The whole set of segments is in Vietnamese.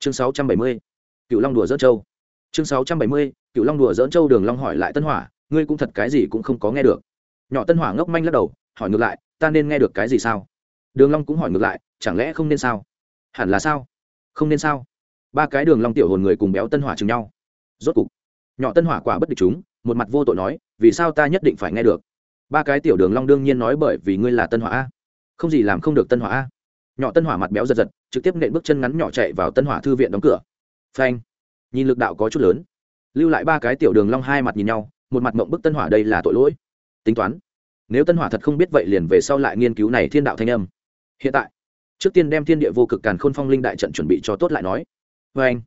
chương sáu trăm bảy mươi cựu long đùa dỡn châu. Chương sáu trăm bảy mươi cựu long đùa dỡn châu đường long hỏi lại tân hỏa, ngươi cũng thật cái gì cũng không có nghe được. Nhỏ tân hỏa ngốc manh lắc đầu, hỏi ngược lại, ta nên nghe được cái gì sao? Đường long cũng hỏi ngược lại, chẳng lẽ không nên sao? Hẳn là sao? Không nên sao? Ba cái đường long tiểu hồn người cùng béo tân hỏa chừng nhau. Rốt cục, nhỏ tân hỏa quả bất địch chúng, một mặt vô tội nói, vì sao ta nhất định phải nghe được? Ba cái tiểu đường long đương nhiên nói bởi vì ngươi là tân hỏa a. Không gì làm không được tân hỏa a nhỏ tân hỏa mặt béo giật giật, trực tiếp nện bước chân ngắn nhỏ chạy vào tân hỏa thư viện đóng cửa. Phanh. Nhìn lực đạo có chút lớn. Lưu lại ba cái tiểu đường long hai mặt nhìn nhau, một mặt mộng bức tân hỏa đây là tội lỗi. Tính toán. Nếu tân hỏa thật không biết vậy liền về sau lại nghiên cứu này thiên đạo thanh âm. Hiện tại, trước tiên đem thiên địa vô cực càn khôn phong linh đại trận chuẩn bị cho tốt lại nói. Vê anh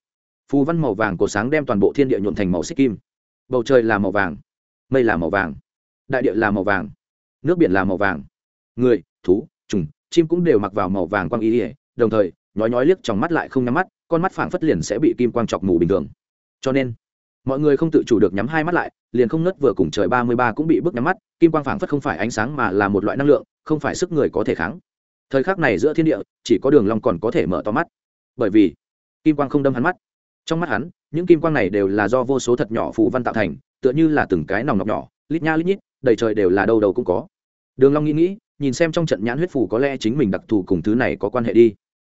phù văn màu vàng của sáng đem toàn bộ thiên địa nhuộn thành màu xích kim. Bầu trời là màu vàng, mây là màu vàng, đại địa là màu vàng, nước biển là màu vàng. Người, thú chim cũng đều mặc vào màu vàng quang y, ỉa đồng thời nhói nhói liếc trong mắt lại không nhắm mắt con mắt phảng phất liền sẽ bị kim quang chọc mù bình thường. Cho nên mọi người không tự chủ được nhắm hai mắt lại liền không nớt vừa cùng trời ba mươi ba cũng bị bức nhắm mắt kim quang phảng phất không phải ánh sáng mà là một loại năng lượng không phải sức người có thể kháng. Thời khắc này giữa thiên địa chỉ có đường long còn có thể mở to mắt. Bởi vì kim quang không đâm hắn mắt. Trong mắt hắn những kim quang này đều là do vô số thật nhỏ phụ văn tạo thành tựa như là từng cái nòng nọc nhỏ lít nha lít nhít đầy trời đều là đâu đâu cũng có. Đường long nghĩ nghĩ nhìn xem trong trận nhãn huyết phù có lẽ chính mình đặc thù cùng thứ này có quan hệ đi.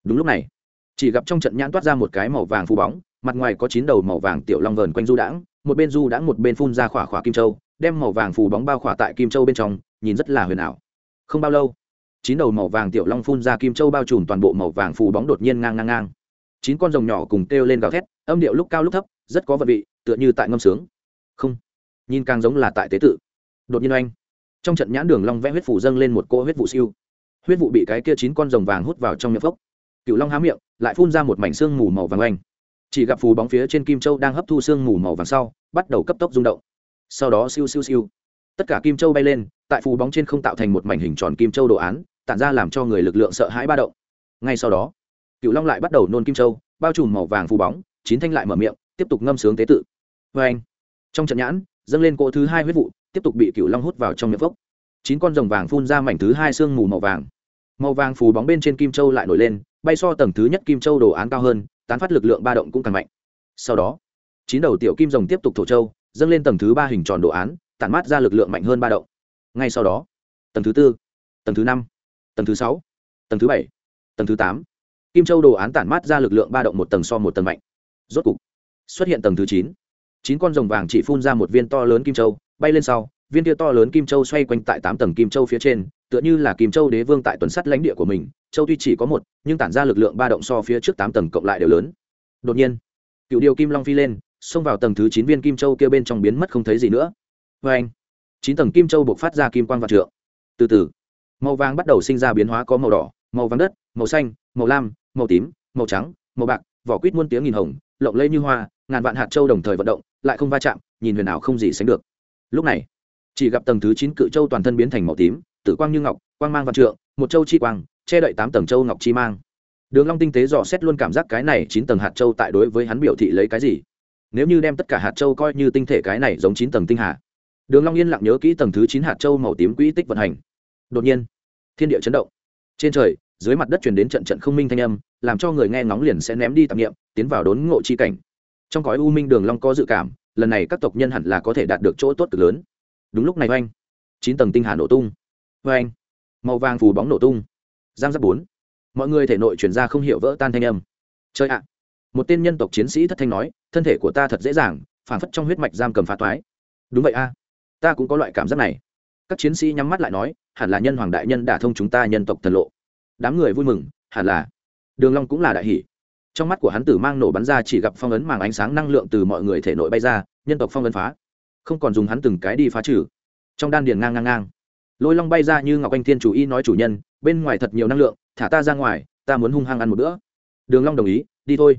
Đúng lúc này, chỉ gặp trong trận nhãn toát ra một cái màu vàng phù bóng, mặt ngoài có chín đầu màu vàng tiểu long vờn quanh du đãng, một bên du đãng một bên phun ra khỏa khỏa kim châu, đem màu vàng phù bóng bao khỏa tại kim châu bên trong, nhìn rất là huyền ảo. Không bao lâu, chín đầu màu vàng tiểu long phun ra kim châu bao trùm toàn bộ màu vàng phù bóng đột nhiên ngang ngang ngang. Chín con rồng nhỏ cùng kêu lên gào thét, âm điệu lúc cao lúc thấp, rất có vật vị, tựa như tại ngâm sướng. Không, nhìn càng giống là tại tế tự. Đột nhiên oanh trong trận nhãn đường long vẽ huyết phủ dâng lên một cô huyết vụ siêu. Huyết vụ bị cái kia chín con rồng vàng hút vào trong miệng phốc. Cựu long há miệng, lại phun ra một mảnh xương mù màu vàng oanh chỉ gặp phù bóng phía trên kim châu đang hấp thu xương mù màu vàng sau, bắt đầu cấp tốc rung động. Sau đó siêu siêu siêu. Tất cả kim châu bay lên, tại phù bóng trên không tạo thành một mảnh hình tròn kim châu đồ án, tản ra làm cho người lực lượng sợ hãi ba động. Ngay sau đó cựu long lại bắt đầu nôn kim châu, bao trùm màu vàng phù bóng, chín thanh lại mở miệng, tiếp tục ngâm sướng tế tự. Vê anh trong trận nhãn, dâng lên cỗ thứ hai huyết vụ tiếp tục bị cựu long hút vào trong miệng phốc. Chín con rồng vàng phun ra mảnh thứ hai sương mù màu vàng. Màu vàng phù bóng bên trên kim châu lại nổi lên, bay so tầng thứ nhất kim châu đồ án cao hơn, tán phát lực lượng ba động cũng càng mạnh. Sau đó, chín đầu tiểu kim rồng tiếp tục thổ châu, dâng lên tầng thứ ba hình tròn đồ án, tản mát ra lực lượng mạnh hơn ba động. Ngay sau đó, tầng thứ tư, tầng thứ năm, tầng thứ sáu, tầng thứ bảy, tầng thứ tám. Kim châu đồ án tản mát ra lực lượng ba động một tầng so một tầng mạnh. Rốt cục, xuất hiện tầng thứ chín. Chín con rồng vàng chỉ phun ra một viên to lớn kim châu bay lên sau, viên kia to lớn kim châu xoay quanh tại tám tầng kim châu phía trên, tựa như là kim châu đế vương tại tuần sắt lãnh địa của mình, châu tuy chỉ có một, nhưng tản ra lực lượng ba động so phía trước tám tầng cộng lại đều lớn. Đột nhiên, cựu điều kim long phi lên, xông vào tầng thứ chín viên kim châu kia bên trong biến mất không thấy gì nữa. Vê anh, chín tầng kim châu buộc phát ra kim quan g và trượng. Từ từ, màu vàng bắt đầu sinh ra biến hóa có màu đỏ, màu vàng đất, màu xanh, màu lam, màu tím, màu trắng, màu bạc, vỏ quýt muôn tiếng nghìn hồng, lộng lây như hoa, ngàn vạn hạt châu đồng thời vận động, lại không va chạm, nhìn huyền ảo không gì sánh được lúc này, chỉ gặp tầng thứ chín cự châu toàn thân biến thành màu tím, tử quang như ngọc, quang mang văn trượng, một châu chi quang, che đậy tám tầng châu ngọc chi mang. Đường long tinh tế dò xét luôn cảm giác cái này chín tầng hạt châu tại đối với hắn biểu thị lấy cái gì? Nếu như đem tất cả hạt châu coi như tinh thể cái này giống chín tầng tinh hà. Đường long yên lặng nhớ kỹ tầng thứ chín hạt châu màu tím quỹ tích vận hành. Đột nhiên, thiên địa chấn động. Trên trời, dưới mặt đất truyền đến trận trận không minh thanh âm, làm cho người nghe ngóng liền sẽ ném đi tạp niệm, tiến vào đốn ngộ chi cảnh. Trong cõi u minh đường long có dự cảm lần này các tộc nhân hẳn là có thể đạt được chỗ tốt cực lớn. Đúng lúc này, oanh, chín tầng tinh hà nổ tung. Oanh, màu vàng phù bóng nổ tung. Giang giáp bốn. Mọi người thể nội chuyển ra không hiểu vỡ tan thanh âm. Chơi ạ. Một tên nhân tộc chiến sĩ thất thanh nói, thân thể của ta thật dễ dàng phản phất trong huyết mạch giam cầm phá toái. Đúng vậy a. Ta cũng có loại cảm giác này. Các chiến sĩ nhắm mắt lại nói, hẳn là nhân hoàng đại nhân đả thông chúng ta nhân tộc thần lộ. Đám người vui mừng, hẳn là. Đường long cũng là đại hỷ trong mắt của hắn tử mang nổ bắn ra chỉ gặp phong ấn màng ánh sáng năng lượng từ mọi người thể nội bay ra, nhân tộc phong ấn phá. Không còn dùng hắn từng cái đi phá trừ. Trong đan điền ngang ngang ngang, lôi long bay ra như ngọc anh thiên chủ y nói chủ nhân, bên ngoài thật nhiều năng lượng, thả ta ra ngoài, ta muốn hung hăng ăn một bữa. Đường long đồng ý, đi thôi.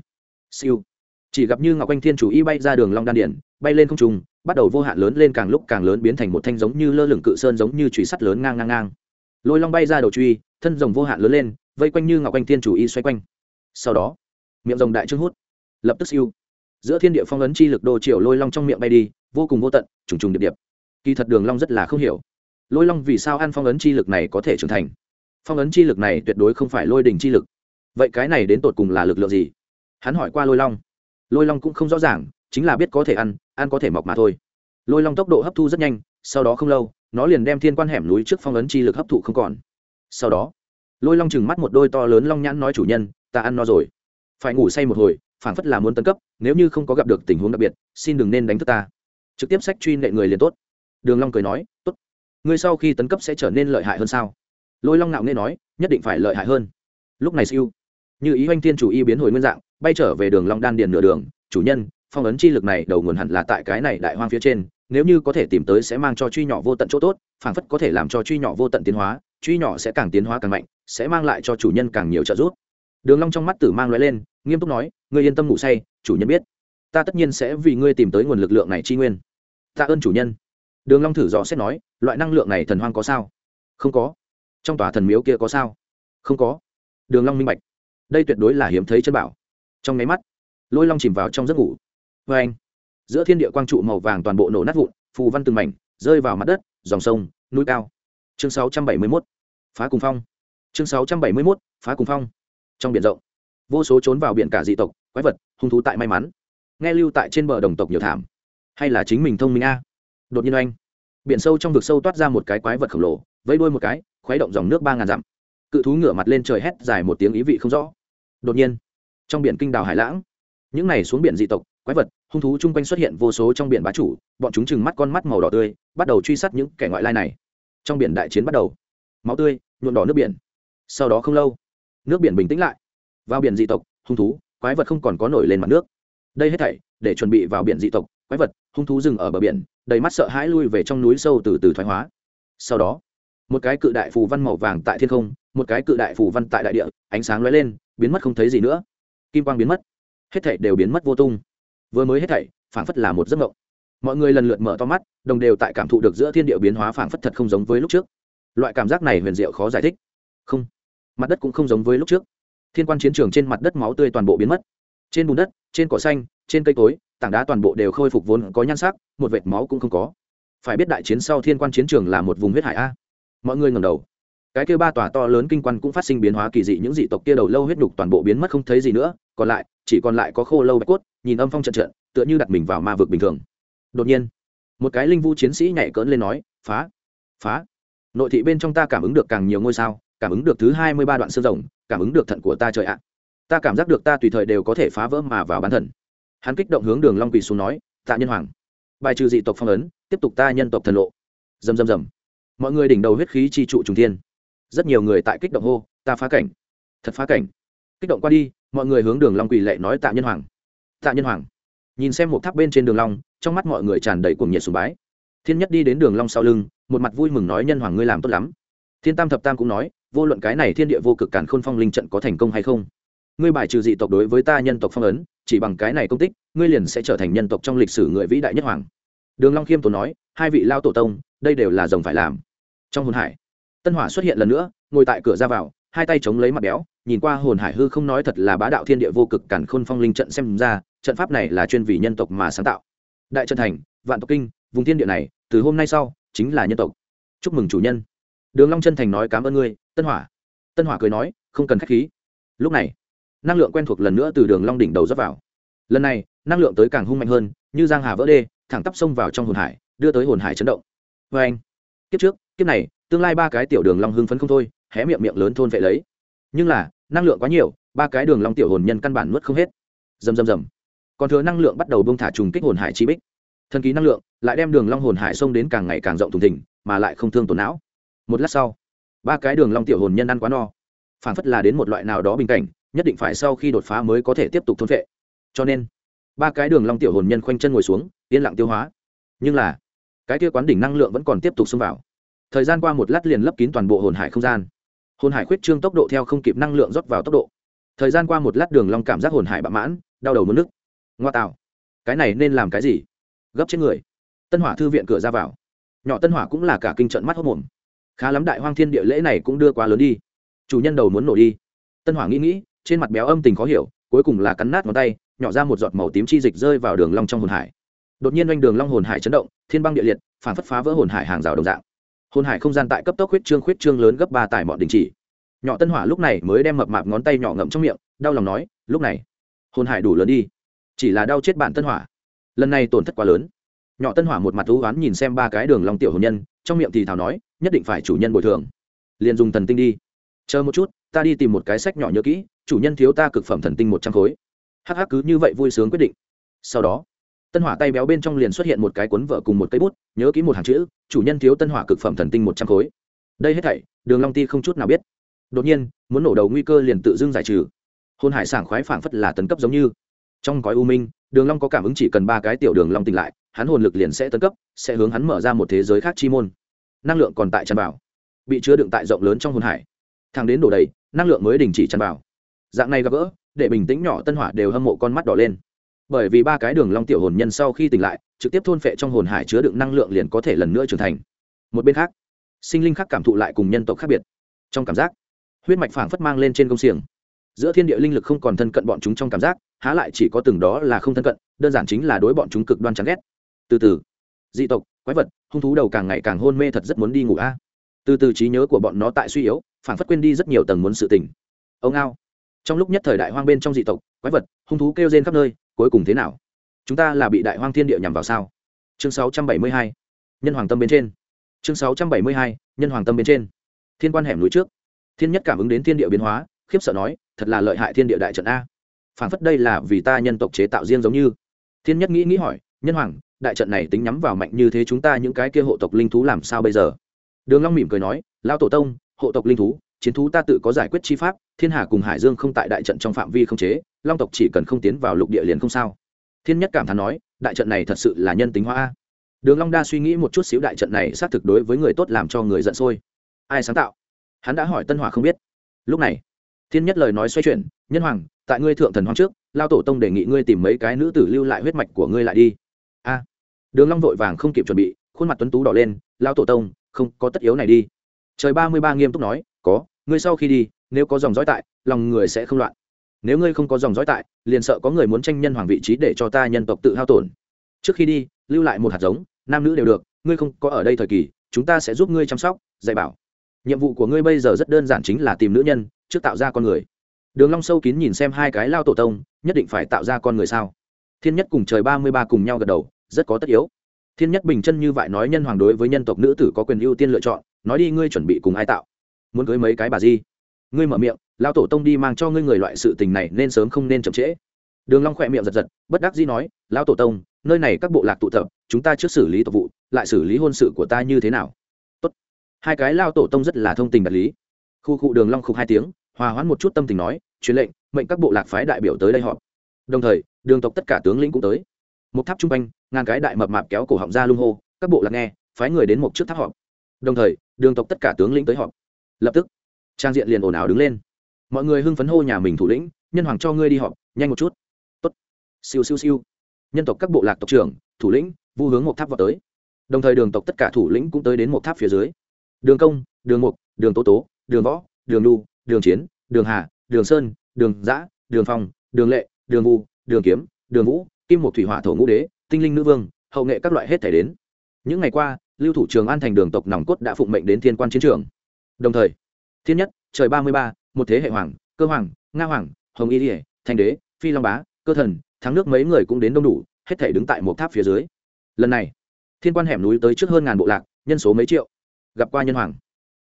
Siêu. Chỉ gặp như ngọc anh thiên chủ y bay ra đường long đan điền, bay lên không trung, bắt đầu vô hạn lớn lên càng lúc càng lớn biến thành một thanh giống như lơ lửng cự sơn giống như chùy sắt lớn ngang ngang ngang. Lôi long bay ra đầu truy, thân rồng vô hạn lớn lên, vây quanh như ngọc anh thiên chủ y xoay quanh. Sau đó miệng rồng đại trương hút, lập tức siêu. Giữa thiên địa phong ấn chi lực đồ triệu lôi long trong miệng bay đi, vô cùng vô tận, trùng trùng điệp điệp. Kỳ thật đường long rất là không hiểu, lôi long vì sao ăn phong ấn chi lực này có thể trưởng thành? Phong ấn chi lực này tuyệt đối không phải lôi đỉnh chi lực. Vậy cái này đến tột cùng là lực lượng gì? Hắn hỏi qua lôi long. Lôi long cũng không rõ ràng, chính là biết có thể ăn ăn có thể mọc mà thôi. Lôi long tốc độ hấp thu rất nhanh, sau đó không lâu, nó liền đem thiên quan hẻm núi trước phong ấn chi lực hấp thụ không còn. Sau đó, lôi long chừng mắt một đôi to lớn long nhãn nói chủ nhân, ta ăn no rồi phải ngủ say một hồi, phảng phất là muốn tấn cấp, nếu như không có gặp được tình huống đặc biệt, xin đừng nên đánh thức ta. Trực tiếp sách truy nệ người liền tốt. Đường long cười nói, tốt. Ngươi sau khi tấn cấp sẽ trở nên lợi hại hơn sao? Lôi long nạo nghe nói, nhất định phải lợi hại hơn. Lúc này siêu, như ý oanh thiên chủ y biến hồi nguyên dạng, bay trở về đường long đan điền nửa đường. Chủ nhân, phong ấn chi lực này đầu nguồn hẳn là tại cái này đại hoang phía trên, nếu như có thể tìm tới sẽ mang cho truy nhỏ vô tận chỗ tốt, phảng phất có thể làm cho truy nhỏ vô tận tiến hóa, truy nhỏ sẽ càng tiến hóa càng mạnh, sẽ mang lại cho chủ nhân càng nhiều trợ giúp đường long trong mắt tử mang lóe lên, nghiêm túc nói, ngươi yên tâm ngủ say, chủ nhân biết. Ta tất nhiên sẽ vì ngươi tìm tới nguồn lực lượng này chi nguyên. Tạ ơn chủ nhân. Đường long thử dò xét nói, loại năng lượng này thần hoang có sao? Không có. Trong tòa thần miếu kia có sao? Không có. Đường long minh bạch. Đây tuyệt đối là hiếm thấy chân bảo. Trong mấy mắt, lôi long chìm vào trong giấc ngủ. Với anh, giữa thiên địa quang trụ màu vàng toàn bộ nổ nát vụn, phù văn từng mảnh, rơi vào mặt đất, dòng sông, núi cao. Chương 671 phá cùng phong. Chương 671 phá cùng phong trong biển rộng. Vô số trốn vào biển cả dị tộc, quái vật, hung thú tại may mắn. Nghe lưu tại trên bờ đồng tộc nhiều thảm. Hay là chính mình thông minh a? Đột nhiên oanh. Biển sâu trong vực sâu toát ra một cái quái vật khổng lồ vây đuôi một cái, khuấy động dòng nước ba ngàn dặm. Cự thú ngửa mặt lên trời hét dài một tiếng ý vị không rõ. Đột nhiên, trong biển kinh đào hải lãng. Những này xuống biển dị tộc, quái vật, hung thú chung quanh xuất hiện vô số trong biển bá chủ, bọn chúng chừng mắt con mắt màu đỏ tươi, bắt đầu truy sát những kẻ ngoại lai này. Trong biển đại chiến bắt đầu. Máu tươi, nhuộm đỏ nước biển. Sau đó không lâu nước biển bình tĩnh lại. Vào biển dị tộc, hung thú, quái vật không còn có nổi lên mặt nước. Đây hết thảy, để chuẩn bị vào biển dị tộc, quái vật, hung thú dừng ở bờ biển, đầy mắt sợ hãi lui về trong núi sâu từ từ thoái hóa. Sau đó, một cái cự đại phù văn màu vàng tại thiên không, một cái cự đại phù văn tại đại địa, ánh sáng lóe lên, biến mất không thấy gì nữa. Kim quang biến mất. Hết thảy đều biến mất vô tung. Vừa mới hết thảy, phảng phất là một giấc mộng. Mọi người lần lượt mở to mắt, đồng đều tại cảm thụ được giữa thiên địa biến hóa phảng phất thật không giống với lúc trước. Loại cảm giác này huyền diệu khó giải thích. Không mặt đất cũng không giống với lúc trước. Thiên quan chiến trường trên mặt đất máu tươi toàn bộ biến mất. Trên bùn đất, trên cỏ xanh, trên cây cối, tảng đá toàn bộ đều khôi phục vốn có nhan sắc, một vệt máu cũng không có. Phải biết đại chiến sau thiên quan chiến trường là một vùng huyết hải a. Mọi người ngầm đầu. Cái kia ba tòa to lớn kinh quan cũng phát sinh biến hóa kỳ dị, những dị tộc kia đầu lâu huyết đục toàn bộ biến mất không thấy gì nữa, còn lại, chỉ còn lại có khô lâu bạch cốt, nhìn âm phong trận trận, tựa như đặt mình vào ma vực bình thường. Đột nhiên, một cái linh vu chiến sĩ nhảy cỡn lên nói, phá phá. Nội thị bên trong ta cảm ứng được càng nhiều ngôi sao cảm ứng được thứ hai mươi ba đoạn xương rồng, cảm ứng được thận của ta trời ạ. Ta cảm giác được ta tùy thời đều có thể phá vỡ mà vào bán thần. Hắn kích động hướng đường long quỳ xuống nói, tạ nhân hoàng, bài trừ dị tộc phong ấn, tiếp tục ta nhân tộc thần lộ. Rầm rầm rầm. Mọi người đỉnh đầu huyết khí chi trụ trùng thiên. Rất nhiều người tại kích động hô, ta phá cảnh, thật phá cảnh. Kích động qua đi, mọi người hướng đường long quỳ lệ nói, tạ nhân hoàng, tạ nhân hoàng. Nhìn xem một tháp bên trên đường long, trong mắt mọi người tràn đầy cuồng nhiệt sùng bái. Thiên nhất đi đến đường long sau lưng, một mặt vui mừng nói, nhân hoàng ngươi làm tốt lắm. Thiên tam thập tam cũng nói vô luận cái này thiên địa vô cực cản khôn phong linh trận có thành công hay không. Ngươi bài trừ dị tộc đối với ta nhân tộc phong ấn, chỉ bằng cái này công tích, ngươi liền sẽ trở thành nhân tộc trong lịch sử người vĩ đại nhất hoàng. Đường long khiêm tổ nói, hai vị lao tổ tông, đây đều là rồng phải làm. Trong hồn hải, tân hỏa xuất hiện lần nữa, ngồi tại cửa ra vào, hai tay chống lấy mặt béo, nhìn qua hồn hải hư không nói thật là bá đạo thiên địa vô cực cản khôn phong linh trận xem ra, trận pháp này là chuyên vì nhân tộc mà sáng tạo. Đại trận thành, vạn tộc kinh, vùng thiên địa này, từ hôm nay sau, chính là nhân tộc. Chúc mừng chủ nhân đường long chân thành nói cảm ơn ngươi, tân hỏa. Tân hỏa cười nói, không cần khách khí. Lúc này, năng lượng quen thuộc lần nữa từ đường long đỉnh đầu dốc vào. Lần này, năng lượng tới càng hung mạnh hơn, như giang hà vỡ đê, thẳng tắp xông vào trong hồn hải, đưa tới hồn hải chấn động. Với anh, kiếp trước, kiếp này, tương lai ba cái tiểu đường long hưng phấn không thôi, hé miệng miệng lớn thôn vệ lấy. Nhưng là, năng lượng quá nhiều, ba cái đường long tiểu hồn nhân căn bản nuốt không hết. Rầm rầm rầm. Còn thừa năng lượng bắt đầu bung thả trùng kích hồn hải chi bích. Thần ký năng lượng lại đem đường long hồn hải xông đến càng ngày càng rộng thùng thình, mà lại không thương tổn não một lát sau ba cái đường long tiểu hồn nhân ăn quá no. Phản phất là đến một loại nào đó bình cảnh nhất định phải sau khi đột phá mới có thể tiếp tục thôn phệ, cho nên ba cái đường long tiểu hồn nhân khoanh chân ngồi xuống yên lặng tiêu hóa. Nhưng là cái kia quán đỉnh năng lượng vẫn còn tiếp tục xông vào. Thời gian qua một lát liền lấp kín toàn bộ hồn hải không gian. Hồn hải khuyết trương tốc độ theo không kịp năng lượng rót vào tốc độ. Thời gian qua một lát đường long cảm giác hồn hải bạ mãn đau đầu muốn nước. Ngoa tạo. Cái này nên làm cái gì? Gấp chết người. Tân hỏa thư viện cửa ra vào. Nhỏ tân hỏa cũng là cả kinh trận mắt hốt mồm khá lắm đại hoang thiên địa lễ này cũng đưa quá lớn đi. Chủ nhân đầu muốn nổ đi. Tân hỏa nghĩ nghĩ, trên mặt béo âm tình khó hiểu, cuối cùng là cắn nát ngón tay, nhỏ ra một giọt màu tím chi dịch rơi vào đường long trong hồn hải. Đột nhiên doanh đường long hồn hải chấn động, thiên băng địa liệt, phản phất phá vỡ hồn hải hàng rào đồng dạng. Hồn hải không gian tại cấp tốc huyết trương huyết trương lớn gấp ba tải mọn đình chỉ. Nhỏ tân hỏa lúc này mới đem mập mạp ngón tay nhỏ ngậm trong miệng, đau lòng nói, lúc này, hồn hải đủ lớn đi. Chỉ là đau chết bản tân hỏa. Lần này tổn thất quá lớn nhỏ tân hỏa một mặt thú oán nhìn xem ba cái đường long tiểu hồn nhân, trong miệng thì thảo nói, nhất định phải chủ nhân bồi thường. Liền dùng thần tinh đi. Chờ một chút, ta đi tìm một cái sách nhỏ nhớ kỹ, chủ nhân thiếu ta cực phẩm thần tinh một trăm khối. Hắc hắc cứ như vậy vui sướng quyết định. Sau đó, tân hỏa tay béo bên trong liền xuất hiện một cái cuốn vợ cùng một cây bút, nhớ kỹ một hàng chữ, chủ nhân thiếu tân hỏa cực phẩm thần tinh một trăm khối. Đây hết thảy, đường long ti không chút nào biết. Đột nhiên, muốn nổ đầu nguy cơ liền tự dưng giải trừ. Hôn hải sảng khoái phảng phất là tấn cấp giống như. Trong gói u minh, đường long có cảm ứng chỉ cần ba cái tiểu đường long tỉnh lại hắn hồn lực liền sẽ tấn cấp, sẽ hướng hắn mở ra một thế giới khác chi môn. Năng lượng còn tại tràn vào, bị chứa đựng tại rộng lớn trong hồn hải. Thang đến đổ đầy, năng lượng mới đình chỉ tràn vào. Dạng này gặp gỡ, để bình tĩnh nhỏ tân hỏa đều hâm mộ con mắt đỏ lên. Bởi vì ba cái đường long tiểu hồn nhân sau khi tỉnh lại, trực tiếp thôn phệ trong hồn hải chứa đựng năng lượng liền có thể lần nữa trưởng thành. Một bên khác, sinh linh khác cảm thụ lại cùng nhân tộc khác biệt. Trong cảm giác, huyết mạch phảng phất mang lên trên công xiềng. Giữa thiên địa linh lực không còn thân cận bọn chúng trong cảm giác, há lại chỉ có từng đó là không thân cận, đơn giản chính là đối bọn chúng cực đoan chán ghét từ từ. Dị tộc quái vật hung thú đầu càng ngày càng hôn mê thật rất muốn đi ngủ a. Từ từ trí nhớ của bọn nó tại suy yếu phản phất quên đi rất nhiều tầng muốn sự tình. Ông ao trong lúc nhất thời đại hoang bên trong dị tộc quái vật hung thú kêu rên khắp nơi cuối cùng thế nào? Chúng ta là bị đại hoang thiên địa nhằm vào sao? Chương 672, nhân hoàng tâm bên trên. Chương 672, nhân hoàng tâm bên trên. Thiên quan hẻm núi trước. Thiên nhất cảm ứng đến thiên địa biến hóa khiếp sợ nói thật là lợi hại thiên địa đại trận a. Phản phất đây là vì ta nhân tộc chế tạo riêng giống như. Thiên nhất nghĩ nghĩ hỏi nhân hoàng đại trận này tính nhắm vào mạnh như thế chúng ta những cái kia hộ tộc linh thú làm sao bây giờ? Đường long mỉm cười nói, lão tổ tông, hộ tộc linh thú, chiến thú ta tự có giải quyết chi pháp, thiên hà cùng hải dương không tại đại trận trong phạm vi không chế, long tộc chỉ cần không tiến vào lục địa liền không sao. Thiên nhất cảm thán nói, đại trận này thật sự là nhân tính hóa đường long đa suy nghĩ một chút xíu đại trận này xác thực đối với người tốt làm cho người giận sôi. Ai sáng tạo? Hắn đã hỏi tân hỏa không biết. Lúc này, thiên nhất lời nói xoay chuyển, nhân hoàng, tại ngươi thượng thần hoàng trước lao tổ tông đề nghị ngươi tìm mấy cái nữ tử lưu lại huyết mạch của ngươi lại đi đường long vội vàng không kịp chuẩn bị, khuôn mặt tuấn tú đỏ lên lao tổ tông, không có tất yếu này đi. Trời ba mươi ba nghiêm túc nói, có, ngươi sau khi đi, nếu có dòng dõi tại, lòng người sẽ không loạn. Nếu ngươi không có dòng dõi tại, liền sợ có người muốn tranh nhân hoàng vị trí để cho ta nhân tộc tự hao tổn. Trước khi đi, lưu lại một hạt giống, nam nữ đều được, ngươi không có ở đây thời kỳ, chúng ta sẽ giúp ngươi chăm sóc, dạy bảo. Nhiệm vụ của ngươi bây giờ rất đơn giản chính là tìm nữ nhân, trước tạo ra con người. Đường long sâu kín nhìn xem hai cái lao tổ tông, nhất định phải tạo ra con người sao? Thiên nhất cùng trời ba mươi ba cùng nhau gật đầu rất có tất yếu. Thiên nhất bình chân như vậy nói nhân hoàng đối với nhân tộc nữ tử có quyền ưu tiên lựa chọn, nói đi ngươi chuẩn bị cùng ai tạo? Muốn cưới mấy cái bà gì ngươi mở miệng lao tổ tông đi mang cho ngươi người loại sự tình này nên sớm không nên chậm trễ. Đường long khỏe miệng giật giật, bất đắc dĩ nói lao tổ tông, nơi này các bộ lạc tụ tập, chúng ta trước xử lý tộc vụ, lại xử lý hôn sự của ta như thế nào? Tốt. Hai cái lao tổ tông rất là thông tình đạt lý. Khu khu đường long khục hai tiếng, hòa hoãn một chút tâm tình nói, truyền lệnh, mệnh các bộ lạc phái đại biểu tới đây họp. Đồng thời, đường tộc tất cả tướng lĩnh cũng tới. Một tháp trung quanh ngàn cái đại mập mạp kéo cổ họng ra lung hô, các bộ lạc nghe, phái người đến một trước tháp họp. Đồng thời, đường tộc tất cả tướng lĩnh tới họp. Lập tức, trang diện liền ồn ào đứng lên. Mọi người hưng phấn hô nhà mình thủ lĩnh, nhân hoàng cho ngươi đi họp, nhanh một chút. Tốt. Siêu siêu siêu. Nhân tộc các bộ lạc tộc trưởng, thủ lĩnh, vu hướng một tháp vào tới. Đồng thời đường tộc tất cả thủ lĩnh cũng tới đến một tháp phía dưới. Đường công, đường mục, đường tố tố, đường võ, đường lu đường chiến, đường hà, đường sơn, đường giã, đường phong, đường lệ, đường vu, đường kiếm, đường vũ, kim một thủy hỏa thổ ngũ đế tinh linh nữ vương, hậu nghệ các loại hết thể đến. Những ngày qua, lưu thủ trường an thành đường tộc nòng cốt đã phụng mệnh đến thiên quan chiến trường. Đồng thời, thiên nhất, trời ba mươi ba, một thế hệ hoàng, cơ hoàng, nga hoàng, hồng y ỉa thanh đế, phi long bá, cơ thần, thắng nước mấy người cũng đến đông đủ, hết thể đứng tại một tháp phía dưới. Lần này, thiên quan hẻm núi tới trước hơn ngàn bộ lạc, nhân số mấy triệu. Gặp qua nhân hoàng.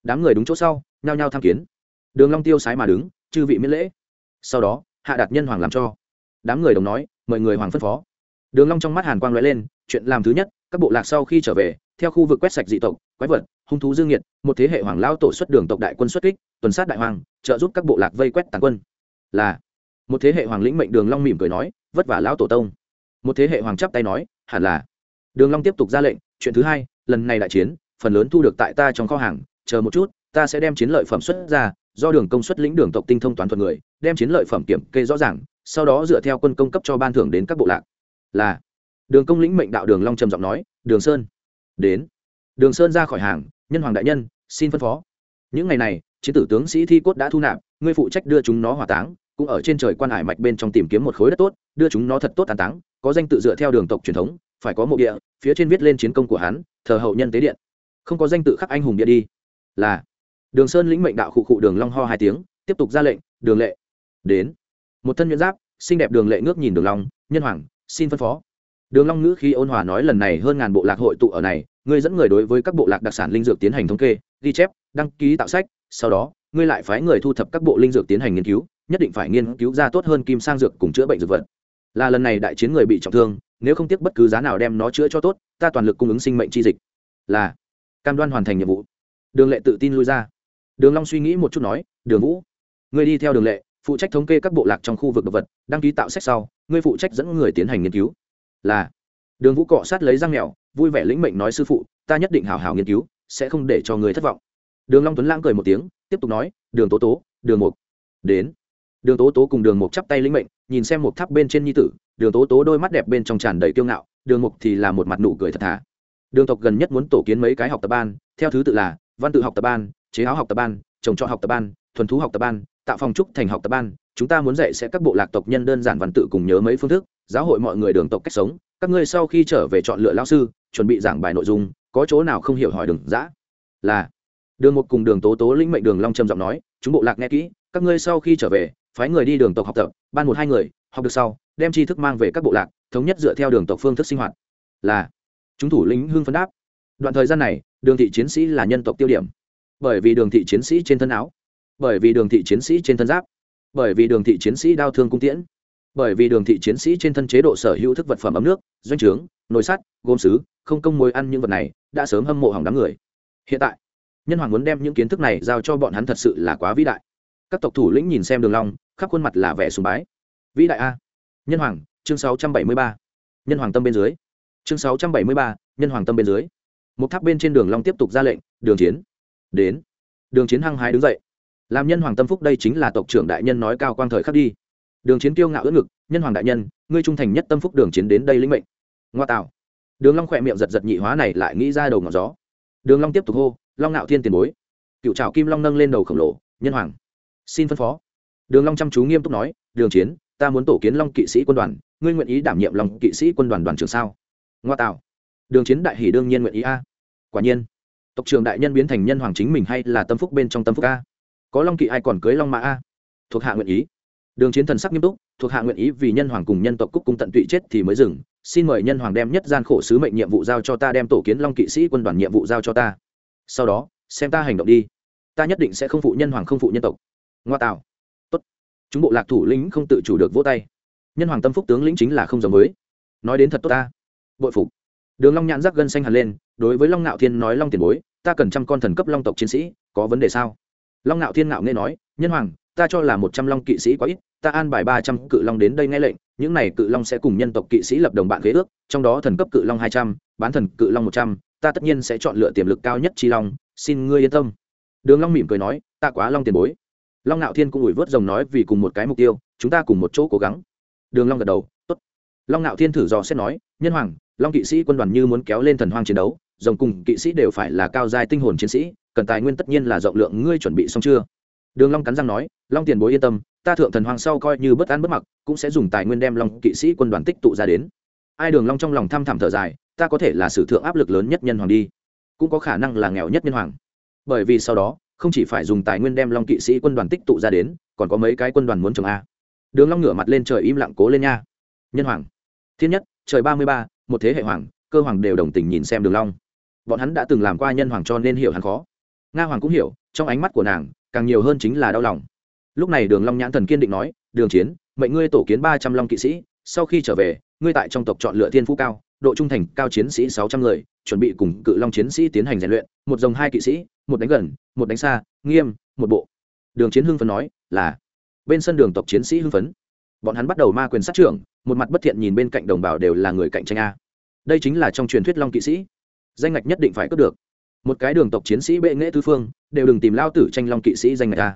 Đám người đúng chỗ sau, nhao nhao tham kiến. Đường long tiêu sái mà đứng, chư vị miễn lễ. Sau đó, hạ đạt nhân hoàng làm cho. Đám người đồng nói, mời người hoàng phân phó đường long trong mắt hàn quang lóe lên, chuyện làm thứ nhất, các bộ lạc sau khi trở về, theo khu vực quét sạch dị tộc, quái vật, hung thú dương nhiệt, một thế hệ hoàng lao tổ xuất đường tộc đại quân xuất kích, tuần sát đại hoàng, trợ giúp các bộ lạc vây quét tàn quân. Là, một thế hệ hoàng lĩnh mệnh đường long mỉm cười nói, vất vả lão tổ tông. Một thế hệ hoàng chắp tay nói, hẳn là. Đường long tiếp tục ra lệnh, chuyện thứ hai, lần này đại chiến, phần lớn thu được tại ta trong kho hàng, chờ một chút, ta sẽ đem chiến lợi phẩm xuất ra, do đường công suất lĩnh đường tộc tinh thông toán thuật người, đem chiến lợi phẩm kiểm kê rõ ràng, sau đó dựa theo quân công cấp cho ban thưởng đến các bộ lạc là, đường công lĩnh mệnh đạo đường long trầm giọng nói, đường sơn, đến. Đường sơn ra khỏi hàng, nhân hoàng đại nhân, xin phân phó. Những ngày này, chiến tử tướng sĩ thi cốt đã thu nạp ngươi phụ trách đưa chúng nó hỏa táng, cũng ở trên trời quan hải mạch bên trong tìm kiếm một khối đất tốt, đưa chúng nó thật tốt tàn táng, có danh tự dựa theo đường tộc truyền thống, phải có mộ địa, phía trên viết lên chiến công của hắn, thờ hậu nhân tế điện. Không có danh tự khắc anh hùng địa đi. Là, đường sơn lĩnh mệnh đạo khụ khụ đường long ho hai tiếng, tiếp tục ra lệnh, đường lệ, đến. Một thân nhuyễn giáp, xinh đẹp đường lệ ngước nhìn đường long, nhân hoàng xin phân phó. Đường long ngữ khi ôn hòa nói lần này hơn ngàn bộ lạc hội tụ ở này, ngươi dẫn người đối với các bộ lạc đặc sản linh dược tiến hành thống kê, ghi chép, đăng ký tạo sách, sau đó, ngươi lại phái người thu thập các bộ linh dược tiến hành nghiên cứu, nhất định phải nghiên cứu ra tốt hơn kim sang dược cùng chữa bệnh dược vật. Là lần này đại chiến người bị trọng thương, nếu không tiếc bất cứ giá nào đem nó chữa cho tốt, ta toàn lực cung ứng sinh mệnh chi dịch. Là, cam đoan hoàn thành nhiệm vụ. Đường lệ tự tin lui ra. Đường long suy nghĩ một chút nói, đường vũ, ngươi đi theo đường lệ, phụ trách thống kê các bộ lạc trong khu vực động vật, đăng ký tạo sách sau ngươi phụ trách dẫn người tiến hành nghiên cứu. Là. Đường vũ cọ sát lấy răng mèo, vui vẻ lĩnh mệnh nói sư phụ, ta nhất định hảo hảo nghiên cứu, sẽ không để cho người thất vọng. Đường long tuấn lãng cười một tiếng, tiếp tục nói, đường tố tố, đường mục. Đến. Đường tố tố cùng đường mục chắp tay lĩnh mệnh, nhìn xem một tháp bên trên nhi tử, đường tố tố đôi mắt đẹp bên trong tràn đầy kiêu ngạo, đường mục thì là một mặt nụ cười thật thà. Đường tộc gần nhất muốn tổ kiến mấy cái học tập ban, theo thứ tự là văn tự học tập ban, chế áo học tập ban, trồng trọt học tập ban, thuần thú học tập ban tạo phòng trúc thành học tập ban, chúng ta muốn dạy sẽ các bộ lạc tộc nhân đơn giản văn tự cùng nhớ mấy phương thức, giáo hội mọi người đường tộc cách sống, các ngươi sau khi trở về chọn lựa lao sư, chuẩn bị giảng bài nội dung, có chỗ nào không hiểu hỏi đừng dã? Là, đường một cùng đường tố tố lĩnh mệnh đường long trầm giọng nói, chúng bộ lạc nghe kỹ, các ngươi sau khi trở về, phái người đi đường tộc học tập, ban một hai người, học được sau, đem tri thức mang về các bộ lạc, thống nhất dựa theo đường tộc phương thức sinh hoạt. Là, chúng thủ lĩnh hưng phấn đáp. Đoạn thời gian này, đường thị chiến sĩ là nhân tộc tiêu điểm. Bởi vì đường thị chiến sĩ trên thân áo bởi vì đường thị chiến sĩ trên thân giáp bởi vì đường thị chiến sĩ đau thương cung tiễn bởi vì đường thị chiến sĩ trên thân chế độ sở hữu thức vật phẩm ấm nước doanh trướng nồi sắt gốm xứ không công mối ăn những vật này đã sớm hâm mộ hỏng đám người. Hiện tại nhân hoàng muốn đem những kiến thức này giao cho bọn hắn thật sự là quá vĩ đại. Các tộc thủ lĩnh nhìn xem đường long khắp khuôn mặt là vẻ sùng bái. Vĩ đại a. Nhân hoàng chương 673. nhân hoàng tâm bên dưới. Chương 673, nhân hoàng tâm bên dưới. Một tháp bên trên đường long tiếp tục ra lệnh đường chiến. Đến. Đường chiến hăng hái đứng dậy làm nhân hoàng tâm phúc đây chính là tộc trưởng đại nhân nói cao quang thời khắc đi. Đường chiến kiêu ngạo ưỡn ngực, nhân hoàng đại nhân, ngươi trung thành nhất tâm phúc đường chiến đến đây lĩnh mệnh. Ngoa tạo. Đường long khỏe miệng giật giật nhị hóa này lại nghĩ ra đầu ngọn gió. Đường long tiếp tục hô, long ngạo thiên tiền bối. Cựu trào kim long nâng lên đầu khổng lồ, nhân hoàng, xin phân phó. Đường long chăm chú nghiêm túc nói, đường chiến, ta muốn tổ kiến long kỵ sĩ quân đoàn, ngươi nguyện ý đảm nhiệm long kỵ sĩ quân đoàn đoàn trưởng sao? Ngoa tạo. Đường chiến đại hỉ đương nhiên nguyện ý a. Quả nhiên, tộc trưởng đại nhân biến thành nhân hoàng chính mình hay là tâm phúc bên trong tâm phúc a? Có long kỵ ai còn cưới long mã a? Thuộc hạ nguyện ý. Đường chiến thần sắc nghiêm túc, thuộc hạ nguyện ý vì nhân hoàng cùng nhân tộc cúc cung tận tụy chết thì mới dừng. Xin mời nhân hoàng đem nhất gian khổ sứ mệnh nhiệm vụ giao cho ta, đem tổ kiến long kỵ sĩ quân đoàn nhiệm vụ giao cho ta. Sau đó, xem ta hành động đi. Ta nhất định sẽ không phụ nhân hoàng, không phụ nhân tộc. Ngoa tạo. Tốt. Chúng bộ lạc thủ lĩnh không tự chủ được vỗ tay. Nhân hoàng tâm phúc tướng lĩnh chính là không giống với. Nói đến thật tốt ta. Bội phục. Đường long nhãn rắc gân xanh hẳn lên, đối với long nạo thiên nói, long tiền bối, ta cần trăm con thần cấp long tộc chiến sĩ, có vấn đề sao? Long nạo thiên ngạo nghe nói, nhân hoàng, ta cho là một trăm long kỵ sĩ quá ít, ta an bài ba trăm cự long đến đây nghe lệnh, những này cự long sẽ cùng nhân tộc kỵ sĩ lập đồng bạn khế ước, trong đó thần cấp cự long hai trăm, bán thần cự long một trăm, ta tất nhiên sẽ chọn lựa tiềm lực cao nhất chi long, xin ngươi yên tâm. Đường long mỉm cười nói, ta quá long tiền bối. Long nạo thiên cũng ủi vớt rồng nói, vì cùng một cái mục tiêu, chúng ta cùng một chỗ cố gắng. Đường long gật đầu, tốt. Long nạo thiên thử dò xét nói, nhân hoàng, long kỵ sĩ quân đoàn như muốn kéo lên thần hoang chiến đấu rồng cùng kỵ sĩ đều phải là cao giai tinh hồn chiến sĩ, cần tài nguyên tất nhiên là rộng lượng, ngươi chuẩn bị xong chưa? Đường long cắn răng nói, long tiền bối yên tâm, ta thượng thần hoàng sau coi như bất an bất mặc, cũng sẽ dùng tài nguyên đem long kỵ sĩ quân đoàn tích tụ ra đến. Ai đường long trong lòng thăm thẳm thở dài, ta có thể là sử thượng áp lực lớn nhất nhân hoàng đi. Cũng có khả năng là nghèo nhất nhân hoàng. Bởi vì sau đó, không chỉ phải dùng tài nguyên đem long kỵ sĩ quân đoàn tích tụ ra đến, còn có mấy cái quân đoàn muốn trồng a. Đường long ngửa mặt lên trời im lặng cố lên nha. Nhân hoàng. Thiên nhất, trời ba mươi ba, một thế hệ hoàng, cơ hoàng đều đồng tình nhìn xem đường long bọn hắn đã từng làm qua nhân hoàng cho nên hiểu hắn khó. Nga hoàng cũng hiểu, trong ánh mắt của nàng, càng nhiều hơn chính là đau lòng. Lúc này đường long nhãn thần kiên định nói, đường chiến, mệnh ngươi tổ kiến ba trăm long kỵ sĩ, sau khi trở về, ngươi tại trong tộc chọn lựa thiên phú cao, độ trung thành cao chiến sĩ sáu trăm người, chuẩn bị cùng cự long chiến sĩ tiến hành rèn luyện, một dòng hai kỵ sĩ, một đánh gần, một đánh xa, nghiêm, một bộ. Đường chiến hưng phấn nói, là. Bên sân đường tộc chiến sĩ hưng phấn. Bọn hắn bắt đầu ma quyền sát trưởng, một mặt bất thiện nhìn bên cạnh đồng bào đều là người cạnh tranh a. Đây chính là trong truyền thuyết long kỵ sĩ danh ngạch nhất định phải cướp được. Một cái đường tộc chiến sĩ bệ nghệ tư phương, đều đừng tìm lao tử tranh long kỵ sĩ danh ngạch ta.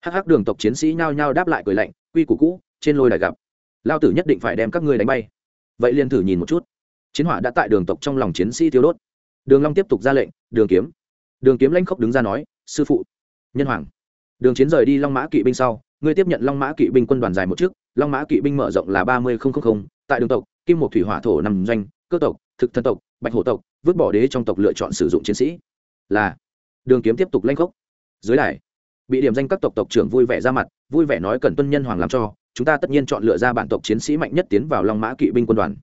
Hắc hắc đường tộc chiến sĩ nhao nhao đáp lại cười lạnh, quy củ cũ, trên lôi đài gặp. Lao tử nhất định phải đem các ngươi đánh bay. Vậy liền thử nhìn một chút. Chiến hỏa đã tại đường tộc trong lòng chiến sĩ thiếu đốt. Đường long tiếp tục ra lệnh, đường kiếm. Đường kiếm lãnh khốc đứng ra nói, sư phụ. Nhân hoàng. Đường chiến rời đi long mã kỵ binh sau, ngươi tiếp nhận long mã kỵ binh quân đoàn dài một chiếc long mã kỵ binh mở rộng là ba mươi tại đường tộc, kim một thủy hỏa thổ nằm doanh, cơ tộc, thực thần tộc, bạch hổ tộc vứt bỏ đế trong tộc lựa chọn sử dụng chiến sĩ. Là, đường kiếm tiếp tục lanh khốc. Dưới đài, bị điểm danh các tộc tộc trưởng vui vẻ ra mặt, vui vẻ nói cần tuân nhân hoàng làm cho, chúng ta tất nhiên chọn lựa ra bản tộc chiến sĩ mạnh nhất tiến vào long mã kỵ binh quân đoàn.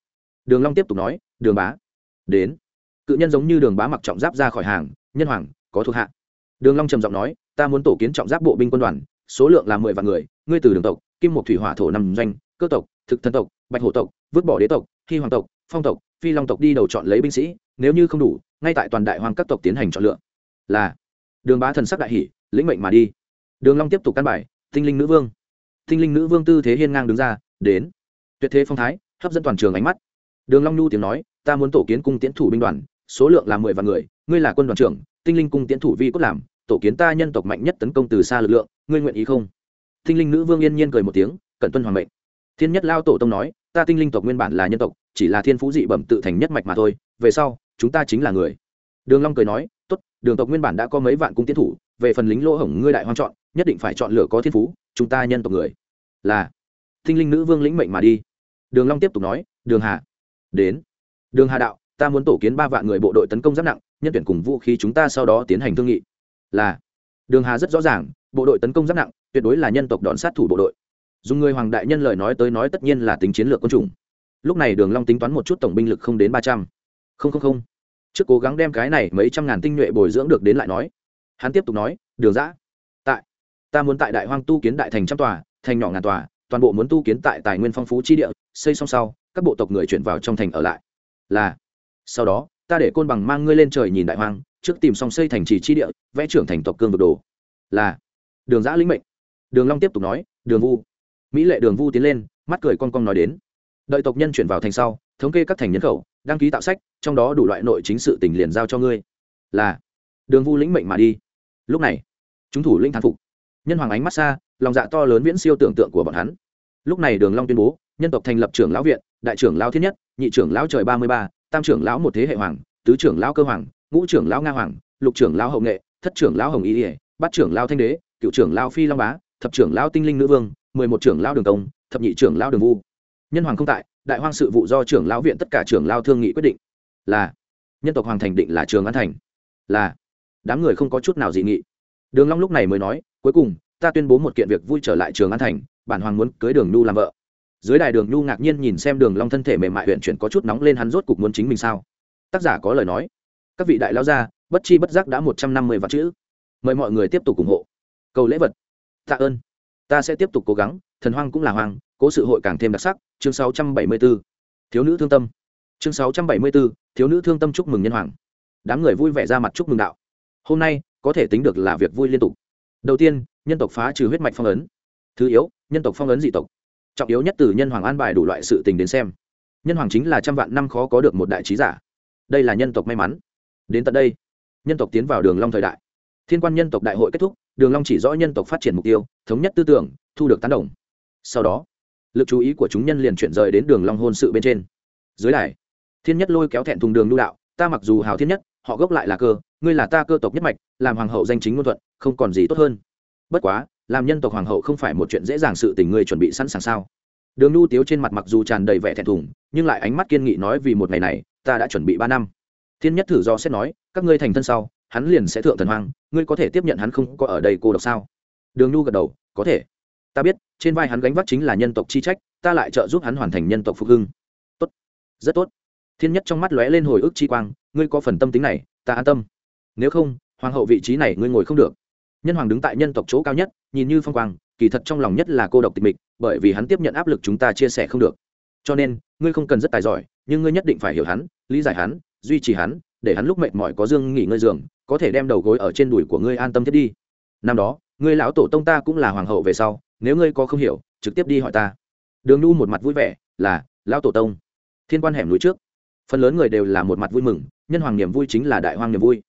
Đường long tiếp tục nói, đường bá, đến. Cự nhân giống như đường bá mặc trọng giáp ra khỏi hàng, nhân hoàng, có thuộc hạ. Đường long trầm giọng nói, ta muốn tổ kiến trọng giáp bộ binh quân đoàn, số lượng là mười vạn người, ngươi từ đường tộc, kim một thủy hỏa thổ năm doanh, cơ tộc, thực thần tộc, bạch hổ tộc, vứt bỏ đế tộc thi hoàng tộc phong tộc, phi long tộc đi đầu chọn lấy binh sĩ, nếu như không đủ, ngay tại toàn đại hoàng các tộc tiến hành chọn lựa. Là, đường bá thần sắc đại hỷ lĩnh mệnh mà đi. Đường long tiếp tục căn bài, tinh linh nữ vương. Tinh linh nữ vương tư thế hiên ngang đứng ra, đến. Tuyệt thế phong thái, hấp dẫn toàn trường ánh mắt. Đường long nhu tiếng nói, ta muốn tổ kiến cung tiễn thủ binh đoàn, số lượng là mười vạn người, ngươi là quân đoàn trưởng, tinh linh cung tiễn thủ vi cốt làm, tổ kiến ta nhân tộc mạnh nhất tấn công từ xa lực lượng, ngươi nguyện ý không? Tinh linh nữ vương yên nhiên cười một tiếng, cẩn tuân hoàng mệnh thiên nhất lao tổ tông nói, ta tinh linh tộc nguyên bản là nhân tộc, chỉ là thiên phú dị bẩm tự thành nhất mạch mà thôi, về sau, chúng ta chính là người. Đường long cười nói, tốt, đường tộc nguyên bản đã có mấy vạn cung tiến thủ, về phần lính lỗ hổng ngươi đại hoang chọn, nhất định phải chọn lựa có thiên phú, chúng ta nhân tộc người. Là. Tinh linh nữ vương lĩnh mệnh mà đi. Đường long tiếp tục nói, đường hà. Đến. Đường hà đạo, ta muốn tổ kiến ba vạn người bộ đội tấn công giáp nặng, nhân tuyển cùng vũ khí chúng ta sau đó tiến hành thương nghị. Là. Đường hà rất rõ ràng, bộ đội tấn công giáp nặng, tuyệt đối là nhân tộc đòn sát thủ bộ đội dùng người hoàng đại nhân lời nói tới nói tất nhiên là tính chiến lược quân chủng. Lúc này đường long tính toán một chút tổng binh lực không đến ba trăm. Không không không. Trước cố gắng đem cái này mấy trăm ngàn tinh nhuệ bồi dưỡng được đến lại nói. Hắn tiếp tục nói, đường giã tại, ta muốn tại đại hoang tu kiến đại thành trăm tòa, thành nhỏ ngàn tòa, toàn bộ muốn tu kiến tại tài nguyên phong phú chi địa, xây xong sau, các bộ tộc người chuyển vào trong thành ở lại. Là, sau đó, ta để côn bằng mang ngươi lên trời nhìn đại hoang, trước tìm xong xây thành trì chi địa, vẽ trưởng thành tộc cương vực đồ. Là, đường giã lĩnh mệnh. Đường long tiếp tục nói, đường vu mỹ lệ đường vu tiến lên mắt cười con con nói đến đợi tộc nhân chuyển vào thành sau thống kê các thành nhân khẩu đăng ký tạo sách trong đó đủ loại nội chính sự tình liền giao cho ngươi là đường vu lĩnh mệnh mà đi lúc này chúng thủ lĩnh thán phục nhân hoàng ánh mắt xa lòng dạ to lớn viễn siêu tưởng tượng của bọn hắn lúc này đường long tuyên bố nhân tộc thành lập trưởng lão viện đại trưởng lão thiên nhất nhị trưởng lão trời ba mươi ba tam trưởng lão một thế hệ hoàng tứ trưởng lão cơ hoàng ngũ trưởng lão nga hoàng lục trưởng lão hậu nghệ thất trưởng lão hồng y ỉa bát trưởng lão thanh đế cựu trưởng lão phi long bá thập trưởng lão tinh linh nữ vương mười một trưởng lão đường công thập nhị trưởng lão đường vu. Nhân hoàng không tại, đại hoang sự vụ do trưởng lão viện tất cả trưởng lão thương nghị quyết định. Là, nhân tộc hoàng thành định là trường an thành. Là, đám người không có chút nào dị nghị. Đường long lúc này mới nói, cuối cùng, ta tuyên bố một kiện việc vui trở lại trường an thành, bản hoàng muốn cưới đường nhu làm vợ. Dưới đài đường nhu ngạc nhiên nhìn xem đường long thân thể mềm mại huyện chuyển có chút nóng lên hắn rốt cục muốn chính mình sao. Tác giả có lời nói, các vị đại lão gia, bất chi bất giác đã một trăm năm mươi vạn chữ. Mời mọi người tiếp tục ủng hộ. Cầu lễ vật. Tạ ơn ta sẽ tiếp tục cố gắng thần hoang cũng là hoang cố sự hội càng thêm đặc sắc chương 674. thiếu nữ thương tâm. Chương 674, thiếu nữ thương tâm chúc mừng nhân hoàng. Đám người vui vẻ ra mặt chúc mừng đạo. Hôm nay có thể tính được là việc vui liên tục. Đầu tiên nhân tộc phá trừ huyết mạch phong ấn. Thứ yếu nhân tộc phong ấn dị tộc. Trọng yếu nhất từ nhân hoàng an bài đủ loại sự tình đến xem. Nhân hoàng chính là trăm vạn năm khó có được một đại trí giả. Đây là nhân tộc may mắn. Đến tận đây nhân tộc tiến vào đường long thời đại thiên quan nhân tộc đại hội kết thúc, đường long chỉ rõ nhân tộc phát triển mục tiêu, thống nhất tư tưởng, thu được tán đồng. Sau đó, lực chú ý của chúng nhân liền chuyển rời đến đường long hôn sự bên trên. Dưới đài, thiên nhất lôi kéo thẹn thùng đường lưu đạo, ta mặc dù hào thiên nhất, họ gốc lại là cơ, ngươi là ta cơ tộc nhất mạch, làm hoàng hậu danh chính ngôn thuận, không còn gì tốt hơn. Bất quá, làm nhân tộc hoàng hậu không phải một chuyện dễ dàng sự tình ngươi chuẩn bị sẵn sàng sao? Đường lưu tiếu trên mặt mặc dù tràn đầy vẻ thẹn thùng, nhưng lại ánh mắt kiên nghị nói vì một ngày này, ta đã chuẩn bị ba năm. Thiên nhất thử do xét nói, các ngươi thành thân sau hắn liền sẽ thượng thần hoang, ngươi có thể tiếp nhận hắn không? Có ở đây cô độc sao? Đường nhu gật đầu, có thể. Ta biết, trên vai hắn gánh vác chính là nhân tộc chi trách, ta lại trợ giúp hắn hoàn thành nhân tộc phục hưng. Tốt. Rất tốt. Thiên nhất trong mắt lóe lên hồi ức chi quang, ngươi có phần tâm tính này, ta an tâm. Nếu không, hoàng hậu vị trí này ngươi ngồi không được. Nhân hoàng đứng tại nhân tộc chỗ cao nhất, nhìn như phong quang, kỳ thật trong lòng nhất là cô độc tịch mịch, bởi vì hắn tiếp nhận áp lực chúng ta chia sẻ không được. Cho nên, ngươi không cần rất tài giỏi, nhưng ngươi nhất định phải hiểu hắn, lý giải hắn, duy trì hắn để hắn lúc mệt mỏi có dương nghỉ ngơi giường, có thể đem đầu gối ở trên đùi của ngươi an tâm thiết đi. Năm đó, ngươi lão tổ tông ta cũng là hoàng hậu về sau, nếu ngươi có không hiểu, trực tiếp đi hỏi ta. Đường nhu một mặt vui vẻ, là, lão tổ tông, thiên quan hẻm núi trước, phần lớn người đều là một mặt vui mừng, nhân hoàng niềm vui chính là đại hoàng niềm vui.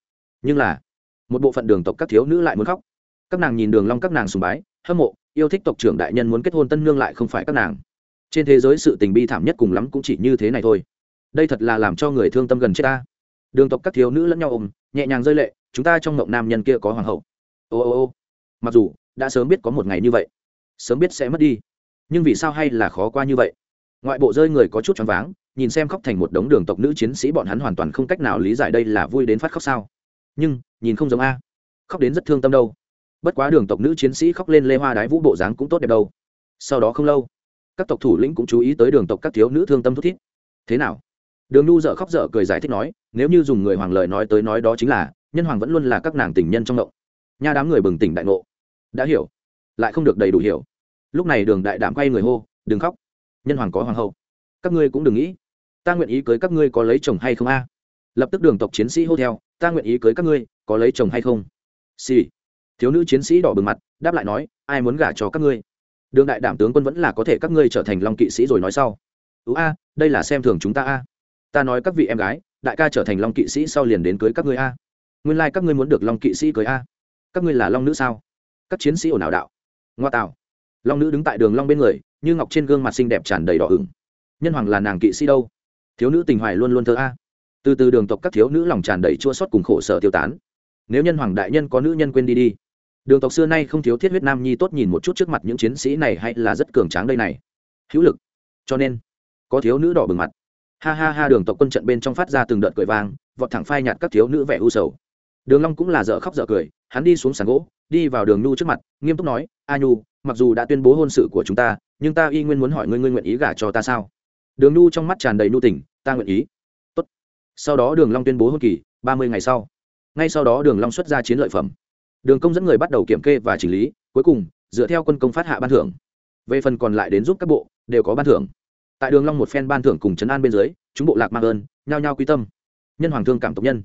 Nhưng là, một bộ phận đường tộc các thiếu nữ lại muốn khóc. Các nàng nhìn đường long các nàng sùng bái, hâm mộ, yêu thích tộc trưởng đại nhân muốn kết hôn tân nương lại không phải các nàng. Trên thế giới sự tình bi thảm nhất cùng lắm cũng chỉ như thế này thôi. Đây thật là làm cho người thương tâm gần chết ta đường tộc các thiếu nữ lẫn nhau ôm, nhẹ nhàng rơi lệ, chúng ta trong mộng nam nhân kia có hoàng hậu. Ô ô ô, mặc dù đã sớm biết có một ngày như vậy, sớm biết sẽ mất đi, nhưng vì sao hay là khó qua như vậy? Ngoại bộ rơi người có chút choáng váng, nhìn xem khóc thành một đống đường tộc nữ chiến sĩ bọn hắn hoàn toàn không cách nào lý giải đây là vui đến phát khóc sao. Nhưng, nhìn không giống a. Khóc đến rất thương tâm đâu. Bất quá đường tộc nữ chiến sĩ khóc lên lê hoa đái vũ bộ dáng cũng tốt đẹp đâu. Sau đó không lâu, các tộc thủ lĩnh cũng chú ý tới đường tộc các thiếu nữ thương tâm thút thít. Thế nào? Đường nhu dợ khóc dở cười giải thích nói, nếu như dùng người hoàng lời nói tới nói đó chính là, nhân hoàng vẫn luôn là các nàng tình nhân trong động. Nha đám người bừng tỉnh đại ngộ. Đã hiểu. Lại không được đầy đủ hiểu. Lúc này đường đại đảm quay người hô, đừng khóc. Nhân hoàng có hoàng hậu. Các ngươi cũng đừng nghĩ. Ta nguyện ý cưới các ngươi có lấy chồng hay không a? Lập tức đường tộc chiến sĩ hô theo, ta nguyện ý cưới các ngươi có lấy chồng hay không? Xì、sì. thiếu nữ chiến sĩ đỏ bừng mặt, đáp lại nói, ai muốn gả cho các ngươi? Đường đại đảm tướng quân vẫn là có thể các ngươi trở thành long kỵ sĩ rồi nói sau. Ú a, đây là xem thường chúng ta a ta nói các vị em gái, đại ca trở thành long kỵ sĩ sau liền đến cưới các ngươi a. Nguyên lai、like、các ngươi muốn được long kỵ sĩ cưới a. Các ngươi là long nữ sao? Các chiến sĩ ồn ào đạo. Ngoa tạo long nữ đứng tại đường long bên người, như ngọc trên gương mặt xinh đẹp tràn đầy đỏ ửng. Nhân hoàng là nàng kỵ sĩ đâu? Thiếu nữ tình hoài luôn luôn thơ a. Từ từ đường tộc các thiếu nữ lòng tràn đầy chua xót cùng khổ sở tiêu tán. Nếu nhân hoàng đại nhân có nữ nhân quên đi đi. Đường tộc xưa nay không thiếu thiết huyết nam nhi tốt nhìn một chút trước mặt những chiến sĩ này hay là rất cường tráng đây này. Hữu lực. Cho nên, có thiếu nữ đỏ bừng mặt ha ha ha, đường tộc quân trận bên trong phát ra từng đợt cười vang, vọt thẳng phai nhạt các thiếu nữ vẻ u sầu. Đường long cũng là dở khóc dở cười, hắn đi xuống sàn gỗ, đi vào đường nhu trước mặt, nghiêm túc nói, a nhu, mặc dù đã tuyên bố hôn sự của chúng ta, nhưng ta y nguyên muốn hỏi ngươi ngươi nguyện ý gả cho ta sao? Đường nhu trong mắt tràn đầy nhu tình, ta nguyện ý. Tốt. sau đó đường long tuyên bố hôn kỳ, ba mươi ngày sau. Ngay sau đó đường long xuất ra chiến lợi phẩm. Đường công dẫn người bắt đầu kiểm kê và chỉnh lý, cuối cùng, dựa theo quân công phát hạ ban thưởng. Về phần còn lại đến giúp các bộ, đều có ban thưởng tại đường long một phen ban thưởng cùng chấn an bên dưới, chúng bộ lạc mang ơn, nhao nhao quý tâm. Nhân hoàng thương cảm tộc nhân.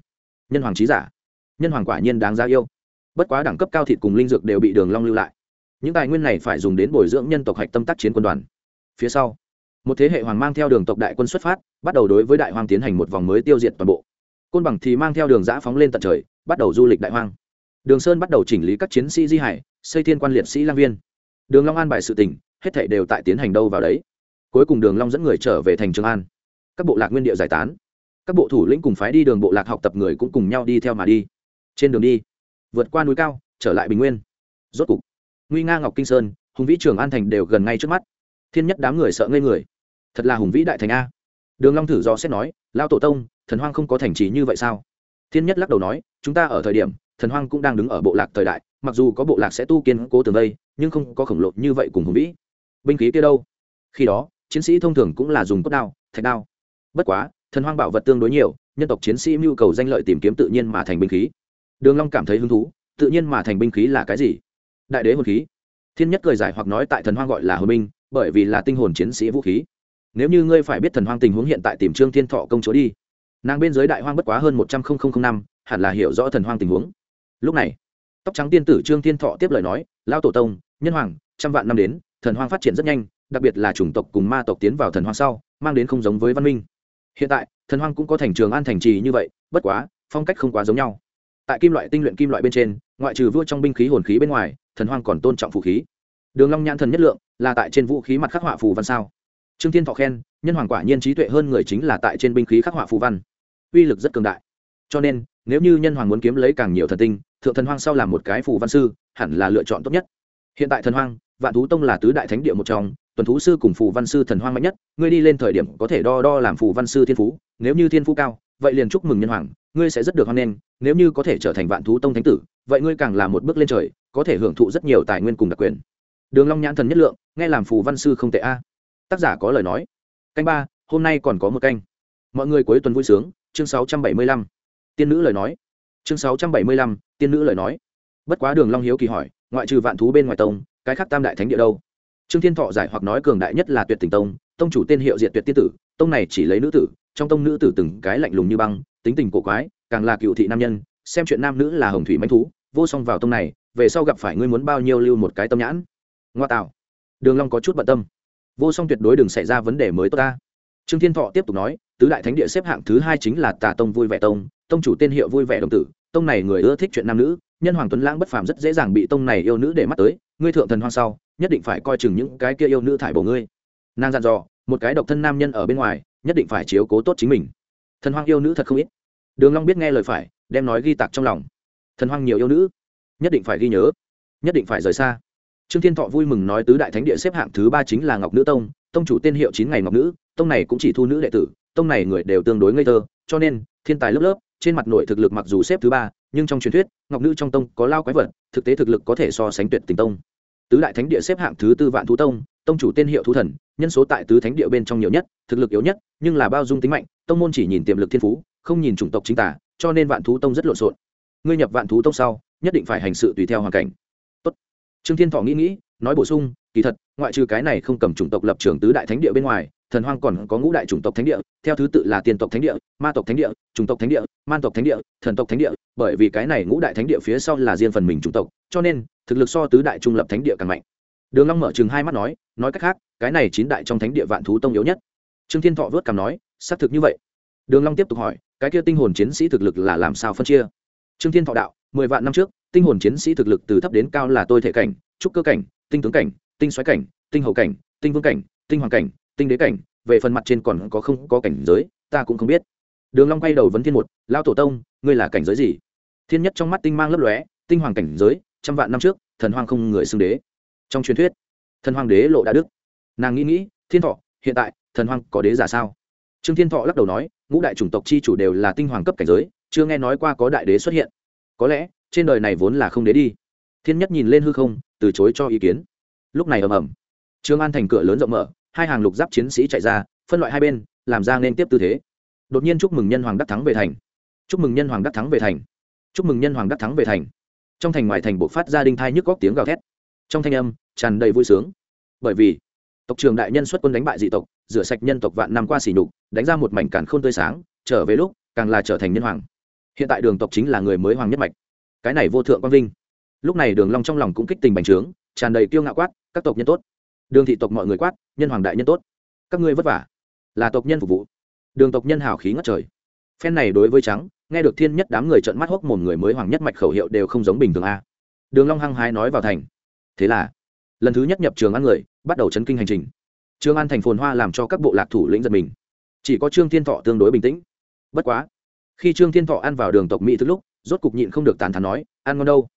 Nhân hoàng trí giả. Nhân hoàng quả nhiên đáng giá yêu. Bất quá đẳng cấp cao thịt cùng linh dược đều bị đường long lưu lại. Những tài nguyên này phải dùng đến bồi dưỡng nhân tộc hạch tâm tác chiến quân đoàn. Phía sau, một thế hệ hoàng mang theo đường tộc đại quân xuất phát, bắt đầu đối với đại hoàng tiến hành một vòng mới tiêu diệt toàn bộ. Côn bằng thì mang theo đường giã phóng lên tận trời, bắt đầu du lịch đại hoang. Đường sơn bắt đầu chỉnh lý các chiến sĩ di hải, xây thiên quan liệt sĩ lang viên. Đường long an bài sự tình, hết thảy đều tại tiến hành đâu vào đấy cuối cùng đường long dẫn người trở về thành trường an các bộ lạc nguyên địa giải tán các bộ thủ lĩnh cùng phái đi đường bộ lạc học tập người cũng cùng nhau đi theo mà đi trên đường đi vượt qua núi cao trở lại bình nguyên rốt cục nguy nga ngọc kinh sơn hùng vĩ trường an thành đều gần ngay trước mắt thiên nhất đám người sợ ngây người thật là hùng vĩ đại thành a đường long thử do xét nói lao tổ tông thần hoang không có thành trì như vậy sao thiên nhất lắc đầu nói chúng ta ở thời điểm thần hoang cũng đang đứng ở bộ lạc thời đại mặc dù có bộ lạc sẽ tu kiên cố tường đây nhưng không có khổng lồ như vậy cùng hùng vĩ binh khí kia đâu khi đó chiến sĩ thông thường cũng là dùng cốt đao, thạch đao. Bất quá, thần hoang bảo vật tương đối nhiều, nhân tộc chiến sĩ mưu cầu danh lợi tìm kiếm tự nhiên mà thành binh khí. Đường long cảm thấy hứng thú, tự nhiên mà thành binh khí là cái gì? Đại đế hồn khí. Thiên nhất cười giải hoặc nói tại thần hoang gọi là hồn binh, bởi vì là tinh hồn chiến sĩ vũ khí. Nếu như ngươi phải biết thần hoang tình huống hiện tại tìm trương thiên thọ công chúa đi. Nàng bên dưới đại hoang bất quá hơn một trăm linh năm, hẳn là hiểu rõ thần hoang tình huống. Lúc này, tóc trắng tiên tử trương thiên thọ tiếp lời nói lao tổ tông, nhân hoàng, trăm vạn năm đến, thần hoang phát triển rất nhanh đặc biệt là chủng tộc cùng ma tộc tiến vào thần hoang sau, mang đến không giống với văn minh. Hiện tại, thần hoang cũng có thành trường an thành trì như vậy, bất quá, phong cách không quá giống nhau. Tại kim loại tinh luyện kim loại bên trên, ngoại trừ vua trong binh khí hồn khí bên ngoài, thần hoang còn tôn trọng phù khí. Đường long nhãn thần nhất lượng, là tại trên vũ khí mặt khắc họa phù văn sao? Trương thiên thọ khen, nhân hoàng quả nhiên trí tuệ hơn người chính là tại trên binh khí khắc họa phù văn. Uy lực rất cường đại. Cho nên, nếu như nhân hoàng muốn kiếm lấy càng nhiều thần tinh, thượng thần hoang sau làm một cái phù văn sư, hẳn là lựa chọn tốt nhất. Hiện tại thần hoang, vạn thú tông là tứ đại thánh địa một trong tuần thú sư cùng phù văn sư thần hoang mạnh nhất, ngươi đi lên thời điểm có thể đo đo làm phù văn sư thiên phú, nếu như thiên phú cao, vậy liền chúc mừng nhân hoàng, ngươi sẽ rất được hoan nghênh, nếu như có thể trở thành vạn thú tông thánh tử, vậy ngươi càng là một bước lên trời, có thể hưởng thụ rất nhiều tài nguyên cùng đặc quyền. Đường long nhãn thần nhất lượng, nghe làm phù văn sư không tệ a. Tác giả có lời nói. Canh ba, hôm nay còn có một canh. Mọi người cuối tuần vui sướng, chương sáu trăm bảy mươi lăm. Tiên nữ lời nói. Chương sáu trăm bảy mươi lăm, tiên nữ lời nói. Bất quá đường long hiếu kỳ hỏi, ngoại trừ vạn thú bên ngoài tông, cái khác tam đại thánh địa đâu? Trương thiên thọ giải hoặc nói cường đại nhất là tuyệt tình tông tông chủ tên hiệu diệt tuyệt tiên tử, tông này chỉ lấy nữ tử, trong tông nữ tử từng cái lạnh lùng như băng, tính tình cổ quái, càng là cựu thị nam nhân, xem chuyện nam nữ là hồng thủy manh thú, vô song vào tông này, về sau gặp phải ngươi muốn bao nhiêu lưu một cái tâm nhãn. Ngoa tạo. Đường long có chút bận tâm. Vô song tuyệt đối đừng xảy ra vấn đề mới tốt ta. Trương thiên thọ tiếp tục nói, tứ đại thánh địa xếp hạng thứ hai chính là tà tông vui vẻ tông tông chủ tên hiệu vui vẻ đồng tử, tông này người ưa thích chuyện nam nữ, nhân hoàng tuấn lãng bất phàm rất dễ dàng bị tông này yêu nữ để mắt tới, ngươi thượng thần hoang sau nhất định phải coi chừng những cái kia yêu nữ thải bổ ngươi. Nàng dặn dò, một cái độc thân nam nhân ở bên ngoài, nhất định phải chiếu cố tốt chính mình. Thần hoang yêu nữ thật không ít. Đường long biết nghe lời phải, đem nói ghi tạc trong lòng. Thần hoang nhiều yêu nữ, nhất định phải ghi nhớ, nhất định phải rời xa. Trương thiên thọ vui mừng nói tứ đại thánh địa xếp hạng thứ ba chính là ngọc nữ tông tông chủ tên hiệu chín ngày ngọc nữ, tông này cũng chỉ thu nữ đệ tử, tông này người đều tương đối ngây thơ, cho nên, thiên tài lớp lớp, trên mặt nội thực lực mặc dù xếp thứ ba, nhưng trong truyền thuyết, ngọc nữ trong tông có lao quái vật, thực tế thực lực có thể so sánh tuyệt tình tông tứ đại thánh địa xếp hạng thứ tư vạn thú tông tông chủ tên hiệu thú thần, nhân số tại tứ thánh địa bên trong nhiều nhất, thực lực yếu nhất, nhưng là bao dung tính mạnh, tông môn chỉ nhìn tiềm lực thiên phú, không nhìn chủng tộc chính tả cho nên vạn thú tông rất lộn xộn ngươi nhập vạn thú tông sau, nhất định phải hành sự tùy theo hoàn cảnh Tốt. trương thiên thọ nghĩ nghĩ, nói bổ sung, kỳ thật, ngoại trừ cái này không cầm chủng tộc lập trường tứ đại thánh địa bên ngoài, thần hoang còn có ngũ đại chủng tộc thánh địa, theo thứ tự là tiền tộc thánh địa, ma tộc thánh địa, chủng tộc thánh địa, man tộc thánh địa, thần tộc thánh địa, bởi vì cái này ngũ đại thánh địa phía sau là riêng phần mình chủng tộc, cho nên thực lực so tứ đại trung lập thánh địa càng mạnh. Đường long mở chừng hai mắt nói nói cách khác, cái này chín đại trong thánh địa vạn thú tông yếu nhất. Trương thiên thọ vớt cằm nói, xác thực như vậy. Đường long tiếp tục hỏi, cái kia tinh hồn chiến sĩ thực lực là làm sao phân chia? Trương thiên thọ đạo, mười vạn năm trước, tinh hồn chiến sĩ thực lực từ thấp đến cao là tôi thể cảnh, trúc cơ cảnh, tinh tướng cảnh, tinh xoáy cảnh, tinh hậu cảnh, tinh vương cảnh, tinh hoàng cảnh, tinh đế cảnh, về phần mặt trên còn có không có cảnh giới, ta cũng không biết. Đường long quay đầu vấn thiên một lao tổ tông, ngươi là cảnh giới gì? Thiên nhất trong mắt tinh mang lấp lóe, tinh hoàng cảnh giới trăm vạn năm trước, thần hoàng không người xưng đế. Trong truyền thuyết, thần hoàng đế lộ đã đức. Nàng nghĩ nghĩ, thiên thọ, hiện tại, thần hoàng có đế giả sao? Trương thiên thọ lắc đầu nói, ngũ đại chủng tộc chi chủ đều là tinh hoàng cấp cảnh giới, chưa nghe nói qua có đại đế xuất hiện. Có lẽ, trên đời này vốn là không đế đi. Thiên nhất nhìn lên hư không, từ chối cho ý kiến. Lúc này ầm ầm, trương an thành cửa lớn rộng mở, hai hàng lục giáp chiến sĩ chạy ra, phân loại hai bên, làm ra nên tiếp tư thế. Đột nhiên chúc mừng nhân hoàng đắc thắng về thành. Chúc mừng nhân hoàng đắc thắng về thành. Chúc mừng nhân hoàng đắc thắng về thành trong thành ngoài thành bộ phát ra đinh thai nhức góc tiếng gào thét. Trong thanh âm, tràn đầy vui sướng. Bởi vì, tộc trường đại nhân xuất quân đánh bại dị tộc, rửa sạch nhân tộc vạn năm qua xỉ nhục, đánh ra một mảnh càn khôn tươi sáng, trở về lúc, càng là trở thành nhân hoàng. Hiện tại đường tộc chính là người mới hoàng nhất mạch. Cái này vô thượng quang vinh. Lúc này đường long trong lòng cũng kích tình bành trướng, tràn đầy kiêu ngạo quát, các tộc nhân tốt. Đường thị tộc mọi người quát, nhân hoàng đại nhân tốt. Các ngươi vất vả. Là tộc nhân phục vụ. Đường tộc nhân hào khí ngất trời phen này đối với trắng, nghe được thiên nhất đám người trợn mắt hốc mồm người mới hoàng nhất mạch khẩu hiệu đều không giống bình thường a. Đường long hăng hái nói vào thành. Thế là, lần thứ nhất nhập trường ăn người, bắt đầu chấn kinh hành trình. Trường an thành phồn hoa làm cho các bộ lạc thủ lĩnh giật mình. Chỉ có trương thiên thọ tương đối bình tĩnh. Bất quá, khi trương thiên thọ ăn vào đường tộc mỹ thức lúc, rốt cục nhịn không được tàn thắn nói, ăn ngon đâu?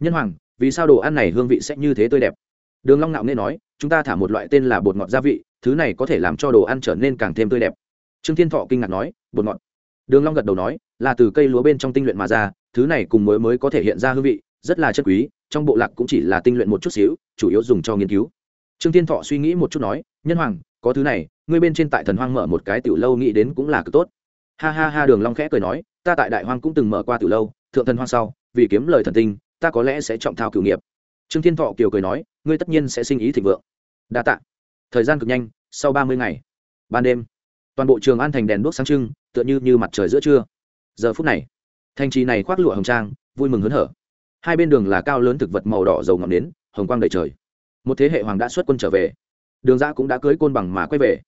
Nhân hoàng, vì sao đồ ăn này hương vị sẽ như thế tươi đẹp? Đường long ngạo nghe nói, chúng ta thả một loại tên là bột ngọt gia vị, thứ này có thể làm cho đồ ăn trở nên càng thêm tươi đẹp. Trương thiên thọ kinh ngạc nói, bột ngọt? Đường long gật đầu nói, là từ cây lúa bên trong tinh luyện mà ra, thứ này cùng mới mới có thể hiện ra hương vị, rất là chất quý, trong bộ lạc cũng chỉ là tinh luyện một chút xíu, chủ yếu dùng cho nghiên cứu. Trương thiên thọ suy nghĩ một chút nói, nhân hoàng, có thứ này, ngươi bên trên tại thần hoang mở một cái tiểu lâu nghĩ đến cũng là cực tốt. Ha ha ha, đường long khẽ cười nói, ta tại đại hoang cũng từng mở qua tiểu lâu, thượng thần hoang sau, vì kiếm lời thần tinh, ta có lẽ sẽ trọng thao cửu nghiệp. Trương thiên thọ kiều cười nói, ngươi tất nhiên sẽ sinh ý thịnh vượng. Đa tạ. Thời gian cực nhanh, sau ba mươi ngày. Ban đêm, toàn bộ trường an thành đèn đuốc sáng trưng tựa như như mặt trời giữa trưa. Giờ phút này thành trì này khoác lụa hồng trang, vui mừng hớn hở. Hai bên đường là cao lớn thực vật màu đỏ dầu ngọn nến, hồng quang đầy trời. Một thế hệ hoàng đã xuất quân trở về. Đường giã cũng đã cưới côn bằng mà quay về.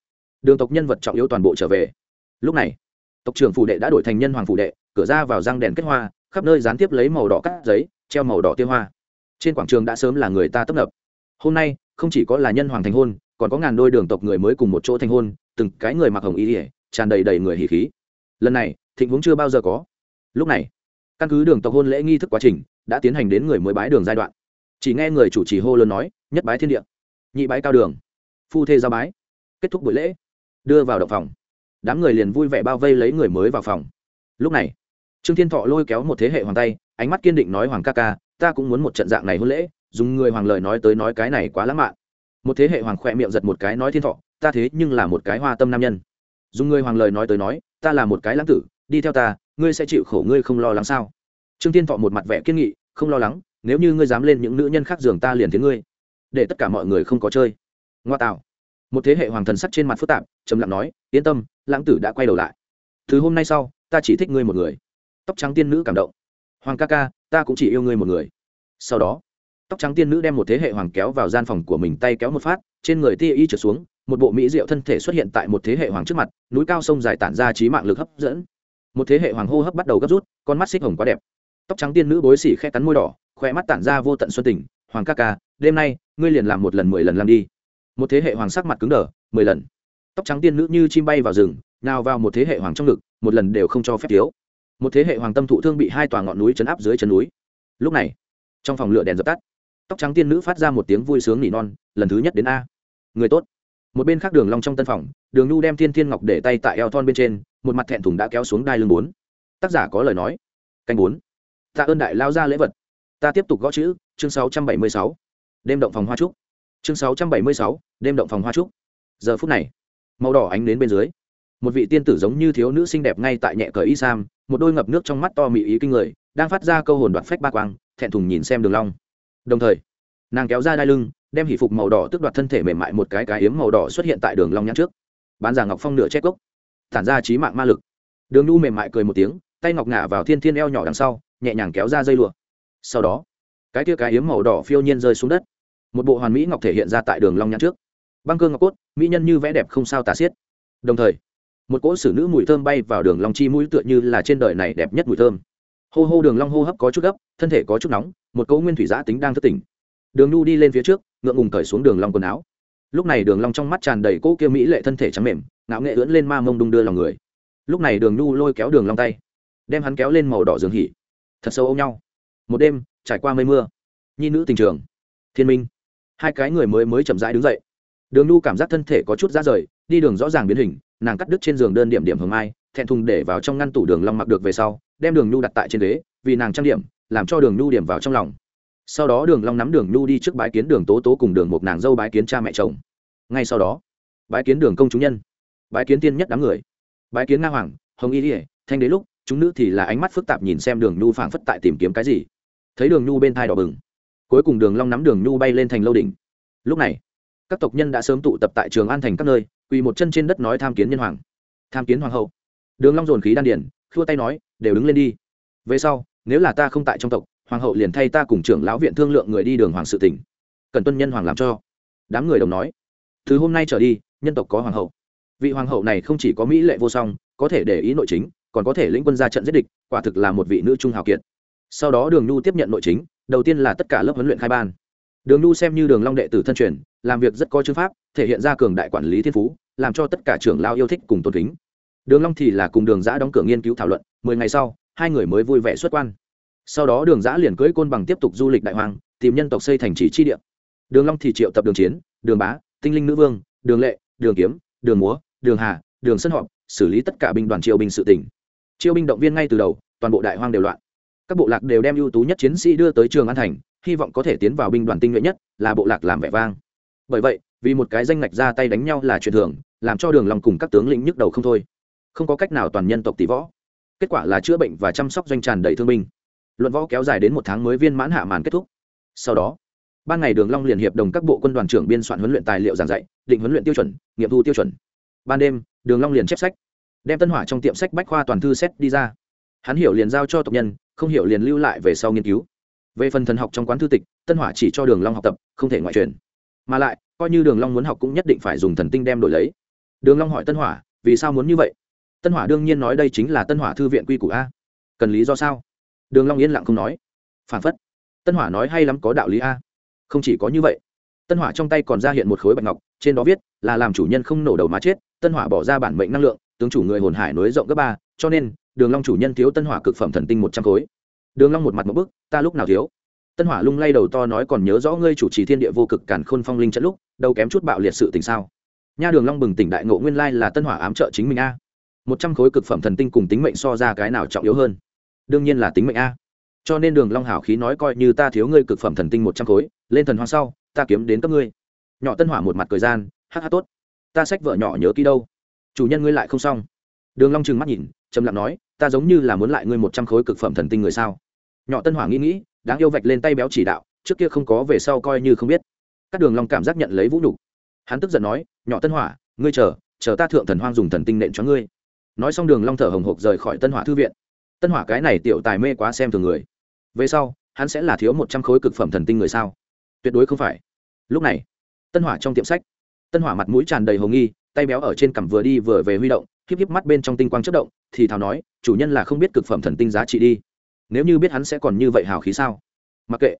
Đường tộc nhân vật trọng yếu toàn bộ trở về. Lúc này, tộc trưởng phủ đệ đã đổi thành nhân hoàng phủ đệ, cửa ra vào răng đèn kết hoa, khắp nơi gián tiếp lấy màu đỏ cắt giấy, treo màu đỏ tiêu hoa. Trên quảng trường đã sớm là người ta tấp nập. Hôm nay, không chỉ có là nhân hoàng thành hôn, còn có ngàn đôi đường tộc người mới cùng một chỗ thành hôn, từng cái người mặc hồng y ỉa tràn đầy đầy người hỉ khí. Lần này, thịnh vốn chưa bao giờ có. Lúc này, căn cứ đường tộc hôn lễ nghi thức quá trình, đã tiến hành đến người mới bái đường giai đoạn. Chỉ nghe người chủ trì hô lớn nói, nhất bái thiên địa, nhị bái cao đường, phu thê giao bái. Kết thúc buổi lễ, đưa vào động phòng. Đám người liền vui vẻ bao vây lấy người mới vào phòng. Lúc này, trương thiên thọ lôi kéo một thế hệ hoàng tay, ánh mắt kiên định nói, hoàng ca ca, ta cũng muốn một trận dạng này hôn lễ, dùng người hoàng lời nói tới nói cái này quá lãng mạn. Một thế hệ hoàng khỏe miệng giật một cái nói, thiên thọ, ta thế nhưng là một cái hoa tâm nam nhân dùng người hoàng lời nói tới nói, ta là một cái lãng tử, đi theo ta, ngươi sẽ chịu khổ ngươi không lo lắng sao? Trương thiên thọ một mặt vẻ kiên nghị, không lo lắng, nếu như ngươi dám lên những nữ nhân khác giường ta liền thế ngươi. Để tất cả mọi người không có chơi. Ngoa tạo. Một thế hệ hoàng thần sắc trên mặt phức tạp, trầm lặng nói, yên tâm, lãng tử đã quay đầu lại. Thứ hôm nay sau, ta chỉ thích ngươi một người. Tóc trắng tiên nữ cảm động. Hoàng ca ca, ta cũng chỉ yêu ngươi một người. Sau đó, tóc trắng tiên nữ đem một thế hệ hoàng kéo vào gian phòng của mình tay kéo một phát, trên người tia y trượt xuống một bộ mỹ diệu thân thể xuất hiện tại một thế hệ hoàng trước mặt, núi cao sông dài tản ra trí mạng lực hấp dẫn. Một thế hệ hoàng hô hấp bắt đầu gấp rút, con mắt xích hồng quá đẹp. Tóc trắng tiên nữ bối xỉ khe cắn môi đỏ khoe mắt tản ra vô tận xuân tình. Hoàng ca ca, đêm nay, ngươi liền làm một lần mười lần làm đi. Một thế hệ hoàng sắc mặt cứng đờ, mười lần. Tóc trắng tiên nữ như chim bay vào rừng, nào vào một thế hệ hoàng trong ngực, một lần đều không cho phép thiếu. Một thế hệ hoàng tâm thụ thương bị hai tòa ngọn núi chấn áp dưới chân núi. Lúc này, trong phòng lửa đèn dập tắt, tóc trắng tiên nữ phát ra một tiếng vui sướng nỉ non, lần thứ nhất đến a. Người tốt một bên khác đường long trong tân phòng, đường nhu đem thiên thiên ngọc để tay tại eo thon bên trên, một mặt thẹn thùng đã kéo xuống đai lưng bốn. Tác giả có lời nói. Canh bốn. Tạ ơn đại lao ra lễ vật. Ta tiếp tục gõ chữ, chương sáu trăm bảy mươi sáu. Đêm động phòng hoa trúc. Chương sáu trăm bảy mươi sáu, đêm động phòng hoa trúc. Giờ phút này, màu đỏ ánh đến bên dưới. Một vị tiên tử giống như thiếu nữ xinh đẹp ngay tại nhẹ cởi y sam, một đôi ngập nước trong mắt to mị ý kinh người, đang phát ra câu hồn đoạt phách ba quang, thẹn thùng nhìn xem đường long. Đồng thời, nàng kéo ra đai lưng đem hỷ phục màu đỏ tước đoạt thân thể mềm mại một cái cái hiếm màu đỏ xuất hiện tại đường long nhãn trước. Bán giả ngọc phong nửa che gốc. Tản ra trí mạng ma lực. Đường nu mềm mại cười một tiếng, tay ngọc ngả vào thiên thiên eo nhỏ đằng sau, nhẹ nhàng kéo ra dây lụa. Sau đó, cái kia cái hiếm màu đỏ phiêu nhiên rơi xuống đất. Một bộ hoàn mỹ ngọc thể hiện ra tại đường long nhãn trước. Băng cơ ngọc cốt, mỹ nhân như vẽ đẹp không sao tả xiết. Đồng thời, một cỗ sử nữ mùi thơm bay vào đường long chi mũi tựa như là trên đời này đẹp nhất mùi thơm. Hô hô đường long hô hấp có chút gấp, thân thể có chút nóng, một cỗ nguyên thủy giã tính đang thức tỉnh đường nu đi lên phía trước, ngượng ngùng cởi xuống đường long quần áo. Lúc này đường long trong mắt tràn đầy cỗ kia mỹ lệ thân thể trắng mềm, ngạo nghệ ưỡn lên ma mông đung đưa lòng người. Lúc này đường nu lôi kéo đường long tay, đem hắn kéo lên màu đỏ giường hỉ. Thật sâu ôm nhau. Một đêm, trải qua mây mưa, nhi nữ tình trường, thiên minh. Hai cái người mới mới chậm rãi đứng dậy. Đường nu cảm giác thân thể có chút ra rời, đi đường rõ ràng biến hình, nàng cắt đứt trên giường đơn điểm điểm hồng mai, thẹn thùng để vào trong ngăn tủ đường long mặc được về sau, đem đường nu đặt tại trên ghế, vì nàng trang điểm, làm cho đường nu điểm vào trong lòng sau đó đường long nắm đường nu đi trước bái kiến đường tố tố cùng đường một nàng dâu bái kiến cha mẹ chồng ngay sau đó bái kiến đường công chúng nhân bái kiến tiên nhất đám người bái kiến nga hoàng hồng y ỉa thanh đế lúc chúng nữ thì là ánh mắt phức tạp nhìn xem đường nu phảng phất tại tìm kiếm cái gì thấy đường nu bên thai đỏ bừng cuối cùng đường long nắm đường nu bay lên thành lâu đỉnh lúc này các tộc nhân đã sớm tụ tập tại trường an thành các nơi quỳ một chân trên đất nói tham kiến nhân hoàng tham kiến hoàng hậu đường long dồn khí đan điển khua tay nói đều đứng lên đi về sau nếu là ta không tại trong tộc hoàng hậu liền thay ta cùng trưởng lão viện thương lượng người đi đường hoàng sự tỉnh. Cần tuân nhân hoàng làm cho. Đám người đồng nói. Từ hôm nay trở đi, nhân tộc có hoàng hậu. Vị hoàng hậu này không chỉ có mỹ lệ vô song, có thể để ý nội chính, còn có thể lĩnh quân ra trận giết địch, quả thực là một vị nữ trung hào kiệt. Sau đó đường nhu tiếp nhận nội chính, đầu tiên là tất cả lớp huấn luyện khai ban. Đường nhu xem như đường long đệ tử thân truyền, làm việc rất có chữ pháp, thể hiện ra cường đại quản lý thiên phú, làm cho tất cả trưởng lao yêu thích cùng tôn kính. Đường long thì là cùng đường giã đóng cửa nghiên cứu thảo luận, mười ngày sau, hai người mới vui vẻ xuất quan sau đó đường giã liền cưỡi côn bằng tiếp tục du lịch đại hoàng, tìm nhân tộc xây thành trì chi địa. Đường long thì triệu tập đường chiến, đường bá, tinh linh nữ vương, đường lệ, đường kiếm, đường múa, đường hà, đường sân họp, xử lý tất cả binh đoàn triều binh sự tỉnh triều binh động viên ngay từ đầu, toàn bộ đại hoang đều loạn. Các bộ lạc đều đem ưu tú nhất chiến sĩ đưa tới trường an thành, hy vọng có thể tiến vào binh đoàn tinh nhuệ nhất, là bộ lạc làm vẻ vang. Bởi vậy, vì một cái danh ngạch ra tay đánh nhau là chuyện thường, làm cho đường lòng cùng các tướng lĩnh nhức đầu không thôi. Không có cách nào toàn nhân tộc tỷ võ. Kết quả là chữa bệnh và chăm sóc doanh tràn đầy thương binh luận võ kéo dài đến một tháng mới viên mãn hạ màn kết thúc. Sau đó, ban ngày đường long liền hiệp đồng các bộ quân đoàn trưởng biên soạn huấn luyện tài liệu giảng dạy, định huấn luyện tiêu chuẩn, nghiệm thu tiêu chuẩn. Ban đêm, đường long liền chép sách, đem tân hỏa trong tiệm sách bách khoa toàn thư xét đi ra. Hắn hiểu liền giao cho tộc nhân, không hiểu liền lưu lại về sau nghiên cứu. Về phần thần học trong quán thư tịch, tân hỏa chỉ cho đường long học tập, không thể ngoại truyền. Mà lại, coi như đường long muốn học cũng nhất định phải dùng thần tinh đem đổi lấy. Đường long hỏi tân hỏa, vì sao muốn như vậy? Tân hỏa đương nhiên nói đây chính là tân hỏa thư viện quy củ a. Cần lý do sao? Đường long yên lặng không nói. Phản phất tân hỏa nói hay lắm có đạo lý a. Không chỉ có như vậy tân hỏa trong tay còn ra hiện một khối bạch ngọc trên đó viết là làm chủ nhân không nổ đầu mà chết tân hỏa bỏ ra bản mệnh năng lượng tướng chủ người hồn hải nối rộng gấp ba cho nên đường long chủ nhân thiếu tân hỏa cực phẩm thần tinh một trăm khối. Đường long một mặt một bước, ta lúc nào thiếu? Tân hỏa lung lay đầu to nói còn nhớ rõ ngươi chủ trì thiên địa vô cực cản khôn phong linh trận lúc đâu kém chút bạo liệt sự tình sao? Nha đường long bừng tỉnh đại ngộ nguyên lai là tân hỏa ám trợ chính mình a. Một trăm khối cực phẩm thần tinh cùng tính mệnh so ra cái nào trọng yếu hơn? Đương nhiên là tính mệnh a. Cho nên đường long hảo khí nói coi như ta thiếu ngươi cực phẩm thần tinh một trăm khối, lên thần hoang sau, ta kiếm đến cấp ngươi. Nhỏ tân hỏa một mặt cười gian hát hát tốt. Ta sách vợ nhỏ nhớ kỹ đâu. Chủ nhân ngươi lại không xong. Đường long trừng mắt nhìn, trầm lặng nói, ta giống như là muốn lại ngươi một trăm khối cực phẩm thần tinh người sao? Nhỏ tân hỏa nghĩ nghĩ, đáng yêu vạch lên tay béo chỉ đạo, trước kia không có, về sau coi như không biết. Các đường long cảm giác nhận lấy vũ nhục. Hắn tức giận nói, nhỏ tân hỏa, ngươi chờ chờ ta thượng thần hoang dùng thần tinh nện cho ngươi. Nói xong đường long thở hồng hộc rời khỏi tân hỏa thư viện tân hỏa cái này tiểu tài mê quá xem thường người. Về sau, hắn sẽ là thiếu một trăm khối cực phẩm thần tinh người sao? Tuyệt đối không phải. Lúc này, tân hỏa trong tiệm sách, tân hỏa mặt mũi tràn đầy hồ nghi, tay béo ở trên cằm vừa đi vừa về huy động híp híp mắt bên trong tinh quang chất động, thì thào nói, chủ nhân là không biết cực phẩm thần tinh giá trị đi. Nếu như biết hắn sẽ còn như vậy hào khí sao? Mặc kệ.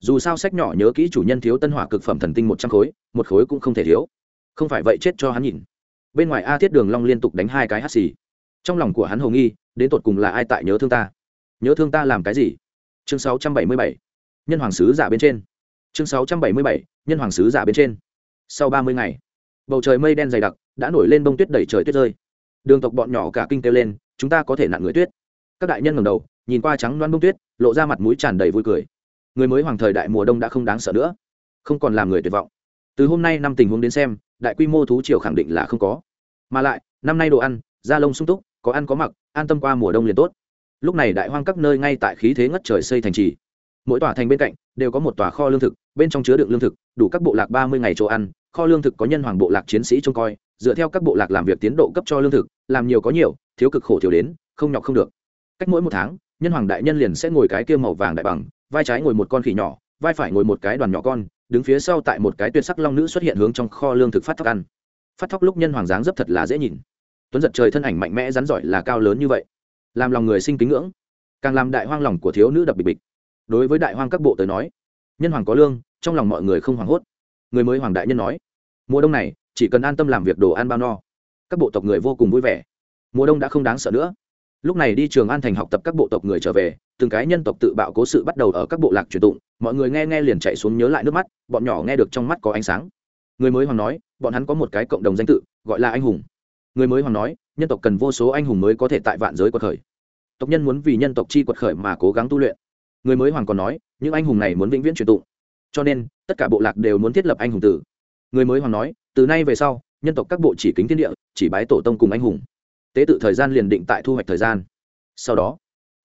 Dù sao sách nhỏ nhớ kỹ chủ nhân thiếu tân hỏa cực phẩm thần tinh một trăm khối, một khối cũng không thể thiếu. Không phải vậy chết cho hắn nhìn. Bên ngoài a thiết đường long liên tục đánh hai cái hắt xì. Trong lòng của hắn hồ nghi đến tột cùng là ai tại nhớ thương ta? Nhớ thương ta làm cái gì? Chương sáu trăm bảy mươi bảy. Nhân hoàng sứ giả bên trên. Chương sáu trăm bảy mươi bảy, nhân hoàng sứ giả bên trên. Sau ba mươi ngày, bầu trời mây đen dày đặc, đã nổi lên bông tuyết đẩy trời tuyết rơi. Đường tộc bọn nhỏ cả kinh kêu lên, chúng ta có thể nạn người tuyết. Các đại nhân ngầm đầu, nhìn qua trắng loan bông tuyết, lộ ra mặt mũi tràn đầy vui cười. Người mới hoàng thời đại mùa đông đã không đáng sợ nữa, không còn làm người tuyệt vọng. Từ hôm nay năm tình huống đến xem, đại quy mô thú triều khẳng định là không có. Mà lại, năm nay đồ ăn, da lông sung túc có ăn có mặc, an tâm qua mùa đông liền tốt. Lúc này đại hoang các nơi ngay tại khí thế ngất trời xây thành trì. Mỗi tòa thành bên cạnh đều có một tòa kho lương thực, bên trong chứa đựng lương thực, đủ các bộ lạc ba mươi ngày chỗ ăn, kho lương thực có nhân hoàng bộ lạc chiến sĩ trông coi, dựa theo các bộ lạc làm việc tiến độ cấp cho lương thực, làm nhiều có nhiều, thiếu cực khổ thiếu đến, không nhọc không được. Cách mỗi một tháng, nhân hoàng đại nhân liền sẽ ngồi cái kia màu vàng đại bằng, vai trái ngồi một con khỉ nhỏ, vai phải ngồi một cái đoàn nhỏ con, đứng phía sau tại một cái tuyệt sắc long nữ xuất hiện hướng trong kho lương thực phát thóc ăn. Phát thóc lúc nhân hoàng dáng dấp thật là dễ nhìn tuấn giật trời thân ảnh mạnh mẽ rắn giỏi là cao lớn như vậy, làm lòng người sinh kính ngưỡng, càng làm đại hoang lòng của thiếu nữ đập bịch bịch. Đối với đại hoang các bộ tới nói, nhân hoàng có lương, trong lòng mọi người không hoảng hốt. Người mới hoàng đại nhân nói, mùa đông này, chỉ cần an tâm làm việc đồ ăn bao no. Các bộ tộc người vô cùng vui vẻ. Mùa đông đã không đáng sợ nữa. Lúc này đi trường an thành học tập các bộ tộc người trở về, từng cái nhân tộc tự bạo cố sự bắt đầu ở các bộ lạc truyền tụng, mọi người nghe nghe liền chạy xuống nhớ lại nước mắt, bọn nhỏ nghe được trong mắt có ánh sáng. Người mới hoàng nói, bọn hắn có một cái cộng đồng danh tự, gọi là anh hùng người mới hoàng nói, nhân tộc cần vô số anh hùng mới có thể tại vạn giới quật khởi. Tộc nhân muốn vì nhân tộc chi quật khởi mà cố gắng tu luyện. Người mới hoàng còn nói, những anh hùng này muốn vĩnh viễn truyền tụng. Cho nên, tất cả bộ lạc đều muốn thiết lập anh hùng tử. Người mới hoàng nói, từ nay về sau, nhân tộc các bộ chỉ kính thiên địa, chỉ bái tổ tông cùng anh hùng. Tế tự thời gian liền định tại thu hoạch thời gian. Sau đó,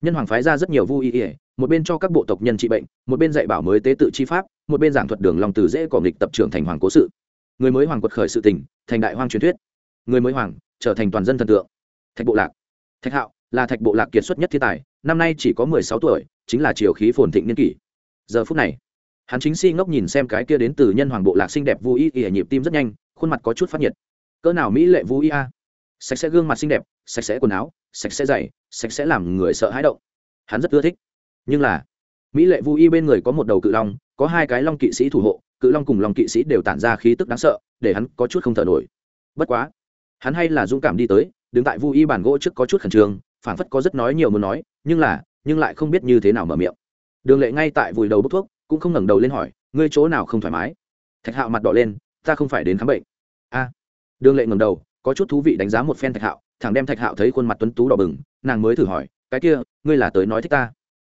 nhân hoàng phái ra rất nhiều vui ỉa một bên cho các bộ tộc nhân trị bệnh, một bên dạy bảo mới tế tự chi pháp, một bên giảng thuật đường lòng từ dễ cỏ nghịch tập trưởng thành hoàng cố sự. Người mới hoàng quật khởi sự tình, thành đại hoang truyền thuyết người mới hoàng, trở thành toàn dân thần tượng. Thạch bộ lạc. Thạch hạo là thạch bộ lạc kiệt xuất nhất thiên tài, năm nay chỉ có mười sáu tuổi, chính là triều khí phồn thịnh niên kỷ. Giờ phút này, hắn chính si ngốc nhìn xem cái kia đến từ nhân hoàng bộ lạc xinh đẹp vui ỉa nhịp tim rất nhanh, khuôn mặt có chút phát nhiệt. Cỡ nào mỹ lệ vui a. Sạch sẽ gương mặt xinh đẹp, sạch sẽ quần áo, sạch sẽ dày sạch sẽ làm người sợ hãi động. Hắn rất ưa thích. Nhưng là, mỹ lệ vui y bên người có một đầu cự long, có hai cái long kỵ sĩ thủ hộ, cự long cùng long kỵ sĩ đều tản ra khí tức đáng sợ, để hắn có chút không thở nổi. Bất quá hắn hay là dũng cảm đi tới, đứng tại vui y bản gỗ trước có chút khẩn trương, phảng phất có rất nói nhiều muốn nói, nhưng là, nhưng lại không biết như thế nào mở miệng. Đường lệ ngay tại vùi đầu bốc thuốc, cũng không ngẩng đầu lên hỏi, ngươi chỗ nào không thoải mái? Thạch hạo mặt đỏ lên, ta không phải đến khám bệnh. A. Đường lệ ngẩng đầu, có chút thú vị đánh giá một phen thạch hạo, thẳng đem thạch hạo thấy khuôn mặt tuấn tú đỏ bừng, nàng mới thử hỏi, cái kia, ngươi là tới nói thích ta?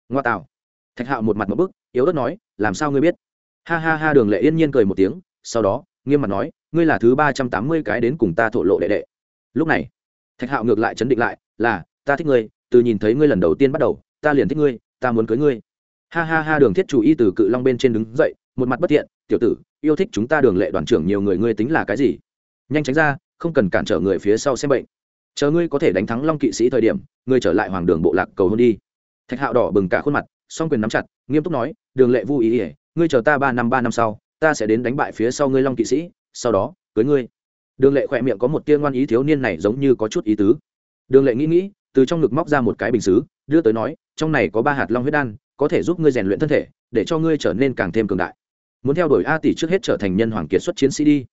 Ngoa tạo thạch hạo một mặt một bức, yếu đất nói, làm sao ngươi biết? Ha ha ha, đường lệ yên nhiên cười một tiếng, sau đó, nghiêm mặt nói ngươi là thứ ba trăm tám mươi cái đến cùng ta thổ lộ đệ đệ. Lúc này, thạch hạo ngược lại chấn định lại, là, ta thích ngươi, từ nhìn thấy ngươi lần đầu tiên bắt đầu, ta liền thích ngươi, ta muốn cưới ngươi. Ha ha ha, đường thiết chủ y từ cự long bên trên đứng dậy, một mặt bất thiện, tiểu tử, yêu thích chúng ta đường lệ đoàn trưởng nhiều người, ngươi tính là cái gì? Nhanh tránh ra, không cần cản trở người phía sau xem bệnh. Chờ ngươi có thể đánh thắng long kỵ sĩ thời điểm, ngươi trở lại hoàng đường bộ lạc cầu hôn đi. Thạch hạo đỏ bừng cả khuôn mặt, song quyền nắm chặt, nghiêm túc nói, đường lệ vui ý ỉa ngươi chờ ta ba năm ba năm sau, ta sẽ đến đánh bại phía sau ngươi long kỵ sĩ sau đó, cưới ngươi. Đường lệ khỏe miệng có một tia ngoan ý thiếu niên này giống như có chút ý tứ. Đường lệ nghĩ nghĩ, từ trong ngực móc ra một cái bình xứ, đưa tới nói, trong này có ba hạt long huyết đan, có thể giúp ngươi rèn luyện thân thể, để cho ngươi trở nên càng thêm cường đại. Muốn theo đuổi a tỷ trước hết trở thành nhân hoàng kiệt xuất chiến sĩ đi.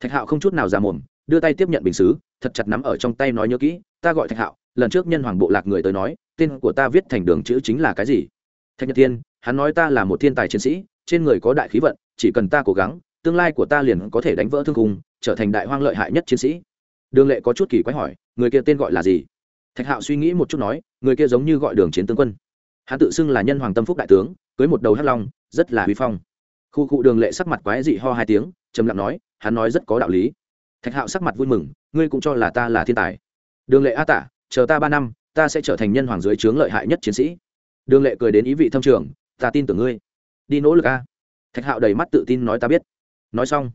Thạch hạo không chút nào ra mồm, đưa tay tiếp nhận bình xứ, thật chặt nắm ở trong tay nói nhớ kỹ, ta gọi thạch hạo, lần trước nhân hoàng bộ lạc người tới nói, tên của ta viết thành đường chữ chính là cái gì? Thạch nhật thiên, hắn nói ta là một thiên tài chiến sĩ, trên người có đại khí vận, chỉ cần ta cố gắng tương lai của ta liền có thể đánh vỡ thương khung, trở thành đại hoang lợi hại nhất chiến sĩ. Đường lệ có chút kỳ quái hỏi người kia tên gọi là gì? Thạch hạo suy nghĩ một chút nói người kia giống như gọi đường chiến tướng quân. Hắn tự xưng là nhân hoàng tâm phúc đại tướng cưới một đầu hắc long rất là huy phong. Khu cụ đường lệ sắc mặt quái dị ho hai tiếng trầm lặng nói hắn nói rất có đạo lý. Thạch hạo sắc mặt vui mừng ngươi cũng cho là ta là thiên tài. Đường lệ a tạ chờ ta ba năm ta sẽ trở thành nhân hoàng dưới trướng lợi hại nhất chiến sĩ. Đường lệ cười đến ý vị thâm trường ta tin tưởng ngươi. Đi nỗ lực a. Thạch hạo đầy mắt tự tin nói ta biết nói xong,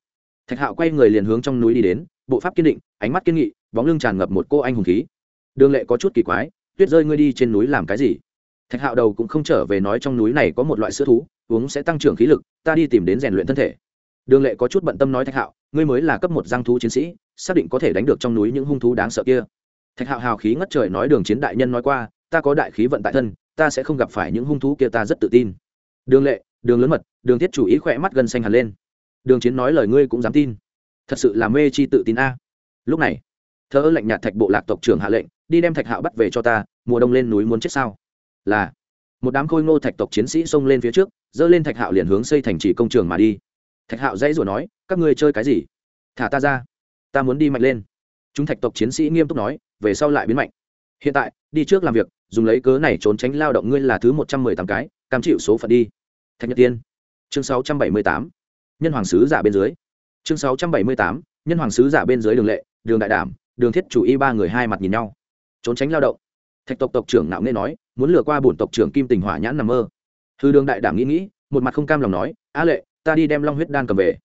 thạch hạo quay người liền hướng trong núi đi đến, bộ pháp kiên định, ánh mắt kiên nghị, bóng lưng tràn ngập một cô anh hùng khí. Đường lệ có chút kỳ quái, tuyết rơi, ngươi đi trên núi làm cái gì? Thạch hạo đầu cũng không trở về nói trong núi này có một loại sữa thú, uống sẽ tăng trưởng khí lực, ta đi tìm đến rèn luyện thân thể. Đường lệ có chút bận tâm nói thạch hạo, ngươi mới là cấp một giang thú chiến sĩ, xác định có thể đánh được trong núi những hung thú đáng sợ kia. Thạch hạo hào khí ngất trời nói đường chiến đại nhân nói qua, ta có đại khí vận tại thân, ta sẽ không gặp phải những hung thú kia, ta rất tự tin. Đường lệ, đường lớn mật, đường thiết chủ ý khỏe mắt gần xanh hẳn lên đường chiến nói lời ngươi cũng dám tin. Thật sự là mê chi tự tin a. Lúc này thơ lạnh nhạt thạch bộ lạc tộc trưởng hạ lệnh, đi đem thạch hạo bắt về cho ta, mùa đông lên núi muốn chết sao? Là, một đám khôi ngô thạch tộc chiến sĩ xông lên phía trước dơ lên thạch hạo liền hướng xây thành trì công trường mà đi. Thạch hạo dãy rồi nói, các ngươi chơi cái gì? Thả ta ra, ta muốn đi mạnh lên. Chúng thạch tộc chiến sĩ nghiêm túc nói, về sau lại biến mạnh. Hiện tại, đi trước làm việc, dùng lấy cớ này trốn tránh lao động ngươi là thứ một trăm mười tám cái, cam chịu số phận đi. Thạch nhật tiên, chương sáu trăm bảy mươi tám nhân hoàng sứ giả bên dưới. Chương sáu trăm bảy mươi tám, nhân hoàng sứ giả bên dưới đường lệ, đường đại đảm, đường thiết chủ y ba người hai mặt nhìn nhau. Trốn tránh lao động. Thạch tộc tộc trưởng nạo nghe nói, muốn lừa qua bổn tộc trưởng kim tình hỏa nhãn nằm mơ. Hư đường đại đảm nghĩ nghĩ, một mặt không cam lòng nói, a lệ, ta đi đem long huyết đan cầm về.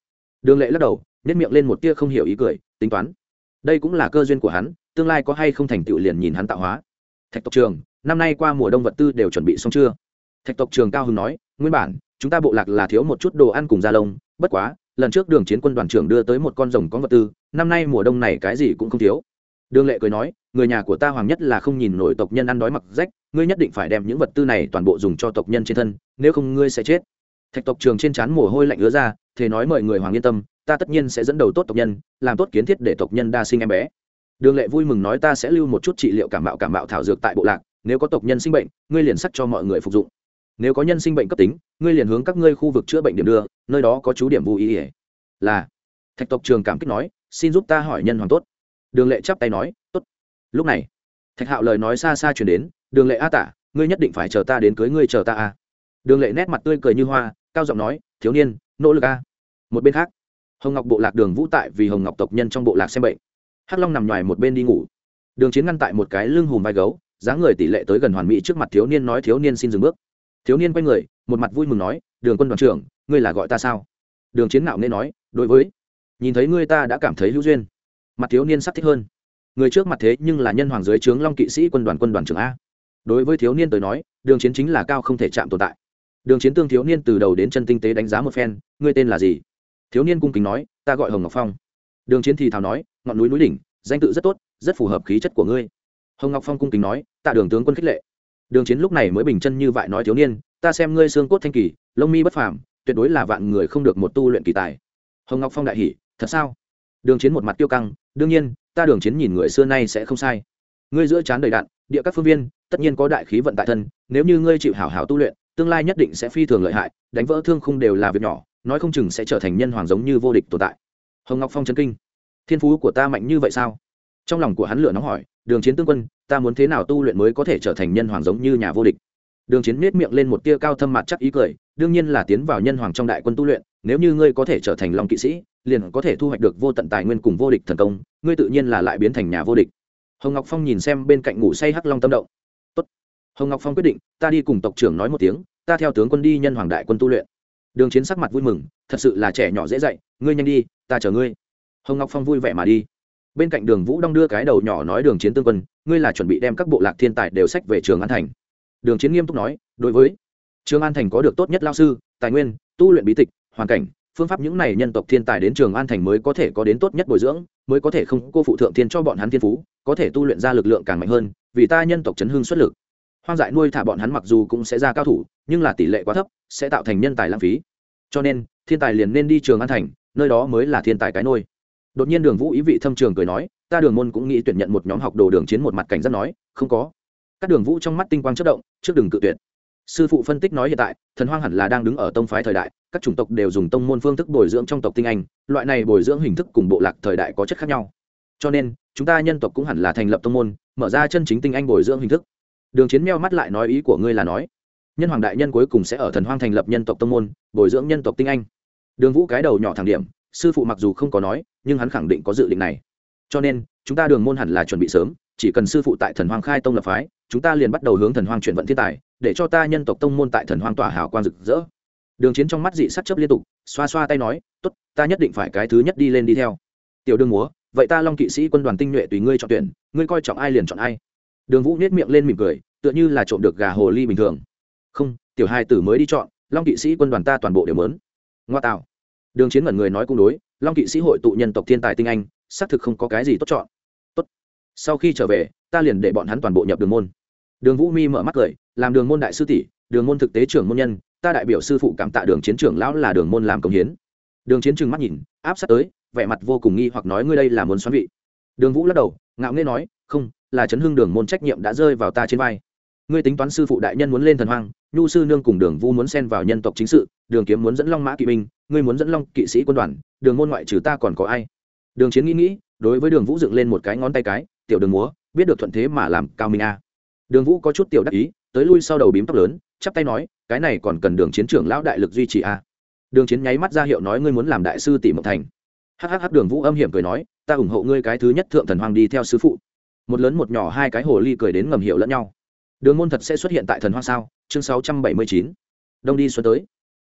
Đường lệ lắc đầu nhét miệng lên một tia không hiểu ý cười, tính toán. Đây cũng là cơ duyên của hắn, tương lai có hay không thành tựu liền nhìn hắn tạo hóa. Thạch tộc trường năm nay qua mùa đông vật tư đều chuẩn bị xong chưa? Thạch tộc trường cao hưng nói, nguyên bản, chúng ta bộ lạc là thiếu một chút đồ ăn cùng da lông bất quá, lần trước đường chiến quân đoàn trưởng đưa tới một con rồng có vật tư, năm nay mùa đông này cái gì cũng không thiếu. Đường lệ cười nói, người nhà của ta hoàng nhất là không nhìn nổi tộc nhân ăn đói mặc rách, ngươi nhất định phải đem những vật tư này toàn bộ dùng cho tộc nhân trên thân, nếu không ngươi sẽ chết. Thạch tộc trường trên trán mồ hôi lạnh ứa ra thế nói mời người hoàng yên tâm, ta tất nhiên sẽ dẫn đầu tốt tộc nhân, làm tốt kiến thiết để tộc nhân đa sinh em bé. Đường lệ vui mừng nói ta sẽ lưu một chút trị liệu cảm bạo cảm bạo thảo dược tại bộ lạc, nếu có tộc nhân sinh bệnh, ngươi liền sắc cho mọi người phục dụng nếu có nhân sinh bệnh cấp tính, ngươi liền hướng các ngươi khu vực chữa bệnh điểm đưa, nơi đó có chú điểm vô ý ỉa là, thạch tộc trường cảm kích nói, xin giúp ta hỏi nhân hoàng tốt. Đường lệ chắp tay nói, tốt. Lúc này, thạch hạo lời nói xa xa chuyển đến, đường lệ a tả, ngươi nhất định phải chờ ta đến cưới ngươi chờ ta a đường lệ nét mặt tươi cười như hoa, cao giọng nói, thiếu niên, nỗ lực a. Một bên khác, hồng ngọc bộ lạc đường vũ tại vì hồng ngọc tộc nhân trong bộ lạc xem bệnh. Hắc long nằm ngoài một bên đi ngủ. Đường chiến ngăn tại một cái lưng hùm vai gấu, dáng người tỷ lệ tới gần hoàn mỹ trước mặt thiếu niên nói, thiếu niên xin dừng bước thiếu niên quay người, một mặt vui mừng nói, đường quân đoàn trưởng, ngươi là gọi ta sao? Đường chiến nạo nên nói, đối với, nhìn thấy ngươi ta đã cảm thấy hữu duyên. Mặt thiếu niên sắc thích hơn. Người trước mặt thế nhưng là nhân hoàng dưới trướng long kỵ sĩ quân đoàn quân đoàn trưởng a. Đối với thiếu niên tới nói, đường chiến chính là cao không thể chạm tồn tại. Đường chiến tương thiếu niên từ đầu đến chân tinh tế đánh giá một phen, ngươi tên là gì? Thiếu niên cung kính nói, ta gọi hồng ngọc phong. Đường chiến thì thào nói, ngọn núi núi đỉnh, danh tự rất tốt, rất phù hợp khí chất của ngươi. Hồng ngọc phong cung kính nói, tạ đường tướng quân khích lệ đường chiến lúc này mới bình chân như vậy nói, thiếu niên, ta xem ngươi xương cốt thanh kỳ, lông mi bất phàm, tuyệt đối là vạn người không được một tu luyện kỳ tài. Hồng ngọc phong đại hỉ, thật sao? Đường chiến một mặt tiêu căng, đương nhiên, ta đường chiến nhìn người xưa nay sẽ không sai. Ngươi giữa chán đầy đạn, địa các phương viên, tất nhiên có đại khí vận tại thân, nếu như ngươi chịu hảo hảo tu luyện, tương lai nhất định sẽ phi thường lợi hại, đánh vỡ thương không đều là việc nhỏ, nói không chừng sẽ trở thành nhân hoàng giống như vô địch tồn tại. Hồng ngọc phong chân kinh, thiên phú của ta mạnh như vậy sao? Trong lòng của hắn lửa nóng hỏi, đường chiến tương quân ta muốn thế nào tu luyện mới có thể trở thành nhân hoàng giống như nhà vô địch? Đường chiến miết miệng lên một tia cao thâm mặt chắc ý cười, đương nhiên là tiến vào nhân hoàng trong đại quân tu luyện, nếu như ngươi có thể trở thành long kỵ sĩ, liền có thể thu hoạch được vô tận tài nguyên cùng vô địch thần công, ngươi tự nhiên là lại biến thành nhà vô địch. Hồng ngọc phong nhìn xem bên cạnh ngủ say hắc long tâm động. Tốt. hồng ngọc phong quyết định, ta đi cùng tộc trưởng nói một tiếng, ta theo tướng quân đi nhân hoàng đại quân tu luyện. Đường chiến sắc mặt vui mừng, thật sự là trẻ nhỏ dễ dạy, ngươi nhanh đi, ta chờ ngươi. Hồng ngọc phong vui vẻ mà đi. Bên cạnh đường vũ đong đưa cái đầu nhỏ nói đường chiến tương quân ngươi là chuẩn bị đem các bộ lạc thiên tài đều sách về trường an thành đường chiến nghiêm túc nói đối với trường an thành có được tốt nhất lao sư tài nguyên tu luyện bí tịch hoàn cảnh phương pháp những này nhân tộc thiên tài đến trường an thành mới có thể có đến tốt nhất bồi dưỡng mới có thể không cô phụ thượng thiên cho bọn hắn thiên phú có thể tu luyện ra lực lượng càng mạnh hơn vì ta nhân tộc chấn hương xuất lực hoang dại nuôi thả bọn hắn mặc dù cũng sẽ ra cao thủ nhưng là tỷ lệ quá thấp sẽ tạo thành nhân tài lãng phí cho nên thiên tài liền nên đi trường an thành nơi đó mới là thiên tài cái nôi đột nhiên đường vũ ý vị thâm trường cười nói ta đường môn cũng nghĩ tuyển nhận một nhóm học đồ đường chiến một mặt cảnh giác nói, không có. Các đường vũ trong mắt tinh quang chất động, trước đường cự tuyệt. Sư phụ phân tích nói hiện tại, thần hoang hẳn là đang đứng ở tông phái thời đại, các chủng tộc đều dùng tông môn phương thức bồi dưỡng trong tộc tinh anh, loại này bồi dưỡng hình thức cùng bộ lạc thời đại có chất khác nhau. Cho nên, chúng ta nhân tộc cũng hẳn là thành lập tông môn, mở ra chân chính tinh anh bồi dưỡng hình thức. Đường chiến meo mắt lại nói ý của ngươi là nói, nhân hoàng đại nhân cuối cùng sẽ ở thần hoang thành lập nhân tộc tông môn, bồi dưỡng nhân tộc tinh anh. Đường vũ cái đầu nhỏ thẳng điểm, sư phụ mặc dù không có nói, nhưng hắn khẳng định có dự định này cho nên, chúng ta đường môn hẳn là chuẩn bị sớm, chỉ cần sư phụ tại thần hoang khai tông lập phái, chúng ta liền bắt đầu hướng thần hoang chuyển vận thiên tài, để cho ta nhân tộc tông môn tại thần hoang tỏa hào quang rực rỡ. Đường chiến trong mắt dị sắc chấp liên tục, xoa xoa tay nói, tốt, ta nhất định phải cái thứ nhất đi lên đi theo. Tiểu đường múa, vậy ta long kỵ sĩ quân đoàn tinh nhuệ tùy ngươi chọn tuyển, ngươi coi trọng ai liền chọn ai. Đường vũ nết miệng lên mỉm cười, tựa như là trộm được gà hồ ly bình thường. Không, tiểu hai tử mới đi chọn, long kỵ sĩ quân đoàn ta toàn bộ đều mớn ngoa tạo. Đường chiến mẩn người nói cung đối long kỵ sĩ hội tụ nhân tộc thiên tài tinh anh, xác thực không có cái gì tốt chọn. Tốt. Sau khi trở về, ta liền để bọn hắn toàn bộ nhập đường môn. Đường vũ mi mở mắt cười, làm đường môn đại sư tỷ, đường môn thực tế trưởng môn nhân, ta đại biểu sư phụ cảm tạ đường chiến trưởng lão là đường môn làm công hiến. Đường chiến trừng mắt nhìn, áp sát tới, vẻ mặt vô cùng nghi hoặc nói ngươi đây là muốn xoắn vị. Đường vũ lắc đầu, ngạo nghê nói, không, là chấn hưng đường môn trách nhiệm đã rơi vào ta trên vai. Ngươi tính toán sư phụ đại nhân muốn lên thần hoang, nhu sư nương cùng đường vu muốn xen vào nhân tộc chính sự, đường kiếm muốn dẫn long mã kỵ binh ngươi muốn dẫn long kỵ sĩ quân đoàn, đường môn ngoại trừ ta còn có ai? Đường chiến nghĩ nghĩ, đối với đường vũ dựng lên một cái ngón tay cái, tiểu đường múa, biết được thuận thế mà làm cao minh a. Đường vũ có chút tiểu đắc ý, tới lui sau đầu bím tóc lớn, chắp tay nói, cái này còn cần đường chiến trưởng lão đại lực duy trì a. Đường chiến nháy mắt ra hiệu nói ngươi muốn làm đại sư tỷ mộc thành. Hhh đường vũ âm hiểm cười nói, ta ủng hộ ngươi cái thứ nhất thượng thần hoàng đi theo sứ phụ. Một lớn một nhỏ hai cái hồ ly cười đến ngầm hiệu lẫn nhau. Đường môn thật sẽ xuất hiện tại thần Hoa sao? Chương 679. đông đi xuân tới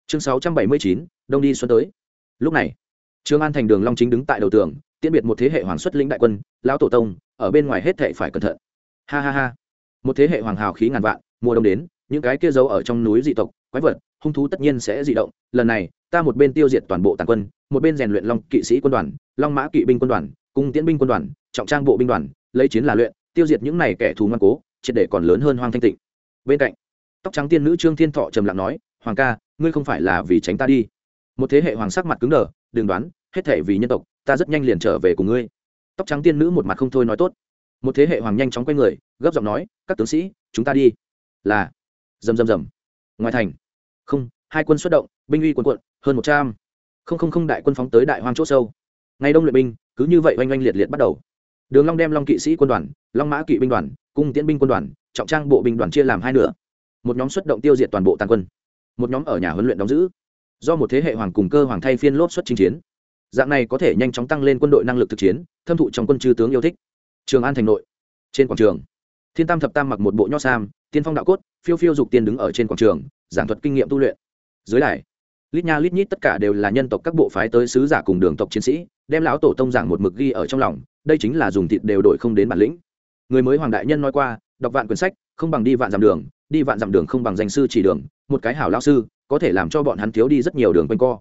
chương 679, đông đi xuân tới. Lúc này trương an thành đường long chính đứng tại đầu tường tiễn biệt một thế hệ hoàng xuất lĩnh đại quân lão tổ tông ở bên ngoài hết thệ phải cẩn thận. Ha ha ha. Một thế hệ hoàng hào khí ngàn vạn mùa đông đến những cái kia giấu ở trong núi dị tộc quái vật hung thú tất nhiên sẽ dị động. Lần này ta một bên tiêu diệt toàn bộ tàn quân một bên rèn luyện long kỵ sĩ quân đoàn long mã kỵ binh quân đoàn cung tiễn binh quân đoàn trọng trang bộ binh đoàn lấy chiến là luyện tiêu diệt những này kẻ thù ngoan cố triệt để còn lớn hơn hoang thanh tịnh. Bên cạnh tóc trắng tiên nữ trương thiên thọ trầm lặng nói hoàng ca, ngươi không phải là vì tránh ta đi. Một thế hệ hoàng sắc mặt cứng đờ, đừng đoán, hết thể vì nhân tộc, ta rất nhanh liền trở về cùng ngươi. Tóc trắng tiên nữ một mặt không thôi nói tốt. Một thế hệ hoàng nhanh chóng quay người, gấp giọng nói, các tướng sĩ, chúng ta đi. Là, rầm rầm rầm. Ngoài thành. Không, hai quân xuất động, binh uy quần quận hơn một trăm. Không không không, đại quân phóng tới đại hoang c h ỗ sâu. Ngày đông luyện binh, cứ như vậy oanh oanh liệt liệt bắt đầu. Đường long đem long kỵ sĩ quân đoàn, long mã kỵ binh đoàn, cung tiễn binh quân đoàn, trọng trang bộ binh đoàn chia làm hai nửa. Một nhóm xuất động tiêu diệt toàn bộ tàn quân một nhóm ở nhà huấn luyện đóng giữ. Do một thế hệ hoàng cùng cơ hoàng thay phiên lốp xuất chinh chiến. Dạng này có thể nhanh chóng tăng lên quân đội năng lực thực chiến, thâm thụ trong quân chư tướng yêu thích. Trường an thành nội, trên quảng trường. Thiên tam thập tam mặc một bộ nho sam, tiên phong đạo cốt, phiêu phiêu dục tiên đứng ở trên quảng trường, giảng thuật kinh nghiệm tu luyện. Dưới đài, lít nha lít nhít tất cả đều là nhân tộc các bộ phái tới sứ giả cùng đường tộc chiến sĩ, đem lão tổ tông giảng một mực ghi ở trong lòng, đây chính là dùng thịt đều đổi không đến bản lĩnh. Người mới hoàng đại nhân nói qua, đọc vạn quyển sách, không bằng đi vạn dặm đường đi vạn dặm đường không bằng danh sư chỉ đường, một cái hảo lao sư, có thể làm cho bọn hắn thiếu đi rất nhiều đường quanh co.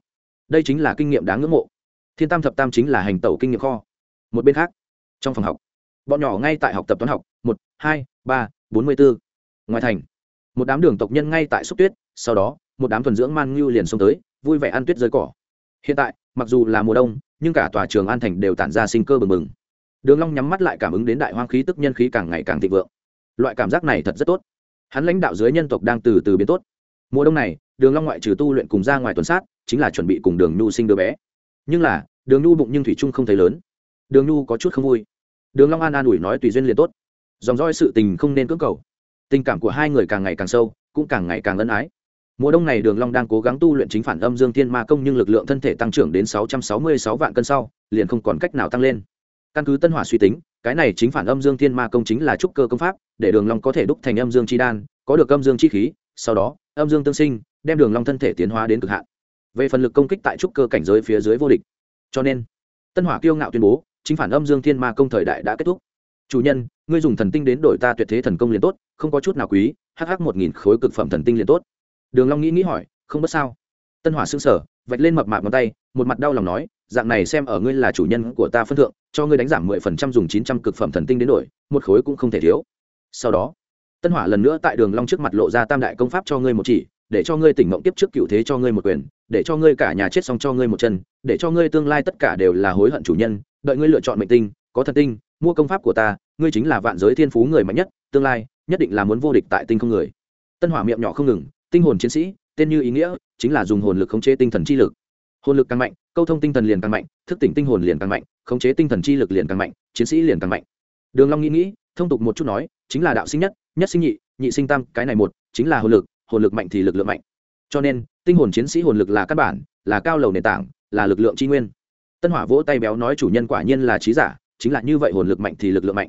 Đây chính là kinh nghiệm đáng ngưỡng mộ. Thiên tam thập tam chính là hành tẩu kinh nghiệm kho. Một bên khác, trong phòng học, bọn nhỏ ngay tại học tập toán học, một, hai, ba, bốn mươi bốn ngoài thành, một đám đường tộc nhân ngay tại xúc tuyết, sau đó, một đám thuần dưỡng man ngưu liền xông tới, vui vẻ ăn tuyết dưới cỏ. Hiện tại, mặc dù là mùa đông, nhưng cả tòa trường an thành đều tản ra sinh cơ bừng bừng. Đường long nhắm mắt lại cảm ứng đến đại hoang khí tức nhân khí càng ngày càng thịnh vượng. Loại cảm giác này thật rất tốt hắn lãnh đạo dưới nhân tộc đang từ từ biến tốt. Mùa đông này, đường long ngoại trừ tu luyện cùng ra ngoài tuần sát, chính là chuẩn bị cùng đường nhu sinh đứa bé. Nhưng là, đường nhu bụng nhưng thủy trung không thấy lớn. Đường nhu có chút không vui. Đường long an an ủi nói tùy duyên liền tốt. Dòng dõi sự tình không nên cưỡng cầu. Tình cảm của hai người càng ngày càng sâu, cũng càng ngày càng ân ái. Mùa đông này đường long đang cố gắng tu luyện chính phản âm dương thiên ma công nhưng lực lượng thân thể tăng trưởng đến 666 vạn cân sau, liền không còn cách nào tăng lên. Căn cứ tân hỏa suy tính cái này chính phản âm dương thiên ma công chính là trúc cơ công pháp, để đường long có thể đúc thành âm dương chi đan, có được âm dương chi khí, sau đó, âm dương tương sinh, đem đường long thân thể tiến hóa đến cực hạn. Về phần lực công kích tại trúc cơ cảnh giới phía dưới vô địch. Cho nên, tân hỏa kiêu ngạo tuyên bố, chính phản âm dương thiên ma công thời đại đã kết thúc. Chủ nhân, ngươi dùng thần tinh đến đổi ta tuyệt thế thần công liền tốt, không có chút nào quý hh một nghìn khối cực phẩm thần tinh liền tốt. Đường long nghĩ nghĩ hỏi, không bất sao. Tân hỏa sững sờ, vạch lên mập mạp ngón tay, một mặt đau lòng nói dạng này xem ở ngươi là chủ nhân của ta phân thượng, cho ngươi đánh giảm mười phần trăm dùng chín trăm cực phẩm thần tinh đến đổi, một khối cũng không thể thiếu. Sau đó, tân hỏa lần nữa tại đường long trước mặt lộ ra tam đại công pháp cho ngươi một chỉ, để cho ngươi tỉnh mộng tiếp trước cựu thế cho ngươi một quyền, để cho ngươi cả nhà chết xong cho ngươi một chân, để cho ngươi tương lai tất cả đều là hối hận chủ nhân, đợi ngươi lựa chọn mệnh tinh, có thần tinh, mua công pháp của ta, ngươi chính là vạn giới thiên phú người mạnh nhất, tương lai nhất định là muốn vô địch tại tinh không người. Tân hỏa miệng nhỏ không ngừng, tinh hồn chiến sĩ, tên như ý nghĩa, chính là dùng hồn lực khống chế tinh thần chi lực hồn lực càng mạnh, câu thông tinh thần liền càng mạnh, thức tỉnh tinh hồn liền càng mạnh, khống chế tinh thần chi lực liền càng mạnh, chiến sĩ liền càng mạnh. Đường long nghĩ nghĩ, thông tục một chút nói, chính là đạo sinh nhất nhất sinh nhị nhị sinh tam, cái này một, chính là hồn lực hồn lực mạnh thì lực lượng mạnh. Cho nên, tinh hồn chiến sĩ hồn lực là căn bản, là cao lầu nền tảng, là lực lượng tri nguyên. Tân hỏa vỗ tay béo nói chủ nhân quả nhiên là trí giả, chính là như vậy hồn lực mạnh thì lực lượng mạnh.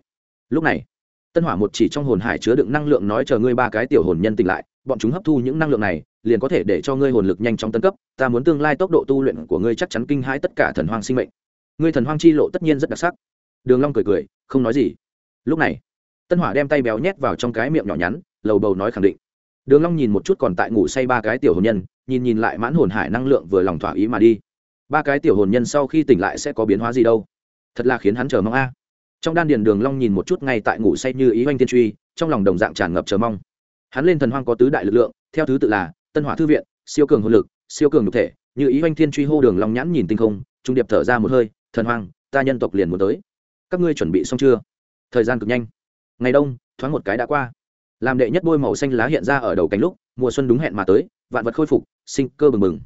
Lúc này, tân hỏa một chỉ trong hồn hải chứa đựng năng lượng nói chờ ngươi ba cái tiểu hồn nhân tỉnh lại bọn chúng hấp thu những năng lượng này, liền có thể để cho ngươi hồn lực nhanh chóng tấn cấp, ta muốn tương lai tốc độ tu luyện của ngươi chắc chắn kinh hãi tất cả thần hoang sinh mệnh. Ngươi thần hoang chi lộ tất nhiên rất đặc sắc. Đường long cười cười, không nói gì. Lúc này, tân hỏa đem tay béo nhét vào trong cái miệng nhỏ nhắn, lầu bầu nói khẳng định. Đường long nhìn một chút còn tại ngủ say ba cái tiểu hồn nhân, nhìn nhìn lại mãn hồn hải năng lượng vừa lòng thỏa ý mà đi. Ba cái tiểu hồn nhân sau khi tỉnh lại sẽ có biến hóa gì đâu? Thật là khiến hắn chờ mong a. Trong đan điền đường long nhìn một chút ngay tại ngủ say như ý oanh tiên truy, trong lòng đồng dạng tràn ngập chờ mong hắn lên thần hoang có tứ đại lực lượng, theo thứ tự là tân hỏa thư viện, siêu cường hồn lực, siêu cường nhục thể, như ý oanh thiên truy hô đường long nhãn nhìn tinh không, trung điệp thở ra một hơi, thần hoang, ta nhân tộc liền muốn tới. Các ngươi chuẩn bị xong chưa? Thời gian cực nhanh. Ngày đông, thoáng một cái đã qua. Làm đệ nhất bôi màu xanh lá hiện ra ở đầu cánh lúc, mùa xuân đúng hẹn mà tới, vạn vật khôi phục, sinh cơ bừng bừng.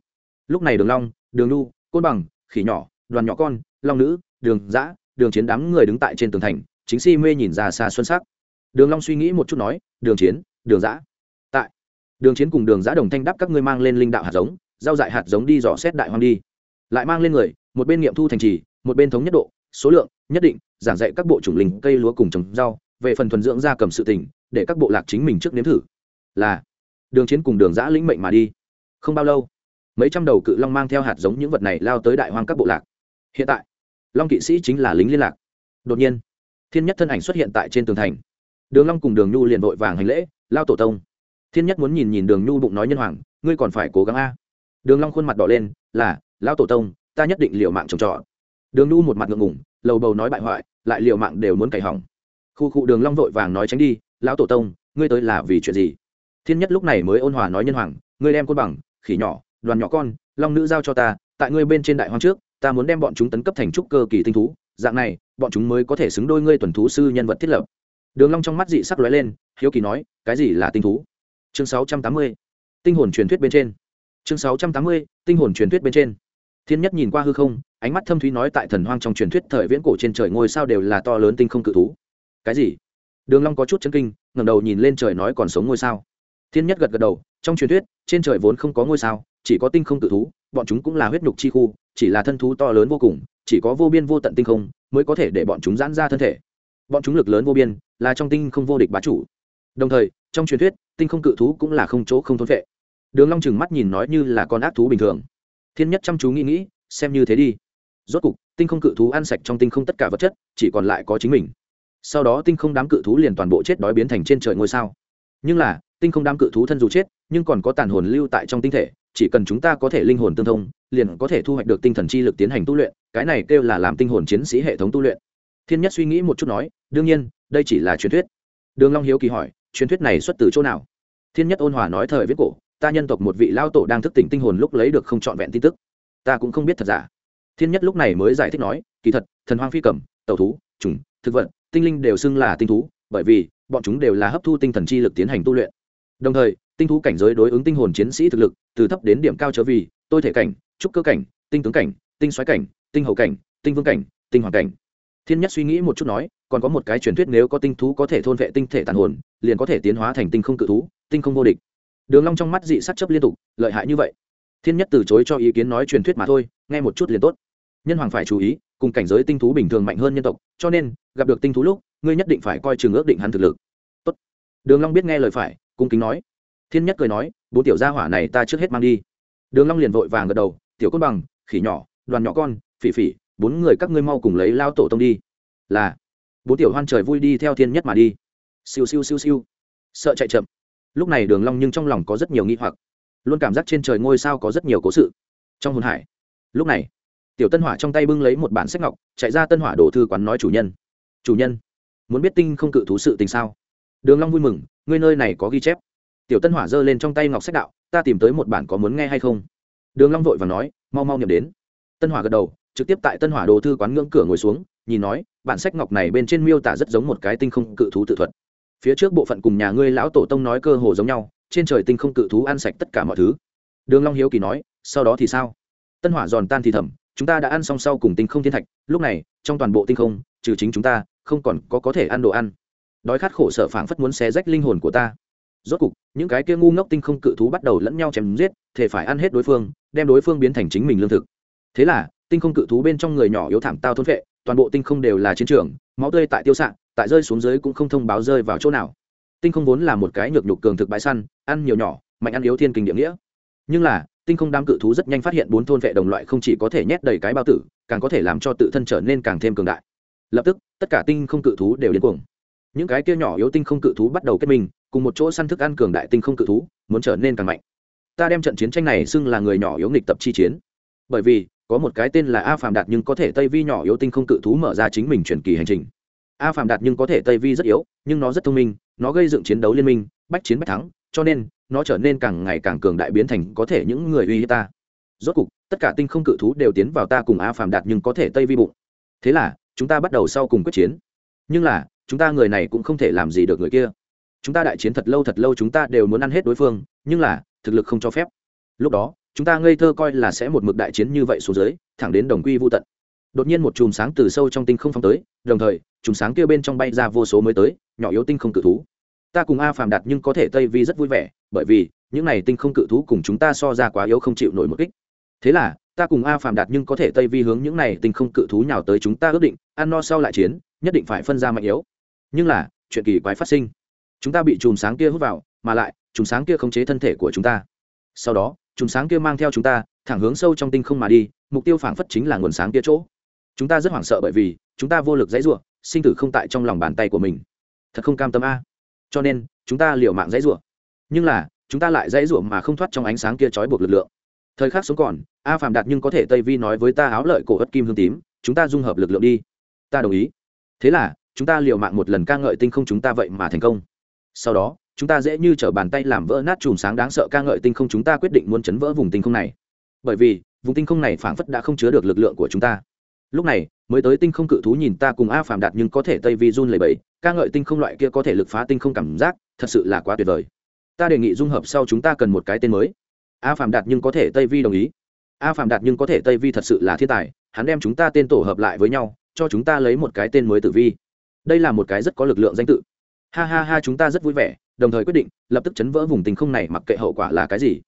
Lúc này đường long, đường lu côn bằng, khỉ nhỏ, đoàn nhỏ con, long nữ, đường dã, đường chiến đám người đứng tại trên tường thành, chính si mê nhìn ra xa xuân sắc. Đường long suy nghĩ một chút nói, đường chiến đường giã. Tại, đường chiến cùng đường giã đồng thanh đáp các ngươi mang lên linh đạo hạt giống, giao dại hạt giống đi dò xét đại hoang đi. Lại mang lên người, một bên nghiệm thu thành trì, một bên thống nhất độ, số lượng, nhất định, giảng dạy các bộ chủng linh, cây lúa cùng trồng rau, về phần thuần dưỡng gia cầm sự tỉnh để các bộ lạc chính mình trước nếm thử. Là, đường chiến cùng đường giã lĩnh mệnh mà đi. Không bao lâu, mấy trăm đầu cự long mang theo hạt giống những vật này lao tới đại hoang các bộ lạc. Hiện tại, long kỵ sĩ chính là lính liên lạc. Đột nhiên, thiên nhất thân ảnh xuất hiện tại trên tường thành. Đường long cùng đường nhu liền vội vàng hành lễ lao tổ tông. Thiên nhất muốn nhìn nhìn đường nhu bụng nói nhân hoàng, ngươi còn phải cố gắng a. Đường long khuôn mặt đỏ lên, là, lao tổ tông, ta nhất định liều mạng trồng trọt. Đường nhu một mặt ngượng ngùng, lầu bầu nói bại hoại, lại liều mạng đều muốn cày hỏng. Khu cụ đường long vội vàng nói tránh đi, lão tổ tông, ngươi tới là vì chuyện gì? Thiên nhất lúc này mới ôn hòa nói nhân hoàng, ngươi đem côn bằng, khỉ nhỏ, đoàn nhỏ con, long nữ giao cho ta, tại ngươi bên trên đại hoang trước, ta muốn đem bọn chúng tấn cấp thành trúc cơ kỳ tinh thú, dạng này, bọn chúng mới có thể xứng đôi ngươi tuần thú sư nhân vật thiết lập đường long trong mắt dị sắc lóe lên, hiếu kỳ nói, cái gì là tinh thú? Chương 680 tinh hồn truyền thuyết bên trên. Chương 680 tinh hồn truyền thuyết bên trên. Thiên nhất nhìn qua hư không, ánh mắt thâm thúy nói tại thần hoang trong truyền thuyết thời viễn cổ trên trời ngôi sao đều là to lớn tinh không cự thú. Cái gì? Đường long có chút chấn kinh, ngẩng đầu nhìn lên trời nói còn sống ngôi sao. Thiên nhất gật gật đầu, trong truyền thuyết, trên trời vốn không có ngôi sao, chỉ có tinh không cự thú, bọn chúng cũng là huyết nhục chi khu, chỉ là thân thú to lớn vô cùng, chỉ có vô biên vô tận tinh không mới có thể để bọn chúng giãn ra thân thể bọn chúng lực lớn vô biên, là trong tinh không vô địch bá chủ. Đồng thời, trong truyền thuyết, tinh không cự thú cũng là không chỗ không thôn vệ đường long chừng mắt nhìn nói như là con ác thú bình thường. Thiên nhất chăm chú nghĩ nghĩ, xem như thế đi. Rốt cục, tinh không cự thú ăn sạch trong tinh không tất cả vật chất, chỉ còn lại có chính mình. Sau đó tinh không đám cự thú liền toàn bộ chết đói biến thành trên trời ngôi sao. Nhưng là, tinh không đám cự thú thân dù chết, nhưng còn có tàn hồn lưu tại trong tinh thể, chỉ cần chúng ta có thể linh hồn tương thông, liền có thể thu hoạch được tinh thần chi lực tiến hành tu luyện, cái này kêu là làm tinh hồn chiến sĩ hệ thống tu luyện thiên nhất suy nghĩ một chút nói, đương nhiên, đây chỉ là truyền thuyết. Đường long hiếu kỳ hỏi, truyền thuyết này xuất từ chỗ nào? Thiên nhất ôn hòa nói, thời viết cổ, ta nhân tộc một vị lao tổ đang thức tỉnh tinh hồn lúc lấy được không trọn vẹn tin tức. Ta cũng không biết thật giả. Thiên nhất lúc này mới giải thích nói, kỳ thật, thần hoang phi cầm, tẩu thú, trùng, thực vật, tinh linh đều xưng là tinh thú, bởi vì, bọn chúng đều là hấp thu tinh thần chi lực tiến hành tu luyện. Đồng thời, tinh thú cảnh giới đối ứng tinh hồn chiến sĩ thực lực, từ thấp đến điểm cao trở vì, tôi thể cảnh, trúc cơ cảnh, tinh tướng cảnh, tinh xoáy cảnh, tinh hậu cảnh, tinh vương cảnh, tinh hoàng cảnh thiên nhất suy nghĩ một chút nói, còn có một cái truyền thuyết nếu có tinh thú có thể thôn vệ tinh thể tàn hồn, liền có thể tiến hóa thành tinh không cự thú, tinh không vô địch. Đường long trong mắt dị sắc chấp liên tục, lợi hại như vậy. Thiên nhất từ chối cho ý kiến nói truyền thuyết mà thôi, nghe một chút liền tốt. Nhân hoàng phải chú ý, cùng cảnh giới tinh thú bình thường mạnh hơn nhân tộc, cho nên, gặp được tinh thú lúc, ngươi nhất định phải coi chừng ước định hắn thực lực. Tốt. Đường long biết nghe lời phải, cung kính nói. Thiên nhất cười nói bố tiểu gia hỏa này ta trước hết mang đi. Đường long liền vội vàng gật đầu, tiểu côn bằng, khỉ nhỏ, đoàn nhỏ con, phỉ phỉ bốn người các ngươi mau cùng lấy lao tổ tông đi. Là. Bốn tiểu hoan trời vui đi theo thiên nhất mà đi. Siêu siêu siêu siêu. Sợ chạy chậm. Lúc này đường long nhưng trong lòng có rất nhiều nghi hoặc. Luôn cảm giác trên trời ngôi sao có rất nhiều cố sự. Trong hồn hải. Lúc này, tiểu tân hỏa trong tay bưng lấy một bản sách ngọc, chạy ra tân hỏa đổ thư quán nói chủ nhân. Chủ nhân, muốn biết tinh không cự thú sự tình sao? Đường long vui mừng, ngươi nơi này có ghi chép. Tiểu tân hỏa giơ lên trong tay ngọc sách đạo, ta tìm tới một bản có muốn nghe hay không? Đường long vội vàng nói, mau mau nhập đến. Tân hỏa gật đầu trực tiếp tại tân hỏa đồ thư quán ngưỡng cửa ngồi xuống, nhìn nói, bản sách ngọc này bên trên miêu tả rất giống một cái tinh không cự thú tự thuật. Phía trước bộ phận cùng nhà ngươi lão tổ tông nói cơ hồ giống nhau, trên trời tinh không cự thú ăn sạch tất cả mọi thứ. Đường long hiếu kỳ nói, sau đó thì sao? Tân hỏa giòn tan thì thầm, chúng ta đã ăn xong sau cùng tinh không thiên thạch, lúc này, trong toàn bộ tinh không, trừ chính chúng ta, không còn có có thể ăn đồ ăn. Đói khát khổ sở phảng phất muốn xé rách linh hồn của ta. Rốt cục, những cái kia ngu ngốc tinh không cự thú bắt đầu lẫn nhau chém giết thể phải ăn hết đối phương, đem đối phương biến thành chính mình lương thực. Thế là tinh không cự thú bên trong người nhỏ yếu thảm tao thôn vệ toàn bộ tinh không đều là chiến trường, máu tươi tại tiêu xạ, tại rơi xuống dưới cũng không thông báo rơi vào chỗ nào. Tinh không vốn là một cái nhược nhục cường thực bãi săn, ăn nhiều nhỏ, mạnh ăn yếu thiên kinh địa nghĩa. Nhưng là, tinh không đám cự thú rất nhanh phát hiện bốn thôn vệ đồng loại không chỉ có thể nhét đầy cái bao tử, càng có thể làm cho tự thân trở nên càng thêm cường đại. Lập tức, tất cả tinh không cự thú đều điên cuồng. Những cái kia nhỏ yếu tinh không cự thú bắt đầu kết minh cùng một chỗ săn thức ăn cường đại tinh không cự thú, muốn trở nên càng mạnh. Ta đem trận chiến tranh này xưng là người nhỏ yếu nghịch tập chi chiến. Bởi vì có một cái tên là a phàm đạt nhưng có thể tây vi nhỏ yếu tinh không cự thú mở ra chính mình truyền kỳ hành trình. A phàm đạt nhưng có thể tây vi rất yếu, nhưng nó rất thông minh, nó gây dựng chiến đấu liên minh, bách chiến bách thắng, cho nên nó trở nên càng ngày càng cường đại biến thành có thể những người uy hiếp ta. Rốt cục, tất cả tinh không cự thú đều tiến vào ta cùng a phàm đạt nhưng có thể tây vi bụng. Thế là, chúng ta bắt đầu sau cùng quyết chiến. Nhưng là, chúng ta người này cũng không thể làm gì được người kia. Chúng ta đại chiến thật lâu thật lâu chúng ta đều muốn ăn hết đối phương, nhưng là, thực lực không cho phép. Lúc đó chúng ta ngây thơ coi là sẽ một mực đại chiến như vậy xuống dưới, thẳng đến đồng quy vô tận. Đột nhiên một chùm sáng từ sâu trong tinh không phong tới, đồng thời, chùm sáng kia bên trong bay ra vô số mới tới, nhỏ yếu tinh không cự thú. Ta cùng a phàm đạt nhưng có thể tây vi rất vui vẻ, bởi vì, những này tinh không cự thú cùng chúng ta so ra quá yếu không chịu nổi một kích. Thế là, ta cùng a phàm đạt nhưng có thể tây vi hướng những này tinh không cự thú nhào tới chúng ta ước định, ăn no sau lại chiến, nhất định phải phân ra mạnh yếu. Nhưng là, chuyện kỳ quái phát sinh. Chúng ta bị chùm sáng kia hút vào, mà lại, chùm sáng kia khống chế thân thể của chúng ta. Sau đó chùm sáng kia mang theo chúng ta thẳng hướng sâu trong tinh không mà đi mục tiêu phảng phất chính là nguồn sáng kia chỗ. Chúng ta rất hoảng sợ bởi vì chúng ta vô lực dãy rủa, sinh tử không tại trong lòng bàn tay của mình. Thật không cam tâm a. Cho nên chúng ta liều mạng dãy rủa. nhưng là chúng ta lại dãy rủa mà không thoát trong ánh sáng kia trói buộc lực lượng. Thời khắc sống còn a phạm đạt nhưng có thể tây vi nói với ta áo lợi cổ ất kim hương tím chúng ta dung hợp lực lượng đi. Ta đồng ý. Thế là chúng ta liều mạng một lần ca ngợi tinh không chúng ta vậy mà thành công. Sau đó chúng ta dễ như t r ở bàn tay làm vỡ nát chùm sáng đáng sợ ca ngợi tinh không, chúng ta quyết định muốn chấn vỡ vùng tinh không này. Bởi vì, vùng tinh không này phảng phất đã không chứa được lực lượng của chúng ta. Lúc này, mới tới tinh không cự thú nhìn ta cùng a phàm đạt nhưng có thể tây vi run lầy bẫy ca ngợi tinh không loại kia có thể lực phá tinh không cảm giác, thật sự là quá tuyệt vời. Ta đề nghị dung hợp sau chúng ta cần một cái tên mới. A phàm đạt nhưng có thể tây vi đồng ý. A phàm đạt nhưng có thể tây vi thật sự là thiên tài, hắn đem chúng ta tên tổ hợp lại với nhau, cho chúng ta lấy một cái tên mới tử vi. Đây là một cái rất có lực lượng danh tự. Ha ha ha, chúng ta rất vui vẻ đồng thời quyết định lập tức chấn vỡ vùng tinh không này mặc kệ hậu quả là cái gì.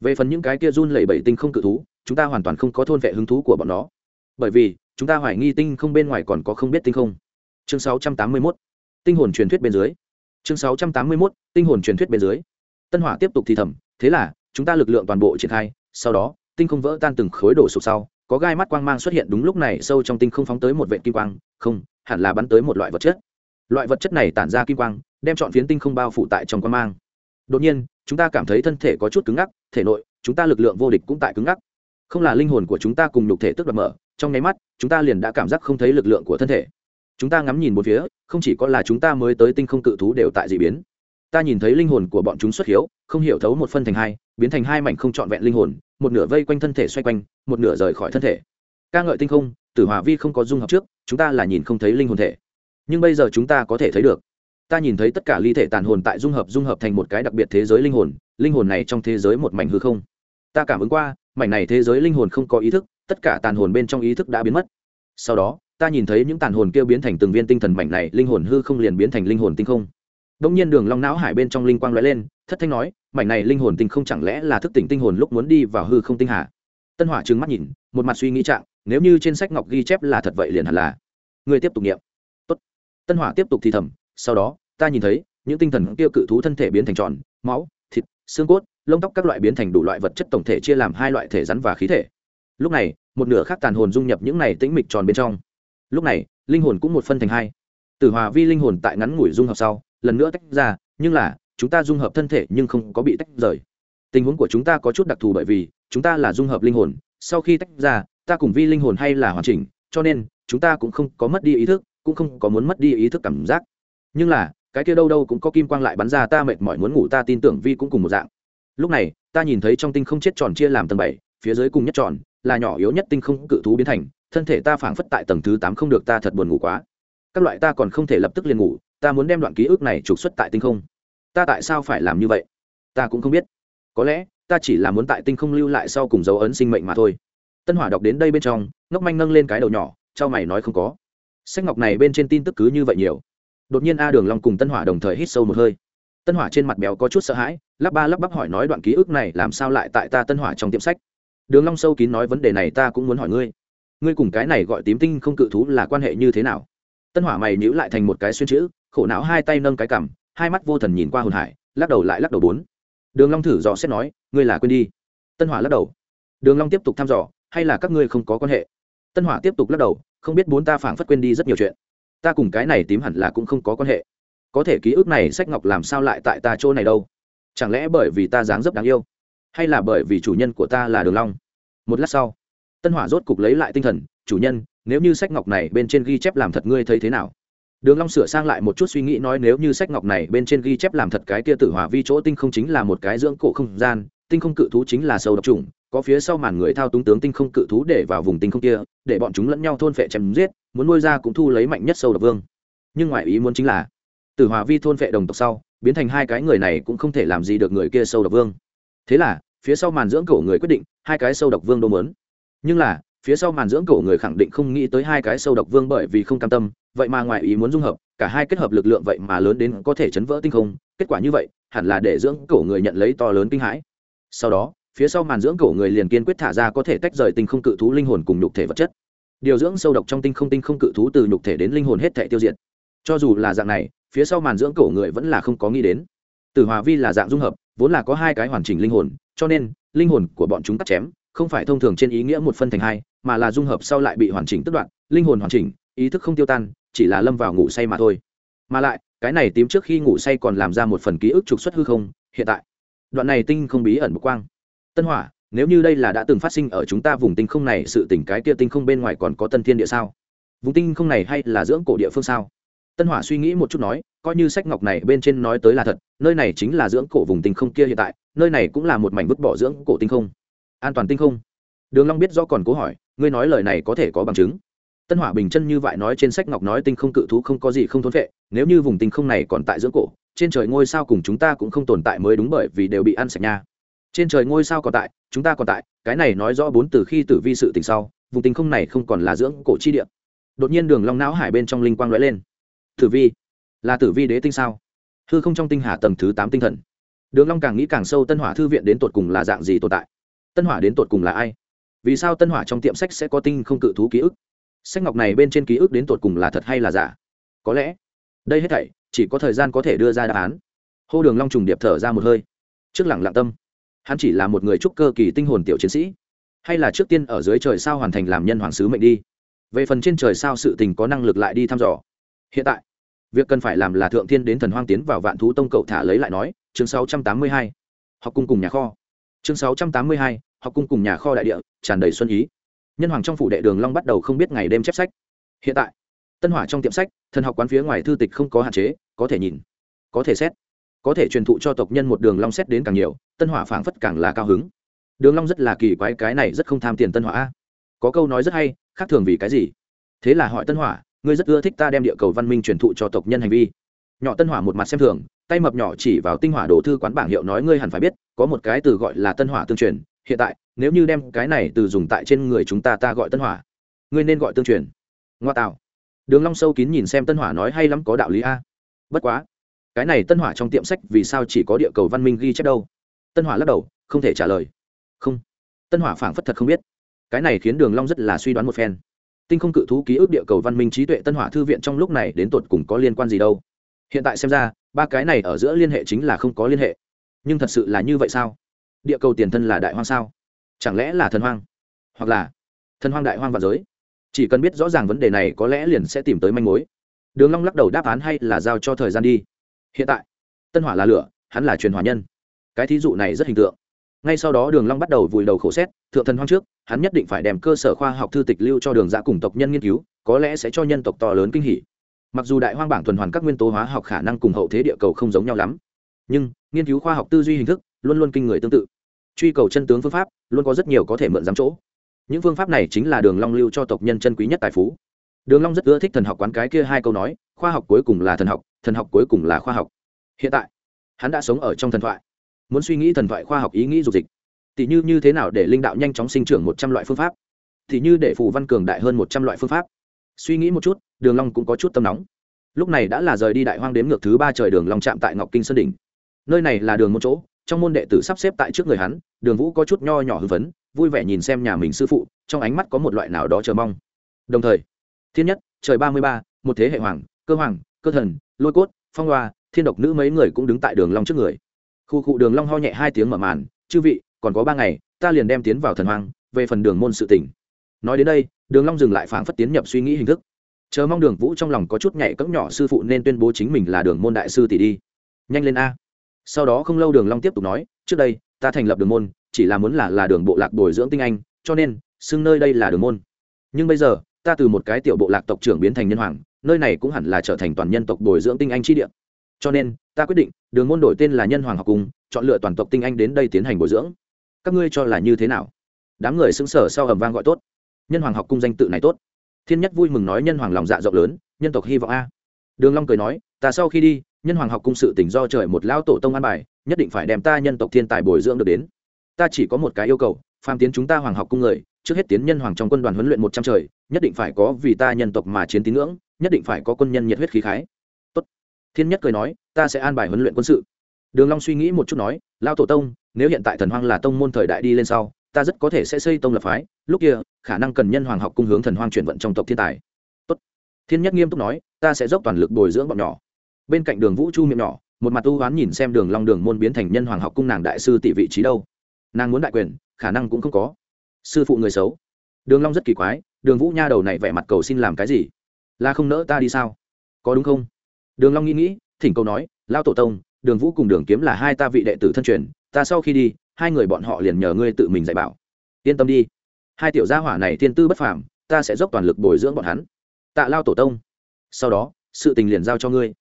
Về phần những cái kia run lẩy bẩy tinh không cự thú chúng ta hoàn toàn không có thôn vệ hứng thú của bọn nó. Bởi vì chúng ta hoài nghi tinh không bên ngoài còn có không biết tinh không. Chương 681, tinh hồn truyền thuyết bên dưới. Chương 681, tinh hồn truyền thuyết bên dưới. Tân hỏa tiếp tục thì thầm thế là chúng ta lực lượng toàn bộ triển khai sau đó tinh không vỡ tan từng khối đổ sụp sau có gai mắt quang mang xuất hiện đúng lúc này sâu trong tinh không phóng tới một vệ kim quang không hẳn là bắn tới một loại vật chất. Loại vật chất này tản ra kim quang đem chọn phiến tinh không bao phủ tại trong quan mang. Đột nhiên, chúng ta cảm thấy thân thể có chút cứng ngắc, thể nội, chúng ta lực lượng vô địch cũng tại cứng ngắc. Không là linh hồn của chúng ta cùng nhục thể tức đoạt mở, trong nháy mắt, chúng ta liền đã cảm giác không thấy lực lượng của thân thể. Chúng ta ngắm nhìn một phía, không chỉ có là chúng ta mới tới tinh không cự thú đều tại d ị biến. Ta nhìn thấy linh hồn của bọn chúng xuất hiếu, không hiểu thấu một phân thành hai, biến thành hai mảnh không trọn vẹn linh hồn, một nửa vây quanh thân thể xoay quanh, một nửa rời khỏi thân thể. Ca ngợi tinh không, tử hòa vi không có dung hợp trước, chúng ta là nhìn không thấy linh hồn thể. Nhưng bây giờ chúng ta có thể thấy được ta nhìn thấy tất cả ly thể tàn hồn tại dung hợp dung hợp thành một cái đặc biệt thế giới linh hồn linh hồn này trong thế giới một mảnh hư không. Ta cảm ứng qua, mảnh này thế giới linh hồn không có ý thức, tất cả tàn hồn bên trong ý thức đã biến mất. Sau đó, ta nhìn thấy những tàn hồn kia biến thành từng viên tinh thần mảnh này, linh hồn hư không liền biến thành linh hồn tinh không. Đông nhiên đường long não hải bên trong linh quang lóe lên, thất thanh nói, mảnh này linh hồn tinh không chẳng lẽ là thức tỉnh tinh hồn lúc muốn đi vào hư không tinh hà? Tân hỏa trừng mắt nhìn, một mặt suy nghĩ trạng, nếu như trên sách ngọc ghi chép là thật vậy liền hẳn là. Người tiếp tục nghiệm tốt. Tân hỏa tiếp tục thì thầm, sau đó ta nhìn thấy, những tinh thần kia cự thú thân thể biến thành tròn, máu, thịt, xương cốt, lông tóc các loại biến thành đủ loại vật chất tổng thể chia làm hai loại thể rắn và khí thể. Lúc này, một nửa khác tàn hồn dung nhập những này tĩnh mịch tròn bên trong. Lúc này, linh hồn cũng một phân thành hai. Tử hòa vi linh hồn tại ngắn ngủi dung hợp sau, lần nữa tách ra, nhưng là, chúng ta dung hợp thân thể nhưng không có bị tách rời. Tình huống của chúng ta có chút đặc thù bởi vì, chúng ta là dung hợp linh hồn, sau khi tách ra, ta cùng vi linh hồn hay là hoàn chỉnh, cho nên, chúng ta cũng không có mất đi ý thức, cũng không có muốn mất đi ý thức cảm giác. Nhưng là cái kia đâu đâu cũng có kim quang lại bắn ra, ta mệt mỏi muốn ngủ, ta tin tưởng vi cũng cùng một dạng. Lúc này, ta nhìn thấy trong tinh không chết tròn chia làm tầng bảy, phía dưới cùng nhất tròn, là nhỏ yếu nhất tinh không cự thú biến thành, thân thể ta phảng phất tại tầng thứ tám không được, ta thật buồn ngủ quá. Các loại ta còn không thể lập tức liền ngủ, ta muốn đem đoạn ký ức này trục xuất tại tinh không. Ta tại sao phải làm như vậy? Ta cũng không biết. Có lẽ, ta chỉ là muốn tại tinh không lưu lại sau cùng dấu ấn sinh mệnh mà thôi. Tân hỏa đọc đến đây bên trong, ngốc manh nâng lên cái đầu nhỏ, trao mày nói không có. Sách ngọc này bên trên tin tức cứ như vậy nhiều đột nhiên a đường long cùng tân hỏa đồng thời hít sâu một hơi tân hỏa trên mặt béo có chút sợ hãi lắp ba lắp bắp hỏi nói đoạn ký ức này làm sao lại tại ta tân hỏa trong tiệm sách đường long sâu kín nói vấn đề này ta cũng muốn hỏi ngươi ngươi cùng cái này gọi tím tinh không cự thú là quan hệ như thế nào tân hỏa mày nhíu lại thành một cái xuyên chữ khổ não hai tay nâng cái cằm hai mắt vô thần nhìn qua hồn hải lắc đầu lại lắc đầu bốn đường long thử dò xét nói ngươi là quên đi tân hỏa lắc đầu đường long tiếp tục thăm dò hay là các ngươi không có quan hệ tân hỏa tiếp tục lắc đầu không biết bốn ta phảng phất quên đi rất nhiều chuyện ta cùng cái này tím hẳn là cũng không có quan hệ. Có thể ký ức này sách ngọc làm sao lại tại ta chỗ này đâu? Chẳng lẽ bởi vì ta dáng dấp đáng yêu, hay là bởi vì chủ nhân của ta là đường long? Một lát sau, tân hỏa rốt cục lấy lại tinh thần, chủ nhân, nếu như sách ngọc này bên trên ghi chép làm thật ngươi thấy thế nào? Đường long sửa sang lại một chút suy nghĩ nói, nếu như sách ngọc này bên trên ghi chép làm thật cái kia tử hỏa vi chỗ tinh không chính là một cái dưỡng cổ không gian, tinh không cự thú chính là sâu độc trùng có phía sau màn người thao túng tướng tinh không cự thú để vào vùng tinh không kia, để bọn chúng lẫn nhau thôn phệ chém giết, muốn nuôi ra cũng thu lấy mạnh nhất sâu độc vương. Nhưng ngoại ý muốn chính là, tử hòa vi thôn phệ đồng tộc sau, biến thành hai cái người này cũng không thể làm gì được người kia sâu độc vương. Thế là, phía sau màn dưỡng cổ người quyết định, hai cái sâu độc vương đô mớn nhưng là, phía sau màn dưỡng cổ người khẳng định không nghĩ tới hai cái sâu độc vương bởi vì không cam tâm, vậy mà ngoại ý muốn dung hợp, cả hai kết hợp lực lượng vậy mà lớn đến có thể chấn vỡ tinh không. Kết quả như vậy, hẳn là để dưỡng cổ người nhận lấy to lớn kinh hãi. Sau đó phía sau màn dưỡng cổ người liền kiên quyết thả ra có thể tách rời tinh không cự thú linh hồn cùng nhục thể vật chất. Điều dưỡng sâu độc trong tinh không tinh không cự thú từ nhục thể đến linh hồn hết thể tiêu diệt. Cho dù là dạng này, phía sau màn dưỡng cổ người vẫn là không có nghĩ đến. Tử hòa vi là dạng dung hợp, vốn là có hai cái hoàn chỉnh linh hồn, cho nên, linh hồn của bọn chúng cắt chém, không phải thông thường trên ý nghĩa một phân thành hai, mà là dung hợp sau lại bị hoàn chỉnh tức đoạn linh hồn hoàn chỉnh, ý thức không tiêu tan, chỉ là lâm vào ngủ say mà thôi. Mà lại, cái này tím trước khi ngủ say còn làm ra một phần ký ức trục xuất hư không, hiện tại. Đoạn này tinh không bí ẩn một quang tân hỏa, nếu như đây là đã từng phát sinh ở chúng ta vùng tinh không này, sự tỉnh cái kia tinh không bên ngoài còn có tân thiên địa sao? Vùng tinh không này hay là dưỡng cổ địa phương sao? Tân hỏa suy nghĩ một chút nói, coi như sách ngọc này bên trên nói tới là thật, nơi này chính là dưỡng cổ vùng tinh không kia hiện tại, nơi này cũng là một mảnh vứt bỏ dưỡng cổ tinh không. An toàn tinh không. Đường long biết rõ còn cố hỏi, ngươi nói lời này có thể có bằng chứng. Tân hỏa bình chân như vậy nói trên sách ngọc nói tinh không cự thú không có gì không thốn vệ, nếu như vùng tinh không này còn tại dưỡng cổ, trên trời ngôi sao cùng chúng ta cũng không tồn tại mới đúng bởi vì đều bị ăn sạch nha trên trời ngôi sao còn tại, chúng ta còn tại, cái này nói rõ bốn từ khi tử vi sự tình sau, vùng tinh không này không còn là dưỡng cổ chi địa. Đột nhiên đường long não hải bên trong linh quang lóe lên. Tử vi? Là tử vi đế tinh sao? Hư không trong tinh hà tầng thứ tám tinh thần. Đường long càng nghĩ càng sâu, tân hỏa thư viện đến tột cùng là dạng gì tồn tại? Tân hỏa đến tột cùng là ai? Vì sao tân hỏa trong tiệm sách sẽ có tinh không cự thú ký ức? Sách ngọc này bên trên ký ức đến tột cùng là thật hay là giả? Có lẽ đây hết thảy chỉ có thời gian có thể đưa ra đáp án. Hô đường long trùng điệp thở ra một hơi. Trước lặng lặng tâm hắn chỉ là một người trúc cơ kỳ tinh hồn tiểu chiến sĩ hay là trước tiên ở dưới trời sao hoàn thành làm nhân hoàng sứ mệnh đi. Về phần trên trời sao sự tình có năng lực lại đi thăm dò. Hiện tại việc cần phải làm là thượng thiên đến thần hoang tiến vào vạn thú tông cậu thả lấy lại nói chương 682. học cung cùng nhà kho. Chương 682, học cung cùng nhà kho đại địa tràn đầy xuân ý. Nhân hoàng trong phủ đệ đường long bắt đầu không biết ngày đêm chép sách. Hiện tại tân hỏa trong tiệm sách thần học quán phía ngoài thư tịch không có hạn chế có thể nhìn có thể xét có thể truyền thụ cho tộc nhân một đường long xét đến càng nhiều, tân hỏa phảng phất càng là cao hứng. Đường long rất là kỳ quái, cái này rất không tham tiền tân hỏa có câu nói rất hay, khác thường vì cái gì? Thế là hỏi tân hỏa, ngươi rất ưa thích ta đem địa cầu văn minh truyền thụ cho tộc nhân hành vi? Nhỏ tân hỏa một mặt xem thường, tay mập nhỏ chỉ vào tinh hỏa đồ thư quán bảng hiệu nói, ngươi hẳn phải biết, có một cái từ gọi là tân hỏa tương truyền. Hiện tại, nếu như đem cái này từ dùng tại trên người chúng ta ta gọi tân hỏa. Ngươi nên gọi tương truyền. Ngoa tạo. Đường long sâu kín nhìn xem tân hỏa nói, hay lắm, có đạo lý a. Bất quá cái này tân hỏa trong tiệm sách vì sao chỉ có địa cầu văn minh ghi chép đâu? Tân hỏa lắc đầu, không thể trả lời. Không. Tân hỏa phảng phất thật không biết. Cái này khiến đường long rất là suy đoán một phen. Tinh không cự thú ký ức địa cầu văn minh trí tuệ tân hỏa thư viện trong lúc này đến tột cùng có liên quan gì đâu? Hiện tại xem ra, ba cái này ở giữa liên hệ chính là không có liên hệ. Nhưng thật sự là như vậy sao? Địa cầu tiền thân là đại hoang sao? Chẳng lẽ là thần hoang? Hoặc là thần hoang đại hoang và giới? Chỉ cần biết rõ ràng vấn đề này có lẽ liền sẽ tìm tới manh mối. Đường long lắc đầu đáp án hay là giao cho thời gian đi hiện tại, tân hỏa là lửa, hắn là truyền hòa nhân. Cái thí dụ này rất hình tượng. Ngay sau đó đường long bắt đầu vùi đầu khổ xét, thượng thần hoang trước, hắn nhất định phải đem cơ sở khoa học thư tịch lưu cho đường dạ cùng tộc nhân nghiên cứu, có lẽ sẽ cho nhân tộc to lớn kinh hỉ. Mặc dù đại hoang bảng tuần hoàn các nguyên tố hóa học khả năng cùng hậu thế địa cầu không giống nhau lắm, nhưng nghiên cứu khoa học tư duy hình thức luôn luôn kinh người tương tự. Truy cầu chân tướng phương pháp luôn có rất nhiều có thể mượn dám chỗ. Những phương pháp này chính là đường long lưu cho tộc nhân chân quý nhất tài phú. Đường long rất ưa thích thần học quán cái kia hai câu nói, khoa học cuối cùng là thần học thần học cuối cùng là khoa học. Hiện tại, hắn đã sống ở trong thần thoại. Muốn suy nghĩ thần thoại khoa học ý nghĩ dục dịch tỷ như như thế nào để linh đạo nhanh chóng sinh trưởng một trăm loại phương pháp? Tỷ như để phù văn cường đại hơn một trăm loại phương pháp? Suy nghĩ một chút, đường long cũng có chút tâm nóng. Lúc này đã là rời đi đại hoang đếm ngược thứ ba trời đường long chạm tại ngọc kinh sơn đỉnh. Nơi này là đường một chỗ, trong môn đệ tử sắp xếp tại trước người hắn, đường vũ có chút nho nhỏ hưng phấn, vui vẻ nhìn xem nhà mình sư phụ, trong ánh mắt có một loại nào đó chờ mong. Đồng thời, thiên nhất, trời ba mươi ba, một thế hệ hoàng, cơ hoàng, cơ thần lôi cốt, phong hoa, thiên độc nữ mấy người cũng đứng tại đường long trước người. Khu cụ đường long ho nhẹ hai tiếng mở màn, chư vị, còn có ba ngày, ta liền đem tiến vào thần hoang, về phần đường môn sự tỉnh nói đến đây, đường long dừng lại phảng phất tiến nhập suy nghĩ hình thức. Chờ mong đường vũ trong lòng có chút nhảy cẫng nhỏ sư phụ nên tuyên bố chính mình là đường môn đại sư tỷ đi. Nhanh lên a. Sau đó không lâu đường long tiếp tục nói, trước đây, ta thành lập đường môn, chỉ là muốn là là đường bộ lạc bồi dưỡng tinh anh, cho nên, xưng nơi đây là đường môn. Nhưng bây giờ, ta từ một cái tiểu bộ lạc tộc trưởng biến thành nhân hoàng nơi này cũng hẳn là trở thành toàn nhân tộc bồi dưỡng tinh anh chi địa. Cho nên, ta quyết định, đường môn đổi tên là nhân hoàng học cung, chọn lựa toàn tộc tinh anh đến đây tiến hành bồi dưỡng. Các ngươi cho là như thế nào? Đám người xứng sở sau ầm vang gọi tốt. Nhân hoàng học cung danh tự này tốt. Thiên nhất vui mừng nói nhân hoàng lòng dạ rộng lớn, nhân tộc hy vọng a. Đường long cười nói, ta sau khi đi, nhân hoàng học cung sự tỉnh do trời một lão tổ tông an bài, nhất định phải đem ta nhân tộc thiên tài bồi dưỡng được đến. Ta chỉ có một cái yêu cầu, phàm tiến chúng ta hoàng học cung người, trước hết tiến nhân hoàng trong quân đoàn huấn luyện một trăm trời, nhất định phải có vì ta nhân tộc mà chiến tín ngưỡng nhất định phải có quân nhân nhiệt huyết khí khái. Tốt. thiên nhất cười nói, ta sẽ an bài huấn luyện quân sự. Đường long suy nghĩ một chút nói lao tổ tông, nếu hiện tại thần hoang là tông môn thời đại đi lên sau, ta rất có thể sẽ xây tông lập phái. Lúc kia, khả năng cần nhân hoàng học cung hướng thần hoang chuyển vận trong tộc thiên tài. Tốt. Thiên nhất nghiêm túc nói, ta sẽ dốc toàn lực bồi dưỡng bọn nhỏ. Bên cạnh đường vũ chu miệng nhỏ, một mặt u hoán nhìn xem đường long đường môn biến thành nhân hoàng học cung nàng đại sư tỷ vị trí đâu. Nàng muốn đại quyền, khả năng cũng không có. Sư phụ người xấu. Đường long rất kỳ quái, đường vũ nha đầu này vẻ mặt cầu xin làm cái gì? Là không nỡ ta đi sao? Có đúng không? Đường long nghĩ nghĩ, thỉnh cầu nói lao tổ tông, đường vũ cùng đường kiếm là hai ta vị đệ tử thân truyền, ta sau khi đi, hai người bọn họ liền nhờ ngươi tự mình dạy bảo. Yên tâm đi. Hai tiểu gia hỏa này thiên tư bất phàm, ta sẽ dốc toàn lực bồi dưỡng bọn hắn. Tạ lao tổ tông. Sau đó, sự tình liền giao cho ngươi.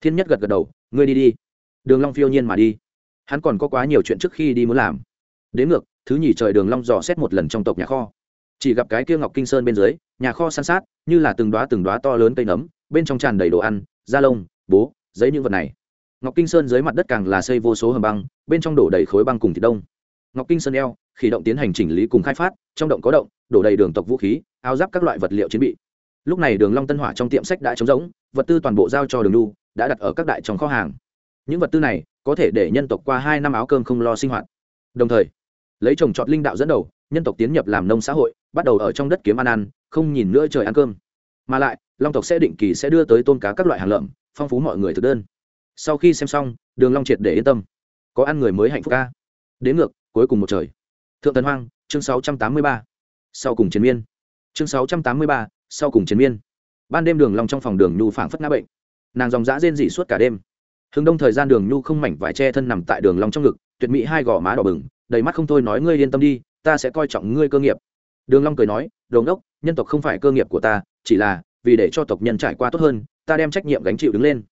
Thiên nhất gật gật đầu, ngươi đi đi. Đường long phiêu nhiên mà đi. Hắn còn có quá nhiều chuyện trước khi đi muốn làm. Đến ngược, thứ nhì trời đường long dò xét một lần trong tộc nhà kho chỉ gặp cái kia ngọc kinh sơn bên dưới, nhà kho san sát, như là từng đóa từng đóa to lớn cây nấm, bên trong tràn đầy đồ ăn, da lông, bố, giấy những vật này. Ngọc kinh sơn dưới mặt đất càng là xây vô số hầm băng, bên trong đổ đầy khối băng cùng thịt đông. Ngọc kinh sơn eo khi động tiến hành chỉnh lý cùng khai phát, trong động có động, đổ đầy đường tộc vũ khí, áo giáp các loại vật liệu chiến bị. Lúc này đường long tân hỏa trong tiệm sách đã trống rỗng, vật tư toàn bộ giao cho đường lu đã đặt ở các đại trong kho hàng. Những vật tư này, có thể để nhân tộc qua hai năm áo cơm không lo sinh hoạt. Đồng thời, lấy trồng trọt linh đạo dẫn đầu nhân tộc tiến nhập làm nông xã hội bắt đầu ở trong đất kiếm ăn ăn không nhìn nữa trời ăn cơm. Mà lại long tộc sẽ định kỳ sẽ đưa tới tôm cá các loại hàng lợm phong phú mọi người thực đơn. Sau khi xem xong đường long triệt để yên tâm. Có ăn người mới hạnh phúc ca. Đến ngược cuối cùng một trời. Thượng tần hoang chương 683. sau cùng chiến miên. Chương 683, sau cùng chiến miên. Ban đêm đường long trong phòng đường nhu phảng phất ngã bệnh. Nàng dòng dã rên rỉ suốt cả đêm. Hướng đông thời gian đường nhu không mảnh vải che thân nằm tại đường long trong ngực tuyệt mỹ hai gò má đỏ bừng đầy mắt không thôi nói ngươi yên tâm đi ta sẽ coi trọng ngươi cơ nghiệp. Đường long cười nói, đồ đốc nhân tộc không phải cơ nghiệp của ta, chỉ là, vì để cho tộc nhân trải qua tốt hơn, ta đem trách nhiệm gánh chịu đứng lên.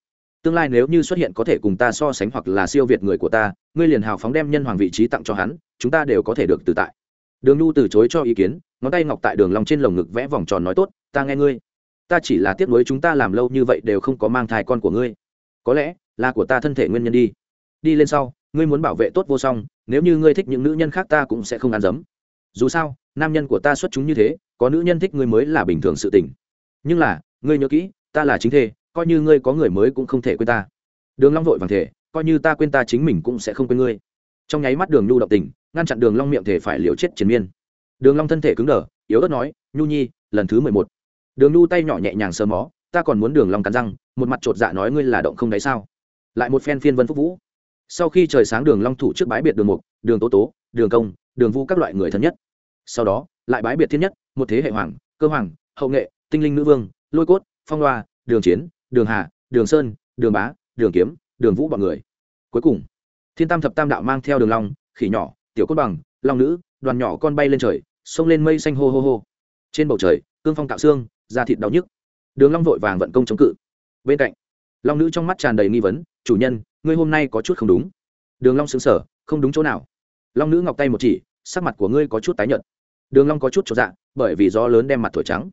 Tương lai nếu như xuất hiện có thể cùng ta so sánh hoặc là siêu việt người của ta, ngươi liền hào phóng đem nhân hoàng vị trí tặng cho hắn, chúng ta đều có thể được tự tại. Đường nhu từ chối cho ý kiến, ngón tay ngọc tại đường long trên lồng ngực vẽ vòng tròn nói, tốt, ta nghe ngươi. Ta chỉ là tiếc nuối chúng ta làm lâu như vậy đều không có mang thai con của ngươi. Có lẽ là của ta thân thể nguyên nhân đi. Đi lên sau ngươi muốn bảo vệ tốt vô song, nếu như ngươi thích những nữ nhân khác ta cũng sẽ không ăn dấm. Dù sao, nam nhân của ta xuất chúng như thế, có nữ nhân thích ngươi mới là bình thường sự tình. Nhưng là, ngươi nhớ kỹ, ta là chính thê, coi như ngươi có người mới cũng không thể quên ta. Đường long vội vàng thể coi như ta quên ta chính mình cũng sẽ không quên ngươi. Trong nháy mắt đường nhu động tình, ngăn chặn đường long miệng thể phải liều chết chiến miên. Đường long thân thể cứng đờ, yếu ớt nói, nhu nhi, lần thứ mười một. Đường nhu tay nhỏ nhẹ nhàng sờ mó, ta còn muốn đường long cắn răng, một mặt trột dạ nói ngươi là động không đấy sao? Lại một phen phiên vân phúc vũ sau khi trời sáng đường long thủ trước bái biệt đường mục, đường tố tố, đường công, đường vu các loại người thân nhất. Sau đó, lại bái biệt thiên nhất, một thế hệ hoàng, cơ hoàng, hậu nghệ, tinh linh nữ vương, lôi cốt, phong loa đường chiến, đường hà, đường sơn, đường bá, đường kiếm, đường vũ bọn người. Cuối cùng, thiên tam thập tam đạo mang theo đường long, khỉ nhỏ, tiểu cốt bằng, long nữ, đoàn nhỏ con bay lên trời, xông lên mây xanh hô hô hô. Trên bầu trời, cương phong tạo xương, da thịt đau nhức. Đường long vội vàng vận công chống cự. Bên cạnh, long nữ trong mắt tràn đầy nghi vấn, chủ nhân ngươi hôm nay có chút không đúng. Đường long sững sờ, không đúng chỗ nào. Long nữ ngọc tay một chỉ, sắc mặt của ngươi có chút tái nhợt. Đường long có chút chỗ dạ bởi vì gió lớn đem mặt thổi trắng.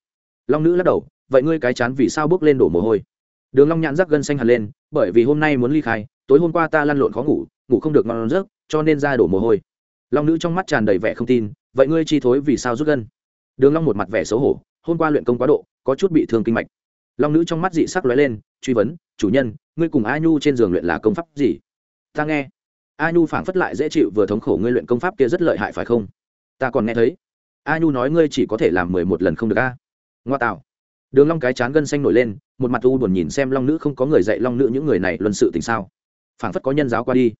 Long nữ lắc đầu, vậy ngươi cái chán vì sao bước lên đổ mồ hôi? Đường long nhãn rắc gân xanh hẳn lên, bởi vì hôm nay muốn ly khai, tối hôm qua ta lăn lộn khó ngủ ngủ không được ngon giấc, cho nên ra đổ mồ hôi. Long nữ trong mắt tràn đầy vẻ không tin, vậy ngươi chi thối vì sao rút gân? Đường long một mặt vẻ xấu hổ, hôm qua luyện công quá độ, có chút bị thương kinh mạch long nữ trong mắt dị sắc lóe lên, truy vấn, chủ nhân, ngươi cùng a nhu trên giường luyện là công pháp gì? Ta nghe. A nhu phảng phất lại dễ chịu vừa thống khổ, ngươi luyện công pháp kia rất lợi hại phải không? Ta còn nghe thấy. A nhu nói, ngươi chỉ có thể làm mười một lần không được a. Ngoa tạo. Đường long cái chán gân xanh nổi lên, một mặt u buồn nhìn xem long nữ, không có người dạy long nữ những người này luân sự tình sao? Phảng phất có nhân giáo qua đi.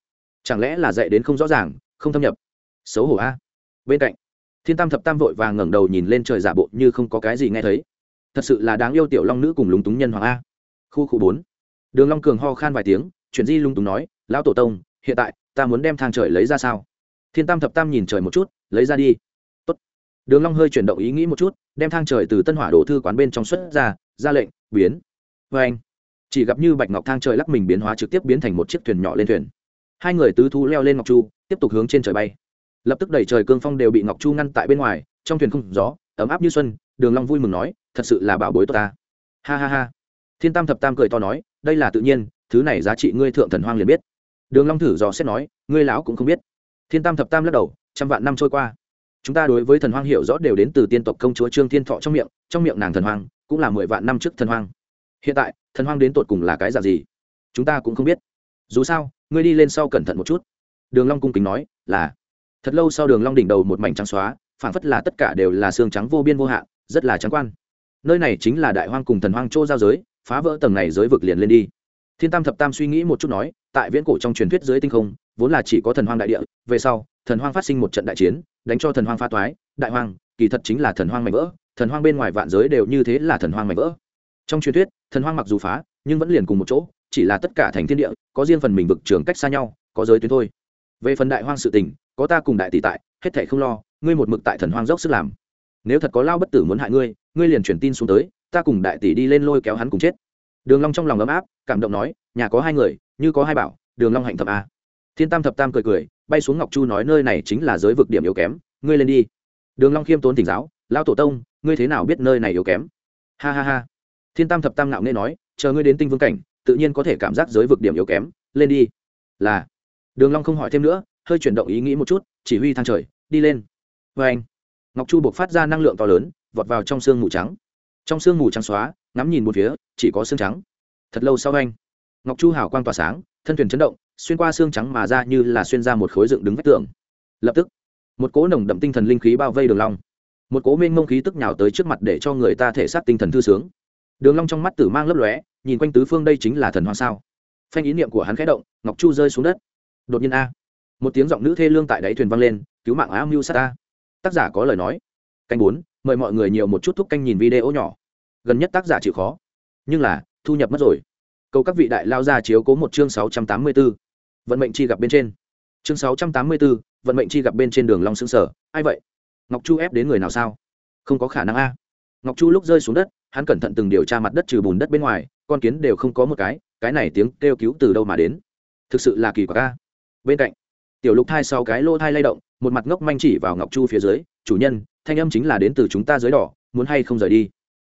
Chẳng lẽ là dạy đến không rõ ràng, không thâm nhập? Xấu hổ a. Bên cạnh, thiên tam thập tam vội vàng ngẩng đầu nhìn lên trời giả bộ như không có cái gì nghe thấy thật sự là đáng yêu tiểu long nữ cùng lúng túng nhân hoàng a. Khu khu bốn. Đường long cường ho khan vài tiếng chuyển di lúng túng nói, lão tổ tông, hiện tại ta muốn đem thang trời lấy ra sao? Thiên tam thập tam nhìn trời một chút, lấy ra đi. Tốt. đường long hơi chuyển động ý nghĩ một chút, đem thang trời từ tân hỏa đổ thư quán bên trong xuất ra ra lệnh, biến. Với anh, chỉ gặp như bạch ngọc thang trời lắc mình biến hóa trực tiếp biến thành một chiếc thuyền nhỏ lên thuyền. Hai người tứ thú leo lên ngọc chu, tiếp tục hướng trên trời bay. Lập tức đẩy trời cương phong đều bị ngọc chu ngăn tại bên ngoài, trong thuyền không gió, ấm áp như xuân đường long vui mừng nói, thật sự là bảo bối tốt ta. Ha ha ha. Thiên tam thập tam cười to nói, đây là tự nhiên, thứ này giá trị ngươi thượng thần hoang liền biết. Đường long thử dò xét nói, ngươi lão cũng không biết. Thiên tam thập tam lắc đầu, trăm vạn năm trôi qua, chúng ta đối với thần hoang hiểu rõ đều đến từ tiên tộc công chúa trương thiên thọ trong miệng trong miệng nàng thần hoang cũng là mười vạn năm trước thần hoang. Hiện tại, thần hoang đến tột cùng là cái dạng gì, chúng ta cũng không biết. Dù sao, ngươi đi lên sau cẩn thận một chút. Đường long cung kính nói, là. Thật lâu sau đường long đỉnh đầu một mảnh trắng xóa, phảng phất là tất cả đều là xương trắng vô biên vô hạn rất là trắng quan. Nơi này chính là đại hoang cùng thần hoang châu giao giới, phá vỡ tầng này giới vực liền lên đi. Thiên tam thập tam suy nghĩ một chút nói, tại viễn cổ trong truyền thuyết dưới tinh không, vốn là chỉ có thần hoang đại địa, về sau, thần hoang phát sinh một trận đại chiến, đánh cho thần hoang pha toái, đại hoang, kỳ thật chính là thần hoang mạnh vỡ, thần hoang bên ngoài vạn giới đều như thế là thần hoang mạnh vỡ. Trong truyền thuyết, thần hoang mặc dù phá, nhưng vẫn liền cùng một chỗ, chỉ là tất cả thành thiên địa, có riêng phần mình vực trường cách xa nhau, có giới tuyến thôi. Về phần đại hoang sự tình, có ta cùng đại tỷ tại, hết thể không lo, ngươi một mực tại thần hoang dốc sức làm nếu thật có lao bất tử muốn hại ngươi ngươi liền truyền tin xuống tới, ta cùng đại tỷ đi lên lôi kéo hắn cùng chết. Đường long trong lòng ấm áp, cảm động nói, nhà có hai người, như có hai bảo, đường long hạnh thập a. Thiên tam thập tam cười cười, bay xuống ngọc chu nói nơi này chính là giới vực điểm yếu kém, ngươi lên đi. Đường long khiêm tốn tỉnh giáo, lao tổ tông, ngươi thế nào biết nơi này yếu kém? Ha ha ha. Thiên tam thập tam ngạo nghễ nói, chờ ngươi đến tinh vương cảnh, tự nhiên có thể cảm giác giới vực điểm yếu kém, lên đi. Là. Đường long không hỏi thêm nữa, hơi chuyển động ý nghĩ một chút, chỉ huy thang trời, đi lên. Với anh ngọc chu buộc phát ra năng lượng to lớn, vọt vào trong xương mù trắng. Trong xương mù trắng xóa, ngắm nhìn một phía, chỉ có xương trắng. Thật lâu sau anh, ngọc chu hào quang tỏa sáng, thân thuyền chấn động, xuyên qua xương trắng mà ra như là xuyên ra một khối dựng đứng vách tường. Lập tức, một cỗ nồng đậm tinh thần linh khí bao vây đường long. Một cỗ mênh mông khí tức nhào tới trước mặt để cho người ta thể xác tinh thần thư sướng. Đường long trong mắt tử mang lấp lóe, nhìn quanh tứ phương đây chính là thần hoa sao. Phanh ý niệm của hắn khẽ động, ngọc chu rơi xuống đất. Đột nhiên a, một tiếng giọng nữ thê lương tại đáy thuyền vang lên, cứu mạng a mưu sát a tác giả có lời nói. Canh bốn mời mọi người nhiều một chút thúc canh nhìn video nhỏ. Gần nhất tác giả chịu khó. Nhưng là thu nhập mất rồi. Cầu các vị đại lao ra chiếu cố một chương sáu trăm tám mươi 684. vận mệnh chi gặp bên trên. Chương sáu trăm tám mươi 684, vận mệnh chi gặp bên trên đường long xương sở ai vậy? Ngọc chu ép đến người nào sao? Không có khả năng a. Ngọc chu lúc rơi xuống đất hắn cẩn thận từng điều tra mặt đất trừ bùn đất bên ngoài con kiến đều không có một cái cái này tiếng kêu cứu từ đâu mà đến? Thực sự là kỳ quặc a. Bên cạnh tiểu lục thai sau cái lô thai lay động một mặt ngốc manh chỉ vào ngọc chu phía dưới, chủ nhân, thanh âm chính là đến từ chúng ta dưới đỏ, muốn hay không rời đi?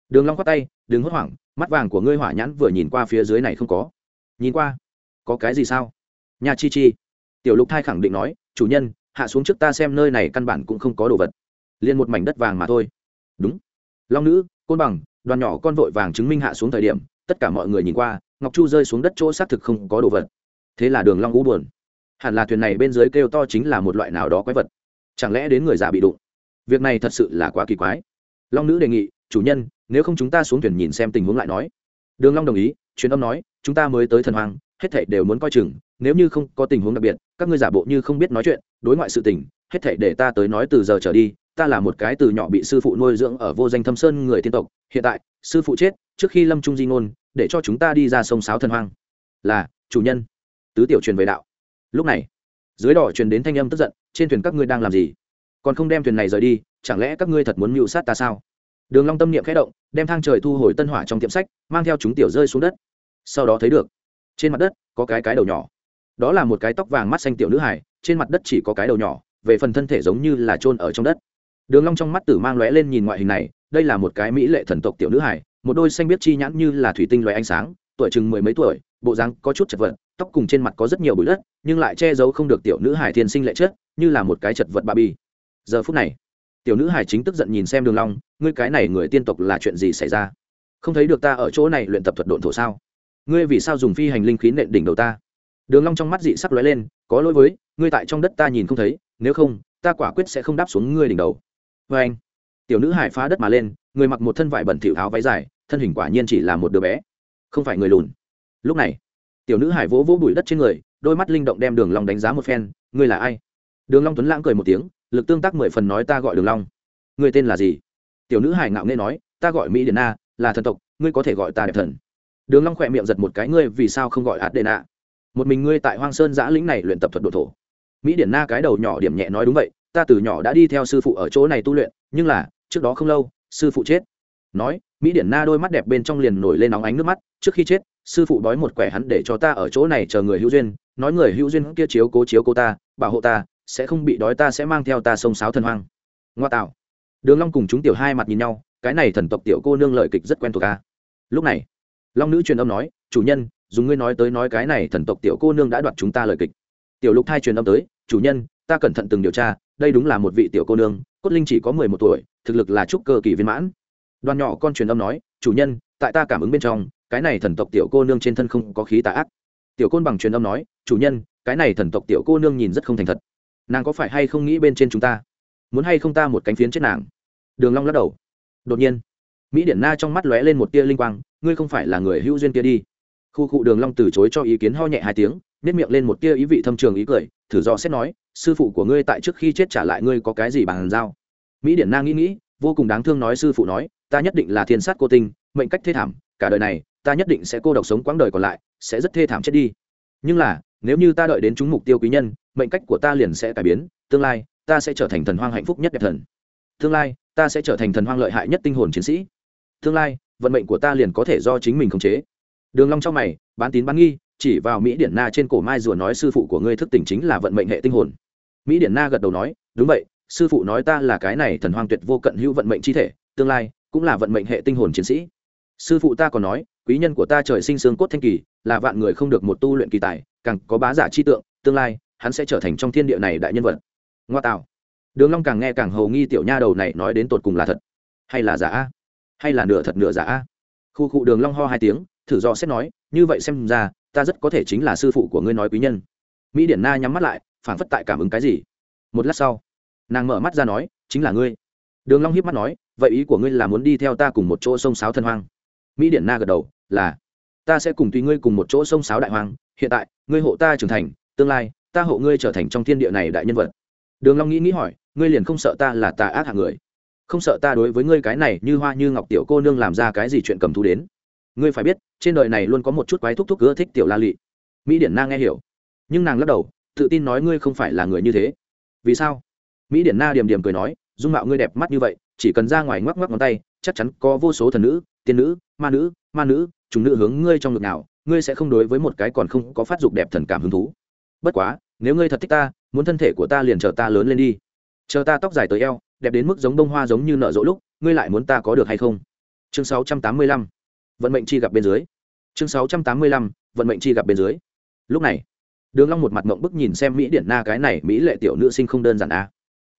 Đường long quát tay, đừng hốt hoảng, mắt vàng của ngươi hỏa nhãn vừa nhìn qua phía dưới này không có. Nhìn qua? Có cái gì sao? Nhà chi chi. Tiểu lục thai khẳng định nói, chủ nhân, hạ xuống trước ta xem nơi này căn bản cũng không có đồ vật. Liền một mảnh đất vàng mà thôi. Đúng. Long nữ, côn bằng, đoàn nhỏ con vội vàng chứng minh hạ xuống thời điểm, tất cả mọi người nhìn qua, ngọc chu rơi xuống đất chỗ xác thực không có đồ vật. Thế là đường long u buồn hẳn là thuyền này bên dưới kêu to chính là một loại nào đó quái vật. Chẳng lẽ đến người già bị đụng? Việc này thật sự là quá kỳ quái. Long nữ đề nghị, chủ nhân, nếu không chúng ta xuống thuyền nhìn xem tình huống lại nói. Đường long đồng ý, truyền âm nói, chúng ta mới tới thần hoàng hết thảy đều muốn coi chừng, nếu như không có tình huống đặc biệt, các ngươi giả bộ như không biết nói chuyện, đối ngoại sự tình, hết thảy để ta tới nói từ giờ trở đi, ta là một cái từ nhỏ bị sư phụ nuôi dưỡng ở vô danh thâm sơn người tiên tộc, hiện tại, sư phụ chết, trước khi lâm trung di ngôn, để cho chúng ta đi ra sông sáo thần hoang. Là, chủ nhân. Tứ tiểu truyền về đạo lúc này, dưới đỏ truyền đến thanh âm tức giận, trên thuyền các ngươi đang làm gì? Còn không đem thuyền này rời đi, chẳng lẽ các ngươi thật muốn mưu sát ta sao? Đường long tâm niệm khẽ động, đem thang trời thu hồi tân hỏa trong tiệm sách, mang theo chúng tiểu rơi xuống đất. Sau đó thấy được, trên mặt đất có cái cái đầu nhỏ. Đó là một cái tóc vàng mắt xanh tiểu nữ hải trên mặt đất chỉ có cái đầu nhỏ, về phần thân thể giống như là trôn ở trong đất. Đường long trong mắt tử mang lóe lên nhìn ngoại hình này, đây là một cái mỹ lệ thần tộc tiểu nữ hải một đôi xanh biết chi nhãn như là thủy tinh loé ánh sáng, tuổi chừng mười mấy tuổi bộ dáng có chút chật vật, tóc cùng trên mặt có rất nhiều bụi đất, nhưng lại che giấu không được tiểu nữ hải thiên sinh lệ chết như là một cái chật vật bà bi giờ phút này, tiểu nữ hải chính tức giận nhìn xem đường long, ngươi cái này người tiên tộc là chuyện gì xảy ra? Không thấy được ta ở chỗ này luyện tập thuật độn thổ sao? Ngươi vì sao dùng phi hành linh khí nện đỉnh đầu ta? Đường long trong mắt dị sắc lóe lên, có lỗi với, ngươi tại trong đất ta nhìn không thấy, nếu không, ta quả quyết sẽ không đáp xuống ngươi đỉnh đầu. Với anh, tiểu nữ hải phá đất mà lên, người mặc một thân vải bẩn thỉu áo váy dài, thân hình quả nhiên chỉ là một đứa bé. Không phải người lùn lúc này, tiểu nữ hải vỗ vỗ bụi đất trên người, đôi mắt linh động đem đường long đánh giá một phen, ngươi là ai? Đường long tuấn lãng cười một tiếng, lực tương tác mười phần nói, ta gọi đường long. Ngươi tên là gì? Tiểu nữ hải ngạo nghễ nói, ta gọi mỹ điển na, là thần tộc, ngươi có thể gọi ta đẹp thần. Đường long khoẹt miệng giật một cái, ngươi vì sao không gọi ạt đệ nạ một mình ngươi tại hoang sơn giã lĩnh này luyện tập thuật độ thổ. Mỹ điển na cái đầu nhỏ điểm nhẹ nói đúng vậy, ta từ nhỏ đã đi theo sư phụ ở chỗ này tu luyện, nhưng là, trước đó không lâu, sư phụ chết. Nói, mỹ điển na đôi mắt đẹp bên trong liền nổi lên nóng ánh nước mắt, trước khi chết sư phụ đói một quẻ hắn để cho ta ở chỗ này chờ người hữu duyên, nói người hữu duyên kia chiếu cố chiếu cố ta, bảo hộ ta, sẽ không bị đói ta sẽ mang theo ta sông sáo thần hoang. Ngoa tạo. Đường long cùng chúng tiểu hai mặt nhìn nhau, cái này thần tộc tiểu cô nương lợi kịch rất quen thuộc ca lúc này, long nữ truyền âm nói, chủ nhân, dùng ngươi nói tới nói cái này thần tộc tiểu cô nương đã đoạt chúng ta lời kịch. Tiểu lục thai truyền âm tới, chủ nhân, ta cẩn thận từng điều tra, đây đúng là một vị tiểu cô nương, cốt linh chỉ có mười một tuổi, thực lực là trúc cơ kỳ viên mãn. Đoàn nhỏ con truyền âm nói, chủ nhân tại ta cảm ứng bên trong, cái này thần tộc tiểu cô nương trên thân không có khí tà ác. Tiểu côn bằng truyền âm nói, chủ nhân, cái này thần tộc tiểu cô nương nhìn rất không thành thật. Nàng có phải hay không nghĩ bên trên chúng ta? Muốn hay không ta một cánh phiến chết nàng? Đường long lắc đầu. Đột nhiên. Mỹ điển na trong mắt lóe lên một tia linh quang, ngươi không phải là người hữu duyên kia đi. Khu cụ đường long từ chối cho ý kiến ho nhẹ hai tiếng nét miệng lên một tia ý vị thâm trường ý cười, thử do xét nói, sư phụ của ngươi tại trước khi chết trả lại ngươi có cái gì bằng giao? Mỹ điển na nghĩ nghĩ, vô cùng đáng thương nói, sư phụ nói, ta nhất định là thiên sát cô tinh mệnh cách thê thảm, cả đời này, ta nhất định sẽ cô độc sống quãng đời còn lại, sẽ rất thê thảm chết đi. Nhưng là, nếu như ta đợi đến chúng mục tiêu quý nhân, mệnh cách của ta liền sẽ cải biến, tương lai, ta sẽ trở thành thần hoang hạnh phúc nhất đẹp thần. Tương lai, ta sẽ trở thành thần hoang lợi hại nhất tinh hồn chiến sĩ. Tương lai, vận mệnh của ta liền có thể do chính mình khống chế. Đường long trong mày, bán tín bán nghi, chỉ vào mỹ điển na trên cổ mai rùa nói, sư phụ của ngươi thức tỉnh chính là vận mệnh hệ tinh hồn. Mỹ điển na gật đầu nói, đúng vậy, sư phụ nói ta là cái này thần hoang tuyệt vô cận hữu vận mệnh chi thể, tương lai cũng là vận mệnh hệ tinh hồn chiến sĩ sư phụ ta còn nói, quý nhân của ta trời sinh xương cốt thanh kỳ, là vạn người không được một tu luyện kỳ tài, càng có bá giả chi tượng, tương lai, hắn sẽ trở thành trong thiên địa này đại nhân vật. Ngoa tạo. Đường long càng nghe càng hầu nghi tiểu nha đầu này nói đến tột cùng là thật hay là giả a? Hay là nửa thật nửa giả a? Khu cụ đường long ho hai tiếng, thử do xét nói, như vậy xem ra, ta rất có thể chính là sư phụ của ngươi nói quý nhân. Mỹ điển na nhắm mắt lại phản phất tại cảm ứng cái gì. Một lát sau, nàng mở mắt ra nói, chính là ngươi. Đường long hiếp mắt nói, vậy ý của ngươi là muốn đi theo ta cùng một chỗ sông sáo thân hoang mỹ điển na gật đầu, là, ta sẽ cùng tùy ngươi cùng một chỗ sông sáo đại hoang, hiện tại, ngươi hộ ta trưởng thành, tương lai, ta hộ ngươi trở thành trong thiên địa này đại nhân vật. Đường long nghĩ nghĩ hỏi, ngươi liền không sợ ta là tà ác hạng người? Không sợ ta đối với ngươi cái này như hoa như ngọc tiểu cô nương làm ra cái gì chuyện cầm thú đến? Ngươi phải biết, trên đời này luôn có một chút quái thúc thúc ưa thích tiểu la lị. Mỹ điển na nghe hiểu, nhưng nàng lắc đầu, tự tin nói ngươi không phải là người như thế. Vì sao? Mỹ điển na điềm điềm cười nói, dung mạo ngươi đẹp mắt như vậy, chỉ cần ra ngoài ngoắc ngoắc ngón tay chắc chắn có vô số thần nữ, tiên nữ, ma nữ ma nữ, chúng nữ hướng ngươi trong ngực nào, ngươi sẽ không đối với một cái còn không có phát dục đẹp thần cảm hứng thú bất quá, nếu ngươi thật thích ta, muốn thân thể của ta liền chờ ta lớn lên đi chờ ta tóc dài tới eo, đẹp đến mức giống bông hoa giống như nở rộ lúc, ngươi lại muốn ta có được hay không chương 685. vận mệnh chi gặp bên dưới chương 685. vận mệnh chi gặp bên dưới lúc này, đường long một mặt mộng bức nhìn xem mỹ điển na cái này mỹ lệ tiểu nữ sinh không đơn giản à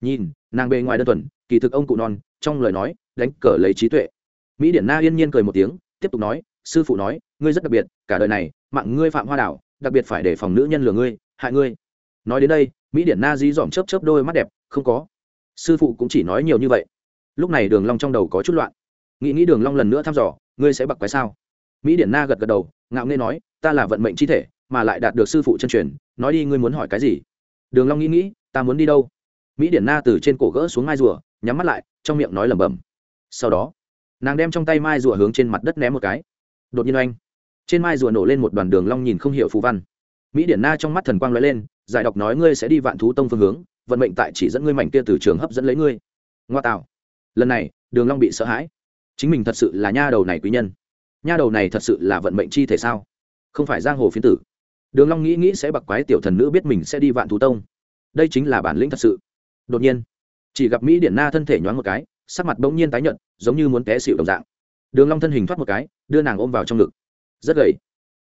nhìn, nàng bề ngoài đơn thuần, kỳ thực ông cụ non, trong lời nói đánh cờ lấy trí tuệ. Mỹ điển na yên nhiên cười một tiếng, tiếp tục nói, sư phụ nói, ngươi rất đặc biệt, cả đời này, mạng ngươi phạm hoa đảo, đặc biệt phải để phòng nữ nhân lừa ngươi, hại ngươi. Nói đến đây, mỹ điển na dí dỏm chớp chớp đôi mắt đẹp, không có. Sư phụ cũng chỉ nói nhiều như vậy. Lúc này đường long trong đầu có chút loạn. Nghĩ nghĩ đường long lần nữa thăm dò, ngươi sẽ bậc quái sao? Mỹ điển na gật gật đầu, ngạo nghễ nói, ta là vận mệnh chi thể, mà lại đạt được sư phụ chân truyền, nói đi ngươi muốn hỏi cái gì? Đường long nghĩ nghĩ, ta muốn đi đâu? Mỹ điển na từ trên cổ gỡ xuống ngai rùa, nhắm mắt lại, trong miệng nói lẩm bẩm sau đó, nàng đem trong tay mai rùa hướng trên mặt đất ném một cái. Đột nhiên oanh, trên mai rùa nổ lên một đoàn đường long nhìn không hiểu phù văn. Mỹ điển na trong mắt thần quang lóe lên, giải đọc nói ngươi sẽ đi vạn thú tông phương hướng, vận mệnh tại chỉ dẫn ngươi mảnh kia từ trường hấp dẫn lấy ngươi. Ngoa tạo. Lần này, đường long bị sợ hãi. Chính mình thật sự là nha đầu này quý nhân. Nha đầu này thật sự là vận mệnh chi thể sao? Không phải giang hồ phiến tử. Đường long nghĩ nghĩ sẽ bạc quái tiểu thần nữ biết mình sẽ đi vạn thú tông. Đây chính là bản lĩnh thật sự. Đột nhiên, chỉ gặp mỹ điển na thân thể nhoáng một cái sắc mặt bỗng nhiên tái nhợt, giống như muốn té xỉu đồng dạng. Đường long thân hình thoát một cái, đưa nàng ôm vào trong ngực. Rất gầy.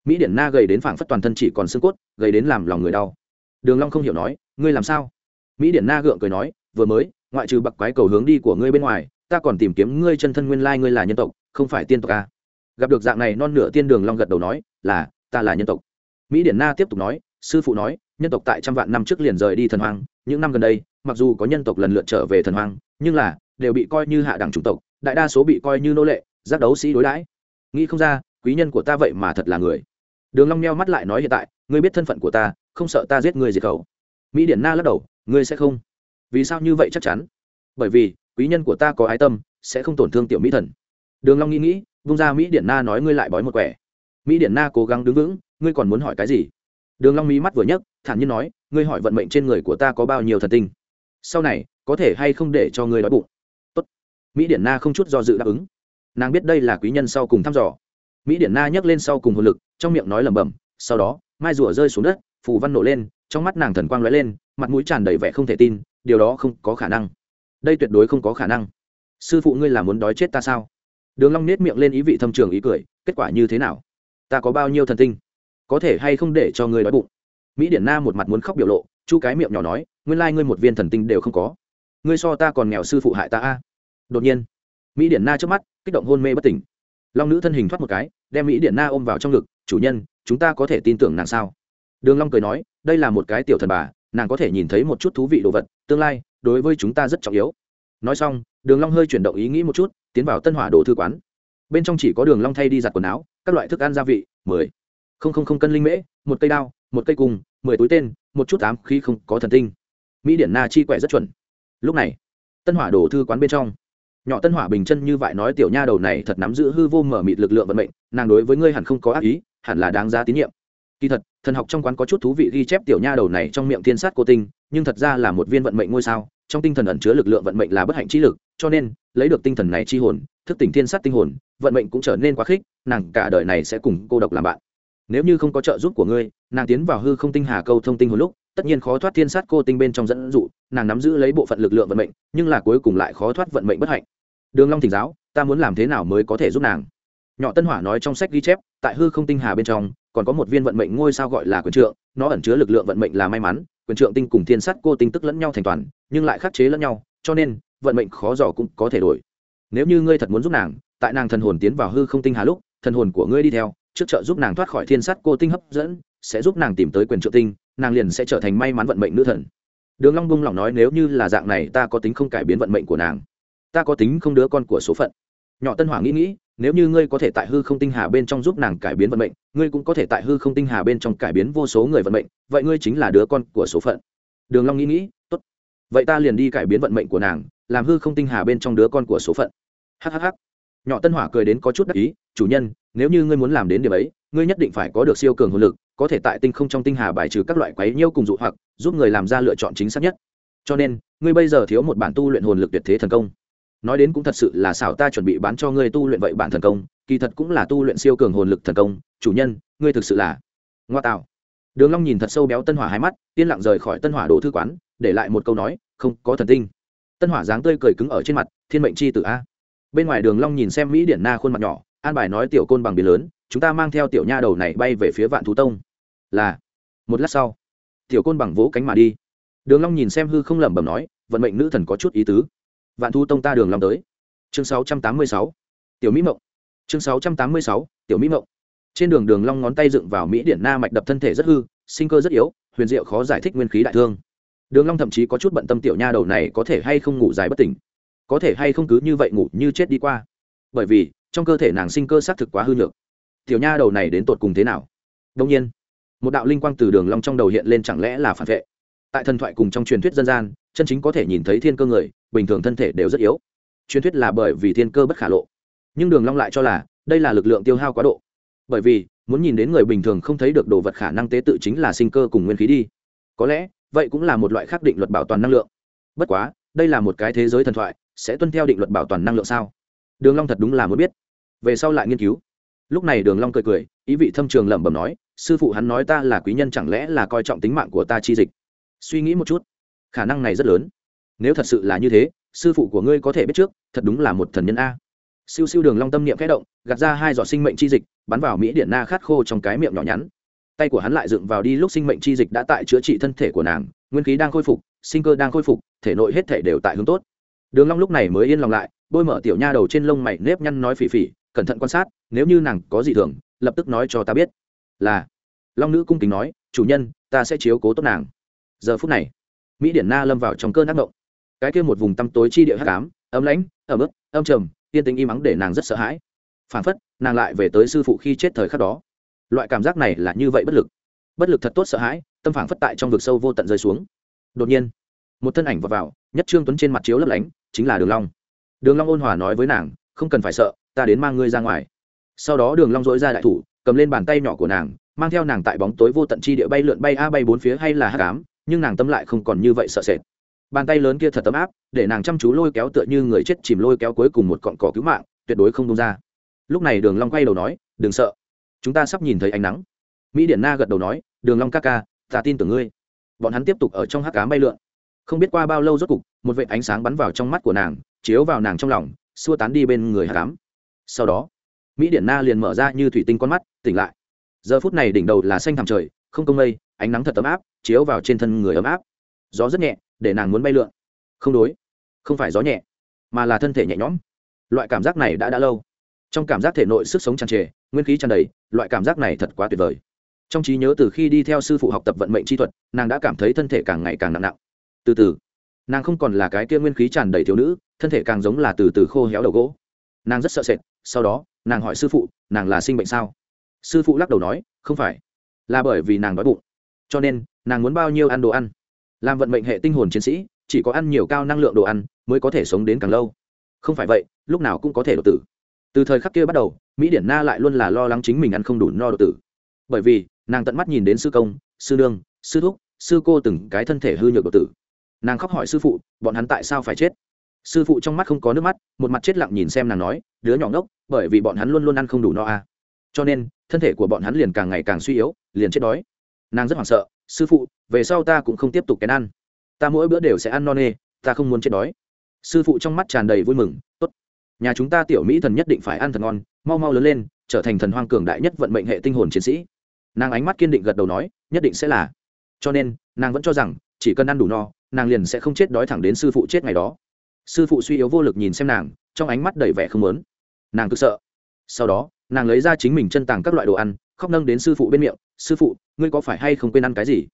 Mỹ điển na gầy đến phảng phất toàn thân chỉ còn xương cốt, gầy đến làm lòng người đau. Đường long không hiểu nói, ngươi làm sao? Mỹ điển na gượng cười nói, vừa mới, ngoại trừ bậc quái cầu hướng đi của ngươi bên ngoài, ta còn tìm kiếm ngươi chân thân nguyên lai ngươi là nhân tộc, không phải tiên tộc a à? gặp được dạng này, non nửa tiên đường long gật đầu nói, là, ta là nhân tộc. Mỹ điển na tiếp tục nói, sư phụ nói, nhân tộc tại trăm vạn năm trước liền rời đi thần hoang, những năm gần đây, mặc dù có nhân tộc lần lượt trở về thần hoang, nhưng là đều bị coi như hạ đẳng chủng tộc, đại đa số bị coi như nô lệ, giác đấu sĩ đối đãi. Nghĩ không ra, quý nhân của ta vậy mà thật là người. Đường long nheo mắt lại nói hiện tại, ngươi biết thân phận của ta, không sợ ta giết ngươi diệt khẩu. Mỹ điển na lắc đầu, ngươi sẽ không. Vì sao như vậy chắc chắn? Bởi vì, quý nhân của ta có ái tâm, sẽ không tổn thương tiểu mỹ thần. Đường long nghĩ nghĩ, vung ra mỹ điển na nói ngươi lại bói một quẻ. Mỹ điển na cố gắng đứng vững, ngươi còn muốn hỏi cái gì? Đường long mí mắt vừa nhấc, thản nhiên nói, ngươi hỏi vận mệnh trên người của ta có bao nhiêu thần tinh? Sau này, có thể hay không để cho ngươi đói bụng? Mỹ điển na không chút do dự đáp ứng. Nàng biết đây là quý nhân sau cùng thăm dò. Mỹ điển na nhấc lên sau cùng hồn lực, trong miệng nói lẩm bẩm, sau đó, mai rùa rơi xuống đất, phù văn nổ lên, trong mắt nàng thần quang lóe lên, mặt mũi tràn đầy vẻ không thể tin, điều đó không có khả năng. Đây tuyệt đối không có khả năng. Sư phụ ngươi là muốn đói chết ta sao? Đường long nết miệng lên ý vị thâm trường ý cười, kết quả như thế nào? Ta có bao nhiêu thần tinh? Có thể hay không để cho ngươi đói bụng? Mỹ điển na một mặt muốn khóc biểu lộ, chu cái miệng nhỏ nói, nguyên lai ngươi một viên thần tinh đều không có. Ngươi so ta còn nghèo sư phụ hại ta a đột nhiên, mỹ điển na trước mắt, kích động hôn mê bất tỉnh. Long nữ thân hình thoát một cái, đem mỹ điển na ôm vào trong ngực, chủ nhân, chúng ta có thể tin tưởng nàng sao? Đường long cười nói, đây là một cái tiểu thần bà, nàng có thể nhìn thấy một chút thú vị đồ vật, tương lai, đối với chúng ta rất trọng yếu. Nói xong, đường long hơi chuyển động ý nghĩ một chút, tiến vào tân hỏa đồ thư quán. Bên trong chỉ có đường long thay đi giặt quần áo, các loại thức ăn gia vị, mười. Không không không cân linh mễ, một cây đao, một cây cung, mười túi tên, một chút ám khí không có thần tinh. Mỹ điển na chi quẻ rất chuẩn. Lúc này, tân hỏa đồ thư quán bên trong nhỏ tân hỏa bình chân như vậy nói tiểu nha đầu này thật nắm giữ hư vô mở mịt lực lượng vận mệnh, nàng đối với ngươi hẳn không có ác ý, hẳn là đáng giá tín nhiệm. Kỳ thật, thần học trong quán có chút thú vị ghi chép tiểu nha đầu này trong miệng thiên sát cô tinh, nhưng thật ra là một viên vận mệnh ngôi sao, trong tinh thần ẩn chứa lực lượng vận mệnh là bất hạnh trí lực, cho nên, lấy được tinh thần này chi hồn, thức tỉnh thiên sát tinh hồn, vận mệnh cũng trở nên quá khích, nàng cả đời này sẽ cùng cô độc làm bạn. Nếu như không có trợ giúp của ngươi, nàng tiến vào hư không tinh hà câu thông tinh hồn lúc tất nhiên khó thoát thiên sát cô tinh bên trong dẫn dụ, nàng nắm giữ lấy bộ phận lực lượng vận mệnh, nhưng là cuối cùng lại khó thoát vận mệnh bất hạnh. Đường long thỉnh giáo, ta muốn làm thế nào mới có thể giúp nàng? Nhỏ tân hỏa nói trong sách ghi chép, tại hư không tinh hà bên trong, còn có một viên vận mệnh ngôi sao gọi là quyền trượng, nó ẩn chứa lực lượng vận mệnh là may mắn, quyền trượng tinh cùng thiên sát cô tinh tức lẫn nhau thành toàn, nhưng lại khắc chế lẫn nhau, cho nên, vận mệnh khó dò cũng có thể đổi. Nếu như ngươi thật muốn giúp nàng, tại nàng thần hồn tiến vào hư không tinh hà lúc, thần hồn của ngươi đi theo trước trợ giúp nàng thoát khỏi thiên sát cô tinh hấp dẫn, sẽ giúp nàng tìm tới quyền trợ tinh, nàng liền sẽ trở thành may mắn vận mệnh nữ thần. Đường long bung lòng nói nếu như là dạng này ta có tính không cải biến vận mệnh của nàng. Ta có tính không đứa con của số phận. Nhỏ tân hỏa nghĩ nghĩ, nếu như ngươi có thể tại hư không tinh hà bên trong giúp nàng cải biến vận mệnh, ngươi cũng có thể tại hư không tinh hà bên trong cải biến vô số người vận mệnh, vậy ngươi chính là đứa con của số phận. Đường long nghĩ nghĩ, tốt, vậy ta liền đi cải biến vận mệnh của nàng, làm hư không tinh hà bên trong đứa con của số phận. Hhh nhỏ tân hỏa cười đến có chút đắc ý, chủ nhân nếu như ngươi muốn làm đến điểm ấy, ngươi nhất định phải có được siêu cường hồn lực, có thể tại tinh không trong tinh hà bài trừ các loại quấy nhiêu cùng dụ hoặc, giúp người làm ra lựa chọn chính xác nhất. Cho nên, ngươi bây giờ thiếu một bản tu luyện hồn lực tuyệt thế thần công. Nói đến cũng thật sự là xảo ta chuẩn bị bán cho ngươi tu luyện vậy bản thần công, kỳ thật cũng là tu luyện siêu cường hồn lực thần công, chủ nhân, ngươi thực sự là ngoa tạo. Đường long nhìn thật sâu béo tân hỏa hai mắt, yên lặng rời khỏi tân hỏa đồ thư quán, để lại một câu nói, không, có thần tinh. Tân hỏa dáng tươi cười cứng ở trên mặt, thiên mệnh chi tử a. Bên ngoài đường long nhìn xem mỹ điển na khuôn mặt nhỏ an bài nói tiểu côn bằng biển lớn, chúng ta mang theo tiểu nha đầu này bay về phía vạn thú tông. Là, một lát sau, tiểu côn bằng vỗ cánh mà đi. Đường long nhìn xem hư không lẩm bẩm nói, vận mệnh nữ thần có chút ý tứ. Vạn thú tông ta đường long tới. Chương 686 tiểu mỹ mộng. Chương 686 tiểu mỹ mộng. Trên đường đường long ngón tay dựng vào mỹ điển na mạch đập thân thể rất hư, sinh cơ rất yếu, huyền diệu khó giải thích nguyên khí đại thương. Đường long thậm chí có chút bận tâm tiểu nha đầu này có thể hay không ngủ dài bất tỉnh. Có thể hay không cứ như vậy ngủ như chết đi qua. Bởi vì trong cơ thể nàng sinh cơ xác thực quá hư nhược. Tiểu nha đầu này đến tột cùng thế nào? Đông nhiên, một đạo linh quang từ đường long trong đầu hiện lên chẳng lẽ là phản vệ? Tại thần thoại cùng trong truyền thuyết dân gian, chân chính có thể nhìn thấy thiên cơ người, bình thường thân thể đều rất yếu. Truyền thuyết là bởi vì thiên cơ bất khả lộ. Nhưng đường long lại cho là, đây là lực lượng tiêu hao quá độ. Bởi vì, muốn nhìn đến người bình thường không thấy được đồ vật khả năng tế tự chính là sinh cơ cùng nguyên khí đi. Có lẽ, vậy cũng là một loại khắc định luật bảo toàn năng lượng. Bất quá, đây là một cái thế giới thần thoại, sẽ tuân theo định luật bảo toàn năng lượng sao? Đường long thật đúng là muốn biết về sau lại nghiên cứu. Lúc này đường long cười cười, ý vị thâm trường lẩm bẩm nói, sư phụ hắn nói ta là quý nhân chẳng lẽ là coi trọng tính mạng của ta chi dịch? Suy nghĩ một chút, khả năng này rất lớn. Nếu thật sự là như thế, sư phụ của ngươi có thể biết trước, thật đúng là một thần nhân a. Siêu siêu đường long tâm niệm khẽ động, gạt ra hai giọt sinh mệnh chi dịch, bắn vào mỹ điện na khát khô trong cái miệng nhỏ nhắn. Tay của hắn lại dựng vào đi lúc sinh mệnh chi dịch đã tại chữa trị thân thể của nàng, nguyên khí đang khôi phục, sinh cơ đang khôi phục, thể nội hết thể đều tại hướng tốt. Đường long lúc này mới yên lòng lại, bôi mở tiểu nha đầu trên lông mày nếp nhăn nói phỉ phỉ cẩn thận quan sát nếu như nàng có gì thường lập tức nói cho ta biết. Là long nữ cung kính nói chủ nhân ta sẽ chiếu cố tốt nàng. Giờ phút này mỹ điển na lâm vào trong cơn ác mộng. Cái kia một vùng tăm tối chi địa hắc ám ấm lãnh ẩm ướt âm trầm yên tĩnh im ắng để nàng rất sợ hãi. Phản phất nàng lại về tới sư phụ khi chết thời khắc đó. Loại cảm giác này là như vậy bất lực. Bất lực thật tốt sợ hãi tâm phản phất tại trong vực sâu vô tận rơi xuống. Đột nhiên một thân ảnh vào, vào nhất trương tuấn trên mặt chiếu lấp lánh chính là đường long. Đường long ôn hòa nói với nàng không cần phải sợ ta đến mang ngươi ra ngoài. Sau đó đường long dỗi ra đại thủ, cầm lên bàn tay nhỏ của nàng, mang theo nàng tại bóng tối vô tận chi địa bay lượn bay a bay bốn phía hay là hắc ám nhưng nàng tâm lại không còn như vậy sợ sệt. Bàn tay lớn kia thật tấm áp, để nàng chăm chú lôi kéo tựa như người chết chìm lôi kéo cuối cùng một cọn cỏ cứu mạng, tuyệt đối không đông ra. Lúc này đường long quay đầu nói, đừng sợ. Chúng ta sắp nhìn thấy ánh nắng. Mỹ điển na gật đầu nói, đường long ca ca, ta tin tưởng ngươi. Bọn hắn tiếp tục ở trong hắc ám bay lượn. Không biết qua bao lâu rốt cục, một vệt ánh sáng bắn vào trong mắt của nàng, chiếu vào nàng trong lòng, xua tán đi bên người hắc ám sau đó, mỹ điển na liền mở ra như thủy tinh con mắt, tỉnh lại. Giờ phút này đỉnh đầu là xanh thẳm trời, không công mây, ánh nắng thật ấm áp, chiếu vào trên thân người ấm áp. Gió rất nhẹ, để nàng muốn bay lượn. Không đối, không phải gió nhẹ, mà là thân thể nhẹ nhõm. Loại cảm giác này đã đã lâu. Trong cảm giác thể nội sức sống tràn trề, nguyên khí tràn đầy, loại cảm giác này thật quá tuyệt vời. Trong trí nhớ từ khi đi theo sư phụ học tập vận mệnh chi thuật, nàng đã cảm thấy thân thể càng ngày càng nặng nặng. Từ từ, nàng không còn là cái kia nguyên khí tràn đầy thiếu nữ, thân thể càng giống là từ từ khô héo đầu gỗ nàng rất sợ sệt, sau đó, nàng hỏi sư phụ, nàng là sinh bệnh sao? Sư phụ lắc đầu nói, không phải, là bởi vì nàng đói bụng. Cho nên, nàng muốn bao nhiêu ăn đồ ăn? Làm vận mệnh hệ tinh hồn chiến sĩ, chỉ có ăn nhiều cao năng lượng đồ ăn mới có thể sống đến càng lâu. Không phải vậy, lúc nào cũng có thể đột tử. Từ thời khắc kia bắt đầu, mỹ điển na lại luôn là lo lắng chính mình ăn không đủ no đột tử. Bởi vì, nàng tận mắt nhìn đến sư công, sư nương, sư thúc, sư cô từng cái thân thể hư nhược đột tử. Nàng khóc hỏi sư phụ, bọn hắn tại sao phải chết? Sư phụ trong mắt không có nước mắt, một mặt chết lặng nhìn xem nàng nói, đứa nhỏ ngốc, bởi vì bọn hắn luôn luôn ăn không đủ no à. cho nên, thân thể của bọn hắn liền càng ngày càng suy yếu, liền chết đói. Nàng rất hoảng sợ, sư phụ, về sau ta cũng không tiếp tục kén ăn. Ta mỗi bữa đều sẽ ăn no nê, ta không muốn chết đói. Sư phụ trong mắt tràn đầy vui mừng, tốt. Nhà chúng ta tiểu mỹ thần nhất định phải ăn thật ngon, mau mau lớn lên, trở thành thần hoang cường đại nhất vận mệnh hệ tinh hồn chiến sĩ. Nàng ánh mắt kiên định gật đầu nói, nhất định sẽ là. Cho nên, nàng vẫn cho rằng, chỉ cần ăn đủ no, nàng liền sẽ không chết đói thẳng đến sư phụ chết ngày đó sư phụ suy yếu vô lực nhìn xem nàng, trong ánh mắt đầy vẻ không lớn nàng cứ sợ. Sau đó, nàng lấy ra chính mình chân tàng các loại đồ ăn, khóc nâng đến sư phụ bên miệng, sư phụ, ngươi có phải hay không quên ăn cái gì?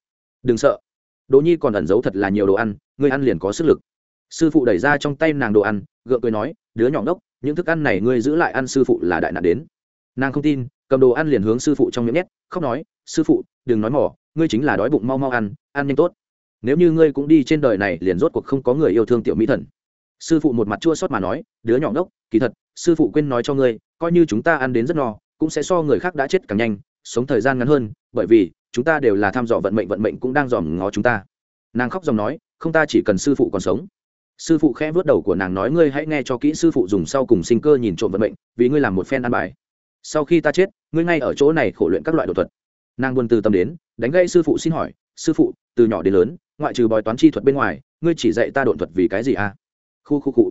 Đừng sợ. Đỗ nhi còn ẩn giấu thật là nhiều đồ ăn, ngươi ăn liền có sức lực. Sư phụ đẩy ra trong tay nàng đồ ăn, gượng cười nói, đứa nhỏ ngốc, những thức ăn này ngươi giữ lại ăn sư phụ là đại nạn đến. Nàng không tin, cầm đồ ăn liền hướng sư phụ trong miệng nhét, khóc nói, sư phụ, đừng nói mỏ ngươi chính là đói bụng mau mau ăn ăn nhanh tốt. Nếu như ngươi cũng đi trên đời này liền rốt cuộc không có người yêu thương tiểu mỹ thần sư phụ một mặt chua xót mà nói, đứa nhỏ ngốc, kỳ thật, sư phụ quên nói cho ngươi, coi như chúng ta ăn đến rất no, cũng sẽ so người khác đã chết càng nhanh, sống thời gian ngắn hơn, bởi vì, chúng ta đều là tham dò vận mệnh vận mệnh cũng đang dòm ngó chúng ta. Nàng khóc dòng nói, không ta chỉ cần sư phụ còn sống. Sư phụ khẽ vớt đầu của nàng nói, ngươi hãy nghe cho kỹ sư phụ dùng sau cùng sinh cơ nhìn trộm vận mệnh, vì ngươi làm một phen ăn bài. Sau khi ta chết, ngươi ngay ở chỗ này khổ luyện các loại đột thuật. Nàng buồn từ tâm đến, đánh gây sư phụ xin hỏi, sư phụ, từ nhỏ đến lớn, ngoại trừ bói toán chi thuật bên ngoài, ngươi chỉ dạy ta đột thuật vì cái gì à? Khu khu cụ.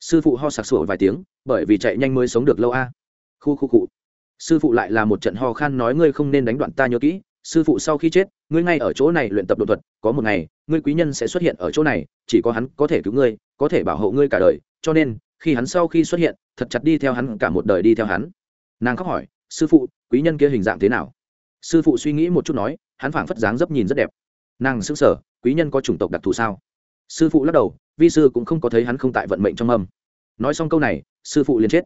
Sư phụ ho sặc sủa vài tiếng, bởi vì chạy nhanh mới sống được lâu a. À? khu khu cụ. Sư phụ lại là một trận ho khan nói ngươi không nên đánh đoạn ta nhớ kỹ. Sư phụ sau khi chết, ngươi ngay ở chỗ này luyện tập đột thuật, có một ngày, ngươi quý nhân sẽ xuất hiện ở chỗ này, chỉ có hắn có thể cứu ngươi, có thể bảo hộ ngươi cả đời, cho nên, khi hắn sau khi xuất hiện, thật chặt đi theo hắn cả một đời đi theo hắn. Nàng khóc hỏi, sư phụ, quý nhân kia hình dạng thế nào? Sư phụ suy nghĩ một chút nói, hắn phảng phất dáng dấp nhìn rất đẹp. Nàng xứng sở quý nhân có chủng tộc đặc thù sao? Sư phụ lắc đầu, vi sư cũng không có thấy hắn không tại vận mệnh trong âm. Nói xong câu này, sư phụ liền chết.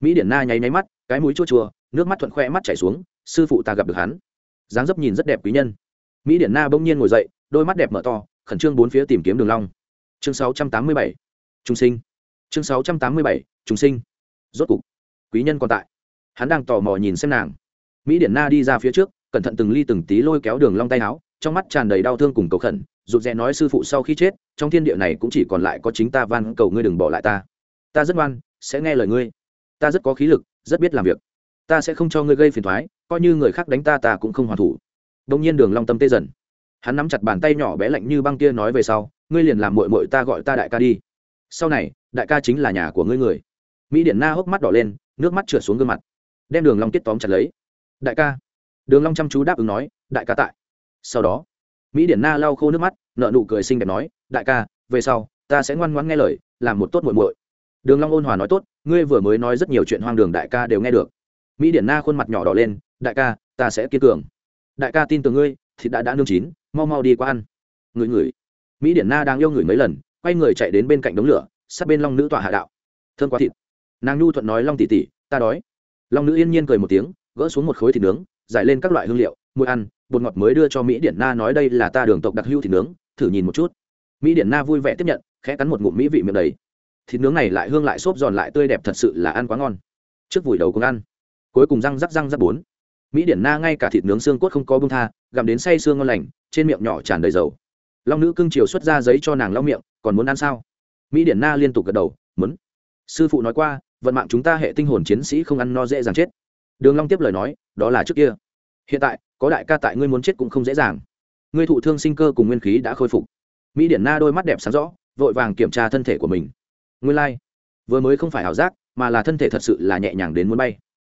Mỹ điển na nháy nháy mắt, cái mũi chua chua, nước mắt thuận khoe mắt chảy xuống, sư phụ ta gặp được hắn. Dáng dấp nhìn rất đẹp quý nhân. Mỹ điển na bỗng nhiên ngồi dậy, đôi mắt đẹp mở to, khẩn trương bốn phía tìm kiếm đường long. Chương 687 trung sinh. Chương 687 trung sinh. Rốt cục, quý nhân còn tại. Hắn đang tò mò nhìn xem nàng. Mỹ điển na đi ra phía trước, cẩn thận từng ly từng tí lôi kéo đường long tay áo, trong mắt tràn đầy đau thương cùng cầu khẩn rụt rè nói sư phụ sau khi chết, trong thiên địa này cũng chỉ còn lại có chính ta van cầu ngươi đừng bỏ lại ta. Ta rất ngoan, sẽ nghe lời ngươi. Ta rất có khí lực, rất biết làm việc. Ta sẽ không cho ngươi gây phiền thoái, coi như người khác đánh ta ta cũng không hoàn thủ. Đông nhiên đường long tâm tê dần. Hắn nắm chặt bàn tay nhỏ bé lạnh như băng kia nói về sau, ngươi liền làm muội muội ta gọi ta đại ca đi. Sau này, đại ca chính là nhà của ngươi người. Mỹ điện na hốc mắt đỏ lên, nước mắt trượt xuống gương mặt. Đem đường long kết tóm chặt lấy. Đại ca. Đường long chăm chú đáp ứng nói, đại ca tại. Sau đó mỹ điển na lau khô nước mắt nợ nụ cười xinh đẹp nói, đại ca, về sau, ta sẽ ngoan ngoãn nghe lời, làm một tốt muội muội. Đường long ôn hòa nói, tốt, ngươi vừa mới nói rất nhiều chuyện hoang đường đại ca đều nghe được. Mỹ điển na khuôn mặt nhỏ đỏ lên, đại ca, ta sẽ kiên cường. Đại ca tin tưởng ngươi, thịt đã đã nương chín, mau mau đi qua ăn. Người người mỹ điển na đang yêu người mấy lần, quay người chạy đến bên cạnh đống lửa, sát bên long nữ tỏa hạ đạo. Thương quá thịt. Nàng nhu thuận nói, long tỷ tỷ, ta đói. Long nữ yên nhiên cười một tiếng, gỡ xuống một khối thịt nướng, giải lên các loại hương liệu mùi ăn bột ngọt mới đưa cho mỹ điển na nói đây là ta đường tộc đặc hưu thịt nướng, thử nhìn một chút. Mỹ điển na vui vẻ tiếp nhận, khẽ cắn một ngụm mỹ vị miệng đầy. Thịt nướng này lại hương lại xốp giòn lại tươi đẹp thật sự là ăn quá ngon. Trước vùi đầu cũng ăn. Cuối cùng răng rắc răng rắc bốn. Mỹ điển na ngay cả thịt nướng xương cốt không có bông tha, gặm đến say xương ngon lành, trên miệng nhỏ tràn đầy dầu. Long nữ cưng chiều xuất ra giấy cho nàng lau miệng, còn muốn ăn sao? Mỹ điển na liên tục gật đầu, muốn. Sư phụ nói qua, vận mạng chúng ta hệ tinh hồn chiến sĩ không ăn no dễ dàng chết. Đường long tiếp lời nói, đó là trước kia. Hiện tại có đại ca tại ngươi muốn chết cũng không dễ dàng. Ngươi thụ thương sinh cơ cùng nguyên khí đã khôi phục. Mỹ điển na đôi mắt đẹp sáng rõ, vội vàng kiểm tra thân thể của mình. Nguyên lai、like. vừa mới không phải ảo giác, mà là thân thể thật sự là nhẹ nhàng đến muốn bay.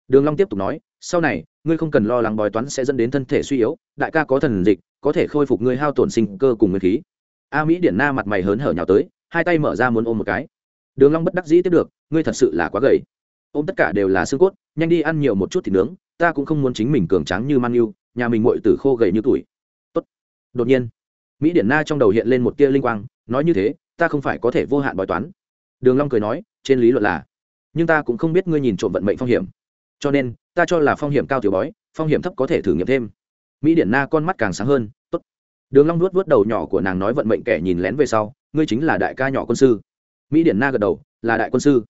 Đường long tiếp tục nói, sau này, ngươi không cần lo lắng bói toán sẽ dẫn đến thân thể suy yếu, đại ca có thần dịch, có thể khôi phục ngươi hao tổn sinh cơ cùng nguyên khí. A mỹ điển na mặt mày hớn hở nhào tới, hai tay mở ra muốn ôm một cái. Đường long bất đắc dĩ tiếp được, ngươi thật sự là quá gầy. Ôm tất cả đều là xương cốt, nhanh đi ăn nhiều một chút thịt nướng, ta cũng không muốn chính mình cường tráng như man yêu nhà mình muội tử khô gầy như tuổi. Tốt. đột nhiên, mỹ điển na trong đầu hiện lên một tia linh quang, nói như thế, ta không phải có thể vô hạn bói toán. Đường long cười nói, trên lý luận là, nhưng ta cũng không biết ngươi nhìn trộm vận mệnh phong hiểm. Cho nên, ta cho là phong hiểm cao tiểu bói, phong hiểm thấp có thể thử nghiệm thêm. Mỹ điển na con mắt càng sáng hơn, tốt. Đường long nuốt vuốt đầu nhỏ của nàng nói vận mệnh kẻ nhìn lén về sau, ngươi chính là đại ca nhỏ quân sư. Mỹ điển na gật đầu, là đại quân sư.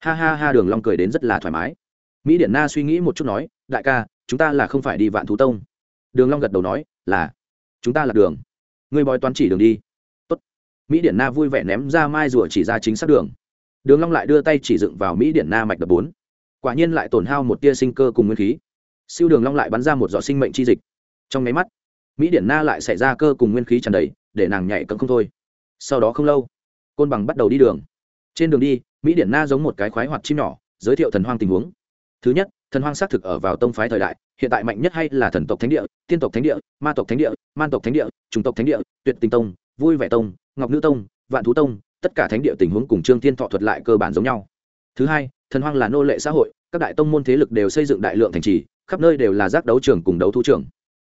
Ha ha ha, đường long cười đến rất là thoải mái. Mỹ điển na suy nghĩ một chút nói, đại ca, chúng ta là không phải đi vạn thú tông đường long gật đầu nói, là, chúng ta là đường. Ngươi bói toán chỉ đường đi. Tốt. Mỹ điển na vui vẻ ném ra mai rùa chỉ ra chính xác đường. Đường long lại đưa tay chỉ dựng vào mỹ điển na mạch đập bốn. Quả nhiên lại tổn hao một tia sinh cơ cùng nguyên khí. Siêu đường long lại bắn ra một giọt sinh mệnh chi dịch. Trong mấy mắt, mỹ điển na lại xảy ra cơ cùng nguyên khí tràn đầy, để nàng nhảy cẫng không thôi. Sau đó không lâu, côn bằng bắt đầu đi đường. Trên đường đi, mỹ điển na giống một cái khoái hoạt chim nhỏ, giới thiệu thần hoang tình huống. Thứ nhất thần hoang xác thực ở vào tông phái thời đại, hiện tại mạnh nhất hay là thần tộc thánh địa, tiên tộc thánh địa, ma tộc thánh địa, man tộc thánh địa, chủng tộc thánh địa, tuyệt tình tông, vui vẻ tông, ngọc nữ tông, vạn thú tông, tất cả thánh địa tình huống cùng trương thiên thọ thuật lại cơ bản giống nhau. Thứ hai, thần hoang là nô lệ xã hội, các đại tông môn thế lực đều xây dựng đại lượng thành trì, khắp nơi đều là giác đấu trường cùng đấu thú trường.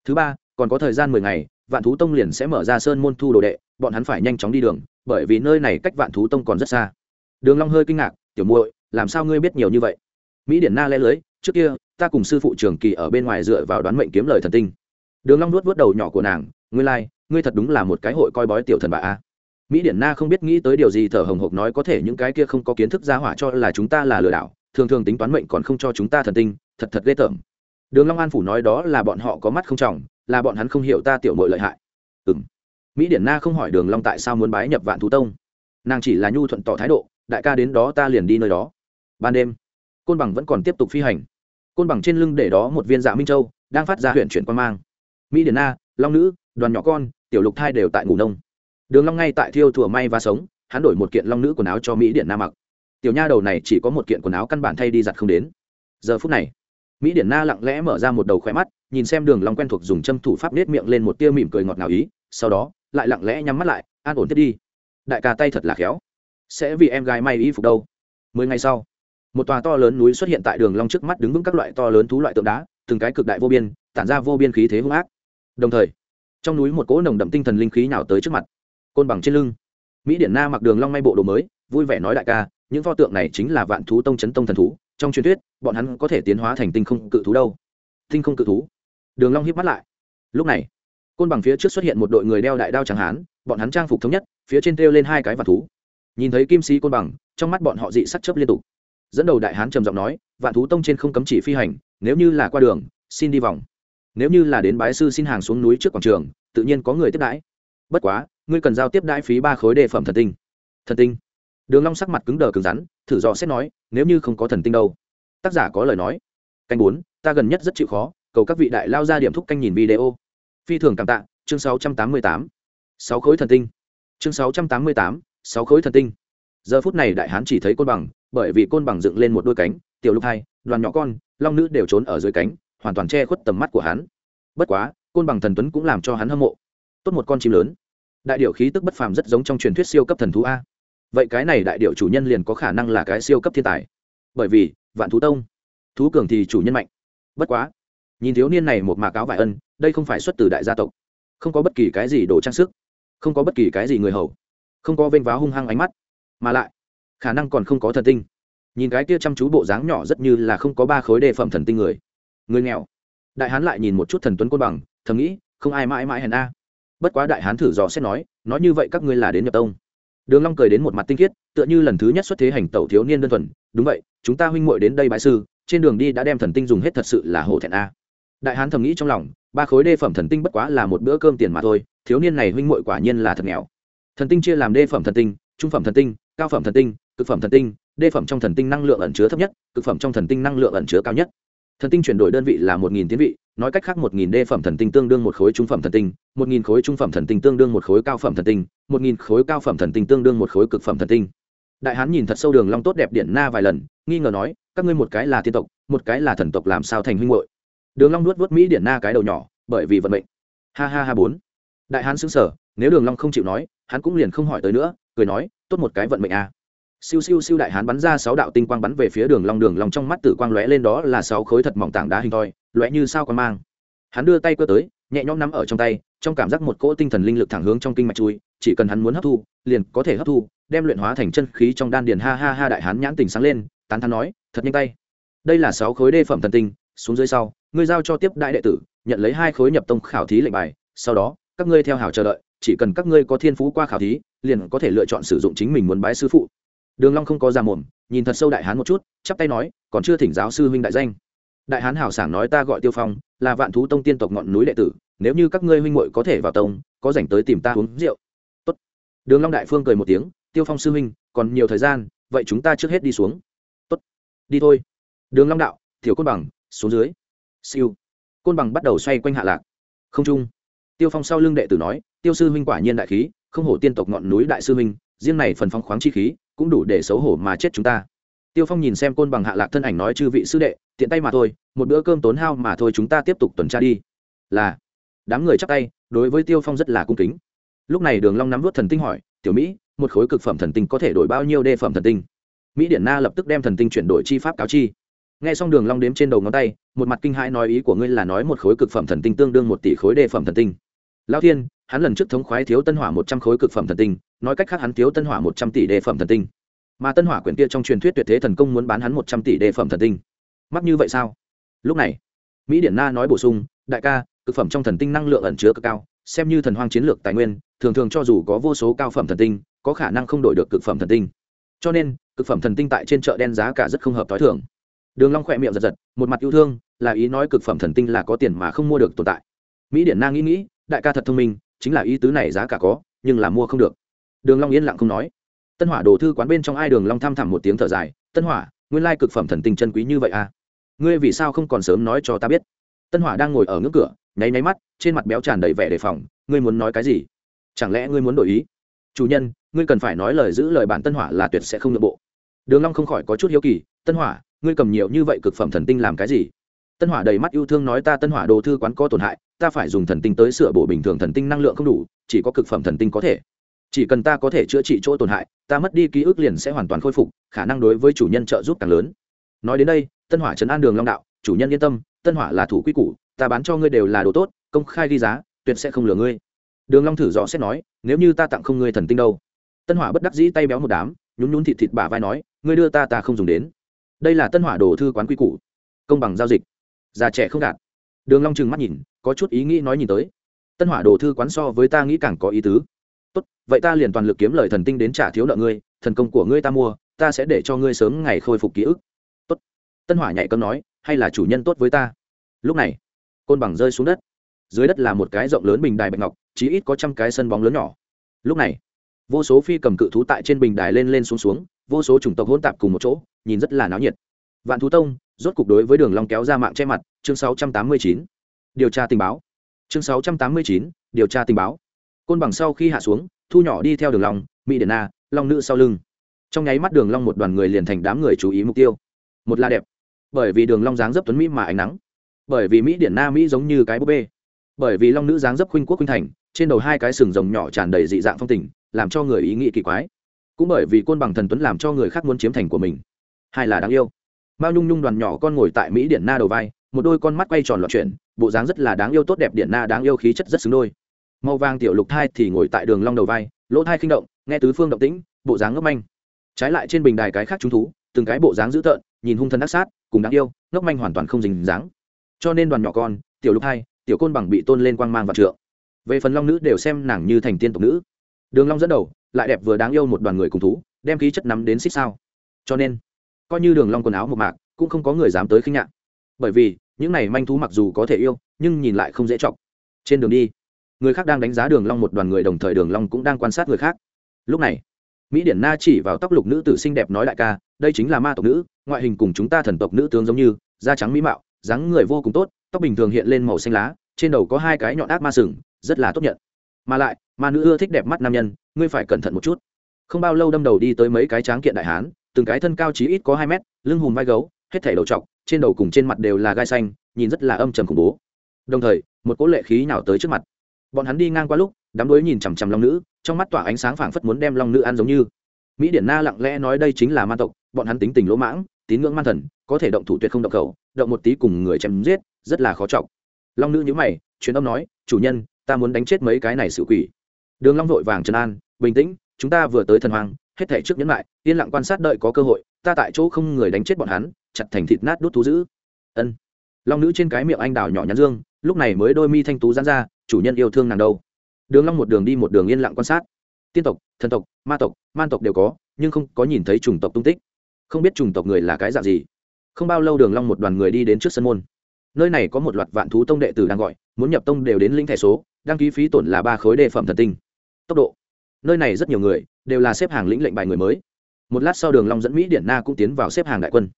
Thứ ba, còn có thời gian mười ngày, vạn thú tông liền sẽ mở ra sơn môn thu đồ đệ, bọn hắn phải nhanh chóng đi đường, bởi vì nơi này cách vạn thú tông còn rất xa. Đường long hơi kinh ngạc, tiểu muội, làm sao ngươi biết nhiều như vậy? Mỹ điển na lê lưới trước kia ta cùng sư phụ trường kỳ ở bên ngoài dựa vào đoán mệnh kiếm lời thần tinh. Đường long nuốt vớt đầu nhỏ của nàng ngươi lai like, ngươi thật đúng là một cái hội coi bói tiểu thần bà a. Mỹ điển na không biết nghĩ tới điều gì thở hồng hộc nói có thể những cái kia không có kiến thức gia hỏa cho là chúng ta là lừa đảo thường thường tính toán mệnh còn không cho chúng ta thần tinh thật thật ghê tởm. Đường long an phủ nói đó là bọn họ có mắt không trọng là bọn hắn không hiểu ta tiểu muội lợi hại. Ừm. Mỹ điển na không hỏi đường long tại sao muốn bái nhập vạn thú tông. Nàng chỉ là nhu thuận tỏ thái độ đại ca đến đó ta liền đi nơi đó. Ban đêm côn bằng vẫn còn tiếp tục phi hành côn bằng trên lưng để đó một viên dạ minh châu, đang phát ra huyện chuyển quan mang. Mỹ điển na long nữ, đoàn nhỏ con, tiểu lục thai đều tại ngủ nông. Đường long ngay tại thiêu thùa may và sống, hắn đổi một kiện long nữ quần áo cho mỹ điển na mặc. Tiểu nha đầu này chỉ có một kiện quần áo căn bản thay đi giặt không đến. Giờ phút này, mỹ điển na lặng lẽ mở ra một đầu khoe mắt, nhìn xem đường long quen thuộc dùng châm thủ pháp nết miệng lên một tia mỉm cười ngọt ngào ý, sau đó, lại lặng lẽ nhắm mắt lại, an ổn tiếp đi. Đại ca tay thật là khéo. Sẽ vì em gái may y phục đâu. Mười ngày sau một tòa to lớn núi xuất hiện tại đường long trước mắt đứng vững các loại to lớn thú loại tượng đá, từng cái cực đại vô biên, tản ra vô biên khí thế hung ác. Đồng thời, trong núi một cỗ nồng đậm tinh thần linh khí nào tới trước mặt, côn bằng trên lưng. Mỹ điển na mặc đường long may bộ đồ mới, vui vẻ nói đại ca, những pho tượng này chính là vạn thú tông chấn tông thần thú, trong truyền thuyết, bọn hắn có thể tiến hóa thành tinh không cự thú đâu. Tinh không cự thú? Đường long híp mắt lại. Lúc này, côn bằng phía trước xuất hiện một đội người đeo đại đao trắng hán, bọn hắn trang phục thống nhất, phía trên treo lên hai cái vạn thú. Nhìn thấy kim sĩ côn bằng, trong mắt bọn họ dị sắc chớp liên tục dẫn đầu đại hán trầm giọng nói, vạn thú tông trên không cấm chỉ phi hành, nếu như là qua đường, xin đi vòng. Nếu như là đến bái sư xin hàng xuống núi trước quảng trường, tự nhiên có người tiếp đãi. Bất quá, ngươi cần giao tiếp đãi phí ba khối đề phẩm thần tinh. Thần tinh? Đường long sắc mặt cứng đờ cứng rắn, thử dò xét nói, nếu như không có thần tinh đâu? Tác giả có lời nói. Canh bốn, ta gần nhất rất chịu khó, cầu các vị đại lao ra điểm thúc canh nhìn video. Phi thường cảm tạ, chương sáu trăm tám mươi tám. Sáu khối thần tinh. Chương sáu trăm tám mươi tám, sáu khối thần tinh. Giờ phút này đại hán chỉ thấy côn bằng bởi vì côn bằng dựng lên một đôi cánh, tiểu lục hai, đoàn nhỏ con, long nữ đều trốn ở dưới cánh, hoàn toàn che khuất tầm mắt của hắn. Bất quá, côn bằng thần tuấn cũng làm cho hắn hâm mộ. Tốt một con chim lớn. Đại điệu khí tức bất phàm rất giống trong truyền thuyết siêu cấp thần thú a. Vậy cái này đại điệu chủ nhân liền có khả năng là cái siêu cấp thiên tài. Bởi vì, vạn thú tông, thú cường thì chủ nhân mạnh. Bất quá, nhìn thiếu niên này một mạc áo vải ân, đây không phải xuất từ đại gia tộc. Không có bất kỳ cái gì đồ trang sức. Không có bất kỳ cái gì người hầu. Không có vênh váo hung hăng ánh mắt. Mà lại khả năng còn không có thần tinh. Nhìn cái kia chăm chú bộ dáng nhỏ rất như là không có ba khối đề phẩm thần tinh người. Người nghèo. Đại hán lại nhìn một chút thần tuấn côn bằng, thầm nghĩ, không ai mãi mãi hèn a. Bất quá đại hán thử dò xét nói nói như vậy các ngươi là đến nhập tông. Đường long cười đến một mặt tinh khiết, tựa như lần thứ nhất xuất thế hành tẩu thiếu niên đơn thuần, đúng vậy, chúng ta huynh muội đến đây bái sư, trên đường đi đã đem thần tinh dùng hết thật sự là hổ thẹn a. Đại hán thầm nghĩ trong lòng, ba khối đê phẩm thần tinh bất quá là một bữa cơm tiền mà thôi, thiếu niên này huynh muội quả nhiên là thật nghèo. Thần tinh chia làm đê phẩm thần tinh, trung phẩm thần tinh, cao phẩm thần tinh cực phẩm thần tinh, đê phẩm trong thần tinh năng lượng ẩn chứa thấp nhất, cực phẩm trong thần tinh năng lượng ẩn chứa cao nhất. Thần tinh chuyển đổi đơn vị là một nghìn tiến vị, nói cách khác một nghìn đê phẩm thần tinh tương đương một khối trung phẩm thần tinh, một nghìn khối trung phẩm thần tinh tương đương một khối cao phẩm thần tinh, một nghìn khối cao phẩm thần tinh tương đương một khối cực phẩm thần tinh. Đại hán nhìn thật sâu đường long tốt đẹp điện na vài lần, nghi ngờ nói, các ngươi một cái là tiên tộc, một cái là thần tộc làm sao thành huynh muội? Đường long nuốt nuốt mỹ điện na cái đầu nhỏ, bởi vì vận mệnh. Ha ha ha bốn. Đại hán sững sờ, nếu đường long không chịu nói, hắn cũng liền không hỏi tới nữa, cười nói, tốt một cái vận mệnh a siêu siêu siêu đại hán bắn ra sáu đạo tinh quang bắn về phía đường long đường long trong mắt tử quang lóe lên đó là sáu khối thật mỏng tảng đá hình thoi, lóe như sao quang mang. Hắn đưa tay cơ tới, nhẹ nhõm nắm ở trong tay, trong cảm giác một cỗ tinh thần linh lực thẳng hướng trong kinh mạch chui, chỉ cần hắn muốn hấp thu, liền có thể hấp thu, đem luyện hóa thành chân khí trong đan điền. Ha ha ha, đại hán nhãn tình sáng lên, tán thán nói, thật nhanh tay. Đây là sáu khối đê phẩm thần tinh, xuống dưới sau, ngươi giao cho tiếp đại đệ tử, nhận lấy hai khối nhập tông khảo thí lệnh bài, sau đó, các ngươi theo hảo chờ đợi, chỉ cần các ngươi có thiên phú qua khảo thí, liền có thể lựa chọn sử dụng chính mình muốn bái sư phụ đường long không có ra mồm, nhìn thật sâu đại hán một chút, chắp tay nói, còn chưa thỉnh giáo sư huynh đại danh. Đại hán hảo sảng nói ta gọi tiêu phong, là vạn thú tông tiên tộc ngọn núi đệ tử, nếu như các ngươi huynh muội có thể vào tông, có rảnh tới tìm ta uống rượu. Tốt. Đường long đại phương cười một tiếng, tiêu phong sư huynh, còn nhiều thời gian, vậy chúng ta trước hết đi xuống. Tốt. Đi thôi. Đường long đạo, tiểu côn bằng, xuống dưới. Siêu. Côn bằng bắt đầu xoay quanh hạ lạc. Không trung. Tiêu phong sau lưng đệ tử nói, tiêu sư huynh quả nhiên đại khí, không hổ tiên tộc ngọn núi đại sư huynh riêng này phần phong khoáng chi khí cũng đủ để xấu hổ mà chết chúng ta. Tiêu phong nhìn xem côn bằng hạ lạc thân ảnh nói chư vị sư đệ, tiện tay mà thôi, một bữa cơm tốn hao mà thôi chúng ta tiếp tục tuần tra đi. Là, đám người chắc tay, đối với tiêu phong rất là cung kính. Lúc này đường long nắm vút thần tinh hỏi, tiểu mỹ, một khối cực phẩm thần tinh có thể đổi bao nhiêu đê phẩm thần tinh? Mỹ điển na lập tức đem thần tinh chuyển đổi chi pháp cáo chi. Nghe xong đường long đếm trên đầu ngón tay, một mặt kinh hãi nói, ý của ngươi là nói một khối cực phẩm thần tinh tương đương một tỷ khối đê phẩm thần tinh. Lão thiên, hắn lần trước thống khoái thiếu tân hỏa một trăm khối cực phẩm thần tinh nói cách khác hắn thiếu tân hỏa một trăm tỷ đề phẩm thần tinh. Mà tân hỏa quyển kia trong truyền thuyết tuyệt thế thần công muốn bán hắn một trăm tỷ đề phẩm thần tinh. Mắc như vậy sao? Lúc này, mỹ điển na nói bổ sung, đại ca, cực phẩm trong thần tinh năng lượng ẩn chứa cực cao, xem như thần hoang chiến lược tài nguyên, thường thường cho dù có vô số cao phẩm thần tinh, có khả năng không đổi được cực phẩm thần tinh. Cho nên, cực phẩm thần tinh tại trên chợ đen giá cả rất không hợp t h o i thường. Đường long khỏe miệng giật giật, một mặt yêu thương, là ý nói cực phẩm thần tinh là có tiền mà không mua được tồn tại. Mỹ điển na nghĩ nghĩ, đại ca thật thông minh, chính là ý tứ này giá cả có, nhưng là mua không được đường long yên lặng không nói. Tân hỏa đồ thư quán bên trong ai đường long tham thẳm một tiếng thở dài, tân hỏa, nguyên lai cực phẩm thần tinh chân quý như vậy à? Ngươi vì sao không còn sớm nói cho ta biết? Tân hỏa đang ngồi ở ngưỡng cửa, nháy nháy mắt, trên mặt béo tràn đầy vẻ đề phòng, ngươi muốn nói cái gì? Chẳng lẽ ngươi muốn đổi ý? Chủ nhân, ngươi cần phải nói lời giữ lời bản tân hỏa là tuyệt sẽ không nội bộ. Đường long không khỏi có chút hiếu kỳ, tân hỏa, ngươi cầm nhiều như vậy cực phẩm thần tinh làm cái gì? Tân hỏa đầy mắt yêu thương nói, ta tân hỏa đồ thư quán có tổn hại, ta phải dùng thần tinh tới sửa bổ bình thường thần tinh năng lượng không đủ, chỉ có cực phẩm thần tinh có thể chỉ cần ta có thể chữa trị chỗ tổn hại, ta mất đi ký ức liền sẽ hoàn toàn khôi phục, khả năng đối với chủ nhân trợ giúp càng lớn. Nói đến đây, tân hỏa trấn an đường long đạo, chủ nhân yên tâm, tân hỏa là thủ quy củ, ta bán cho ngươi đều là đồ tốt, công khai ghi giá, tuyệt sẽ không lừa ngươi. Đường long thử dò xét nói, nếu như ta tặng không ngươi thần tinh đâu? Tân hỏa bất đắc dĩ tay béo một đám, nhún nhún thịt thịt bả vai nói, ngươi đưa ta ta không dùng đến. Đây là tân hỏa đồ thư quán quy củ. Công bằng giao dịch. Già trẻ không gạt đường long trừng mắt nhìn, có chút ý nghĩ nói nhìn tới. Tân hỏa đồ thư quán so với ta nghĩ càng có ý tứ vậy ta liền toàn lực kiếm lời thần tinh đến trả thiếu nợ ngươi thần công của ngươi ta mua ta sẽ để cho ngươi sớm ngày khôi phục ký ức. Tốt. Tân hỏa nhạy cấm nói hay là chủ nhân tốt với ta? Lúc này côn bằng rơi xuống đất. Dưới đất là một cái rộng lớn bình đài bạch ngọc chí ít có trăm cái sân bóng lớn nhỏ. Lúc này vô số phi cầm cự thú tại trên bình đài lên lên xuống xuống vô số chủng tộc hỗn tạp cùng một chỗ nhìn rất là náo nhiệt. Vạn thú tông rốt cục đối với đường long kéo ra mạng che mặt chương 689. điều tra tình báo. Chương 689, điều tra tình báo. Côn bằng sau khi hạ xuống thu nhỏ đi theo đường long, mỹ điện na, long nữ sau lưng. Trong nháy mắt đường long một đoàn người liền thành đám người chú ý mục tiêu. Một là đẹp. Bởi vì đường long dáng dấp tuấn mỹ mà ánh nắng. Bởi vì mỹ điện na, mỹ giống như cái búp bê. Bởi vì long nữ dáng dấp khuynh quốc khuynh thành, trên đầu hai cái sừng rồng nhỏ tràn đầy dị dạng phong tình, làm cho người ý nghĩ kỳ quái. Cũng bởi vì côn bằng thần tuấn làm cho người khác muốn chiếm thành của mình. Hai là đáng yêu. Mao nhung nhung đoàn nhỏ con ngồi tại mỹ điện na đầu vai, một đôi con mắt quay tròn loạn chuyển, bộ dáng rất là đáng yêu tốt đẹp điện na đáng yêu khí chất rất xứng đôi màu vàng tiểu lục thai thì ngồi tại đường long đầu vai, lỗ thai khinh động, nghe tứ phương động tĩnh, bộ dáng ngốc manh. Trái lại trên bình đài cái khác chúng thú, từng cái bộ dáng dữ tợn, nhìn hung thần đắc sát, cùng đáng yêu, ngốc manh hoàn toàn không dình dáng. Cho nên đoàn nhỏ con, tiểu lục thai, tiểu côn bằng bị tôn lên quang mang và trượng. Về phần long nữ đều xem nàng như thành tiên tộc nữ. Đường long dẫn đầu, lại đẹp vừa đáng yêu một đoàn người cùng thú, đem khí chất nắm đến xích sao. Cho nên, coi như đường long quần áo một mạc, cũng không có người dám tới khinh nhạn bởi vì, những này manh thú mặc dù có thể yêu, nhưng nhìn lại không dễ chọc. Trên đường đi người khác đang đánh giá đường long một đoàn người đồng thời đường long cũng đang quan sát người khác. Lúc này, mỹ điển na chỉ vào tóc lục nữ tử xinh đẹp nói đại ca, đây chính là ma tộc nữ, ngoại hình cùng chúng ta thần tộc nữ tướng giống như, da trắng mỹ mạo, dáng người vô cùng tốt, tóc bình thường hiện lên màu xanh lá, trên đầu có hai cái nhọn ác ma sừng, rất là tốt nhận. Mà lại, ma nữ ưa thích đẹp mắt nam nhân, ngươi phải cẩn thận một chút. Không bao lâu đâm đầu đi tới mấy cái tráng kiện đại hán, từng cái thân cao chí ít có hai mét, lưng hùm vai gấu, hết thảy đầu trọc, trên đầu cùng trên mặt đều là gai xanh, nhìn rất là âm trầm khủng bố. Đồng thời, một cỗ lệ khí nào tới trước mặt bọn hắn đi ngang qua lúc, đám đối nhìn chằm chằm long nữ, trong mắt tỏa ánh sáng phảng phất muốn đem long nữ ăn giống như. Mỹ điển na lặng lẽ nói đây chính là ma tộc, bọn hắn tính tình lỗ mãng, tín ngưỡng man thần, có thể động thủ tuyệt không động khẩu, động một tí cùng người chém giết, rất là khó chọc. Long nữ nhữ mày, truyền âm nói, chủ nhân, ta muốn đánh chết mấy cái này sự quỷ. Đường long vội vàng trấn an, bình tĩnh, chúng ta vừa tới thần hoàng hết thể trước nhẫn lại, yên lặng quan sát đợi có cơ hội, ta tại chỗ không người đánh chết bọn hắn, chặt thành thịt nát đốt thú dữ. Ân. Long nữ trên cái miệng anh đào nhỏ nhắn dương lúc này mới đôi mi thanh tú giãn ra, chủ nhân yêu thương nàng đâu? Đường long một đường đi một đường yên lặng quan sát. Tiên tộc, thần tộc, ma tộc, man tộc đều có, nhưng không có nhìn thấy chủng tộc tung tích. Không biết chủng tộc người là cái dạng gì. Không bao lâu đường long một đoàn người đi đến trước sân môn. Nơi này có một loạt vạn thú tông đệ tử đang gọi, muốn nhập tông đều đến lĩnh thẻ số, đăng ký phí tổn là ba khối đề phẩm thần tinh. Tốc độ. Nơi này rất nhiều người, đều là xếp hàng lĩnh lệnh bài người mới. Một lát sau đường long dẫn mỹ điển na cũng tiến vào xếp hàng đại quân.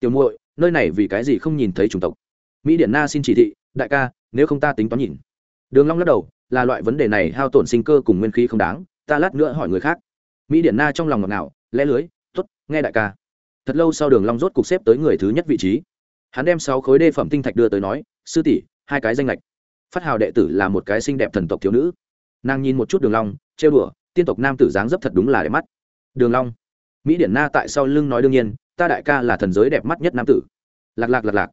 Tiểu muội, nơi này vì cái gì không nhìn thấy chủng tộc? Mỹ điển na xin chỉ thị, đại ca nếu không ta tính toán nhìn. Đường long lắc đầu, là loại vấn đề này hao tổn sinh cơ cùng nguyên khí không đáng, ta lát nữa hỏi người khác. Mỹ điển na trong lòng ngọt ngào, lẽ lưới, tốt, nghe đại ca. Thật lâu sau đường long rốt cục xếp tới người thứ nhất vị trí. Hắn đem sáu khối đê phẩm tinh thạch đưa tới nói, sư tỷ, hai cái danh lệch. Phát hào đệ tử là một cái xinh đẹp thần tộc thiếu nữ. Nàng nhìn một chút đường long, trêu đùa, tiên tộc nam tử dáng dấp thật đúng là đẹp mắt. Đường long, mỹ điển na tại sau lưng nói đương nhiên, ta đại ca là thần giới đẹp mắt nhất nam tử. Lạc lạc lạc lạc.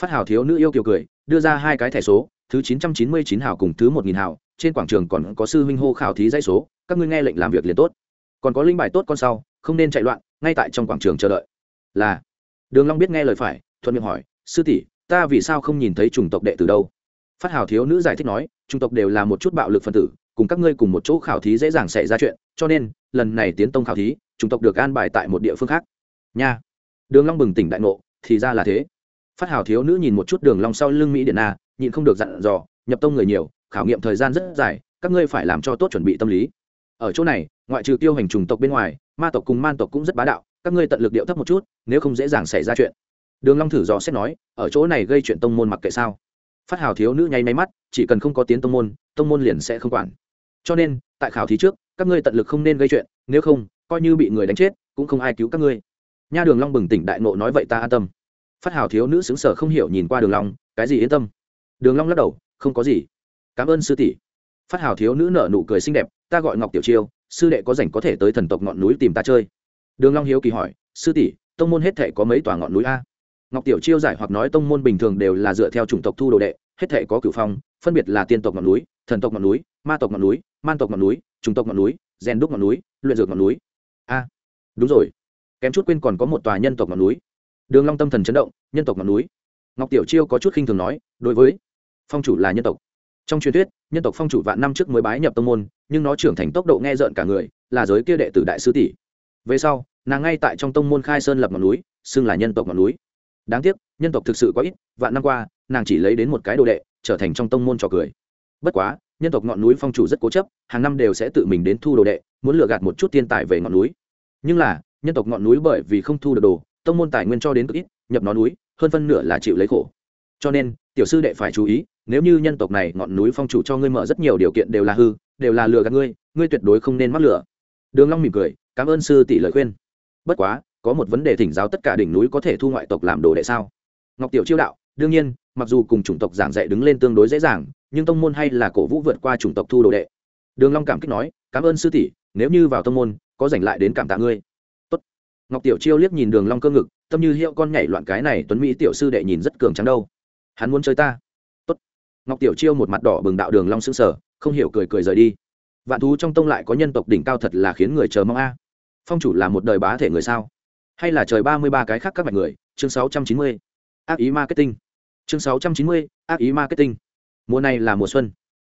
Phát hào thiếu nữ yêu kiều cười đưa ra hai cái thẻ số, thứ chín trăm chín mươi chín hào cùng thứ một nghìn hào, trên quảng trường còn có sư huynh hô khảo thí dãy số, các ngươi nghe lệnh làm việc liền tốt. Còn có linh bài tốt con sau, không nên chạy loạn, ngay tại trong quảng trường chờ đợi. Là, đường long biết nghe lời phải, thuận miệng hỏi, sư tỷ, ta vì sao không nhìn thấy chủng tộc đệ từ đâu? Phát hào thiếu nữ giải thích nói, chủng tộc đều là một chút bạo lực phân tử, cùng các ngươi cùng một chỗ khảo thí dễ dàng xảy ra chuyện, cho nên, lần này tiến tông khảo thí, chủng tộc được an bài tại một địa phương khác. Nha. Đường long bừng tỉnh đại ngộ, thì ra là thế phát hào thiếu nữ nhìn một chút đường long sau lưng mỹ điện a, nhịn không được dặn dò, nhập tông người nhiều, khảo nghiệm thời gian rất dài, các ngươi phải làm cho tốt chuẩn bị tâm lý. Ở chỗ này, ngoại trừ tiêu hành trùng tộc bên ngoài, ma tộc cùng man tộc cũng rất bá đạo, các ngươi tận lực điệu thấp một chút, nếu không dễ dàng xảy ra chuyện. Đường long thử dò xét nói, ở chỗ này gây chuyện tông môn mặc kệ sao? Phát hào thiếu nữ nháy máy mắt, chỉ cần không có tiến tông môn tông môn liền sẽ không quản. Cho nên, tại khảo thí trước, các ngươi tận lực không nên gây chuyện, nếu không, coi như bị người đánh chết, cũng không ai cứu các ngươi. Nha đường long bừng tỉnh đại ngộ nói vậy ta an tâm phát hào thiếu nữ xứng sở không hiểu nhìn qua đường long, cái gì yên tâm. Đường long lắc đầu, không có gì. Cảm ơn sư tỷ. Phát hào thiếu nữ nở nụ cười xinh đẹp, ta gọi ngọc tiểu chiêu, sư đệ có rảnh có thể tới thần tộc ngọn núi tìm ta chơi. Đường long hiếu kỳ hỏi, sư tỷ, tông môn hết thể có mấy tòa ngọn núi a? Ngọc tiểu chiêu giải hoặc nói tông môn bình thường đều là dựa theo chủng tộc thu đồ đệ, hết thể có cửu phong, phân biệt là tiên tộc ngọn núi, thần tộc ngọn núi, ma tộc ngọn núi, man tộc ngọn núi, chủng tộc ngọn núi, rèn đúc ngọn núi, luyện dược ngọn núi. A, đúng rồi. Kém chút quên còn có một tòa nhân tộc ngọn núi đường long tâm thần chấn động, nhân tộc ngọn núi. Ngọc tiểu chiêu có chút khinh thường nói, đối với phong chủ là nhân tộc. Trong truyền thuyết, nhân tộc phong chủ vạn năm trước mới bái nhập tông môn, nhưng nó trưởng thành tốc độ nghe rợn cả người, là giới kia đệ tử đại sứ tỷ. Về sau, nàng ngay tại trong tông môn khai sơn lập ngọn núi, xưng là nhân tộc ngọn núi. Đáng tiếc, nhân tộc thực sự quá ít, vạn năm qua, nàng chỉ lấy đến một cái đồ đệ, trở thành trong tông môn trò cười. Bất quá, nhân tộc ngọn núi phong chủ rất cố chấp, hàng năm đều sẽ tự mình đến thu đồ đệ, muốn lừa gạt một chút thiên tài về ngọn núi. Nhưng là, nhân tộc ngọn núi bởi vì không thu được đồ tông môn tài nguyên cho đến cực ít, nhập nó núi, hơn phân nửa là chịu lấy khổ. Cho nên, tiểu sư đệ phải chú ý, nếu như nhân tộc này ngọn núi phong chủ cho ngươi mở rất nhiều điều kiện đều là hư, đều là lừa gạt ngươi ngươi tuyệt đối không nên mắc lừa. Đường long mỉm cười, cảm ơn sư tỷ lời khuyên. Bất quá, có một vấn đề thỉnh giáo tất cả đỉnh núi có thể thu ngoại tộc làm đồ đệ sao? Ngọc tiểu chiêu đạo, đương nhiên, mặc dù cùng chủng tộc giảng dạy đứng lên tương đối dễ dàng, nhưng tông môn hay là cổ vũ vượt qua chủng tộc thu đồ đệ. Đường long cảm kích nói, cảm ơn sư tỷ, nếu như vào tông môn, có rảnh lại đến cảm tạ ngươi ngọc tiểu chiêu liếc nhìn đường long cơ ngực, tâm như hiệu con nhảy loạn cái này tuấn mỹ tiểu sư đệ nhìn rất cường trắng đâu. Hắn muốn chơi ta. Tốt. Ngọc tiểu chiêu một mặt đỏ bừng đạo đường long sững sờ, không hiểu cười cười rời đi. Vạn thú trong tông lại có nhân tộc đỉnh cao thật là khiến người chờ mong a. Phong chủ là một đời bá thể người sao? Hay là trời ba mươi ba cái khác các mạch người? Chương sáu trăm chín mươi. Ác ý marketing. Chương sáu trăm chín mươi, ác ý marketing. Mùa này là mùa xuân.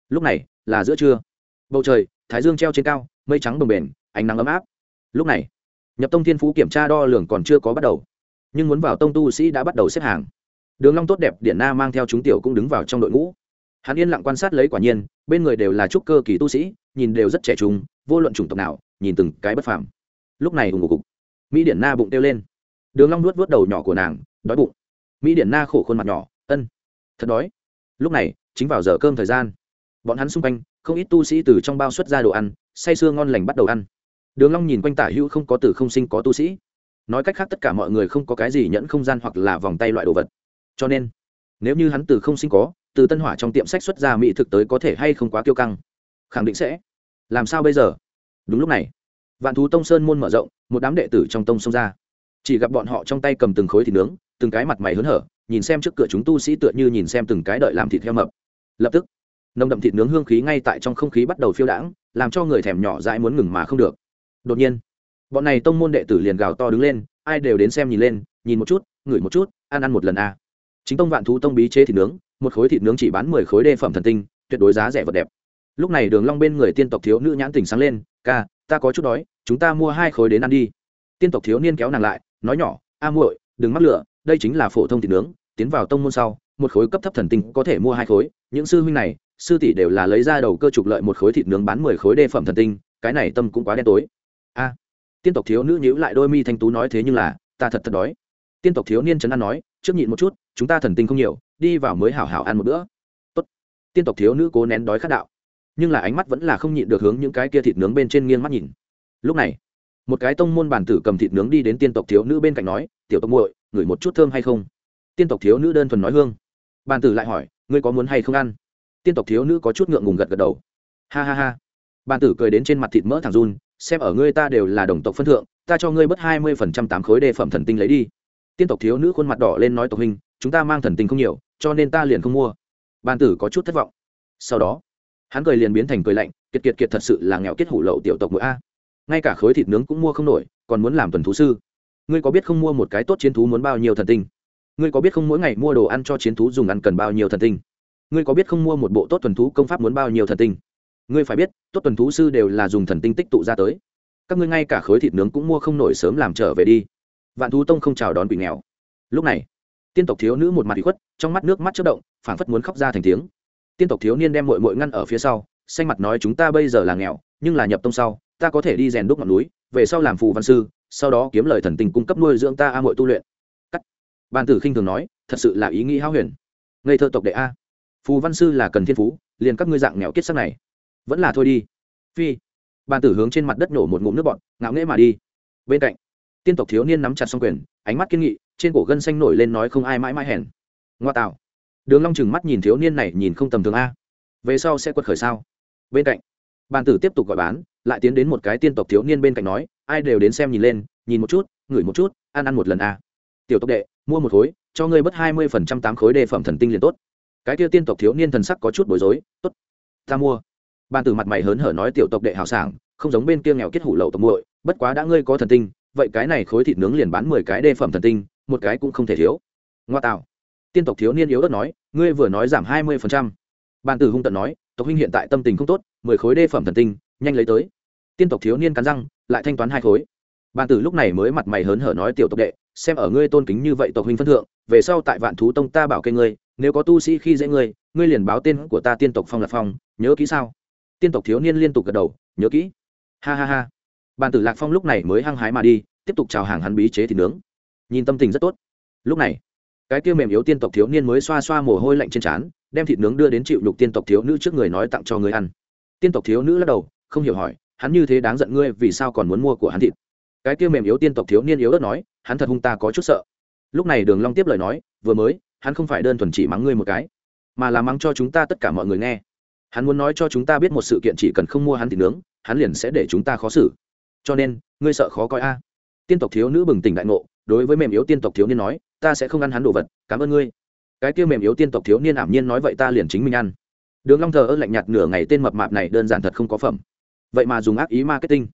Lúc này là giữa trưa. Bầu trời, thái dương treo trên cao, mây trắng bồng bềnh, ánh nắng ấm áp. Lúc này nhập tông thiên phú kiểm tra đo lường còn chưa có bắt đầu. Nhưng muốn vào tông tu sĩ đã bắt đầu xếp hàng. Đường long tốt đẹp, điển na mang theo chúng tiểu cũng đứng vào trong đội ngũ. Hắn yên lặng quan sát lấy quả nhiên, bên người đều là trúc cơ kỳ tu sĩ, nhìn đều rất trẻ trung, vô luận chủng tộc nào, nhìn từng cái bất phàm. Lúc này ủng cục mỹ điển na bụng tiêu lên. Đường long nuốt vuốt đầu nhỏ của nàng, đói bụng. Mỹ điển na khổ khuôn mặt nhỏ, ân, thật đói. Lúc này, chính vào giờ cơm thời gian, bọn hắn xung quanh, không ít tu sĩ từ trong bao xuất ra đồ ăn, say sưa ngon lành bắt đầu ăn đường long nhìn quanh tả hữu không có tử không sinh có tu sĩ. Nói cách khác tất cả mọi người không có cái gì nhẫn không gian hoặc là vòng tay loại đồ vật. Cho nên, nếu như hắn từ không sinh có, từ tân hỏa trong tiệm sách xuất ra mỹ thực tới có thể hay không quá kiêu căng? Khẳng định sẽ. Làm sao bây giờ? Đúng lúc này, vạn thú tông sơn môn mở rộng, một đám đệ tử trong tông xông ra. Chỉ gặp bọn họ trong tay cầm từng khối thịt nướng, từng cái mặt mày hớn hở, nhìn xem trước cửa chúng tu sĩ tựa như nhìn xem từng cái đợi làm thịt heo mập. Lập tức, nồng đậm thịt nướng hương khí ngay tại trong không khí bắt đầu phiêu đãng, làm cho người thèm nhỏ dãi muốn ngừng mà không được đột nhiên, bọn này tông môn đệ tử liền gào to đứng lên, ai đều đến xem nhìn lên, nhìn một chút, ngửi một chút, ăn ăn một lần a chính tông vạn thú tông bí chế thịt nướng, một khối thịt nướng chỉ bán mười khối đê phẩm thần tinh, tuyệt đối giá rẻ vật đẹp. Lúc này đường long bên người tiên tộc thiếu nữ nhãn tình sáng lên, ca, ta có chút đói, chúng ta mua hai khối đến ăn đi. Tiên tộc thiếu niên kéo nàng lại, nói nhỏ, a muội, đừng mắc lửa, đây chính là phổ thông thịt nướng, tiến vào tông môn sau, một khối cấp thấp thần tinh có thể mua hai khối, những sư huynh này, sư tỷ đều là lấy ra đầu cơ trục lợi một khối thịt nướng bán mười khối đê phẩm thần tinh, cái này tâm cũng quá đen tối a. Tiên tộc thiếu nữ nhíu lại đôi mi thanh tú nói thế nhưng là, ta thật thật đói. Tiên tộc thiếu niên trấn an nói, trước nhịn một chút, chúng ta thần tinh không nhiều, đi vào mới hảo hảo ăn một bữa. Tốt. Tiên tộc thiếu nữ cố nén đói khát đạo. Nhưng là ánh mắt vẫn là không nhịn được hướng những cái kia thịt nướng bên trên nghiêng mắt nhìn. Lúc này, một cái tông môn bản tử cầm thịt nướng đi đến tiên tộc thiếu nữ bên cạnh nói, tiểu tông muội, ngửi một chút thơm hay không? Tiên tộc thiếu nữ đơn thuần nói hương. Bản tử lại hỏi, ngươi có muốn hay không ăn? Tiên tộc thiếu nữ có chút ngượng ngùng gật gật đầu. Ha ha ha. Bản tử cười đến trên mặt thịt mỡ thẳng run xem ở ngươi ta đều là đồng tộc phân thượng, ta cho ngươi bớt hai mươi phần trăm tám khối đề phẩm thần tinh lấy đi. Tiên tộc thiếu nữ khuôn mặt đỏ lên nói tộc hình chúng ta mang thần tinh không nhiều, cho nên ta liền không mua. Ban tử có chút thất vọng. Sau đó, hắn cười liền biến thành cười lạnh, kiệt kiệt kiệt thật sự là nghèo kết hủ lậu tiểu tộc mỗi a. Ngay cả khối thịt nướng cũng mua không nổi, còn muốn làm tuần thú sư. Ngươi có biết không mua một cái tốt chiến thú muốn bao nhiêu thần tinh? Ngươi có biết không mỗi ngày mua đồ ăn cho chiến thú dùng ăn cần bao nhiêu thần tinh? Ngươi có biết không mua một bộ tốt tuần thú công pháp muốn bao nhiêu thần tinh? Ngươi phải biết, tốt tuần thú sư đều là dùng thần tinh tích tụ ra tới. Các ngươi ngay cả khối thịt nướng cũng mua không nổi sớm làm trở về đi. Vạn thú tông không chào đón quỷ nghèo. Lúc này, tiên tộc thiếu nữ một mặt bị khuất, trong mắt nước mắt chất động, phảng phất muốn khóc ra thành tiếng. Tiên tộc thiếu niên đem mội mội ngăn ở phía sau, xanh mặt nói chúng ta bây giờ là nghèo, nhưng là nhập tông sau, ta có thể đi rèn đúc ngọn núi, về sau làm phù văn sư, sau đó kiếm lời thần tình cung cấp nuôi dưỡng ta a mội tu luyện. Cắt. Bàn tử khinh thường nói, thật sự là ý nghĩ hao huyền. Ngây thơ tộc đệ a. Phù văn sư là cần thiên phú, liền các ngươi dạng nghèo kết sắc này vẫn là thôi đi. Phi. Bàn tử hướng trên mặt đất nổ một ngụm nước bọn ngạo nghễ mà đi. Bên cạnh, tiên tộc thiếu niên nắm chặt xong quyền, ánh mắt kiên nghị, trên cổ gân xanh nổi lên nói không ai mãi mãi hèn. Ngoa tạo. Đường long chừng mắt nhìn thiếu niên này, nhìn không tầm thường a. Về sau sẽ quật khởi sao? Bên cạnh, bàn tử tiếp tục gọi bán, lại tiến đến một cái tiên tộc thiếu niên bên cạnh nói, ai đều đến xem nhìn lên, nhìn một chút, ngửi một chút, ăn ăn một lần a. Tiểu tốc đệ, mua một khối, cho ngươi bớt hai mươi phần trăm tám khối đề phẩm thần tinh liền tốt. Cái kia tiên tộc thiếu niên thần sắc có chút bối rối, tốt, ta mua bàn tử mặt mày hớn hở nói tiểu tộc đệ hào sảng, không giống bên kia nghèo kết hủ lậu tộc muội, bất quá đã ngươi có thần tinh, vậy cái này khối thịt nướng liền bán mười cái đề phẩm thần tinh, một cái cũng không thể thiếu. Ngoa tạo. Tiên tộc thiếu niên yếu ớt nói, ngươi vừa nói giảm hai mươi phần trăm. Bàn tử hung tận nói, tộc huynh hiện tại tâm tình không tốt, mười khối đê phẩm thần tinh, nhanh lấy tới. Tiên tộc thiếu niên cắn răng, lại thanh toán hai khối. Bàn tử lúc này mới mặt mày hớn hở nói tiểu tộc đệ, xem ở ngươi tôn kính như vậy tộc huynh phân thượng, về sau tại vạn thú tông ta bảo kê ngươi, nếu có tu sĩ khi dễ ngươi ngươi liền báo tên của ta tiên tộc phong lạc phong, nhớ kỹ sao? Tiên tộc thiếu niên liên tục gật đầu, nhớ kỹ. Ha ha ha. Bàn tử lạc phong lúc này mới hăng hái mà đi, tiếp tục chào hàng hắn bí chế thịt nướng. Nhìn tâm tình rất tốt. Lúc này, cái kia mềm yếu tiên tộc thiếu niên mới xoa xoa mồ hôi lạnh trên trán, đem thịt nướng đưa đến chịu lục tiên tộc thiếu nữ trước người nói tặng cho người ăn. Tiên tộc thiếu nữ lắc đầu, không hiểu hỏi, hắn như thế đáng giận ngươi, vì sao còn muốn mua của hắn thịt? Cái kia mềm yếu tiên tộc thiếu niên yếu ớt nói, hắn thật hung ta có chút sợ. Lúc này đường long tiếp lời nói, vừa mới, hắn không phải đơn thuần chỉ mắng ngươi một cái, mà là mắng cho chúng ta tất cả mọi người nghe hắn muốn nói cho chúng ta biết một sự kiện chỉ cần không mua hắn thịt nướng, hắn liền sẽ để chúng ta khó xử. Cho nên, ngươi sợ khó coi a? Tiên tộc thiếu nữ bừng tỉnh đại ngộ, đối với mềm yếu tiên tộc thiếu niên nói, ta sẽ không ăn hắn đồ vật, cảm ơn ngươi. Cái kia mềm yếu tiên tộc thiếu niên ảm nhiên nói vậy ta liền chính mình ăn. Đường long thờ ơ lạnh nhạt nửa ngày tên mập mạp này đơn giản thật không có phẩm. Vậy mà dùng ác ý marketing.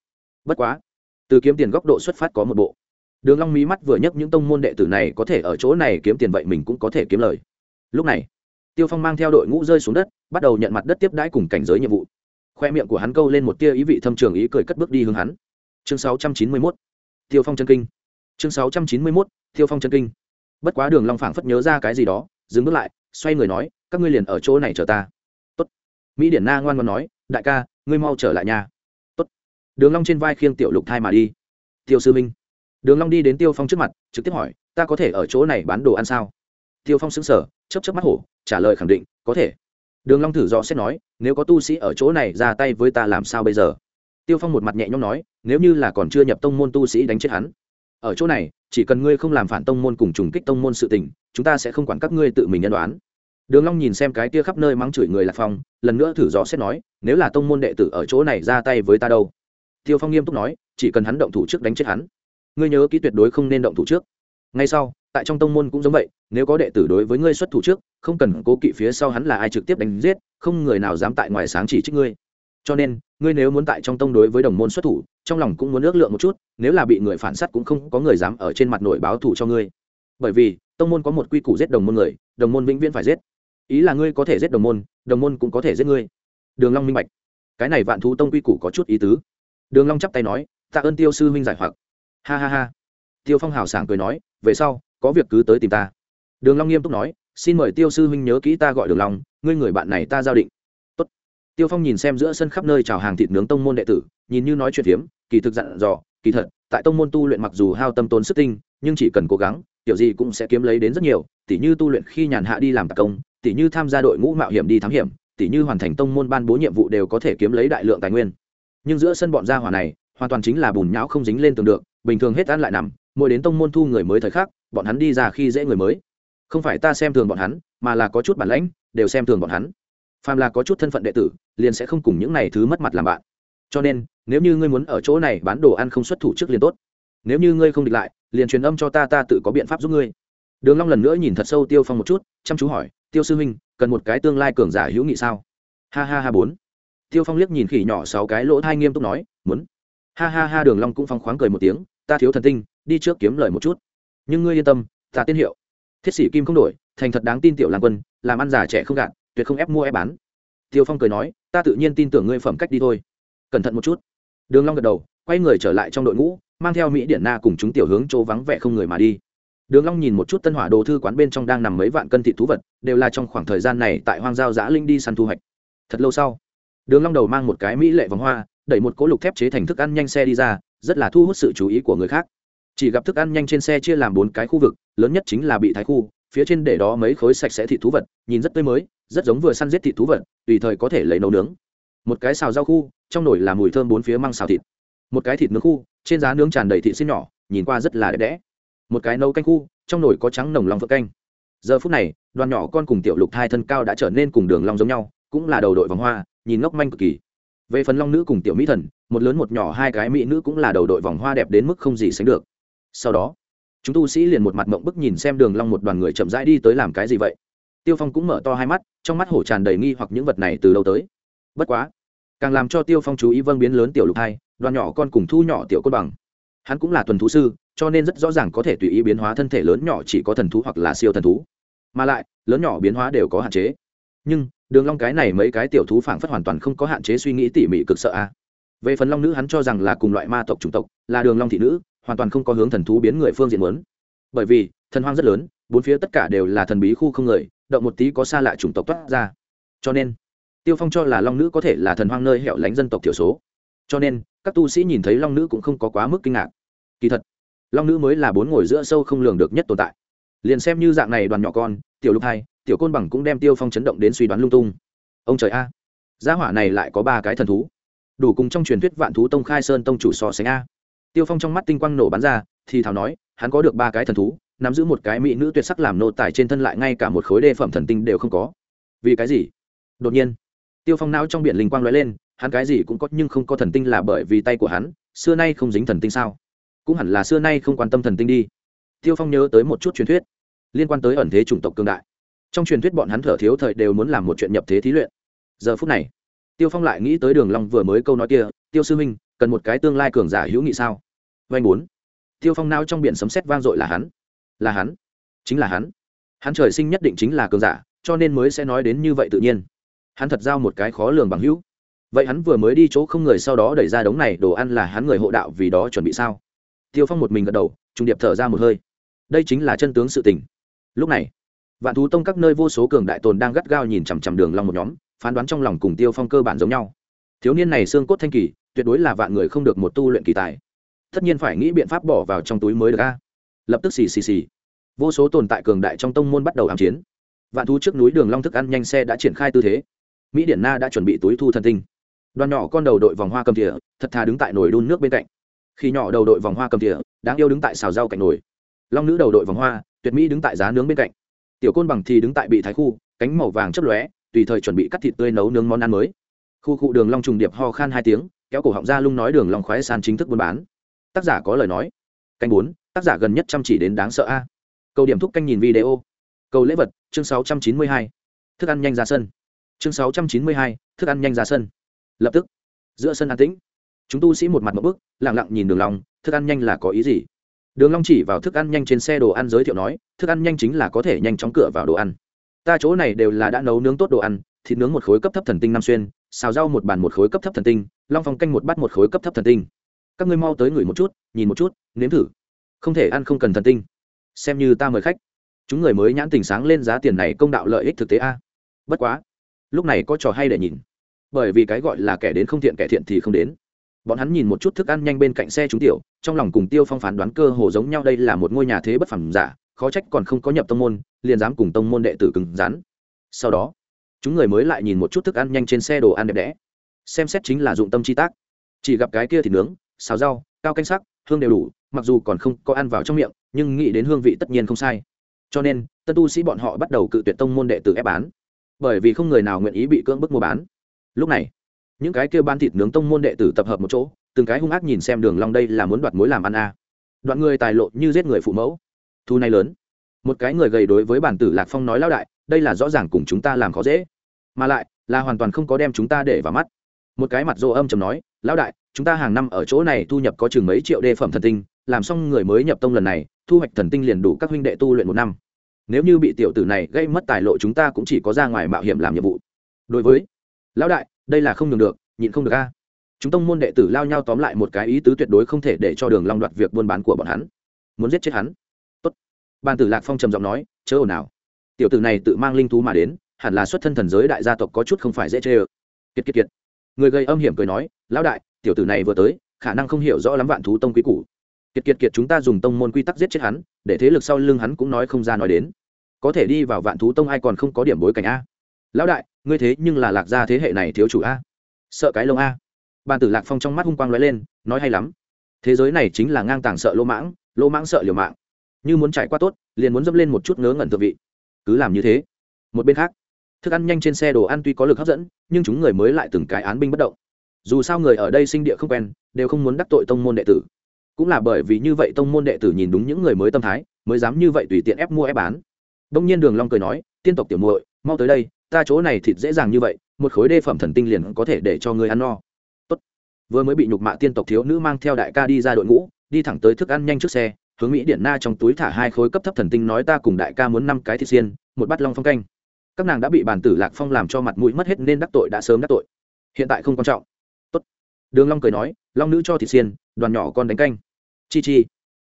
Bất quá, từ kiếm tiền góc độ xuất phát có một bộ. Đường long mí mắt vừa nhấc những tông môn đệ tử này có thể ở chỗ này kiếm tiền vậy mình cũng có thể kiếm lời. Lúc này tiêu phong mang theo đội ngũ rơi xuống đất, bắt đầu nhận mặt đất tiếp đãi cùng cảnh giới nhiệm vụ. Khoe miệng của hắn câu lên một tia ý vị thâm trường ý cười cất bước đi hướng hắn. Chương 691 tiêu phong chân kinh. Chương 691 tiêu phong chân kinh. Bất quá đường long phảng phất nhớ ra cái gì đó, dừng bước lại, xoay người nói, các ngươi liền ở chỗ này chờ ta. Tốt. Mỹ điển na ngoan ngoãn nói, đại ca, ngươi mau trở lại nhà. Tốt. Đường long trên vai khiêng tiểu lục thai mà đi. Tiêu sư minh. Đường long đi đến tiêu phong trước mặt, trực tiếp hỏi, ta có thể ở chỗ này bán đồ ăn sao? Tiêu phong sững sờ, chớp chớp mắt hổ, trả lời khẳng định, có thể. Đường long thử dò xét nói, nếu có tu sĩ ở chỗ này ra tay với ta làm sao bây giờ? Tiêu phong một mặt nhẹ nhõm nói, nếu như là còn chưa nhập tông môn tu sĩ đánh chết hắn, ở chỗ này, chỉ cần ngươi không làm phản tông môn cùng trùng kích tông môn sự tình, chúng ta sẽ không quản các ngươi tự mình nhân đoán. Đường long nhìn xem cái kia khắp nơi mắng chửi người là phong, lần nữa thử rõ xét nói, nếu là tông môn đệ tử ở chỗ này ra tay với ta đâu? Tiêu phong nghiêm túc nói, chỉ cần hắn động thủ trước đánh chết hắn, ngươi nhớ kỹ tuyệt đối không nên động thủ trước. Ngay sau tại trong tông môn cũng giống vậy, nếu có đệ tử đối với ngươi xuất thủ trước, không cần cố kỵ phía sau hắn là ai trực tiếp đánh giết, không người nào dám tại ngoài sáng chỉ trích ngươi. Cho nên, ngươi nếu muốn tại trong tông đối với đồng môn xuất thủ, trong lòng cũng muốn ước lượng một chút, nếu là bị người phản s á t cũng không có người dám ở trên mặt nổi báo thù cho ngươi. Bởi vì, tông môn có một quy củ giết đồng môn người, đồng môn vĩnh viễn phải giết. Ý là ngươi có thể giết đồng môn đồng môn cũng có thể giết ngươi. Đường long minh bạch. Cái này vạn thú tông quy củ có chút ý tứ. Đường long chắp tay nói, tạ ơn tiêu sư huynh giải hoặc. Ha ha ha. Tiêu phong hào sảng cười nói, về sau có việc cứ tới tìm ta. Đường long nghiêm túc nói xin mời tiêu sư huynh nhớ kỹ ta gọi đường long ngươi người bạn này ta giao định. Tốt. tiêu phong nhìn xem giữa sân khắp nơi chào hàng thịt nướng tông môn đệ tử nhìn như nói chuyện hiếm, kỳ thực dặn dò kỳ thật tại tông môn tu luyện mặc dù hao tâm tốn sức tinh nhưng chỉ cần cố gắng tiểu gì cũng sẽ kiếm lấy đến rất nhiều tỉ như tu luyện khi nhàn hạ đi làm tạc công tỉ như tham gia đội ngũ mạo hiểm đi thám hiểm tỉ như hoàn thành tông môn ban bố nhiệm vụ đều có thể kiếm lấy đại lượng tài nguyên. Nhưng giữa sân bọn gia hỏa này hoàn toàn chính là bùn nhão không dính lên tường được bình thường hết ăn lại nằm mỗi đến tông môn thu người mới thời khắc bọn hắn đi ra khi dễ người mới. Không phải ta xem thường bọn hắn, mà là có chút bản lãnh, đều xem thường bọn hắn. Phàm là có chút thân phận đệ tử, liền sẽ không cùng những này thứ mất mặt làm bạn. Cho nên, nếu như ngươi muốn ở chỗ này bán đồ ăn không xuất thủ trước liền tốt. Nếu như ngươi không địch lại, liền truyền âm cho ta ta tự có biện pháp giúp ngươi. Đường long lần nữa nhìn thật sâu tiêu phong một chút, chăm chú hỏi, tiêu sư huynh, cần một cái tương lai cường giả hữu nghị sao? Ha ha ha, bốn. Tiêu phong liếc nhìn khỉ nhỏ sáu cái lỗ thai nghiêm túc nói, muốn. Ha ha ha, đường long cũng phong khoáng cười một tiếng, ta thiếu thần tinh, đi trước kiếm lời một chút nhưng ngươi yên tâm, ta tiên hiệu. Thiết sĩ kim không đổi, thành thật đáng tin tiểu lang quân, làm ăn giả trẻ không gạt, tuyệt không ép mua ép bán. Tiêu phong cười nói, ta tự nhiên tin tưởng ngươi phẩm cách đi thôi. Cẩn thận một chút. Đường long gật đầu, quay người trở lại trong đội ngũ, mang theo mỹ điển na cùng chúng tiểu hướng chỗ vắng vẻ không người mà đi. Đường long nhìn một chút tân hỏa đồ thư quán bên trong đang nằm mấy vạn cân thịt thú vật, đều là trong khoảng thời gian này tại hoang giao giã linh đi săn thu hoạch. Thật lâu sau, đường long đầu mang một cái mỹ lệ vòng hoa, đẩy một cỗ lục thép chế thành thức ăn nhanh xe đi ra, rất là thu hút sự chú ý của người khác chỉ gặp thức ăn nhanh trên xe chia làm bốn cái khu vực, lớn nhất chính là bị thái khu, phía trên để đó mấy khối sạch sẽ thịt thú vật, nhìn rất tươi mới, rất giống vừa săn giết thịt thú vật, tùy thời có thể lấy nấu nướng. Một cái xào rau khu, trong nồi là mùi thơm bốn phía măng xào thịt. Một cái thịt nướng khu, trên giá nướng tràn đầy thịt xin nhỏ, nhìn qua rất là đẹp đẽ. Một cái nấu canh khu, trong nồi có trắng nồng lòng phượng canh. Giờ phút này, đoàn nhỏ con cùng tiểu lục thai thân cao đã trở nên cùng đường long giống nhau, cũng là đầu đội vòng hoa, nhìn ngốc manh cực kỳ. Về phần long nữ cùng tiểu mỹ thần, một lớn một nhỏ hai cái mỹ nữ cũng là đầu đội vòng hoa đẹp đến mức không gì sánh được sau đó, chúng tu sĩ liền một mặt mộng bức nhìn xem đường long một đoàn người chậm rãi đi tới làm cái gì vậy? Tiêu phong cũng mở to hai mắt, trong mắt hổ tràn đầy nghi hoặc những vật này từ đâu tới. Bất quá, càng làm cho tiêu phong chú ý vâng biến lớn tiểu lục hai, đoàn nhỏ con cùng thu nhỏ tiểu côn bằng. Hắn cũng là tuần thú sư, cho nên rất rõ ràng có thể tùy ý biến hóa thân thể lớn nhỏ chỉ có thần thú hoặc là siêu thần thú. Mà lại, lớn nhỏ biến hóa đều có hạn chế. Nhưng, đường long cái này mấy cái tiểu thú phảng phất hoàn toàn không có hạn chế suy nghĩ tỉ mỉ cực sợ a về phần long nữ hắn cho rằng là cùng loại ma tộc chủng tộc, là đường long thị nữ hoàn toàn không có hướng thần thú biến người phương diện muốn. Bởi vì, thần hoang rất lớn, bốn phía tất cả đều là thần bí khu không người, động một tí có xa lạ chủng tộc toát ra. Cho nên, tiêu phong cho là long nữ có thể là thần hoang nơi hẻo lánh dân tộc thiểu số. Cho nên, các tu sĩ nhìn thấy long nữ cũng không có quá mức kinh ngạc. Kỳ thật, long nữ mới là bốn ngồi giữa sâu không lường được nhất tồn tại. Liền xem như dạng này đoàn nhỏ con, tiểu lục hai, tiểu côn bằng cũng đem tiêu phong chấn động đến suy đoán lung tung. Ông trời a, gia hỏa này lại có ba cái thần thú. Đủ cùng trong truyền thuyết vạn thú tông khai sơn tông chủ so sánh a tiêu phong trong mắt tinh quang nổ bắn ra, thì thảo nói, hắn có được ba cái thần thú, nắm giữ một cái mỹ nữ tuyệt sắc làm nô tài trên thân lại ngay cả một khối đê phẩm thần tinh đều không có. Vì cái gì? Đột nhiên, tiêu phong não trong biển linh quang lóe lên, hắn cái gì cũng có nhưng không có thần tinh là bởi vì tay của hắn, xưa nay không dính thần tinh sao? Cũng hẳn là xưa nay không quan tâm thần tinh đi. Tiêu phong nhớ tới một chút truyền thuyết, liên quan tới ẩn thế chủng tộc cương đại. Trong truyền thuyết bọn hắn thở thiếu thời đều muốn làm một chuyện nhập thế thí luyện. Giờ phút này, tiêu phong lại nghĩ tới đường long vừa mới câu nói kia, tiêu sư minh cần một cái tương lai cường giả hữu nghị sao? Vanh bốn. Tiêu phong nao trong biển sấm sét vang dội là hắn. Là hắn. Chính là hắn. Hắn trời sinh nhất định chính là cường giả, cho nên mới sẽ nói đến như vậy tự nhiên. Hắn thật giao một cái khó lường bằng hữu. Vậy hắn vừa mới đi chỗ không người sau đó đẩy ra đống này đồ ăn là hắn người hộ đạo vì đó chuẩn bị sao? Tiêu phong một mình gật đầu, trùng điệp thở ra một hơi. Đây chính là chân tướng sự tình. Lúc này, vạn thú tông các nơi vô số cường đại tồn đang gắt gao nhìn chằm chằm đường long một nhóm, phán đoán trong lòng cùng tiêu phong cơ bản giống nhau thiếu niên này xương cốt thanh kỳ, tuyệt đối là vạn người không được một tu luyện kỳ tài. Tất nhiên phải nghĩ biện pháp bỏ vào trong túi mới được a. Lập tức xì xì xì. Vô số tồn tại cường đại trong tông môn bắt đầu ám chiến. Vạn thú trước núi đường long thức ăn nhanh xe đã triển khai tư thế. Mỹ điển na đã chuẩn bị túi thu thần tinh. Đoàn nhỏ con đầu đội vòng hoa cầm thìa, thật thà đứng tại nồi đun nước bên cạnh. Khi nhỏ đầu đội vòng hoa cầm thìa, đáng yêu đứng tại xào rau cạnh nồi. Long nữ đầu đội vòng hoa, tuyệt mỹ đứng tại giá nướng bên cạnh. Tiểu côn bằng thì đứng tại bị thái khu, cánh màu vàng chấp lóe, tùy thời chuẩn bị cắt thịt tươi nấu nướng món ăn mới khu cụ đường long trùng điệp ho khan hai tiếng kéo cổ họng ra lung nói đường long khoái san chính thức buôn bán. Tác giả có lời nói. Canh bốn tác giả gần nhất chăm chỉ đến đáng sợ a. Cầu điểm thúc canh nhìn video. Cầu lễ vật chương 692. thức ăn nhanh ra sân. Chương 692, thức ăn nhanh ra sân. Lập tức giữa sân an tĩnh. Chúng tu sĩ một mặt một bước, lặng lặng nhìn đường long thức ăn nhanh là có ý gì? Đường long chỉ vào thức ăn nhanh trên xe đồ ăn giới thiệu nói thức ăn nhanh chính là có thể nhanh chóng cửa vào đồ ăn. Ta chỗ này đều là đã nấu nướng tốt đồ ăn thịt nướng một khối cấp thấp thần tinh năm xuyên xào rau một bàn một khối cấp thấp thần tinh, long phong canh một bát một khối cấp thấp thần tinh. Các ngươi mau tới ngửi một chút, nhìn một chút, nếm thử. Không thể ăn không cần thần tinh. Xem như ta mời khách. Chúng người mới nhãn tình sáng lên giá tiền này công đạo lợi ích thực tế a. Bất quá, lúc này có trò hay để nhìn. Bởi vì cái gọi là kẻ đến không thiện kẻ thiện thì không đến. Bọn hắn nhìn một chút thức ăn nhanh bên cạnh xe chúng tiểu, trong lòng cùng tiêu phong phán đoán cơ hồ giống nhau đây là một ngôi nhà thế bất phẩm giả, khó trách còn không có nhập tông môn, liền dám cùng tông môn đệ tử cứng rắn. Sau đó chúng người mới lại nhìn một chút thức ăn nhanh trên xe đồ ăn đẹp đẽ. Xem xét chính là dụng tâm chi tác. Chỉ gặp cái kia thì nướng, xào rau, cao canh sắc, hương đều đủ, mặc dù còn không có ăn vào trong miệng, nhưng nghĩ đến hương vị tất nhiên không sai. Cho nên, tân tu sĩ bọn họ bắt đầu cự tuyệt tông môn đệ tử ép bán. Bởi vì không người nào nguyện ý bị cưỡng bức mua bán. Lúc này, những cái kia ban thịt nướng tông môn đệ tử tập hợp một chỗ, từng cái hung ác nhìn xem đường long đây là muốn đoạt mối làm ăn a à. đoạn người tài lộ như giết người phụ mẫu. Thu này lớn. Một cái người gầy đối với bản tử lạc phong nói lão đại đây là rõ ràng cùng chúng ta làm khó dễ. Mà lại, là hoàn toàn không có đem chúng ta để vào mắt. Một cái mặt dô âm trầm nói, lão đại, chúng ta hàng năm ở chỗ này thu nhập có chừng mấy triệu đề phẩm thần tinh, làm xong người mới nhập tông lần này, thu hoạch thần tinh liền đủ các huynh đệ tu luyện một năm. Nếu như bị tiểu tử này gây mất tài lộ chúng ta cũng chỉ có ra ngoài mạo hiểm làm nhiệm vụ. Đối với, lão đại, đây là không nhường được, nhịn không được a. Chúng tông môn đệ tử lao nhau tóm lại một cái ý tứ tuyệt đối không thể để cho đường long đoạt việc buôn bán của bọn hắn. Muốn giết chết hắn? Tốt. Ban tử lạc phong trầm giọng nói, chớ ồn nào tiểu tử này tự mang linh thú mà đến, hẳn là xuất thân thần giới đại gia tộc có chút không phải dễ chê ơ. Kiệt kiệt kiệt. Người gây âm hiểm cười nói, lão đại, tiểu tử này vừa tới, khả năng không hiểu rõ lắm vạn thú tông quý củ. Kiệt kiệt kiệt, chúng ta dùng tông môn quy tắc giết chết hắn, để thế lực sau lưng hắn cũng nói không ra nói đến. Có thể đi vào vạn thú tông ai còn không có điểm bối cảnh a? Lão đại, ngươi thế nhưng là lạc gia thế hệ này thiếu chủ a. Sợ cái lông a. Bàn tử lạc phong trong mắt hung quang lóe lên, nói hay lắm. Thế giới này chính là ngang tàng sợ lỗ mãng lỗ mãng sợ liều mạng. Như muốn trải qua tốt, liền muốn dâm lên một chút ngớ ngẩn thượng vị cứ làm như thế. Một bên khác, thức ăn nhanh trên xe đồ ăn tuy có lực hấp dẫn, nhưng chúng người mới lại từng cái án binh bất động. Dù sao người ở đây sinh địa không quen, đều không muốn đắc tội tông môn đệ tử. Cũng là bởi vì như vậy tông môn đệ tử nhìn đúng những người mới tâm thái, mới dám như vậy tùy tiện ép mua ép bán. Đông nhiên đường long cười nói, tiên tộc tiểu muội, mau tới đây, ta chỗ này thịt dễ dàng như vậy, một khối đê phẩm thần tinh liền có thể để cho người ăn no. Tốt. vừa mới bị nhục mạ tiên tộc thiếu nữ mang theo đại ca đi ra đội ngũ, đi thẳng tới thức ăn nhanh trước xe hướng mỹ điện na trong túi thả hai khối cấp thấp thần tinh nói ta cùng đại ca muốn năm cái thịt xiên, một bát long phong canh. Các nàng đã bị bàn tử lạc phong làm cho mặt mũi mất hết nên đắc tội đã sớm đắc tội. Hiện tại không quan trọng. Tốt. đường long cười nói, long nữ cho thịt xiên, đoàn nhỏ con đánh canh. Chi chi.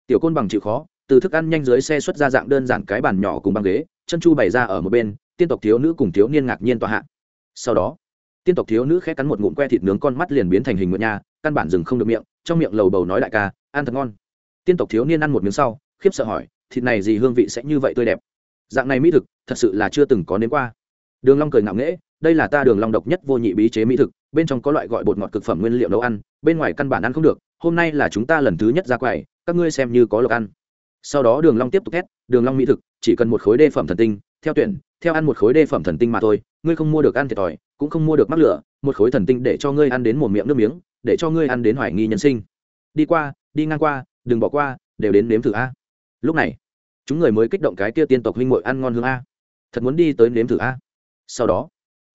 Tiểu côn bằng chịu khó, từ thức ăn nhanh dưới xe xuất ra dạng đơn giản cái bàn nhỏ cùng băng ghế, chân chu bày ra ở một bên, tiên tộc thiếu nữ cùng thiếu niên ngạc nhiên tòa hạ. Sau đó, tiên tộc thiếu nữ khẽ cắn một ngụm que thịt nướng con mắt liền biến thành hình nguyện nha, căn bản dừng không được miệng, trong miệng lầu bầu nói đại ca, ăn thật ngon tiên tộc thiếu niên ăn một miếng sau, khiếp sợ hỏi, thịt này gì hương vị sẽ như vậy tươi đẹp? Dạng này mỹ thực, thật sự là chưa từng có đến qua. Đường long cười ngạo nghễ, đây là ta đường long độc nhất vô nhị bí chế mỹ thực, bên trong có loại gọi bột ngọt cực phẩm nguyên liệu nấu ăn, bên ngoài căn bản ăn không được, hôm nay là chúng ta lần thứ nhất ra quầy, các ngươi xem như có lộc ăn. Sau đó đường long tiếp tục thét, đường long mỹ thực, chỉ cần một khối đê phẩm thần tinh, theo tuyển, theo ăn một khối đê phẩm thần tinh mà thôi, ngươi không mua được ăn thiệt thòi, cũng không mua được mắc lửa, một khối thần tinh để cho ngươi ăn đến một miệng nước miếng, để cho ngươi ăn đến hoài nghi nhân sinh. Đi qua, đi ngang qua đừng bỏ qua, đều đến nếm thử a. Lúc này, chúng người mới kích động cái kia tiên tộc huynh muội ăn ngon hương a. Thật muốn đi tới nếm thử a. Sau đó,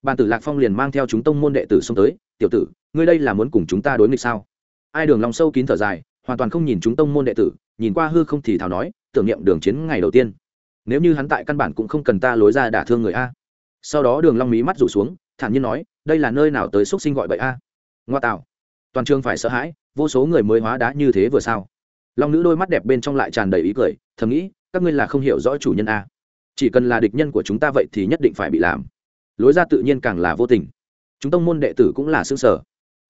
bàn tử lạc phong liền mang theo chúng tông môn đệ tử xông tới, tiểu tử, ngươi đây là muốn cùng chúng ta đối nghịch sao? Ai đường lòng sâu kín thở dài, hoàn toàn không nhìn chúng tông môn đệ tử, nhìn qua hư không thì thảo nói, tưởng niệm đường chiến ngày đầu tiên. Nếu như hắn tại căn bản cũng không cần ta lối ra đả thương người a. Sau đó đường long mí mắt rủ xuống, thản nhiên nói, đây là nơi nào tới xuất sinh gọi bậy a? Ngoa tạo, toàn trường phải sợ hãi, vô số người mới hóa đá như thế vừa sao? Long nữ đôi mắt đẹp bên trong lại tràn đầy ý cười, thầm nghĩ, các ngươi là không hiểu rõ chủ nhân a. Chỉ cần là địch nhân của chúng ta vậy thì nhất định phải bị làm. Lối ra tự nhiên càng là vô tình. Chúng tông môn đệ tử cũng là xương sở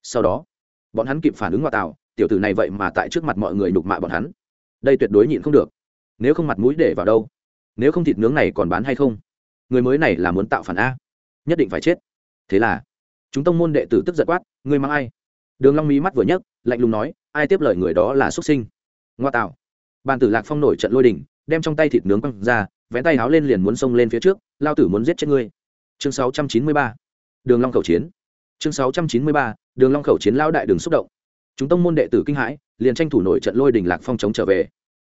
sau đó, bọn hắn kịp phản ứng ngoại tạo, tiểu tử này vậy mà tại trước mặt mọi người nhục mạ bọn hắn. Đây tuyệt đối nhịn không được. Nếu không mặt mũi để vào đâu? Nếu không thịt nướng này còn bán hay không? Người mới này là muốn tạo phản a. Nhất định phải chết. Thế là, chúng tông môn đệ tử tức giật quát, ngươi mang ai? Đường long mí mắt vừa nhấc, lạnh lùng nói, ai tiếp lời người đó là xuất sinh? Ngoa tạo bàn tử lạc phong nổi trận lôi đình, đem trong tay thịt nướng quăng ra vén tay háo lên liền muốn xông lên phía trước, lao tử muốn giết chết ngươi. Chương 693. đường long khẩu chiến. Chương 693. đường long khẩu chiến lao đại đường xúc động. Chúng tông môn đệ tử kinh hãi, liền tranh thủ nổi trận lôi đình lạc phong chống trở về.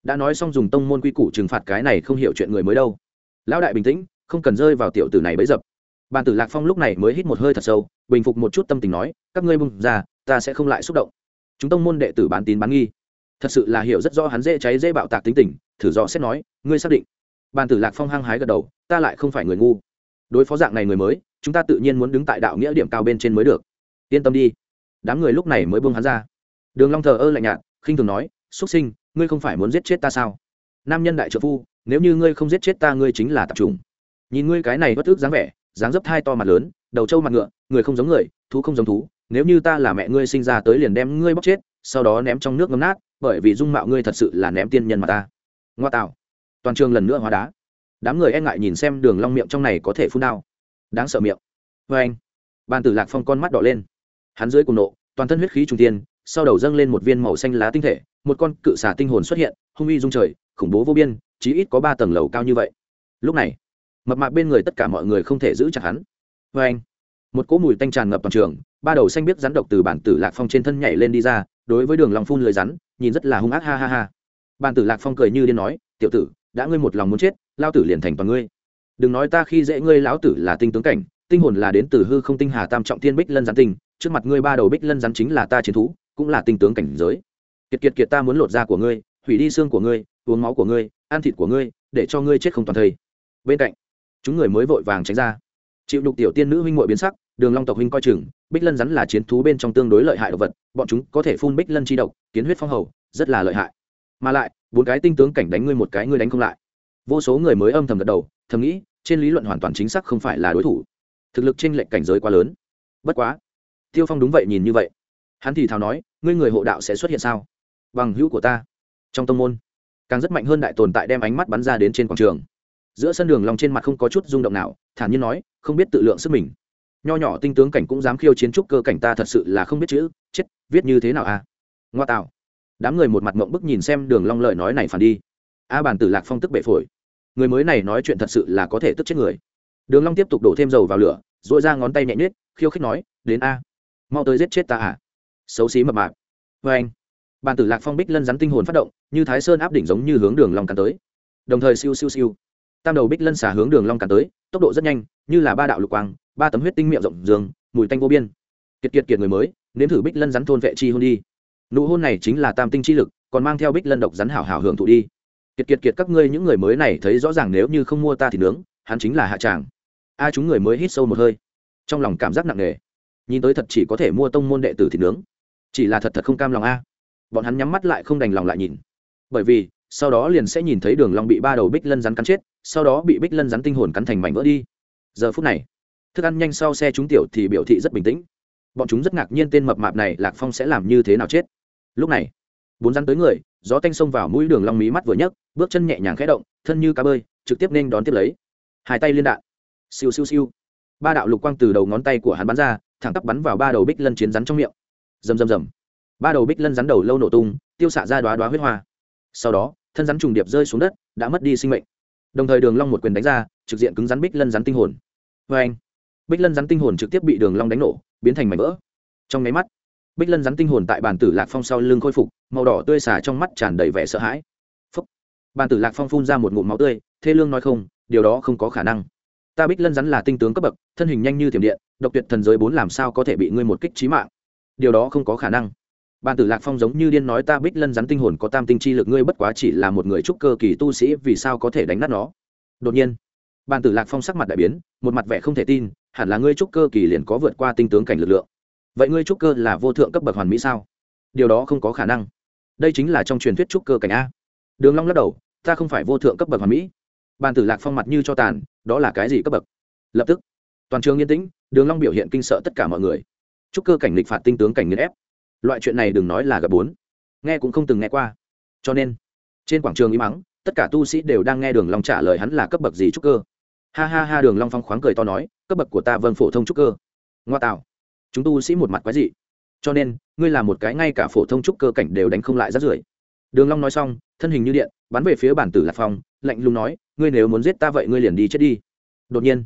Đã nói xong dùng tông môn quy củ trừng phạt cái này không hiểu chuyện người mới đâu. Lão đại bình tĩnh, không cần rơi vào tiểu tử này bấy dập. Bàn tử lạc phong lúc này mới hít một hơi thật sâu, bình phục một chút tâm tình nói, các ngươi bung ra, ta sẽ không lại xúc động. Chúng tông môn đệ tử bán tín bán nghi thật sự là hiểu rất rõ hắn dễ cháy dễ bạo tạc tính tình, thử dò xét nói, ngươi xác định? Bàn tử lạc phong hăng hái gật đầu, ta lại không phải người ngu. Đối phó dạng này người mới, chúng ta tự nhiên muốn đứng tại đạo nghĩa điểm cao bên trên mới được. Yên tâm đi. Đám người lúc này mới buông hắn ra. Đường long thờ ơ lạnh nhạt, khinh thường nói xuất sinh, ngươi không phải muốn giết chết ta sao? Nam nhân đại trợ phu, nếu như ngươi không giết chết ta, ngươi chính là tập trùng. nhìn ngươi cái này bất ức dáng vẻ, dáng dấp thai to mặt lớn, đầu trâu mặt ngựa, người không giống người, thú không giống thú. Nếu như ta là mẹ ngươi sinh ra tới liền đem ngươi bóc chết, sau đó ném trong nước ngấm nát bởi vì dung mạo ngươi thật sự là ném tiên nhân mà ta. Ngoa tạo. Toàn trường lần nữa hóa đá. Đám người e ngại nhìn xem đường long miệng trong này có thể phun đao đáng sợ miệng. Với anh. Bàn tử lạc phong con mắt đỏ lên. Hắn dưới cùng nộ, toàn thân huyết khí trung tiên sau đầu dâng lên một viên màu xanh lá tinh thể, một con cự xà tinh hồn xuất hiện, hung uy dung trời, khủng bố vô biên, chí ít có ba tầng lầu cao như vậy. Lúc này, mập mạp bên người tất cả mọi người không thể giữ chặt hắn. Với anh một cỗ mùi tanh tràn ngập toàn trường, ba đầu xanh biết rắn độc từ bản tử lạc phong trên thân nhảy lên đi ra, đối với đường lòng phun lưới rắn, nhìn rất là hung ác, ha ha ha. Bản tử lạc phong cười như điên nói, tiểu tử, đã ngươi một lòng muốn chết, lao tử liền thành toàn ngươi. Đừng nói ta khi dễ ngươi lão tử là tinh tướng cảnh, tinh hồn là đến từ hư không tinh hà tam trọng thiên bích lân rắn tinh, trước mặt ngươi ba đầu bích lân rắn chính là ta chiến thú, cũng là tinh tướng cảnh giới. Kiệt kiệt kiệt ta muốn lột da của ngươi, hủy đi xương của ngươi, uống máu của ngươi, ăn thịt của ngươi, để cho ngươi chết không toàn thây bên cạnh, chúng người mới vội vàng tránh ra chịu đục tiểu tiên nữ huynh muội biến sắc, đường long tộc huynh coi chừng, bích lân rắn là chiến thú bên trong tương đối lợi hại độc vật, bọn chúng có thể phun bích lân chi độc, kiến huyết phong hầu, rất là lợi hại. Mà lại, bốn cái tinh tướng cảnh đánh ngươi một cái ngươi đánh không lại. Vô số người mới âm thầm gật đầu, thầm nghĩ, trên lý luận hoàn toàn chính xác không phải là đối thủ. Thực lực trên lệnh cảnh giới quá lớn. Bất quá, tiêu phong đúng vậy nhìn như vậy. Hắn thì thào nói, ngươi người hộ đạo sẽ xuất hiện sao? Bằng hữu của ta. Trong tông môn, càng rất mạnh hơn đại tồn tại đem ánh mắt bắn ra đến trên quảng trường. Giữa sân đường long trên mặt không có chút rung động nào thản nhiên nói, không biết tự lượng sức mình. Nho nhỏ tinh tướng cảnh cũng dám khiêu chiến trúc cơ cảnh ta thật sự là không biết chữ, chết, viết như thế nào à? Ngoa tạo. Đám người một mặt mộng bức nhìn xem đường long lợi nói này phản đi. A bản tử lạc phong tức bệ phổi. Người mới này nói chuyện thật sự là có thể tức chết người. Đường long tiếp tục đổ thêm dầu vào lửa dội ra ngón tay nhẹ nhếch, khiêu khích nói, đến a. Mau tới giết chết ta à? Xấu xí mập mạp. Với anh. Bản tử lạc phong bích lân rắn tinh hồn phát động, như thái sơn áp đỉnh giống như hướng đường long cắn tới. Đồng thời siêu siêu siêu tam đầu bích lân xả hướng đường long cản tới, tốc độ rất nhanh, như là ba đạo lục quang, ba tấm huyết tinh miệng rộng dương mùi tanh vô biên. Kiệt kiệt kiệt người mới, nếm thử bích lân rắn thôn vệ chi hôn đi. Nụ hôn này chính là tam tinh chi lực, còn mang theo bích lân độc rắn hảo hảo hưởng thụ đi. Kiệt kiệt kiệt các ngươi những người mới này thấy rõ ràng nếu như không mua ta thì nướng, hắn chính là hạ tràng. A chúng người mới hít sâu một hơi. Trong lòng cảm giác nặng nề. Nhìn tới thật chỉ có thể mua tông môn đệ tử thì nướng. Chỉ là thật thật không cam lòng a. Bọn hắn nhắm mắt lại không đành lòng lại nhìn. Bởi vì sau đó liền sẽ nhìn thấy đường long bị ba đầu bích lân rắn cắn chết, sau đó bị bích lân rắn tinh hồn cắn thành mảnh vỡ đi. Giờ phút này, thức ăn nhanh sau xe chúng tiểu thì biểu thị rất bình tĩnh. Bọn chúng rất ngạc nhiên tên mập mạp này lạc phong sẽ làm như thế nào chết. Lúc này, bốn rắn tới người, gió tanh xông vào mũi đường long mí mắt vừa nhấc, bước chân nhẹ nhàng khẽ động, thân như cá bơi, trực tiếp nên đón tiếp lấy. Hai tay liên đạn. Siêu siêu siêu. Ba đạo lục quang từ đầu ngón tay của hắn bắn ra, thẳng tắp bắn vào ba đầu bích lân chiến rắn trong miệng. Rầm rầm rầm. Ba đầu bích lân rắn đầu lâu nổ tung, tiêu xạ ra đoá đoá huyết hoa sau đó, thân rắn trùng điệp rơi xuống đất, đã mất đi sinh mệnh. Đồng thời đường long một quyền đánh ra, trực diện cứng rắn bích lân rắn tinh hồn. Với anh, bích lân rắn tinh hồn trực tiếp bị đường long đánh nổ, biến thành mảnh vỡ. Trong nháy mắt, bích lân rắn tinh hồn tại bàn tử lạc phong sau lưng khôi phục, màu đỏ tươi xả trong mắt tràn đầy vẻ sợ hãi. Phúc. bàn tử lạc phong phun ra một ngụm máu tươi, thê lương nói không, điều đó không có khả năng. Ta bích lân rắn là tinh tướng cấp bậc, thân hình nhanh như thiểm điện, độc tuyệt thần giới bốn làm sao có thể bị ngươi một kích trí mạng? Điều đó không có khả năng bàn tử lạc phong giống như điên nói ta bích lân rắn tinh hồn có tam tinh chi lực, ngươi bất quá chỉ là một người trúc cơ kỳ tu sĩ, vì sao có thể đánh nát nó? Đột nhiên bàn tử lạc phong sắc mặt đại biến, một mặt vẻ không thể tin, hẳn là ngươi trúc cơ kỳ liền có vượt qua tinh tướng cảnh lực lượng. Vậy ngươi trúc cơ là vô thượng cấp bậc hoàn mỹ sao? Điều đó không có khả năng. Đây chính là trong truyền thuyết trúc cơ cảnh a. Đường long lắc đầu, ta không phải vô thượng cấp bậc hoàn mỹ. Bàn tử lạc phong mặt như cho tàn, đó là cái gì cấp bậc? Lập tức, toàn trường yên tĩnh, đường long biểu hiện kinh sợ tất cả mọi người. Trúc cơ cảnh lịch phạt tinh tướng cảnh nghiền ép loại chuyện này đừng nói là gặp bốn. Nghe cũng không từng nghe qua. Cho nên, trên quảng trường im mắng tất cả tu sĩ đều đang nghe đường long trả lời hắn là cấp bậc gì trúc cơ. Ha ha ha, đường long phong khoáng cười to nói, cấp bậc của ta vâng phổ thông trúc cơ. Ngoa tạo. Chúng tu sĩ một mặt quái dị. Cho nên, ngươi là một cái ngay cả phổ thông trúc cơ cảnh đều đánh không lại rất rưởi. Đường long nói xong, thân hình như điện, bắn về phía bản tử lạc phong, lạnh lùng nói, ngươi nếu muốn giết ta vậy ngươi liền đi chết đi. Đột nhiên,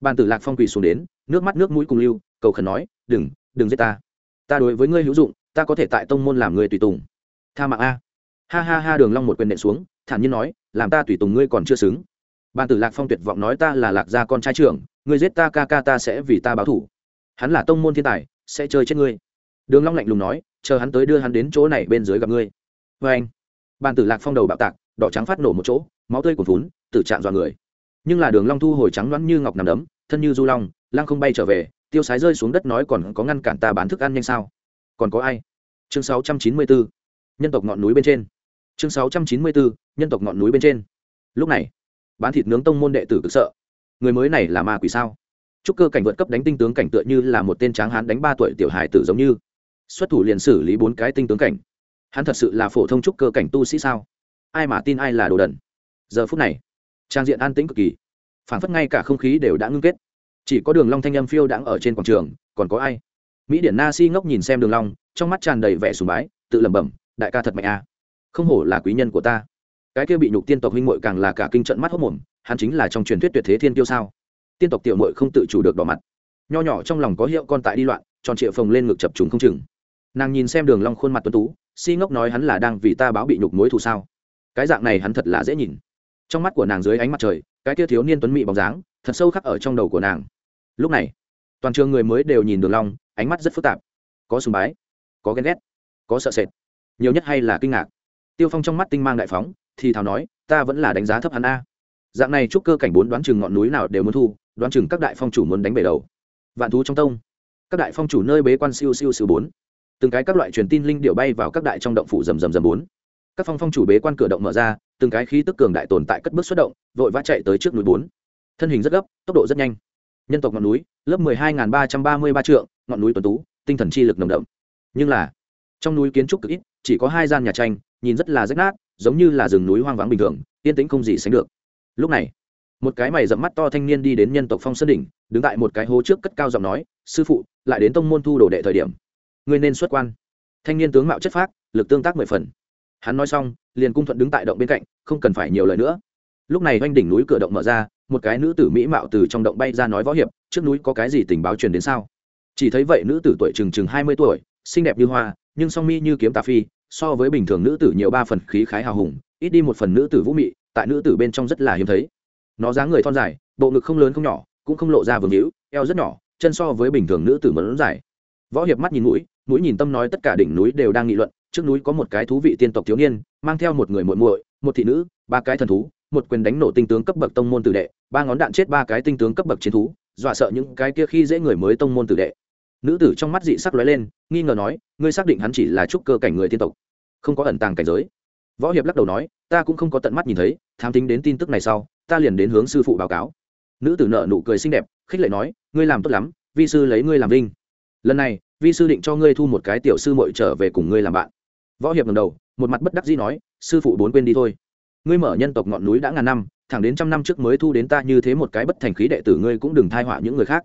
bản tử lạc phong quỳ xuống đến, nước mắt nước mũi cùng lưu, cầu khẩn nói, đừng đừng giết ta ta đối với ngươi hữu dụng ta có thể tại tông môn làm người tùy tùng. Tha mạng a. Ha ha ha đường long một quyền nện xuống thản nhiên nói làm ta tùy tùng ngươi còn chưa xứng. Ban tử lạc phong tuyệt vọng nói ta là lạc gia con trai trưởng ngươi giết ta ca ca ta sẽ vì ta báo thù. hắn là tông môn thiên tài sẽ chơi chết ngươi. Đường long lạnh lùng nói chờ hắn tới đưa hắn đến chỗ này bên dưới gặp ngươi. Với anh. Ban tử lạc phong đầu bạo tạc đỏ trắng phát nổ một chỗ máu tươi cuồn cuộn, tử trạng doan người. Nhưng là đường long thu hồi trắng loãng như ngọc nằm đấm thân như du long lăng không bay trở về tiêu sái rơi xuống đất nói còn có ngăn cản ta bán thức ăn nhanh sao? Còn có ai? Chương 694 nhân tộc ngọn núi bên trên. Chương 694 nhân tộc ngọn núi bên trên. Lúc này, bán thịt nướng tông môn đệ tử cực sợ. Người mới này là ma quỷ sao? Trúc cơ cảnh vượt cấp đánh tinh tướng cảnh tựa như là một tên tráng hán đánh ba tuổi tiểu hài tử giống như. Xuất thủ liền xử lý bốn cái tinh tướng cảnh. Hắn thật sự là phổ thông trúc cơ cảnh tu sĩ sao? Ai mà tin ai là đồ đần? Giờ phút này, trang diện an tĩnh cực kỳ. Phản phất ngay cả không khí đều đã ngưng kết chỉ có đường long thanh âm phiêu đãng ở trên quảng trường, còn có ai? Mỹ điển na si ngốc nhìn xem đường long, trong mắt tràn đầy vẻ sùng bái, tự lẩm bẩm, đại ca thật mạnh a không hổ là quý nhân của ta. Cái kia bị nhục tiên tộc huynh muội càng là cả kinh trận mắt hốt mồm, hắn chính là trong truyền thuyết tuyệt thế thiên tiêu sao? Tiên tộc tiểu muội không tự chủ được đỏ mặt. Nho nhỏ trong lòng có hiệu con tại đi loạn, tròn trịa phồng lên ngực chập trùng không chừng. Nàng nhìn xem đường long khuôn mặt tuấn tú, si ngốc nói hắn là đang vì ta báo bị nhục mối thù sao? Cái dạng này hắn thật là dễ nhìn. Trong mắt của nàng dưới ánh mặt trời cái kia thiếu niên tuấn mỹ bóng dáng, thật sâu khắc ở trong đầu của nàng. Lúc này, toàn trường người mới đều nhìn đường long, ánh mắt rất phức tạp. Có sùng bái, có ghen ghét, có sợ sệt, nhiều nhất hay là kinh ngạc. Tiêu phong trong mắt tinh mang đại phóng, thì thào nói, ta vẫn là đánh giá thấp hắn a. Dạng này chúc cơ cảnh bốn đoán chừng ngọn núi nào đều muốn thu, đoán chừng các đại phong chủ muốn đánh bể đầu. Vạn thú trong tông, các đại phong chủ nơi bế quan siêu siêu siêu bốn. Từng cái các loại truyền tin linh điệu bay vào các đại trong động phủ rầm rầm rầm bốn các phong phong chủ bế quan cửa động mở ra, từng cái khí tức cường đại tồn tại cất bước xuất động, vội vã chạy tới trước núi bốn. Thân hình rất gấp, tốc độ rất nhanh. Nhân tộc ngọn núi, lớp mười hai ba trăm ba mươi ba trượng, ngọn núi tuần tú, tinh thần chi lực nồng đậm. Nhưng là, trong núi kiến trúc cực ít, chỉ có hai gian nhà tranh, nhìn rất là rách nát, giống như là rừng núi hoang vắng bình thường, yên tĩnh không gì sánh được. Lúc này, một cái mày dẫm mắt to thanh niên đi đến nhân tộc phong sơn đỉnh, đứng tại một cái hố trước cất cao giọng nói, sư phụ, lại đến tông môn thu đồ đệ thời điểm. Ngươi nên xuất quan. Thanh niên tướng mạo chất phác, lực tương tác mười phần hắn nói xong, liền cung thuận đứng tại động bên cạnh, không cần phải nhiều lời nữa. Lúc này oanh đỉnh núi cửa động mở ra, một cái nữ tử mỹ mạo từ trong động bay ra nói võ hiệp, trước núi có cái gì tình báo truyền đến sao? Chỉ thấy vậy nữ tử tuổi chừng chừng hai mươi tuổi, xinh đẹp như hoa, nhưng song mi như kiếm tà phi, so với bình thường nữ tử nhiều ba phần khí khái hào hùng, ít đi một phần nữ tử vũ mị, tại nữ tử bên trong rất là hiếm thấy. Nó dáng người thon dài, bộ ngực không lớn không nhỏ, cũng không lộ ra vương hữu, eo rất nhỏ, chân so với bình thường nữ tử mẫn dài. Võ hiệp mắt nhìn mũi mũi nhìn tâm nói tất cả đỉnh núi đều đang nghị luận trước núi có một cái thú vị tiên tộc thiếu niên, mang theo một người muội muội, một thị nữ, ba cái thần thú, một quyền đánh nổ tinh tướng cấp bậc tông môn tử đệ, ba ngón đạn chết ba cái tinh tướng cấp bậc chiến thú, dọa sợ những cái kia khi dễ người mới tông môn tử đệ. Nữ tử trong mắt dị sắc lóe lên, nghi ngờ nói, ngươi xác định hắn chỉ là trúc cơ cảnh người tiên tộc? Không có ẩn tàng cảnh giới? Võ hiệp lắc đầu nói, ta cũng không có tận mắt nhìn thấy, tham tính đến tin tức này sau, ta liền đến hướng sư phụ báo cáo. Nữ tử nợ nụ cười xinh đẹp, khích lệ nói, ngươi làm tốt lắm, vi sư lấy ngươi làm vinh. Lần này, vi sư định cho ngươi thu một cái tiểu sư mội trở về cùng ngươi làm bạn võ hiệp ngầm đầu, một mặt bất đắc dĩ nói, sư phụ bốn quên đi thôi. Ngươi mở nhân tộc ngọn núi đã ngàn năm, thẳng đến trăm năm trước mới thu đến ta như thế một cái bất thành khí đệ tử ngươi cũng đừng thai họa những người khác.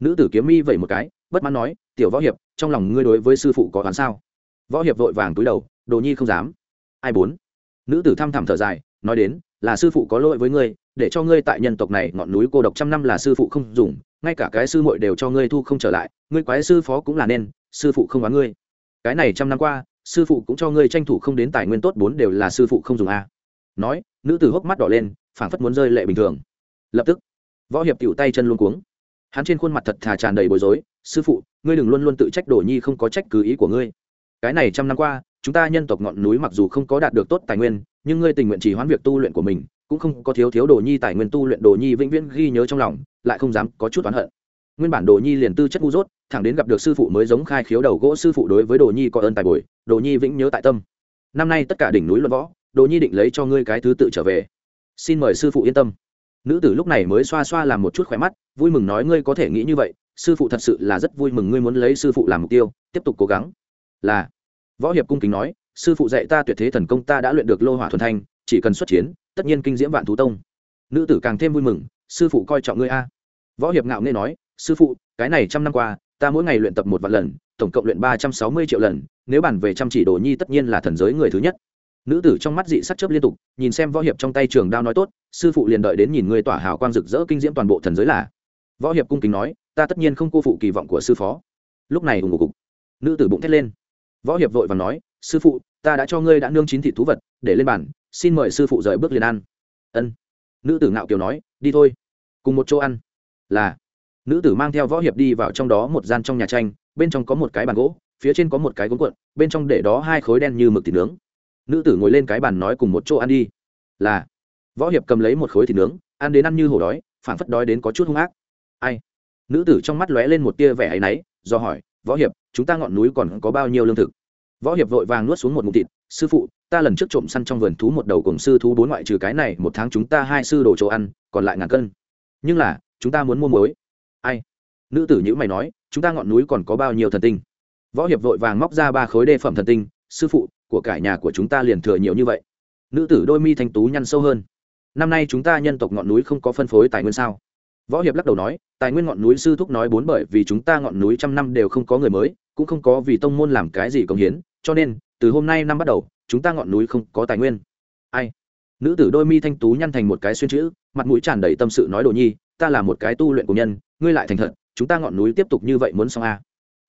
Nữ tử kiếm mi vậy một cái, bất mãn nói, tiểu võ hiệp, trong lòng ngươi đối với sư phụ có toán sao? Võ hiệp vội vàng túi đầu, đồ nhi không dám. Ai bốn? Nữ tử thăm thẳm thở dài, nói đến, là sư phụ có lỗi với ngươi, để cho ngươi tại nhân tộc này ngọn núi cô độc trăm năm là sư phụ không dùng, ngay cả cái sư muội đều cho ngươi thu không trở lại, ngươi quái sư phó cũng là nên, sư phụ không oán ngươi. Cái này trăm năm qua sư phụ cũng cho ngươi tranh thủ không đến tài nguyên tốt bốn đều là sư phụ không dùng a. Nói, nữ tử hốc mắt đỏ lên, phảng phất muốn rơi lệ bình thường. Lập tức, võ hiệp cựu tay chân luôn cuống. Hắn trên khuôn mặt thật thà tràn đầy bối rối, sư phụ, ngươi đừng luôn luôn tự trách đồ nhi không có trách cứ ý của ngươi. Cái này trăm năm qua, chúng ta nhân tộc ngọn núi mặc dù không có đạt được tốt tài nguyên, nhưng ngươi tình nguyện chỉ hoãn việc tu luyện của mình, cũng không có thiếu thiếu đồ nhi tài nguyên tu luyện đồ nhi vĩnh viễn ghi nhớ trong lòng, lại không dám có chút oán hận nguyên bản đồ nhi liền tư chất ngu dốt, thẳng đến gặp được sư phụ mới giống khai khiếu đầu gỗ sư phụ đối với đồ nhi có ơn tài bồi, đồ nhi vĩnh nhớ tại tâm. Năm nay tất cả đỉnh núi luận võ, đồ nhi định lấy cho ngươi cái thứ tự trở về. Xin mời sư phụ yên tâm. Nữ tử lúc này mới xoa xoa làm một chút khỏe mắt, vui mừng nói ngươi có thể nghĩ như vậy, sư phụ thật sự là rất vui mừng ngươi muốn lấy sư phụ làm mục tiêu, tiếp tục cố gắng. Là, võ hiệp cung kính nói, sư phụ dạy ta tuyệt thế thần công ta đã luyện được lô hỏa thuần thanh, chỉ cần xuất chiến, tất nhiên kinh diễm vạn thú tông. Nữ tử càng thêm vui mừng, sư phụ coi trọng ngươi a. Võ hiệp ngạo nghe nói sư phụ, cái này trăm năm qua, ta mỗi ngày luyện tập một vạn lần, tổng cộng luyện ba trăm sáu mươi triệu lần, nếu bản về chăm chỉ đồ nhi tất nhiên là thần giới người thứ nhất. Nữ tử trong mắt dị sắc chớp liên tục, nhìn xem võ hiệp trong tay trường đao nói tốt, sư phụ liền đợi đến nhìn người tỏa hào quang rực rỡ kinh diễm toàn bộ thần giới là. Võ hiệp cung kính nói, ta tất nhiên không cô phụ kỳ vọng của sư phó. Lúc này ủng cục nữ tử bụng thét lên. Võ hiệp vội và nói, sư phụ, ta đã cho ngươi đã nương chín thịt thú vật, để lên bàn, xin mời sư phụ rời bước liền ăn. Ân. Nữ tử ngạo kiều nói, đi thôi. Cùng một chỗ ăn. Là nữ tử mang theo võ hiệp đi vào trong đó một gian trong nhà tranh, bên trong có một cái bàn gỗ, phía trên có một cái gốm cuộn, bên trong để đó hai khối đen như mực thịt nướng. Nữ tử ngồi lên cái bàn nói cùng một chỗ ăn đi. Là, võ hiệp cầm lấy một khối thịt nướng, ăn đến ăn như hổ đói phản phất đói đến có chút hung ác. Ai? Nữ tử trong mắt lóe lên một tia vẻ áy náy, do hỏi, võ hiệp, chúng ta ngọn núi còn có bao nhiêu lương thực? Võ hiệp vội vàng nuốt xuống một mụn thịt, sư phụ, ta lần trước trộm săn trong vườn thú một đầu cùng sư thú bốn ngoại trừ cái này, một tháng chúng ta hai sư đồ chỗ ăn, còn lại ngàn cân. Nhưng là, chúng ta muốn mua muối ai? Nữ tử nhữ mày nói, chúng ta ngọn núi còn có bao nhiêu thần tinh? Võ hiệp vội vàng móc ra ba khối đê phẩm thần tinh, sư phụ, của cải nhà của chúng ta liền thừa nhiều như vậy. Nữ tử đôi mi thanh tú nhăn sâu hơn. Năm nay chúng ta nhân tộc ngọn núi không có phân phối tài nguyên sao? Võ hiệp lắc đầu nói, tài nguyên ngọn núi sư thúc nói bốn bởi vì chúng ta ngọn núi trăm năm đều không có người mới, cũng không có vì tông môn làm cái gì công hiến, cho nên, từ hôm nay năm bắt đầu, chúng ta ngọn núi không có tài nguyên. Ai? Nữ tử đôi mi thanh tú nhăn thành một cái xuyên chữ, mặt mũi tràn đầy tâm sự nói, đồ nhi, ta là một cái tu luyện của nhân ngươi lại thành thật, chúng ta ngọn núi tiếp tục như vậy muốn xong a à.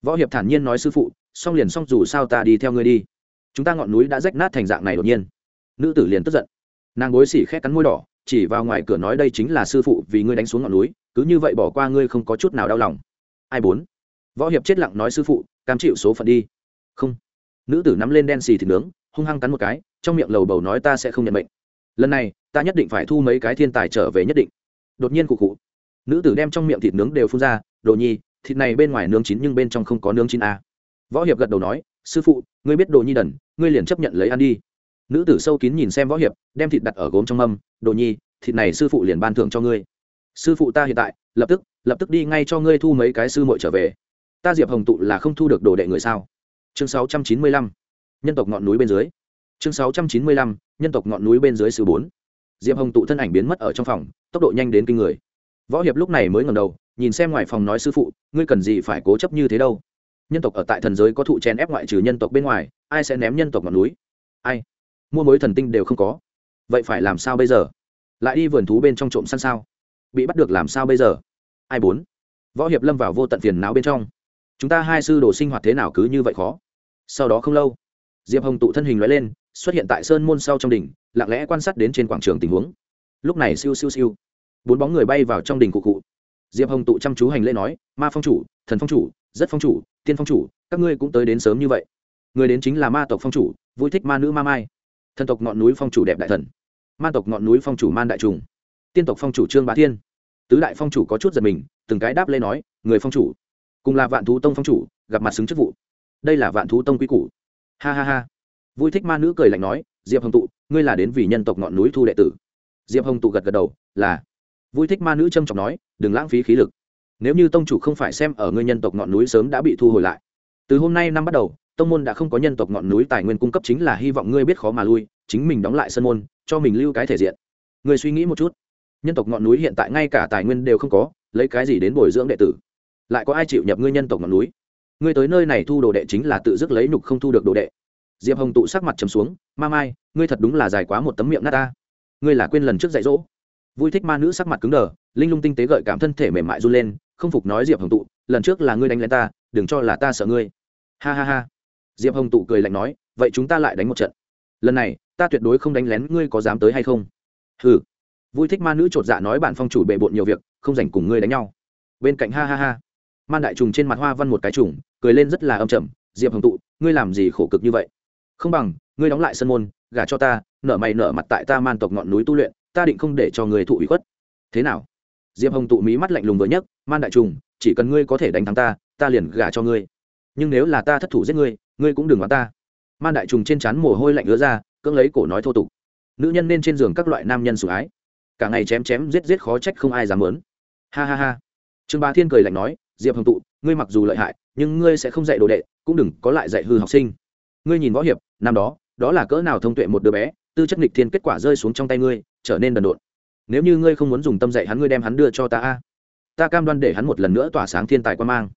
võ hiệp thản nhiên nói sư phụ, xong liền xong, dù sao ta đi theo ngươi đi. Chúng ta ngọn núi đã rách nát thành dạng này đột nhiên. Nữ tử liền tức giận. Nàng bối xỉ khét cắn môi đỏ, chỉ vào ngoài cửa nói đây chính là sư phụ vì ngươi đánh xuống ngọn núi, cứ như vậy bỏ qua ngươi không có chút nào đau lòng. Ai bốn? Võ hiệp chết lặng nói sư phụ, cam chịu số phận đi. Không. Nữ tử nắm lên đen xì thịt nướng, hung hăng cắn một cái, trong miệng lầu bầu nói ta sẽ không nhận bệnh. Lần này, ta nhất định phải thu mấy cái thiên tài trở về nhất định. Đột nhiên cụ cụ nữ tử đem trong miệng thịt nướng đều phun ra, đồ nhi, thịt này bên ngoài nướng chín nhưng bên trong không có nướng chín a. Võ hiệp gật đầu nói, sư phụ, ngươi biết đồ nhi đần, ngươi liền chấp nhận lấy ăn đi. Nữ tử sâu kín nhìn xem võ hiệp, đem thịt đặt ở gốm trong mâm, đồ nhi, thịt này sư phụ liền ban thưởng cho ngươi. Sư phụ ta hiện tại, lập tức lập tức đi ngay cho ngươi thu mấy cái sư muội trở về. Ta diệp hồng tụ là không thu được đồ đệ người sao? Chương sáu trăm chín mươi lăm, nhân tộc ngọn núi bên dưới. Chương sáu trăm chín mươi lăm, nhân tộc ngọn núi bên dưới sư bốn. Diệp hồng tụ thân ảnh biến mất ở trong phòng, tốc độ nhanh đến kinh người võ hiệp lúc này mới ngầm đầu, nhìn xem ngoài phòng nói sư phụ, ngươi cần gì phải cố chấp như thế đâu? Nhân tộc ở tại thần giới có thụ chen ép ngoại trừ nhân tộc bên ngoài, ai sẽ ném nhân tộc ngọn núi? Ai? Mua mối thần tinh đều không có. Vậy phải làm sao bây giờ? Lại đi vườn thú bên trong trộm săn sao? Bị bắt được làm sao bây giờ? Ai bốn? Võ hiệp lâm vào vô tận phiền não bên trong. Chúng ta hai sư đồ sinh hoạt thế nào cứ như vậy khó? Sau đó không lâu, diệp hồng tụ thân hình loại lên, xuất hiện tại sơn môn sau trong đỉnh, lặng lẽ quan sát đến trên quảng trường tình huống. Lúc này siêu siêu siêu bốn bóng người bay vào trong đỉnh cụ cụ. Diệp hồng tụ chăm chú hành lễ nói, ma phong chủ, thần phong chủ, rất phong chủ, tiên phong chủ, các ngươi cũng tới đến sớm như vậy. Người đến chính là ma tộc phong chủ, vui thích ma nữ ma mai. Thần tộc ngọn núi phong chủ đẹp đại thần. Man tộc ngọn núi phong chủ man đại trùng. Tiên tộc phong chủ trương bá thiên. Tứ đại phong chủ có chút giật mình, từng cái đáp lên nói, người phong chủ, cùng là vạn thú tông phong chủ, gặp mặt xứng chức vụ. Đây là vạn thú tông quy củ. Ha ha ha. Vui thích ma nữ cười lạnh nói, diệp hồng tụ, ngươi là đến vì nhân tộc ngọn núi thu đệ tử. Diệp hồng tụ gật gật đầu, là vui thích ma nữ trâm trọng nói, đừng lãng phí khí lực. Nếu như tông chủ không phải xem ở ngươi nhân tộc ngọn núi sớm đã bị thu hồi lại. Từ hôm nay năm bắt đầu, tông môn đã không có nhân tộc ngọn núi tài nguyên cung cấp chính là hy vọng ngươi biết khó mà lui, chính mình đóng lại sân môn, cho mình lưu cái thể diện. Người suy nghĩ một chút. Nhân tộc ngọn núi hiện tại ngay cả tài nguyên đều không có, lấy cái gì đến bồi dưỡng đệ tử? Lại có ai chịu nhập ngươi nhân tộc ngọn núi? Ngươi tới nơi này thu đồ đệ chính là tự dứt lấy nhục không thu được đồ đệ. Diệp hồng tụ sắc mặt trầm xuống, ma mai, ngươi thật đúng là dài quá một tấm miệng nát ta. Ngươi là quên lần trước dạy dỗ vui thích ma nữ sắc mặt cứng đờ, linh lung tinh tế gợi cảm thân thể mềm mại run lên, không phục nói diệp hồng tụ, lần trước là ngươi đánh lên ta, đừng cho là ta sợ ngươi. Ha ha ha. Diệp hồng tụ cười lạnh nói, vậy chúng ta lại đánh một trận. Lần này, ta tuyệt đối không đánh lén ngươi có dám tới hay không? Hừ. Vui thích ma nữ chột dạ nói bản phong chủ bệ bộn nhiều việc, không dành cùng ngươi đánh nhau. Bên cạnh ha ha ha. Man đại trùng trên mặt hoa văn một cái trùng, cười lên rất là âm trầm, diệp hồng tụ, ngươi làm gì khổ cực như vậy? Không bằng, ngươi đóng lại sân môn, gả cho ta, nợ mày nợ mặt tại ta man tộc ngọn núi tu luyện ta định không để cho người thụ ủy khuất. Thế nào? Diệp hồng tụ mí mắt lạnh lùng vừa nhấc, man đại trùng, chỉ cần ngươi có thể đánh thắng ta ta liền gả cho ngươi. Nhưng nếu là ta thất thủ giết ngươi ngươi cũng đừng bắn ta. Man đại trùng trên trán mồ hôi lạnh ứa ra, cưỡng lấy cổ nói thô tục. Nữ nhân nên trên giường các loại nam nhân sủng ái. Cả ngày chém chém giết giết khó trách không ai dám muốn ha ha ha. Trương bá thiên cười lạnh nói, diệp hồng tụ, ngươi mặc dù lợi hại, nhưng ngươi sẽ không dạy đồ đệ, cũng đừng có lại dạy hư học sinh. Ngươi nhìn võ hiệp, năm đó đó là cỡ nào thông tuệ một đứa bé, tư chất nghịch thiên kết quả rơi xuống trong tay ngươi trở nên đần độn. Nếu như ngươi không muốn dùng tâm dạy hắn, ngươi đem hắn đưa cho ta a. Ta cam đoan để hắn một lần nữa tỏa sáng thiên tài quan mang.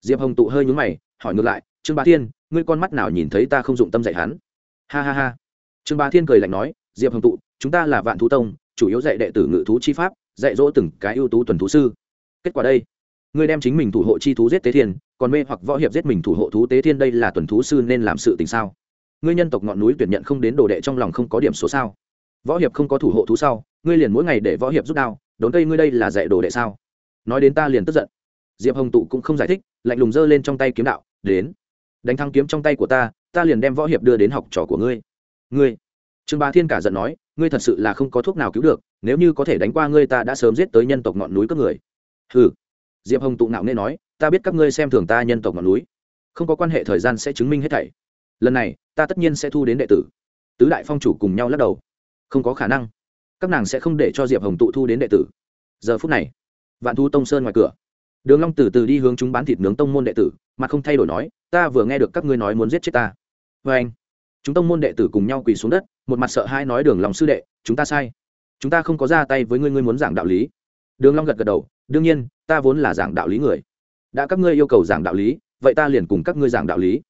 Diệp hồng tụ hơi nhúng mày, hỏi ngược lại, trương bá thiên, ngươi con mắt nào nhìn thấy ta không dụng tâm dạy hắn? Ha ha ha. Trương bá thiên cười lạnh nói, diệp hồng tụ, chúng ta là vạn thú tông, chủ yếu dạy đệ tử ngự thú chi pháp, dạy dỗ từng cái ưu tú tuần thú sư. Kết quả đây, ngươi đem chính mình thủ hộ chi thú giết tế thiên, còn mê hoặc võ hiệp giết mình thủ hộ thú tế thiên đây là tuần thú sư nên làm sự tình sao? Ngươi nhân tộc ngọn núi tuyển nhận không đến đồ đệ trong lòng không có điểm số sao? Võ hiệp không có thủ hộ thú sau, ngươi liền mỗi ngày để võ hiệp rút đao, đốn cây ngươi đây là dạy đồ đệ sao? Nói đến ta liền tức giận. Diệp hồng tụ cũng không giải thích, lạnh lùng giơ lên trong tay kiếm đạo, đến. Đánh thắng kiếm trong tay của ta ta liền đem võ hiệp đưa đến học trò của ngươi. Ngươi. Trương bá thiên cả giận nói, ngươi thật sự là không có thuốc nào cứu được, nếu như có thể đánh qua ngươi ta đã sớm giết tới nhân tộc ngọn núi các người. Hừ. Diệp hồng tụ nạo nghe nói, ta biết các ngươi xem thường ta nhân tộc ngọn núi. Không có quan hệ thời gian sẽ chứng minh hết thảy. Lần này, ta tất nhiên sẽ thu đến đệ tử. Tứ đại phong chủ cùng nhau lắc đầu không có khả năng. Các nàng sẽ không để cho diệp hồng tụ thu đến đệ tử. Giờ phút này vạn thu tông sơn ngoài cửa. Đường long từ từ đi hướng chúng bán thịt nướng tông môn đệ tử mà không thay đổi nói ta vừa nghe được các ngươi nói muốn giết chết ta. Với anh chúng tông môn đệ tử cùng nhau quỳ xuống đất một mặt sợ hai nói đường long sư đệ chúng ta sai. Chúng ta không có ra tay với ngươi ngươi muốn giảng đạo lý. Đường long gật gật đầu đương nhiên ta vốn là giảng đạo lý người. Đã các ngươi yêu cầu giảng đạo lý vậy ta liền cùng các ngươi giảng đạo lý.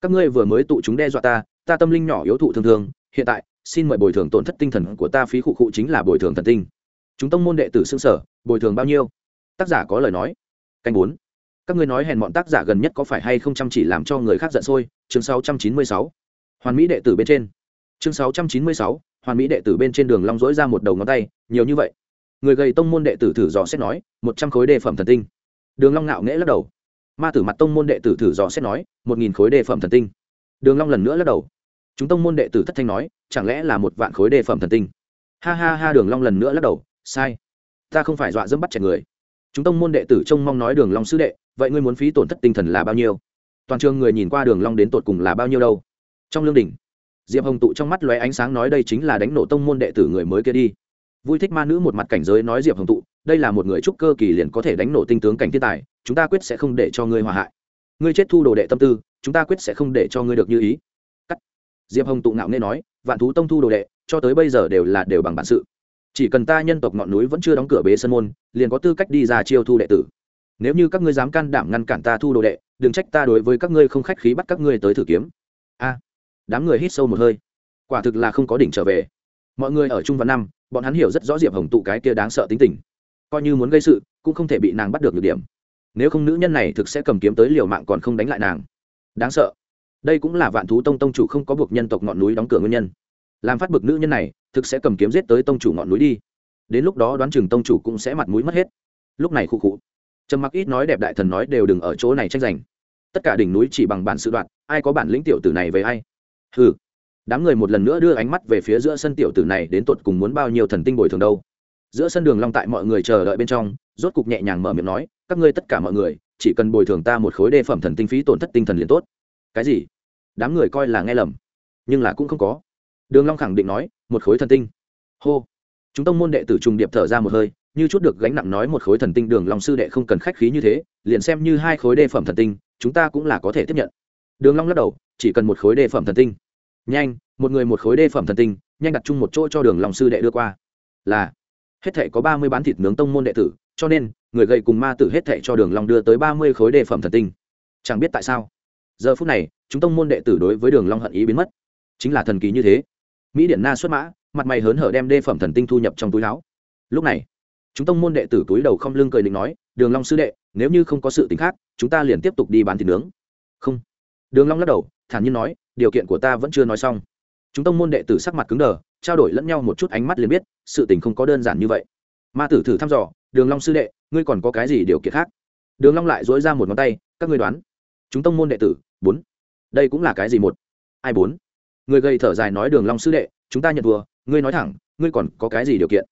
Các ngươi vừa mới tụ chúng đe dọa ta ta tâm linh nhỏ yếu thụ thường thường, hiện tại xin mời bồi thường tổn thất tinh thần của ta phí khụ khụ chính là bồi thường thần tinh. Chúng tông môn đệ tử xương sở, bồi thường bao nhiêu? Tác giả có lời nói. Canh bốn. Các ngươi nói hèn bọn tác giả gần nhất có phải hay không chăm chỉ làm cho người khác giận sôi? Chương sáu trăm chín mươi sáu. Hoàn mỹ đệ tử bên trên. Chương sáu trăm chín mươi sáu. Hoàn mỹ đệ tử bên trên đường long dỗi ra một đầu ngón tay, nhiều như vậy. Người gầy tông môn đệ tử thử dò xét nói, một trăm khối đề phẩm thần tinh. Đường long ngạo nghễ lắc đầu. Ma tử mặt tông môn đệ tử thử dò xét nói, một nghìn khối đề phẩm thần tinh. Đường long lần nữa lắc đầu chúng tông môn đệ tử thất thanh nói, chẳng lẽ là một vạn khối đề phẩm thần tinh? Ha ha ha, đường long lần nữa lắc đầu, sai. Ta không phải dọa dẫm bắt trẻ người. Chúng tông môn đệ tử trông mong nói, đường long sư đệ, vậy ngươi muốn phí tổn thất tinh thần là bao nhiêu? Toàn trường người nhìn qua đường long đến tột cùng là bao nhiêu đâu? Trong lương đỉnh, diệp hồng tụ trong mắt lóe ánh sáng nói, đây chính là đánh nổ tông môn đệ tử người mới kia đi. Vui thích ma nữ một mặt cảnh giới nói, diệp hồng tụ, đây là một người trúc cơ kỳ liền có thể đánh nổ tinh tướng cảnh thiên tài, chúng ta quyết sẽ không để cho ngươi hòa hại. Ngươi chết thu đồ đệ tâm tư, chúng ta quyết sẽ không để cho ngươi được như ý diệp hồng tụ ngạo nghe nói, vạn thú tông thu đồ đệ, cho tới bây giờ đều là đều bằng bản sự. Chỉ cần ta nhân tộc ngọn núi vẫn chưa đóng cửa bế sân môn, liền có tư cách đi ra chiêu thu đệ tử. Nếu như các ngươi dám can đảm ngăn cản ta thu đồ đệ, đừng trách ta đối với các ngươi không khách khí bắt các ngươi tới thử kiếm. A à, đám người hít sâu một hơi. Quả thực là không có đỉnh trở về. Mọi người ở trung văn năm, bọn hắn hiểu rất rõ diệp hồng tụ cái kia đáng sợ tính tình. Coi như muốn gây sự, cũng không thể bị nàng bắt được được điểm. Nếu không nữ nhân này thực sẽ cầm kiếm tới liều mạng còn không đánh lại nàng. Đáng sợ đây cũng là vạn thú tông tông chủ không có buộc nhân tộc ngọn núi đóng cửa nguyên nhân. Làm phát bực nữ nhân này, thực sẽ cầm kiếm giết tới tông chủ ngọn núi đi. Đến lúc đó đoán chừng tông chủ cũng sẽ mặt mũi mất hết. Lúc này khu khụ. Trầm mặc ít nói đẹp đại thần nói đều đừng ở chỗ này tranh giành. Tất cả đỉnh núi chỉ bằng bản sự đoạn ai có bản lĩnh tiểu tử này về ai? Ừ đám người một lần nữa đưa ánh mắt về phía giữa sân tiểu tử này đến tột cùng muốn bao nhiêu thần tinh bồi thường đâu. Giữa sân đường long tại mọi người chờ đợi bên trong, rốt cục nhẹ nhàng mở miệng nói, các ngươi tất cả mọi người, chỉ cần bồi thường ta một khối đề phẩm thần tinh phí tổn thất tinh thần liền tốt cái gì? Đám người coi là nghe lầm, nhưng là cũng không có. Đường long khẳng định nói, một khối thần tinh. Hô. Chúng tông môn đệ tử trùng điệp thở ra một hơi, như chút được gánh nặng nói một khối thần tinh, đường long sư đệ không cần khách khí như thế, liền xem như hai khối đề phẩm thần tinh, chúng ta cũng là có thể tiếp nhận. Đường long lắc đầu, chỉ cần một khối đề phẩm thần tinh. Nhanh, một người một khối đề phẩm thần tinh, nhanh đặt chung một chỗ cho đường long sư đệ đưa qua. Là, hết thảy có ba mươi bán thịt nướng tông môn đệ tử, cho nên, người gầy cùng ma tử hết thảy cho đường long đưa tới ba mươi khối đề phẩm thần tinh. Chẳng biết tại sao giờ phút này, chúng tông môn đệ tử đối với đường long hận ý biến mất. Chính là thần kỳ như thế. Mỹ điện na xuất mã, mặt mày hớn hở đem đê phẩm thần tinh thu nhập trong túi áo. Lúc này, chúng tông môn đệ tử túi đầu không lưng cười định nói, đường long sư đệ, nếu như không có sự tình khác, chúng ta liền tiếp tục đi bán thịt nướng. Không. Đường long lắc đầu, thản nhiên nói, điều kiện của ta vẫn chưa nói xong. Chúng tông môn đệ tử sắc mặt cứng đờ, trao đổi lẫn nhau một chút ánh mắt liền biết, sự tình không có đơn giản như vậy. Ma tử thử thăm dò, đường long sư đệ, ngươi còn có cái gì điều kiện khác? Đường long lại dỗi ra một ngón tay, các ngươi đoán. Chúng tông môn đệ tử bốn. Đây cũng là cái gì một? Ai bốn? Người gầy thở dài nói đường long sư đệ, chúng ta nhận thua, ngươi nói thẳng, ngươi còn có cái gì điều kiện?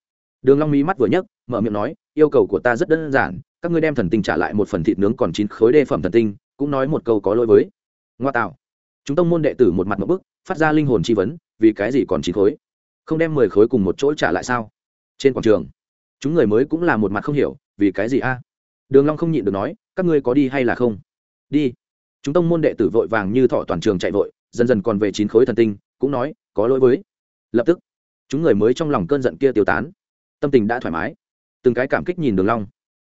Đường long mí mắt vừa nhấc, mở miệng nói, yêu cầu của ta rất đơn giản, các ngươi đem thần tinh trả lại một phần thịt nướng còn chín khối đê phẩm thần tinh, cũng nói một câu có lỗi với. Ngoa tạo. Chúng tông môn đệ tử một mặt một bức, phát ra linh hồn chi vấn, vì cái gì còn chín khối? Không đem mười khối cùng một chỗ trả lại sao? Trên quảng trường, chúng người mới cũng là một mặt không hiểu, vì cái gì a? Đường long không nhịn được nói, các ngươi có đi hay là không? Đi chúng tông môn đệ tử vội vàng như thọ toàn trường chạy vội, dần dần còn về chín khối thần tinh, cũng nói, có lỗi với. Lập tức, chúng người mới trong lòng cơn giận kia tiêu tán. Tâm tình đã thoải mái. Từng cái cảm kích nhìn đường long.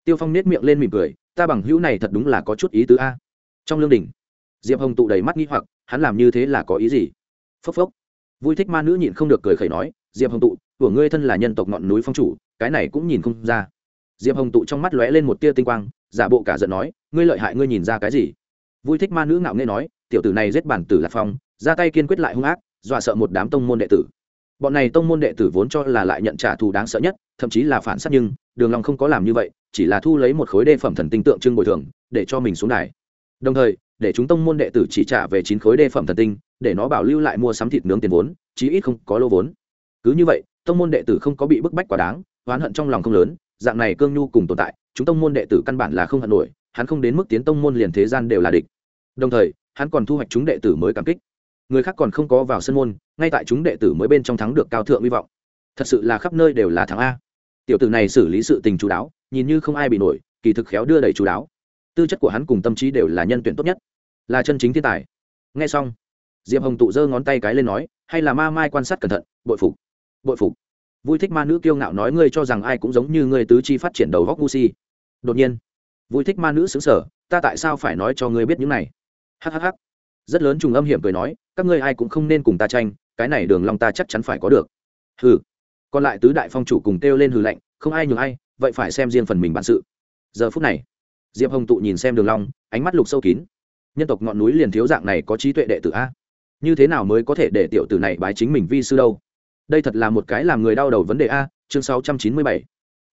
Tiêu phong nết miệng lên mỉm cười, ta bằng hữu này thật đúng là có chút ý tứ a. Trong lương đỉnh diệp hồng tụ đầy mắt nghi hoặc, hắn làm như thế là có ý gì? Phốc phốc. Vui thích ma nữ nhịn không được cười khẩy nói, diệp hồng tụ, của ngươi thân là nhân tộc ngọn núi phong chủ, cái này cũng nhìn không ra. Diệp hồng tụ trong mắt lóe lên một tia tinh quang, giả bộ cả giận nói, ngươi lợi hại, ngươi nhìn ra cái gì? Vui thích ma nữ ngạo nghễ nói, tiểu tử này giết bản tử lạc phong, ra tay kiên quyết lại hung ác, dọa sợ một đám tông môn đệ tử. Bọn này tông môn đệ tử vốn cho là lại nhận trả thù đáng sợ nhất, thậm chí là phản sát nhưng, đường long không có làm như vậy, chỉ là thu lấy một khối đê phẩm thần tinh tượng trưng bồi thường, để cho mình xuống đài. Đồng thời, để chúng tông môn đệ tử chỉ trả về chín khối đê phẩm thần tinh, để nó bảo lưu lại mua sắm thịt nướng tiền vốn, chí ít không có lô vốn. Cứ như vậy, tông môn đệ tử không có bị bức bách quá đáng, oán hận trong lòng không lớn, dạng này cương nhu cùng tồn tại, chúng tông môn đệ tử căn bản là không hận nổi, hắn không đến mức tiến tông môn liền thế gian đều là địch đồng thời, hắn còn thu hoạch chúng đệ tử mới cảm kích. Người khác còn không có vào sân môn, ngay tại chúng đệ tử mới bên trong thắng được cao thượng hy vọng. Thật sự là khắp nơi đều là thắng a. Tiểu tử này xử lý sự tình chú đáo, nhìn như không ai bị nổi, kỳ thực khéo đưa đẩy chú đáo. Tư chất của hắn cùng tâm trí đều là nhân tuyển tốt nhất. Là chân chính thiên tài. Nghe xong, diệp hồng tụ giơ ngón tay cái lên nói, hay là ma mai quan sát cẩn thận, bội phục bội phục. Vui thích ma nữ kiêu ngạo nói, ngươi cho rằng ai cũng giống như ngươi tứ chi phát triển đầu góc ngu si. Đột nhiên, vui thích ma nữ xứng sở ta tại sao phải nói cho ngươi biết những này? Hhh rất lớn trùng âm hiểm cười nói, các ngươi ai cũng không nên cùng ta tranh, cái này đường long ta chắc chắn phải có được. Hừ. Còn lại tứ đại phong chủ cùng kêu lên hừ lạnh, không ai nhường ai, vậy phải xem riêng phần mình bản sự. Giờ phút này, diệp hồng tụ nhìn xem đường long, ánh mắt lục sâu kín. Nhân tộc ngọn núi liền thiếu dạng này có trí tuệ đệ tử a. Như thế nào mới có thể để tiểu tử này bái chính mình vi sư đâu? Đây thật là một cái làm người đau đầu vấn đề a, chương 697.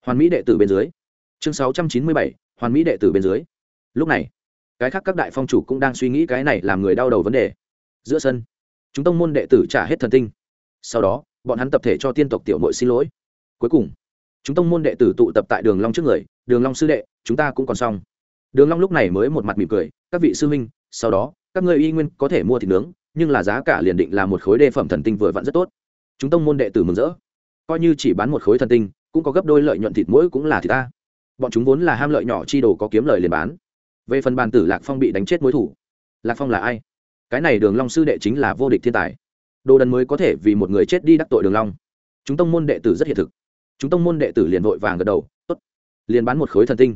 hoàn mỹ đệ tử bên dưới. Chương 697. hoàn mỹ đệ tử bên dưới. Lúc này cái khác các đại phong chủ cũng đang suy nghĩ cái này làm người đau đầu vấn đề. Giữa sân, chúng tông môn đệ tử trả hết thần tinh. Sau đó, bọn hắn tập thể cho tiên tộc tiểu mội xin lỗi. Cuối cùng, chúng tông môn đệ tử tụ tập tại đường long trước người, đường long sư đệ, chúng ta cũng còn xong. Đường long lúc này mới một mặt mỉm cười, các vị sư huynh, sau đó, các ngươi y nguyên có thể mua thịt nướng, nhưng là giá cả liền định là một khối đề phẩm thần tinh vừa vặn rất tốt. Chúng tông môn đệ tử mừng rỡ. Coi như chỉ bán một khối thần tinh, cũng có gấp đôi lợi nhuận thịt mỗi cũng là thịt ta. Bọn chúng vốn là ham lợi nhỏ chi đồ có kiếm lời liền bán về phần bàn tử lạc phong bị đánh chết mối thủ. Lạc phong là ai? Cái này đường long sư đệ chính là vô địch thiên tài. Đồ đần mới có thể vì một người chết đi đắc tội đường long. Chúng tông môn đệ tử rất hiện thực. Chúng tông môn đệ tử liền vội vàng gật đầu, tốt, liền bán một khối thần tinh.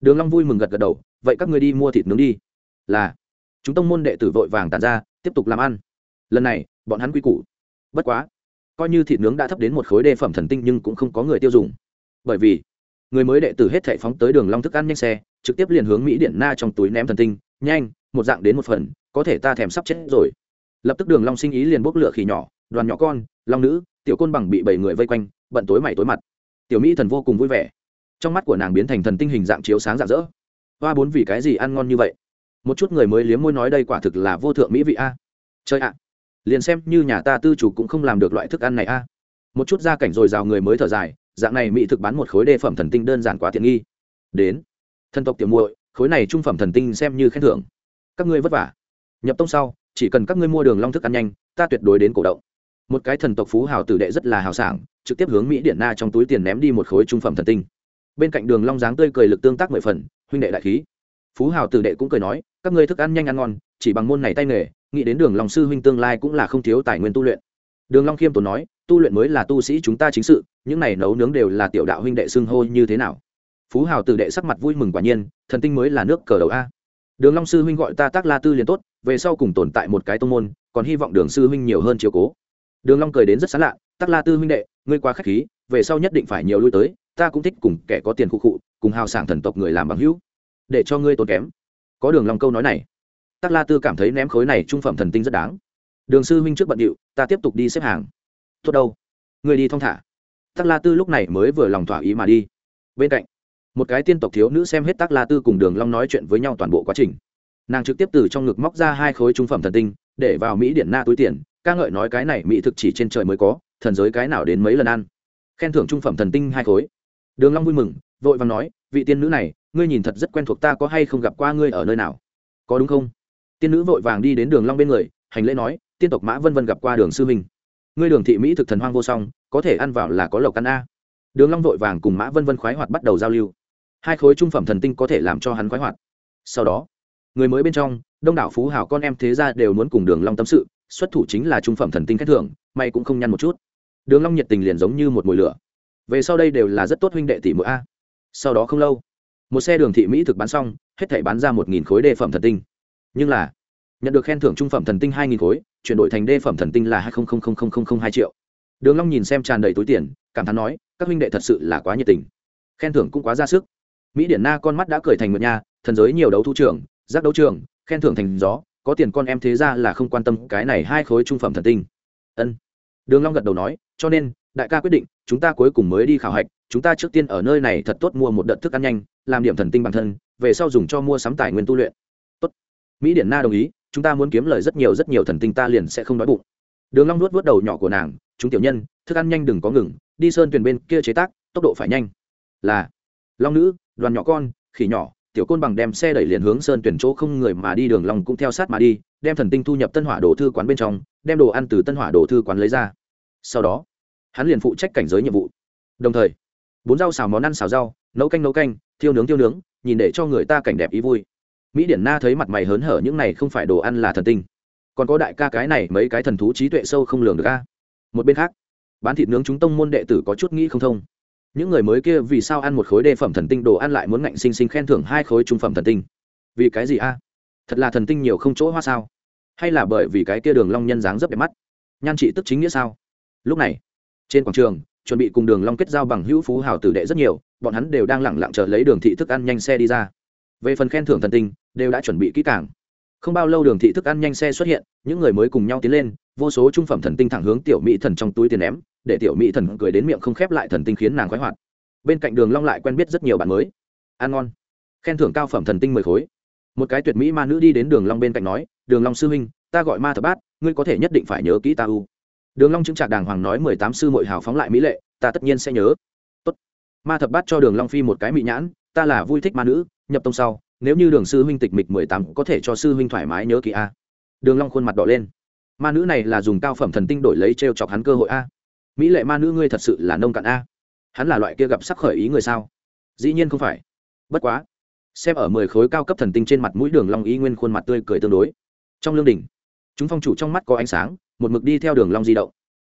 Đường long vui mừng gật gật đầu, vậy các ngươi đi mua thịt nướng đi. Là. Chúng tông môn đệ tử vội vàng tản ra, tiếp tục làm ăn. Lần này, bọn hắn quy củ. Bất quá, coi như thịt nướng đã thấp đến một khối đề phẩm thần tinh nhưng cũng không có người tiêu dùng. Bởi vì người mới đệ tử hết thảy phóng tới đường long thức ăn nhanh xe, trực tiếp liền hướng mỹ điện na trong túi ném thần tinh, nhanh, một dạng đến một phần, có thể ta thèm sắp chết rồi. Lập tức đường long sinh ý liền bốc lửa khỉ nhỏ, đoàn nhỏ con, long nữ, tiểu côn bằng bị bảy người vây quanh, bận tối mày tối mặt. Tiểu mỹ thần vô cùng vui vẻ. Trong mắt của nàng biến thành thần tinh hình dạng chiếu sáng rạng rỡ. Hoa bốn vì cái gì ăn ngon như vậy? Một chút người mới liếm môi nói đây quả thực là vô thượng mỹ vị a. Chơi ạ, liền xem như nhà ta tư chủ cũng không làm được loại thức ăn này a. Một chút gia cảnh rồi rào người mới thở dài dạng này mỹ thực bán một khối đề phẩm thần tinh đơn giản quá tiện nghi. Đến. Thân tộc tiểu muội, khối này trung phẩm thần tinh xem như khen thưởng. Các ngươi vất vả. Nhập tông sau, chỉ cần các ngươi mua đường long thức ăn nhanh, ta tuyệt đối đến cổ động. Một cái thần tộc phú hào tử đệ rất là hào sảng, trực tiếp hướng mỹ điện na trong túi tiền ném đi một khối trung phẩm thần tinh. Bên cạnh đường long dáng tươi cười lực tương tác mười phần, huynh đệ đại khí. Phú hào tử đệ cũng cười nói, các ngươi thức ăn nhanh ăn ngon, chỉ bằng môn này tay nghề, nghĩ đến đường long sư huynh tương lai cũng là không thiếu tài nguyên tu luyện. Đường long khiêm tốn nói tu luyện mới là tu sĩ chúng ta chính sự, những này nấu nướng đều là tiểu đạo huynh đệ xưng hô như thế nào? Phú hào tử đệ sắc mặt vui mừng quả nhiên, thần tinh mới là nước cờ đầu a. Đường long sư huynh gọi ta tác la tư liền tốt, về sau cùng tồn tại một cái tông môn, còn hy vọng đường sư huynh nhiều hơn chiếu cố. Đường long cười đến rất sán lạ, tác la tư huynh đệ, ngươi quá khách khí, về sau nhất định phải nhiều lui tới, ta cũng thích cùng kẻ có tiền khu cụ cùng hào sảng thần tộc người làm bằng hữu. Để cho ngươi tốn kém. Có đường long câu nói này. Tác la tư cảm thấy ném khối này trung phẩm thần tinh rất đáng. Đường sư huynh trước bận điệu, ta tiếp tục đi xếp hàng tốt đâu. Người đi thong thả. Tắc la tư lúc này mới vừa lòng thỏa ý mà đi. Bên cạnh, một cái tiên tộc thiếu nữ xem hết Tắc la tư cùng đường long nói chuyện với nhau toàn bộ quá trình. Nàng trực tiếp từ trong ngực móc ra hai khối trung phẩm thần tinh, để vào mỹ điển na túi tiền. Ca ngợi nói cái này mỹ thực chỉ trên trời mới có, thần giới cái nào đến mấy lần ăn. Khen thưởng trung phẩm thần tinh hai khối. Đường long vui mừng, vội vàng nói, vị tiên nữ này, ngươi nhìn thật rất quen thuộc ta có hay không gặp qua ngươi ở nơi nào? Có đúng không? Tiên nữ vội vàng đi đến đường long bên người, hành lễ nói, tiên tộc mã vân vân gặp qua đường sư minh ngươi đường thị mỹ thực thần hoang vô song, có thể ăn vào là có lộc ăn a. Đường long vội vàng cùng mã vân vân khoái hoạt bắt đầu giao lưu. Hai khối trung phẩm thần tinh có thể làm cho hắn khoái hoạt. Sau đó, người mới bên trong, đông đảo phú hảo con em thế gia đều muốn cùng đường long tâm sự, xuất thủ chính là trung phẩm thần tinh khen thưởng, may cũng không nhăn một chút. Đường long nhiệt tình liền giống như một mùi lửa. Về sau đây đều là rất tốt huynh đệ tỷ muội a. Sau đó không lâu, một xe đường thị mỹ thực bán xong, hết thảy bán ra một nghìn khối đề phẩm thần tinh. Nhưng là nhận được khen thưởng trung phẩm thần tinh hai nghìn khối, chuyển đổi thành đê phẩm thần tinh là hai hai triệu. Đường long nhìn xem tràn đầy túi tiền, cảm thán nói, các huynh đệ thật sự là quá nhiệt tình. Khen thưởng cũng quá ra sức. Mỹ điển na con mắt đã cười thành một nha, thần giới nhiều đấu thu trưởng, giác đấu trường khen thưởng thành gió, có tiền con em thế ra là không quan tâm cái này hai khối trung phẩm thần tinh. Ân. Đường long gật đầu nói, cho nên, đại ca quyết định, chúng ta cuối cùng mới đi khảo hạch, chúng ta trước tiên ở nơi này thật tốt mua một đợt thức ăn nhanh, làm điểm thần tinh bản thân, về sau dùng cho mua sắm tài nguyên tu luyện. Tốt. Mỹ điển na đồng ý chúng ta muốn kiếm lời rất nhiều rất nhiều thần tinh ta liền sẽ không đói bụng. Đường long nuốt vuốt đầu nhỏ của nàng, chúng tiểu nhân, thức ăn nhanh đừng có ngừng, đi sơn tuyền bên kia chế tác, tốc độ phải nhanh. Là, long nữ, đoàn nhỏ con, khỉ nhỏ, tiểu côn bằng đem xe đẩy liền hướng sơn tuyển chỗ không người mà đi, đường long cũng theo sát mà đi, đem thần tinh thu nhập tân hỏa đồ thư quán bên trong, đem đồ ăn từ tân hỏa đồ thư quán lấy ra. Sau đó, hắn liền phụ trách cảnh giới nhiệm vụ. Đồng thời, bốn rau xào món ăn xào rau, nấu canh nấu canh, thiêu nướng thiêu nướng, nhìn để cho người ta cảnh đẹp ý vui mỹ điển na thấy mặt mày hớn hở, những này không phải đồ ăn là thần tinh. Còn có đại ca cái này, mấy cái thần thú trí tuệ sâu không lường được ca một bên khác, bán thịt nướng chúng tông môn đệ tử có chút nghĩ không thông. Những người mới kia vì sao ăn một khối đề phẩm thần tinh, đồ ăn lại muốn ngạnh sinh sinh khen thưởng hai khối trung phẩm thần tinh? Vì cái gì a? Thật là thần tinh nhiều không chỗ hoa sao? Hay là bởi vì cái kia đường long nhân dáng rất đẹp mắt? Nhan trị tức chính nghĩa sao? Lúc này, trên quảng trường, chuẩn bị cùng đường long kết giao bằng hữu phú hào tử đệ rất nhiều, bọn hắn đều đang lẳng lặng chờ lấy đường thị thức ăn nhanh xe đi ra. Về phần khen thưởng thần tinh đều đã chuẩn bị kỹ càng. Không bao lâu đường thị thức ăn nhanh xe xuất hiện, những người mới cùng nhau tiến lên, vô số trung phẩm thần tinh thẳng hướng tiểu mỹ thần trong túi tiền ném, để tiểu mỹ thần cười đến miệng không khép lại thần tinh khiến nàng khoái hoạt. Bên cạnh đường long lại quen biết rất nhiều bạn mới. Ăn ngon. Khen thưởng cao phẩm thần tinh mười khối. Một cái tuyệt mỹ ma nữ đi đến đường long bên cạnh nói, đường long sư huynh, ta gọi ma thập bát, ngươi có thể nhất định phải nhớ kỹ ta u đường long chứng trạc đàng hoàng nói, mười tám sư muội hào phóng lại mỹ lệ, ta tất nhiên sẽ nhớ. Tốt. Ma thập bát cho đường long phi một cái mỹ nhãn, ta là vui thích ma nữ, nhập tông sau nếu như đường sư huynh tịch mịch mười tám có thể cho sư huynh thoải mái nhớ kỳ a. Đường long khuôn mặt đỏ lên. Ma nữ này là dùng cao phẩm thần tinh đổi lấy treo chọc hắn cơ hội a. Mỹ lệ ma nữ ngươi thật sự là nông cạn a. Hắn là loại kia gặp sắc khởi ý người sao? Dĩ nhiên không phải. Bất quá, xem ở mười khối cao cấp thần tinh trên mặt mũi đường long ý nguyên khuôn mặt tươi cười tương đối. Trong lương đỉnh, chúng phong chủ trong mắt có ánh sáng, một mực đi theo đường long di động.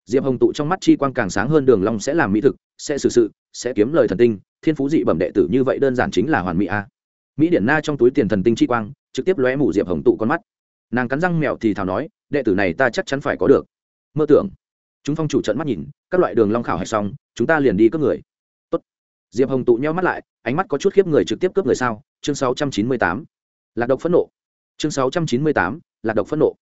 Diệp hồng tụ trong mắt chi quang càng sáng hơn đường long sẽ làm mỹ thực, sẽ xử sự, sẽ kiếm lời thần tinh, thiên phú dị bẩm đệ tử như vậy đơn giản chính là hoàn mỹ a mỹ điển na trong túi tiền thần tinh chi quang trực tiếp lóe mủ diệp hồng tụ con mắt. Nàng cắn răng mèo thì thào nói đệ tử này ta chắc chắn phải có được. Mơ tưởng. Chúng phong chủ trận mắt nhìn các loại đường long khảo hạch xong chúng ta liền đi cướp người. Tốt. diệp hồng tụ nheo mắt lại ánh mắt có chút khiếp người trực tiếp cướp người sao? Chương 698. lạc độc phẫn nộ. Chương 698, lạc độc phẫn nộ.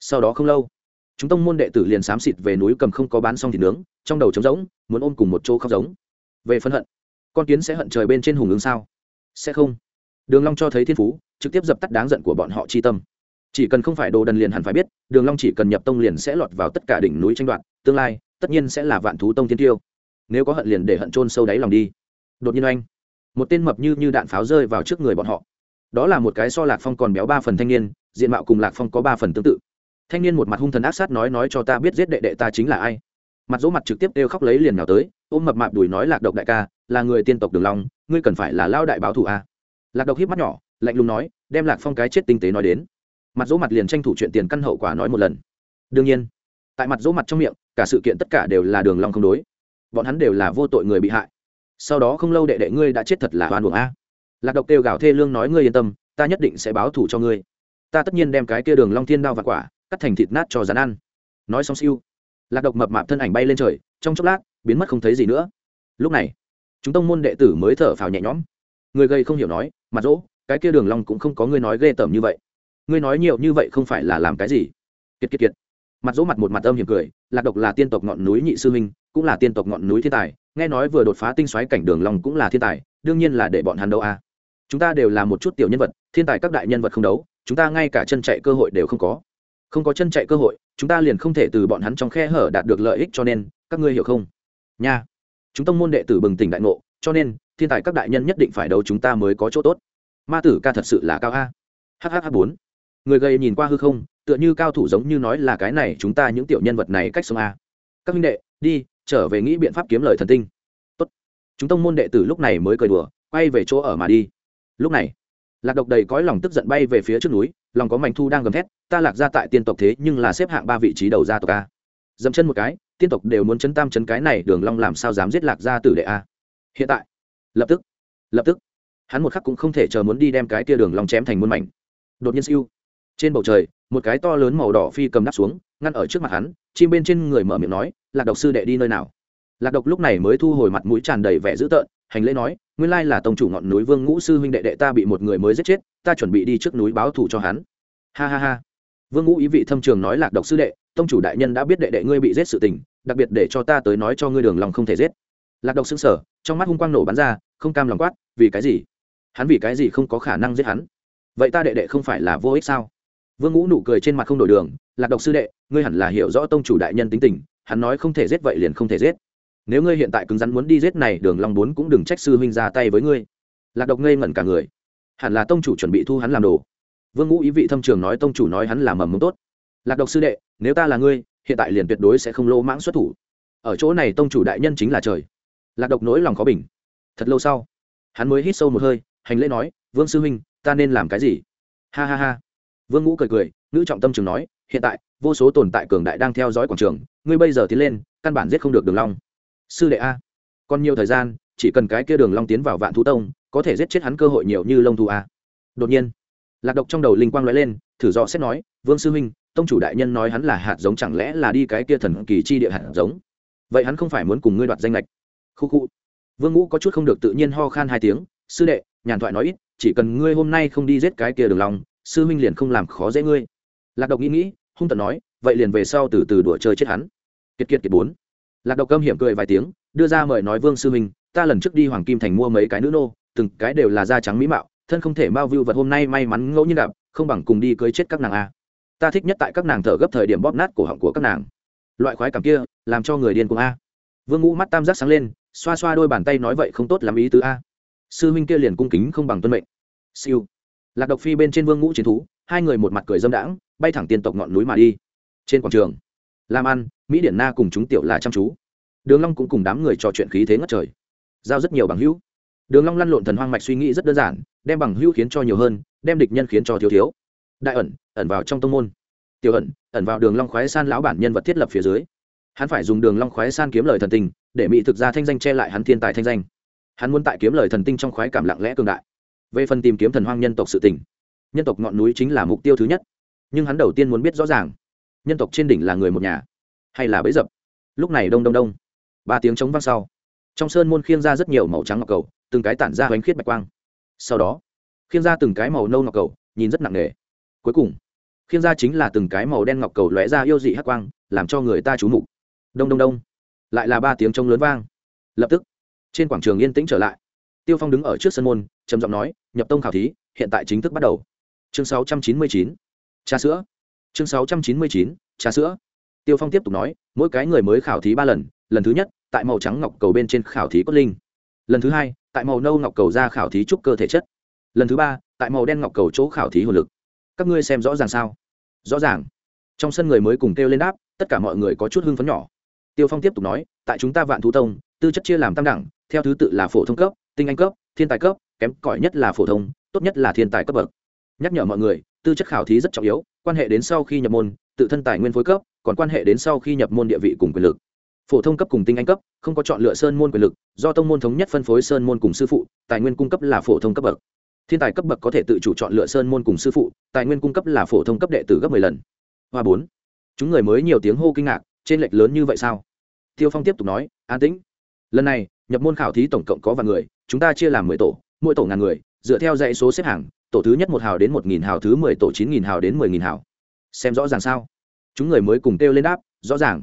Sau đó không lâu chúng tông môn đệ tử liền xám xịt về núi cầm không có bán xong thịt nướng trong đầu trống rỗng muốn ôm cùng một chỗ khóc giống. Về phân hận. Con kiến sẽ hận trời bên trên hùng ứng sao? Sẽ không đường long cho thấy thiên phú trực tiếp dập tắt đáng giận của bọn họ chi tâm. Chỉ cần không phải đồ đần liền hẳn phải biết đường long chỉ cần nhập tông liền sẽ lọt vào tất cả đỉnh núi tranh đoạt tương lai tất nhiên sẽ là vạn thú tông thiên tiêu. Nếu có hận liền để hận chôn sâu đáy lòng đi. Đột nhiên anh, một tên mập như như đạn pháo rơi vào trước người bọn họ. Đó là một cái so lạc phong còn béo ba phần thanh niên diện mạo cùng lạc phong có ba phần tương tự. Thanh niên một mặt hung thần ác sát nói nói cho ta biết giết đệ đệ ta chính là ai. Mặt dỗ mặt trực tiếp đều khóc lấy liền nào tới ôm mập mạp đùi nói lạc độc đại ca là người tiên tộc đường long ngươi cần phải là lao đại báo thù a lạc độc híp mắt nhỏ, lạnh lùng nói, đem lạc phong cái chết tinh tế nói đến. Mặt dỗ mặt liền tranh thủ chuyện tiền căn hậu quả nói một lần. Đương nhiên, tại mặt dỗ mặt trong miệng, cả sự kiện tất cả đều là đường long không đối. Bọn hắn đều là vô tội người bị hại. Sau đó không lâu đệ đệ ngươi đã chết thật là oan uổng a. Lạc độc kêu gào thê lương nói, ngươi yên tâm, ta nhất định sẽ báo thù cho ngươi. Ta tất nhiên đem cái kia đường long thiên đao và quả, cắt thành thịt nát cho rắn ăn. Nói xong siêu, lạc độc mập mạp thân ảnh bay lên trời, trong chốc lát, biến mất không thấy gì nữa. Lúc này, chúng tông môn đệ tử mới thở phào nhẹ nhõm người gây không hiểu nói, mặt dỗ, cái kia đường long cũng không có ngươi nói ghê tởm như vậy. Ngươi nói nhiều như vậy không phải là làm cái gì? Kiệt kiệt kiệt. Mặt dỗ mặt một mặt âm hiểm cười, lạc độc là tiên tộc ngọn núi nhị sư minh cũng là tiên tộc ngọn núi thiên tài. Nghe nói vừa đột phá tinh xoáy cảnh đường long cũng là thiên tài, đương nhiên là để bọn hắn đấu a. Chúng ta đều là một chút tiểu nhân vật, thiên tài các đại nhân vật không đấu, chúng ta ngay cả chân chạy cơ hội đều không có. Không có chân chạy cơ hội, chúng ta liền không thể từ bọn hắn trong khe hở đạt được lợi ích cho nên, các ngươi hiểu không? Nha. Chúng tông môn đệ tử bừng tỉnh đại ngộ, cho nên thiên tài các đại nhân nhất định phải đấu chúng ta mới có chỗ tốt. Ma tử ca thật sự là cao a. Hh bốn. Người gầy nhìn qua hư không, tựa như cao thủ giống như nói là cái này chúng ta những tiểu nhân vật này cách sông a. Các minh đệ, đi, trở về nghĩ biện pháp kiếm lời thần tinh. Tốt. Chúng tông môn đệ tử lúc này mới cười đùa, quay về chỗ ở mà đi. Lúc này, lạc độc đầy cõi lòng tức giận bay về phía trước núi, lòng có mảnh thu đang gầm thét, ta lạc ra tại tiên tộc thế nhưng là xếp hạng ba vị trí đầu gia tộc a. Dẫm chân một cái, tiên tộc đều muốn chấn tam chấn cái này, đường long làm sao dám giết lạc gia tử đệ a. Hiện tại lập tức. Lập tức. Hắn một khắc cũng không thể chờ muốn đi đem cái tia đường long chém thành muôn mảnh. Đột nhiên siêu. Trên bầu trời, một cái to lớn màu đỏ phi cầm đáp xuống, ngăn ở trước mặt hắn, chim bên trên người mở miệng nói, lạc độc sư đệ đi nơi nào? Lạc độc lúc này mới thu hồi mặt mũi tràn đầy vẻ dữ tợn, hành lễ nói, nguyên lai là tông chủ ngọn núi vương ngũ sư huynh đệ đệ ta bị một người mới giết chết, ta chuẩn bị đi trước núi báo thù cho hắn. Ha ha ha. Vương ngũ ý vị thâm trường nói, lạc độc sư đệ, tông chủ đại nhân đã biết đệ đệ ngươi bị giết sự tình, đặc biệt để cho ta tới nói cho ngươi đường lòng không thể giết lạc độc xứng sở trong mắt hung quang nổ bắn ra, không cam lòng quát, vì cái gì? Hắn vì cái gì không có khả năng giết hắn? Vậy ta đệ đệ không phải là vô ích sao? Vương ngũ nụ cười trên mặt không đổi đường, lạc độc sư đệ, ngươi hẳn là hiểu rõ tông chủ đại nhân tính tình, hắn nói không thể giết vậy liền không thể giết. Nếu ngươi hiện tại cứng rắn muốn đi giết này, đường long bốn cũng đừng trách sư huynh ra tay với ngươi. Lạc độc ngây ngẩn cả người. Hẳn là tông chủ chuẩn bị thu hắn làm đồ. Vương ngũ ý vị thâm trường nói, tông chủ nói hắn là mầm mống tốt. Lạc độc sư đệ, nếu ta là ngươi, hiện tại liền tuyệt đối sẽ không lỗ mãng xuất thủ. Ở chỗ này tông chủ đại nhân chính là trời lạc độc nỗi lòng khó bình. Thật lâu sau, hắn mới hít sâu một hơi, hành lễ nói, vương sư huynh, ta nên làm cái gì? Ha ha ha. Vương ngũ cười cười nữ trọng tâm trường nói, hiện tại, vô số tồn tại cường đại đang theo dõi quảng trường, ngươi bây giờ tiến lên, căn bản giết không được đường long. Sư đệ a, còn nhiều thời gian, chỉ cần cái kia đường long tiến vào vạn thú tông, có thể giết chết hắn cơ hội nhiều như lông thú a. Đột nhiên, lạc độc trong đầu linh quang lóe lên, thử dò xét nói, vương sư huynh, tông chủ đại nhân nói hắn là hạt giống chẳng lẽ là đi cái kia thần kỳ chi địa hạt giống? Vậy hắn không phải muốn cùng ngươi đoạt danh lệch khu khu. Vương ngũ có chút không được tự nhiên ho khan hai tiếng, sư đệ, nhàn thoại nói ít, chỉ cần ngươi hôm nay không đi giết cái kia đường lòng sư huynh liền không làm khó dễ ngươi. Lạc độc nghĩ nghĩ, hung tận nói, vậy liền về sau từ từ đùa chơi chết hắn. Kiệt kiệt kiệt bốn. Lạc độc câm hiểm cười vài tiếng, đưa ra mời nói, vương sư huynh, ta lần trước đi hoàng kim thành mua mấy cái nữ nô, từng cái đều là da trắng mỹ mạo, thân không thể bao view vật hôm nay may mắn ngẫu nhiên gặp, không bằng cùng đi cưới chết các nàng a. Ta thích nhất tại các nàng thở gấp thời điểm bóp nát cổ họng của các nàng. Loại khoái cảm kia, làm cho người điên cuồng a. Vương ngũ mắt tam giác sáng lên xoa xoa đôi bàn tay nói vậy không tốt làm ý tứ a. Sư huynh kia liền cung kính không bằng tuân mệnh. Siêu. Lạc độc phi bên trên vương ngũ chiến thú, hai người một mặt cười dâm đãng, bay thẳng tiên tộc ngọn núi mà đi. Trên quảng trường làm ăn mỹ điển na cùng chúng tiểu là chăm chú. Đường long cũng cùng đám người trò chuyện khí thế ngất trời. Giao rất nhiều bằng hữu. Đường long lăn lộn thần hoang mạch suy nghĩ rất đơn giản, đem bằng hữu khiến cho nhiều hơn, đem địch nhân khiến cho thiếu thiếu. Đại ẩn ẩn vào trong tông môn. Tiểu ẩn ẩn vào đường long khoái san lão bản nhân vật thiết lập phía dưới. Hắn phải dùng đường long khoái san kiếm lời thần tình để mỹ thực ra thanh danh che lại hắn thiên tài thanh danh. Hắn muốn tại kiếm lời thần tinh trong khoái cảm lặng lẽ cường đại. Về phần tìm kiếm thần hoang nhân tộc sự tỉnh nhân tộc ngọn núi chính là mục tiêu thứ nhất, nhưng hắn đầu tiên muốn biết rõ ràng, nhân tộc trên đỉnh là người một nhà, hay là bấy dập. Lúc này đông đông đông, ba tiếng chống vang sau, trong sơn môn khiêng ra rất nhiều màu trắng ngọc cầu, từng cái tản ra hoánh khiết bạch quang. Sau đó, khiêng ra từng cái màu nâu ngọc cầu, nhìn rất nặng nề. Cuối cùng, khiêng ra chính là từng cái màu đen ngọc cầu lóe ra yêu dị hắc quang, làm cho người ta trú mục. Đông đông đông lại là ba tiếng trống lớn vang. Lập tức, trên quảng trường yên tĩnh trở lại. Tiêu phong đứng ở trước sân môn, trầm giọng nói, nhập tông khảo thí, hiện tại chính thức bắt đầu. Chương 699. trà sữa. Chương 699. trà sữa. Tiêu phong tiếp tục nói, mỗi cái người mới khảo thí ba lần lần thứ nhất, tại màu trắng ngọc cầu bên trên khảo thí cốt linh. Lần thứ hai, tại màu nâu ngọc cầu ra khảo thí trúc cơ thể chất. Lần thứ ba, tại màu đen ngọc cầu chỗ khảo thí hồn lực. Các ngươi xem rõ ràng sao? Rõ ràng. Trong sân người mới cùng kêu lên đáp, tất cả mọi người có chút hưng phấn nhỏ tiêu phong tiếp tục nói, tại chúng ta vạn thú tông, tư chất chia làm tam đẳng, theo thứ tự là phổ thông cấp, tinh anh cấp, thiên tài cấp, kém cỏi nhất là phổ thông, tốt nhất là thiên tài cấp bậc. Nhắc nhở mọi người, tư chất khảo thí rất trọng yếu, quan hệ đến sau khi nhập môn, tự thân tài nguyên phối cấp, còn quan hệ đến sau khi nhập môn địa vị cùng quyền lực. Phổ thông cấp cùng tinh anh cấp, không có chọn lựa sơn môn quyền lực, do tông môn thống nhất phân phối sơn môn cùng sư phụ, tài nguyên cung cấp là phổ thông cấp bậc. Thiên tài cấp bậc có thể tự chủ chọn lựa sơn môn cùng sư phụ, tài nguyên cung cấp là phổ thông cấp đệ tử gấp mười lần. Hoa bốn. Chúng người mới nhiều tiếng hô kinh ngạc trên lệch lớn như vậy sao? Tiêu phong tiếp tục nói, an tĩnh. Lần này, nhập môn khảo thí tổng cộng có vài người, chúng ta chia làm mười tổ, mỗi tổ ngàn người, dựa theo dãy số xếp hàng, tổ thứ nhất một hào đến một nghìn hào, thứ mười tổ chín nghìn hào đến mười nghìn hào. Xem rõ ràng sao? Chúng người mới cùng kêu lên đáp, rõ ràng.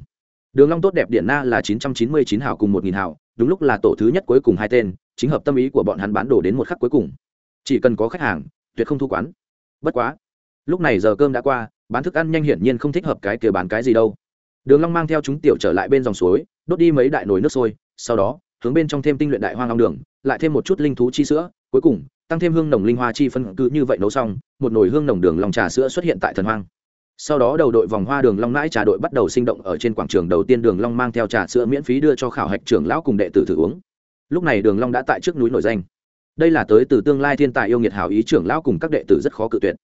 Đường long tốt đẹp điện na là chín trăm chín mươi chín hào cùng một nghìn hào, đúng lúc là tổ thứ nhất cuối cùng hai tên, chính hợp tâm ý của bọn hắn bán đồ đến một khắc cuối cùng. Chỉ cần có khách hàng, tuyệt không thu quán. Bất quá, lúc này giờ cơm đã qua, bán thức ăn nhanh hiển nhiên không thích hợp cái kia bán cái gì đâu đường long mang theo chúng tiểu trở lại bên dòng suối, đốt đi mấy đại nồi nước sôi, sau đó, hướng bên trong thêm tinh luyện đại hoang long đường, lại thêm một chút linh thú chi sữa, cuối cùng, tăng thêm hương nồng linh hoa chi phân, cứ như vậy nấu xong, một nồi hương nồng đường lòng trà sữa xuất hiện tại thần hoang. Sau đó đầu đội vòng hoa đường long nãi trà đội bắt đầu sinh động ở trên quảng trường đầu tiên đường long mang theo trà sữa miễn phí đưa cho khảo hạch trưởng lão cùng đệ tử thử uống. Lúc này đường long đã tại trước núi nổi danh. Đây là tới từ tương lai thiên tài yêu nghiệt hảo ý trưởng lão cùng các đệ tử rất khó cự tuyệt.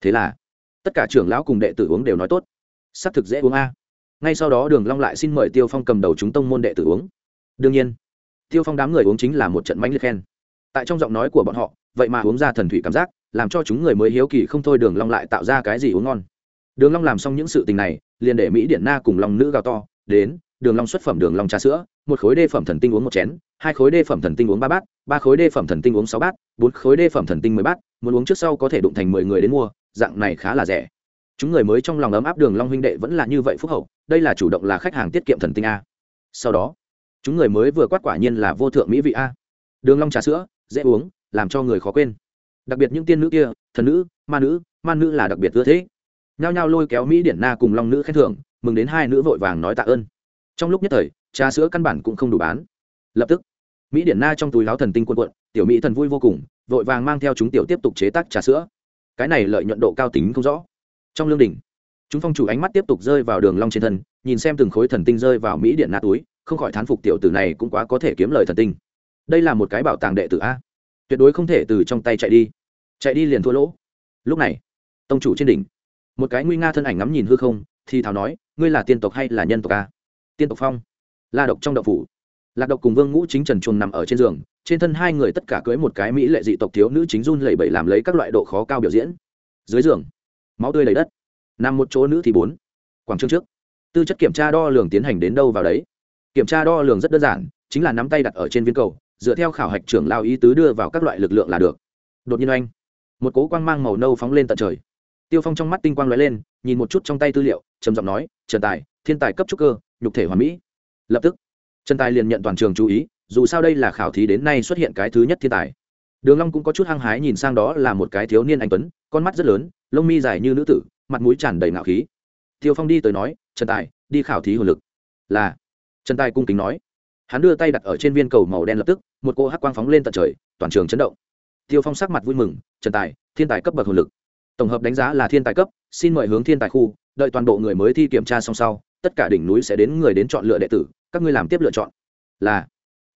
Thế là, tất cả trưởng lão cùng đệ tử uống đều nói tốt. Sắp thực dễ uống a ngay sau đó đường long lại xin mời tiêu phong cầm đầu chúng tông môn đệ tử uống. Đương nhiên, tiêu phong đám người uống chính là một trận mãnh liệt khen. Tại trong giọng nói của bọn họ, vậy mà uống ra thần thủy cảm giác, làm cho chúng người mới hiếu kỳ không thôi đường long lại tạo ra cái gì uống ngon. Đường long làm xong những sự tình này, liền để mỹ điện na cùng long nữ gào to, đến, đường long xuất phẩm đường long trà sữa, một khối đê phẩm thần tinh uống một chén, hai khối đê phẩm thần tinh uống ba bát, ba khối đê phẩm thần tinh uống sáu bát, bốn khối đê phẩm thần tinh mười bát, muốn uống trước sau có thể đụng thành mười người đến mua, dạng này khá là rẻ chúng người mới trong lòng ấm áp đường long huynh đệ vẫn là như vậy phúc hậu, đây là chủ động là khách hàng tiết kiệm thần tinh a. Sau đó, chúng người mới vừa quát quả nhiên là vô thượng mỹ vị a. Đường long trà sữa, dễ uống, làm cho người khó quên. Đặc biệt những tiên nữ kia, thần nữ, ma nữ ma nữ là đặc biệt ưa thế nhao nhao lôi kéo mỹ điển na cùng long nữ khen thưởng, mừng đến hai nữ vội vàng nói tạ ơn. Trong lúc nhất thời, trà sữa căn bản cũng không đủ bán. Lập tức, mỹ điển na trong túi láo thần tinh quân quận tiểu mỹ thần vui vô cùng, vội vàng mang theo chúng tiểu tiếp tục chế tác trà sữa. Cái này lợi nhuận độ cao tính không rõ trong lương đỉnh. Chúng phong chủ ánh mắt tiếp tục rơi vào đường long trên thân, nhìn xem từng khối thần tinh rơi vào mỹ điện na túi, không khỏi thán phục tiểu tử này cũng quá có thể kiếm lời thần tinh. Đây là một cái bảo tàng đệ tử a. Tuyệt đối không thể từ trong tay chạy đi. Chạy đi liền thua lỗ. Lúc này, tông chủ trên đỉnh, một cái nguy nga thân ảnh ngắm nhìn hư không, thì thào nói, ngươi là tiên tộc hay là nhân tộc a? Tiên tộc phong. La độc trong đậu phủ. Lạc độc cùng vương ngũ chính trần chuồng nằm ở trên giường, trên thân hai người tất cả cưới một cái mỹ lệ dị tộc thiếu nữ chính run lẩy bẩy làm lấy các loại độ khó cao biểu diễn. Dưới giường máu tươi lấy đất. Nằm một chỗ nữ thì bốn. Quảng trường trước. Tư chất kiểm tra đo lường tiến hành đến đâu vào đấy. Kiểm tra đo lường rất đơn giản, chính là nắm tay đặt ở trên viên cầu, dựa theo khảo hạch trưởng lao ý tứ đưa vào các loại lực lượng là được. Đột nhiên oanh, một cố quang mang màu nâu phóng lên tận trời. Tiêu phong trong mắt tinh quang lóe lên, nhìn một chút trong tay tư liệu, trầm giọng nói, trần tài, thiên tài cấp trúc cơ, nhục thể hoàn mỹ. Lập tức, trần tài liền nhận toàn trường chú ý, dù sao đây là khảo thí đến nay xuất hiện cái thứ nhất thiên tài đường long cũng có chút hăng hái nhìn sang đó là một cái thiếu niên anh tuấn, con mắt rất lớn, lông mi dài như nữ tử, mặt mũi tràn đầy ngạo khí. Tiêu phong đi tới nói, trần tài, đi khảo thí hồn lực. Là. Trần tài cung kính nói. Hắn đưa tay đặt ở trên viên cầu màu đen lập tức, một cô hắc quang phóng lên tận trời, toàn trường chấn động. Tiêu phong sắc mặt vui mừng, trần tài, thiên tài cấp bậc hồn lực. Tổng hợp đánh giá là thiên tài cấp, xin mời hướng thiên tài khu, đợi toàn bộ người mới thi kiểm tra xong sau, tất cả đỉnh núi sẽ đến người đến chọn lựa đệ tử, các ngươi làm tiếp lựa chọn. Là.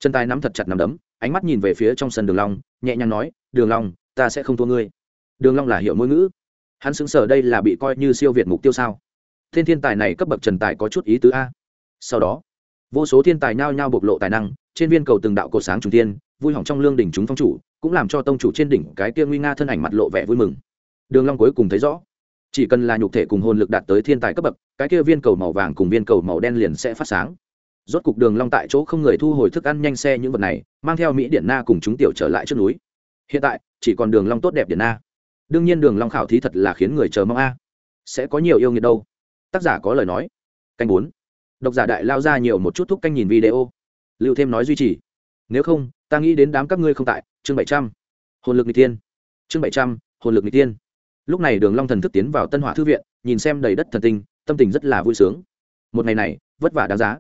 Trần tài nắm thật chặt nắm đấm, ánh mắt nhìn về phía trong sân đường long nhẹ nhàng nói, đường long, ta sẽ không thua ngươi. Đường long là hiểu ngôn ngữ. Hắn xứng sở đây là bị coi như siêu việt mục tiêu sao? Thiên thiên tài này cấp bậc trần tài có chút ý tứ a. Sau đó, vô số thiên tài nhao nhao bộc lộ tài năng, trên viên cầu từng đạo cột sáng trùng tiên vui hỏng trong lương đỉnh chúng phong chủ, cũng làm cho tông chủ trên đỉnh cái kia nguy nga thân ảnh mặt lộ vẻ vui mừng. Đường long cuối cùng thấy rõ, chỉ cần là nhục thể cùng hồn lực đạt tới thiên tài cấp bậc, cái kia viên cầu màu vàng cùng viên cầu màu đen liền sẽ phát sáng rốt cục đường long tại chỗ không người thu hồi thức ăn nhanh xe những vật này, mang theo mỹ điển na cùng chúng tiểu trở lại trước núi. Hiện tại, chỉ còn đường long tốt đẹp điển na. Đương nhiên đường long khảo thí thật là khiến người chờ mong a. Sẽ có nhiều yêu nghiệt đâu. Tác giả có lời nói. Canh bốn. Độc giả đại lao ra nhiều một chút thúc canh nhìn video. Lưu thêm nói duy trì. Nếu không, ta nghĩ đến đám các ngươi không tại, chương bảy trăm. Hồn lực n tiên chương bảy trăm, hồn lực n tiên lúc này đường long thần thức tiến vào tân hỏa thư viện, nhìn xem đầy đất thần tinh, tâm tình rất là vui sướng. Một ngày này, vất vả đáng giá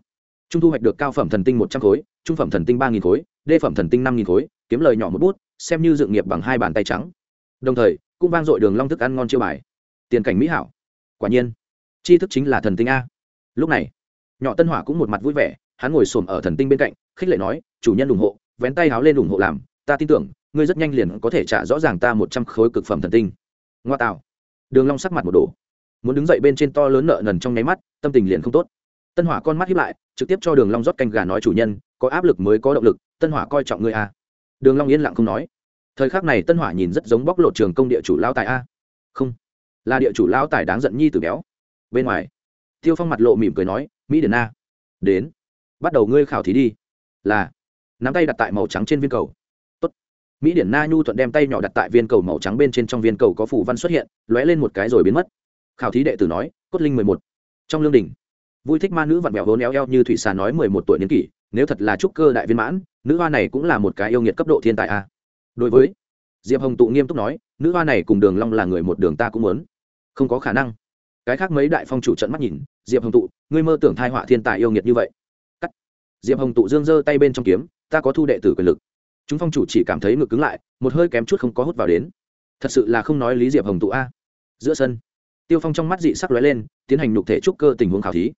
trung thu hoạch được cao phẩm thần tinh một trăm khối, trung phẩm thần tinh ba nghìn khối, đê phẩm thần tinh năm nghìn khối, kiếm lời nhỏ một bút, xem như dự nghiệp bằng hai bàn tay trắng. Đồng thời, cũng vang dội đường long thức ăn ngon chiêu bài. Tiền cảnh mỹ hảo. Quả nhiên chi thức chính là thần tinh a. Lúc này, nhỏ tân hỏa cũng một mặt vui vẻ, hắn ngồi xổm ở thần tinh bên cạnh, khích lệ nói, chủ nhân ủng hộ, vén tay háo lên ủng hộ làm, ta tin tưởng, ngươi rất nhanh liền có thể trả rõ ràng ta một trăm khối cực phẩm thần tinh. Ngoa tạo. Đường long sắc mặt một đổ. Muốn đứng dậy bên trên to lớn nợ nần trong nháy mắt, tâm tình liền không tốt tân hỏa con mắt hiếp lại, trực tiếp cho đường long rót canh gà nói chủ nhân, có áp lực mới có động lực, tân hỏa coi trọng ngươi a đường long yên lặng không nói. Thời khắc này tân hỏa nhìn rất giống bóc lột trường công địa chủ lão tài a. Không, là địa chủ lão tài đáng giận nhi tử béo. Bên ngoài, tiêu phong mặt lộ mỉm cười nói, mỹ điển na đến, bắt đầu ngươi khảo thí đi. Là, nắm tay đặt tại màu trắng trên viên cầu. Tốt. mỹ điển na nhu thuận đem tay nhỏ đặt tại viên cầu màu trắng bên trên trong viên cầu có phủ văn xuất hiện, lóe lên một cái rồi biến mất. Khảo thí đệ tử nói, cốt linh mười một, trong lương đình vui thích ma nữ vặn vẹo vốn éo eo như thủy xà nói mười một tuổi niên kỷ, nếu thật là trúc cơ đại viên mãn, nữ hoa này cũng là một cái yêu nghiệt cấp độ thiên tài a. Đối với diệp hồng tụ nghiêm túc nói, nữ hoa này cùng đường long là người một đường ta cũng muốn. Không có khả năng. Cái khác mấy đại phong chủ trận mắt nhìn, diệp hồng tụ, ngươi mơ tưởng thai họa thiên tài yêu nghiệt như vậy. Cắt. Diệp hồng tụ dương giơ tay bên trong kiếm, ta có thu đệ tử quyền lực. Chúng phong chủ chỉ cảm thấy ngực cứng lại, một hơi kém chút không có hút vào đến. Thật sự là không nói lý diệp hồng tụ a. Giữa sân, tiêu phong trong mắt dị sắc lóe lên, tiến hành nhục thể trúc cơ tình huống khảo thí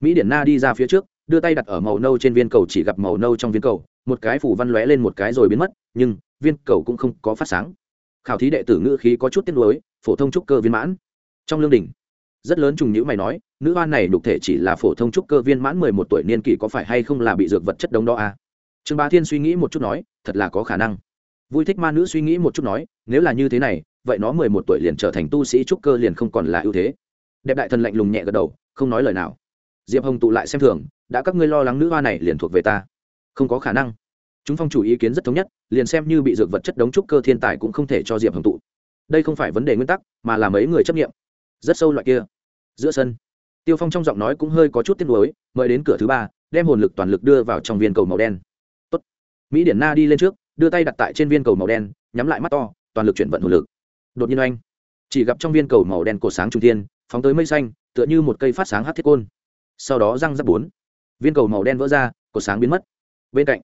mỹ điển na đi ra phía trước, đưa tay đặt ở màu nâu trên viên cầu chỉ gặp màu nâu trong viên cầu, một cái phủ văn lóe lên một cái rồi biến mất, nhưng viên cầu cũng không có phát sáng. Khảo thí đệ tử ngữ khí có chút tiếc nuối, phổ thông trúc cơ viên mãn. Trong lương đình, rất lớn trùng nhữ mày nói, nữ hoa này đục thể chỉ là phổ thông trúc cơ viên mãn mười một tuổi niên kỷ có phải hay không là bị dược vật chất đống đó à? trương bá thiên suy nghĩ một chút nói, thật là có khả năng. Vui thích ma nữ suy nghĩ một chút nói, nếu là như thế này, vậy nó mười một tuổi liền trở thành tu sĩ trúc cơ liền không còn là ưu thế. Đẹp đại thần lạnh lùng nhẹ gật đầu, không nói lời nào diệp hồng tụ lại xem thường đã các ngươi lo lắng nữ hoa này liền thuộc về ta không có khả năng chúng phong chủ ý kiến rất thống nhất liền xem như bị dược vật chất đống trúc cơ thiên tài cũng không thể cho diệp hồng tụ đây không phải vấn đề nguyên tắc mà là mấy người chấp nghiệm rất sâu loại kia giữa sân tiêu phong trong giọng nói cũng hơi có chút tiếc nuối, mời đến cửa thứ ba, đem hồn lực toàn lực đưa vào trong viên cầu màu đen. Tốt. mỹ điển na đi lên trước, đưa tay đặt tại trên viên cầu màu đen, nhắm lại mắt to, toàn lực chuyển vận hồn lực. Đột nhiên oanh, chỉ gặp trong viên cầu màu đen cổ sáng trung thiên, phóng tới mây xanh, tựa như một cây phát sáng hát thiết côn sau đó răng rắc bốn. Viên cầu màu đen vỡ ra cột sáng biến mất. Bên cạnh,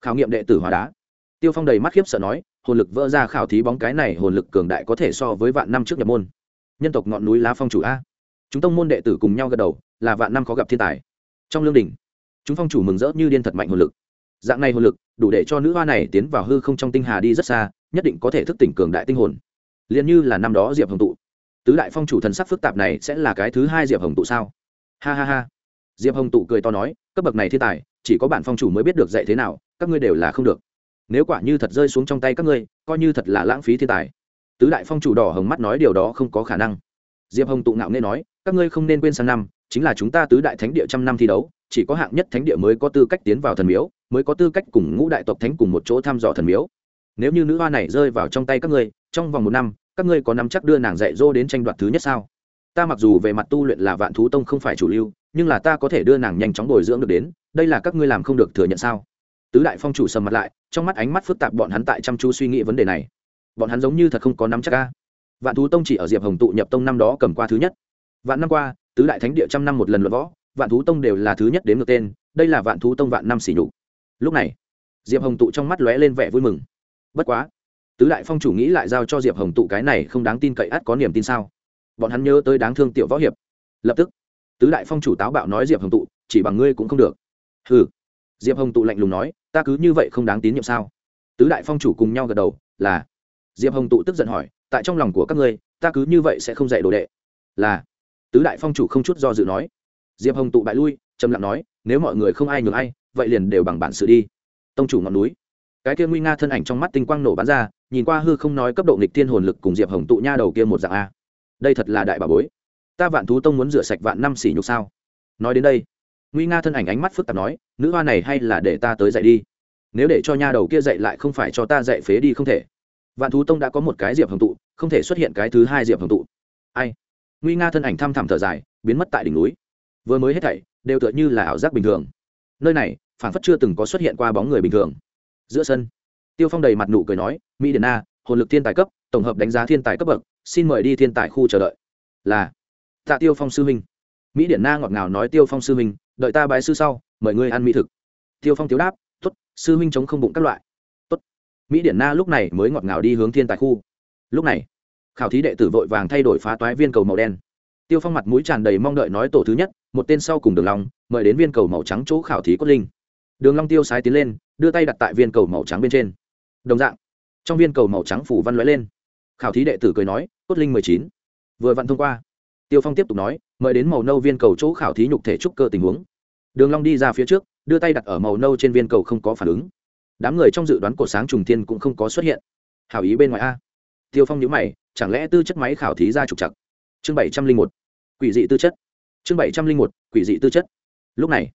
khảo nghiệm đệ tử hóa đá. Tiêu phong đầy mắt khiếp sợ nói, hồn lực vỡ ra khảo thí bóng cái này hồn lực cường đại có thể so với vạn năm trước nhập môn. Nhân tộc ngọn núi lá phong chủ a. Chúng tông môn đệ tử cùng nhau gật đầu, là vạn năm khó gặp thiên tài. Trong lương đình chúng phong chủ mừng rỡ như điên thật mạnh hồn lực. Dạng này hồn lực, đủ để cho nữ hoa này tiến vào hư không trong tinh hà đi rất xa, nhất định có thể thức tỉnh cường đại tinh hồn. Liền như là năm đó diệp hồng tụ. Tứ đại phong chủ thần sắc phức tạp này sẽ là cái thứ hai diệp hồng tụ sao? Ha ha ha diệp hồng tụ cười to nói, cấp bậc này thiên tài, chỉ có bản phong chủ mới biết được dạy thế nào, các ngươi đều là không được. Nếu quả như thật rơi xuống trong tay các ngươi, coi như thật là lãng phí thiên tài. Tứ đại phong chủ đỏ hồng mắt nói điều đó không có khả năng. Diệp hồng tụ ngạo nghe nói, các ngươi không nên quên sang năm, chính là chúng ta tứ đại thánh địa trăm năm thi đấu, chỉ có hạng nhất thánh địa mới có tư cách tiến vào thần miếu, mới có tư cách cùng ngũ đại tộc thánh cùng một chỗ thăm dò thần miếu. Nếu như nữ hoa này rơi vào trong tay các ngươi, trong vòng một năm, các ngươi có nắm chắc đưa nàng dạy dỗ đến tranh đoạt thứ nhất sao? Ta mặc dù về mặt tu luyện là vạn thú tông không phải chủ lưu, nhưng là ta có thể đưa nàng nhanh chóng bồi dưỡng được đến, đây là các ngươi làm không được thừa nhận sao? Tứ đại phong chủ sầm mặt lại, trong mắt ánh mắt phức tạp bọn hắn tại chăm chú suy nghĩ vấn đề này. Bọn hắn giống như thật không có nắm chắc ca vạn thú tông chỉ ở diệp hồng tụ nhập tông năm đó cầm qua thứ nhất. Vạn năm qua, tứ đại thánh địa trăm năm một lần luận võ, vạn thú tông đều là thứ nhất đến ngược tên, đây là vạn thú tông vạn năm xỉ nhục. Lúc này, diệp hồng tụ trong mắt lóe lên vẻ vui mừng. Bất quá, tứ đại phong chủ nghĩ lại giao cho diệp hồng tụ cái này không đáng tin cậy ắt có niềm tin sao? Bọn hắn nhớ tới đáng thương tiểu võ hiệp. Lập tức, tứ đại phong chủ táo bạo nói diệp hồng tụ, chỉ bằng ngươi cũng không được. Ừ diệp hồng tụ lạnh lùng nói, ta cứ như vậy không đáng tín nhiệm sao? Tứ đại phong chủ cùng nhau gật đầu, là. Diệp hồng tụ tức giận hỏi, tại trong lòng của các ngươi, ta cứ như vậy sẽ không dạy đồ đệ? Là. Tứ đại phong chủ không chút do dự nói. Diệp hồng tụ bại lui, trầm lặng nói, nếu mọi người không ai nhường ai, vậy liền đều bằng bản sự đi. Tông chủ ngọn núi. Cái kia nguy nga thân ảnh trong mắt tinh quang nổ bắn ra, nhìn qua hư không nói cấp độ nghịch thiên hồn lực cùng diệp hồng tụ nha đầu kia một dạng a đây thật là đại bà bối. Ta vạn thú tông muốn rửa sạch vạn năm xỉ nhục sao? Nói đến đây, nguy nga thân ảnh ánh mắt phức tạp nói, nữ hoa này hay là để ta tới dạy đi. Nếu để cho nha đầu kia dạy lại không phải cho ta dạy phế đi không thể. Vạn thú tông đã có một cái diệp hồng tụ, không thể xuất hiện cái thứ hai diệp hồng tụ. Ai? Nguy nga thân ảnh thăm thẳm thở dài, biến mất tại đỉnh núi. Vừa mới hết thảy, đều tựa như là ảo giác bình thường. Nơi này phản phất chưa từng có xuất hiện qua bóng người bình thường. Giữa sân, tiêu phong đầy mặt nụ cười nói, mỹ điển a, hồn lực thiên tài cấp, tổng hợp đánh giá thiên tài cấp bậc xin mời đi thiên tài khu chờ đợi. Là, tạ tiêu phong sư huynh. Mỹ điển na ngọt ngào nói tiêu phong sư huynh, đợi ta bái sư sau, mời ngươi ăn mỹ thực. Tiêu phong tiếu đáp t ố t sư huynh chống không bụng các loại. T ố t mỹ điển na lúc này mới ngọt ngào đi hướng thiên tài khu. Lúc này, khảo thí đệ tử vội vàng thay đổi phá toái viên cầu màu đen. Tiêu phong mặt mũi tràn đầy mong đợi nói tổ thứ nhất, một tên sau cùng đường long, mời đến viên cầu màu trắng chỗ khảo thí cốt linh. Đường long tiêu sái tiến lên, đưa tay đặt tại viên cầu màu trắng bên trên. Đồng dạng, trong viên cầu màu trắng phủ văn lóe lên khảo thí đệ tử cười nói, cốt linh mười chín. Vừa vặn thông qua. Tiêu phong tiếp tục nói, mời đến màu nâu viên cầu chỗ khảo thí nhục thể trúc cơ tình huống. Đường long đi ra phía trước, đưa tay đặt ở màu nâu trên viên cầu không có phản ứng. Đám người trong dự đoán của sáng trùng thiên cũng không có xuất hiện. Hảo ý bên ngoài a. Tiêu phong nhíu mày, chẳng lẽ tư chất máy khảo thí ra trục chặt chương bảy trăm linh một. Quỷ dị tư chất. Chương bảy trăm linh một, quỷ dị tư chất. Lúc này,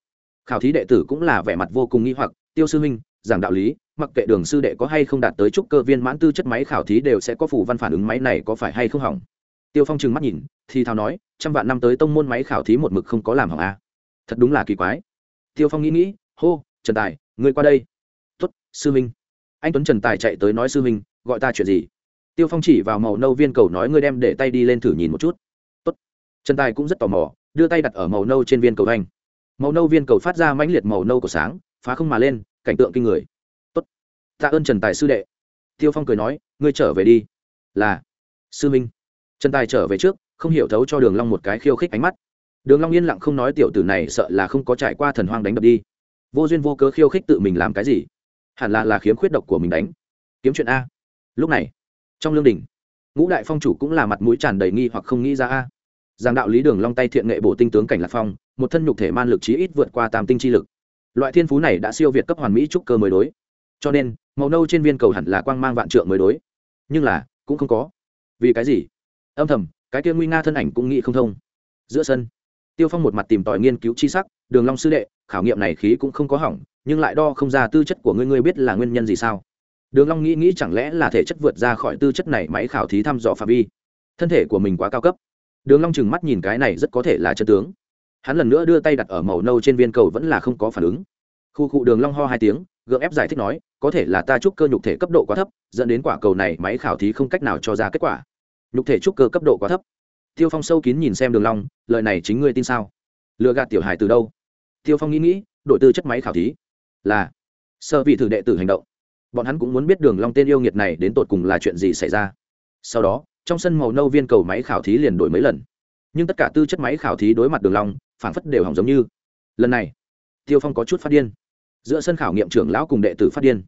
khảo thí đệ tử cũng là vẻ mặt vô cùng nghi hoặc, tiêu sư huynh giảng đạo lý, mặc kệ đường sư đệ có hay không đạt tới trúc cơ viên mãn tư chất máy khảo thí đều sẽ có phủ văn phản ứng máy này có phải hay không hỏng. Tiêu phong trừng mắt nhìn, thì thào nói, trăm vạn năm tới tông môn máy khảo thí một mực không có làm hỏng a à. thật đúng là kỳ quái. Tiêu phong nghĩ nghĩ, hô, trần tài, ngươi qua đây. Tuất sư minh anh tuấn trần tài chạy tới nói, sư minh gọi ta chuyện gì? Tiêu phong chỉ vào màu nâu viên cầu nói, ngươi đem để tay đi lên thử nhìn một chút. Tốt. trần tài cũng rất tò mò, đưa tay đặt ở màu nâu trên viên cầu anh. Màu nâu viên cầu phát ra mãnh liệt màu nâu của sáng, phá không mà lên cảnh tượng kinh người. Tốt. tạ ơn trần tài sư đệ. Tiêu phong cười nói, ngươi trở về đi. Là. Sư minh. Trần tài trở về trước, không hiểu thấu cho đường long một cái khiêu khích ánh mắt. Đường long yên lặng không nói tiểu tử này sợ là không có trải qua thần hoang đánh đập đi. Vô duyên vô cớ khiêu khích tự mình làm cái gì? Hẳn là là khiếm khuyết độc của mình đánh. Kiếm chuyện a. Lúc này, trong lương đình, ngũ đại phong chủ cũng là mặt mũi tràn đầy nghi hoặc không nghĩ ra a. Giang đạo lý đường long tay thiện nghệ bổ tinh tướng cảnh lạc phong, một thân nhục thể man lực chí ít vượt qua tam tinh chi lực loại thiên phú này đã siêu việt cấp hoàn mỹ trúc cơ mới đối. Cho nên, màu nâu trên viên cầu hẳn là quang mang vạn trượng mới đối. Nhưng là, cũng không có. Vì cái gì? Âm thầm, cái kia nguy nga thân ảnh cũng nghĩ không thông. Giữa sân, tiêu phong một mặt tìm tòi nghiên cứu chi sắc, đường long sư đệ, khảo nghiệm này khí cũng không có hỏng, nhưng lại đo không ra tư chất của ngươi ngươi biết là nguyên nhân gì sao? Đường long nghĩ nghĩ chẳng lẽ là thể chất vượt ra khỏi tư chất này máy khảo thí thăm dò phạm vi. Thân thể của mình quá cao cấp. Đường long chừng mắt nhìn cái này rất có thể là chân tướng hắn lần nữa đưa tay đặt ở màu nâu trên viên cầu vẫn là không có phản ứng. Khu cụ đường long ho hai tiếng, gượng ép giải thích nói, có thể là ta trúc cơ nhục thể cấp độ quá thấp, dẫn đến quả cầu này máy khảo thí không cách nào cho ra kết quả. Nhục thể trúc cơ cấp độ quá thấp. Tiêu phong sâu kín nhìn xem đường long, lời này chính ngươi tin sao? Lừa gạt tiểu hài từ đâu? Tiêu phong nghĩ nghĩ, đội tư chất máy khảo thí là sơ vị thử đệ tử hành động. Bọn hắn cũng muốn biết đường long tên yêu nghiệt này đến tột cùng là chuyện gì xảy ra. Sau đó, trong sân màu nâu viên cầu máy khảo thí liền đổi mấy lần. Nhưng tất cả tư chất máy khảo thí đối mặt đường long phảng phất đều hỏng giống như. Lần này, tiêu phong có chút phát điên. Giữa sân khảo nghiệm trưởng lão cùng đệ tử phát điên.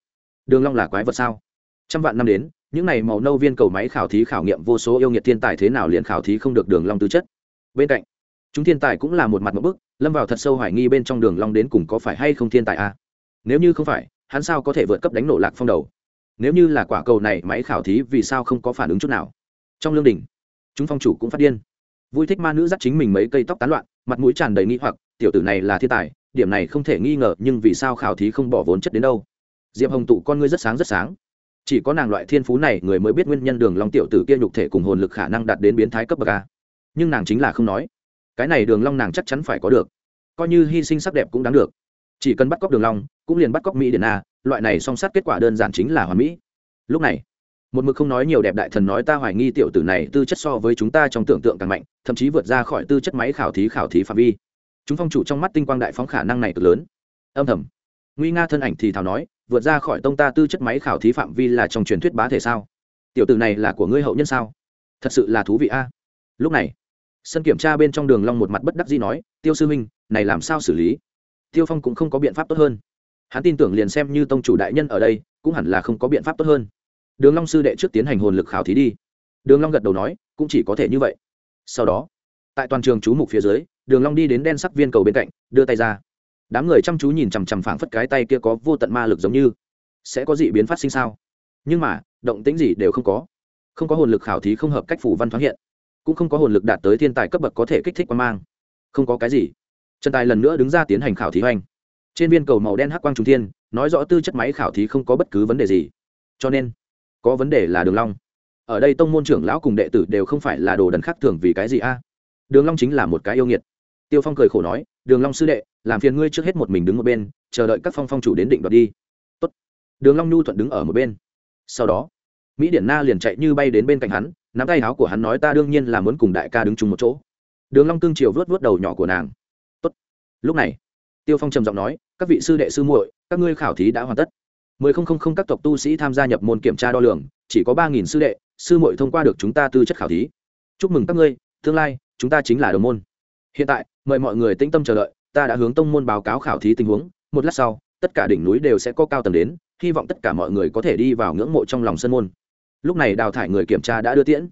Đường long là quái vật sao? Trăm vạn năm đến, những này màu nâu viên cầu máy khảo thí khảo nghiệm vô số yêu nghiệt thiên tài thế nào liền khảo thí không được đường long tư chất. Bên cạnh, chúng thiên tài cũng là một mặt một bức, lâm vào thật sâu hoài nghi bên trong đường long đến cùng có phải hay không thiên tài a? À? nếu như không phải, hắn sao có thể vượt cấp đánh nổ lạc phong đầu? Nếu như là quả cầu này máy khảo thí vì sao không có phản ứng chút nào? Trong lương đỉnh, chúng phong chủ cũng phát điên. Vui thích ma nữ dắt chính mình mấy cây tóc tán loạn mặt mũi tràn đầy nghi hoặc, tiểu tử này là thiên tài, điểm này không thể nghi ngờ, nhưng vì sao khảo thí không bỏ vốn chất đến đâu? Diệp hồng tụ con ngươi rất sáng rất sáng. Chỉ có nàng loại thiên phú này, người mới biết nguyên nhân đường long tiểu tử kia nhục thể cùng hồn lực khả năng đạt đến biến thái cấp bậc a. Nhưng nàng chính là không nói. Cái này đường long nàng chắc chắn phải có được. Coi như hy sinh sắc đẹp cũng đáng được. Chỉ cần bắt cóc đường long, cũng liền bắt cóc mỹ điển a, loại này song sát kết quả đơn giản chính là hoàn mỹ. Lúc này một mực không nói nhiều đẹp đại thần nói ta hoài nghi tiểu tử này tư chất so với chúng ta trong tưởng tượng càng mạnh, thậm chí vượt ra khỏi tư chất máy khảo thí khảo thí phạm vi. Chúng phong chủ trong mắt tinh quang đại phóng khả năng này cực lớn. Âm thầm. Nguy nga thân ảnh thì thào nói, vượt ra khỏi tông ta tư chất máy khảo thí phạm vi là trong truyền thuyết bá thể sao? Tiểu tử này là của ngươi hậu nhân sao? Thật sự là thú vị a. Lúc này, sân kiểm tra bên trong đường long một mặt bất đắc dĩ nói, tiêu sư minh này làm sao xử lý? Tiêu phong cũng không có biện pháp tốt hơn. Hắn tin tưởng liền xem như tông chủ đại nhân ở đây, cũng hẳn là không có biện pháp tốt hơn đường long sư đệ trước tiến hành hồn lực khảo thí đi. Đường long gật đầu nói, cũng chỉ có thể như vậy. Sau đó, tại toàn trường chú mục phía dưới, đường long đi đến đen sắc viên cầu bên cạnh, đưa tay ra. Đám người chăm chú nhìn chằm chằm phảng phất cái tay kia có vô tận ma lực giống như. Sẽ có dị biến phát sinh sao? Nhưng mà, động tĩnh gì đều không có. Không có hồn lực khảo thí không hợp cách phủ văn thoáng hiện. Cũng không có hồn lực đạt tới thiên tài cấp bậc có thể kích thích quan mang. Không có cái gì. Trần tài lần nữa đứng ra tiến hành khảo thí hoành. Trên viên cầu màu đen hắc quang trung thiên, nói rõ tư chất máy khảo thí không có bất cứ vấn đề gì. Cho nên có vấn đề là đường long. Ở đây tông môn trưởng lão cùng đệ tử đều không phải là đồ đần khác thường vì cái gì a? Đường long chính là một cái yêu nghiệt. Tiêu phong cười khổ nói, đường long sư đệ, làm phiền ngươi trước hết một mình đứng một bên, chờ đợi các phong phong chủ đến định đoạt đi. Tốt. Đường long nhu thuận đứng ở một bên. Sau đó, mỹ điển na liền chạy như bay đến bên cạnh hắn, nắm tay áo của hắn nói, ta đương nhiên là muốn cùng đại ca đứng chung một chỗ. Đường long cương triều vớt vớt đầu nhỏ của nàng. Tốt. Lúc này, tiêu phong trầm giọng nói, các vị sư đệ sư muội, các ngươi khảo thí đã hoàn tất mười không không không các tộc tu sĩ tham gia nhập môn kiểm tra đo lường, chỉ có ba nghìn sư đệ, sư muội thông qua được chúng ta tư chất khảo thí. Chúc mừng các ngươi, tương lai, chúng ta chính là đồng môn. Hiện tại, mời mọi người tĩnh tâm chờ đợi, ta đã hướng tông môn báo cáo khảo thí tình huống, một lát sau, tất cả đỉnh núi đều sẽ có cao tầng đến, hy vọng tất cả mọi người có thể đi vào ngưỡng mộ trong lòng sân môn. Lúc này đào thải người kiểm tra đã đưa tiễn.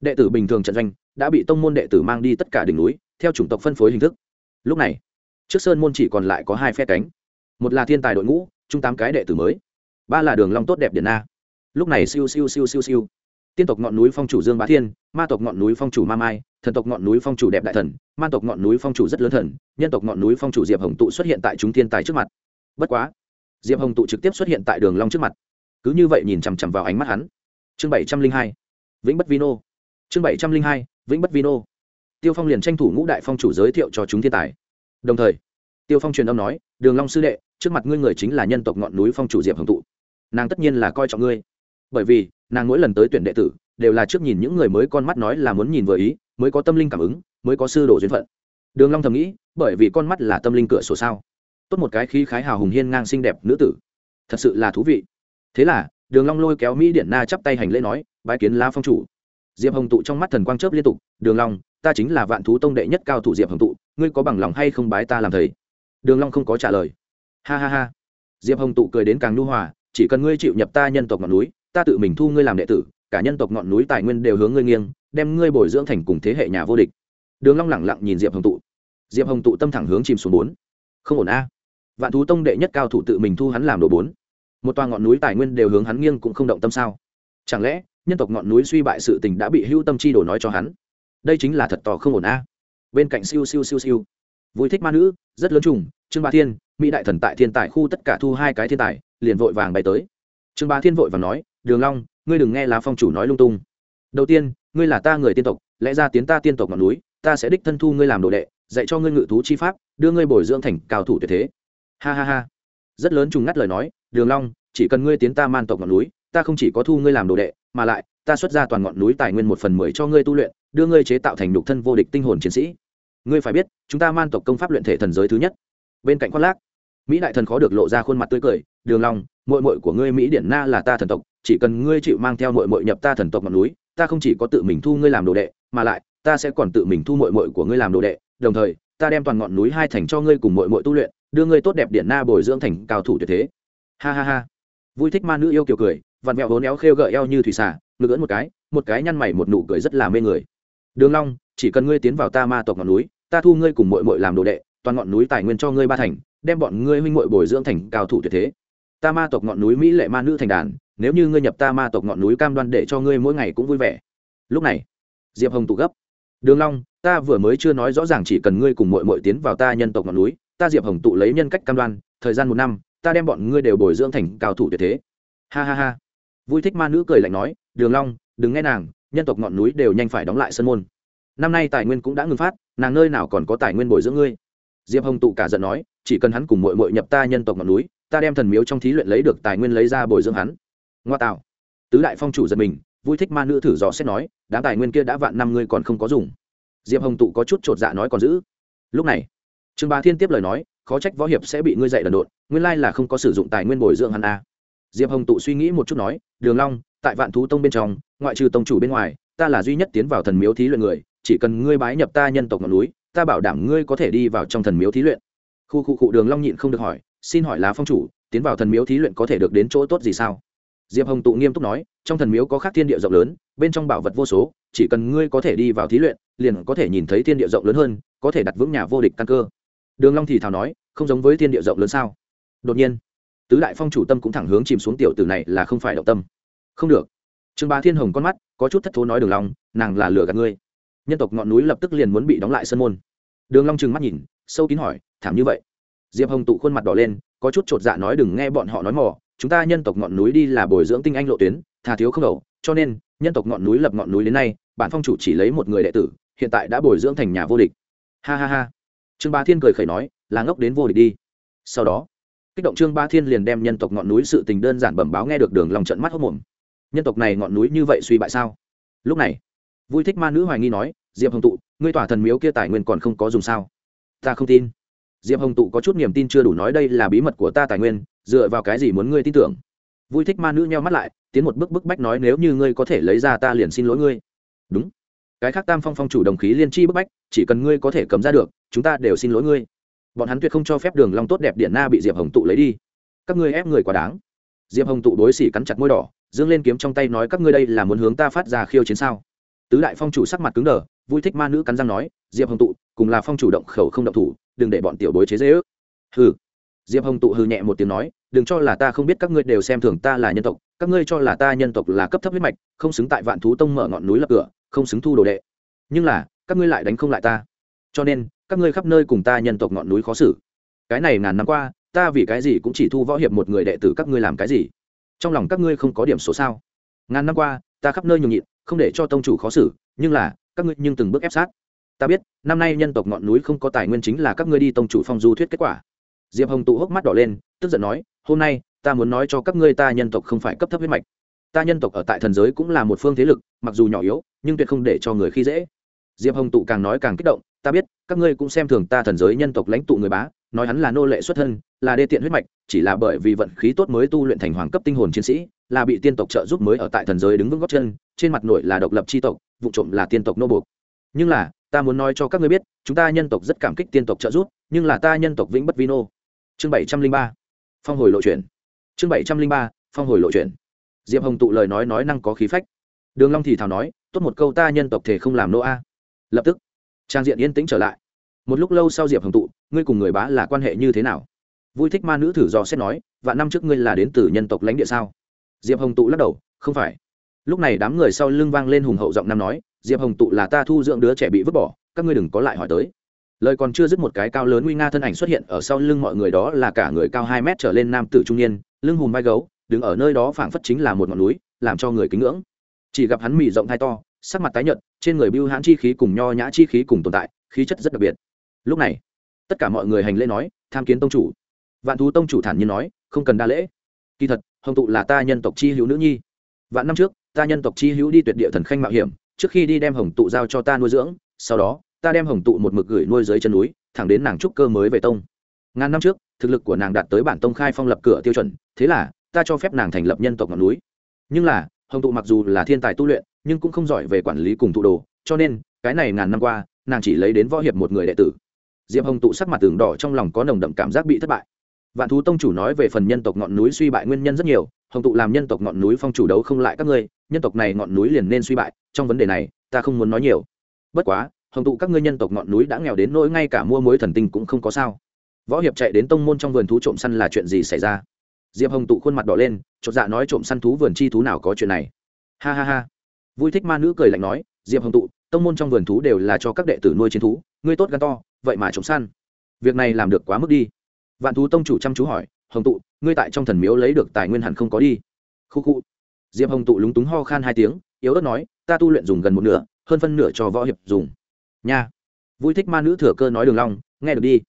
Đệ tử bình thường trận doanh đã bị tông môn đệ tử mang đi tất cả đỉnh núi, theo chủng tộc phân phối hình thức. Lúc này, trước sơn môn chỉ còn lại có hai phe cánh. Một là thiên tài đội ngũ, chung tám cái đệ tử mới ba là đường long tốt đẹp điện a lúc này siêu siêu siêu siêu siêu. Tiên tộc ngọn núi phong chủ dương bá thiên, ma tộc ngọn núi phong chủ ma mai, thần tộc ngọn núi phong chủ đẹp đại thần man tộc ngọn núi phong chủ rất lớn thần, nhân tộc ngọn núi phong chủ diệp hồng tụ xuất hiện tại chúng thiên tài trước mặt. Bất quá, diệp hồng tụ trực tiếp xuất hiện tại đường long trước mặt. Cứ như vậy nhìn chằm chằm vào ánh mắt hắn. Chương bảy trăm linh hai, vĩnh bất vino. Chương bảy trăm linh hai, vĩnh bất vino. Tiêu phong liền tranh thủ ngũ đại phong chủ giới thiệu cho chúng thiên tài. Đồng thời, tiêu phong truyền âm nói, đường long sư đệ, trước mặt ngươi người chính là nhân tộc ngọn núi phong chủ diệp hồng tụ nàng tất nhiên là coi trọng ngươi. Bởi vì, nàng mỗi lần tới tuyển đệ tử, đều là trước nhìn những người mới con mắt nói là muốn nhìn vừa ý, mới có tâm linh cảm ứng, mới có sư đồ duyên phận. Đường long thầm nghĩ, bởi vì con mắt là tâm linh cửa sổ sao? Tốt một cái khí khái hào hùng hiên ngang xinh đẹp nữ tử. Thật sự là thú vị. Thế là, đường long lôi kéo mỹ điện na chắp tay hành lễ nói, bái kiến la phong chủ. Diệp hồng tụ trong mắt thần quang chớp liên tục, đường long, ta chính là vạn thú tông đệ nhất cao thủ diệp hồng tụ, ngươi có bằng lòng hay không bái ta làm thầy? Đường long không có trả lời. Ha ha ha. Diệp hồng tụ cười đến càng nhu hòa chỉ cần ngươi chịu nhập ta nhân tộc ngọn núi, ta tự mình thu ngươi làm đệ tử, cả nhân tộc ngọn núi tài nguyên đều hướng ngươi nghiêng, đem ngươi bồi dưỡng thành cùng thế hệ nhà vô địch. Đường long lẳng lặng nhìn diệp hồng tụ. Diệp hồng tụ tâm thẳng hướng chìm xuống bốn. Không ổn a. Vạn thú tông đệ nhất cao thủ tự mình thu hắn làm đồ bốn. Một toa ngọn núi tài nguyên đều hướng hắn nghiêng cũng không động tâm sao? Chẳng lẽ, nhân tộc ngọn núi suy bại sự tình đã bị hưu tâm chi đổ nói cho hắn? Đây chính là thật tò không ổn a. Bên cạnh siêu siêu siêu siêu. Vui thích ma nữ, rất lớn trùng, trương ba thiên, mỹ đại thần tại thiên tài khu tất cả thu hai cái thiên tài liền vội vàng bay tới. Trương Bá thiên vội vàng nói, đường long, ngươi đừng nghe lá phong chủ nói lung tung. Đầu tiên, ngươi là ta người tiên tộc, lẽ ra tiến ta tiên tộc ngọn núi, ta sẽ đích thân thu ngươi làm đồ đệ, dạy cho ngươi ngự thú chi pháp, đưa ngươi bồi dưỡng thành cao thủ tuyệt thế. Ha ha ha. Rất lớn trùng ngắt lời nói, đường long, chỉ cần ngươi tiến ta man tộc ngọn núi, ta không chỉ có thu ngươi làm đồ đệ, mà lại, ta xuất ra toàn ngọn núi tài nguyên một phần mười cho ngươi tu luyện, đưa ngươi chế tạo thành đục thân vô địch tinh hồn chiến sĩ. Ngươi phải biết, chúng ta man tộc công pháp luyện thể thần giới thứ nhất. Bên cạnh khoác lác, mỹ đại thần khó được lộ ra khuôn mặt tươi cười đường long, muội muội của ngươi mỹ điển na là ta thần tộc, chỉ cần ngươi chịu mang theo muội muội nhập ta thần tộc ngọn núi, ta không chỉ có tự mình thu ngươi làm đồ đệ, mà lại, ta sẽ còn tự mình thu muội muội của ngươi làm đồ đệ. Đồng thời, ta đem toàn ngọn núi hai thành cho ngươi cùng muội muội tu luyện, đưa ngươi tốt đẹp điển na bồi dưỡng thành cao thủ tuyệt thế. Ha ha ha. Vui thích ma nữ yêu kiều cười, vặn mèo vốn éo khêu gợi eo như thủy xả ngực ưỡn một cái một cái nhăn mày một nụ cười rất là mê người. Đường long, chỉ cần ngươi tiến vào ta ma tộc ngọn núi, ta thu ngươi cùng muội muội làm đồ đệ, toàn ngọn núi tài nguyên cho ngươi ba thành, đem bọn ngươi huynh muội bồi dưỡng thành cao thủ tuyệt thế ta ma tộc ngọn núi mỹ lệ ma nữ thành đàn, nếu như ngươi nhập ta ma tộc ngọn núi cam đoan để cho ngươi mỗi ngày cũng vui vẻ. Lúc này, diệp hồng tụ gấp. Đường long, ta vừa mới chưa nói rõ ràng chỉ cần ngươi cùng muội muội tiến vào ta nhân tộc ngọn núi, ta diệp hồng tụ lấy nhân cách cam đoan, thời gian một năm, ta đem bọn ngươi đều bồi dưỡng thành cao thủ tuyệt thế. Ha ha ha. Vui thích ma nữ cười lạnh nói, đường long, đừng nghe nàng, nhân tộc ngọn núi đều nhanh phải đóng lại sân môn. Năm nay tài nguyên cũng đã ngừng phát, nàng nơi nào còn có tài nguyên bồi dưỡng ngươi? Diệp hồng tụ cả giận nói, chỉ cần hắn cùng muội muội nhập ta nhân tộc ngọn núi ta đem thần miếu trong thí luyện lấy được tài nguyên lấy ra bồi dưỡng hắn. Ngoa tạo. Tứ đại phong chủ giật mình, vui thích ma nữ thử dò xét nói, đám tài nguyên kia đã vạn năm ngươi còn không có dùng. Diệp hồng tụ có chút chột dạ nói còn giữ. Lúc này, trương bá thiên tiếp lời nói, khó trách võ hiệp sẽ bị ngươi dạy đần độn, nguyên lai là không có sử dụng tài nguyên bồi dưỡng hắn a diệp hồng tụ suy nghĩ một chút nói, đường long, tại vạn thú tông bên trong, ngoại trừ tông chủ bên ngoài, ta là duy nhất tiến vào thần miếu thí luyện người, chỉ cần ngươi bái nhập ta nhân tộc ngọn núi, ta bảo đảm ngươi có thể đi vào trong thần miếu thí luyện. Khu khu cụ đường long nhịn không được hỏi xin hỏi lá phong chủ, tiến vào thần miếu thí luyện có thể được đến chỗ tốt gì sao? Diệp hồng tụ nghiêm túc nói, trong thần miếu có khác thiên địa rộng lớn, bên trong bảo vật vô số, chỉ cần ngươi có thể đi vào thí luyện, liền có thể nhìn thấy thiên địa rộng lớn hơn, có thể đặt vững nhà vô địch căn cơ. Đường long thì thào nói, không giống với thiên địa rộng lớn sao? Đột nhiên, tứ đại phong chủ tâm cũng thẳng hướng chìm xuống tiểu tử này là không phải động tâm. Không được. Trương bá thiên hồng con mắt, có chút thất thố nói đường long, nàng là lừa gạt ngươi. Nhân tộc ngọn núi lập tức liền muốn bị đóng lại sân môn. Đường long trừng mắt nhìn, sâu kín hỏi, thảm như vậy diệp hồng tụ khuôn mặt đỏ lên, có chút chột dạ nói đừng nghe bọn họ nói mò, chúng ta nhân tộc ngọn núi đi là bồi dưỡng tinh anh lộ tuyến thà thiếu không đầu, cho nên, nhân tộc ngọn núi lập ngọn núi đến nay, bản phong chủ chỉ lấy một người đệ tử, hiện tại đã bồi dưỡng thành nhà vô địch. Ha ha ha. Trương ba thiên cười khẩy nói, là ngốc đến vô địch đi. Sau đó, kích động trương ba thiên liền đem nhân tộc ngọn núi sự tình đơn giản bẩm báo nghe được đường lòng trận mắt hốc mồm. Nhân tộc này ngọn núi như vậy suy bại sao? Lúc này, vui thích ma nữ hoài nghi nói, diệp hồng tụ, ngươi tỏa thần miếu kia tài nguyên còn không có dùng sao? Ta không tin diệp hồng tụ có chút niềm tin chưa đủ nói đây là bí mật của ta tài nguyên, dựa vào cái gì muốn ngươi tin tưởng. Vui thích ma nữ nheo mắt lại, tiến một bước bức bách nói nếu như ngươi có thể lấy ra ta liền xin lỗi ngươi. Đúng. Cái khác tam phong phong chủ đồng khí liên chi bức bách, chỉ cần ngươi có thể cầm ra được, chúng ta đều xin lỗi ngươi. Bọn hắn tuyệt không cho phép đường long tốt đẹp điện na bị diệp hồng tụ lấy đi. Các ngươi ép người quá đáng. Diệp hồng tụ đối xỉ cắn chặt môi đỏ, dương lên kiếm trong tay nói các ngươi đây là muốn hướng ta phát ra khiêu chiến sao? Tứ đại phong chủ sắc mặt cứng đờ vui thích ma nữ cắn răng nói, diệp hồng tụ, cùng là phong chủ động khẩu không động thủ, đừng để bọn tiểu bối chế dễ ước. Hừ. Diệp hồng tụ hừ nhẹ một tiếng nói, đừng cho là ta không biết các ngươi đều xem thường ta là nhân tộc, các ngươi cho là ta nhân tộc là cấp thấp huyết mạch, không xứng tại vạn thú tông mở ngọn núi lập cửa, không xứng thu đồ đệ. Nhưng là, các ngươi lại đánh không lại ta. Cho nên, các ngươi khắp nơi cùng ta nhân tộc ngọn núi khó xử. Cái này ngàn năm qua, ta vì cái gì cũng chỉ thu võ hiệp một người đệ tử các ngươi làm cái gì? Trong lòng các ngươi không có điểm số sao? Ngàn năm qua, ta khắp nơi nhường nhịn, không để cho tông chủ khó xử, nhưng là các ngươi nhưng từng bước ép sát. Ta biết, năm nay nhân tộc ngọn núi không có tài nguyên chính là các ngươi đi tông chủ phong du thuyết kết quả. Diệp hồng tụ hốc mắt đỏ lên, tức giận nói, hôm nay, ta muốn nói cho các ngươi ta nhân tộc không phải cấp thấp huyết mạch. Ta nhân tộc ở tại thần giới cũng là một phương thế lực, mặc dù nhỏ yếu, nhưng tuyệt không để cho người khi dễ. Diệp hồng tụ càng nói càng kích động, ta biết, các ngươi cũng xem thường ta thần giới nhân tộc lãnh tụ người bá, nói hắn là nô lệ xuất thân, là đê tiện huyết mạch, chỉ là bởi vì vận khí tốt mới tu luyện thành hoàng cấp tinh hồn chiến sĩ là bị tiên tộc trợ giúp mới ở tại thần giới đứng vững góc chân, trên mặt nội là độc lập tri tộc, vụ trộm là tiên tộc nô buộc. Nhưng là, ta muốn nói cho các ngươi biết, chúng ta nhân tộc rất cảm kích tiên tộc trợ giúp, nhưng là ta nhân tộc vĩnh bất vi nô. Chương bảy trăm linh ba, phong hồi lộ chuyển. Chương bảy trăm linh ba, phong hồi lộ chuyển. Diệp hồng tụ lời nói nói năng có khí phách. Đường long thì thào nói, tốt một câu ta nhân tộc thể không làm nô a. Lập tức, trang diện yên tĩnh trở lại. Một lúc lâu sau diệp hồng tụ, ngươi cùng người bá là quan hệ như thế nào? Vui thích ma nữ thử dò xét nói và năm trước ngươi là đến từ nhân tộc lãnh địa sao? Diệp hồng tụ lắc đầu, không phải. Lúc này đám người sau lưng vang lên hùng hậu giọng nam nói, diệp hồng tụ là ta thu dưỡng đứa trẻ bị vứt bỏ, các ngươi đừng có lại hỏi tới. Lời còn chưa dứt một cái cao lớn nguy nga thân ảnh xuất hiện ở sau lưng mọi người đó là cả người cao hai mét trở lên nam tử trung niên, lưng hùm vai gấu, đứng ở nơi đó phảng phất chính là một ngọn núi, làm cho người kính ngưỡng. Chỉ gặp hắn mị rộng thai to, sắc mặt tái nhợt, trên người bưu hãn chi khí cùng nho nhã chi khí cùng tồn tại, khí chất rất đặc biệt. Lúc này, tất cả mọi người hành lễ nói, tham kiến tông chủ. Vạn thú tông chủ thản nhiên nói, không cần đa lễ. Kỳ thật hồng tụ là ta nhân tộc chi hữu nữ nhi. Vạn năm trước, ta nhân tộc chi hữu đi tuyệt địa thần khanh mạo hiểm, trước khi đi đem hồng tụ giao cho ta nuôi dưỡng, sau đó, ta đem hồng tụ một mực gửi nuôi dưới chân núi, thẳng đến nàng trúc cơ mới về tông. Ngàn năm trước, thực lực của nàng đạt tới bản tông khai phong lập cửa tiêu chuẩn, thế là, ta cho phép nàng thành lập nhân tộc ngọn núi. Nhưng là, hồng tụ mặc dù là thiên tài tu luyện, nhưng cũng không giỏi về quản lý cùng thụ đồ, cho nên, cái này ngàn năm qua, nàng chỉ lấy đến võ hiệp một người đệ tử. Diệp hồng tụ sắc mặt tường đỏ trong lòng có nồng đậm cảm giác bị thất bại vạn thú tông chủ nói về phần nhân tộc ngọn núi suy bại nguyên nhân rất nhiều, hồng tụ làm nhân tộc ngọn núi phong chủ đấu không lại các ngươi, nhân tộc này ngọn núi liền nên suy bại, trong vấn đề này, ta không muốn nói nhiều. Bất quá, hồng tụ các ngươi nhân tộc ngọn núi đã nghèo đến nỗi ngay cả mua muối thần tinh cũng không có sao. Võ hiệp chạy đến tông môn trong vườn thú trộm săn là chuyện gì xảy ra? Diệp hồng tụ khuôn mặt đỏ lên, chột dạ nói trộm săn thú vườn chi thú nào có chuyện này? Ha ha ha. Vui thích ma nữ cười lạnh nói, diệp hồng tụ, tông môn trong vườn thú đều là cho các đệ tử nuôi chiến thú, ngươi tốt gan to, vậy mà trộm săn. Việc này làm được quá mức đi vạn thú tông chủ chăm chú hỏi, hồng tụ, ngươi tại trong thần miếu lấy được tài nguyên hẳn không có đi? Khu khu. Diệp hồng tụ lúng túng ho khan hai tiếng, yếu ớt nói, ta tu luyện dùng gần một nửa, hơn phân nửa cho võ hiệp dùng. Nha. Vui thích ma nữ thừa cơ nói đường long, nghe được đi.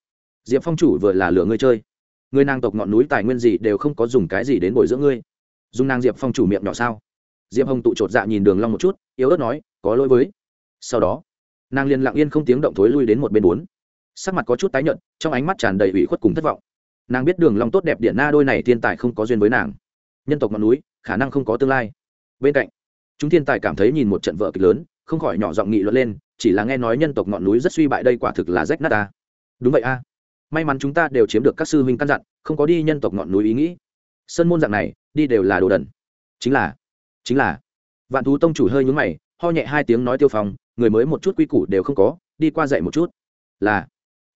Diệp phong chủ vừa là lửa ngươi chơi. Người nàng tộc ngọn núi tài nguyên gì đều không có dùng cái gì đến bồi dưỡng ngươi. Dùng nàng diệp phong chủ miệng nhỏ sao? Diệp hồng tụ chột dạ nhìn đường long một chút, yếu ớt nói, có lỗi với. Sau đó, nàng liền lặng yên không tiếng động thối lui đến một bên bốn sắc mặt có chút tái nhợt, trong ánh mắt tràn đầy ủy khuất cùng thất vọng. Nàng biết đường long tốt đẹp điện na đôi này thiên tài không có duyên với nàng. Nhân tộc ngọn núi, khả năng không có tương lai. Bên cạnh, chúng thiên tài cảm thấy nhìn một trận vợ kịch lớn, không khỏi nhỏ giọng nghị luận lên, chỉ là nghe nói nhân tộc ngọn núi rất suy bại đây quả thực là rách nát ta. Đúng vậy a. May mắn chúng ta đều chiếm được các sư huynh căn dặn, không có đi nhân tộc ngọn núi ý nghĩ. Sơn môn dạng này, đi đều là đồ đần. Chính là chính là. Vạn thú tông chủ hơi nhún mày, ho nhẹ hai tiếng nói tiêu phong, người mới một chút quy củ đều không có, đi qua dậy một chút. Là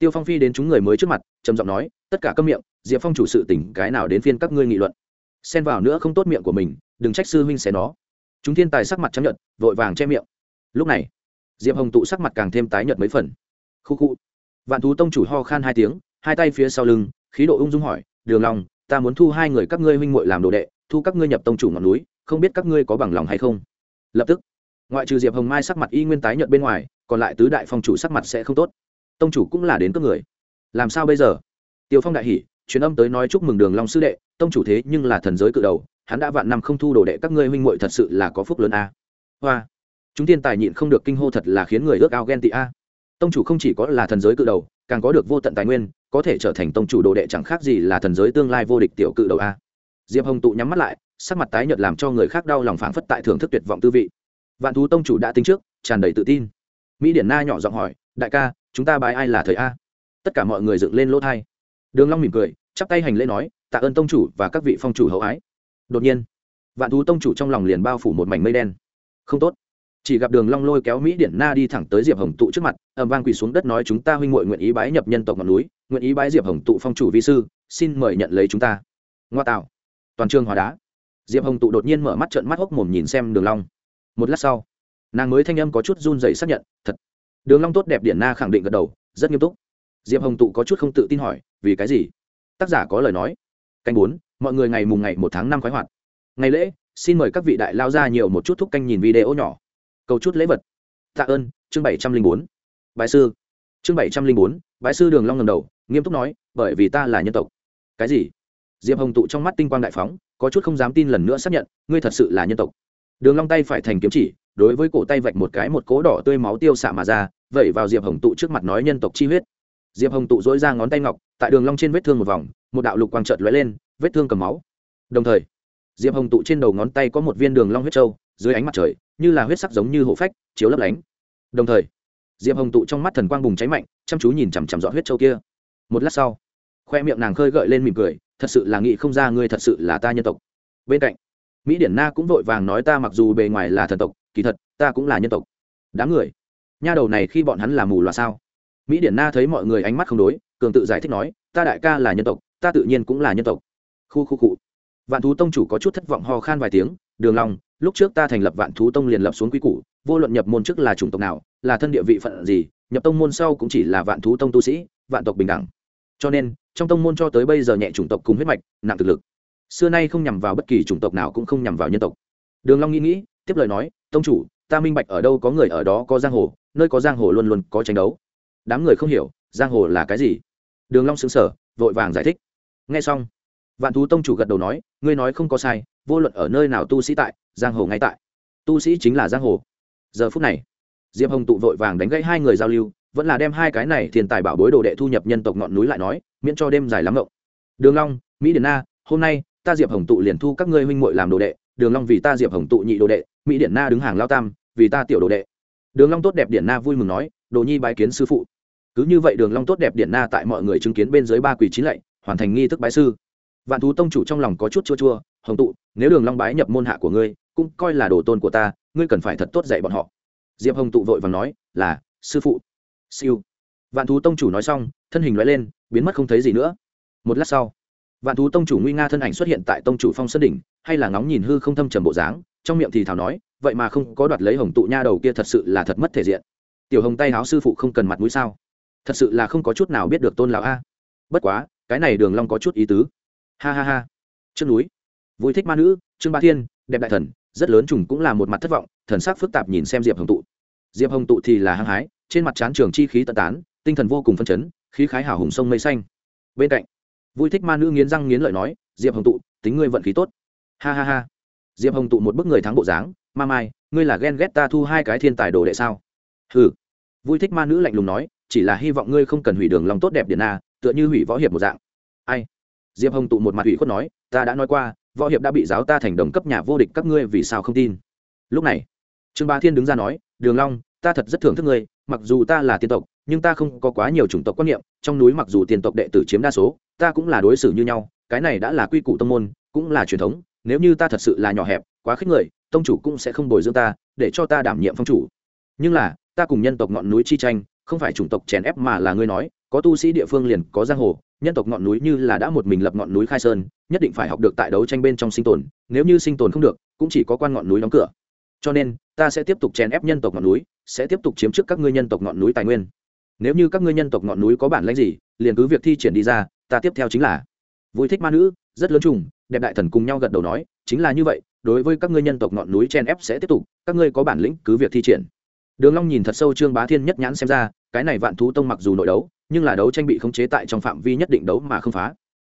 tiêu phong phi đến chúng người mới trước mặt, trầm giọng nói, tất cả câm miệng, diệp phong chủ sự tỉnh cái nào đến phiên các ngươi nghị luận? Xen vào nữa không tốt miệng của mình, đừng trách sư huynh xé nó. Chúng thiên tài sắc mặt chấp nhận vội vàng che miệng. Lúc này, diệp hồng tụ sắc mặt càng thêm tái nhợt mấy phần. Khu khu. Vạn thú tông chủ ho khan hai tiếng, hai tay phía sau lưng, khí độ ung dung hỏi, đường lòng ta muốn thu hai người các ngươi huynh muội làm đồ đệ, thu các ngươi nhập tông chủ ngọn núi, không biết các ngươi có bằng lòng hay không? Lập tức, ngoại trừ diệp hồng mai sắc mặt y nguyên tái nhợt bên ngoài, còn lại tứ đại phong chủ sắc mặt sẽ không tốt tông chủ cũng là đến cướp người. Làm sao bây giờ? Tiêu phong đại hỉ, truyền âm tới nói chúc mừng đường long sư đệ, tông chủ thế nhưng là thần giới cự đầu, hắn đã vạn năm không thu đồ đệ, các ngươi huynh muội thật sự là có phúc lớn a. Hoa, chúng tiên tài nhịn không được kinh hô thật là khiến người ước ao ghen tị a. Tông chủ không chỉ có là thần giới cự đầu, càng có được vô tận tài nguyên, có thể trở thành tông chủ đồ đệ chẳng khác gì là thần giới tương lai vô địch tiểu cự đầu a. Diệp hồng tụ nhắm mắt lại, sắc mặt tái nhợt làm cho người khác đau lòng phảng phất tại thưởng thức tuyệt vọng tư vị. Vạn thú tông chủ đã tính trước, tràn đầy tự tin. Mỹ điển na nhỏ giọng hỏi, đại ca chúng ta bái ai là thời a? Tất cả mọi người dựng lên lỗ thai. Đường long mỉm cười, chắp tay hành lễ nói, tạ ơn tông chủ và các vị phong chủ hậu ái. Đột nhiên, vạn thú tông chủ trong lòng liền bao phủ một mảnh mây đen. Không tốt. Chỉ gặp đường long lôi kéo mỹ điển na đi thẳng tới diệp hồng tụ trước mặt, ầm vang quỳ xuống đất nói, chúng ta huynh muội nguyện ý bái nhập nhân tộc ngọn núi, nguyện ý bái diệp hồng tụ phong chủ vi sư, xin mời nhận lấy chúng ta. Ngoa tạo. Toàn trường hòa đá. Diệp hồng tụ đột nhiên mở mắt trợn mắt hốc mồm nhìn xem đường long. Một lát sau, nàng mới thanh âm có chút run rẩy xác nhận, thật đường long tốt đẹp điển na khẳng định gật đầu, rất nghiêm túc. Diệp hồng tụ có chút không tự tin hỏi, vì cái gì? Tác giả có lời nói. Canh bốn, mọi người ngày mùng ngày một tháng năm khoái hoạt. Ngày lễ, xin mời các vị đại lao ra nhiều một chút thúc canh nhìn video nhỏ. Cầu chút lễ vật. Tạ ơn, chương bảy trăm linh bốn. Bái sư. Chương bảy trăm linh bốn, bái sư đường long ngầm đầu, nghiêm túc nói, bởi vì ta là nhân tộc. Cái gì? Diệp hồng tụ trong mắt tinh quang đại phóng, có chút không dám tin lần nữa xác nhận, ngươi thật sự là nhân tộc. Đường long tay phải thành kiếm chỉ đối với cổ tay vạch một cái một cố đỏ tươi máu tiêu xạ mà ra, vẩy vào diệp hồng tụ trước mặt nói nhân tộc chi huyết. Diệp hồng tụ dỗi ra ngón tay ngọc, tại đường long trên vết thương một vòng, một đạo lục quang trợt lóe lên, vết thương cầm máu. Đồng thời, diệp hồng tụ trên đầu ngón tay có một viên đường long huyết châu, dưới ánh mặt trời, như là huyết sắc giống như hổ phách, chiếu lấp lánh. Đồng thời, diệp hồng tụ trong mắt thần quang bùng cháy mạnh, chăm chú nhìn chằm chằm dọn huyết châu kia. Một lát sau, khoe miệng nàng khơi gợi lên mỉm cười, thật sự là nghĩ không ra ngươi thật sự là ta nhân tộc. Bên cạnh mỹ điển na cũng vội vàng nói ta mặc dù bề ngoài là thần tộc, kỳ thật, ta cũng là nhân tộc. Đám người. Nha đầu này khi bọn hắn là mù loà sao? Mỹ điển na thấy mọi người ánh mắt không đối, cường tự giải thích nói, ta đại ca là nhân tộc, ta tự nhiên cũng là nhân tộc. Khu khu cụ vạn thú tông chủ có chút thất vọng ho khan vài tiếng, đường long, lúc trước ta thành lập vạn thú tông liền lập xuống quy củ, vô luận nhập môn trước là chủng tộc nào, là thân địa vị phận gì, nhập tông môn sau cũng chỉ là vạn thú tông tu sĩ, vạn tộc bình đẳng. Cho nên, trong tông môn cho tới bây giờ nhẹ chủng tộc cùng huyết mạch, nặng thực lực xưa nay không nhằm vào bất kỳ chủng tộc nào cũng không nhằm vào nhân tộc. Đường long nghĩ nghĩ, tiếp lời nói, tông chủ, ta minh bạch ở đâu có người ở đó có giang hồ, nơi có giang hồ luôn luôn có tranh đấu. Đám người không hiểu, giang hồ là cái gì. Đường long sững sờ, vội vàng giải thích. Nghe xong, vạn thú tông chủ gật đầu nói, ngươi nói không có sai, vô luận ở nơi nào tu sĩ tại, giang hồ ngay tại. Tu sĩ chính là giang hồ. Giờ phút này, diệp hồng tụ vội vàng đánh gãy hai người giao lưu, vẫn là đem hai cái này tiền tài bảo bối đồ đệ thu nhập nhân tộc ngọn núi lại nói, miễn cho đêm dài lắm ngộng. Đường long, mỹ điển na, hôm nay ta diệp hồng tụ liền thu các ngươi huynh muội làm đồ đệ, đường long vì ta diệp hồng tụ nhị đồ đệ, mỹ điển na đứng hàng lao tam, vì ta tiểu đồ đệ. Đường long tốt đẹp điển na vui mừng nói, đồ nhi bái kiến sư phụ. Cứ như vậy đường long tốt đẹp điển na tại mọi người chứng kiến bên dưới ba quỷ chín lạy, hoàn thành nghi thức bái sư. Vạn thú tông chủ trong lòng có chút chua chua, hồng tụ, nếu đường long bái nhập môn hạ của ngươi, cũng coi là đồ tôn của ta, ngươi cần phải thật tốt dạy bọn họ. Diệp hồng tụ vội vàng nói, là, sư phụ. Siêu. Vạn thú tông chủ nói xong, thân hình lói lên, biến mất không thấy gì nữa. Một lát sau vạn thú tông chủ nguy nga thân ảnh xuất hiện tại tông chủ phong sơn đỉnh, hay là ngóng nhìn hư không thâm trầm bộ dáng, trong miệng thì thảo nói, vậy mà không có đoạt lấy hồng tụ nha đầu kia thật sự là thật mất thể diện. Tiểu hồng tay háo sư phụ không cần mặt mũi sao? Thật sự là không có chút nào biết được tôn lão a. Bất quá, cái này đường long có chút ý tứ. Ha ha ha. Trước núi. Vui thích ma nữ, trương ba thiên, đẹp đại thần, rất lớn trùng cũng là một mặt thất vọng, thần sắc phức tạp nhìn xem diệp hồng tụ. Diệp hồng tụ thì là hăng hái, trên mặt chán trường chi khí tận tán, tinh thần vô cùng phân chấn, khí khái hào hùng sông mây xanh. Bên cạnh vui thích ma nữ nghiến răng nghiến lợi nói, diệp hồng tụ, tính ngươi vận khí tốt. Ha ha ha. Diệp hồng tụ một bức người thắng bộ dáng, ma mai, ngươi là ghen ghét ta thu hai cái thiên tài đồ đệ sao? Hừ. Vui thích ma nữ lạnh lùng nói, chỉ là hy vọng ngươi không cần hủy đường lòng tốt đẹp điện a, tựa như hủy võ hiệp một dạng. Ai? Diệp hồng tụ một mặt hủy khuất nói, ta đã nói qua, võ hiệp đã bị giáo ta thành đồng cấp nhà vô địch, các ngươi vì sao không tin? Lúc này, trương ba thiên đứng ra nói, đường long, ta thật rất thưởng thức ngươi, mặc dù ta là tiên tộc nhưng ta không có quá nhiều chủng tộc quan niệm, trong núi mặc dù tiền tộc đệ tử chiếm đa số, ta cũng là đối xử như nhau, cái này đã là quy củ tông môn, cũng là truyền thống, nếu như ta thật sự là nhỏ hẹp, quá khích người, tông chủ cũng sẽ không bồi dưỡng ta, để cho ta đảm nhiệm phong chủ. Nhưng là, ta cùng nhân tộc ngọn núi chi tranh, không phải chủng tộc chèn ép mà là ngươi nói, có tu sĩ địa phương liền có giang hồ, nhân tộc ngọn núi như là đã một mình lập ngọn núi khai sơn, nhất định phải học được tại đấu tranh bên trong sinh tồn, nếu như sinh tồn không được, cũng chỉ có quan ngọn núi đóng cửa. Cho nên, ta sẽ tiếp tục chèn ép nhân tộc ngọn núi, sẽ tiếp tục chiếm trước các ngươi nhân tộc ngọn núi tài nguyên nếu như các ngươi nhân tộc ngọn núi có bản lãnh gì, liền cứ việc thi triển đi ra, ta tiếp theo chính là. Vui thích ma nữ, rất lớn trùng, đẹp đại thần cùng nhau gật đầu nói, chính là như vậy, đối với các ngươi nhân tộc ngọn núi chen ép sẽ tiếp tục, các ngươi có bản lĩnh cứ việc thi triển. Đường long nhìn thật sâu trương bá thiên nhất nhãn xem ra, cái này vạn thú tông mặc dù nội đấu, nhưng là đấu tranh bị khống chế tại trong phạm vi nhất định đấu mà không phá.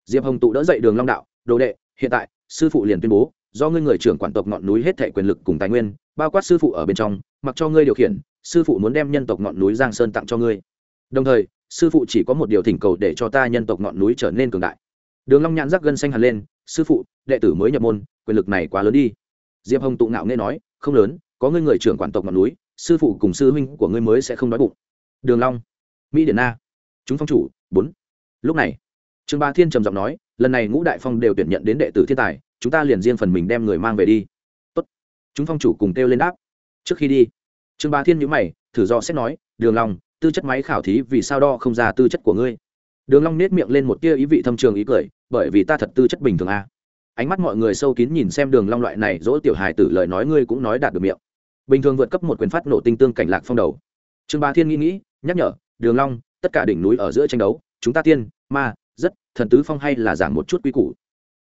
Diệp hồng tụ đỡ dậy đường long đạo, đồ đệ, hiện tại, sư phụ liền tuyên bố, do ngươi người trưởng quản tộc ngọn núi hết thảy quyền lực cùng tài nguyên, bao quát sư phụ ở bên trong, mặc cho ngươi điều khiển sư phụ muốn đem nhân tộc ngọn núi giang sơn tặng cho ngươi. Đồng thời, sư phụ chỉ có một điều thỉnh cầu để cho ta nhân tộc ngọn núi trở nên cường đại. Đường long nhãn rắc gân xanh hẳn lên, sư phụ, đệ tử mới nhập môn, quyền lực này quá lớn đi. Diệp hồng tụ ngạo nghe nói, không lớn, có ngươi người trưởng quản tộc ngọn núi, sư phụ cùng sư huynh của ngươi mới sẽ không đói bụng. Đường long, mỹ điển na, chúng phong chủ, bốn. Lúc này, trương ba thiên trầm giọng nói, lần này ngũ đại phong đều tuyển nhận đến đệ tử thiên tài, chúng ta liền riêng phần mình đem người mang về đi. Tốt. Chúng phong chủ cùng kêu lên đáp, trước khi đi trương Bá thiên nhíu mày, thử do xét nói, đường long, tư chất máy khảo thí vì sao đo không ra tư chất của ngươi? Đường long nét miệng lên một tia ý vị thâm trường ý cười, bởi vì ta thật tư chất bình thường a. Ánh mắt mọi người sâu kín nhìn xem đường long loại này dỗ tiểu hài tử, lời nói ngươi cũng nói đạt được miệng. Bình thường vượt cấp một quyền phát nổ tinh tương cảnh lạc phong đầu. Trương Bá thiên nghĩ nghĩ, nhắc nhở, đường long, tất cả đỉnh núi ở giữa tranh đấu, chúng ta tiên, ma, rất, thần tứ phong hay là giảng một chút quy củ.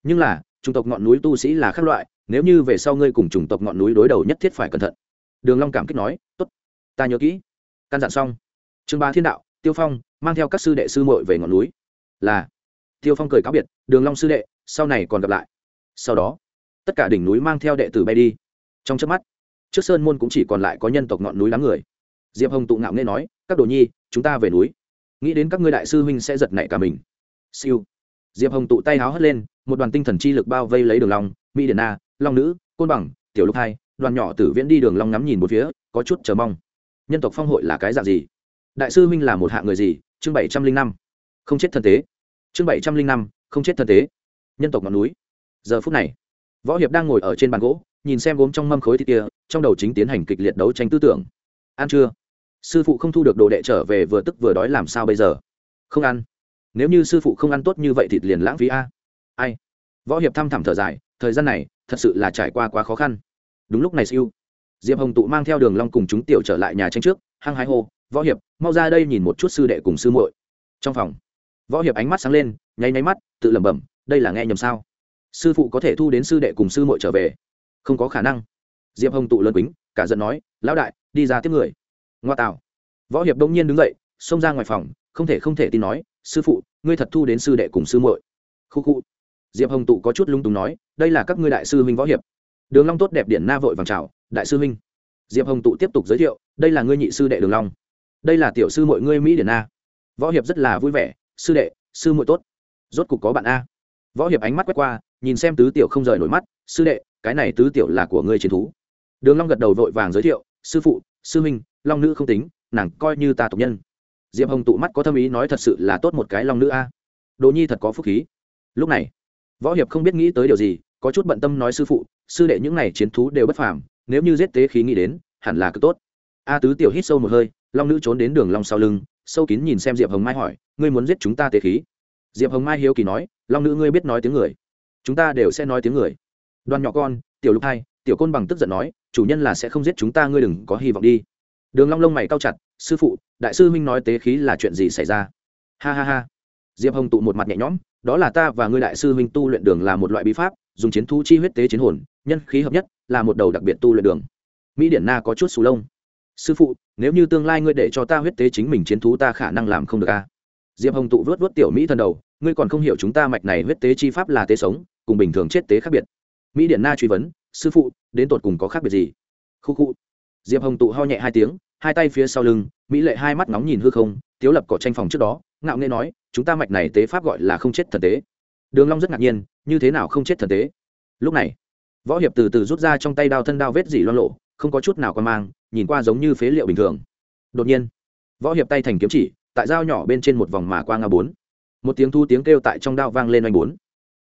Nhưng là, chủng tộc ngọn núi tu sĩ là khác loại, nếu như về sau ngươi cùng chủng tộc ngọn núi đối đầu nhất thiết phải cẩn thận đường long cảm kích nói, tốt, ta nhớ kỹ. Căn dặn xong, trương ba thiên đạo, tiêu phong mang theo các sư đệ sư muội về ngọn núi. Là, tiêu phong cười cáo biệt, đường long sư đệ, sau này còn gặp lại. Sau đó, tất cả đỉnh núi mang theo đệ tử bay đi. Trong chớp mắt, trước sơn môn cũng chỉ còn lại có nhân tộc ngọn núi đám người. Diệp hồng tụ ngạo nghe nói, các đồ nhi, chúng ta về núi. Nghĩ đến các ngươi đại sư huynh sẽ giật nảy cả mình. Siêu. Diệp hồng tụ tay háo hất lên, một đoàn tinh thần chi lực bao vây lấy đường long, mỹ điển na, long nữ, côn bằng, tiểu lục hai đoàn nhỏ tử viễn đi đường long ngắm nhìn một phía, có chút chờ mong. Nhân tộc phong hội là cái dạng gì? Đại sư huynh là một hạng người gì? Chương bảy trăm linh năm. Không chết thân tế. Chương bảy trăm linh năm, không chết thân tế. Nhân tộc ngọn núi. Giờ phút này, võ hiệp đang ngồi ở trên bàn gỗ, nhìn xem gốm trong mâm khối thịt kia, trong đầu chính tiến hành kịch liệt đấu tranh tư tưởng. Ăn chưa? Sư phụ không thu được đồ đệ trở về vừa tức vừa đói làm sao bây giờ? Không ăn. Nếu như sư phụ không ăn tốt như vậy thịt liền lãng phí a. Ai? Võ hiệp thăm thẳm thở dài, thời gian này, thật sự là trải qua quá khó khăn đúng lúc này siêu. Diệp hồng tụ mang theo đường long cùng chúng tiểu trở lại nhà tranh trước, hăng hái hô, võ hiệp, mau ra đây nhìn một chút sư đệ cùng sư muội. Trong phòng, võ hiệp ánh mắt sáng lên, nháy nháy mắt, tự lẩm bẩm, đây là nghe nhầm sao? Sư phụ có thể thu đến sư đệ cùng sư muội trở về? Không có khả năng. Diệp hồng tụ lớn quýnh cả giận nói, lão đại, đi ra tiếp người. Ngoa tào. Võ hiệp đông nhiên đứng dậy, xông ra ngoài phòng, không thể không thể tin nói, sư phụ, ngươi thật thu đến sư đệ cùng sư muội. Khu khu. Diệp hồng tụ có chút lung túng nói, đây là các ngươi đại sư huynh võ hiệp đường long tốt đẹp điện na vội vàng chào đại sư huynh. Diệp hồng tụ tiếp tục giới thiệu đây là ngươi nhị sư đệ đường long. Đây là tiểu sư muội ngươi mỹ điển na. Võ hiệp rất là vui vẻ sư đệ sư muội tốt. Rốt cục có bạn a. Võ hiệp ánh mắt quét qua nhìn xem tứ tiểu không rời nổi mắt sư đệ cái này tứ tiểu là của ngươi chiến thú. Đường long gật đầu vội vàng giới thiệu sư phụ sư huynh, long nữ không tính nàng coi như ta tộc nhân. Diệp hồng tụ mắt có thâm ý nói thật sự là tốt một cái long nữ a. Đồ nhi thật có phúc khí. Lúc này võ hiệp không biết nghĩ tới điều gì có chút bận tâm nói sư phụ, sư đệ những này chiến thú đều bất phàm, nếu như giết tế khí nghĩ đến, hẳn là cực tốt. A tứ tiểu hít sâu một hơi, long nữ trốn đến đường long sau lưng, sâu kín nhìn xem diệp hồng mai hỏi, ngươi muốn giết chúng ta tế khí? Diệp hồng mai hiếu kỳ nói, long nữ ngươi biết nói tiếng người. Chúng ta đều sẽ nói tiếng người. Đoàn nhỏ con, tiểu lục hai, tiểu côn bằng tức giận nói, chủ nhân là sẽ không giết chúng ta, ngươi đừng có hy vọng đi. Đường long lông mày cao chặt, sư phụ, đại sư minh nói tế khí là chuyện gì xảy ra? Ha ha ha. Diệp hồng tụ một mặt nhẹ nhõm, đó là ta và ngươi đại sư minh tu luyện đường là một loại bí pháp dùng chiến thu chi huyết tế chiến hồn, nhân khí hợp nhất, là một đầu đặc biệt tu luyện đường. Mỹ điển na có chút sù lông. Sư phụ, nếu như tương lai ngươi để cho ta huyết tế chính mình chiến thú ta khả năng làm không được a diệp hồng tụ vớt vớt tiểu mỹ thần đầu, ngươi còn không hiểu chúng ta mạch này huyết tế chi pháp là tế sống, cùng bình thường chết tế khác biệt. Mỹ điển na truy vấn, sư phụ, đến tột cùng có khác biệt gì? Khu khu. Diệp hồng tụ ho nhẹ hai tiếng, hai tay phía sau lưng, mỹ lệ hai mắt nóng nhìn hư không, tiếu lập cỏ tranh phòng trước đó, ngạo nghê nói, chúng ta mạch này tế pháp gọi là không chết thần tế đường long rất ngạc nhiên, như thế nào không chết thần tế? Lúc này, võ hiệp từ từ rút ra trong tay đao thân đao vết dỉ loang lộ, không có chút nào quan mang, nhìn qua giống như phế liệu bình thường. Đột nhiên, võ hiệp tay thành kiếm chỉ, tại dao nhỏ bên trên một vòng mà qua nga bốn. Một tiếng thu tiếng kêu tại trong đao vang lên oanh bốn.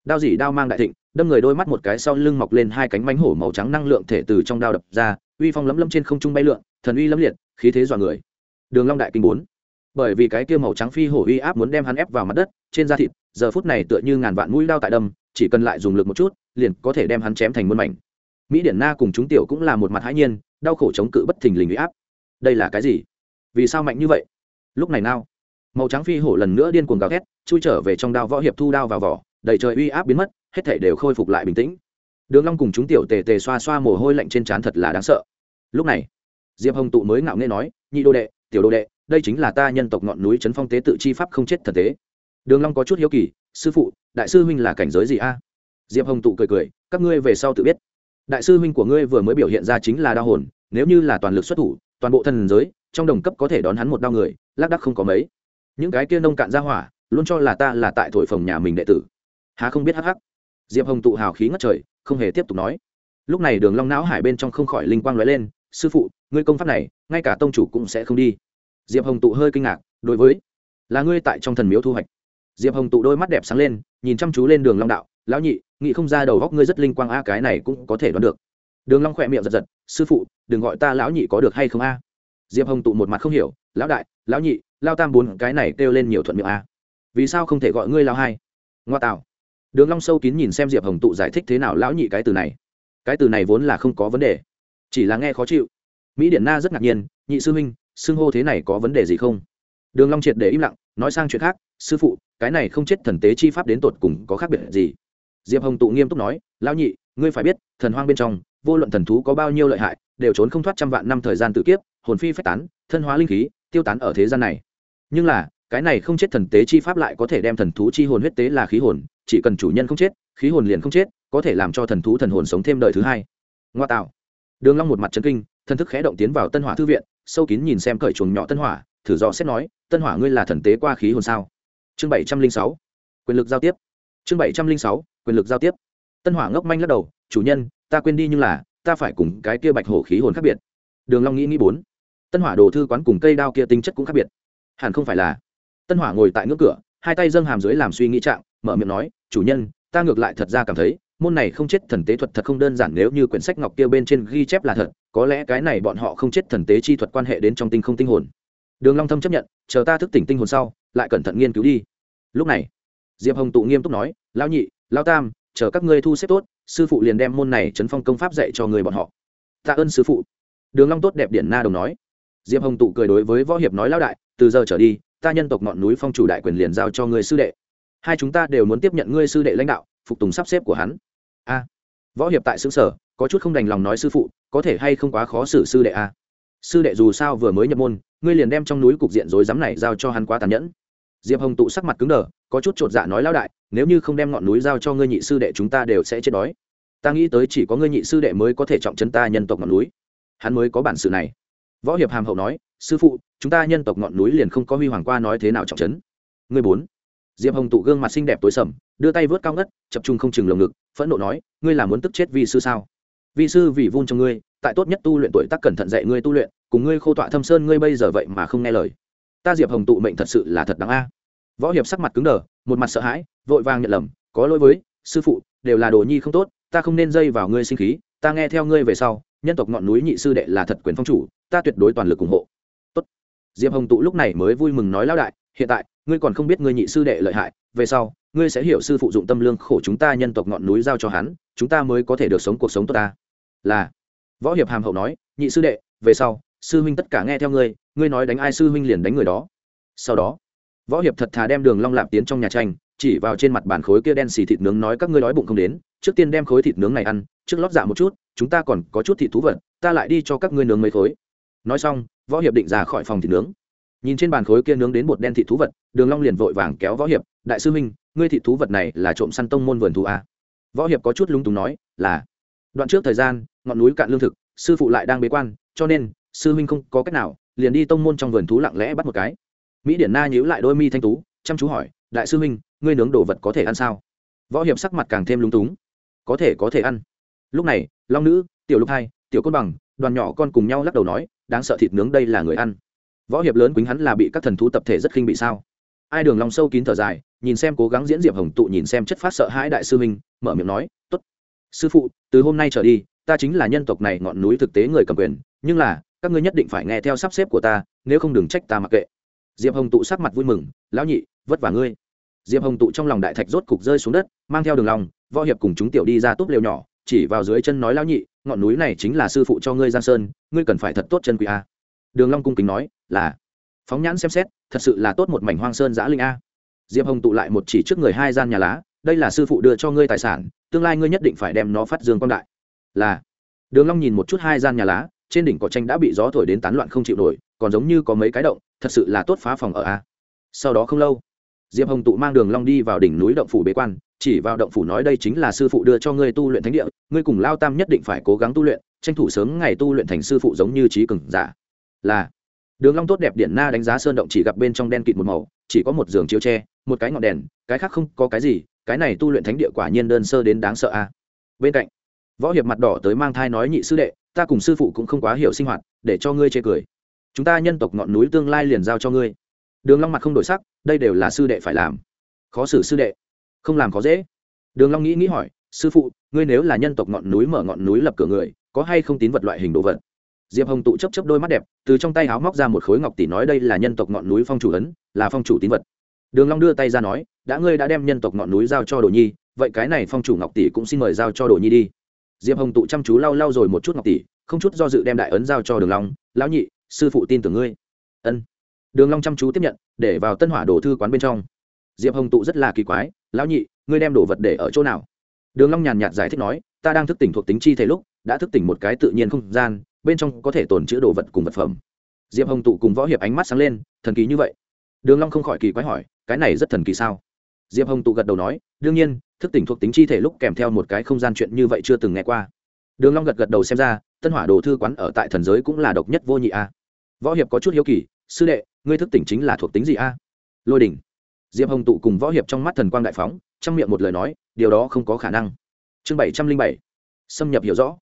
Đao dỉ đao mang đại thịnh, đâm người đôi mắt một cái sau lưng mọc lên hai cánh mánh hổ màu trắng năng lượng thể từ trong đao đập ra, uy phong lấm lấm trên không trung bay lượn, thần uy lấm liệt, khí thế dọa người. Đường long đại kinh bốn. Bởi vì cái kia màu trắng phi hổ uy áp muốn đem hắn ép vào mặt đất, trên da thịt giờ phút này tựa như ngàn vạn mũi đao tại đâm, chỉ cần lại dùng lực một chút, liền có thể đem hắn chém thành muôn mảnh. Mỹ điển na cùng chúng tiểu cũng là một mặt hãi nhiên, đau khổ chống cự bất thình lình uy áp. Đây là cái gì? Vì sao mạnh như vậy? Lúc này nào? Màu trắng phi hổ lần nữa điên cuồng gào thét, chui trở về trong đao võ hiệp thu đao vào vỏ, đầy trời uy áp biến mất, hết thể đều khôi phục lại bình tĩnh. Đường long cùng chúng tiểu tề tề xoa xoa mồ hôi lạnh trên trán thật là đáng sợ. Lúc này, diệp hồng tụ mới ngạo nghễ nói, nhị đô đệ, tiểu đô đệ, đây chính là ta nhân tộc ngọn núi trấn phong tế tự chi pháp không chết thần tế đường long có chút hiếu kỳ, sư phụ, đại sư huynh là cảnh giới gì a? Diệp hồng tụ cười cười, các ngươi về sau tự biết. Đại sư huynh của ngươi vừa mới biểu hiện ra chính là đao hồn, nếu như là toàn lực xuất thủ, toàn bộ thần giới, trong đồng cấp có thể đón hắn một đao người, lác đắc không có mấy. Những cái kia nông cạn ra hỏa, luôn cho là ta là tại thổi phồng nhà mình đệ tử. Há không biết hắc hắc. Diệp hồng tụ hào khí ngất trời, không hề tiếp tục nói. Lúc này đường long não hải bên trong không khỏi linh quang lóe lên, sư phụ, ngươi công pháp này, ngay cả tông chủ cũng sẽ không đi. Diệp hồng tụ hơi kinh ngạc, đối với, là ngươi tại trong thần miếu thu hoạch diệp hồng tụ đôi mắt đẹp sáng lên, nhìn chăm chú lên đường long đạo, lão nhị, nghĩ không ra đầu góc ngươi rất linh quang a, cái này cũng có thể đoán được. Đường long khỏe miệng giật giật, sư phụ, đừng gọi ta lão nhị có được hay không a? Diệp hồng tụ một mặt không hiểu, lão đại, lão nhị, lao tam bốn cái này kêu lên nhiều thuận miệng a. Vì sao không thể gọi ngươi lao hai? Ngoa tạo. Đường long sâu kín nhìn xem diệp hồng tụ giải thích thế nào lão nhị cái từ này. Cái từ này vốn là không có vấn đề, chỉ là nghe khó chịu. Mỹ điển na rất ngạc nhiên, nhị sư huynh, xưng hô thế này có vấn đề gì không? Đường long triệt để im lặng nói sang chuyện khác, sư phụ, cái này không chết thần tế chi pháp đến tột cùng có khác biệt gì? Diệp hồng tụ nghiêm túc nói, lão nhị, ngươi phải biết, thần hoang bên trong, vô luận thần thú có bao nhiêu lợi hại, đều trốn không thoát trăm vạn năm thời gian tự kiếp, hồn phi phách tán, thân hóa linh khí, tiêu tán ở thế gian này. Nhưng là, cái này không chết thần tế chi pháp lại có thể đem thần thú chi hồn huyết tế là khí hồn, chỉ cần chủ nhân không chết, khí hồn liền không chết, có thể làm cho thần thú thần hồn sống thêm đời thứ hai. Ngoa tạo. Đường long một mặt chấn kinh thần thức khẽ động tiến vào tân hỏa thư viện, sâu kín nhìn xem cởi chuồng nhỏ tân hỏa thử dò xét nói, tân hỏa ngươi là thần tế qua khí hồn sao? Chương bảy trăm linh sáu, quyền lực giao tiếp. Chương bảy trăm linh sáu, quyền lực giao tiếp. Tân hỏa ngốc manh lắc đầu, chủ nhân, ta quên đi nhưng là, ta phải cùng cái kia bạch hổ khí hồn khác biệt. Đường long nghĩ nghĩ bốn, tân hỏa đồ thư quán cùng cây đao kia tinh chất cũng khác biệt. Hẳn không phải là, tân hỏa ngồi tại ngưỡng cửa, hai tay dâng hàm dưới làm suy nghĩ trạng, mở miệng nói, chủ nhân, ta ngược lại thật ra cảm thấy, môn này không chết thần tế thuật thật không đơn giản nếu như quyển sách ngọc kia bên trên ghi chép là thật, có lẽ cái này bọn họ không chết thần tế chi thuật quan hệ đến trong tinh không tinh hồn đường long thâm chấp nhận, chờ ta thức tỉnh tinh hồn sau, lại cẩn thận nghiên cứu đi. Lúc này, diệp hồng tụ nghiêm túc nói, lão nhị, lão tam, chờ các ngươi thu xếp tốt, sư phụ liền đem môn này chấn phong công pháp dạy cho người bọn họ. Tạ ơn sư phụ. Đường long tốt đẹp điển na đồng nói. Diệp hồng tụ cười đối với võ hiệp nói, lão đại, từ giờ trở đi, ta nhân tộc ngọn núi phong chủ đại quyền liền giao cho ngươi sư đệ. Hai chúng ta đều muốn tiếp nhận ngươi sư đệ lãnh đạo, phục tùng sắp xếp của hắn. A. Võ hiệp tại xứ sở, có chút không đành lòng nói, sư phụ, có thể hay không quá khó xử sư đệ a? À. sư đệ dù sao vừa mới nhập môn ngươi liền đem trong núi cục diện rối rắm này giao cho hắn quá tàn nhẫn. Diệp hồng tụ sắc mặt cứng đờ, có chút chột dạ nói, lão đại, nếu như không đem ngọn núi giao cho ngươi nhị sư đệ chúng ta đều sẽ chết đói. Ta nghĩ tới chỉ có ngươi nhị sư đệ mới có thể trọng chân ta nhân tộc ngọn núi. Hắn mới có bản sự này. Võ hiệp hàm hậu nói, sư phụ, chúng ta nhân tộc ngọn núi liền không có huy hoàng qua nói thế nào trọng trấn. Ngươi bốn. Diệp hồng tụ gương mặt xinh đẹp tối sầm, đưa tay vớt cao ngất, chập trung không chừng lồng ngực, phẫn nộ nói, ngươi là muốn tức chết vi sư sao? Vi sư vì vun cho ngươi, tại tốt nhất tu luyện tuổi tác cẩn thận dạy ngươi tu luyện cùng ngươi khô tọa thâm sơn ngươi bây giờ vậy mà không nghe lời. Ta diệp hồng tụ mệnh thật sự là thật đáng a. Võ hiệp sắc mặt cứng đờ, một mặt sợ hãi, vội vàng nhận lầm, có lỗi với, sư phụ, đều là đồ nhi không tốt, ta không nên dây vào ngươi sinh khí, ta nghe theo ngươi về sau, nhân tộc ngọn núi nhị sư đệ là thật quyền phong chủ, ta tuyệt đối toàn lực ủng hộ. Tốt. diệp hồng tụ lúc này mới vui mừng nói lão đại, hiện tại, ngươi còn không biết ngươi nhị sư đệ lợi hại, về sau, ngươi sẽ hiểu sư phụ dụng tâm lương khổ chúng ta nhân tộc ngọn núi giao cho hắn, chúng ta mới có thể được sống cuộc sống tốt ta. Là. Võ hiệp hàm hậu nói, nhị sư đệ, về sau sư huynh tất cả nghe theo ngươi ngươi nói đánh ai sư huynh liền đánh người đó. Sau đó, võ hiệp thật thà đem đường long lạp tiến trong nhà tranh, chỉ vào trên mặt bàn khối kia đen xì thịt nướng nói các ngươi đói bụng không đến, trước tiên đem khối thịt nướng này ăn, trước lót dạ một chút, chúng ta còn có chút thịt thú vật, ta lại đi cho các ngươi nướng mấy khối. Nói xong, võ hiệp định ra khỏi phòng thịt nướng. Nhìn trên bàn khối kia nướng đến bột đen thịt thú vật, đường long liền vội vàng kéo võ hiệp, đại sư huynh, ngươi thịt thú vật này là trộm săn tông môn vườn thú à? võ hiệp có chút lúng túng nói, là. Đoạn trước thời gian, ngọn núi cạn lương thực, sư phụ lại đang bế quan, cho nên sư huynh không có cách nào, liền đi tông môn trong vườn thú lặng lẽ bắt một cái. Mỹ điển na nhíu lại đôi mi thanh tú, chăm chú hỏi, đại sư huynh, ngươi nướng đồ vật có thể ăn sao? Võ hiệp sắc mặt càng thêm lúng túng. Có thể có thể ăn. Lúc này, long nữ, tiểu lục hai, tiểu côn bằng, đoàn nhỏ con cùng nhau lắc đầu nói, đáng sợ thịt nướng đây là người ăn. Võ hiệp lớn quýnh hắn là bị các thần thú tập thể rất khinh bị sao? Ai đường lòng sâu kín thở dài, nhìn xem cố gắng diễn diệp hồng tụ nhìn xem chất phát sợ hãi đại sư minh mở miệng nói t ố t sư phụ, từ hôm nay trở đi, ta chính là nhân tộc này ngọn núi thực tế người cầm quyền, nhưng là các ngươi nhất định phải nghe theo sắp xếp của ta, nếu không đừng trách ta mặc kệ. Diệp hồng tụ sắc mặt vui mừng, lão nhị, vất vả ngươi. Diệp hồng tụ trong lòng đại thạch rốt cục rơi xuống đất, mang theo đường lòng võ hiệp cùng chúng tiểu đi ra túp lều nhỏ, chỉ vào dưới chân nói, lão nhị, ngọn núi này chính là sư phụ cho ngươi giang sơn, ngươi cần phải thật tốt chân quý a. Đường long cung kính nói, là. Phóng nhãn xem xét, thật sự là tốt một mảnh hoang sơn giã linh a. Diệp hồng tụ lại một chỉ trước người hai gian nhà lá, đây là sư phụ đưa cho ngươi tài sản, tương lai ngươi nhất định phải đem nó phát dương quang đại. Là. Đường long nhìn một chút hai gian nhà lá trên đỉnh cỏ tranh đã bị gió thổi đến tán loạn không chịu nổi, còn giống như có mấy cái động, thật sự là tốt phá phòng ở a. Sau đó không lâu, diệp hồng tụ mang đường long đi vào đỉnh núi động phủ bế quan, chỉ vào động phủ nói đây chính là sư phụ đưa cho ngươi tu luyện thánh địa, ngươi cùng lao tam nhất định phải cố gắng tu luyện, tranh thủ sớm ngày tu luyện thành sư phụ giống như trí cường giả. Là, đường long tốt đẹp điện na đánh giá sơn động chỉ gặp bên trong đen kịt một màu, chỉ có một giường chiếu tre, một cái ngọn đèn, cái khác không có cái gì, cái này tu luyện thánh địa quả nhiên đơn sơ đến đáng sợ a. Bên cạnh, võ hiệp mặt đỏ tới mang thai nói nhị sư đệ ta cùng sư phụ cũng không quá hiểu sinh hoạt, để cho ngươi chê cười. Chúng ta nhân tộc ngọn núi tương lai liền giao cho ngươi. Đường long mặt không đổi sắc, đây đều là sư đệ phải làm. Khó xử sư đệ, không làm khó dễ. Đường long nghĩ nghĩ hỏi, sư phụ, ngươi nếu là nhân tộc ngọn núi mở ngọn núi lập cửa người, có hay không tín vật loại hình đồ vật? Diệp hồng tụ chấp chấp đôi mắt đẹp, từ trong tay háo móc ra một khối ngọc tỷ nói đây là nhân tộc ngọn núi phong chủ ấn, là phong chủ tín vật. Đường long đưa tay ra nói, đã ngươi đã đem nhân tộc ngọn núi giao cho đồ nhi, vậy cái này phong chủ ngọc tỷ cũng xin mời giao cho đồ nhi đi diệp hồng tụ chăm chú lau lau rồi một chút ngọc tỷ, không chút do dự đem đại ấn giao cho đường long. Lão nhị, sư phụ tin tưởng ngươi. Ân. Đường long chăm chú tiếp nhận, để vào tân hỏa đồ thư quán bên trong. Diệp hồng tụ rất là kỳ quái, lão nhị, ngươi đem đồ vật để ở chỗ nào? Đường long nhàn nhạt giải thích nói, ta đang thức tỉnh thuộc tính chi thể lúc, đã thức tỉnh một cái tự nhiên không gian, bên trong có thể tồn trữ đồ vật cùng vật phẩm. Diệp hồng tụ cùng võ hiệp ánh mắt sáng lên, thần kỳ như vậy. Đường long không khỏi kỳ quái hỏi, cái này rất thần kỳ sao? Diệp hồng tụ gật đầu nói, đương nhiên, thức tỉnh thuộc tính chi thể lúc kèm theo một cái không gian chuyện như vậy chưa từng nghe qua. Đường long gật gật đầu xem ra, tân hỏa đồ thư quán ở tại thần giới cũng là độc nhất vô nhị a. Võ hiệp có chút hiếu kỳ, sư đệ, ngươi thức tỉnh chính là thuộc tính gì a? Lôi đỉnh. Diệp hồng tụ cùng võ hiệp trong mắt thần quang đại phóng, trong miệng một lời nói, điều đó không có khả năng. Chương bảy trăm linh bảy, xâm nhập hiểu rõ.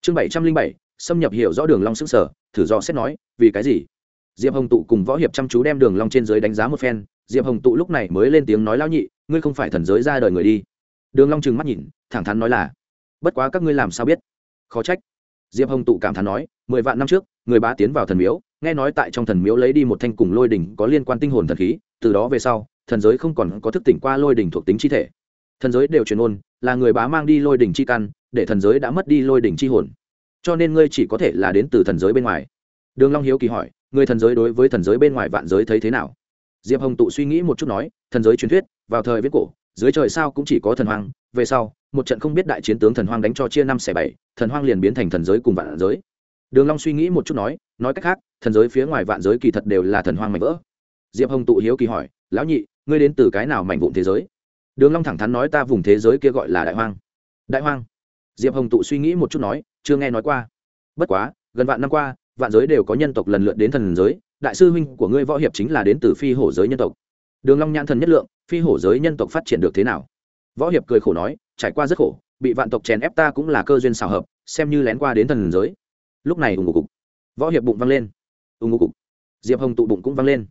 Chương bảy trăm linh bảy, xâm nhập hiểu rõ đường long sức sở thử do xét nói, vì cái gì? Diệp hồng tụ cùng võ hiệp chăm chú đem đường long trên dưới đánh giá một phen, diệp hồng tụ lúc này mới lên tiếng nói lão nhị ngươi không phải thần giới ra đời người đi. Đường long trừng mắt nhìn, thẳng thắn nói là, bất quá các ngươi làm sao biết? Khó trách. Diệp hồng tụ cảm thán nói, mười vạn năm trước, người bá tiến vào thần miếu, nghe nói tại trong thần miếu lấy đi một thanh cùng lôi đỉnh có liên quan tinh hồn thần khí, từ đó về sau, thần giới không còn có thức tỉnh qua lôi đỉnh thuộc tính chi thể. Thần giới đều truyền ôn, là người bá mang đi lôi đỉnh chi căn, để thần giới đã mất đi lôi đỉnh chi hồn. Cho nên ngươi chỉ có thể là đến từ thần giới bên ngoài. Đường long hiếu kỳ hỏi, người thần giới đối với thần giới bên ngoài vạn giới thấy thế nào? Diệp hồng tụ suy nghĩ một chút nói, thần giới truyền thuyết vào thời viết cổ, dưới trời sao cũng chỉ có thần hoang. về sau, một trận không biết đại chiến tướng thần hoang đánh cho chia năm xẻ bảy, thần hoang liền biến thành thần giới cùng vạn giới. Đường long suy nghĩ một chút nói nói cách khác, thần giới phía ngoài vạn giới kỳ thật đều là thần hoang mảnh vỡ. Diệp hồng tụ hiếu kỳ hỏi, lão nhị, ngươi đến từ cái nào mảnh vụn thế giới? Đường long thẳng thắn nói, ta vùng thế giới kia gọi là đại hoang. Đại hoang? Diệp hồng tụ suy nghĩ một chút nói, chưa nghe nói qua. Bất quá, gần vạn năm qua, vạn giới đều có nhân tộc lần lượt đến thần giới, đại sư huynh của ngươi võ hiệp chính là đến từ phi hổ giới nhân tộc đường long nhãn thần nhất lượng, phi hổ giới nhân tộc phát triển được thế nào? Võ hiệp cười khổ nói, trải qua rất khổ, bị vạn tộc chèn ép ta cũng là cơ duyên xào hợp, xem như lén qua đến thần giới. Lúc này ủng ngục cục võ hiệp bụng văng lên. Ủng ngục cục diệp hồng tụ bụng cũng văng lên.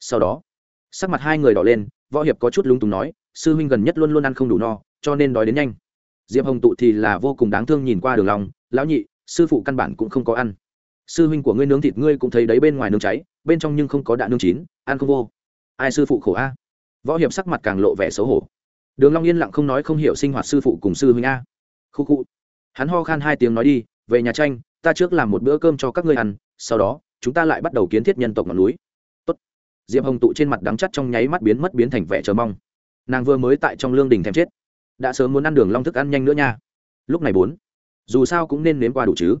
Sau đó, sắc mặt hai người đỏ lên, võ hiệp có chút lúng túng nói, sư huynh gần nhất luôn luôn ăn không đủ no, cho nên đói đến nhanh. Diệp hồng tụ thì là vô cùng đáng thương nhìn qua đường lòng lão nhị, sư phụ căn bản cũng không có ăn. Sư huynh của ngươi nướng thịt ngươi cũng thấy đấy bên ngoài nướng cháy, bên trong nhưng không có đạn nướng chín, ăn không vô ai sư phụ khổ a? Võ hiệp sắc mặt càng lộ vẻ xấu hổ. Đường long yên lặng không nói không hiểu sinh hoạt sư phụ cùng sư huynh a. Khu khu. Hắn ho khan hai tiếng nói đi, về nhà tranh, ta trước làm một bữa cơm cho các ngươi ăn, sau đó, chúng ta lại bắt đầu kiến thiết nhân tộc ngọn núi. Tốt. diệp hồng tụ trên mặt đắng chắt trong nháy mắt biến mất biến thành vẻ chờ mong. Nàng vừa mới tại trong lương đình thèm chết. Đã sớm muốn ăn đường long thức ăn nhanh nữa nha. Lúc này bốn. Dù sao cũng nên nếm qua đủ chứ.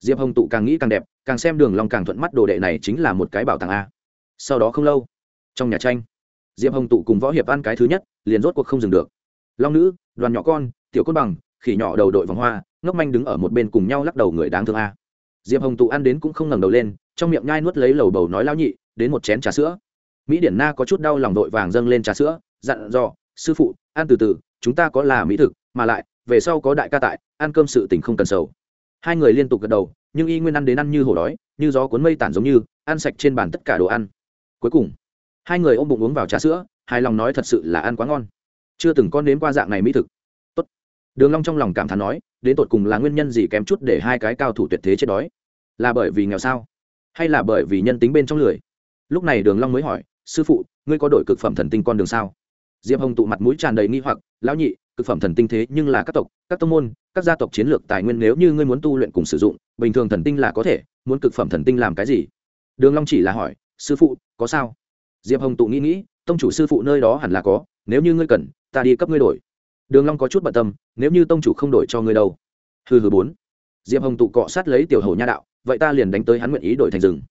Diệp hồng tụ càng nghĩ càng đẹp, càng xem đường long càng thuận mắt đồ đệ này chính là một cái bảo tàng a. Sau đó không lâu trong nhà tranh. Diệp hồng tụ cùng võ hiệp ăn cái thứ nhất, liền rốt cuộc không dừng được. Long nữ, đoàn nhỏ con, tiểu côn bằng, khỉ nhỏ đầu đội vòng hoa, ngốc manh đứng ở một bên cùng nhau lắc đầu người đáng thương a. Diệp hồng tụ ăn đến cũng không ngẩng đầu lên, trong miệng nhai nuốt lấy lầu bầu nói lao nhị, đến một chén trà sữa. Mỹ điển na có chút đau lòng đội vàng dâng lên trà sữa, dặn dò, sư phụ, ăn từ từ, chúng ta có là mỹ thực, mà lại, về sau có đại ca tại, ăn cơm sự tình không cần sầu. Hai người liên tục gật đầu, nhưng y nguyên ăn đến ăn như hổ đói, như gió cuốn mây tản giống như, ăn sạch trên bàn tất cả đồ ăn. Cuối cùng hai người ôm bụng uống vào trà sữa, hài lòng nói thật sự là ăn quá ngon. Chưa từng con đến qua dạng này mỹ thực. Tốt. đường long trong lòng cảm thán nói, đến tột cùng là nguyên nhân gì kém chút để hai cái cao thủ tuyệt thế chết đói? Là bởi vì nghèo sao? Hay là bởi vì nhân tính bên trong lười? Lúc này đường long mới hỏi, sư phụ, ngươi có đổi cực phẩm thần tinh con đường sao? Diệp hồng tụ mặt mũi tràn đầy nghi hoặc, lão nhị, cực phẩm thần tinh thế nhưng là các tộc, các tông môn, các gia tộc chiến lược tài nguyên nếu như ngươi muốn tu luyện cùng sử dụng, bình thường thần tinh là có thể, muốn cực phẩm thần tinh làm cái gì? Đường long chỉ là hỏi, sư phụ, có sao? Diệp hồng tụ nghĩ nghĩ, tông chủ sư phụ nơi đó hẳn là có, nếu như ngươi cần, ta đi cấp ngươi đổi. Đường long có chút bận tâm, nếu như tông chủ không đổi cho ngươi đâu? Hừ hừ bốn. Diệp hồng tụ cọ sát lấy tiểu hầu nha đạo, vậy ta liền đánh tới hắn nguyện ý đổi thành rừng.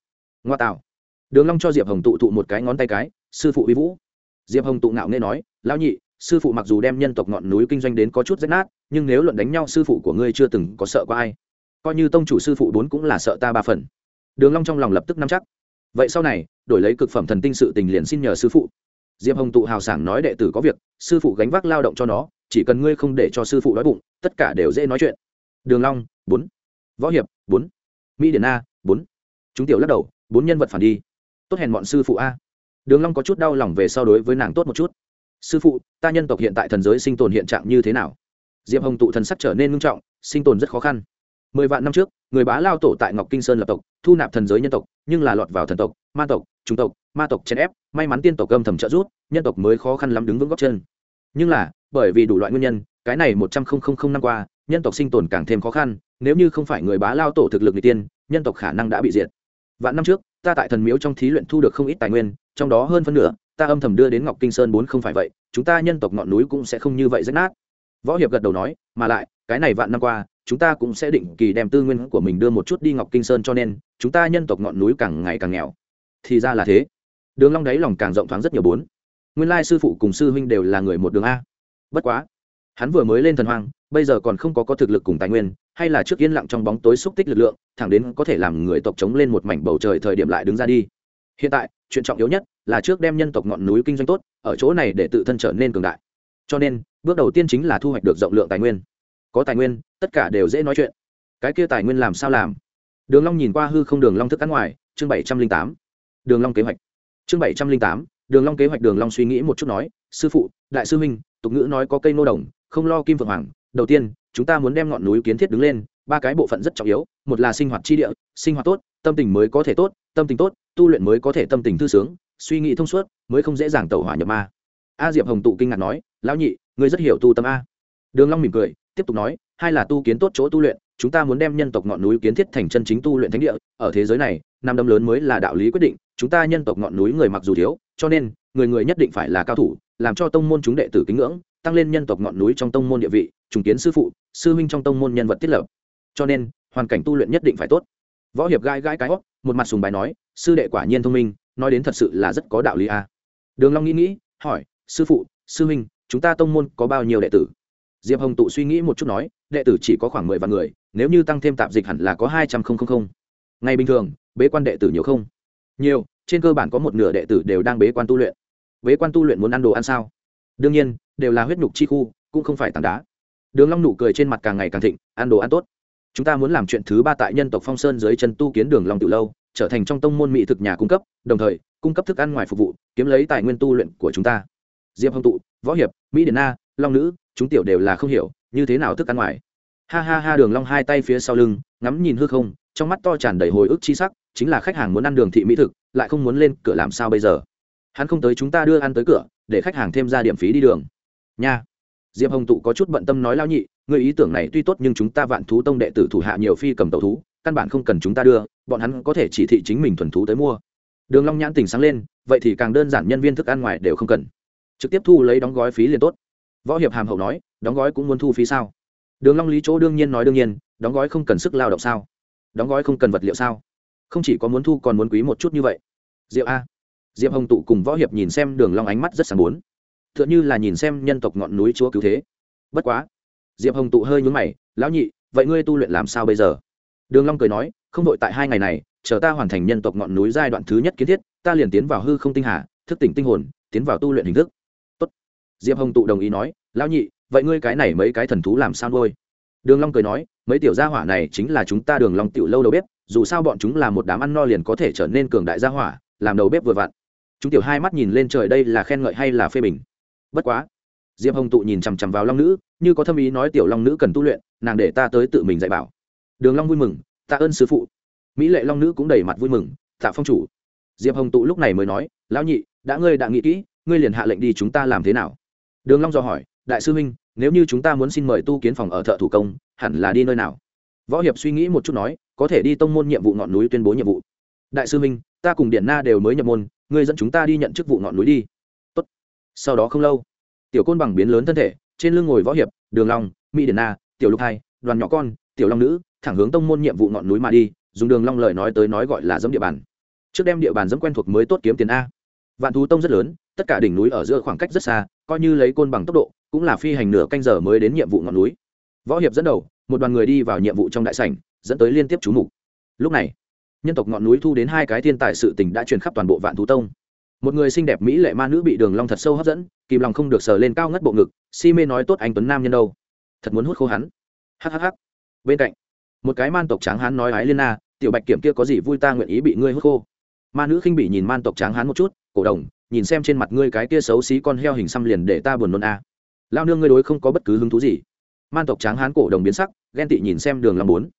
Ngoa tạo. Đường long cho diệp hồng tụ thụ một cái ngón tay cái, sư phụ uy vũ. Diệp hồng tụ ngạo nghe nói, lão nhị, sư phụ mặc dù đem nhân tộc ngọn núi kinh doanh đến có chút rách nát, nhưng nếu luận đánh nhau sư phụ của ngươi chưa từng có sợ qua ai. Coi như tông chủ sư phụ bốn cũng là sợ ta ba phần. Đường long trong lòng lập tức nắm chắc vậy sau này, đổi lấy cực phẩm thần tinh sự tình liền xin nhờ sư phụ. Diệp hồng tụ hào sảng nói đệ tử có việc, sư phụ gánh vác lao động cho nó, chỉ cần ngươi không để cho sư phụ đói bụng, tất cả đều dễ nói chuyện. Đường long, bốn. Võ hiệp, bốn. Mỹ điển a, bốn. Chúng tiểu lắc đầu, bốn nhân vật phản đi. Tốt hèn bọn sư phụ a. Đường long có chút đau lòng về so đối với nàng tốt một chút. Sư phụ, ta nhân tộc hiện tại thần giới sinh tồn hiện trạng như thế nào? Diệp hồng tụ thần sắc trở nên nghiêm trọng, sinh tồn rất khó khăn mười vạn năm trước, người bá lao tổ tại ngọc kinh sơn lập tộc, thu nạp thần giới nhân tộc, nhưng là lọt vào thần tộc, ma tộc trung tộc, ma tộc chèn ép, may mắn tiên tộc âm thầm trợ rút nhân tộc mới khó khăn lắm đứng vững góc chân. Nhưng là, bởi vì đủ loại nguyên nhân, cái này một trăm linh năm qua, nhân tộc sinh tồn càng thêm khó khăn, nếu như không phải người bá lao tổ thực lực người tiên, nhân tộc khả năng đã bị diệt. Vạn năm trước, ta tại thần miếu trong thí luyện thu được không ít tài nguyên, trong đó hơn phân nửa, ta âm thầm đưa đến ngọc kinh sơn bốn không phải vậy, chúng ta nhân tộc ngọn núi cũng sẽ không như vậy rách nát. Võ hiệp gật đầu nói, mà lại, cái này vạn năm qua chúng ta cũng sẽ định kỳ đem tư nguyên của mình đưa một chút đi ngọc kinh sơn cho nên, chúng ta nhân tộc ngọn núi càng ngày càng nghèo. Thì ra là thế. Đường long đáy lòng càng rộng thoáng rất nhiều bốn. Nguyên lai sư phụ cùng sư huynh đều là người một đường a. Bất quá, hắn vừa mới lên thần hoang, bây giờ còn không có có thực lực cùng tài nguyên, hay là trước yên lặng trong bóng tối xúc tích lực lượng, thẳng đến có thể làm người tộc chống lên một mảnh bầu trời thời điểm lại đứng ra đi. Hiện tại, chuyện trọng yếu nhất là trước đem nhân tộc ngọn núi kinh doanh tốt, ở chỗ này để tự thân trở nên cường đại. Cho nên, bước đầu tiên chính là thu hoạch được rộng lượng tài nguyên có tài nguyên, tất cả đều dễ nói chuyện. Cái kia tài nguyên làm sao làm? Đường long nhìn qua hư không đường long thức ăn ngoài, chương bảy trăm linh tám. Đường long kế hoạch. Chương bảy trăm linh tám, đường long kế hoạch đường long suy nghĩ một chút nói, sư phụ, đại sư Minh tục ngữ nói có cây nô đồng, không lo kim vượng hoàng. Đầu tiên, chúng ta muốn đem ngọn núi kiến thiết đứng lên, ba cái bộ phận rất trọng yếu, một là sinh hoạt chi địa, sinh hoạt tốt, tâm tình mới có thể tốt, tâm tình tốt, tu luyện mới có thể tâm tình thư sướng, suy nghĩ thông suốt, mới không dễ dàng tẩu hỏa nhập ma. A diệp hồng tụ kinh ngạc nói, lão nhị, ngươi rất hiểu tu tâm a. Đường long mỉm cười tiếp tục nói, hai là tu kiến tốt chỗ tu luyện, chúng ta muốn đem nhân tộc ngọn núi kiến thiết thành chân chính tu luyện thánh địa, ở thế giới này, năm đâm lớn mới là đạo lý quyết định, chúng ta nhân tộc ngọn núi người mặc dù thiếu, cho nên, người người nhất định phải là cao thủ, làm cho tông môn chúng đệ tử kính ngưỡng, tăng lên nhân tộc ngọn núi trong tông môn địa vị, trùng kiến sư phụ, sư huynh trong tông môn nhân vật thiết lập. Cho nên, hoàn cảnh tu luyện nhất định phải tốt. Võ hiệp gai gai cái hót, một mặt sùng bài nói, sư đệ quả nhiên thông minh, nói đến thật sự là rất có đạo lý a. À. đường long nghĩ nghĩ, hỏi, sư phụ, sư huynh, chúng ta tông môn có bao nhiêu đệ tử? Diệp hồng tụ suy nghĩ một chút nói, đệ tử chỉ có khoảng mười vạn người, nếu như tăng thêm tạp dịch hẳn là có hai trăm linh ngày bình thường, bế quan đệ tử nhiều không? Nhiều, trên cơ bản có một nửa đệ tử đều đang bế quan tu luyện. Bế quan tu luyện muốn ăn đồ ăn sao? Đương nhiên, đều là huyết nhục chi khu, cũng không phải tảng đá. Đường long nụ cười trên mặt càng ngày càng thịnh, ăn đồ ăn tốt. Chúng ta muốn làm chuyện thứ ba tại nhân tộc phong sơn dưới chân tu kiến đường long tiểu lâu, trở thành trong tông môn mỹ thực nhà cung cấp, đồng thời, cung cấp thức ăn ngoài phục vụ, kiếm lấy tài nguyên tu luyện của chúng ta. Diệp hồng tụ, võ hiệp, mỹ điển na long nữ, chúng tiểu đều là không hiểu, như thế nào thức ăn ngoài. Ha ha ha, đường long hai tay phía sau lưng, ngắm nhìn hư không, trong mắt to tràn đầy hồi ức chi sắc, chính là khách hàng muốn ăn đường thị mỹ thực, lại không muốn lên cửa làm sao bây giờ? Hắn không tới chúng ta đưa ăn tới cửa, để khách hàng thêm ra điểm phí đi đường. Nha. Diệp hồng tụ có chút bận tâm nói lao nhị người ý tưởng này tuy tốt nhưng chúng ta vạn thú tông đệ tử thủ hạ nhiều phi cầm tàu thú, căn bản không cần chúng ta đưa, bọn hắn có thể chỉ thị chính mình thuần thú tới mua. Đường long nhãn tỉnh sáng lên, vậy thì càng đơn giản nhân viên thức ăn ngoài đều không cần. Trực tiếp thu lấy đóng gói phí liền tốt võ hiệp hàm hậu nói, đóng gói cũng muốn thu phí sao? Đường long lý chỗ đương nhiên nói đương nhiên, đóng gói không cần sức lao động sao? Đóng gói không cần vật liệu sao? Không chỉ có muốn thu còn muốn quý một chút như vậy. Diệu a. Diệp hồng tụ cùng võ hiệp nhìn xem đường long ánh mắt rất sáng muốn tựa như là nhìn xem nhân tộc ngọn núi chúa cứu thế. Bất quá. Diệp hồng tụ hơi nhún mày, lão nhị, vậy ngươi tu luyện làm sao bây giờ? Đường long cười nói, không đội tại hai ngày này, chờ ta hoàn thành nhân tộc ngọn núi giai đoạn thứ nhất kiến thiết, ta liền tiến vào hư không tinh hà, thức tỉnh tinh hồn, tiến vào tu luyện hình thức diệp hồng tụ đồng ý nói, lão nhị, vậy ngươi cái này mấy cái thần thú làm sao nuôi? Đường long cười nói, mấy tiểu gia hỏa này chính là chúng ta đường long tiểu lâu đầu bếp, dù sao bọn chúng là một đám ăn no liền có thể trở nên cường đại gia hỏa, làm đầu bếp vừa vặn. Chúng tiểu hai mắt nhìn lên trời đây là khen ngợi hay là phê bình? Bất quá, diệp hồng tụ nhìn chằm chằm vào long nữ, như có thâm ý nói tiểu long nữ cần tu luyện, nàng để ta tới tự mình dạy bảo. Đường long vui mừng tạ ơn sư phụ. Mỹ lệ long nữ cũng đầy mặt vui mừng, tạ phong chủ. Diệp hồng tụ lúc này mới nói, lão nhị, đã ngươi đã nghĩ kỹ, ngươi liền hạ lệnh đi chúng ta làm thế nào? Đường long do hỏi, đại sư huynh, nếu như chúng ta muốn xin mời tu kiến phòng ở thợ thủ công, hẳn là đi nơi nào? Võ hiệp suy nghĩ một chút nói, có thể đi tông môn nhiệm vụ ngọn núi tuyên bố nhiệm vụ. Đại sư huynh, ta cùng điện na đều mới nhập môn, ngươi dẫn chúng ta đi nhận chức vụ ngọn núi đi. Tốt. sau đó không lâu, tiểu côn bằng biến lớn thân thể, trên lưng ngồi võ hiệp, đường long, mỹ điện na, tiểu lục hai, đoàn nhỏ con, tiểu long nữ, thẳng hướng tông môn nhiệm vụ ngọn núi mà đi, dùng đường long lời nói tới nói gọi là dẫm địa bàn. Trước đem địa bàn dẫm quen thuộc mới tốt kiếm tiền a. Vạn thú tông rất lớn tất cả đỉnh núi ở giữa khoảng cách rất xa, coi như lấy côn bằng tốc độ, cũng là phi hành nửa canh giờ mới đến nhiệm vụ ngọn núi. Võ hiệp dẫn đầu, một đoàn người đi vào nhiệm vụ trong đại sảnh, dẫn tới liên tiếp chú mục. Lúc này, nhân tộc ngọn núi thu đến hai cái thiên tài sự tình đã truyền khắp toàn bộ vạn thú tông. Một người xinh đẹp mỹ lệ ma nữ bị đường long thật sâu hấp dẫn, kìm lòng không được sờ lên cao ngất bộ ngực, si mê nói tốt anh tuấn nam nhân đâu? Thật muốn hút khô hắn. Hhh bên cạnh, một cái man tộc tráng hắn nói ái liên na, tiểu bạch kiểm kia có gì vui ta nguyện ý bị ngươi hút khô ma nữ khinh bị nhìn man tộc tráng hán một chút, cổ đồng, nhìn xem trên mặt ngươi cái kia xấu xí con heo hình xăm liền để ta buồn nôn a. À. lao nương ngươi đối không có bất cứ hứng thú gì. Man tộc tráng hán cổ đồng biến sắc, ghen tị nhìn xem đường long muốn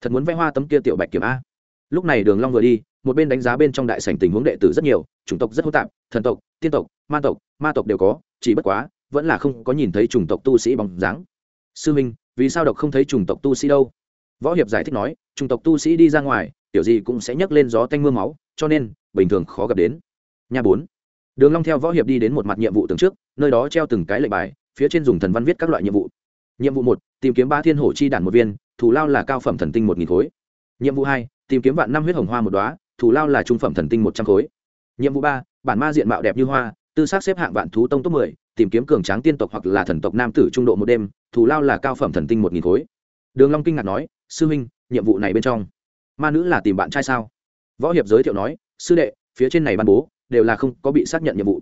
thật muốn vẽ hoa tấm kia tiểu bạch kiểm a. Lúc này đường long vừa đi, một bên đánh giá bên trong đại sảnh tình huống đệ tử rất nhiều, chủng tộc rất hỗn tạp, thần tộc, tiên tộc man tộc, ma tộc đều có, chỉ bất quá, vẫn là không có nhìn thấy chủng tộc tu sĩ bóng dáng. Sư minh, vì sao độc không thấy chủng tộc tu sĩ đâu? Võ hiệp giải thích nói, chủng tộc tu sĩ đi ra ngoài, tiểu gì cũng sẽ nhấc lên gió tanh mưa máu cho nên, bình thường khó gặp đến. Nhà bốn. Đường long theo võ hiệp đi đến một mặt nhiệm vụ tường trước, nơi đó treo từng cái lệnh bài, phía trên dùng thần văn viết các loại nhiệm vụ. Nhiệm vụ một, tìm kiếm ba thiên hổ chi đản một viên thủ lao là cao phẩm thần tinh một nghìn khối. Nhiệm vụ hai, tìm kiếm vạn năm huyết hồng hoa một đóa thủ lao là trung phẩm thần tinh một trăm khối. Nhiệm vụ ba, bản ma diện mạo đẹp như hoa, tư xác xếp hạng vạn thú tông top mười, tìm kiếm cường tráng tiên tộc hoặc là thần tộc nam tử trung độ một đêm thủ lao là cao phẩm thần tinh một nghìn khối. Đường long kinh ngạc nói, sư huynh, nhiệm vụ này bên trong, ma nữ là tìm bạn trai sao? Võ hiệp giới thiệu nói sư đệ phía trên này ban bố đều là không có bị xác nhận nhiệm vụ.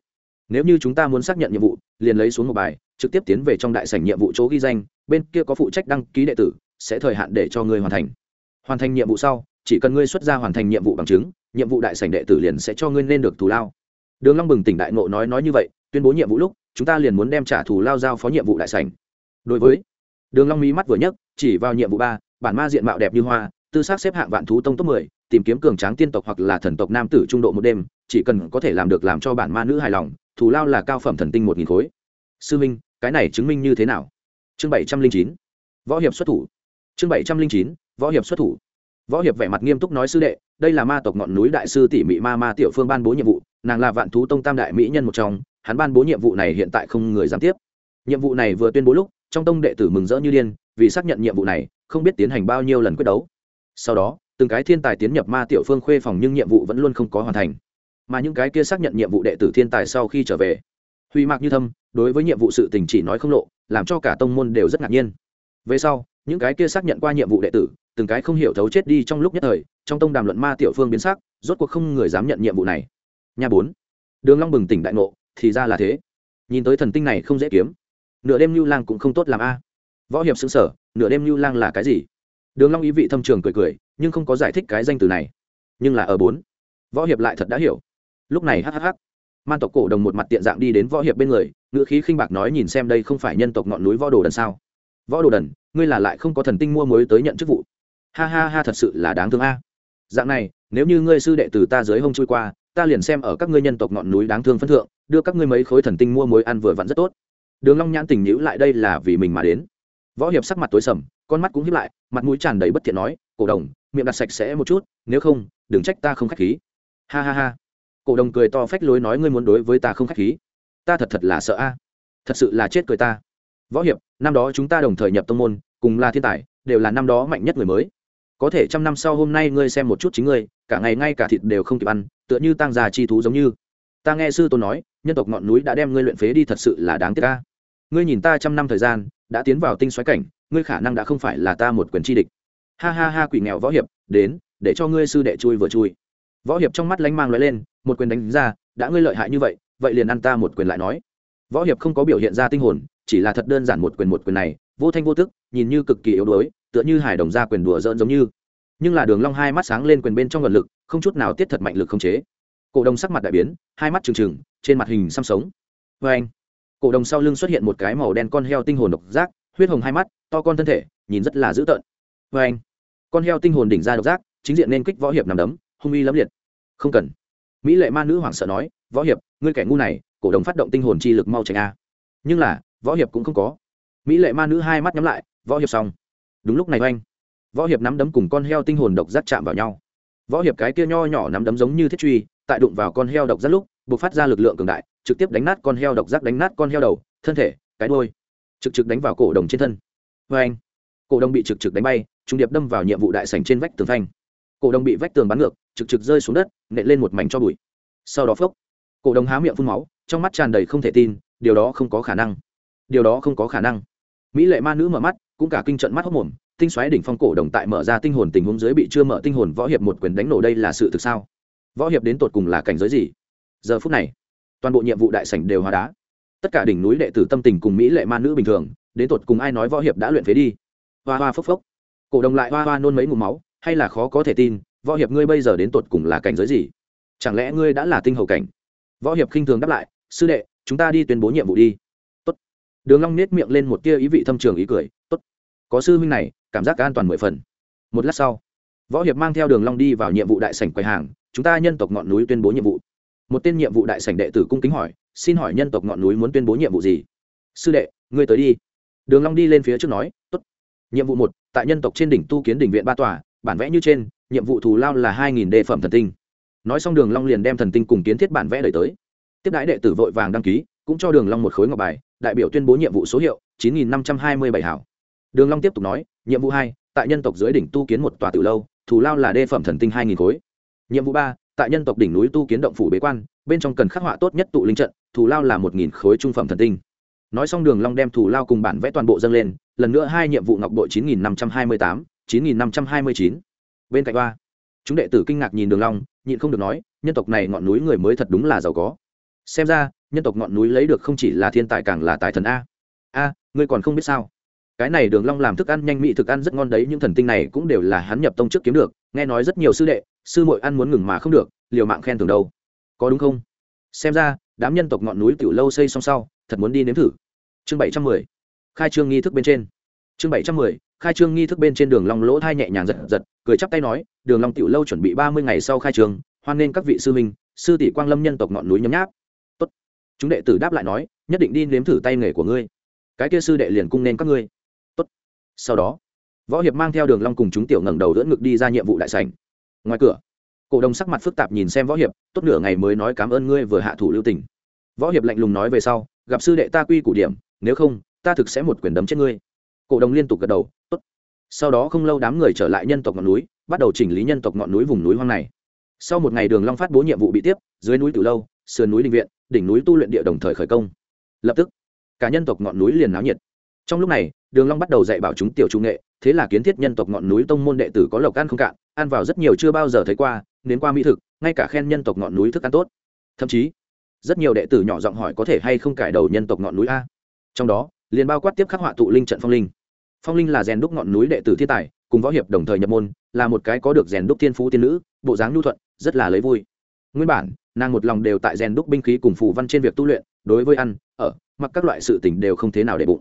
Nếu như chúng ta muốn xác nhận nhiệm vụ liền lấy xuống một bài trực tiếp tiến về trong đại sảnh nhiệm vụ chỗ ghi danh bên kia có phụ trách đăng ký đệ tử sẽ thời hạn để cho ngươi hoàn thành. Hoàn thành nhiệm vụ sau chỉ cần ngươi xuất ra hoàn thành nhiệm vụ bằng chứng nhiệm vụ đại sảnh đệ tử liền sẽ cho ngươi nên được thù lao. Đường long bừng tỉnh đại ngộ nói nói như vậy tuyên bố nhiệm vụ lúc chúng ta liền muốn đem trả thù lao giao phó nhiệm vụ đại sảnh. Đối với đường long mí mắt vừa nhấc chỉ vào nhiệm vụ ba bản ma diện mạo đẹp như hoa tư xác xếp hạng vạn thú tông top 10, tìm kiếm cường tráng tiên tộc hoặc là thần tộc nam tử trung độ một đêm, chỉ cần có thể làm được làm cho bản ma nữ hài lòng, thù lao là cao phẩm thần tinh một nghìn khối. Sư minh, cái này chứng minh như thế nào? Chương bảy trăm linh chín, võ hiệp xuất thủ. Chương bảy trăm linh chín, võ hiệp xuất thủ. Võ hiệp vẻ mặt nghiêm túc nói sư đệ, đây là ma tộc ngọn núi đại sư tỷ mỹ ma ma tiểu phương ban bố nhiệm vụ, nàng là vạn thú tông tam đại mỹ nhân một trong, hắn ban bố nhiệm vụ này hiện tại không người dám tiếp. Nhiệm vụ này vừa tuyên bố lúc, trong tông đệ tử mừng rỡ như điên, vì xác nhận nhiệm vụ này, không biết tiến hành bao nhiêu lần quyết đấu. Sau đó từng cái thiên tài tiến nhập ma tiểu phương khuê phòng nhưng nhiệm vụ vẫn luôn không có hoàn thành. Mà những cái kia xác nhận nhiệm vụ đệ tử thiên tài sau khi trở về, huy mạc như thâm đối với nhiệm vụ sự tình chỉ nói không lộ, làm cho cả tông môn đều rất ngạc nhiên. Về sau, những cái kia xác nhận qua nhiệm vụ đệ tử, từng cái không hiểu thấu chết đi trong lúc nhất thời, trong tông đàm luận ma tiểu phương biến sắc, rốt cuộc không người dám nhận nhiệm vụ này. Nhà bốn, đường long bừng tỉnh đại ngộ, thì ra là thế. Nhìn tới thần tinh này không dễ kiếm. Nửa đêm lưu lang cũng không tốt làm a. Võ hiệp sững sở nửa đêm lưu lang là cái gì? Đường long ý vị thâm trường cười cười, nhưng không có giải thích cái danh từ này. Nhưng là ở bốn. Võ hiệp lại thật đã hiểu. Lúc này hhh man tộc cổ đồng một mặt tiện dạng đi đến võ hiệp bên người, ngữ khí khinh bạc nói nhìn xem đây không phải nhân tộc ngọn núi võ đồ đần sao? Võ đồ đần, ngươi là lại không có thần tinh mua mới tới nhận chức vụ. Ha ha ha, thật sự là đáng thương a. Dạng này, nếu như ngươi sư đệ từ ta dưới hông chui qua, ta liền xem ở các ngươi nhân tộc ngọn núi đáng thương phân thượng, đưa các ngươi mấy khối thần tinh mua mối ăn vừa vặn rất tốt. Đường long nhãn tình nhữ lại đây là vì mình mà đến. Võ hiệp sắc mặt tối sầm con mắt cũng hiếp lại, mặt mũi tràn đầy bất thiện nói, cổ đồng, miệng đặt sạch sẽ một chút, nếu không, đừng trách ta không khách khí. Ha ha ha. Cổ đồng cười to phách lối nói, ngươi muốn đối với ta không khách khí? Ta thật thật là sợ a. Thật sự là chết cười ta. Võ hiệp, năm đó chúng ta đồng thời nhập tông môn, cùng là thiên tài, đều là năm đó mạnh nhất người mới. Có thể trăm năm sau hôm nay ngươi xem một chút chính ngươi, cả ngày ngay cả thịt đều không kịp ăn, tựa như tăng già chi thú giống như. Ta nghe sư tôn nói, nhân tộc ngọn núi đã đem ngươi luyện phế đi thật sự là đáng tiếc ca ngươi nhìn ta trăm năm thời gian, đã tiến vào tinh xoáy cảnh ngươi khả năng đã không phải là ta một quyền chi địch. Ha ha ha, quỷ nghèo võ hiệp, đến, để cho ngươi sư đệ chui vừa chui. Võ hiệp trong mắt lánh mang l lên, một quyền đánh ra, đã ngươi lợi hại như vậy vậy liền ăn ta một quyền lại nói. Võ hiệp không có biểu hiện ra tinh hồn, chỉ là thật đơn giản một quyền một quyền này, vô thanh vô tức, nhìn như cực kỳ yếu đuối, tựa như hải đồng ra quyền đùa dỡn giống như. Nhưng là đường long hai mắt sáng lên quyền bên trong ngần lực, không chút nào tiết thật mạnh lực không chế. Cổ đồng sắc mặt đại biến, hai mắt trừng trừng, trên mặt hình xăm sống. Vê anh cổ đồng sau lưng xuất hiện một cái màu đen con heo tinh hồn độc giác huyết hồng hai mắt, to con thân thể, nhìn rất là dữ tợn. Vê anh, con heo tinh hồn đỉnh ra độc giác, chính diện nên kích võ hiệp nằm đấm, hung uy lẫm liệt. Không cần. Mỹ lệ ma nữ hoảng sợ nói, võ hiệp, ngươi kẻ ngu này, cổ đồng phát động tinh hồn chi lực mau tránh a. Nhưng là, võ hiệp cũng không có. Mỹ lệ ma nữ hai mắt nhắm lại, võ hiệp xong. Đúng lúc này oanh võ hiệp nắm đấm cùng con heo tinh hồn độc giác chạm vào nhau. Võ hiệp cái kia nho nhỏ nắm đấm giống như thiết truy, tại đụng vào con heo độc giác lúc buộc phát ra lực lượng cường đại, trực tiếp đánh nát con heo độc giác, đánh nát con heo đầu, thân thể, cái đôi trực trực đánh vào cổ đồng trên thân. Vê anh, cổ đồng bị trực trực đánh bay, trung điệp đâm vào nhiệm vụ đại sảnh trên vách tường thanh cổ đồng bị vách tường bắn ngược, trực trực rơi xuống đất, nện lên một mảnh cho bụi. Sau đó phốc, cổ đồng há miệng phun máu, trong mắt tràn đầy không thể tin, điều đó không có khả năng. Điều đó không có khả năng. Mỹ lệ ma nữ mở mắt, cũng cả kinh trận mắt hốc mồm, tinh xoáy đỉnh phong cổ đồng tại mở ra tinh hồn tình huống dưới bị chưa mở tinh hồn võ hiệp một quyền đánh nổ đây là sự thực sao? Võ hiệp đến tột cùng là cảnh giới gì? Giờ phút này, toàn bộ nhiệm vụ đại sảnh đều hóa đá tất cả đỉnh núi đệ tử tâm tình cùng mỹ lệ ma nữ bình thường, đến tột cùng ai nói võ hiệp đã luyện phế đi? Hoa hoa phốc phốc. Cổ đồng lại hoa hoa nôn mấy ngụm máu, hay là khó có thể tin, võ hiệp ngươi bây giờ đến tột cùng là cảnh giới gì? Chẳng lẽ ngươi đã là tinh hầu cảnh? Võ hiệp khinh thường đáp lại, sư đệ, chúng ta đi tuyên bố nhiệm vụ đi. Tốt. đường long nết miệng lên một tia ý vị thâm trường ý cười, Tốt. có sư huynh này, cảm giác an toàn mười phần. Một lát sau, võ hiệp mang theo đường long đi vào nhiệm vụ đại sảnh quầy hàng, chúng ta nhân tộc ngọn núi tuyên bố nhiệm vụ. Một tên nhiệm vụ đại sảnh đệ tử cung kính hỏi xin hỏi nhân tộc ngọn núi muốn tuyên bố nhiệm vụ gì? Sư đệ, ngươi tới đi. Đường long đi lên phía trước nói, tốt. Nhiệm vụ một, tại nhân tộc trên đỉnh tu kiến đỉnh viện ba tòa, bản vẽ như trên, nhiệm vụ thù lao là hai nghìn đề phẩm thần tinh. Nói xong đường long liền đem thần tinh cùng kiến thiết bản vẽ đẩy tới. Tiếp đãi đệ tử vội vàng đăng ký, cũng cho đường long một khối ngọc bài, đại biểu tuyên bố nhiệm vụ số hiệu chín nghìn năm trăm hai mươi bảy hảo. Đường long tiếp tục nói, nhiệm vụ hai, tại nhân tộc dưới đỉnh tu kiến một tòa tử lâu, thù lao là đề phẩm thần tinh hai nghìn khối. Nhiệm vụ ba tại nhân tộc đỉnh núi tu kiến động phủ bế quan, bên trong cần khắc họa tốt nhất tụ linh trận, thù lao là một nghìn khối trung phẩm thần tinh. Nói xong đường long đem thù lao cùng bản vẽ toàn bộ dâng lên, lần nữa hai nhiệm vụ ngọc bội chín nghìn năm trăm hai mươi tám, chín nghìn năm trăm hai mươi chín. Bên cạnh ba chúng đệ tử kinh ngạc nhìn đường long, nhịn không được nói, nhân tộc này ngọn núi người mới thật đúng là giàu có. Xem ra, nhân tộc ngọn núi lấy được không chỉ là thiên tài càng là tài thần a. A, ngươi còn không biết sao? Cái này đường long làm thức ăn nhanh mỹ thực ăn rất ngon đấy, những thần tinh này cũng đều là hắn nhập tông trước kiếm được. Nghe nói rất nhiều sư đệ, sư muội ăn muốn ngừng mà không được, liều mạng khen tưởng đâu. Có đúng không? Xem ra, đám nhân tộc ngọn núi tiểu lâu xây xong sau, thật muốn đi nếm thử. Chương bảy trăm mười, khai trương nghi thức bên trên. Chương bảy trăm mười, khai trương nghi thức bên trên đường long lỗ thai nhẹ nhàng giật giật, cười chắp tay nói, đường long tiểu lâu chuẩn bị ba mươi ngày sau khai trương, hoan nên các vị sư minh sư tỷ quang lâm nhân tộc ngọn núi nhấm nháp. Tốt. Chúng đệ tử đáp lại nói, nhất định đi nếm thử tay nghề của ngươi. Cái kia sư đệ liền cung nên các ngươi sau đó, võ hiệp mang theo đường long cùng chúng tiểu ngẩng đầu đỡ ngực đi ra nhiệm vụ đại sảnh. Ngoài cửa, cổ đồng sắc mặt phức tạp nhìn xem võ hiệp, tốt nửa ngày mới nói cảm ơn ngươi vừa hạ thủ lưu tình. Võ hiệp lạnh lùng nói về sau, gặp sư đệ ta quy củ điểm, nếu không, ta thực sẽ một quyền đấm chết ngươi. Cổ đồng liên tục gật đầu, tốt. Sau đó không lâu đám người trở lại nhân tộc ngọn núi, bắt đầu chỉnh lý nhân tộc ngọn núi vùng núi hoang này. Sau một ngày đường long phát bố nhiệm vụ bị tiếp, dưới núi tử lâu, sườn núi đình viện, đỉnh núi tu luyện địa đồng thời khởi công. Lập tức, cả nhân tộc ngọn núi liền náo nhiệt trong lúc này, đường long bắt đầu dạy bảo chúng tiểu trung nghệ, thế là kiến thiết nhân tộc ngọn núi tông môn đệ tử có lộc ăn không cạn, ăn vào rất nhiều chưa bao giờ thấy qua, nếm qua mỹ thực, ngay cả khen nhân tộc ngọn núi thức ăn tốt. Thậm chí, rất nhiều đệ tử nhỏ giọng hỏi có thể hay không cải đầu nhân tộc ngọn núi a. Trong đó, liền bao quát tiếp khắc họa tụ linh trận phong linh. Phong linh là rèn đúc ngọn núi đệ tử thiên tài, cùng võ hiệp đồng thời nhập môn, là một cái có được rèn đúc thiên phú tiên nữ, bộ dáng nhu thuận, rất là lấy vui. Nguyên bản, nàng một lòng đều tại rèn đúc binh khí cùng phù văn trên việc tu luyện, đối với ăn, ở, mặc các loại sự tình đều không thế nào để bụng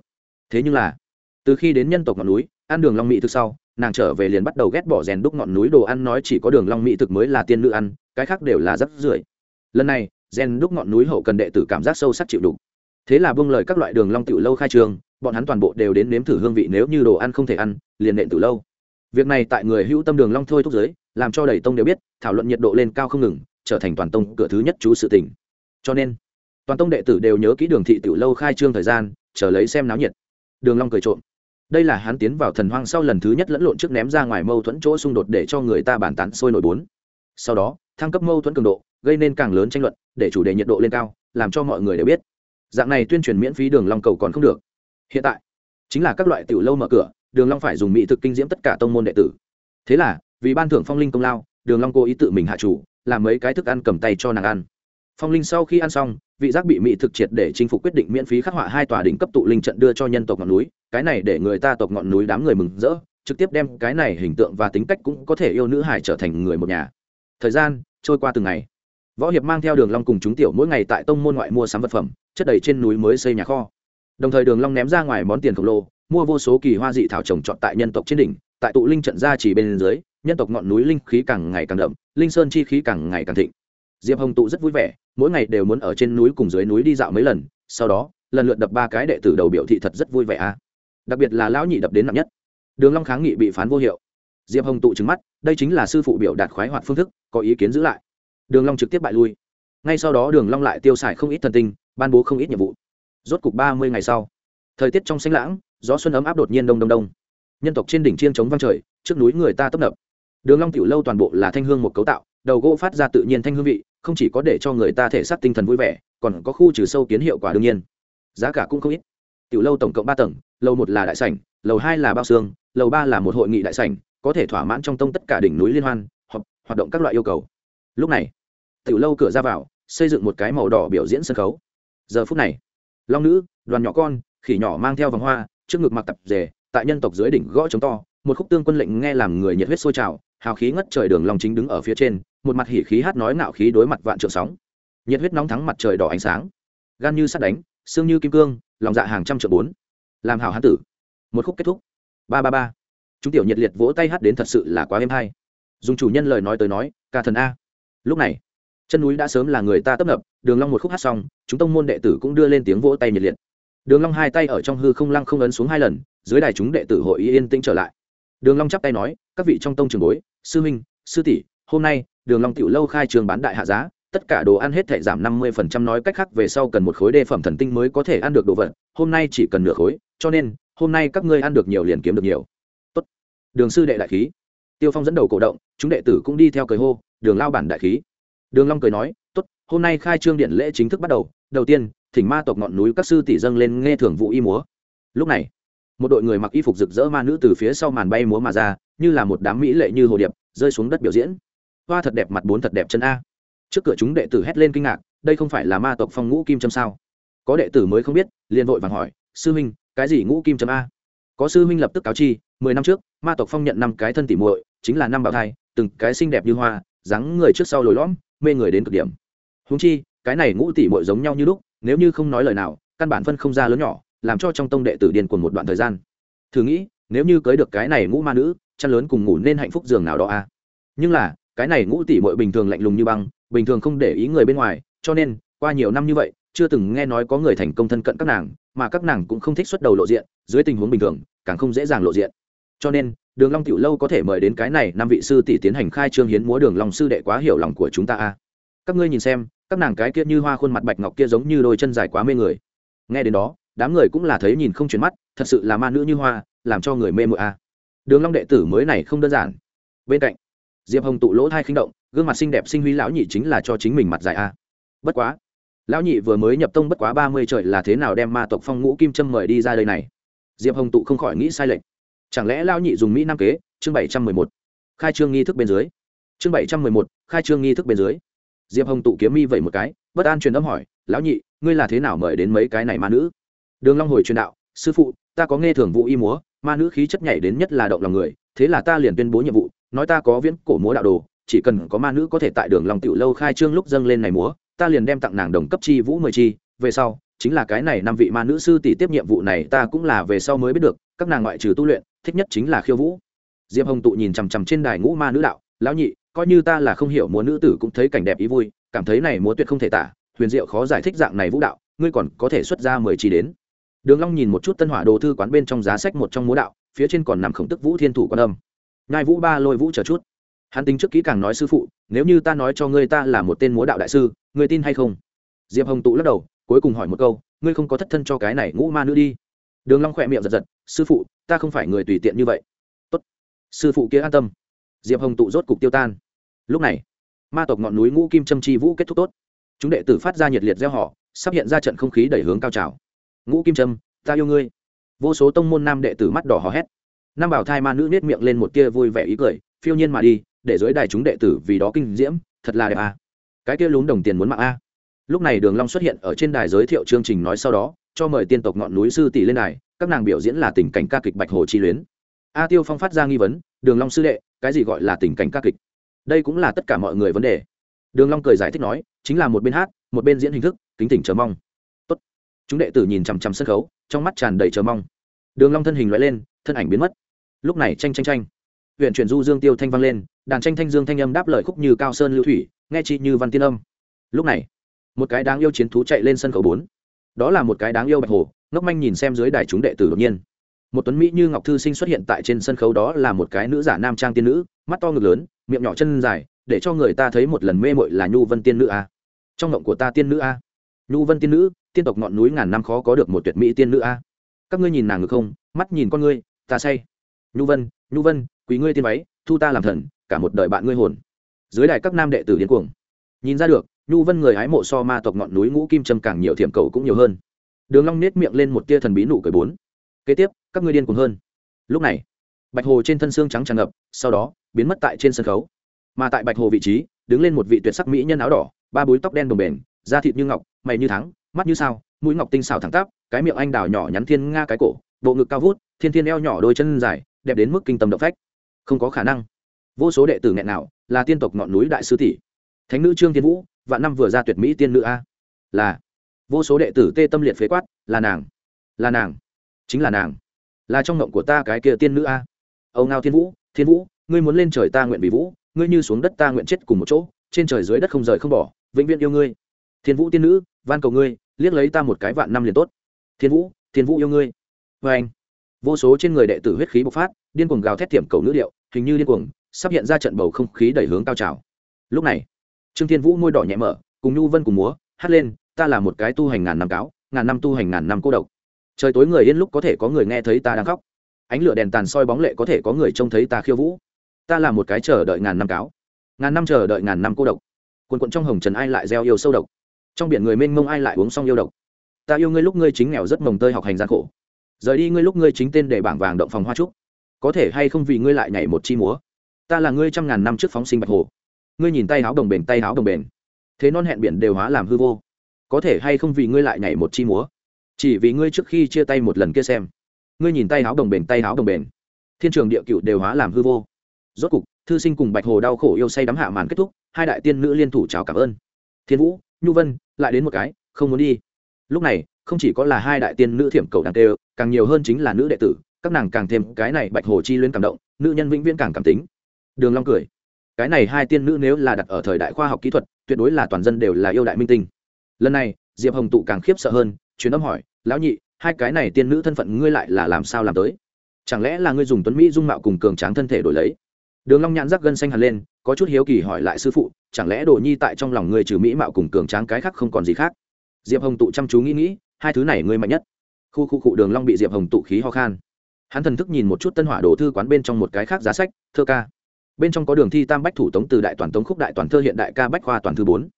thế nhưng là, từ khi đến nhân tộc ngọn núi, ăn đường long mỹ thực sau, nàng trở về liền bắt đầu ghét bỏ rèn đúc ngọn núi đồ ăn nói chỉ có đường long mỹ thực mới là tiên nữ ăn, cái khác đều là rất rưởi. Lần này, rèn đúc ngọn núi hậu cần đệ tử cảm giác sâu sắc chịu đủ thế là buông lời các loại đường long tiểu lâu khai trường, bọn hắn toàn bộ đều đến nếm thử hương vị nếu như đồ ăn không thể ăn, liền nện từ lâu. Việc này tại người hữu tâm đường long thôi thúc giới, làm cho đầy tông đều biết, thảo luận nhiệt độ lên cao không ngừng, trở thành toàn tông cửa thứ nhất chú sự tình. Cho nên, toàn tông đệ tử đều nhớ kỹ đường thị tiểu lâu khai trương thời gian, chờ lấy xem náo nhiệt đường long cười trộm. Đây là hắn tiến vào thần hoang sau lần thứ nhất lẫn lộn trước ném ra ngoài mâu thuẫn chỗ xung đột để cho người ta bàn tán sôi nổi bốn. Sau đó, thăng cấp mâu thuẫn cường độ, gây nên càng lớn tranh luận, để chủ đề nhiệt độ lên cao, làm cho mọi người đều biết. Dạng này tuyên truyền miễn phí đường long cầu còn không được. Hiện tại, chính là các loại tiểu lâu mở cửa, đường long phải dùng mỹ thực kinh diễm tất cả tông môn đệ tử. Thế là, vì ban thưởng phong linh công lao, đường long cố ý tự mình hạ chủ, làm mấy cái thức ăn cầm tay cho nàng ăn phong linh sau khi ăn xong, vị giác bị mỹ thực triệt để chinh phục quyết định miễn phí khắc họa hai tòa đỉnh cấp tụ linh trận đưa cho nhân tộc ngọn núi, cái này để người ta tộc ngọn núi đám người mừng rỡ, trực tiếp đem cái này hình tượng và tính cách cũng có thể yêu nữ hải trở thành người một nhà. Thời gian, trôi qua từng ngày. Võ hiệp mang theo đường long cùng chúng tiểu mỗi ngày tại tông môn ngoại mua sắm vật phẩm, chất đầy trên núi mới xây nhà kho. Đồng thời đường long ném ra ngoài món tiền khổng lồ, mua vô số kỳ hoa dị thảo trồng trọt tại nhân tộc trên đỉnh, tại tụ linh trận ra chỉ bên dưới, nhân tộc ngọn núi linh khí càng ngày càng đậm, linh sơn chi khí càng ngày càng thịnh diệp hồng tụ rất vui vẻ, mỗi ngày đều muốn ở trên núi cùng dưới núi đi dạo mấy lần, sau đó, lần lượt đập ba cái đệ tử đầu biểu thị thật rất vui vẻ a. Đặc biệt là lão nhị đập đến nặng nhất. Đường long kháng nghị bị phán vô hiệu. Diệp hồng tụ trừng mắt, đây chính là sư phụ biểu đạt khoái hoạt phương thức, có ý kiến giữ lại. Đường long trực tiếp bại lui. Ngay sau đó đường long lại tiêu xài không ít thần tinh, ban bố không ít nhiệm vụ. Rốt cục ba mươi ngày sau, thời tiết trong xanh lãng, gió xuân ấm áp đột nhiên đông đông đông. Nhân tộc trên đỉnh chiên chống vang trời, trước núi người ta tấp nập. Đường long tiểu lâu toàn bộ là thanh hương một cấu tạo đầu gỗ phát ra tự nhiên thanh hương vị, không chỉ có để cho người ta thể xác tinh thần vui vẻ, còn có khu trừ sâu kiến hiệu quả đương nhiên. Giá cả cũng không ít. Tiểu lâu tổng cộng ba tầng, lầu một là đại sảnh, lầu hai là bao xương, lầu ba là một hội nghị đại sảnh, có thể thỏa mãn trong tông tất cả đỉnh núi liên hoan hoặc hoạt động các loại yêu cầu. Lúc này, tiểu lâu cửa ra vào, xây dựng một cái màu đỏ biểu diễn sân khấu. Giờ phút này, long nữ, đoàn nhỏ con, khỉ nhỏ mang theo vòng hoa, trước ngực mặc tập rể tại nhân tộc dưới đỉnh gõ trống to, một khúc tương quân lệnh nghe làm người nhiệt huyết sôi trào, hào khí ngất trời đường long chính đứng ở phía trên một mặt hỉ khí hát nói ngạo khí đối mặt vạn trượng sóng. Nhiệt huyết nóng thắng mặt trời đỏ ánh sáng. Gan như sắt đánh, xương như kim cương, lòng dạ hàng trăm triệu bốn. Làm hảo hán tử. Một khúc kết thúc. Ba ba ba. Chúng tiểu nhiệt liệt vỗ tay hát đến thật sự là quá êm hay. Dùng chủ nhân lời nói tới nói, ca thần a. Lúc này, chân núi đã sớm là người ta tấp nập, đường long một khúc hát xong, chúng tông môn đệ tử cũng đưa lên tiếng vỗ tay nhiệt liệt. Đường long hai tay ở trong hư không lăng không ấn xuống hai lần, dưới đài chúng đệ tử hội ý yên tĩnh trở lại. Đường long chắp tay nói, các vị trong tông trường bối, sư minh sư tỷ, hôm nay đường long tiểu lâu khai trường bán đại hạ giá, tất cả đồ ăn hết thể giảm năm mươi phần trăm nói cách khác về sau cần một khối đê phẩm thần tinh mới có thể ăn được đồ vật, hôm nay chỉ cần nửa khối, cho nên, hôm nay các ngươi ăn được nhiều liền kiếm được nhiều. Tốt. Đường sư đệ đại khí. Tiêu phong dẫn đầu cổ động, chúng đệ tử cũng đi theo cười hô, đường lao bản đại khí. Đường long cười nói, tốt, hôm nay khai trương điện lễ chính thức bắt đầu đầu tiên, thỉnh ma tộc ngọn núi các sư tỷ dâng lên nghe thưởng vụ y múa. Lúc này, một đội người mặc y phục rực rỡ ma nữ từ phía sau màn bay múa mà ra, như là một đám mỹ lệ như hồ điệp, rơi xuống đất biểu diễn hoa thật đẹp mặt bốn thật đẹp chân a. Trước cửa chúng đệ tử hét lên kinh ngạc, đây không phải là ma tộc phong ngũ kim châm sao? Có đệ tử mới không biết, liền vội vàng hỏi, sư huynh, cái gì ngũ kim châm a? Có sư huynh lập tức cáo chi, mười năm trước, ma tộc phong nhận năm cái thân tỉ muội, chính là năm bảo thai, từng cái xinh đẹp như hoa, dáng người trước sau lồi lõm, mê người đến cực điểm. Húng chi, cái này ngũ tỷ muội giống nhau như lúc, nếu như không nói lời nào, căn bản phân không ra lớn nhỏ, làm cho trong tông đệ tử điên cuồng một đoạn thời gian. Thử nghĩ, nếu như cưới được cái này ngũ ma nữ, chăn lớn cùng ngủ nên hạnh phúc giường nào đó a? Nhưng là cái này ngũ tỷ muội bình thường lạnh lùng như băng, bình thường không để ý người bên ngoài, cho nên, qua nhiều năm như vậy, chưa từng nghe nói có người thành công thân cận các nàng, mà các nàng cũng không thích xuất đầu lộ diện, dưới tình huống bình thường, càng không dễ dàng lộ diện. Cho nên, đường long tiểu lâu có thể mời đến cái này năm vị sư tỷ tiến hành khai trương hiến múa đường long sư đệ quá hiểu lòng của chúng ta a. Các ngươi nhìn xem, các nàng cái kia như hoa khuôn mặt bạch ngọc kia giống như đôi chân dài quá mê người. Nghe đến đó, đám người cũng là thấy nhìn không chuyển mắt, thật sự là ma nữ như hoa, làm cho người mê mội a. Đường long đệ tử mới này không đơn giản. Bên cạnh diệp hồng tụ lỗ thai khinh động, gương mặt xinh đẹp sinh huy lão nhị chính là cho chính mình mặt dài a. Bất quá, lão nhị vừa mới nhập tông bất quá ba mươi trời là thế nào đem ma tộc phong ngũ kim trâm mời đi ra đây này? Diệp hồng tụ không khỏi nghĩ sai lệch. Chẳng lẽ lão nhị dùng mỹ nam kế? Chương bảy trăm mười một. Khai trương nghi thức bên dưới. Chương bảy trăm mười một, khai trương nghi thức bên dưới. Diệp hồng tụ kiếm mi vậy một cái, bất an truyền âm hỏi, lão nhị, ngươi là thế nào mời đến mấy cái này ma nữ? Đường long hồi truyền đạo, sư phụ, ta có nghe thường vụ y múa, ma nữ khí chất nhảy đến nhất là động lòng người, thế là ta liền tuyên bố nhiệm vụ nói ta có viễn cổ múa đạo đồ, chỉ cần có ma nữ có thể tại đường long tiểu lâu khai trương lúc dâng lên này múa, ta liền đem tặng nàng đồng cấp chi vũ mười chi. Về sau, chính là cái này năm vị ma nữ sư tỷ tiếp nhiệm vụ này ta cũng là về sau mới biết được, các nàng ngoại trừ tu luyện, thích nhất chính là khiêu vũ. Diệp hồng tụ nhìn chằm chằm trên đài ngũ ma nữ đạo, lão nhị, coi như ta là không hiểu múa nữ tử cũng thấy cảnh đẹp ý vui, cảm thấy này múa tuyệt không thể tả, huyền diệu khó giải thích dạng này vũ đạo, ngươi còn có thể xuất ra mười chi đến. Đường long nhìn một chút tân hỏa đồ thư quán bên trong giá sách một trong múa đạo, phía trên còn nằm khổng tức vũ thiên thủ quan âm ngai vũ ba lôi vũ chờ chút. Hắn tính trước kỹ càng nói sư phụ, nếu như ta nói cho ngươi ta là một tên múa đạo đại sư, ngươi tin hay không? Diệp hồng tụ lắc đầu, cuối cùng hỏi một câu, ngươi không có thất thân cho cái này ngũ ma nữ đi. Đường long khỏe miệng giật giật, sư phụ, ta không phải người tùy tiện như vậy. Tốt. Sư phụ kia an tâm. Diệp hồng tụ rốt cục tiêu tan. Lúc này, ma tộc ngọn núi ngũ kim châm chi vũ kết thúc tốt. Chúng đệ tử phát ra nhiệt liệt gieo họ, sắp hiện ra trận không khí đẩy hướng cao trào. Ngũ kim trâm ta yêu ngươi. Vô số tông môn nam đệ tử mắt đỏ hò hét nam bảo thai ma nữ nết miệng lên một tia vui vẻ ý cười, phiêu nhiên mà đi, để dưới đài chúng đệ tử vì đó kinh diễm, thật là đẹp à. cái kia lún đồng tiền muốn mạng a lúc này đường long xuất hiện ở trên đài giới thiệu chương trình nói sau đó, cho mời tiên tộc ngọn núi sư tỷ lên đài, các nàng biểu diễn là tình cảnh ca kịch bạch hồ chi luyến. A tiêu phong phát ra nghi vấn, đường long sư đệ, cái gì gọi là tình cảnh ca kịch? Đây cũng là tất cả mọi người vấn đề. Đường long cười giải thích nói, chính là một bên hát, một bên diễn hình thức, kính tỉnh chờ mong. Tốt. Chúng đệ tử nhìn chằm chằm sân khấu, trong mắt tràn đầy chờ mong. Đường long thân hình lóe lên, thân ảnh biến mất lúc này tranh tranh tranh. Huyện chuyển du dương tiêu thanh vang lên, đàn tranh thanh dương thanh âm đáp lời khúc như cao sơn lưu thủy, nghe chị như văn tiên âm. Lúc này, một cái đáng yêu chiến thú chạy lên sân khấu bốn. Đó là một cái đáng yêu bạch hồ, ngốc manh nhìn xem dưới đài chúng đệ tử đột nhiên. Một tuấn mỹ như ngọc thư sinh xuất hiện tại trên sân khấu đó là một cái nữ giả nam trang tiên nữ, mắt to ngực lớn, miệng nhỏ chân dài, để cho người ta thấy một lần mê mội là nhu vân tiên nữ a. Trong ngộng của ta tiên nữ a. Nhu vân tiên nữ, tiên tộc ngọn núi ngàn năm khó có được một tuyệt mỹ tiên nữ a. Các ngươi nhìn nàng ngực không, mắt nhìn con ngươi, ta say nhu vân nhu vân quý ngươi tiên váy, thu ta làm thần, cả một đời bạn ngươi hồn. Dưới đài các nam đệ tử điên cuồng. Nhìn ra được, nhu vân người hái mộ so ma tộc ngọn núi ngũ kim trâm càng nhiều thiểm cầu cũng nhiều hơn. Đường long nết miệng lên một tia thần bí nụ cười bốn. Kế tiếp, các ngươi điên cuồng hơn. Lúc này, bạch hồ trên thân xương trắng tràn ngập, sau đó, biến mất tại trên sân khấu. Mà tại bạch hồ vị trí, đứng lên một vị tuyệt sắc mỹ nhân áo đỏ, ba búi tóc đen đồng bền da thịt như ngọc, mày như thắng, mắt như sao, mũi ngọc tinh xảo thẳng tắp, cái miệng anh đào nhỏ nhắn thiên nga cái cổ, bộ ngực cao vút, thiên thiên eo nhỏ đôi chân dài đẹp đến mức kinh tâm động phách. Không có khả năng. Vô số đệ tử nghẹn nào là tiên tộc ngọn núi đại sư tỷ. Thánh nữ trương tiên vũ, vạn năm vừa ra tuyệt mỹ tiên nữ a. Là. Vô số đệ tử tê tâm liệt phế quát, là nàng. Là nàng. Chính là nàng. Là trong ngộng của ta cái kia tiên nữ a. Âu ngao thiên vũ thiên vũ, ngươi muốn lên trời ta nguyện vì vũ, ngươi như xuống đất ta nguyện chết cùng một chỗ, trên trời dưới đất không rời không bỏ, vĩnh viễn yêu ngươi. Thiên vũ tiên nữ, van cầu ngươi, liếc lấy ta một cái vạn năm liền tốt. Thiên vũ thiên vũ yêu ngươi. Vê anh vô số trên người đệ tử huyết khí bộc phát, điên cuồng gào thét tiệm cầu nữ điệu, hình như điên cuồng, sắp hiện ra trận bầu không khí đẩy hướng cao trào. Lúc này, trương thiên vũ môi đỏ nhẹ mở, cùng nhu vân cùng múa, hát lên, ta là một cái tu hành ngàn năm cáo, ngàn năm tu hành ngàn năm cô độc. Trời tối người yên lúc có thể có người nghe thấy ta đang khóc. Ánh lửa đèn tàn soi bóng lệ có thể có người trông thấy ta khiêu vũ. Ta là một cái chờ đợi ngàn năm cáo. Ngàn năm chờ đợi ngàn năm cô độc. Quần quận trong hồng trần ai lại gieo yêu sâu độc? Trong biển người mênh mông ai lại uống xong yêu độc? Ta yêu ngươi lúc ngươi chính nghèo rất mồng tơi học hành gian khổ rời đi ngươi lúc ngươi chính tên để bảng vàng động phòng hoa trúc. Có thể hay không vì ngươi lại nhảy một chi múa? Ta là ngươi trăm ngàn năm trước phóng sinh bạch hồ. Ngươi nhìn tay háo đồng bền, tay háo đồng bền. Thế non hẹn biển đều hóa làm hư vô. Có thể hay không vì ngươi lại nhảy một chi múa? Chỉ vì ngươi trước khi chia tay một lần kia xem. Ngươi nhìn tay háo đồng bền, tay háo đồng bền. Thiên trường địa cựu đều hóa làm hư vô. Rốt cục, thư sinh cùng bạch hồ đau khổ yêu say đắm hạ màn kết thúc, hai đại tiên nữ liên thủ chào cảm ơn. Thiên vũ, nhu vân, lại đến một cái, không muốn đi. Lúc này, không chỉ có là hai đại tiên nữ thiểm cầu đàn tê càng nhiều hơn chính là nữ đệ tử, các nàng càng thêm cái này bạch hồ chi luyến cảm động, nữ nhân vĩnh viễn càng cảm tính. Đường long cười. Cái này hai tiên nữ nếu là đặt ở thời đại khoa học kỹ thuật, tuyệt đối là toàn dân đều là yêu đại minh tinh. Lần này, diệp hồng tụ càng khiếp sợ hơn chuyến âm hỏi, lão nhị, hai cái này tiên nữ thân phận ngươi lại là làm sao làm tới? Chẳng lẽ là ngươi dùng tuấn mỹ dung mạo cùng cường tráng thân thể đổi lấy? Đường long nhãn rắc gân xanh hẳn lên, có chút hiếu kỳ hỏi lại sư phụ, chẳng lẽ đồ nhi tại trong lòng ngươi trừ mỹ mạo cùng cường tráng cái khác không còn gì khác? Diệp hồng tụ chăm chú nghĩ nghĩ, hai thứ này ngươi mạnh nhất khu khu cụ đường long bị diệp hồng tụ khí ho khan hắn thần thức nhìn một chút tân hỏa đồ thư quán bên trong một cái khác giá sách thơ ca bên trong có đường thi tam bách thủ tống từ đại toàn tống khúc đại toàn thơ hiện đại ca bách khoa toàn thư bốn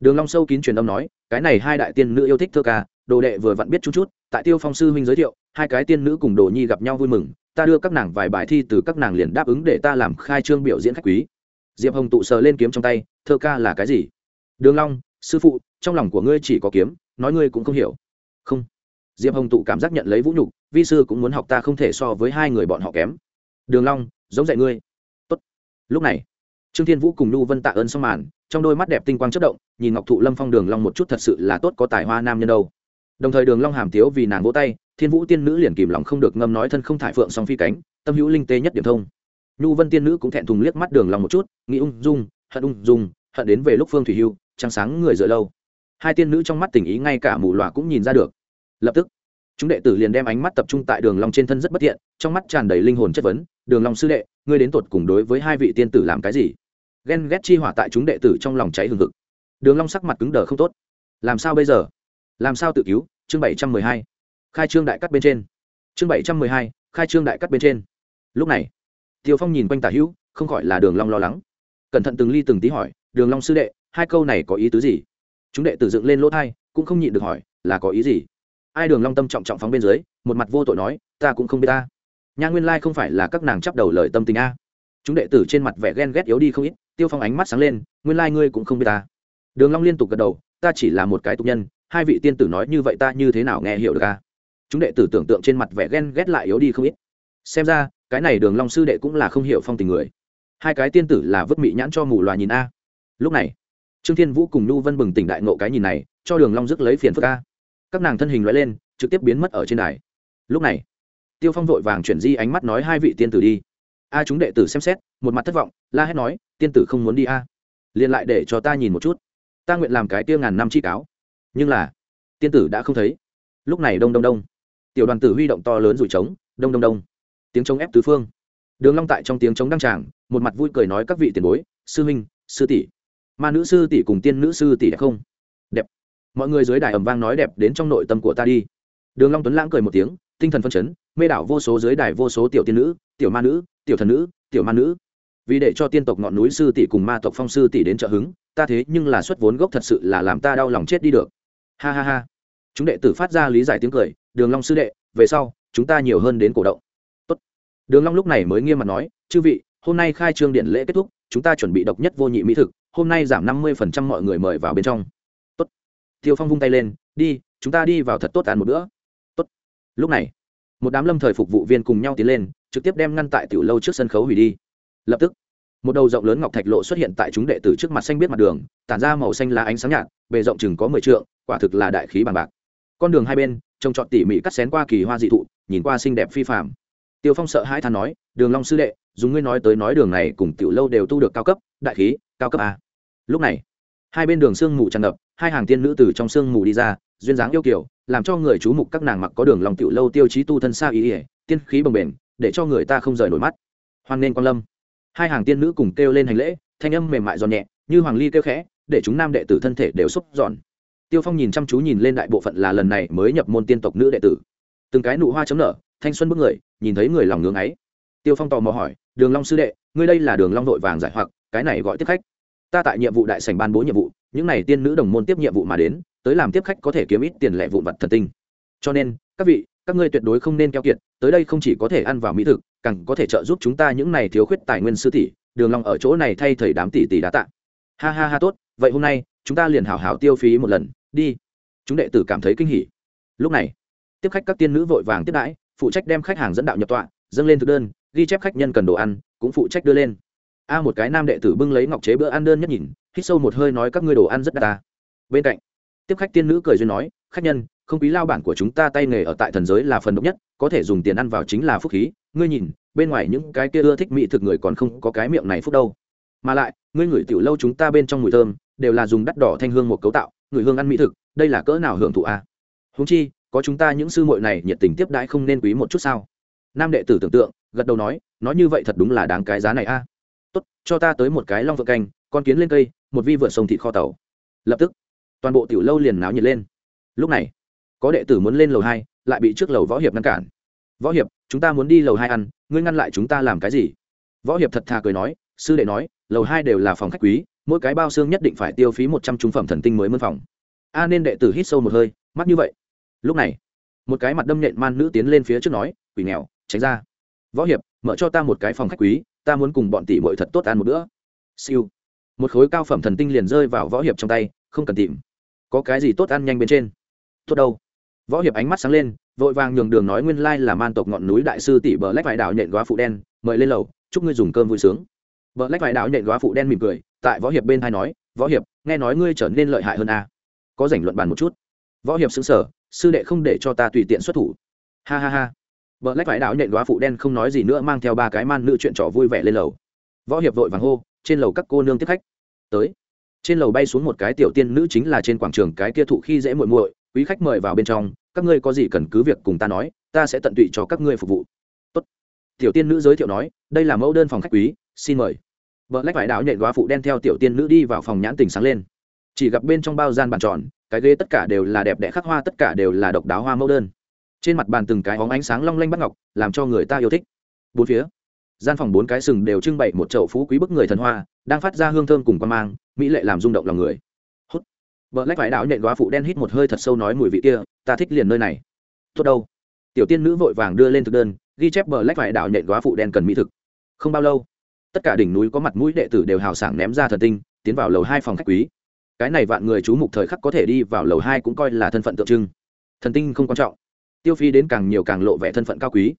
đường long sâu kín truyền âm nói cái này hai đại tiên nữ yêu thích thơ ca đồ đệ vừa vặn biết chút chút tại tiêu phong sư huynh giới thiệu hai cái tiên nữ cùng đồ nhi gặp nhau vui mừng ta đưa các nàng vài bài thi từ các nàng liền đáp ứng để ta làm khai trương biểu diễn khách quý diệp hồng tụ sờ lên kiếm trong tay thơ ca là cái gì đường long sư phụ trong lòng của ngươi chỉ có kiếm nói ngươi cũng không hiểu diệp hồng tụ cảm giác nhận lấy vũ nhục, vi sư cũng muốn học ta không thể so với hai người bọn họ kém. Đường long, giống dạy ngươi. Tốt. Lúc này, trương thiên vũ cùng nhu vân tạ ơn xong màn, trong đôi mắt đẹp tinh quang chớp động, nhìn ngọc thụ lâm phong đường long một chút thật sự là tốt có tài hoa nam nhân đâu. Đồng thời đường long hàm tiếu vì nàng vỗ tay, thiên vũ tiên nữ liền kìm lòng không được ngâm nói thân không thải phượng song phi cánh, tâm hữu linh tê nhất điểm thông. Nhu vân tiên nữ cũng thẹn thùng liếc mắt đường long một chút, nghĩ ung dung, hận ung dung, hận đến về lúc phương thủy hưu, trăng sáng người dựa lâu. Hai tiên nữ trong mắt tình ý ngay cả mù loà cũng nhìn ra được lập tức chúng đệ tử liền đem ánh mắt tập trung tại đường long trên thân rất bất thiện trong mắt tràn đầy linh hồn chất vấn đường long sư đệ ngươi đến tột cùng đối với hai vị tiên tử làm cái gì? Ghen ghét chi hỏa tại chúng đệ tử trong lòng cháy hừng hực. Đường long sắc mặt cứng đờ không tốt. Làm sao bây giờ? Làm sao tự cứu? Chương bảy trăm mười hai. Khai trương đại cắt bên trên. Chương bảy trăm mười hai khai trương đại cắt bên trên. Lúc này tiêu phong nhìn quanh tả hữu không khỏi là đường long lo lắng. Cẩn thận từng ly từng tí hỏi đường long sư đệ hai câu này có ý tứ gì? Chúng đệ tử dựng lên lỗ thay, cũng không nhịn được hỏi là có ý gì? Ai đường long tâm trọng trọng phóng bên dưới, một mặt vô tội nói, ta cũng không biết ta. Nha nguyên lai không phải là các nàng chấp đầu lời tâm tình a. Chúng đệ tử trên mặt vẻ ghen ghét yếu đi không ít, tiêu phong ánh mắt sáng lên, nguyên lai ngươi cũng không biết ta. Đường long liên tục gật đầu, ta chỉ là một cái tục nhân, hai vị tiên tử nói như vậy ta như thế nào nghe hiểu được a? Chúng đệ tử tưởng tượng trên mặt vẻ ghen ghét lại yếu đi không ít. Xem ra, cái này đường long sư đệ cũng là không hiểu phong tình người. Hai cái tiên tử là vứt mị nhãn cho mù loà nhìn a. Lúc này, trương thiên vũ cùng Lưu vân bừng tỉnh đại ngộ cái nhìn này, cho đường long dứt lấy phiền phức a các nàng thân hình loại lên, trực tiếp biến mất ở trên đài. Lúc này, tiêu phong vội vàng chuyển di ánh mắt nói hai vị tiên tử đi. A, chúng đệ tử xem xét, một mặt thất vọng, la hét nói, tiên tử không muốn đi a. Liền lại để cho ta nhìn một chút. Ta nguyện làm cái tiêu ngàn năm chi cáo. Nhưng là, tiên tử đã không thấy. Lúc này đông đông đông. Tiểu đoàn tử huy động to lớn rủi trống, đông đông đông. Tiếng trống ép tứ phương. Đường long tại trong tiếng trống đăng tràng, một mặt vui cười nói các vị tiền bối, sư minh sư tỷ. Ma nữ sư tỷ cùng tiên nữ sư tỷ đẹp không? Mọi người dưới đài ầm vang nói đẹp đến trong nội tâm của ta đi. Đường long tuấn lãng cười một tiếng, tinh thần phân chấn, mê đảo vô số dưới đài vô số tiểu tiên nữ, tiểu ma nữ, tiểu thần nữ, tiểu ma nữ. Vì để cho tiên tộc ngọn núi sư tỷ cùng ma tộc phong sư tỷ đến trợ hứng, ta thế nhưng là xuất vốn gốc thật sự là làm ta đau lòng chết đi được. Ha ha ha. Chúng đệ tử phát ra lý giải tiếng cười, đường long sư đệ, về sau, chúng ta nhiều hơn đến cổ động. Tốt. đường long lúc này mới nghiêm mặt nói, chư vị, hôm nay khai trương điện lễ kết thúc, chúng ta chuẩn bị độc nhất vô nhị mỹ thực, hôm nay giảm năm mươi phần trăm mọi người mời vào bên trong tiêu phong vung tay lên, đi, chúng ta đi vào thật tốt ăn một bữa. Tốt. lúc này, một đám lâm thời phục vụ viên cùng nhau tiến lên, trực tiếp đem ngăn tại tiểu lâu trước sân khấu hủy đi. Lập tức, một đầu rộng lớn ngọc thạch lộ xuất hiện tại chúng đệ tử trước mặt xanh biết mặt đường, tản ra màu xanh lá ánh sáng nhạt, bề rộng chừng có mười trượng, quả thực là đại khí bằng bạc. Con đường hai bên, trông trọt tỉ mỉ cắt xén qua kỳ hoa dị thụ, nhìn qua xinh đẹp phi phạm tiêu phong sợ hai than nói, đường long sư đệ, dùng ngươi nói tới nói đường này cùng tiểu lâu đều tu được cao cấp, đại khí, cao cấp a lúc này, hai bên đường sương mù tràn ngập hai hàng tiên nữ từ trong sương mù đi ra, duyên dáng yêu kiều, làm cho người chú mục các nàng mặc có đường lòng tiểu lâu tiêu chí tu thân xa ý ỉa tiên khí bồng bềnh, để cho người ta không rời nổi mắt. Hoan nên quan lâm. Hai hàng tiên nữ cùng kêu lên hành lễ, thanh âm mềm mại giòn nhẹ, như hoàng ly kêu khẽ, để chúng nam đệ tử thân thể đều xúc giòn tiêu phong nhìn chăm chú nhìn lên đại bộ phận là lần này mới nhập môn tiên tộc nữ đệ tử. Từng cái nụ hoa chấm nở, thanh xuân bước người, nhìn thấy người lòng ngưỡng ấy. Tiêu phong tò mò hỏi, đường long sư đệ, ngươi đây là đường long đội vàng giải hoặc, cái này gọi tiếp khách. Ta tại nhiệm vụ đại sảnh ban bố nhiệm vụ những này tiên nữ đồng môn tiếp nhiệm vụ mà đến, tới làm tiếp khách có thể kiếm ít tiền lẻ vụn vặt thần tinh. Cho nên, các vị, các ngươi tuyệt đối không nên keo kiệt, tới đây không chỉ có thể ăn vào mỹ thực, càng có thể trợ giúp chúng ta những này thiếu khuyết tài nguyên sư tỷ, đường long ở chỗ này thay thầy đám tỷ tỷ đá tạ. Ha ha ha, tốt, vậy hôm nay, chúng ta liền hảo hảo tiêu phí một lần, đi. Chúng đệ tử cảm thấy kinh hỉ. Lúc này, tiếp khách các tiên nữ vội vàng tiếp đãi, phụ trách đem khách hàng dẫn đạo nhập tọa, dâng lên thực đơn, ghi chép khách nhân cần đồ ăn, cũng phụ trách đưa lên a một cái nam đệ tử bưng lấy ngọc chế bữa ăn đơn nhất nhìn, hít sâu một hơi nói các ngươi đồ ăn rất đa ta. Bên cạnh, tiếp khách tiên nữ cười duyên nói, khách nhân, không quý lao bản của chúng ta tay nghề ở tại thần giới là phần độc nhất, có thể dùng tiền ăn vào chính là phúc khí. Ngươi nhìn, bên ngoài những cái kia ưa thích mỹ thực người còn không có cái miệng này phúc đâu. Mà lại, ngươi ngửi tiểu lâu chúng ta bên trong mùi thơm, đều là dùng đắt đỏ thanh hương một cấu tạo, người hương ăn mỹ thực, đây là cỡ nào hưởng thụ a? À? húng chi, có chúng ta những sư muội này nhiệt tình tiếp đãi không nên quý một chút sao? Nam đệ tử tưởng tượng, gật đầu nói nói như vậy thật đúng là đáng cái giá này a tốt, cho ta tới một cái long vợ canh, con kiến lên cây, một vi vượt sông thịt kho tàu. Lập tức, toàn bộ tiểu lâu liền náo nhiệt lên. Lúc này, có đệ tử muốn lên lầu hai, lại bị trước lầu võ hiệp ngăn cản. Võ hiệp, chúng ta muốn đi lầu hai ăn, ngươi ngăn lại chúng ta làm cái gì? Võ hiệp thật thà cười nói, sư đệ nói, lầu hai đều là phòng khách quý, mỗi cái bao xương nhất định phải tiêu phí một trăm trung phẩm thần tinh mới mân phòng. A nên đệ tử hít sâu một hơi mắt như vậy? Lúc này, một cái mặt đâm nhện man nữ tiến lên phía trước nói, quỷ nghèo, tránh ra. Võ hiệp, mở cho ta một cái phòng khách quý ta muốn cùng bọn tỷ bội thật tốt ăn một bữa. Siêu. Một khối cao phẩm thần tinh liền rơi vào võ hiệp trong tay, không cần tìm. Có cái gì tốt ăn nhanh bên trên? Tốt đâu. Võ hiệp ánh mắt sáng lên, vội vàng nhường đường nói nguyên lai là man tộc ngọn núi đại sư tỷ bờ lách vải đảo nhện góa phụ đen, mời lên lầu, chúc ngươi dùng cơm vui sướng. Bờ lách vải đảo nhện góa phụ đen mỉm cười, tại võ hiệp bên hai nói, võ hiệp, nghe nói ngươi trở nên lợi hại hơn a có rảnh luận bàn một chút. Võ hiệp xứng sở sư đệ không để cho ta tùy tiện xuất thủ. Ha ha ha vợ lách vải đảo nhện góa phụ đen không nói gì nữa mang theo ba cái man nữ chuyện trò vui vẻ lên lầu. Võ hiệp vội vàng hô, trên lầu các cô nương tiếp khách. Tới. Trên lầu bay xuống một cái tiểu tiên nữ chính là trên quảng trường cái kia thụ khi dễ muội muội, quý khách mời vào bên trong, các ngươi có gì cần cứ việc cùng ta nói, ta sẽ tận tụy cho các ngươi phục vụ. Tốt. tiểu tiên nữ giới thiệu nói, đây là mẫu đơn phòng khách quý, xin mời. Vợ lách vải đảo nhện góa phụ đen theo tiểu tiên nữ đi vào phòng nhãn tình sáng lên. Chỉ gặp bên trong bao gian bàn tròn, cái ghế tất cả đều là đẹp đẽ khắc hoa, tất cả đều là độc đáo hoa mẫu đơn trên mặt bàn từng cái óng ánh sáng long lanh bắt ngọc, làm cho người ta yêu thích. Bốn phía, gian phòng bốn cái sừng đều trưng bày một chậu phú quý bức người thần hoa, đang phát ra hương thơm cùng quan mang, mỹ lệ làm rung động lòng người. Hút. Vợ lách vải đạo nhện góa phụ đen hít một hơi thật sâu nói mùi vị kia, ta thích liền nơi này. Tốt đâu. Tiểu tiên nữ vội vàng đưa lên thực đơn, ghi chép bờ lách vải đạo nhện góa phụ đen cần mỹ thực. Không bao lâu, tất cả đỉnh núi có mặt mũi đệ tử đều hào sảng ném ra thần tinh, tiến vào lầu hai phòng khách quý. Cái này vạn người chú mục thời khắc có thể đi vào lầu hai cũng coi là thân phận tượng trưng. Thần tinh không quan trọng tiêu phi đến càng nhiều càng lộ vẻ thân phận cao quý.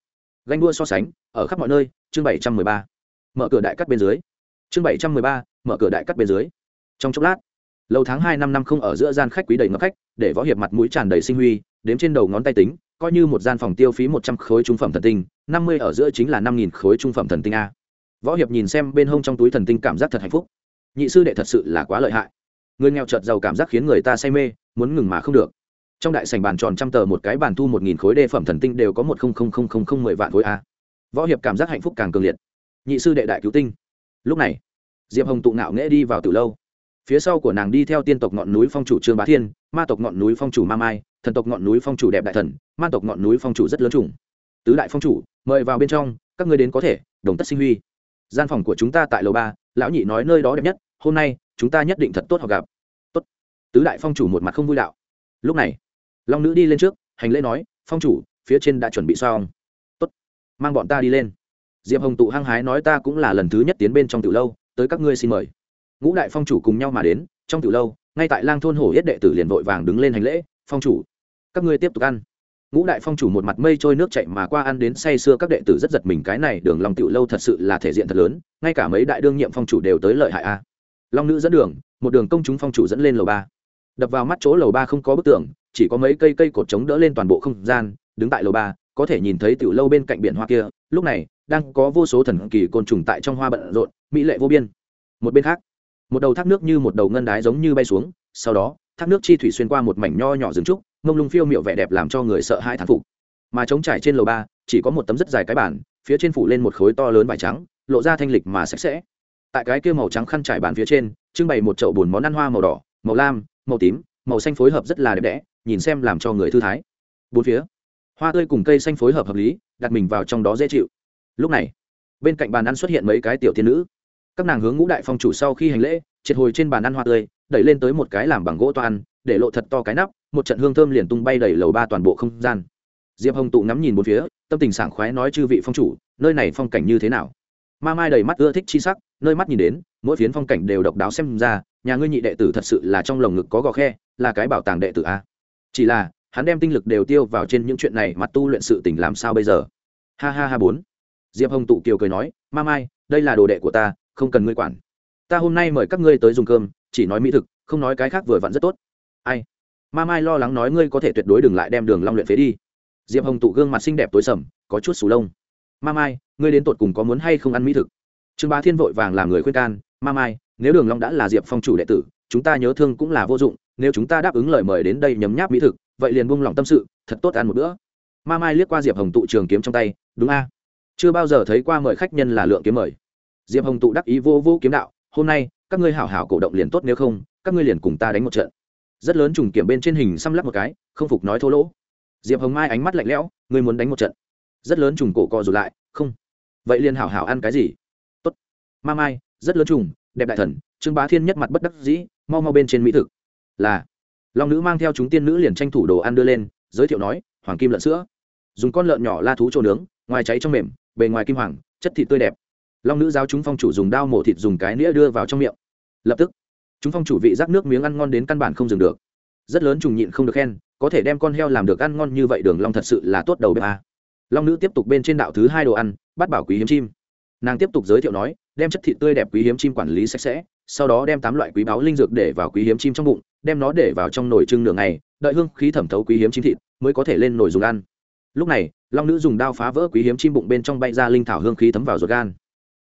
Ganh đua so sánh, ở khắp mọi nơi, chương bảy trăm mười ba, mở cửa đại cắt bên dưới. Chương bảy trăm mười ba, mở cửa đại cắt bên dưới. Trong chốc lát, lâu tháng hai năm năm không ở giữa gian khách quý đầy ngập khách, để võ hiệp mặt mũi tràn đầy sinh huy, đếm trên đầu ngón tay tính, coi như một gian phòng tiêu phí một trăm khối trung phẩm thần tinh, năm mươi ở giữa chính là năm nghìn khối trung phẩm thần tinh a. Võ hiệp nhìn xem bên hông trong túi thần tinh cảm giác thật hạnh phúc. Nhị sư đệ thật sự là quá lợi hại. Người nghèo chợt giàu cảm giác khiến người ta say mê, muốn ngừng mà không được trong đại sảnh bàn tròn trăm tờ một cái bàn thu một nghìn khối đề phẩm thần tinh đều có một không không không không không mười vạn khối a. Võ hiệp cảm giác hạnh phúc càng cường liệt. Nhị sư đệ đại cứu tinh. Lúc này, diệp hồng tụ ngạo nghễ đi vào từ lâu. Phía sau của nàng đi theo tiên tộc ngọn núi phong chủ trương bá thiên, ma tộc ngọn núi phong chủ ma mai, thần tộc ngọn núi phong chủ đẹp đại thần, ma tộc ngọn núi phong chủ rất lớn trùng tứ đại phong chủ, mời vào bên trong, các người đến có thể, đồng tất sinh huy. Gian phòng của chúng ta tại lầu ba, lão nhị nói nơi đó đẹp nhất, hôm nay, chúng ta nhất định thật tốt họ gặp. Tốt. Tứ đại phong chủ một mặt không vui đạo. Lúc này long nữ đi lên trước, hành lễ nói, phong chủ, phía trên đã chuẩn bị xong. Tốt, mang bọn ta đi lên. Diệp hồng tụ hăng hái nói, ta cũng là lần thứ nhất tiến bên trong tiểu lâu, tới các ngươi xin mời. Ngũ đại phong chủ cùng nhau mà đến, trong tiểu lâu, ngay tại lang thôn hổ yết đệ tử liền vội vàng đứng lên hành lễ, phong chủ, các ngươi tiếp tục ăn. Ngũ đại phong chủ một mặt mây trôi nước chạy mà qua ăn đến say sưa, các đệ tử rất giật mình, cái này đường long tiểu lâu thật sự là thể diện thật lớn, ngay cả mấy đại đương nhiệm phong chủ đều tới lợi hại a. Long nữ dẫn đường, một đường công chúng phong chủ dẫn lên lầu ba. Đập vào mắt chỗ lầu ba không có bức tường chỉ có mấy cây cây cột chống đỡ lên toàn bộ không gian, đứng tại lầu ba, có thể nhìn thấy tiểu lâu bên cạnh biển hoa kia, lúc này, đang có vô số thần kỳ côn trùng tại trong hoa bận rộn, mỹ lệ vô biên. Một bên khác, một đầu thác nước như một đầu ngân đái giống như bay xuống, sau đó, thác nước chi thủy xuyên qua một mảnh nho nhỏ rừng trúc ngông lung phiêu miệu vẻ đẹp làm cho người sợ hãi thán phục. Mà trống trải trên lầu ba, chỉ có một tấm rất dài cái bản phía trên phủ lên một khối to lớn vải trắng, lộ ra thanh lịch mà sạch sẽ. Tại cái kia màu trắng khăn trải bàn phía trên, trưng bày một chậu bùn món ăn hoa màu đỏ, màu lam, màu tím, màu xanh phối hợp rất là đẹp đẽ nhìn xem làm cho người thư thái. Bốn phía hoa tươi cùng cây xanh phối hợp hợp lý đặt mình vào trong đó dễ chịu. Lúc này bên cạnh bàn ăn xuất hiện mấy cái tiểu tiên nữ. Các nàng hướng ngũ đại phong chủ sau khi hành lễ triệt hồi trên bàn ăn hoa tươi đẩy lên tới một cái làm bằng gỗ toàn, để lộ thật to cái nắp một trận hương thơm liền tung bay đẩy lầu ba toàn bộ không gian. Diệp hồng tụ ngắm nhìn một phía tâm tình sảng khoái nói chư vị phong chủ nơi này phong cảnh như thế nào? Ma mai đầy mắt ưa thích chi sắc nơi mắt nhìn đến mỗi phiến phong cảnh đều độc đáo xem ra nhà ngươi nhị đệ tử thật sự là trong lồng ngực có gò khe là cái bảo tàng đệ tử a chỉ là, hắn đem tinh lực đều tiêu vào trên những chuyện này mặt tu luyện sự tình làm sao bây giờ? Ha ha ha bốn. Diệp hồng tụ kiều cười nói, ma mai, đây là đồ đệ của ta, không cần ngươi quản. Ta hôm nay mời các ngươi tới dùng cơm, chỉ nói mỹ thực, không nói cái khác vừa vặn rất tốt. Ai? Ma mai lo lắng nói, ngươi có thể tuyệt đối đừng lại đem đường long luyện phế đi. Diệp hồng tụ gương mặt xinh đẹp tối sầm, có chút sù lông. Ma mai, ngươi đến tột cùng có muốn hay không ăn mỹ thực? Trương bá thiên vội vàng làm người khuyên can, ma mai, nếu đường long đã là diệp phong chủ đệ tử, chúng ta nhớ thương cũng là vô dụng nếu chúng ta đáp ứng lời mời đến đây nhấm nháp mỹ thực, vậy liền buông lòng tâm sự, thật tốt ăn một bữa. Ma mai liếc qua diệp hồng tụ trường kiếm trong tay, đúng a? Chưa bao giờ thấy qua mời khách nhân là lượng kiếm mời. Diệp hồng tụ đắc ý vô vô kiếm đạo, hôm nay, các ngươi hảo hảo cổ động liền tốt nếu không, các ngươi liền cùng ta đánh một trận. Rất lớn trùng kiểm bên trên hình xăm lắp một cái, không phục nói thô lỗ. Diệp hồng mai ánh mắt lạnh lẽo, ngươi muốn đánh một trận. Rất lớn trùng cổ co rụt lại, không. Vậy liền hảo hảo ăn cái gì? Tốt. Ma mai, rất lớn trùng, đẹp đại thần, trương bá thiên nhất mặt bất đắc dĩ, mau mau bên trên mỹ thực là long nữ mang theo chúng tiên nữ liền tranh thủ đồ ăn đưa lên giới thiệu nói hoàng kim lợn sữa dùng con lợn nhỏ la thú trộn nướng ngoài cháy trong mềm bề ngoài kim hoàng chất thịt tươi đẹp long nữ giáo chúng phong chủ dùng đao mổ thịt dùng cái nĩa đưa vào trong miệng lập tức chúng phong chủ vị rác nước miếng ăn ngon đến căn bản không dừng được rất lớn trùng nhịn không được khen có thể đem con heo làm được ăn ngon như vậy đường long thật sự là tốt đầu bếp a long nữ tiếp tục bên trên đạo thứ hai đồ ăn bắt bảo quý hiếm chim nàng tiếp tục giới thiệu nói đem chất thịt tươi đẹp quý hiếm chim quản lý sạch sẽ sau đó đem tám loại quý báo linh dược để vào quý hiếm chim trong bụng, đem nó để vào trong nồi trưng nửa ngày, đợi hương khí thẩm thấu quý hiếm chim thịt, mới có thể lên nồi dùng ăn. Lúc này, long nữ dùng đao phá vỡ quý hiếm chim bụng bên trong bay ra linh thảo hương khí thấm vào ruột gan.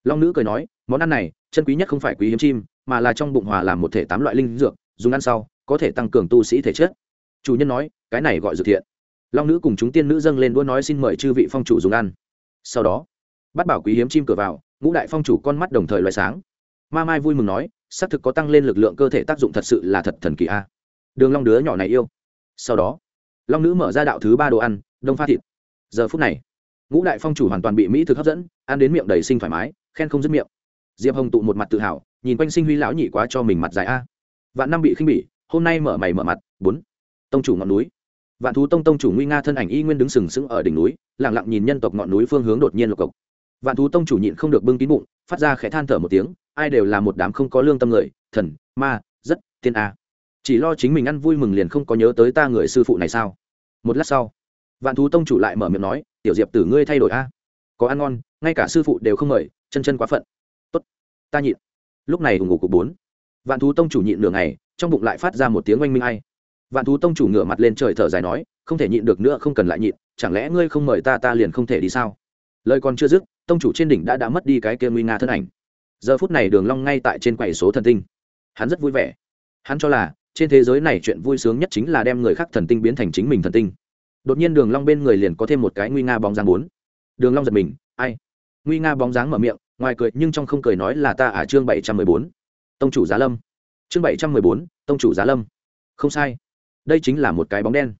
Long nữ cười nói, món ăn này, chân quý nhất không phải quý hiếm chim, mà là trong bụng hòa làm một thể tám loại linh dược, dùng ăn sau, có thể tăng cường tu sĩ thể chất. Chủ nhân nói, cái này gọi dược thiện. Long nữ cùng chúng tiên nữ dâng lên đua nói xin mời chư vị phong chủ dùng ăn. Sau đó, bắt bảo quý hiếm chim cửa vào, ngũ đại phong chủ con mắt đồng thời loại sáng. Ma mai vui mừng nói xác thực có tăng lên lực lượng cơ thể tác dụng thật sự là thật thần kỳ a. Đường long đứa nhỏ này yêu. Sau đó, long nữ mở ra đạo thứ ba đồ ăn, đông pha thịt. Giờ phút này, ngũ đại phong chủ hoàn toàn bị mỹ thực hấp dẫn, ăn đến miệng đầy sinh thoải mái, khen không dứt miệng. Diệp hồng tụ một mặt tự hào, nhìn quanh sinh huy lão nhị quá cho mình mặt dài a. Vạn năm bị khinh bỉ, hôm nay mở mày mở mặt, bốn. Tông chủ ngọn núi. Vạn thú tông tông chủ nguy nga thân ảnh y nguyên đứng sừng sững ở đỉnh núi lẳng lặng nhìn nhân tộc ngọn núi phương hướng đột nhiên lục cộc vạn thú tông chủ nhịn không được bưng kín bụng, phát ra khẽ than thở một tiếng ai đều là một đám không có lương tâm người, thần, ma, rất tiên a. Chỉ lo chính mình ăn vui mừng liền không có nhớ tới ta người sư phụ này sao? Một lát sau, vạn thú tông chủ lại mở miệng nói, tiểu diệp tử ngươi thay đổi a. Có ăn ngon, ngay cả sư phụ đều không mời, chân chân quá phận. Tốt, ta nhịn. Lúc này ủng ngủ cục bốn. Vạn thú tông chủ nhịn nửa ngày, trong bụng lại phát ra một tiếng oanh minh ai. Vạn thú tông chủ ngửa mặt lên trời thở dài nói, không thể nhịn được nữa, không cần lại nhịn, chẳng lẽ ngươi không mời ta ta liền không thể đi sao? Lời còn chưa dứt, tông chủ trên đỉnh đã đã mất đi cái kia nguy nga thân ảnh giờ phút này đường long ngay tại trên quầy số thần tinh. Hắn rất vui vẻ. Hắn cho là, trên thế giới này chuyện vui sướng nhất chính là đem người khác thần tinh biến thành chính mình thần tinh. Đột nhiên đường long bên người liền có thêm một cái nguy nga bóng dáng bốn. Đường long giật mình, ai? Nguy nga bóng dáng mở miệng, ngoài cười, nhưng trong không cười nói là ta à chương bảy trăm mười bốn. Tông chủ giá lâm. Chương bảy trăm mười bốn, tông chủ giá lâm. Không sai. Đây chính là một cái bóng đen.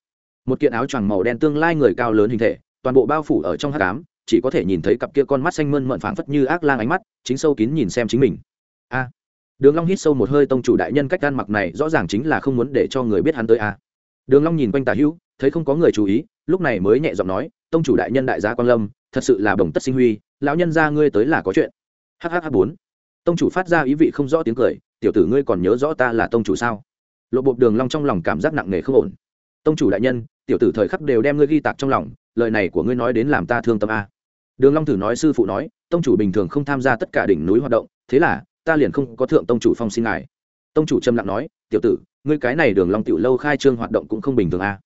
Một kiện áo choàng màu đen tương lai người cao lớn hình thể, toàn bộ bao phủ ở trong hắc ám chỉ có thể nhìn thấy cặp kia con mắt xanh mơn mận phảng phất như ác lang ánh mắt, chính sâu kín nhìn xem chính mình. A. Đường long hít sâu một hơi tông chủ đại nhân cách gan mặc này rõ ràng chính là không muốn để cho người biết hắn tới a. Đường long nhìn quanh tà hữu, thấy không có người chú ý, lúc này mới nhẹ giọng nói, tông chủ đại nhân đại gia quan lâm, thật sự là bồng tất sinh huy, lão nhân gia ngươi tới là có chuyện. Hhh bốn. Tông chủ phát ra ý vị không rõ tiếng cười, tiểu tử ngươi còn nhớ rõ ta là tông chủ sao? Lộ bộ đường long trong lòng cảm giác nặng nề không ổn. Tông chủ đại nhân, tiểu tử thời khắc đều đem ngươi ghi tạc trong lòng, lời này của ngươi nói đến làm ta thương tâm a đường long thử nói sư phụ nói, tông chủ bình thường không tham gia tất cả đỉnh núi hoạt động, thế là, ta liền không có thượng tông chủ phong xin ngài. Tông chủ trầm lặng nói, tiểu tử, ngươi cái này đường long tiểu lâu khai trương hoạt động cũng không bình thường a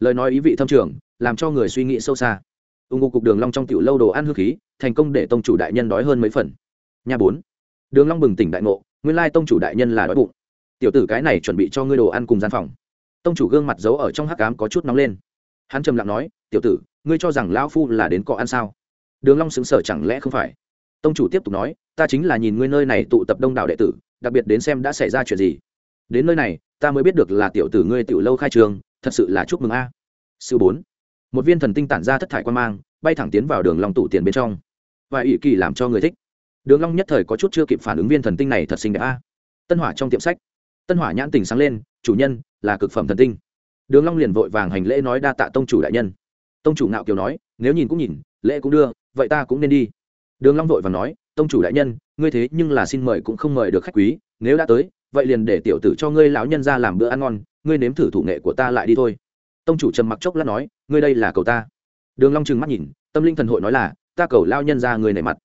lời nói ý vị thâm trường, làm cho người suy nghĩ sâu xa. Ung Ung cục đường long trong tiểu lâu đồ ăn hư khí, thành công để tông chủ đại nhân đói hơn mấy phần. Nhà bốn. Đường long bừng tỉnh đại ngộ, nguyên lai tông chủ đại nhân là đói bụng. Tiểu tử cái này chuẩn bị cho ngươi đồ ăn cùng gian phòng. Tông chủ gương mặt giấu ở trong hắc ám có chút nóng lên. Hắn trầm lặng nói, tiểu tử, ngươi cho rằng lão phu là đến cọ ăn sao? Đường long sững sờ, chẳng lẽ không phải? Tông chủ tiếp tục nói, ta chính là nhìn ngươi nơi này tụ tập đông đảo đệ tử, đặc biệt đến xem đã xảy ra chuyện gì. Đến nơi này, ta mới biết được là tiểu tử ngươi tiểu lâu khai trường, thật sự là chúc mừng a. Sư bốn. Một viên thần tinh tản ra thất thải quan mang, bay thẳng tiến vào đường long tụ tiền bên trong. Và ủy kỳ làm cho người thích. Đường long nhất thời có chút chưa kịp phản ứng viên thần tinh này thật xinh đẹp a. Tân hỏa trong tiệm sách. Tân hỏa nhãn tình sáng lên, chủ nhân, là cực phẩm thần tinh. Đường long liền vội vàng hành lễ nói đa tạ tông chủ đại nhân. Tông chủ ngạo kiều nói, nếu nhìn cũng nhìn lễ cũng đưa, vậy ta cũng nên đi. Đường long vội vàng nói, tông chủ đại nhân, ngươi thế nhưng là xin mời cũng không mời được khách quý, nếu đã tới, vậy liền để tiểu tử cho ngươi lão nhân ra làm bữa ăn ngon, ngươi nếm thử thủ nghệ của ta lại đi thôi. Tông chủ trầm mặc chốc lát nói, ngươi đây là cầu ta. Đường long trừng mắt nhìn, tâm linh thần hội nói là, ta cầu lao nhân ra người nảy mặt.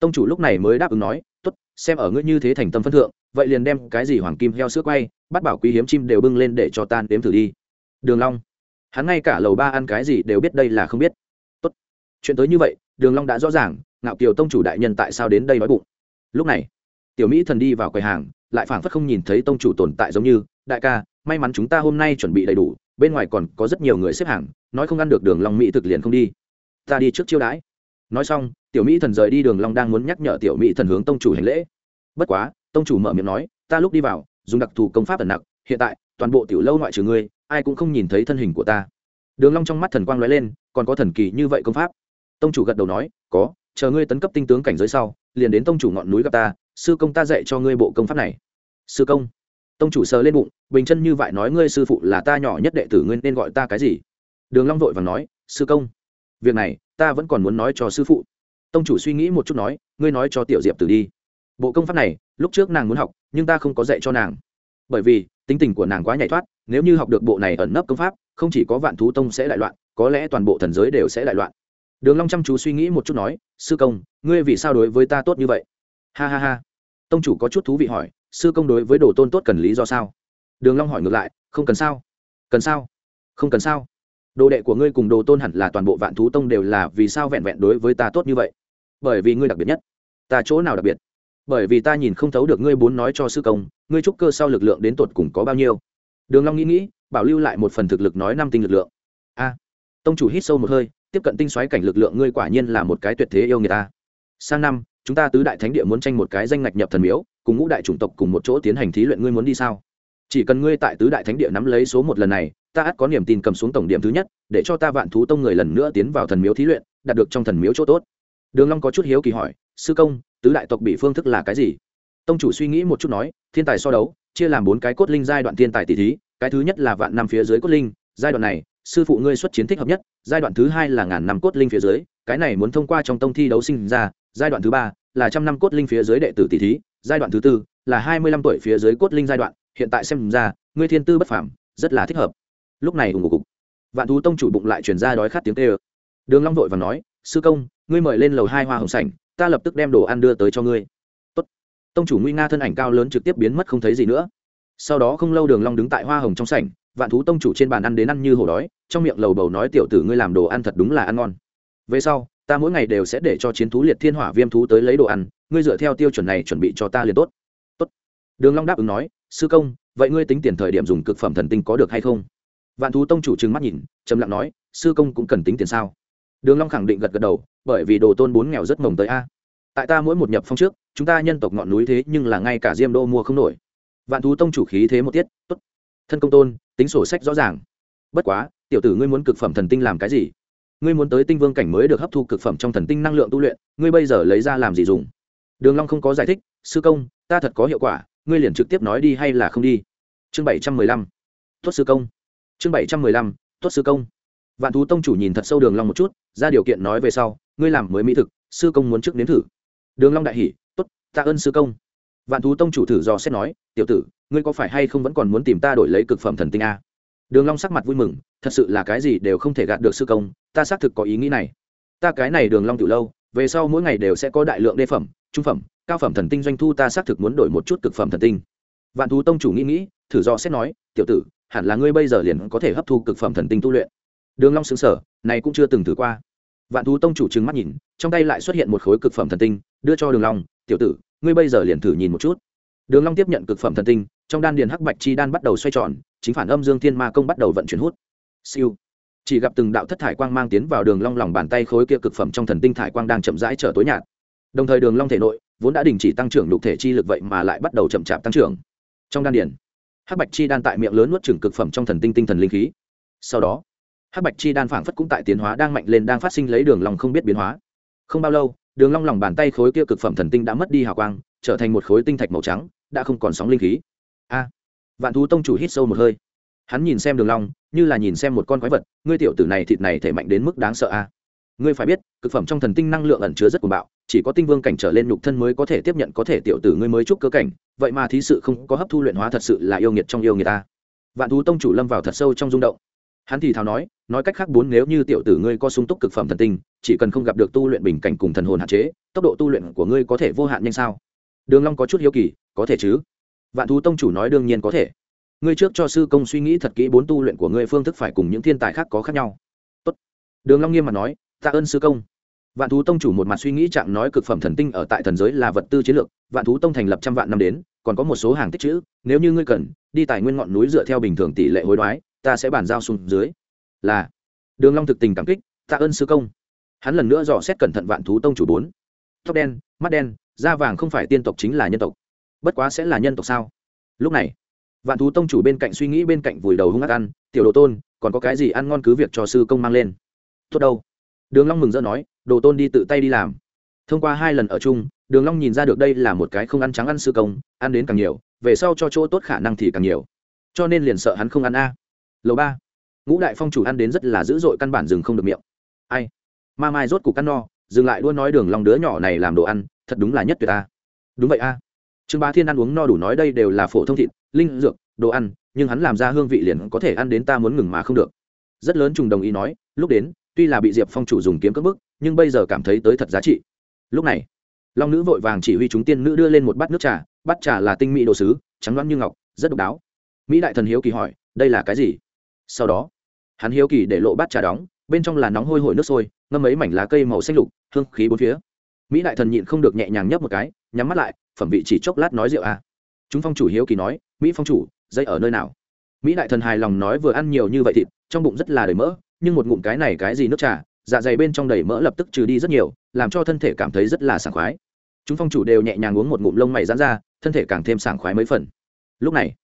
Tông chủ lúc này mới đáp ứng nói, tốt, xem ở ngươi như thế thành tâm phân thượng, vậy liền đem cái gì hoàng kim heo sữa quay bắt bảo quý hiếm chim đều bưng lên để cho tan đếm thử đi. Đường long, hắn ngay cả lầu ba ăn cái gì đều biết đây là không biết chuyện tới như vậy, đường long đã rõ ràng, ngạo kiều tông chủ đại nhân tại sao đến đây nói bụng. Lúc này, tiểu mỹ thần đi vào quầy hàng, lại phảng phất không nhìn thấy tông chủ tồn tại giống như, đại ca, may mắn chúng ta hôm nay chuẩn bị đầy đủ, bên ngoài còn có rất nhiều người xếp hàng, nói không ăn được đường long mỹ thực liền không đi. Ta đi trước chiêu đãi. Nói xong, tiểu mỹ thần rời đi, đường long đang muốn nhắc nhở tiểu mỹ thần hướng tông chủ hành lễ. Bất quá, tông chủ mở miệng nói, ta lúc đi vào, dùng đặc thù công pháp ẩn nặc, hiện tại, toàn bộ tiểu lâu ngoại trừ ngươi, ai cũng không nhìn thấy thân hình của ta. Đường long trong mắt thần quang lóe lên, còn có thần kỳ như vậy công pháp? Tông chủ gật đầu nói, có, chờ ngươi tấn cấp tinh tướng cảnh giới sau, liền đến tông chủ ngọn núi gặp ta, sư công ta dạy cho ngươi bộ công pháp này. Sư công? Tông chủ sờ lên bụng, bình chân như vậy nói, ngươi sư phụ là ta nhỏ nhất đệ tử, ngươi nên gọi ta cái gì? Đường long vội vàng nói, sư công, việc này, ta vẫn còn muốn nói cho sư phụ. Tông chủ suy nghĩ một chút nói, ngươi nói cho tiểu diệp tử đi. Bộ công pháp này, lúc trước nàng muốn học, nhưng ta không có dạy cho nàng. Bởi vì, tính tình của nàng quá nhảy thoát, nếu như học được bộ này ẩn nấp công pháp, không chỉ có vạn thú tông sẽ đại loạn, có lẽ toàn bộ thần giới đều sẽ đại loạn đường long chăm chú suy nghĩ một chút nói, sư công, ngươi vì sao đối với ta tốt như vậy? Ha ha ha. Tông chủ có chút thú vị hỏi, sư công đối với đồ tôn tốt cần lý do sao? Đường long hỏi ngược lại, không cần sao. Cần sao? Không cần sao. Đồ đệ của ngươi cùng đồ tôn hẳn là toàn bộ vạn thú tông đều là vì sao vẹn vẹn đối với ta tốt như vậy? Bởi vì ngươi đặc biệt nhất. Ta chỗ nào đặc biệt? Bởi vì ta nhìn không thấu được ngươi muốn nói cho sư công, ngươi trúc cơ sau lực lượng đến tột cùng có bao nhiêu? Đường long nghĩ nghĩ, bảo lưu lại một phần thực lực nói năm tinh lực lượng. A. Tông chủ hít sâu một hơi tiếp cận tinh xoáy cảnh lực lượng ngươi quả nhiên là một cái tuyệt thế yêu người ta. Sang năm, chúng ta tứ đại thánh địa muốn tranh một cái danh ngạch nhập thần miếu, cùng ngũ đại chủng tộc cùng một chỗ tiến hành thí luyện ngươi muốn đi sao? Chỉ cần ngươi tại tứ đại thánh địa nắm lấy số một lần này, ta ắt có niềm tin cầm xuống tổng điểm thứ nhất, để cho ta vạn thú tông người lần nữa tiến vào thần miếu thí luyện, đạt được trong thần miếu chỗ tốt. Đường long có chút hiếu kỳ hỏi, sư công, tứ đại tộc bị phương thức là cái gì? Tông chủ suy nghĩ một chút nói, thiên tài so đấu, chia làm bốn cái cốt linh giai đoạn thiên tài tỷ thí, cái thứ nhất là vạn năm phía dưới cốt linh, giai đoạn này sư phụ ngươi xuất chiến thích hợp nhất, giai đoạn thứ hai là ngàn năm cốt linh phía dưới, cái này muốn thông qua trong tông thi đấu sinh ra, giai đoạn thứ ba là trăm năm cốt linh phía dưới đệ tử tỷ thí, giai đoạn thứ tư là hai mươi lăm tuổi phía dưới cốt linh giai đoạn, hiện tại xem ra, ngươi thiên tư bất phàm, rất là thích hợp. Lúc này ủng cục, vạn thú tông chủ bụng lại truyền ra đói khát tiếng tê ơ đường long vội và nói, sư công, ngươi mời lên lầu hai hoa hồng sảnh, ta lập tức đem đồ ăn đưa tới cho ngươi. Tốt. tông chủ nguy nga thân ảnh cao lớn trực tiếp biến mất không thấy gì nữa. Sau đó không lâu đường long đứng tại hoa hồng trong sảnh vạn thú tông chủ trên bàn ăn đến ăn như hổ đói, trong miệng lầu bầu nói, tiểu tử ngươi làm đồ ăn thật đúng là ăn ngon. Về sau, ta mỗi ngày đều sẽ để cho chiến thú liệt thiên hỏa viêm thú tới lấy đồ ăn, ngươi dựa theo tiêu chuẩn này chuẩn bị cho ta liền tốt. Tốt. Đường long đáp ứng nói, sư công, vậy ngươi tính tiền thời điểm dùng cực phẩm thần tinh có được hay không? Vạn thú tông chủ trừng mắt nhìn, trầm lặng nói, sư công cũng cần tính tiền sao? Đường long khẳng định gật gật đầu, bởi vì đồ tôn bốn nghèo rất mồng tới a. Tại ta mỗi một nhập phong trước, chúng ta nhân tộc ngọn núi thế nhưng là ngay cả diêm đô mua không nổi. Vạn thú tông chủ khí thế một tiết, tốt thân công tôn, tính sổ sách rõ ràng. Bất quá, tiểu tử ngươi muốn cực phẩm thần tinh làm cái gì? Ngươi muốn tới tinh vương cảnh mới được hấp thu cực phẩm trong thần tinh năng lượng tu luyện, ngươi bây giờ lấy ra làm gì dùng? Đường long không có giải thích, sư công, ta thật có hiệu quả, ngươi liền trực tiếp nói đi hay là không đi? Chương bảy trăm mười lăm. Tuất sư công. Chương bảy trăm mười lăm, tuất sư công. Vạn thú tông chủ nhìn thật sâu đường long một chút, ra điều kiện nói về sau, ngươi làm mới mỹ thực, sư công muốn trước nếm thử. Đường long đại hỉ tốt ta ơn sư công vạn thú tông chủ thử do xét nói, tiểu tử, ngươi có phải hay không vẫn còn muốn tìm ta đổi lấy cực phẩm thần tinh a? Đường long sắc mặt vui mừng, thật sự là cái gì đều không thể gạt được sư công, ta xác thực có ý nghĩ này. Ta cái này đường long tiểu lâu, về sau mỗi ngày đều sẽ có đại lượng đê phẩm, trung phẩm, cao phẩm thần tinh doanh thu, ta xác thực muốn đổi một chút cực phẩm thần tinh. Vạn thú tông chủ nghĩ nghĩ, thử do xét nói, tiểu tử, hẳn là ngươi bây giờ liền có thể hấp thu cực phẩm thần tinh tu luyện. Đường long sững sờ, này cũng chưa từng thử qua. Vạn thú tông chủ trừng mắt nhìn, trong tay lại xuất hiện một khối cực phẩm thần tinh, đưa cho đường long, tiểu tử ngươi bây giờ liền thử nhìn một chút. Đường long tiếp nhận cực phẩm thần tinh, trong đan điền hắc bạch chi đan bắt đầu xoay tròn, chính phản âm dương thiên ma công bắt đầu vận chuyển hút. Siêu. Chỉ gặp từng đạo thất thải quang mang tiến vào đường long lòng bàn tay khối kia cực phẩm trong thần tinh thải quang đang chậm rãi trở tối nhạt. Đồng thời đường long thể nội, vốn đã đình chỉ tăng trưởng lục thể chi lực vậy mà lại bắt đầu chậm chạp tăng trưởng. Trong đan điền, hắc bạch chi đan tại miệng lớn nuốt chửng cực phẩm trong thần tinh tinh thần linh khí. Sau đó, hắc bạch chi đan phảng phất cũng tại tiến hóa đang mạnh lên đang phát sinh lấy đường long không biết biến hóa. Không bao lâu đường long lòng bàn tay khối kia cực phẩm thần tinh đã mất đi hào quang, trở thành một khối tinh thạch màu trắng, đã không còn sóng linh khí. A, vạn thú tông chủ hít sâu một hơi. Hắn nhìn xem đường long, như là nhìn xem một con quái vật, ngươi tiểu tử này thịt này thể mạnh đến mức đáng sợ a. Ngươi phải biết, cực phẩm trong thần tinh năng lượng ẩn chứa rất cuồng bạo, chỉ có tinh vương cảnh trở lên nhục thân mới có thể tiếp nhận, có thể tiểu tử ngươi mới chút cơ cảnh, vậy mà thí sự không có hấp thu luyện hóa thật sự là yêu nghiệt trong yêu người ta. Vạn thú tông chủ lâm vào thật sâu trong rung động. Hắn thì thào nói nói cách khác bốn nếu như tiểu tử ngươi có sung túc cực phẩm thần tinh, chỉ cần không gặp được tu luyện bình cảnh cùng thần hồn hạn chế, tốc độ tu luyện của ngươi có thể vô hạn nhanh sao? Đường long có chút hiếu kỳ, có thể chứ? Vạn thú tông chủ nói đương nhiên có thể. Ngươi trước cho sư công suy nghĩ thật kỹ bốn tu luyện của ngươi phương thức phải cùng những thiên tài khác có khác nhau. Tốt. đường long nghiêm mặt nói, tạ ơn sư công. Vạn thú tông chủ một mặt suy nghĩ trạng nói cực phẩm thần tinh ở tại thần giới là vật tư chiến lược, vạn thú tông thành lập trăm vạn năm đến, còn có một số hàng tích trữ nếu như ngươi cần, đi tài nguyên ngọn núi dựa theo bình thường tỷ lệ hối đoái, ta sẽ bàn giao xuống dưới là đường long thực tình cảm kích, tạ ơn sư công. Hắn lần nữa dò xét cẩn thận vạn thú tông chủ bốn. Tóc đen, mắt đen, da vàng không phải tiên tộc chính là nhân tộc. Bất quá sẽ là nhân tộc sao? Lúc này, vạn thú tông chủ bên cạnh suy nghĩ bên cạnh vùi đầu hung ác ăn, tiểu đồ tôn, còn có cái gì ăn ngon cứ việc cho sư công mang lên. Tốt đâu. Đường long mừng rỡ nói, đồ tôn đi tự tay đi làm. Thông qua hai lần ở chung, đường long nhìn ra được đây là một cái không ăn trắng ăn sư công, ăn đến càng nhiều, về sau cho chỗ tốt khả năng thì càng nhiều. Cho nên liền sợ hắn không ăn a. Lầu ba ngũ đại phong chủ ăn đến rất là dữ dội căn bản dừng không được miệng. Ai? Ma mai rốt cục ăn no, dừng lại đua nói đường long đứa nhỏ này làm đồ ăn, thật đúng là nhất tuyệt a đúng vậy a. Trương bá thiên ăn uống no đủ nói đây đều là phổ thông thịt, linh, dược, đồ ăn, nhưng hắn làm ra hương vị liền có thể ăn đến ta muốn ngừng mà không được. Rất lớn trùng đồng ý nói, lúc đến, tuy là bị diệp phong chủ dùng kiếm cất bức, nhưng bây giờ cảm thấy tới thật giá trị. Lúc này, long nữ vội vàng chỉ huy chúng tiên nữ đưa lên một bát nước trà, bát trà là tinh mỹ đồ sứ, trắng loáng như ngọc, rất độc đáo. Mỹ đại thần hiếu kỳ hỏi, đây là cái gì? Sau đó hắn hiếu kỳ để lộ bát trà đóng, bên trong là nóng hôi hổi nước sôi, ngâm mấy mảnh lá cây màu xanh lục, hương khí bốn phía. Mỹ đại thần nhịn không được nhẹ nhàng nhấp một cái, nhắm mắt lại, phẩm vị chỉ chốc lát nói rượu à. chúng phong chủ hiếu kỳ nói, mỹ phong chủ dây ở nơi nào? Mỹ đại thần hài lòng nói vừa ăn nhiều như vậy thịt, trong bụng rất là đầy mỡ, nhưng một ngụm cái này cái gì nước trà dạ dày bên trong đầy mỡ lập tức trừ đi rất nhiều, làm cho thân thể cảm thấy rất là sảng khoái. Chúng phong chủ đều nhẹ nhàng uống một ngụm lông mày rán ra, thân thể càng thêm sảng khoái mấy phần. Lúc này,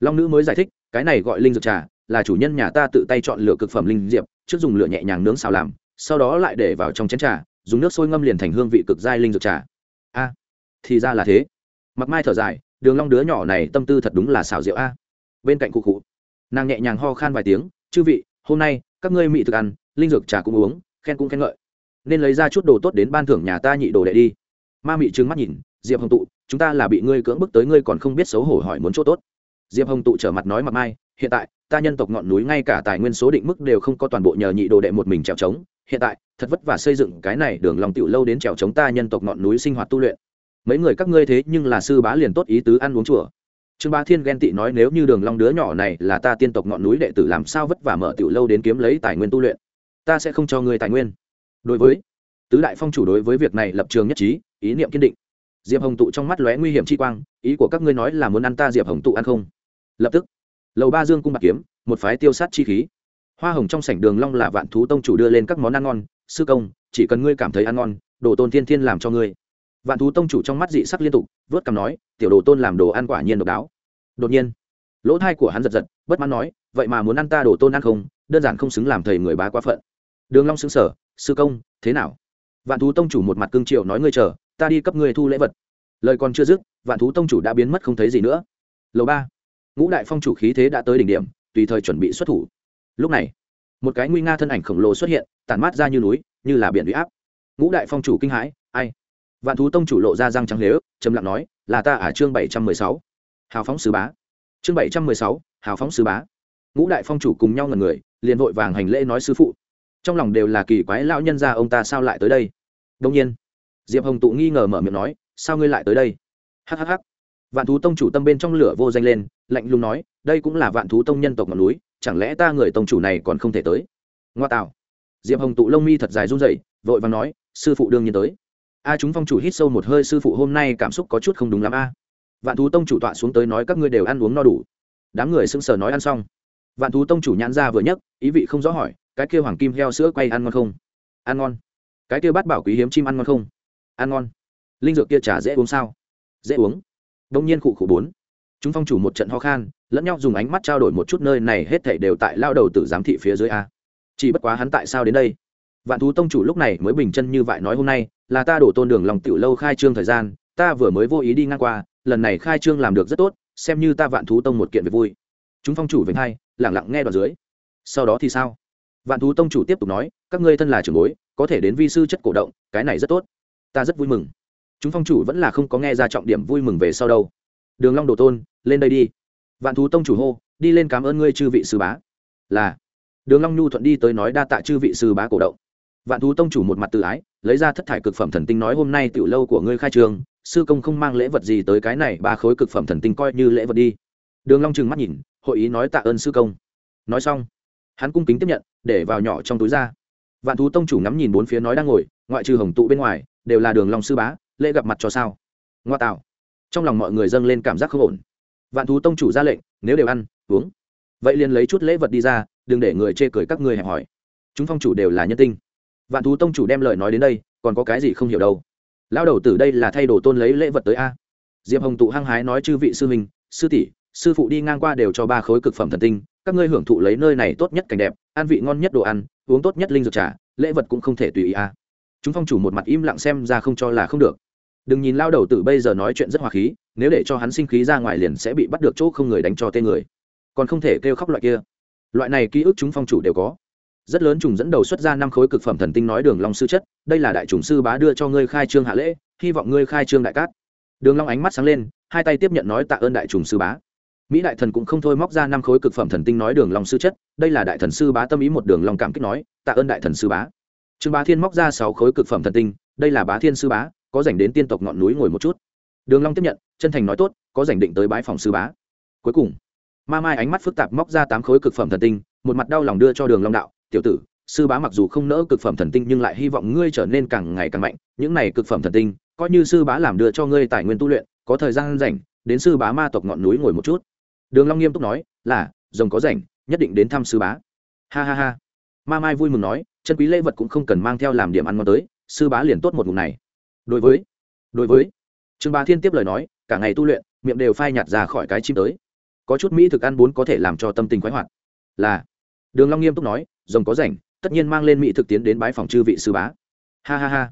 long nữ mới giải thích, cái này gọi linh dược trà là chủ nhân nhà ta tự tay chọn lựa cực phẩm linh diệp, trước dùng lửa nhẹ nhàng nướng xào làm, sau đó lại để vào trong chén trà, dùng nước sôi ngâm liền thành hương vị cực dai linh dược trà. A, thì ra là thế. Mặc mai thở dài, đường long đứa nhỏ này tâm tư thật đúng là xảo diệu a. Bên cạnh cụ cụ, nàng nhẹ nhàng ho khan vài tiếng, chư vị, hôm nay các ngươi mị thực ăn, linh dược trà cũng uống, khen cũng khen ngợi. Nên lấy ra chút đồ tốt đến ban thưởng nhà ta nhị đồ đệ đi. Ma mị trừng mắt nhìn, diệp hồng tụ, chúng ta là bị ngươi cưỡng bức tới ngươi còn không biết xấu hổ hỏi muốn chỗ tốt. Diệp hồng tụ trở mặt nói mặc mai, hiện tại ta nhân tộc ngọn núi ngay cả tài nguyên số định mức đều không có toàn bộ nhờ nhị đồ đệ một mình trèo trống, hiện tại, thật vất vả xây dựng cái này đường lòng tiểu lâu đến trèo trống ta nhân tộc ngọn núi sinh hoạt tu luyện. Mấy người các ngươi thế nhưng là sư bá liền tốt ý tứ ăn uống chùa. Trương ba thiên ghen tị nói nếu như đường long đứa nhỏ này là ta tiên tộc ngọn núi đệ tử làm sao vất vả mở tiểu lâu đến kiếm lấy tài nguyên tu luyện? Ta sẽ không cho ngươi tài nguyên. Đối với, tứ đại phong chủ đối với việc này lập trường nhất trí, ý niệm kiên định. Diệp hồng tụ trong mắt lóe nguy hiểm chi quang, ý của các ngươi nói là muốn ăn ta diệp hồng tụ ăn không? Lập tức lầu ba dương cung bạc kiếm, một phái tiêu sát chi khí. Hoa hồng trong sảnh đường long là vạn thú tông chủ đưa lên các món ăn ngon. Sư công, chỉ cần ngươi cảm thấy ăn ngon, đồ tôn thiên thiên làm cho ngươi. Vạn thú tông chủ trong mắt dị sắc liên tục, vớt cằm nói, tiểu đồ tôn làm đồ ăn quả nhiên độc đáo. Đột nhiên, lỗ thai của hắn giật giật, bất mãn nói, vậy mà muốn ăn ta đồ tôn ăn không? Đơn giản không xứng làm thầy người bá quá phận. Đường long xứng sở sư công, thế nào? Vạn thú tông chủ một mặt cương triệu nói ngươi chờ, ta đi cấp ngươi thu lễ vật. Lời còn chưa dứt, vạn thú tông chủ đã biến mất không thấy gì nữa. Lầu ba ngũ đại phong chủ khí thế đã tới đỉnh điểm, tùy thời chuẩn bị xuất thủ. Lúc này, một cái nguy nga thân ảnh khổng lồ xuất hiện, tản mát ra như núi, như là biển bị áp. Ngũ đại phong chủ kinh hãi, ai? Vạn thú tông chủ lộ ra răng trắng lếu, trầm lặng nói, là ta ở chương bảy trăm mười sáu. Hào phóng sứ bá. Chương bảy trăm mười sáu, hào phóng sứ bá. Ngũ đại phong chủ cùng nhau ngần người, liền vội vàng hành lễ nói, sư phụ, trong lòng đều là kỳ quái, lão nhân ra ông ta sao lại tới đây? Đông nhiên, diệp hồng tụ nghi ngờ mở miệng nói, sao ngươi lại tới đây? Hhh vạn thú tông chủ tâm bên trong lửa vô danh lên, lạnh lùng nói, đây cũng là vạn thú tông nhân tộc ngọn núi, chẳng lẽ ta người tông chủ này còn không thể tới? Ngoa tạo. Diệp hồng tụ lông mi thật dài run rẩy, vội vàng nói, sư phụ đương nhiên tới. A, chúng phong chủ hít sâu một hơi, sư phụ hôm nay cảm xúc có chút không đúng lắm a. Vạn thú tông chủ tọa xuống tới nói, các ngươi đều ăn uống no đủ. Đám người sững sờ nói ăn xong. Vạn thú tông chủ nhãn ra vừa nhấc, ý vị không rõ hỏi, cái kia hoàng kim heo sữa quay ăn ngon không? Ăn ngon. Cái kia bát bảo quý hiếm chim ăn ngon không? Ăn ngon. Linh dược kia trà dễ uống sao? Dễ uống đông nhiên cụ cụ bốn. Chúng phong chủ một trận ho khan, lẫn nhau dùng ánh mắt trao đổi một chút nơi này hết thảy đều tại lao đầu tử giám thị phía dưới a. Chỉ bất quá hắn tại sao đến đây? Vạn thú tông chủ lúc này mới bình chân như vậy nói hôm nay, là ta đổ tôn đường lòng tiểu lâu khai trương thời gian, ta vừa mới vô ý đi ngang qua, lần này khai trương làm được rất tốt, xem như ta vạn thú tông một kiện việc vui. Chúng phong chủ vĩnh hai lẳng lặng nghe đoạn dưới. Sau đó thì sao? Vạn thú tông chủ tiếp tục nói, các ngươi thân là trưởng bối, có thể đến vi sư chất cổ động, cái này rất tốt. Ta rất vui mừng chúng phong chủ vẫn là không có nghe ra trọng điểm vui mừng về sau đâu. Đường long đồ tôn, lên đây đi. Vạn thú tông chủ hô, đi lên cảm ơn ngươi chư vị sư bá. Là. Đường long nhu thuận đi tới nói đa tạ chư vị sư bá cổ động. Vạn thú tông chủ một mặt tự ái, lấy ra thất thải cực phẩm thần tinh nói hôm nay tiểu lâu của ngươi khai trường, sư công không mang lễ vật gì tới cái này, ba khối cực phẩm thần tinh coi như lễ vật đi. Đường long trừng mắt nhìn, hội ý nói tạ ơn sư công. Nói xong, hắn cung kính tiếp nhận, để vào nhỏ trong túi ra. Vạn thú tông chủ ngắm nhìn bốn phía nói đang ngồi, ngoại trừ hồng tụ bên ngoài, đều là đường long sư bá lễ gặp mặt cho sao? Ngoa tạo. Trong lòng mọi người dâng lên cảm giác không ổn. Vạn thú tông chủ ra lệnh, nếu đều ăn, uống. Vậy liền lấy chút lễ vật đi ra, đừng để người chê cười các ngươi hẹp hỏi chúng phong chủ đều là nhân tinh. Vạn thú tông chủ đem lời nói đến đây, còn có cái gì không hiểu đâu. Lao đầu từ đây là thay đồ tôn lấy lễ vật tới a. Diệp hồng tụ hăng hái nói chư vị sư huynh, sư tỷ, sư phụ đi ngang qua đều cho ba khối cực phẩm thần tinh, các ngươi hưởng thụ lấy nơi này tốt nhất cảnh đẹp, ăn vị ngon nhất đồ ăn, uống tốt nhất linh dược trà, lễ vật cũng không thể tùy ý a. Chúng phong chủ một mặt im lặng xem ra không cho là không được đừng nhìn lao đầu tử bây giờ nói chuyện rất hòa khí, nếu để cho hắn sinh khí ra ngoài liền sẽ bị bắt được chỗ không người đánh cho tên người. Còn không thể kêu khóc loại kia. Loại này ký ức chúng phong chủ đều có. Rất lớn trùng dẫn đầu xuất ra năm khối cực phẩm thần tinh nói đường long sư chất, đây là đại trùng sư bá đưa cho ngươi khai trương hạ lễ, hy vọng ngươi khai trương đại cát. Đường long ánh mắt sáng lên, hai tay tiếp nhận nói tạ ơn đại trùng sư bá. Mỹ đại thần cũng không thôi móc ra năm khối cực phẩm thần tinh nói đường long sư chất, đây là đại thần sư bá tâm ý một đường long cảm kích nói, tạ ơn đại thần sư bá. Trương bá thiên móc ra sáu khối cực phẩm thần tinh, đây là bá thiên sư bá có dành đến tiên tộc ngọn núi ngồi một chút. Đường long tiếp nhận, chân thành nói tốt, có dành định tới bái phòng sư bá. Cuối cùng, ma mai ánh mắt phức tạp móc ra tám khối cực phẩm thần tinh, một mặt đau lòng đưa cho đường long đạo, tiểu tử, sư bá mặc dù không nỡ cực phẩm thần tinh nhưng lại hy vọng ngươi trở nên càng ngày càng mạnh, những này cực phẩm thần tinh, coi như sư bá làm đưa cho ngươi tài nguyên tu luyện, có thời gian rảnh, đến sư bá ma tộc ngọn núi ngồi một chút. Đường long nghiêm túc nói, là, rồng có rảnh, nhất định đến thăm sư bá. Ha ha ha. Ma mai vui mừng nói, chân quý lễ vật cũng không cần mang theo làm điểm ăn ngon tới, sư bá liền tốt một ngụm này đối với đối với. Trương bá thiên tiếp lời nói, cả ngày tu luyện, miệng đều phai nhạt ra khỏi cái chim tới. Có chút mỹ thực ăn bốn có thể làm cho tâm tình khoái hoạt. Là, đường long nghiêm túc nói, rồng có rảnh, tất nhiên mang lên mỹ thực tiến đến bái phòng chư vị sư bá. Ha ha ha.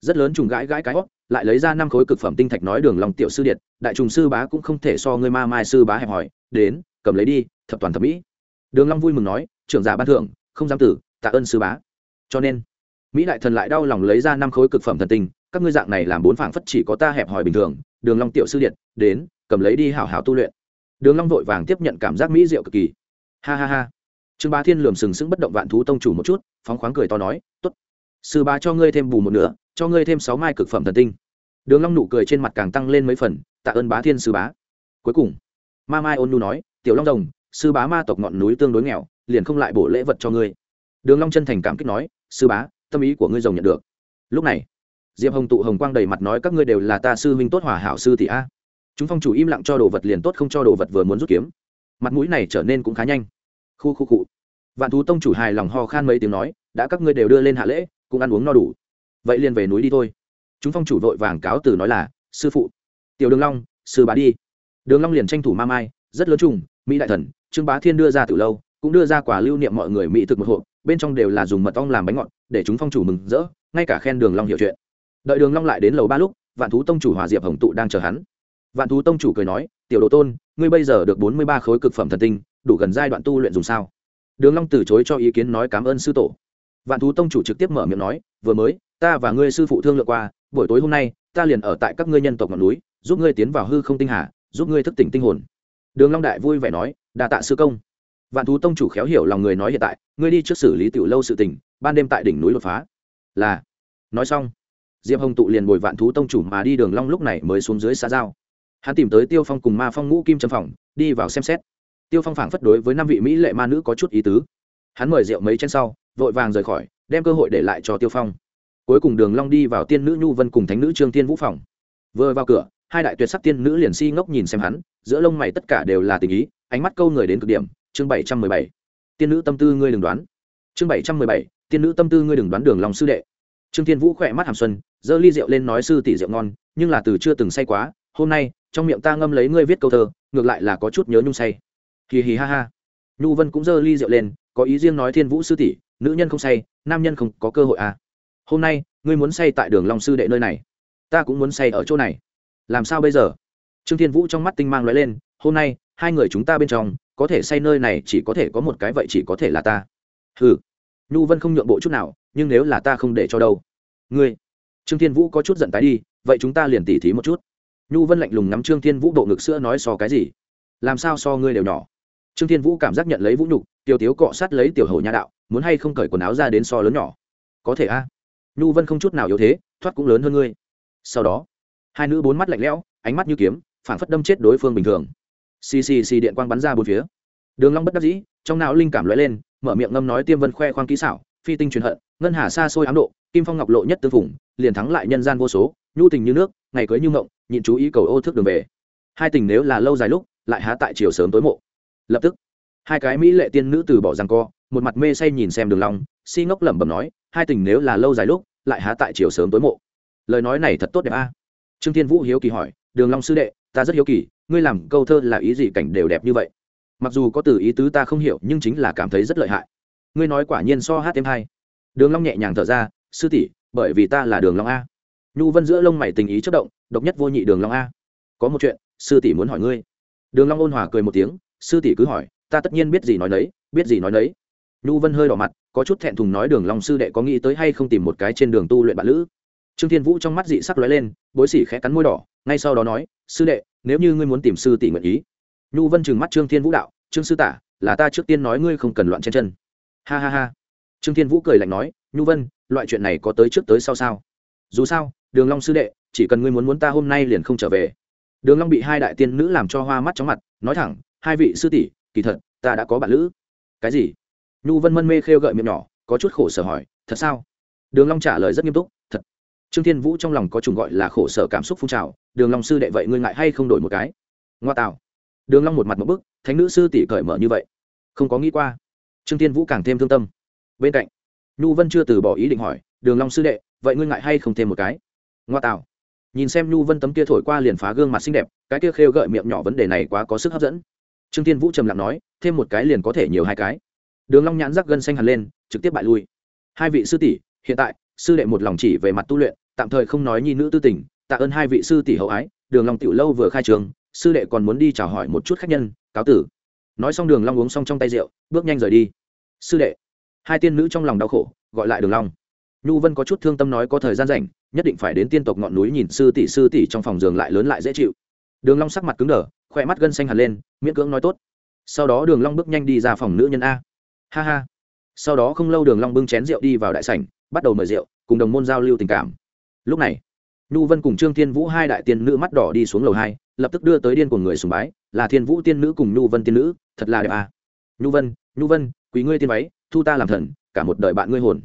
Rất lớn trùng gãi gãi cái hót lại lấy ra năm khối cực phẩm tinh thạch nói đường long tiểu sư điện đại trùng sư bá cũng không thể so ngươi ma mai sư bá hẹp hỏi đến, cầm lấy đi, thập toàn thập mỹ. Đường long vui mừng nói, trưởng giả ban thượng không dám tử, tạ ơn sư bá. Cho nên, mỹ đại thần lại đau lòng lấy ra năm khối cực phẩm thần tinh các ngươi dạng này làm bốn phảng phất chỉ có ta hẹp hòi bình thường, đường long tiểu sư điện, đến, cầm lấy đi hảo hảo tu luyện. Đường long vội vàng tiếp nhận cảm giác mỹ diệu cực kỳ. Ha ha ha. Trương bá thiên lườm sừng sững bất động vạn thú tông chủ một chút, phóng khoáng cười to nói, tốt. Sư bá cho ngươi thêm bù một nửa, cho ngươi thêm sáu mai cực phẩm thần tinh. Đường long nụ cười trên mặt càng tăng lên mấy phần, tạ ơn bá thiên sư bá. Cuối cùng, ma mai ôn nu nói, tiểu long rồng sư bá ma tộc ngọn núi tương đối nghèo, liền không lại bổ lễ vật cho ngươi. Đường long chân thành cảm kích nói, sư bá, tâm ý của ngươi rồng nhận được. Lúc này diệp hồng tụ hồng quang đầy mặt nói các ngươi đều là ta sư huynh tốt, hòa hảo sư tỷ a. Chúng phong chủ im lặng cho đồ vật liền tốt, không cho đồ vật vừa muốn rút kiếm. Mặt mũi này trở nên cũng khá nhanh. Khu khu cụ vạn thú tông chủ hài lòng ho khan mấy tiếng nói, đã các ngươi đều đưa lên hạ lễ, cũng ăn uống no đủ. Vậy liền về núi đi thôi. Chúng phong chủ vội vàng cáo từ nói là, sư phụ. Tiểu đường long, sư bá đi. Đường long liền tranh thủ ma mai, rất lớn trùng, mỹ đại thần, trương bá thiên đưa ra từ lâu, cũng đưa ra quả lưu niệm mọi người mỹ thực một hộp, bên trong đều là dùng mật ong làm bánh ngọt, để chúng phong chủ mừng rỡ, ngay cả khen đường long hiểu chuyện đợi đường long lại đến lầu ba lúc, vạn thú tông chủ hòa diệp hồng tụ đang chờ hắn. Vạn thú tông chủ cười nói, tiểu đồ tôn, ngươi bây giờ được bốn mươi ba khối cực phẩm thần tinh, đủ gần giai đoạn tu luyện dùng sao? Đường long từ chối cho ý kiến nói cảm ơn sư tổ. Vạn thú tông chủ trực tiếp mở miệng nói, vừa mới, ta và ngươi sư phụ thương lượng qua, buổi tối hôm nay, ta liền ở tại các ngươi nhân tộc ngọn núi, giúp ngươi tiến vào hư không tinh hà, giúp ngươi thức tỉnh tinh hồn. Đường long đại vui vẻ nói, đa tạ sư công. Vạn thú tông chủ khéo hiểu lòng người nói hiện tại, ngươi đi trước xử lý tiểu lâu sự tình, ban đêm tại đỉnh núi đột phá. Là. Nói xong diệp hồng tụ liền bồi vạn thú tông chủ mà đi đường long lúc này mới xuống dưới xã giao. Hắn tìm tới tiêu phong cùng ma phong ngũ kim trâm phòng, đi vào xem xét. Tiêu phong phảng phất đối với năm vị mỹ lệ ma nữ có chút ý tứ. Hắn mời rượu mấy chân sau, vội vàng rời khỏi, đem cơ hội để lại cho tiêu phong. Cuối cùng đường long đi vào tiên nữ nhu vân cùng thánh nữ trương tiên vũ phòng. Vừa vào cửa, hai đại tuyệt sắc tiên nữ liền si ngốc nhìn xem hắn, giữa lông mày tất cả đều là tình ý, ánh mắt câu người đến cực điểm, chương bảy trăm mười bảy. Tiên nữ tâm tư ngươi đừng đoán. Chương bảy trăm mười bảy, tiên nữ tâm tư ngươi đừng đoán đường long sư đệ trương thiên vũ khỏe mắt hàm xuân, giơ ly rượu lên nói, sư tỷ rượu ngon, nhưng là từ chưa từng say quá, hôm nay, trong miệng ta ngâm lấy ngươi viết câu thơ, ngược lại là có chút nhớ nhung say. Hì hì ha ha. Nhu vân cũng giơ ly rượu lên, có ý riêng nói, thiên vũ sư tỷ, nữ nhân không say, nam nhân không có cơ hội à. Hôm nay, ngươi muốn say tại đường long sư đệ nơi này. Ta cũng muốn say ở chỗ này. Làm sao bây giờ? Trương thiên vũ trong mắt tinh mang lóe lên, hôm nay, hai người chúng ta bên trong, có thể say nơi này chỉ có thể có một cái, vậy chỉ có thể là ta. Hừ. Nhu vân không nhượng bộ chút nào nhưng nếu là ta không để cho đâu. Ngươi, trương thiên vũ có chút giận tái đi, vậy chúng ta liền tỉ thí một chút. Nhu vân lạnh lùng nắm trương thiên vũ bộ ngực sữa nói so cái gì? Làm sao so ngươi đều nhỏ? Trương thiên vũ cảm giác nhận lấy vũ nhục, tiểu tiếu cọ sát lấy tiểu hầu nha đạo, muốn hay không cởi quần áo ra đến so lớn nhỏ? Có thể a. Nhu vân không chút nào yếu thế, thoát cũng lớn hơn ngươi. Sau đó, hai nữ bốn mắt lạnh lẽo, ánh mắt như kiếm phản phất đâm chết đối phương bình thường. Xì xì xì điện quang bắn ra bốn phía. Đường long bất đắc dĩ, trong não linh cảm lóe lên, mở miệng ngâm nói tiêm vân khoe khoang kỹ xảo, phi tinh truyền hận ngân hà xa xôi ám độ, kim phong ngọc lộ nhất tư phủng liền thắng lại nhân gian vô số, nhu tình như nước, ngày cưới như mộng, nhịn chú ý cầu ô thước đường về. Hai tình nếu là lâu dài lúc, lại há tại chiều sớm tối mộ. Lập tức, hai cái mỹ lệ tiên nữ từ bỏ rằng co, một mặt mê say nhìn xem đường long, si ngốc lẩm bẩm nói, hai tình nếu là lâu dài lúc, lại há tại chiều sớm tối mộ. Lời nói này thật tốt đẹp a. Trương thiên vũ hiếu kỳ hỏi, đường long sư đệ, ta rất hiếu kỳ, ngươi làm câu thơ là ý gì cảnh đều đẹp như vậy? Mặc dù có từ ý tứ ta không hiểu, nhưng chính là cảm thấy rất lợi hại. Ngươi nói quả nhiên so hát thêm hay đường long nhẹ nhàng thở ra, sư tỷ, bởi vì ta là đường long a. Nhu vân giữa lông mày tình ý chất động, độc nhất vô nhị đường long a. Có một chuyện, sư tỷ muốn hỏi ngươi. Đường long ôn hòa cười một tiếng, sư tỷ cứ hỏi, ta tất nhiên biết gì nói đấy biết gì nói đấy nhu vân hơi đỏ mặt, có chút thẹn thùng nói đường long sư đệ có nghĩ tới hay không tìm một cái trên đường tu luyện bạn lữ. Trương thiên vũ trong mắt dị sắc lóe lên, bối sỉ khẽ cắn môi đỏ, ngay sau đó nói, sư đệ, nếu như ngươi muốn tìm sư tỷ nguyện ý. Nhu vân trừng mắt trương thiên vũ đạo, trương sư tả, là ta trước tiên nói ngươi không cần loạn chen chân. Ha ha ha trương thiên vũ cười lạnh nói, nhu vân, loại chuyện này có tới trước tới sau sao? Dù sao, đường long sư đệ, chỉ cần ngươi muốn muốn ta hôm nay liền không trở về. Đường long bị hai đại tiên nữ làm cho hoa mắt chóng mặt, nói thẳng, hai vị sư tỷ, kỳ thật, ta đã có bạn lữ. Cái gì? Nhu vân mân mê khêu gợi miệng nhỏ, có chút khổ sở hỏi, thật sao? Đường long trả lời rất nghiêm túc, thật. Trương thiên vũ trong lòng có trùng gọi là khổ sở cảm xúc phun trào, đường long sư đệ vậy ngươi ngại hay không đổi một cái? Ngoa tào. đường long một mặt một bức, thánh nữ sư tỷ cởi mở như vậy, không có nghĩ qua. Trương thiên vũ càng thêm thương tâm bên cạnh, nhu vân chưa từ bỏ ý định hỏi, đường long sư đệ, vậy ngươi ngại hay không thêm một cái? Ngoa tạo. Nhìn xem nhu vân tấm kia thổi qua liền phá gương mặt xinh đẹp, cái kia khêu gợi miệng nhỏ vấn đề này quá có sức hấp dẫn. Trương thiên vũ trầm lặng nói, thêm một cái liền có thể nhiều hai cái. Đường long nhãn rắc gân xanh hẳn lên, trực tiếp bại lui. Hai vị sư tỷ, hiện tại, sư đệ một lòng chỉ về mặt tu luyện, tạm thời không nói nhi nữ tư tình, tạ ơn hai vị sư tỷ hậu ái. Đường long tiểu lâu vừa khai trường, sư đệ còn muốn đi chào hỏi một chút khách nhân, cáo tử. Nói xong đường long uống xong trong tay rượu, bước nhanh rời đi. Sư đệ hai tiên nữ trong lòng đau khổ, gọi lại đường long. Nhu vân có chút thương tâm nói có thời gian rảnh, nhất định phải đến tiên tộc ngọn núi nhìn sư tỷ sư tỷ trong phòng giường lại lớn lại dễ chịu. Đường long sắc mặt cứng đờ khoe mắt gân xanh hẳn lên, miễn cưỡng nói tốt. Sau đó đường long bước nhanh đi ra phòng nữ nhân a. Ha ha. Sau đó không lâu đường long bưng chén rượu đi vào đại sảnh, bắt đầu mời rượu, cùng đồng môn giao lưu tình cảm. Lúc này, nhu vân cùng trương thiên vũ hai đại tiên nữ mắt đỏ đi xuống lầu hai, lập tức đưa tới điên của người sùng bái, là thiên vũ tiên nữ cùng nhu vân tiên nữ, thật là đẹp à. nhu vân nhu vân quý ngươi tiên váy thu ta làm thần, cả một đời bạn ngươi hồn.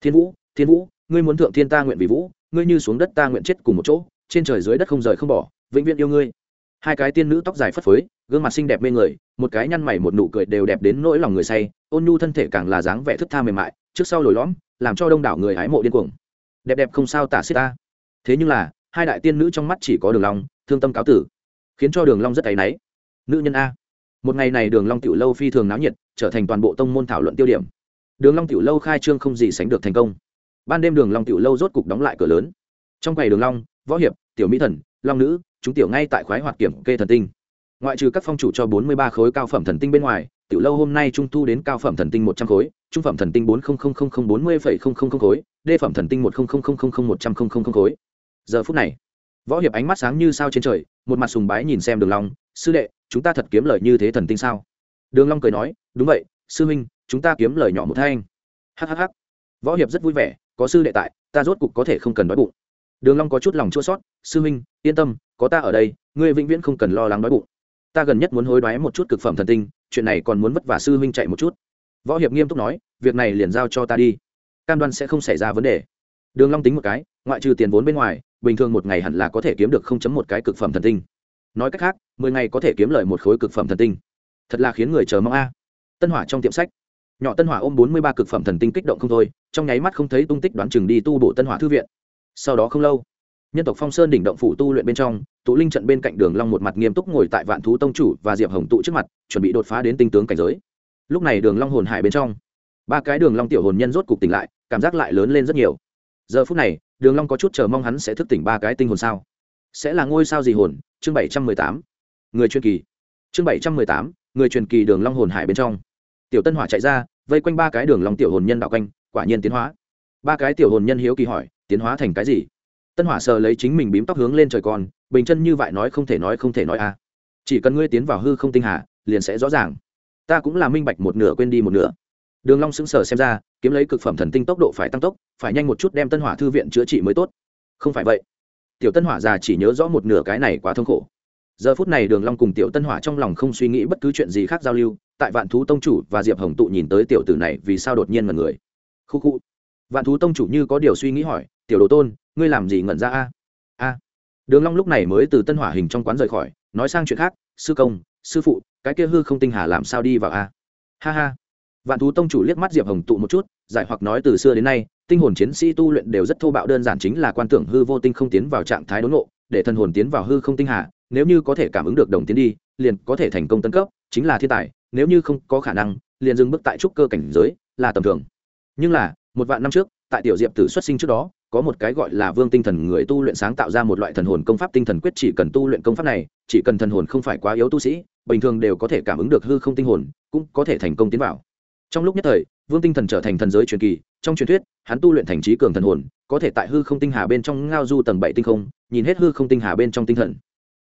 Thiên vũ thiên vũ, ngươi muốn thượng thiên ta nguyện vì vũ, ngươi như xuống đất ta nguyện chết cùng một chỗ, trên trời dưới đất không rời không bỏ, vĩnh viễn yêu ngươi. Hai cái tiên nữ tóc dài phất phới, gương mặt xinh đẹp mê người, một cái nhăn mày một nụ cười đều đẹp đến nỗi lòng người say, ôn nhu thân thể càng là dáng vẻ thức tha mềm mại, trước sau lồi lõm, làm cho đông đảo người hái mộ điên cuồng. Đẹp đẹp không sao tả xích ta. Thế nhưng là, hai đại tiên nữ trong mắt chỉ có đường long, thương tâm cáo tử, khiến cho đường long rất áy náy. Nữ nhân a một ngày này đường long tiểu lâu phi thường náo nhiệt trở thành toàn bộ tông môn thảo luận tiêu điểm đường long tiểu lâu khai trương không gì sánh được thành công ban đêm đường long tiểu lâu rốt cục đóng lại cửa lớn trong quầy đường long võ hiệp tiểu mỹ thần long nữ chúng tiểu ngay tại khoái hoạt kiểm kê thần tinh ngoại trừ các phong chủ cho bốn mươi ba khối cao phẩm thần tinh bên ngoài tiểu lâu hôm nay trung thu đến cao phẩm thần tinh một trăm khối trung phẩm thần tinh bốn bốn mươi khối đê phẩm thần tinh một một trăm khối giờ phút này võ hiệp ánh mắt sáng như sao trên trời một mặt sùng bái nhìn xem đường long sư đệ chúng ta thật kiếm lời như thế thần tinh sao? Đường long cười nói đúng vậy sư huynh chúng ta kiếm lời nhỏ một thanh. Hahaha, võ hiệp rất vui vẻ có sư đệ tại ta rốt cục có thể không cần đói bụng. Đường long có chút lòng chua xót sư huynh yên tâm có ta ở đây ngươi vĩnh viễn không cần lo lắng đói bụng. Ta gần nhất muốn hối đoái một chút cực phẩm thần tinh chuyện này còn muốn vất vả sư huynh chạy một chút. Võ hiệp nghiêm túc nói việc này liền giao cho ta đi. Cam đoan sẽ không xảy ra vấn đề. Đường long tính một cái ngoại trừ tiền vốn bên ngoài bình thường một ngày hẳn là có thể kiếm được không chấm một cái cực phẩm thần tinh. Nói cách khác, mười ngày có thể kiếm lời một khối cực phẩm thần tinh. Thật là khiến người chờ mong a. Tân hỏa trong tiệm sách. Nhỏ tân hỏa ôm bốn mươi ba cực phẩm thần tinh kích động không thôi, trong nháy mắt không thấy tung tích đoán chừng đi tu bộ tân hỏa thư viện. Sau đó không lâu, nhân tộc phong sơn đỉnh động phủ tu luyện bên trong, tụ linh trận bên cạnh đường long một mặt nghiêm túc ngồi tại vạn thú tông chủ và diệp hồng tụ trước mặt, chuẩn bị đột phá đến tinh tướng cảnh giới. Lúc này đường long hồn hải bên trong, ba cái đường long tiểu hồn nhân rốt cục tỉnh lại, cảm giác lại lớn lên rất nhiều. Giờ phút này đường long có chút chờ mong hắn sẽ thức tỉnh ba cái tinh hồn sao? Sẽ là ngôi sao gì hồn? Chương bảy trăm mười tám. Người truyền kỳ. Chương bảy trăm mười tám, người truyền kỳ đường long hồn hải bên trong. Tiểu tân hỏa chạy ra, vây quanh ba cái đường long tiểu hồn nhân đạo quanh, quả nhiên tiến hóa. Ba cái tiểu hồn nhân hiếu kỳ hỏi, tiến hóa thành cái gì? Tân hỏa sờ lấy chính mình bím tóc hướng lên trời con, bình chân như vậy nói không thể nói không thể nói a à. chỉ cần ngươi tiến vào hư không tinh hà, liền sẽ rõ ràng. Ta cũng là minh bạch một nửa quên đi một nửa đường long sững sờ xem ra, kiếm lấy cực phẩm thần tinh tốc độ phải tăng tốc, phải nhanh một chút đem tân hỏa thư viện chữa trị mới tốt. Không phải vậy. Tiểu tân hỏa già chỉ nhớ rõ một nửa cái này quá thống khổ. Giờ phút này đường long cùng tiểu tân hỏa trong lòng không suy nghĩ bất cứ chuyện gì khác giao lưu, tại vạn thú tông chủ và diệp hồng tụ nhìn tới tiểu tử này vì sao đột nhiên mà người. Khu khu. Vạn thú tông chủ như có điều suy nghĩ hỏi, tiểu đồ tôn, ngươi làm gì ngẩn ra a? A. Đường long lúc này mới từ tân hỏa hình trong quán rời khỏi, nói sang chuyện khác, sư công, sư phụ, cái kia hư không tinh hà làm sao đi vào a? Ha ha vạn thú tông chủ liếc mắt diệp hồng tụ một chút, giải hoặc nói từ xưa đến nay, tinh hồn chiến sĩ tu luyện đều rất thô bạo đơn giản chính là quan tưởng hư vô tinh không tiến vào trạng thái đốn nộ để thần hồn tiến vào hư không tinh hà, nếu như có thể cảm ứng được đồng tiến đi, liền có thể thành công tấn cấp, chính là thiên tài, nếu như không có khả năng, liền dừng bước tại trúc cơ cảnh giới, là tầm thường. Nhưng là, một vạn năm trước, tại tiểu diệp tử xuất sinh trước đó, có một cái gọi là vương tinh thần người tu luyện sáng tạo ra một loại thần hồn công pháp tinh thần quyết chỉ cần tu luyện công pháp này, chỉ cần thần hồn không phải quá yếu tu sĩ, bình thường đều có thể cảm ứng được hư không tinh hồn, cũng có thể thành công tiến vào trong lúc nhất thời, vương tinh thần trở thành thần giới truyền kỳ, trong truyền thuyết, hắn tu luyện thành trí cường thần hồn, có thể tại hư không tinh hà bên trong ngao du tầng bảy tinh không, nhìn hết hư không tinh hà bên trong tinh thần.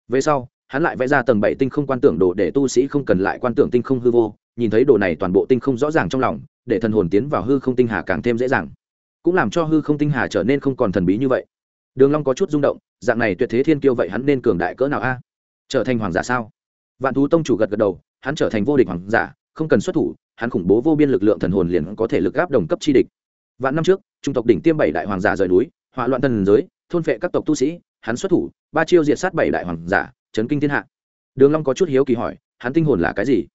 Về sau, hắn lại vẽ ra tầng bảy tinh không quan tưởng đồ để tu sĩ không cần lại quan tưởng tinh không hư vô, nhìn thấy đồ này toàn bộ tinh không rõ ràng trong lòng, để thần hồn tiến vào hư không tinh hà càng thêm dễ dàng. Cũng làm cho hư không tinh hà trở nên không còn thần bí như vậy. Đường long có chút rung động, dạng này tuyệt thế thiên kiêu vậy hắn nên cường đại cỡ nào a? Trở thành hoàng giả sao? Vạn thú tông chủ gật gật đầu, hắn trở thành vô địch hoàng giả, không cần xuất thủ hắn khủng bố vô biên lực lượng thần hồn liền có thể lực gáp đồng cấp chi địch. Vạn năm trước, trung tộc đỉnh tiêm bảy đại hoàng giả rời núi, hỏa loạn thần giới, thôn phệ các tộc tu sĩ, hắn xuất thủ, ba chiêu diệt sát bảy đại hoàng giả, chấn kinh thiên hạ. Đường long có chút hiếu kỳ hỏi, hắn tinh hồn là cái gì?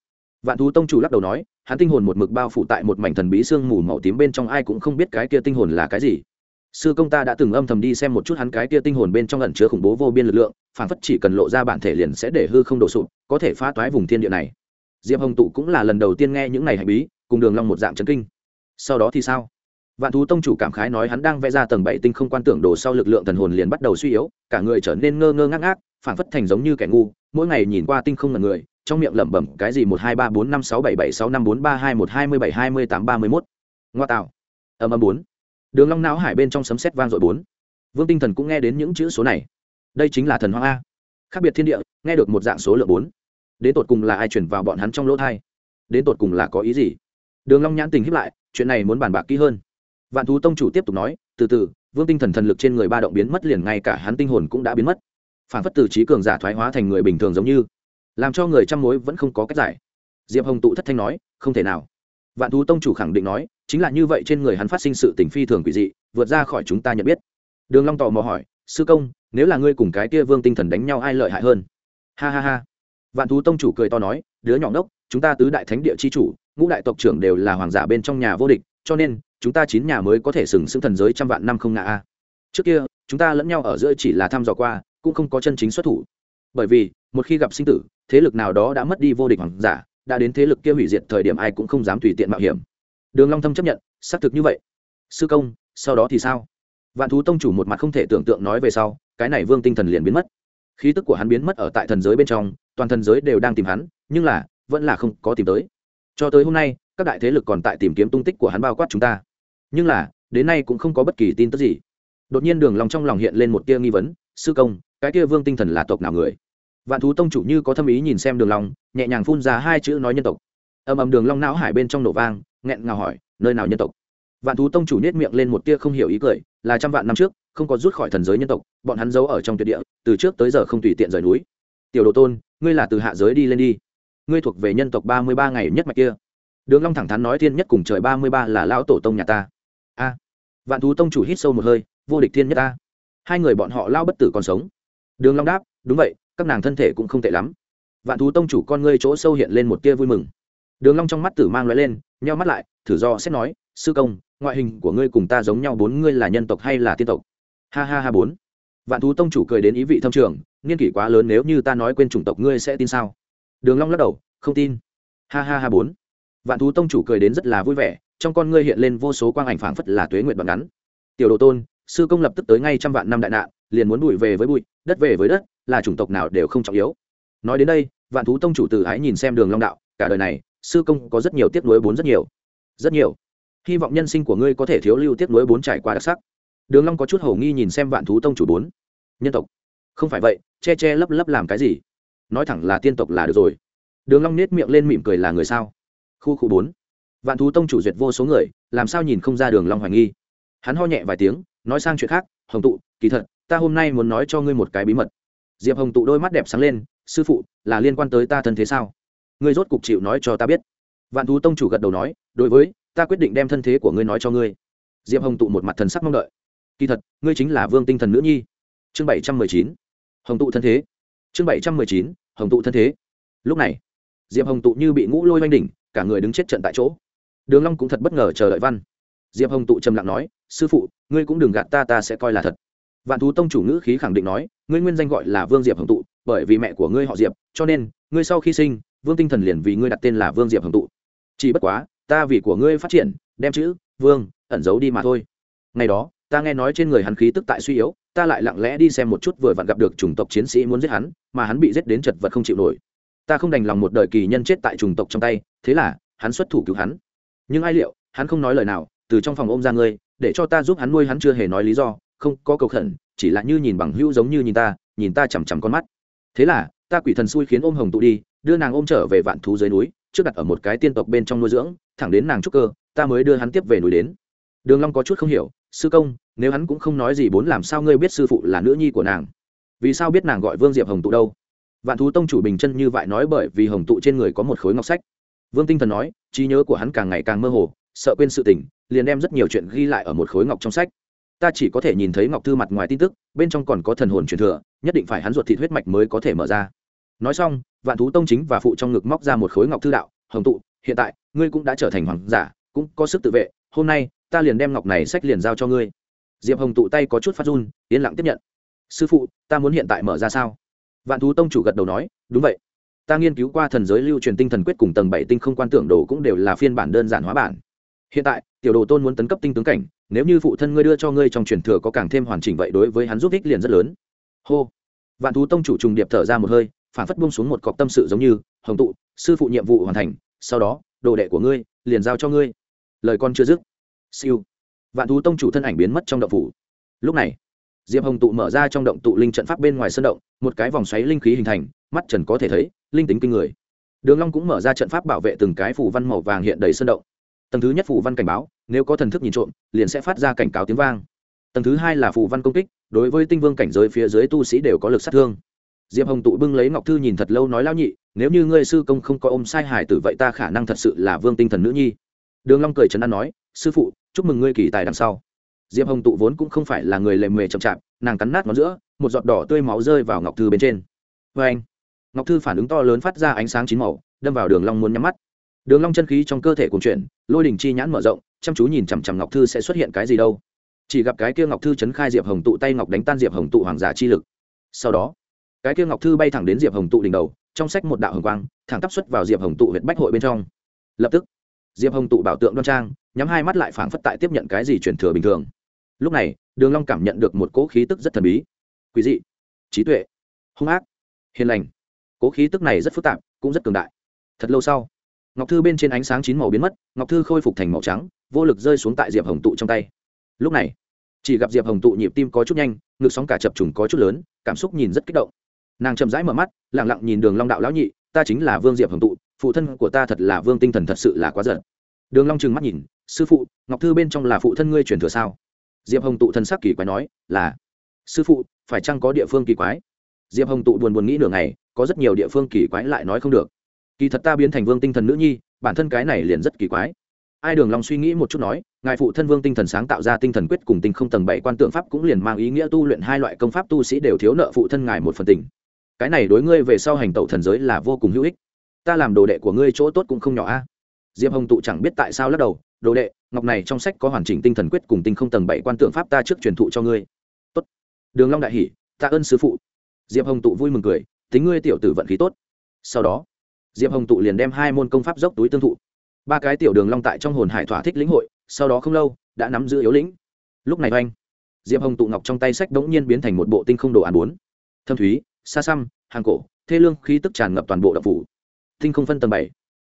Vạn thú tông chủ lắc đầu nói, hắn tinh hồn một mực bao phủ tại một mảnh thần bí xương mù màu tím bên trong, ai cũng không biết cái kia tinh hồn là cái gì. Sư công ta đã từng âm thầm đi xem một chút hắn cái kia tinh hồn bên trong ẩn chứa khủng bố vô biên lực lượng, phản phất chỉ cần lộ ra bản thể liền sẽ để hư không đổ sụp, có thể phá toái vùng thiên địa này diệp hồng tụ cũng là lần đầu tiên nghe những này hành bí, cùng đường long một dạng chấn kinh. Sau đó thì sao? Vạn thú tông chủ cảm khái nói hắn đang vẽ ra tầng bảy tinh không quan tưởng đồ sau lực lượng thần hồn liền bắt đầu suy yếu, cả người trở nên ngơ ngơ ngác ngác, phảng phất thành giống như kẻ ngu, mỗi ngày nhìn qua tinh không là người, trong miệng lẩm bẩm cái gì một hai ba bốn năm sáu bảy bảy sáu năm bốn ba hai một hai mươi bảy hai mươi tám ba mươi mốt. Ngoa tạo. Ầm ầm bốn. Đường long não hải bên trong sấm sét vang dội bốn. Vương tinh thần cũng nghe đến những chữ số này. Đây chính là thần hoang a. Khác biệt thiên địa, nghe được một dạng số lượng bốn đến tột cùng là ai chuyển vào bọn hắn trong lỗ thai? Đến tột cùng là có ý gì? Đường long nhãn tình hiếp lại, chuyện này muốn bàn bạc kỹ hơn. Vạn thú tông chủ tiếp tục nói, từ từ, vương tinh thần thần lực trên người ba động biến mất liền ngay cả hắn tinh hồn cũng đã biến mất. Phản phất từ trí cường giả thoái hóa thành người bình thường giống như, làm cho người trăm mối vẫn không có cách giải. Diệp hồng tụ thất thanh nói, không thể nào. Vạn thú tông chủ khẳng định nói, chính là như vậy trên người hắn phát sinh sự tình phi thường quỷ dị, vượt ra khỏi chúng ta nhận biết. Đường long tò mò hỏi, sư công, nếu là ngươi cùng cái kia vương tinh thần đánh nhau ai lợi hại hơn? Ha ha ha vạn thú tông chủ cười to nói, đứa nhỏ ngốc, chúng ta tứ đại thánh địa chi chủ, ngũ đại tộc trưởng đều là hoàng giả bên trong nhà vô địch, cho nên, chúng ta chín nhà mới có thể sừng sững thần giới trăm vạn năm không ngã a. Trước kia, chúng ta lẫn nhau ở giữa chỉ là thăm dò qua, cũng không có chân chính xuất thủ. Bởi vì, một khi gặp sinh tử, thế lực nào đó đã mất đi vô địch hoàng giả, đã đến thế lực kia hủy diệt thời điểm ai cũng không dám tùy tiện mạo hiểm. Đường long thâm chấp nhận, xác thực như vậy. Sư công, sau đó thì sao? Vạn thú tông chủ một mặt không thể tưởng tượng nói về sau, cái này vương tinh thần liền biến mất. Khí tức của hắn biến mất ở tại thần giới bên trong toàn thần giới đều đang tìm hắn, nhưng là, vẫn là không có tìm tới. Cho tới hôm nay, các đại thế lực còn tại tìm kiếm tung tích của hắn bao quát chúng ta. Nhưng là, đến nay cũng không có bất kỳ tin tức gì. Đột nhiên đường long trong lòng hiện lên một tia nghi vấn, sư công, cái kia vương tinh thần là tộc nào người? Vạn thú tông chủ như có thâm ý nhìn xem đường long nhẹ nhàng phun ra hai chữ nói nhân tộc. Ầm ầm đường long não hải bên trong nổ vang, nghẹn ngào hỏi, nơi nào nhân tộc? Vạn thú tông chủ nét miệng lên một tia không hiểu ý cười, là trăm vạn năm trước, không có rút khỏi thần giới nhân tộc, bọn hắn giấu ở trong tuyệt địa, từ trước tới giờ không tùy tiện rời núi. Tiểu đồ tôn ngươi là từ hạ giới đi lên đi. Ngươi thuộc về nhân tộc ba mươi ba ngày nhất mạch kia. Đường long thẳng thắn nói thiên nhất cùng trời ba mươi ba là lão tổ tông nhà ta. A. Vạn thú tông chủ hít sâu một hơi, vô địch thiên nhất ta. Hai người bọn họ lao bất tử còn sống. Đường long đáp, đúng vậy, các nàng thân thể cũng không tệ lắm. Vạn thú tông chủ con ngươi chỗ sâu hiện lên một tia vui mừng. Đường long trong mắt tử mang lóe lên, nheo mắt lại, thử do xét nói, sư công, ngoại hình của ngươi cùng ta giống nhau bốn ngươi là nhân tộc hay là tiên tộc? Ha ha ha bốn vạn thú tông chủ cười đến ý vị thâm trường niên kỷ quá lớn nếu như ta nói quên chủng tộc ngươi sẽ tin sao? Đường long lắc đầu, không tin. Ha ha ha bốn. Vạn thú tông chủ cười đến rất là vui vẻ, trong con ngươi hiện lên vô số quang ảnh phảng phất là tuế nguyện bằng ngắn. Tiểu đồ tôn, sư công lập tức tới ngay trăm vạn năm đại nạn, liền muốn bụi về với bụi, đất về với đất, là chủng tộc nào đều không trọng yếu. Nói đến đây, vạn thú tông chủ từ ái nhìn xem đường long đạo, cả đời này, sư công có rất nhiều tiếc nuối bốn rất nhiều. Rất nhiều. Hy vọng nhân sinh của ngươi có thể thiếu lưu tiếc nuối bốn trải qua đặc sắc đường long có chút hồ nghi nhìn xem vạn thú tông chủ bốn. Nhân tộc. Không phải vậy, che che lấp lấp làm cái gì? Nói thẳng là tiên tộc là được rồi. Đường long nét miệng lên mỉm cười là người sao? Khu khu bốn. Vạn thú tông chủ duyệt vô số người, làm sao nhìn không ra đường long hoài nghi? Hắn ho nhẹ vài tiếng, nói sang chuyện khác, hồng tụ, kỳ thật, ta hôm nay muốn nói cho ngươi một cái bí mật. Diệp hồng tụ đôi mắt đẹp sáng lên, sư phụ, là liên quan tới ta thân thế sao? Ngươi rốt cục chịu nói cho ta biết. Vạn thú tông chủ gật đầu nói, đối với, ta quyết định đem thân thế của ngươi nói cho ngươi. Diệp hồng tụ một mặt thần sắc mong đợi kỳ thật, ngươi chính là vương tinh thần nữ nhi. Chương bảy trăm mười chín. Hồng tụ thân thế. Chương bảy trăm mười chín, hồng tụ thân thế. Lúc này, diệp hồng tụ như bị ngũ lôi oanh đỉnh, cả người đứng chết trận tại chỗ. Đường long cũng thật bất ngờ chờ đợi văn. Diệp hồng tụ trầm lặng nói, sư phụ, ngươi cũng đừng gạt ta ta sẽ coi là thật. Vạn thú tông chủ ngữ khí khẳng định nói, ngươi nguyên danh gọi là vương diệp hồng tụ, bởi vì mẹ của ngươi họ diệp, cho nên, ngươi sau khi sinh, vương tinh thần liền vì ngươi đặt tên là vương diệp hồng tụ. Chỉ bất quá, ta vì của ngươi phát triển, đem chữ, vương, ẩn giấu đi mà thôi. Ngày đó ta nghe nói trên người hắn khí tức tại suy yếu, ta lại lặng lẽ đi xem một chút vừa vặn gặp được chủng tộc chiến sĩ muốn giết hắn, mà hắn bị giết đến chật vật không chịu nổi. Ta không đành lòng một đời kỳ nhân chết tại chủng tộc trong tay, thế là, hắn xuất thủ cứu hắn. Nhưng ai liệu, hắn không nói lời nào, từ trong phòng ôm ra ngươi, để cho ta giúp hắn nuôi hắn chưa hề nói lý do, không, có cầu khẩn, chỉ là như nhìn bằng hữu giống như nhìn ta nhìn ta chằm chằm con mắt. Thế là, ta quỷ thần xui khiến ôm hồng tụ đi, đưa nàng ôm trở về vạn thú dưới núi, trước đặt ở một cái tiên tộc bên trong nuôi dưỡng, thẳng đến nàng trúc cơ, ta mới đưa hắn tiếp về núi đến. Đường long có chút không hiểu sư công, nếu hắn cũng không nói gì bốn làm sao ngươi biết sư phụ là nữ nhi của nàng? Vì sao biết nàng gọi vương diệp hồng tụ đâu? Vạn thú tông chủ bình chân như vậy nói bởi vì hồng tụ trên người có một khối ngọc sách. Vương tinh thần nói, trí nhớ của hắn càng ngày càng mơ hồ, sợ quên sự tình, liền đem rất nhiều chuyện ghi lại ở một khối ngọc trong sách. Ta chỉ có thể nhìn thấy ngọc thư mặt ngoài tin tức, bên trong còn có thần hồn truyền thừa, nhất định phải hắn ruột thịt huyết mạch mới có thể mở ra. Nói xong, vạn thú tông chính và phụ trong ngực móc ra một khối ngọc thư đạo, hồng tụ, hiện tại, ngươi cũng đã trở thành hoàng giả, cũng có sức tự vệ, hôm nay ta liền đem ngọc này sách liền giao cho ngươi. Diệp hồng tụ tay có chút phát run, yên lặng tiếp nhận. Sư phụ, ta muốn hiện tại mở ra sao? Vạn thú tông chủ gật đầu nói, đúng vậy. Ta nghiên cứu qua thần giới lưu truyền tinh thần quyết cùng tầng bảy tinh không quan tưởng đồ cũng đều là phiên bản đơn giản hóa bản. Hiện tại, tiểu đồ tôn muốn tấn cấp tinh tướng cảnh, nếu như phụ thân ngươi đưa cho ngươi trong truyền thừa có càng thêm hoàn chỉnh vậy đối với hắn giúp ích liền rất lớn. Hô. Vạn thú tông chủ trùng điệp thở ra một hơi, phản phất buông xuống một cọc tâm sự giống như, hồng tụ, sư phụ nhiệm vụ hoàn thành, sau đó, đồ đệ của ngươi liền giao cho ngươi. Lời con chưa dứt siêu. Vạn thú tông chủ thân ảnh biến mất trong động phủ. Lúc này, diệp hồng tụ mở ra trong động tụ linh trận pháp bên ngoài sân động, một cái vòng xoáy linh khí hình thành, mắt trần có thể thấy, linh tính kinh người. Đường long cũng mở ra trận pháp bảo vệ từng cái phủ văn màu vàng hiện đầy sân động. Tầng thứ nhất phủ văn cảnh báo, nếu có thần thức nhìn trộm, liền sẽ phát ra cảnh cáo tiếng vang. Tầng thứ hai là phủ văn công kích, đối với tinh vương cảnh giới phía dưới tu sĩ đều có lực sát thương. Diệp hồng tụ bưng lấy ngọc thư nhìn thật lâu nói, lão nhị, nếu như ngươi sư công không có ôm sai hải tử vậy ta khả năng thật sự là vương tinh thần nữ nhi. Đường long cười trấn an nói sư phụ, chúc mừng ngươi kỳ tài đằng sau. Diệp hồng tụ vốn cũng không phải là người lề mề chậm chạp, nàng cắn nát ngón giữa, một giọt đỏ tươi máu rơi vào ngọc thư bên trên. Vê anh ngọc thư phản ứng to lớn phát ra ánh sáng chín màu, đâm vào đường long muốn nhắm mắt. Đường long chân khí trong cơ thể cuồng chuyển lôi đỉnh chi nhãn mở rộng, chăm chú nhìn chằm chằm ngọc thư sẽ xuất hiện cái gì đâu. Chỉ gặp cái kia ngọc thư chấn khai diệp hồng tụ tay ngọc đánh tan diệp hồng tụ hoàng giả chi lực. Sau đó, cái kia ngọc thư bay thẳng đến diệp hồng tụ đỉnh đầu, trong sách một đạo hồng quang, thẳng tắp xuất vào diệp hồng tụ huyện bách hội bên trong. Lập tức diệp hồng tụ bảo tượng đoan trang, nhắm hai mắt lại phảng phất tại tiếp nhận cái gì truyền thừa bình thường. Lúc này, đường long cảm nhận được một cỗ khí tức rất thần bí. Quý dị, trí tuệ, hung ác, hiền lành. Cỗ khí tức này rất phức tạp, cũng rất cường đại. Thật lâu sau, ngọc thư bên trên ánh sáng chín màu biến mất, ngọc thư khôi phục thành màu trắng, vô lực rơi xuống tại diệp hồng tụ trong tay. Lúc này, chỉ gặp diệp hồng tụ nhịp tim có chút nhanh, ngực sóng cả chập trùng có chút lớn, cảm xúc nhìn rất kích động. Nàng chậm rãi mở mắt lẳng lặng nhìn đường long đạo lão nhị, ta chính là vương diệp hồng tụ phụ thân của ta thật là vương tinh thần thật sự là quá giận. Đường long trừng mắt nhìn, sư phụ, ngọc thư bên trong là phụ thân ngươi truyền thừa sao? Diệp hồng tụ thần sắc kỳ quái nói, là. Sư phụ, phải chăng có địa phương kỳ quái? Diệp hồng tụ buồn buồn nghĩ nửa ngày, có rất nhiều địa phương kỳ quái lại nói không được. Kỳ thật ta biến thành vương tinh thần nữ nhi, bản thân cái này liền rất kỳ quái. Ai đường long suy nghĩ một chút nói, ngài phụ thân vương tinh thần sáng tạo ra tinh thần quyết cùng tinh không tầng bảy quan tượng pháp cũng liền mang ý nghĩa tu luyện hai loại công pháp tu sĩ đều thiếu nợ phụ thân ngài một phần tình. Cái này đối ngươi về sau hành tẩu thần giới là vô cùng hữu ích ta làm đồ đệ của ngươi chỗ tốt cũng không nhỏ a. Diệp hồng tụ chẳng biết tại sao lắc đầu, đồ đệ, ngọc này trong sách có hoàn chỉnh tinh thần quyết cùng tinh không tầng bảy quan tượng pháp ta trước truyền thụ cho ngươi. Tốt. Đường long đại hỉ ta ơn sư phụ. Diệp hồng tụ vui mừng cười, tính ngươi tiểu tử vận khí tốt. Sau đó, diệp hồng tụ liền đem hai môn công pháp dốc túi tương thụ. Ba cái tiểu đường long tại trong hồn hải thỏa thích lĩnh hội, sau đó không lâu, đã nắm giữ yếu lĩnh. Lúc này oanh, diệp hồng tụ ngọc trong tay sách đống nhiên biến thành một bộ tinh không đồ án bốn. Thâm thúy, xa xăm, hàng cổ, thê lương, khí tức tràn ngập toàn bộ đậu phủ tinh không phân tầng bảy.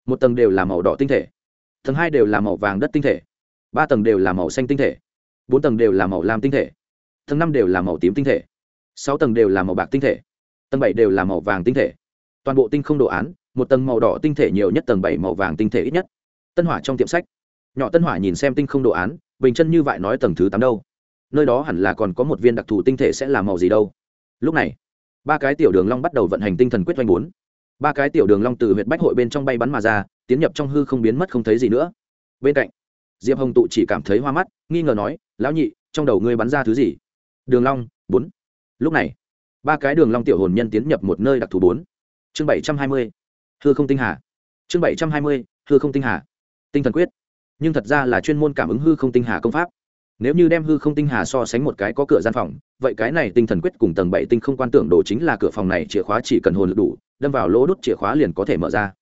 Một tầng đều là màu đỏ tinh thể. Tầng hai đều là màu vàng đất tinh thể. Ba tầng đều là màu xanh tinh thể. Bốn tầng đều là màu lam tinh thể. Tầng năm đều là màu tím tinh thể. Sáu tầng đều là màu bạc tinh thể. Tầng bảy đều là màu vàng tinh thể. Toàn bộ tinh không đồ án, một tầng màu đỏ tinh thể nhiều nhất tầng bảy màu vàng tinh thể ít nhất. Tân hỏa trong tiệm sách. Nhỏ tân hỏa nhìn xem tinh không đồ án, bình chân như vậy nói tầng thứ tám đâu. Nơi đó hẳn là còn có một viên đặc thù tinh thể sẽ là màu gì đâu. Lúc này, ba cái tiểu đường long bắt đầu vận hành tinh thần quyết doanh bốn ba cái tiểu đường long từ huyện bách hội bên trong bay bắn mà ra, tiến nhập trong hư không biến mất không thấy gì nữa. Bên cạnh, diệp hồng tụ chỉ cảm thấy hoa mắt, nghi ngờ nói, lão nhị, trong đầu ngươi bắn ra thứ gì? Đường long, bốn. Lúc này, ba cái đường long tiểu hồn nhân tiến nhập một nơi đặc thù bốn. Chương bảy trăm hai mươi, hư không tinh hà. Chương bảy trăm hai mươi, hư không tinh hà. Tinh thần quyết. Nhưng thật ra là chuyên môn cảm ứng hư không tinh hà công pháp. Nếu như đem hư không tinh hà so sánh một cái có cửa gian phòng, vậy cái này tinh thần quyết cùng tầng bảy tinh không quan tưởng đồ chính là cửa phòng này chìa khóa chỉ cần hồn lực đủ đâm vào lỗ đốt chìa khóa liền có thể mở ra.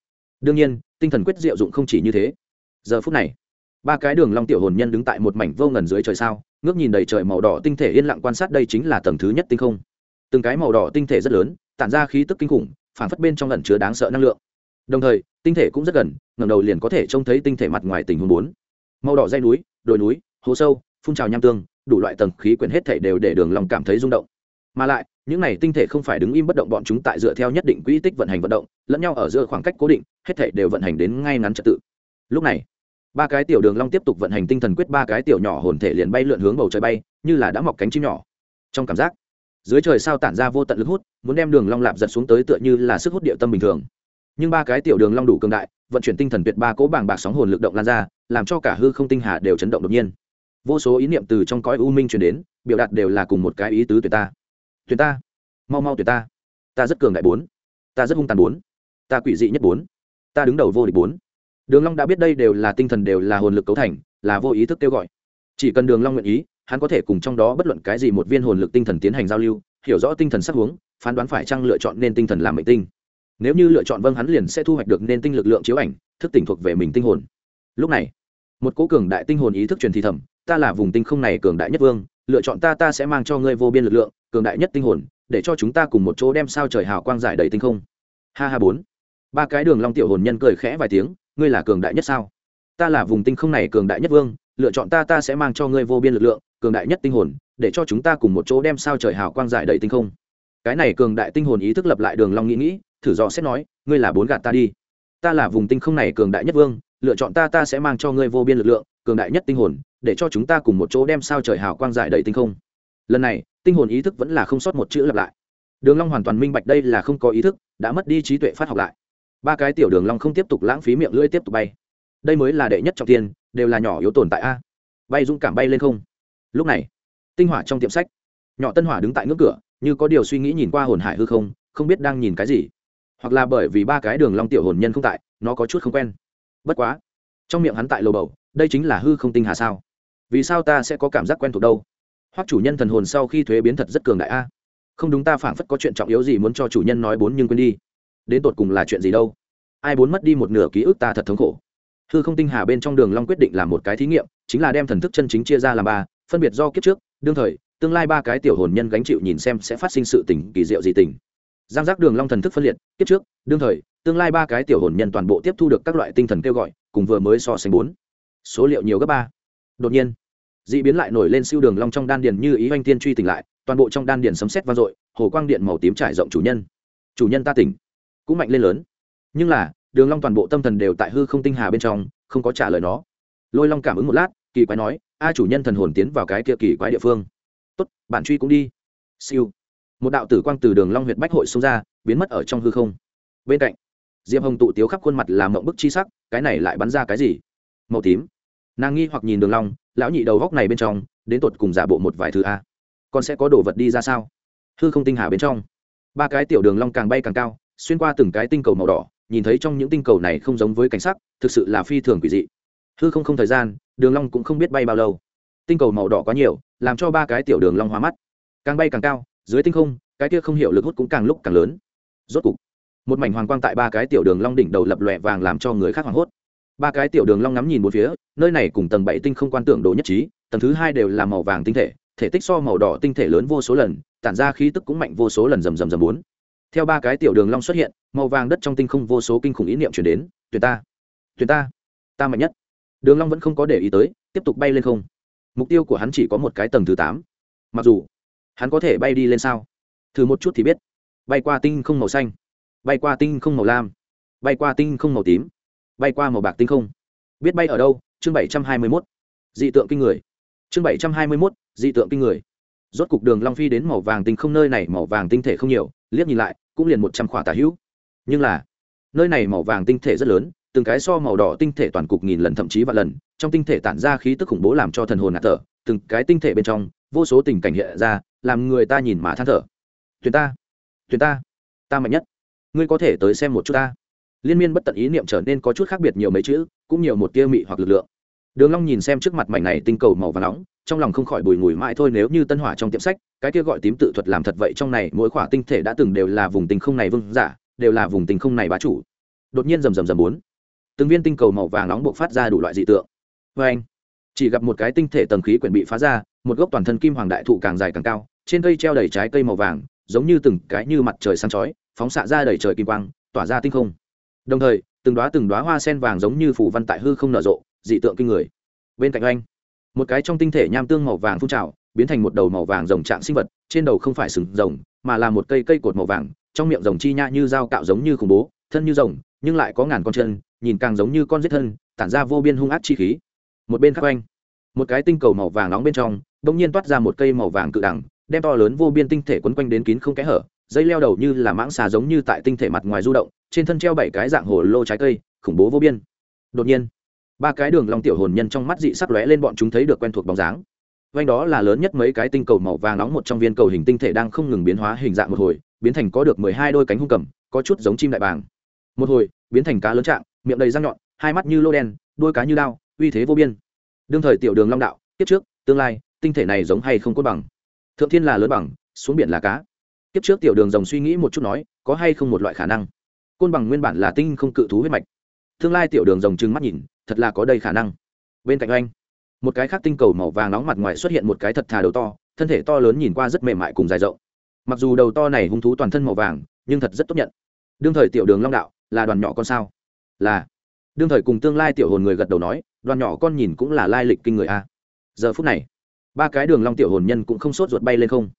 Đương nhiên, tinh thần quyết diệu dụng không chỉ như thế. Giờ phút này, ba cái đường long tiểu hồn nhân đứng tại một mảnh vô ngần dưới trời sao, ngước nhìn đầy trời màu đỏ tinh thể yên lặng quan sát đây chính là tầng thứ nhất tinh không. Từng cái màu đỏ tinh thể rất lớn, tản ra khí tức kinh khủng phản phất bên trong lần chứa đáng sợ năng lượng. Đồng thời, tinh thể cũng rất gần, ngẩng đầu liền có thể trông thấy tinh thể mặt ngoài tình huống bốn. Màu đỏ dây núi, đồi núi, hố sâu, phun trào nham tương, đủ loại tầng khí quyển hết thể đều để đường long cảm thấy rung động. Mà lại những này tinh thể không phải đứng im bất động, bọn chúng tại dựa theo nhất định quỹ tích vận hành vận động, lẫn nhau ở giữa khoảng cách cố định, hết thể đều vận hành đến ngay ngắn trật tự. Lúc này, ba cái tiểu đường long tiếp tục vận hành tinh thần quyết, ba cái tiểu nhỏ hồn thể liền bay lượn hướng bầu trời bay, như là đã mọc cánh chim nhỏ. Trong cảm giác, dưới trời sao tản ra vô tận lực hút, muốn đem đường long lạp giật xuống tới tựa như là sức hút địa tâm bình thường. Nhưng ba cái tiểu đường long đủ cường đại, vận chuyển tinh thần tuyệt ba cố bảng bạc sóng hồn lực động lan ra, làm cho cả hư không tinh hà đều chấn động đột nhiên. Vô số ý niệm từ trong cõi u minh truyền đến, biểu đạt đều là cùng một cái ý tứ tuyệt ta tuyển ta. Mau mau tuyển ta. Ta rất cường đại bốn. Ta rất hung tàn bốn. Ta quỷ dị nhất bốn. Ta đứng đầu vô địch bốn. Đường long đã biết đây đều là tinh thần đều là hồn lực cấu thành là vô ý thức kêu gọi. Chỉ cần đường long nguyện ý hắn có thể cùng trong đó bất luận cái gì một viên hồn lực tinh thần tiến hành giao lưu hiểu rõ tinh thần sắc hướng, phán đoán phải chăng lựa chọn nên tinh thần làm mệnh tinh. Nếu như lựa chọn vâng hắn liền sẽ thu hoạch được nên tinh lực lượng chiếu ảnh thức tỉnh thuộc về mình tinh hồn. Lúc này một cố cường đại tinh hồn ý thức truyền thì thầm ta là vùng tinh không này cường đại nhất vương lựa chọn ta ta sẽ mang cho ngươi vô biên lực lượng, cường đại nhất tinh hồn, để cho chúng ta cùng một chỗ đem sao trời hào quang giải đầy tinh không. Ha ha bốn. Ba cái đường long tiểu hồn nhân cười khẽ vài tiếng, ngươi là cường đại nhất sao? Ta là vùng tinh không này cường đại nhất vương, lựa chọn ta ta sẽ mang cho ngươi vô biên lực lượng, cường đại nhất tinh hồn, để cho chúng ta cùng một chỗ đem sao trời hào quang giải đầy tinh không. Cái này cường đại tinh hồn ý thức lập lại đường long nghĩ nghĩ, thử dò xét nói, ngươi là bốn gạt ta đi. Ta là vùng tinh không này cường đại nhất vương lựa chọn ta ta sẽ mang cho ngươi vô biên lực lượng, cường đại nhất tinh hồn, để cho chúng ta cùng một chỗ đem sao trời hào quang giải đầy tinh không. Lần này, tinh hồn ý thức vẫn là không sót một chữ lặp lại. Đường long hoàn toàn minh bạch đây là không có ý thức, đã mất đi trí tuệ phát học lại. Ba cái tiểu đường long không tiếp tục lãng phí miệng lưỡi tiếp tục bay. Đây mới là đệ nhất trọng tiền đều là nhỏ yếu tồn tại a. Bay dũng cảm bay lên không. Lúc này, tinh hỏa trong tiệm sách, nhỏ tân hỏa đứng tại ngưỡng cửa, như có điều suy nghĩ nhìn qua hồn hải hư không không biết đang nhìn cái gì. Hoặc là bởi vì ba cái đường long tiểu hồn nhân không tại, nó có chút không quen bất quá, trong miệng hắn tại lầu bầu, đây chính là hư không tinh hà sao? Vì sao ta sẽ có cảm giác quen thuộc đâu? Hoặc chủ nhân thần hồn sau khi thuế biến thật rất cường đại a. Không đúng ta phảng phất có chuyện trọng yếu gì muốn cho chủ nhân nói bốn nhưng quên đi. Đến tột cùng là chuyện gì đâu? Ai bốn mất đi một nửa ký ức ta thật thống khổ. Hư không tinh hà bên trong đường long quyết định làm một cái thí nghiệm, chính là đem thần thức chân chính chia ra làm ba, phân biệt do kiếp trước, đương thời, tương lai ba cái tiểu hồn nhân gánh chịu nhìn xem sẽ phát sinh sự tình, kỳ diệu gì tình giang giác đường long thần thức phân liệt, kiếp trước, đương thời, tương lai ba cái tiểu hồn nhân toàn bộ tiếp thu được các loại tinh thần kêu gọi, cùng vừa mới so sánh bốn. Số liệu nhiều gấp ba. Đột nhiên, dị biến lại nổi lên siêu đường long trong đan điền như ý anh tiên truy tỉnh lại, toàn bộ trong đan điền sấm sét vang dội, hồ quang điện màu tím trải rộng chủ nhân. Chủ nhân ta tỉnh, cũng mạnh lên lớn. Nhưng là, đường long toàn bộ tâm thần đều tại hư không tinh hà bên trong, không có trả lời nó. Lôi long cảm ứng một lát, kỳ quái nói, a chủ nhân thần hồn tiến vào cái kia kỳ quái địa phương. Tốt bạn truy cũng đi. Siêu một đạo tử quang từ đường long huyệt bách hội xông ra, biến mất ở trong hư không. Bên cạnh, diệp hồng tụ tiếu khắp khuôn mặt làm mộng bức chi sắc, cái này lại bắn ra cái gì? Màu tím. Nàng nghi hoặc nhìn đường long, lão nhị đầu góc này bên trong, đến tột cùng giả bộ một vài thứ a. Còn sẽ có đồ vật đi ra sao? Hư không tinh hà bên trong. Ba cái tiểu đường long càng bay càng cao, xuyên qua từng cái tinh cầu màu đỏ, nhìn thấy trong những tinh cầu này không giống với cảnh sắc, thực sự là phi thường quỷ dị. Hư không không thời gian, đường long cũng không biết bay bao lâu. Tinh cầu màu đỏ quá nhiều, làm cho ba cái tiểu đường long hóa mắt. Càng bay càng cao dưới tinh không, cái kia không hiểu lực hút cũng càng lúc càng lớn. Rốt cục, một mảnh hoàng quang tại ba cái tiểu đường long đỉnh đầu lập lòe vàng làm cho người khác hoảng hốt. Ba cái tiểu đường long ngắm nhìn một phía, nơi này cùng tầng bảy tinh không quan tưởng đồ nhất trí, tầng thứ hai đều là màu vàng tinh thể thể tích so màu đỏ tinh thể lớn vô số lần, tản ra khí tức cũng mạnh vô số lần rầm rầm rầm bốn. Theo ba cái tiểu đường long xuất hiện, màu vàng đất trong tinh không vô số kinh khủng ý niệm chuyển đến tuyệt ta tuyệt ta ta mạnh nhất. Đường long vẫn không có để ý tới, tiếp tục bay lên không. Mục tiêu của hắn chỉ có một cái tầng thứ tám. Mặc dù hắn có thể bay đi lên sao? Thử một chút thì biết. Bay qua tinh không màu xanh, bay qua tinh không màu lam, bay qua tinh không màu tím, bay qua màu bạc tinh không. Biết bay ở đâu? Chương bảy trăm hai mươi mốt. Dị tượng kinh người. Chương bảy trăm hai mươi mốt, dị tượng kinh người. Rốt cục đường long phi đến màu vàng tinh không, nơi này màu vàng tinh thể không nhiều, liếc nhìn lại, cũng liền một trăm khỏa tả hữu. Nhưng là, nơi này màu vàng tinh thể rất lớn, từng cái so màu đỏ tinh thể toàn cục nghìn lần thậm chí vạn lần, trong tinh thể tản ra khí tức khủng bố làm cho thần hồn ngạt thở, từng cái tinh thể bên trong, vô số tình cảnh hiện ra làm người ta nhìn mà than thở. Tuyển ta tuyển ta ta mạnh nhất. Ngươi có thể tới xem một chút ta. Liên miên bất tận ý niệm trở nên có chút khác biệt nhiều mấy chữ, cũng nhiều một tia mị hoặc lực lượng. Đường long nhìn xem trước mặt mảnh này tinh cầu màu vàng nóng, trong lòng không khỏi bùi ngùi mãi thôi nếu như tân hỏa trong tiệm sách, cái kia gọi tím tự thuật làm thật vậy trong này, mỗi khỏa tinh thể đã từng đều là vùng tinh không này vương giả, đều là vùng tinh không này bá chủ. Đột nhiên rầm rầm rầm bốn. Từng viên tinh cầu màu vàng nóng bộc phát ra đủ loại dị tượng. Với anh chỉ gặp một cái tinh thể tầng khí quyển bị phá ra, một gốc toàn thân kim hoàng đại thụ càng dài càng cao, trên cây treo đầy trái cây màu vàng, giống như từng cái như mặt trời sáng chói, phóng xạ ra đầy trời kim quang, tỏa ra tinh không. Đồng thời, từng đoá từng đoá hoa sen vàng giống như phủ văn tại hư không nở rộ, dị tượng kinh người. Bên cạnh anh, một cái trong tinh thể nham tương màu vàng phun trào, biến thành một đầu màu vàng rồng trạng sinh vật, trên đầu không phải sừng rồng, mà là một cây cây cột màu vàng, trong miệng rồng chi nha như dao cạo giống như khủng bố, thân như rồng, nhưng lại có ngàn con chân, nhìn càng giống như con giết thân, tản ra vô biên hung ác chi khí một bên khắc anh một cái tinh cầu màu vàng nóng bên trong bỗng nhiên toát ra một cây màu vàng cự đẳng, đem to lớn vô biên tinh thể quấn quanh đến kín không kẽ hở, dây leo đầu như là mãng xà giống như tại tinh thể mặt ngoài du động, trên thân treo bảy cái dạng hồ lô trái cây, khủng bố vô biên. Đột nhiên, ba cái đường long tiểu hồn nhân trong mắt dị sắc lóe lên bọn chúng thấy được quen thuộc bóng dáng. Vanh đó là lớn nhất mấy cái tinh cầu màu vàng nóng một trong viên cầu hình tinh thể đang không ngừng biến hóa hình dạng một hồi, biến thành có được mười hai đôi cánh hung cầm, có chút giống chim đại bàng. Một hồi, biến thành cá lớn trạng, miệng đầy răng nhọn, hai mắt như lô đen, đuôi cá như lao uy thế vô biên. Đương thời tiểu đường long đạo, kiếp trước, tương lai, tinh thể này giống hay không cốt bằng? Thượng thiên là lớn bằng, xuống biển là cá. Kiếp trước tiểu đường rồng suy nghĩ một chút nói, có hay không một loại khả năng? Côn bằng nguyên bản là tinh không cự thú huyết mạch. Tương lai tiểu đường rồng trừng mắt nhìn, thật là có đầy khả năng. Bên cạnh anh, một cái khác tinh cầu màu vàng nóng mặt ngoài xuất hiện một cái thật thà đầu to, thân thể to lớn nhìn qua rất mềm mại cùng dài rộng. Mặc dù đầu to này hung thú toàn thân màu vàng, nhưng thật rất tốt nhận. Đương thời tiểu đường long đạo, là đoàn nhỏ con sao? Là. Đương thời cùng tương lai tiểu hồn người gật đầu nói đoàn nhỏ con nhìn cũng là lai lịch kinh người a. Giờ phút này, ba cái đường long tiểu hồn nhân cũng không sốt ruột bay lên không.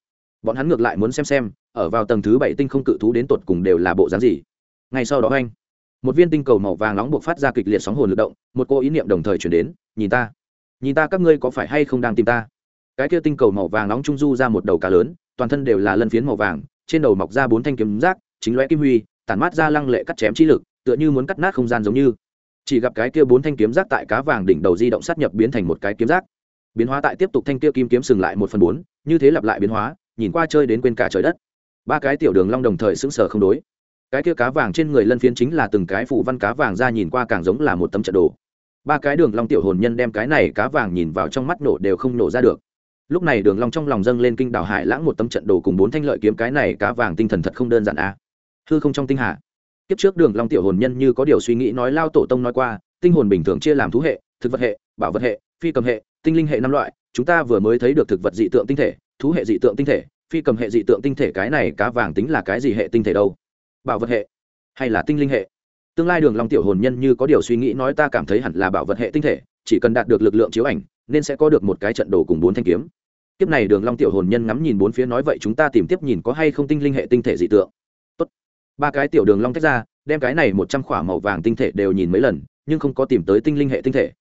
Bọn hắn ngược lại muốn xem xem, ở vào tầng thứ bảy tinh không cự thú đến tột cùng đều là bộ dáng gì. Ngay sau đó anh, một viên tinh cầu màu vàng nóng buộc phát ra kịch liệt sóng hồn lực động, một cô ý niệm đồng thời chuyển đến, nhìn ta nhìn ta, các ngươi có phải hay không đang tìm ta? Cái kia tinh cầu màu vàng nóng trung du ra một đầu cá lớn, toàn thân đều là lân phiến màu vàng, trên đầu mọc ra bốn thanh kiếm rác, chính lõe kim huy, tản mát ra lăng lệ cắt chém chi lực, tựa như muốn cắt nát không gian giống như chỉ gặp cái kia bốn thanh kiếm rác tại cá vàng đỉnh đầu di động sát nhập biến thành một cái kiếm rác biến hóa tại tiếp tục thanh kia kim kiếm sừng lại một phần bốn, như thế lặp lại biến hóa, nhìn qua chơi đến quên cả trời đất. Ba cái tiểu đường long đồng thời sững sờ không đối. Cái kia cá vàng trên người lân phiến chính là từng cái phụ văn cá vàng ra nhìn qua càng giống là một tấm trận đồ. Ba cái đường long tiểu hồn nhân đem cái này cá vàng nhìn vào trong mắt nổ đều không nổ ra được. Lúc này đường long trong lòng dâng lên kinh đảo hải lãng một tấm trận đồ cùng bốn thanh lợi kiếm, cái này cá vàng tinh thần thật không đơn giản a à. hư không trong tinh hà kiếp trước đường long tiểu hồn nhân như có điều suy nghĩ nói lao tổ tông nói qua, tinh hồn bình thường chia làm thú hệ, thực vật hệ, bảo vật hệ, phi cầm hệ, tinh linh hệ năm loại, chúng ta vừa mới thấy được thực vật dị tượng tinh thể, thú hệ dị tượng tinh thể, phi cầm hệ dị tượng tinh thể, cái này cá vàng tính là cái gì hệ tinh thể đâu? Bảo vật hệ hay là tinh linh hệ? Tương lai đường long tiểu hồn nhân như có điều suy nghĩ nói ta cảm thấy hẳn là bảo vật hệ tinh thể, chỉ cần đạt được lực lượng chiếu ảnh, nên sẽ có được một cái trận đồ cùng bốn thanh kiếm. Tiếp này đường long tiểu hồn nhân ngắm nhìn bốn phía nói vậy chúng ta tìm tiếp nhìn có hay không tinh linh hệ tinh thể dị tượng ba cái tiểu đường long tách ra, đem cái này một trăm khỏa màu vàng tinh thể đều nhìn mấy lần, nhưng không có tìm tới tinh linh hệ tinh thể.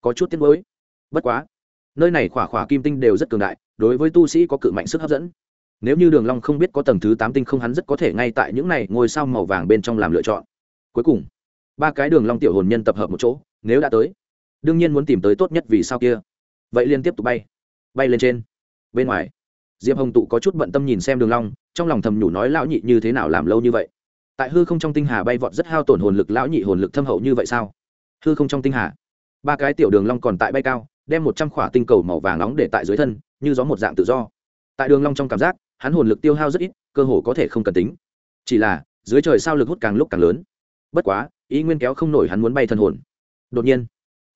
Có chút tiếc mới bất quá, nơi này khỏa khỏa kim tinh đều rất cường đại, đối với tu sĩ có cự mạnh sức hấp dẫn. Nếu như đường long không biết có tầng thứ tám tinh không hắn rất có thể ngay tại những này ngôi sao màu vàng bên trong làm lựa chọn. Cuối cùng, ba cái đường long tiểu hồn nhân tập hợp một chỗ, nếu đã tới, đương nhiên muốn tìm tới tốt nhất vì sao kia. Vậy liên tiếp tục bay. Bay lên trên. Bên ngoài, diệp hồng tụ có chút bận tâm nhìn xem đường long, trong lòng thầm nhủ nói lão nhị như thế nào làm lâu như vậy tại hư không trong tinh hà bay vọt rất hao tổn hồn lực, lão nhị hồn lực thâm hậu như vậy sao? Hư không trong tinh hà, ba cái tiểu đường long còn tại bay cao, đem một trăm khỏa tinh cầu màu vàng nóng để tại dưới thân, như gió một dạng tự do. Tại đường long trong cảm giác, hắn hồn lực tiêu hao rất ít, cơ hồ có thể không cần tính. Chỉ là, dưới trời sao lực hút càng lúc càng lớn. Bất quá, ý nguyên kéo không nổi hắn muốn bay thân hồn. Đột nhiên,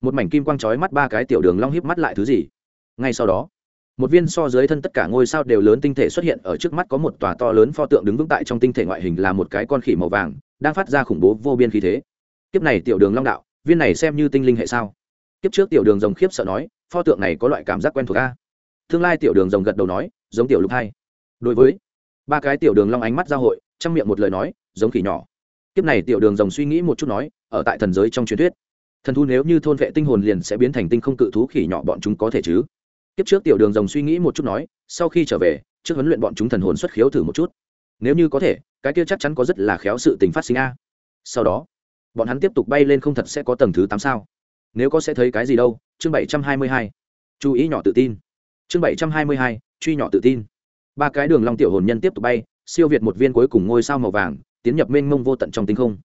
một mảnh kim quang chói mắt ba cái tiểu đường long híp mắt lại thứ gì? Ngay sau đó một viên so dưới thân tất cả ngôi sao đều lớn tinh thể xuất hiện ở trước mắt có một tòa to lớn pho tượng đứng vững tại trong tinh thể ngoại hình là một cái con khỉ màu vàng, đang phát ra khủng bố vô biên khí thế. Kiếp này tiểu đường long đạo, viên này xem như tinh linh hệ sao? Kiếp trước tiểu đường rồng khiếp sợ nói, pho tượng này có loại cảm giác quen thuộc a. Tương lai tiểu đường rồng gật đầu nói, giống tiểu lục hai. Đối với ba cái tiểu đường long ánh mắt giao hội, trong miệng một lời nói, giống khỉ nhỏ. Kiếp này tiểu đường rồng suy nghĩ một chút nói, ở tại thần giới trong truyền thuyết, thần thú nếu như thôn vệ tinh hồn liền sẽ biến thành tinh không cự thú khỉ nhỏ bọn chúng có thể chứ? Kiếp trước tiểu đường rồng suy nghĩ một chút nói, sau khi trở về, trước huấn luyện bọn chúng thần hồn xuất khiếu thử một chút. Nếu như có thể, cái kia chắc chắn có rất là khéo sự tình phát sinh a. Sau đó, bọn hắn tiếp tục bay lên không thật sẽ có tầng thứ tám sao. Nếu có sẽ thấy cái gì đâu, chương bảy trăm hai mươi hai. Chú ý nhỏ tự tin. Chương bảy trăm hai mươi hai, truy nhỏ tự tin. Ba cái đường long tiểu hồn nhân tiếp tục bay, siêu việt một viên cuối cùng ngôi sao màu vàng, tiến nhập mênh mông vô tận trong tinh không.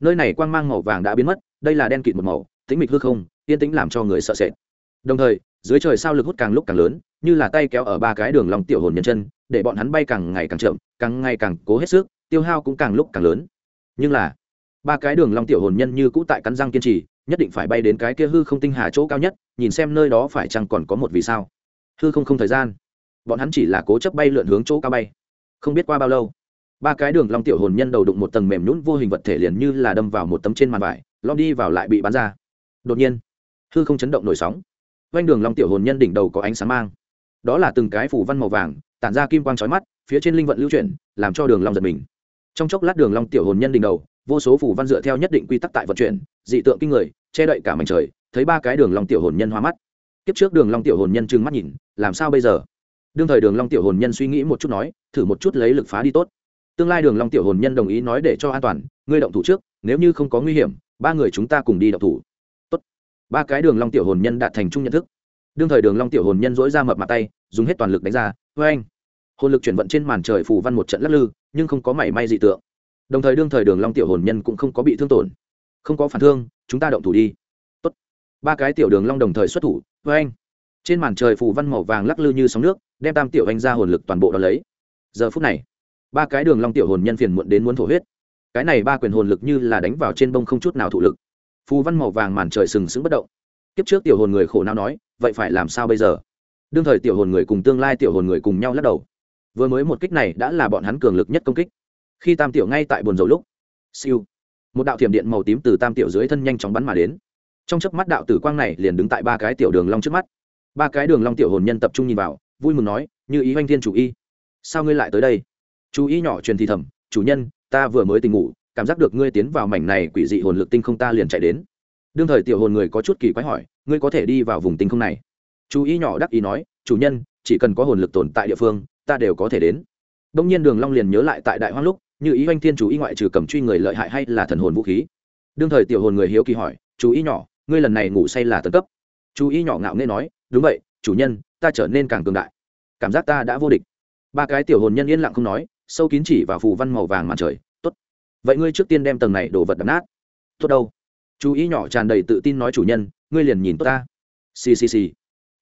Nơi này quang mang màu vàng đã biến mất, đây là đen kịt một màu, tĩnh mịch hư không, yên tĩnh làm cho người sợ sệt. Đồng thời dưới trời sao lực hút càng lúc càng lớn, như là tay kéo ở ba cái đường long tiểu hồn nhân chân, để bọn hắn bay càng ngày càng chậm, càng ngày càng cố hết sức, tiêu hao cũng càng lúc càng lớn. Nhưng là, ba cái đường long tiểu hồn nhân như cũ tại cắn răng kiên trì, nhất định phải bay đến cái kia hư không tinh hà chỗ cao nhất, nhìn xem nơi đó phải chăng còn có một vì sao. Hư không không thời gian, bọn hắn chỉ là cố chấp bay lượn hướng chỗ cao bay. Không biết qua bao lâu, ba cái đường long tiểu hồn nhân đầu đụng một tầng mềm nhũn vô hình vật thể liền như là đâm vào một tấm trên màn vải, lom đi vào lại bị bắn ra. Đột nhiên, hư không chấn động nổi sóng quanh đường long tiểu hồn nhân đỉnh đầu có ánh sáng mang. Đó là từng cái phủ văn màu vàng, tản ra kim quang chói mắt, phía trên linh vận lưu chuyển, làm cho đường long giật mình. Trong chốc lát đường long tiểu hồn nhân đỉnh đầu, vô số phủ văn dựa theo nhất định quy tắc tại vận chuyển, dị tượng kinh người, che đậy cả mảnh trời, thấy ba cái đường long tiểu hồn nhân hoa mắt. Kiếp trước đường long tiểu hồn nhân trừng mắt nhìn, làm sao bây giờ? Đương thời đường long tiểu hồn nhân suy nghĩ một chút nói, thử một chút lấy lực phá đi tốt. Tương lai đường long tiểu hồn nhân đồng ý nói để cho an toàn, ngươi động thủ trước, nếu như không có nguy hiểm, ba người chúng ta cùng đi động thủ ba cái đường long tiểu hồn nhân đạt thành chung nhận thức. Đương thời đường long tiểu hồn nhân dỗi ra mập mặt tay, dùng hết toàn lực đánh ra với anh hồn lực chuyển vận trên màn trời phủ văn một trận lắc lư, nhưng không có mảy may dị tượng. Đồng thời đương thời đường long tiểu hồn nhân cũng không có bị thương tổn. Không có phản thương, chúng ta động thủ đi. Tốt. Ba cái tiểu đường long đồng thời xuất thủ với anh trên màn trời phủ văn màu vàng lắc lư như sóng nước, đem tam tiểu anh ra hồn lực toàn bộ đo lấy. Giờ phút này, ba cái đường long tiểu hồn nhân phiền muộn đến muốn thổ huyết. Cái này ba quyền hồn lực như là đánh vào trên bông không chút nào thụ lực phù văn màu vàng màn trời sừng sững bất động. Kiếp trước tiểu hồn người khổ não nói, vậy phải làm sao bây giờ? Đương thời tiểu hồn người cùng tương lai tiểu hồn người cùng nhau lắc đầu. Vừa mới một kích này đã là bọn hắn cường lực nhất công kích. Khi tam tiểu ngay tại buồn dầu lúc, siêu, một đạo thiểm điện màu tím từ tam tiểu dưới thân nhanh chóng bắn mà đến. Trong chớp mắt đạo tử quang này liền đứng tại ba cái tiểu đường long trước mắt. Ba cái đường long tiểu hồn nhân tập trung nhìn vào, vui mừng nói, như ý hoanh thiên chủ y, sao ngươi lại tới đây? Chú ý nhỏ truyền thì thầm, chủ nhân, ta vừa mới tỉnh ngủ cảm giác được ngươi tiến vào mảnh này quỷ dị hồn lực tinh không ta liền chạy đến. Đương thời tiểu hồn người có chút kỳ quái hỏi, ngươi có thể đi vào vùng tinh không này? Chú ý nhỏ đắc ý nói, chủ nhân, chỉ cần có hồn lực tồn tại địa phương, ta đều có thể đến. Đông nhiên đường long liền nhớ lại tại đại hoang lúc, như ý oanh thiên chú ý ngoại trừ cầm truy người lợi hại hay là thần hồn vũ khí. Đương thời tiểu hồn người hiếu kỳ hỏi, chú ý nhỏ, ngươi lần này ngủ say là tấn cấp? Chú ý nhỏ ngạo nghễ nói, đúng vậy, chủ nhân, ta trở nên càng cường đại. Cảm giác ta đã vô địch. Ba cái tiểu hồn nhân yên lặng không nói, sâu kín chỉ vào phù văn màu vàng màn trời vậy ngươi trước tiên đem tầng này đổ vật đập nát. Tốt đâu. Chú ý nhỏ tràn đầy tự tin nói chủ nhân, ngươi liền nhìn tốt ta. Xì xì xì.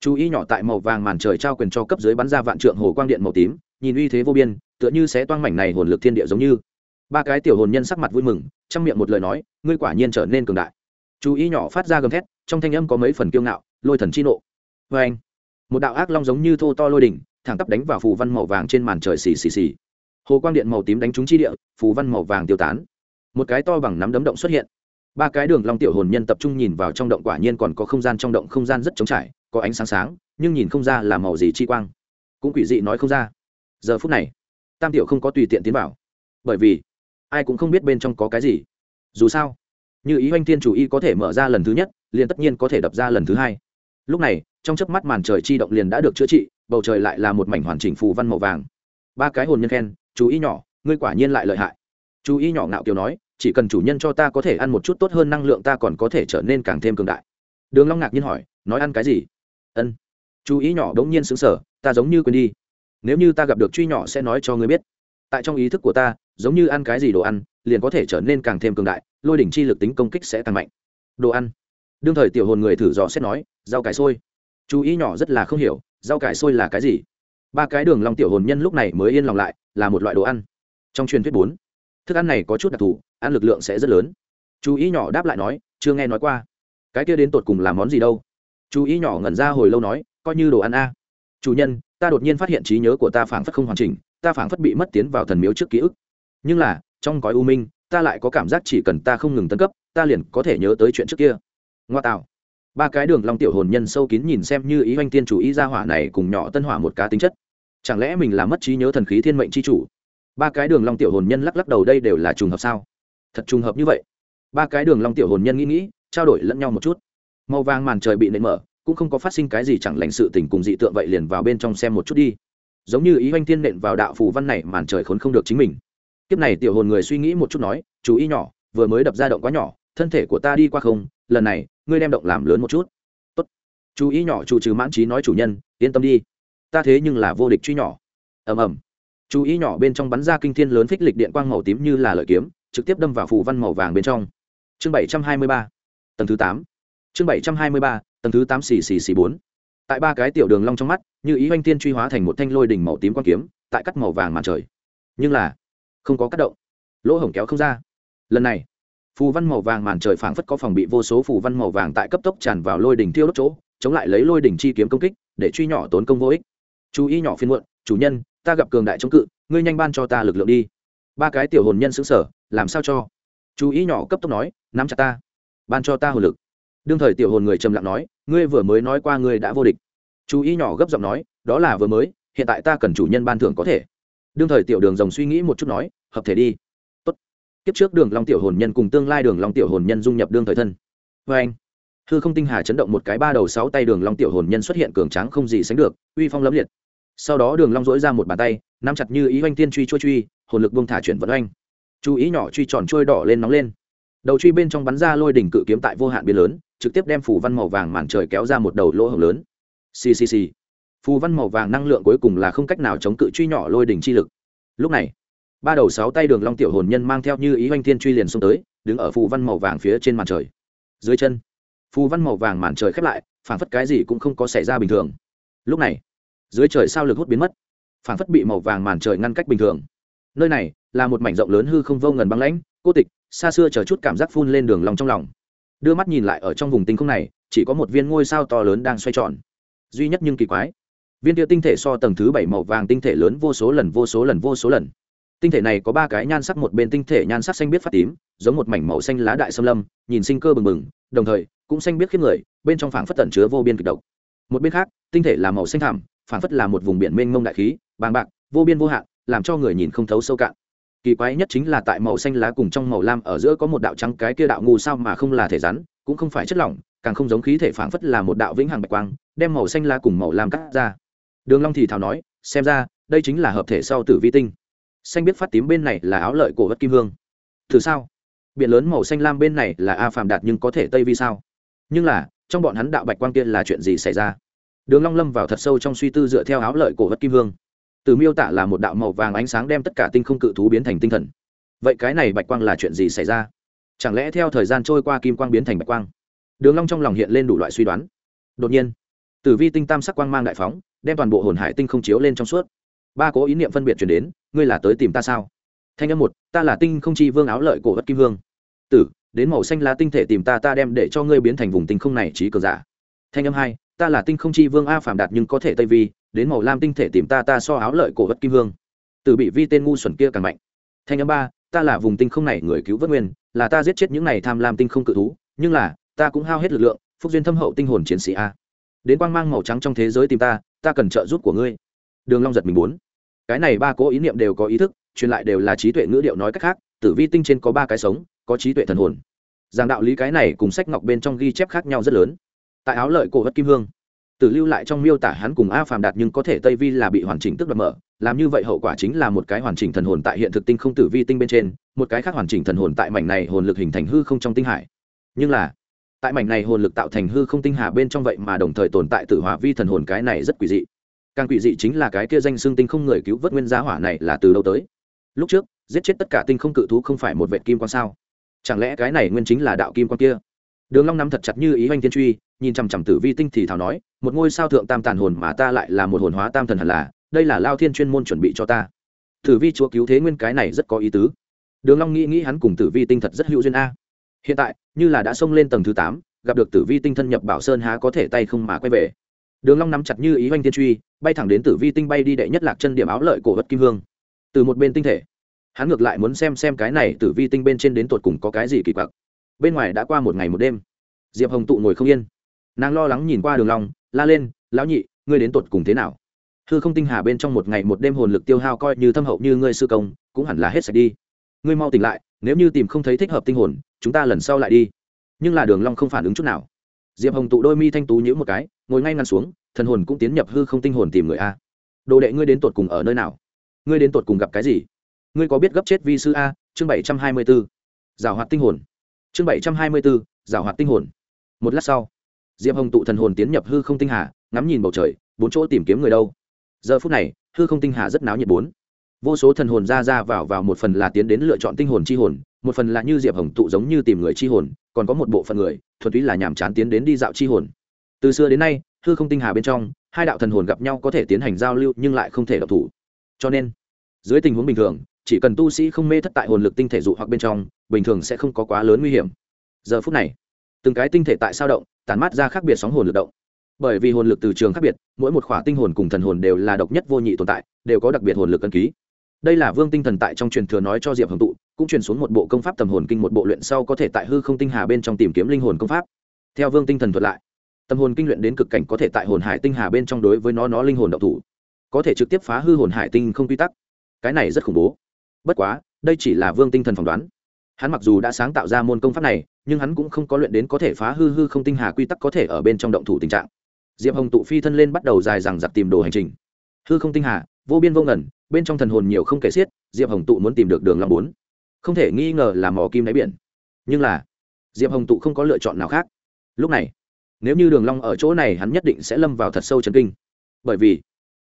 Chú ý nhỏ tại màu vàng màn trời trao quyền cho cấp dưới bắn ra vạn trượng hồ quang điện màu tím, nhìn uy thế vô biên, tựa như sẽ toang mảnh này hồn lực thiên địa giống như. Ba cái tiểu hồn nhân sắc mặt vui mừng, trong miệng một lời nói, ngươi quả nhiên trở nên cường đại. Chú ý nhỏ phát ra gầm thét, trong thanh âm có mấy phần kiêu ngạo, lôi thần chi nộ. Vê anh một đạo ác long giống như thô to lôi đỉnh, thẳng tắp đánh vào phù văn màu vàng trên màn trời xì xì xì hồ quang điện màu tím đánh trúng chi địa, phù văn màu vàng tiêu tán. Một cái to bằng nắm đấm động xuất hiện. Ba cái đường long tiểu hồn nhân tập trung nhìn vào trong động quả nhiên còn có không gian trong động không gian rất trống trải, có ánh sáng sáng, nhưng nhìn không ra là màu gì chi quang. Cũng quỷ dị nói không ra. Giờ phút này, tam tiểu không có tùy tiện tiến vào. Bởi vì, ai cũng không biết bên trong có cái gì. Dù sao, như ý oanh thiên chủ y có thể mở ra lần thứ nhất, liền tất nhiên có thể đập ra lần thứ hai. Lúc này, trong chớp mắt màn trời chi động liền đã được chữa trị, bầu trời lại là một mảnh hoàn chỉnh phù văn màu vàng. Ba cái hồn nhân khen chú ý nhỏ, ngươi quả nhiên lại lợi hại. Chú ý nhỏ ngạo kiều nói, chỉ cần chủ nhân cho ta có thể ăn một chút tốt hơn năng lượng ta còn có thể trở nên càng thêm cường đại. Đường long ngạc nhiên hỏi, nói ăn cái gì? Ân. Chú ý nhỏ đống nhiên sững sờ, ta giống như quên đi. Nếu như ta gặp được truy nhỏ sẽ nói cho ngươi biết. Tại trong ý thức của ta, giống như ăn cái gì đồ ăn, liền có thể trở nên càng thêm cường đại, lôi đỉnh chi lực tính công kích sẽ tăng mạnh. Đồ ăn. Đương thời tiểu hồn người thử dò xét nói, rau cải sôi chú ý nhỏ rất là không hiểu, rau cải sôi là cái gì? Ba cái đường long tiểu hồn nhân lúc này mới yên lòng lại là một loại đồ ăn. Trong truyền thuyết bốn, thức ăn này có chút đặc thù, ăn lực lượng sẽ rất lớn. Chú ý nhỏ đáp lại nói, chưa nghe nói qua. Cái kia đến tột cùng là món gì đâu? Chú ý nhỏ ngẩn ra hồi lâu nói, coi như đồ ăn a. Chủ nhân, ta đột nhiên phát hiện trí nhớ của ta phảng phất không hoàn chỉnh, ta phảng phất bị mất tiến vào thần miếu trước ký ức. Nhưng là, trong gói u minh, ta lại có cảm giác chỉ cần ta không ngừng tấn cấp, ta liền có thể nhớ tới chuyện trước kia. Ngoa tạo. Ba cái đường long tiểu hồn nhân sâu kín nhìn xem như ý oanh tiên chủ ý ra hỏa này cùng nhỏ tân hỏa một cá tính chất chẳng lẽ mình là mất trí nhớ thần khí thiên mệnh chi chủ? Ba cái đường long tiểu hồn nhân lắc lắc đầu, đây đều là trùng hợp sao? Thật trùng hợp như vậy. Ba cái đường long tiểu hồn nhân nghĩ nghĩ, trao đổi lẫn nhau một chút. Màu vàng màn trời bị nện mở, cũng không có phát sinh cái gì chẳng lành sự tình cùng dị tượng vậy liền vào bên trong xem một chút đi. Giống như ý oanh thiên nện vào đạo phù văn này, màn trời khốn không được chính mình. Kiếp này tiểu hồn người suy nghĩ một chút nói, chú ý nhỏ, vừa mới đập ra động quá nhỏ, thân thể của ta đi qua không, lần này, ngươi đem động làm lớn một chút. Tốt. Chú ý nhỏ, chủ trừ mãn trí nói chủ nhân, yên tâm đi ta thế nhưng là vô địch truy nhỏ. Ầm ầm. Chú ý nhỏ bên trong bắn ra kinh thiên lớn phích lịch điện quang màu tím như là lợi kiếm, trực tiếp đâm vào phù văn màu vàng bên trong. Chương bảy trăm hai mươi ba. Tầng thứ tám. Chương bảy trăm hai mươi ba, tầng thứ tám xì xì xì bốn. Tại ba cái tiểu đường long trong mắt, như ý oanh tiên truy hóa thành một thanh lôi đỉnh màu tím quang kiếm, tại cắt màu vàng màn trời. Nhưng là, không có cắt động. Lỗ hổng kéo không ra. Lần này, phù văn màu vàng màn trời phảng phất có phòng bị vô số phù văn màu vàng tại cấp tốc tràn vào lôi đỉnh thiêu đốt chỗ, chống lại lấy lôi đỉnh chi kiếm công kích, để truy nhỏ tốn công vô ích chú ý nhỏ phiên muộn, chủ nhân, ta gặp cường đại chống cự, ngươi nhanh ban cho ta lực lượng đi. Ba cái tiểu hồn nhân xứng sở làm sao cho? Chú ý nhỏ cấp tốc nói, nắm chặt ta, ban cho ta hồn lực. Đương thời tiểu hồn người trầm lặng nói, ngươi vừa mới nói qua ngươi đã vô địch. Chú ý nhỏ gấp giọng nói, đó là vừa mới, hiện tại ta cần chủ nhân ban thưởng có thể. Đương thời tiểu đường rồng suy nghĩ một chút nói, hợp thể đi. Tốt. Kiếp trước đường long tiểu hồn nhân cùng tương lai đường long tiểu hồn nhân dung nhập đương thời thân. Với anh, hư không tinh hà chấn động một cái ba đầu sáu tay đường long tiểu hồn nhân xuất hiện cường tráng không gì sánh được, uy phong lẫm liệt sau đó đường long dỗi ra một bàn tay, nắm chặt như ý oanh tiên truy chui truy, hồn lực buông thả chuyển vận oanh. Chú ý nhỏ truy tròn trôi đỏ lên nóng lên. Đầu truy bên trong bắn ra lôi đỉnh cự kiếm tại vô hạn biến lớn, trực tiếp đem phù văn màu vàng màn trời kéo ra một đầu lỗ hổng lớn. Ccc phù văn màu vàng năng lượng cuối cùng là không cách nào chống cự truy nhỏ lôi đỉnh chi lực. Lúc này, ba đầu sáu tay đường long tiểu hồn nhân mang theo như ý oanh thiên truy liền xông tới, đứng ở phù văn màu vàng phía trên màn trời. Dưới chân, phù văn màu vàng màn trời khép lại phản phất cái gì cũng không có xảy ra bình thường. Lúc này dưới trời sao lực hút biến mất phản phất bị màu vàng màn trời ngăn cách bình thường. Nơi này là một mảnh rộng lớn hư không vô ngần băng lãnh, cô tịch, xa xưa chờ chút cảm giác phun lên đường lòng trong lòng. Đưa mắt nhìn lại ở trong vùng tinh không này, chỉ có một viên ngôi sao to lớn đang xoay tròn. Duy nhất nhưng kỳ quái, viên tia tinh thể so tầng thứ bảy màu vàng tinh thể lớn vô số lần, vô số lần, vô số lần. Tinh thể này có ba cái nhan sắc, một bên tinh thể nhan sắc xanh biết phát tím, giống một mảnh màu xanh lá đại xâm lâm, nhìn sinh cơ bừng bừng, đồng thời cũng xanh biết khiếp người, bên trong phảng phất tẩn chứa vô biên kịch độc. Một bên khác, tinh thể là màu xanh thảm phảng phất là một vùng biển mênh mông đại khí, bàng bạc, vô biên vô hạn, làm cho người nhìn không thấu sâu cạn. Kỳ quái nhất chính là tại màu xanh lá cùng trong màu lam ở giữa có một đạo trắng cái kia đạo ngu sao mà không là thể rắn, cũng không phải chất lỏng, càng không giống khí thể phảng phất là một đạo vĩnh hằng bạch quang, đem màu xanh lá cùng màu lam cắt ra. Đường long thì thào nói, xem ra, đây chính là hợp thể sau tử vi tinh. Xanh biết phát tím bên này là áo lợi cổ vất kim hương. Thử sao? Biển lớn màu xanh lam bên này là a phàm đạt nhưng có thể tây vi sao? Nhưng là, trong bọn hắn đạo bạch quang kia là chuyện gì xảy ra? Đường long lâm vào thật sâu trong suy tư dựa theo áo lợi cổ vật kim hương. Từ miêu tả là một đạo màu vàng ánh sáng đem tất cả tinh không cự thú biến thành tinh thần. Vậy cái này bạch quang là chuyện gì xảy ra? Chẳng lẽ theo thời gian trôi qua kim quang biến thành bạch quang? Đường long trong lòng hiện lên đủ loại suy đoán. Đột nhiên, tử vi tinh tam sắc quang mang đại phóng, đem toàn bộ hồn hải tinh không chiếu lên trong suốt. Ba cố ý niệm phân biệt chuyển đến, ngươi là tới tìm ta sao? Thanh âm một, ta là tinh không chi vương áo lợi cổ vật kim vương tử, đến màu xanh lá tinh thể tìm ta ta đem để cho ngươi biến thành vùng tinh không này, trí cờ giả. Thanh âm hai ta là tinh không chi vương a phàm đạt nhưng có thể tây vi, đến màu lam tinh thể tìm ta ta so áo lợi cổ vật kim vương. Từ bị vi tên ngu xuẩn kia càng mạnh. Thanh âm ba, ta là vùng tinh không này người cứu vớt nguyên, là ta giết chết những này tham lam tinh không cự thú, nhưng là, ta cũng hao hết lực lượng, phúc duyên thâm hậu tinh hồn chiến sĩ a. Đến quang mang màu trắng trong thế giới tìm ta ta cần trợ giúp của ngươi. Đường long giật mình muốn. Cái này ba cố ý niệm đều có ý thức, truyền lại đều là trí tuệ ngữ điệu nói cách khác, tử vi tinh trên có ba cái sống, có trí tuệ thần hồn. Giảng đạo lý cái này cùng sách ngọc bên trong ghi chép khác nhau rất lớn tại áo lợi cổ vật kim hương. Tử lưu lại trong miêu tả hắn cùng a phàm đạt nhưng có thể tây vi là bị hoàn chỉnh tức đoạt mở, làm như vậy hậu quả chính là một cái hoàn chỉnh thần hồn tại hiện thực tinh không tử vi tinh bên trên, một cái khác hoàn chỉnh thần hồn tại mảnh này hồn lực hình thành hư không trong tinh hải. Nhưng là, tại mảnh này hồn lực tạo thành hư không tinh hà bên trong vậy mà đồng thời tồn tại tử hòa vi thần hồn cái này rất quỷ dị. Càng quỷ dị chính là cái kia danh xương tinh không người cứu vớt nguyên giá hỏa này là từ đâu tới? Lúc trước, giết chết tất cả tinh không cự thú không phải một vệ kim quan sao? Chẳng lẽ cái này nguyên chính là đạo kim quan kia? Đường long nắm thật chặt như ý anh thiên truy, nhìn chằm chằm tử vi tinh thì thảo nói, một ngôi sao thượng tam tàn hồn mà ta lại là một hồn hóa tam thần hẳn là, đây là lao thiên chuyên môn chuẩn bị cho ta. Tử vi chúa cứu thế nguyên cái này rất có ý tứ. Đường long nghĩ nghĩ hắn cùng tử vi tinh thật rất hữu duyên a. Hiện tại, như là đã xông lên tầng thứ tám, gặp được tử vi tinh thân nhập bảo sơn há có thể tay không mà quay về. Đường long nắm chặt như ý oanh Thiên truy, bay thẳng đến tử vi tinh bay đi đệ nhất lạc chân điểm áo lợi cổ vật kim hương. Từ một bên tinh thể, hắn ngược lại muốn xem xem cái này tử vi tinh bên trên đến tột cùng có cái gì kỳ quặc bên ngoài đã qua một ngày một đêm. Diệp hồng tụ ngồi không yên. Nàng lo lắng nhìn qua đường long, la lên, lão nhị, ngươi đến tột cùng thế nào? Hư không tinh hà bên trong một ngày một đêm hồn lực tiêu hao coi như thâm hậu như ngươi sư công, cũng hẳn là hết sạch đi. Ngươi mau tỉnh lại, nếu như tìm không thấy thích hợp tinh hồn, chúng ta lần sau lại đi. Nhưng là đường long không phản ứng chút nào. Diệp hồng tụ đôi mi thanh tú nhíu một cái, ngồi ngay ngăn xuống, thần hồn cũng tiến nhập hư không tinh hồn tìm người a. Đồ đệ ngươi đến tột cùng ở nơi nào? Ngươi đến tột cùng gặp cái gì? Ngươi có biết gấp chết vi sư a? Chương bảy trăm hai mươi b giảo hoạt tinh hồn chương bảy trăm hai mươi b ố giảo hoạt tinh hồn. Một lát sau, diệp hồng tụ thần hồn tiến nhập hư không tinh hà, ngắm nhìn bầu trời, bốn chỗ tìm kiếm người đâu. Giờ phút này, hư không tinh hà rất náo nhiệt bốn. Vô số thần hồn ra ra vào vào, một phần là tiến đến lựa chọn tinh hồn chi hồn, một phần là như diệp hồng tụ giống như tìm người chi hồn, còn có một bộ phận người, thuần túy là nhàm chán tiến đến đi dạo chi hồn. Từ xưa đến nay, hư không tinh hà bên trong, hai đạo thần hồn gặp nhau có thể tiến hành giao lưu nhưng lại không thể độc thủ. Cho nên, dưới tình huống bình thường chỉ cần tu sĩ không mê thất tại hồn lực tinh thể dụ hoặc bên trong, bình thường sẽ không có quá lớn nguy hiểm. Giờ phút này, từng cái tinh thể tại sao động tàn mát ra khác biệt sóng hồn lực động. Bởi vì hồn lực từ trường khác biệt, mỗi một khỏa tinh hồn cùng thần hồn đều là độc nhất vô nhị tồn tại, đều có đặc biệt hồn lực cân ký. Đây là vương tinh thần tại trong truyền thừa nói cho diệp hồng tụ, cũng truyền xuống một bộ công pháp tầm hồn kinh một bộ luyện sau có thể tại hư không tinh hà bên trong tìm kiếm linh hồn công pháp. Theo vương tinh thần thuật lại tâm hồn kinh luyện đến cực cảnh có thể tại hồn hải tinh hà bên trong đối với nó nó linh hồn độc thủ, có thể trực tiếp phá hư hồn hải tinh không quy tắc. Cái này rất khủng bố bất quá, đây chỉ là vương tinh thần phỏng đoán. Hắn mặc dù đã sáng tạo ra môn công pháp này, nhưng hắn cũng không có luyện đến có thể phá hư hư không tinh hà quy tắc có thể ở bên trong động thủ tình trạng. Diệp hồng tụ phi thân lên bắt đầu dài dằng giặc tìm đồ hành trình. Hư không tinh hà, vô biên vô ngẩn bên trong thần hồn nhiều không kể xiết, diệp hồng tụ muốn tìm được đường long bốn. Không thể nghi ngờ là mỏ kim đáy biển. Nhưng là, diệp hồng tụ không có lựa chọn nào khác. Lúc này, nếu như đường long ở chỗ này, hắn nhất định sẽ lâm vào thật sâu chấn kinh. Bởi vì,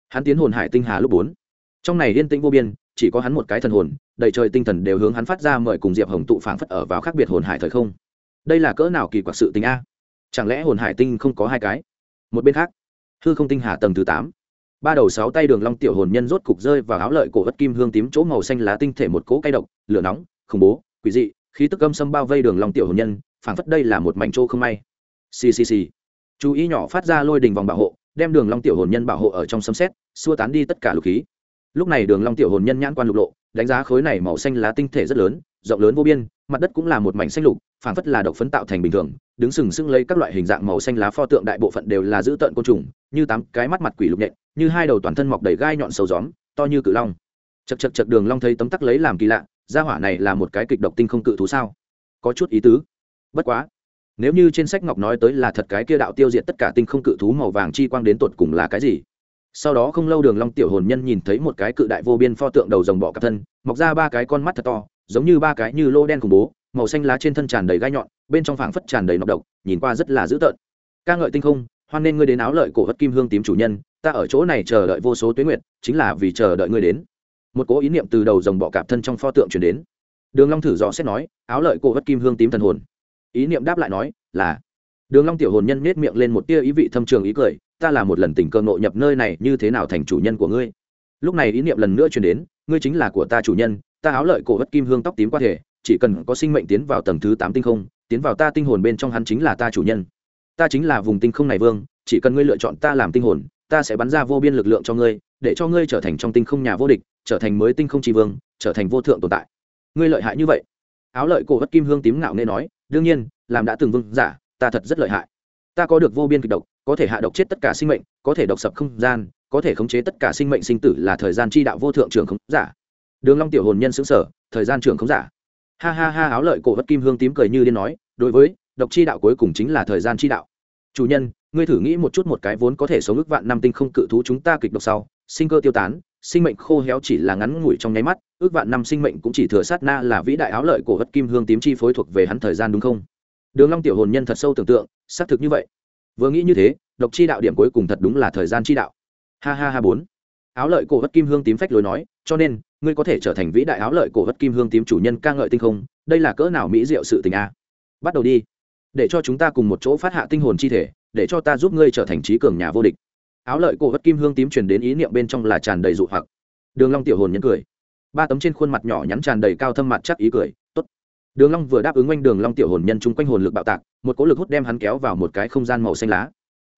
hắn tiến hồn hải tinh hà lúc bốn. Trong này yên tĩnh vô biên chỉ có hắn một cái thần hồn, đầy trời tinh thần đều hướng hắn phát ra mời cùng diệp hồng tụ phảng phất ở vào khác biệt hồn hải thời không. Đây là cỡ nào kỳ quặc sự tình a? Chẳng lẽ hồn hải tinh không có hai cái? Một bên khác, hư không tinh hà tầng thứ tám. Ba đầu sáu tay đường long tiểu hồn nhân rốt cục rơi vào áo lợi cổ vất kim hương tím chỗ màu xanh lá tinh thể một cỗ cay độc, lửa nóng, khủng bố, quỷ dị, khí tức âm xâm bao vây đường long tiểu hồn nhân, phảng phất đây là một mảnh chỗ không may. Ccc chú ý nhỏ phát ra lôi đình vòng bảo hộ, đem đường long tiểu hồn nhân bảo hộ ở trong sấm xét xua tán đi tất cả lục khí lúc này đường long tiểu hồn nhân nhãn quan lục lộ, đánh giá khối này màu xanh lá tinh thể rất lớn, rộng lớn vô biên, mặt đất cũng là một mảnh xanh lục, phảng phất là độc phấn tạo thành bình thường, đứng sừng sững lấy các loại hình dạng màu xanh lá pho tượng đại bộ phận đều là giữ tợn côn trùng, như tám cái mắt mặt quỷ lục nhện, như hai đầu toàn thân mọc đầy gai nhọn sâu gióm, to như cự long. Chật chật chật đường long thấy tấm tắc lấy làm kỳ lạ, gia hỏa này là một cái kịch độc tinh không cự thú sao? Có chút ý tứ. Bất quá, nếu như trên sách ngọc nói tới là thật cái kia đạo tiêu diệt tất cả tinh không cự thú màu vàng chi quang đến tột cùng là cái gì? Sau đó không lâu đường long tiểu hồn nhân nhìn thấy một cái cự đại vô biên pho tượng đầu rồng bọ cặp thân, mọc ra ba cái con mắt thật to, giống như ba cái như lô đen khủng bố, màu xanh lá trên thân tràn đầy gai nhọn, bên trong phảng phất tràn đầy nọc độc, nhìn qua rất là dữ tợn. Ca ngợi tinh không, hoan nên ngươi đến áo lợi cổ hất kim hương tím chủ nhân, ta ở chỗ này chờ đợi vô số tuyến nguyệt, chính là vì chờ đợi ngươi đến. Một cố ý niệm từ đầu rồng bọ cạp thân trong pho tượng truyền đến. Đường long thử dò xét nói, áo lợi cổ hất kim hương tím thần hồn. Ý niệm đáp lại nói, là. Đường long tiểu hồn nhân nết miệng lên một tia ý vị thâm trường ý cười ta là một lần tình cơ ngộ nhập nơi này, như thế nào thành chủ nhân của ngươi? Lúc này ý niệm lần nữa truyền đến, ngươi chính là của ta chủ nhân, ta áo lợi cổ vất kim hương tóc tím qua thể, chỉ cần có sinh mệnh tiến vào tầng thứ tám tinh không, tiến vào ta tinh hồn bên trong hắn chính là ta chủ nhân. Ta chính là vùng tinh không này vương, chỉ cần ngươi lựa chọn ta làm tinh hồn, ta sẽ bắn ra vô biên lực lượng cho ngươi, để cho ngươi trở thành trong tinh không nhà vô địch, trở thành mới tinh không tri vương, trở thành vô thượng tồn tại. Ngươi lợi hại như vậy. Áo lợi cổ vất kim hương tím ngạo nghe nói, đương nhiên, làm đã từng vương giả, ta thật rất lợi hại ta có được vô biên kịch độc, có thể hạ độc chết tất cả sinh mệnh, có thể độc sập không gian, có thể khống chế tất cả sinh mệnh sinh tử là thời gian chi đạo vô thượng trường khống giả. Đường long tiểu hồn nhân xứng sở thời gian trường khống giả. Ha ha ha, áo lợi cổ vất kim hương tím cười như điên nói, đối với, độc chi đạo cuối cùng chính là thời gian chi đạo. Chủ nhân, ngươi thử nghĩ một chút một cái vốn có thể sống ước vạn năm tinh không cự thú chúng ta kịch độc sau, sinh cơ tiêu tán, sinh mệnh khô héo chỉ là ngắn ngủi trong nháy mắt, ước vạn năm sinh mệnh cũng chỉ thừa sát na là vĩ đại áo lợi cổ vất kim hương tím chi phối thuộc về hắn thời gian đúng không? Đường long tiểu hồn nhân thật sâu tưởng tượng, xác thực như vậy. Vừa nghĩ như thế, độc chi đạo điểm cuối cùng thật đúng là thời gian chi đạo. Ha ha ha bốn. Áo lợi cổ vất kim hương tím phách lối nói, cho nên, ngươi có thể trở thành vĩ đại áo lợi cổ vất kim hương tím chủ nhân ca ngợi tinh không, đây là cỡ nào mỹ diệu sự tình a? Bắt đầu đi. Để cho chúng ta cùng một chỗ phát hạ tinh hồn chi thể, để cho ta giúp ngươi trở thành trí cường nhà vô địch. Áo lợi cổ vất kim hương tím truyền đến ý niệm bên trong là tràn đầy dụ hoặc. Đường long tiểu hồn nhấn cười. Ba tấm trên khuôn mặt nhỏ nhắn tràn đầy cao thâm mặt chắc ý cười, tốt đường long vừa đáp ứng quanh đường long tiểu hồn nhân trung quanh hồn lực bạo tạc, một cỗ lực hút đem hắn kéo vào một cái không gian màu xanh lá.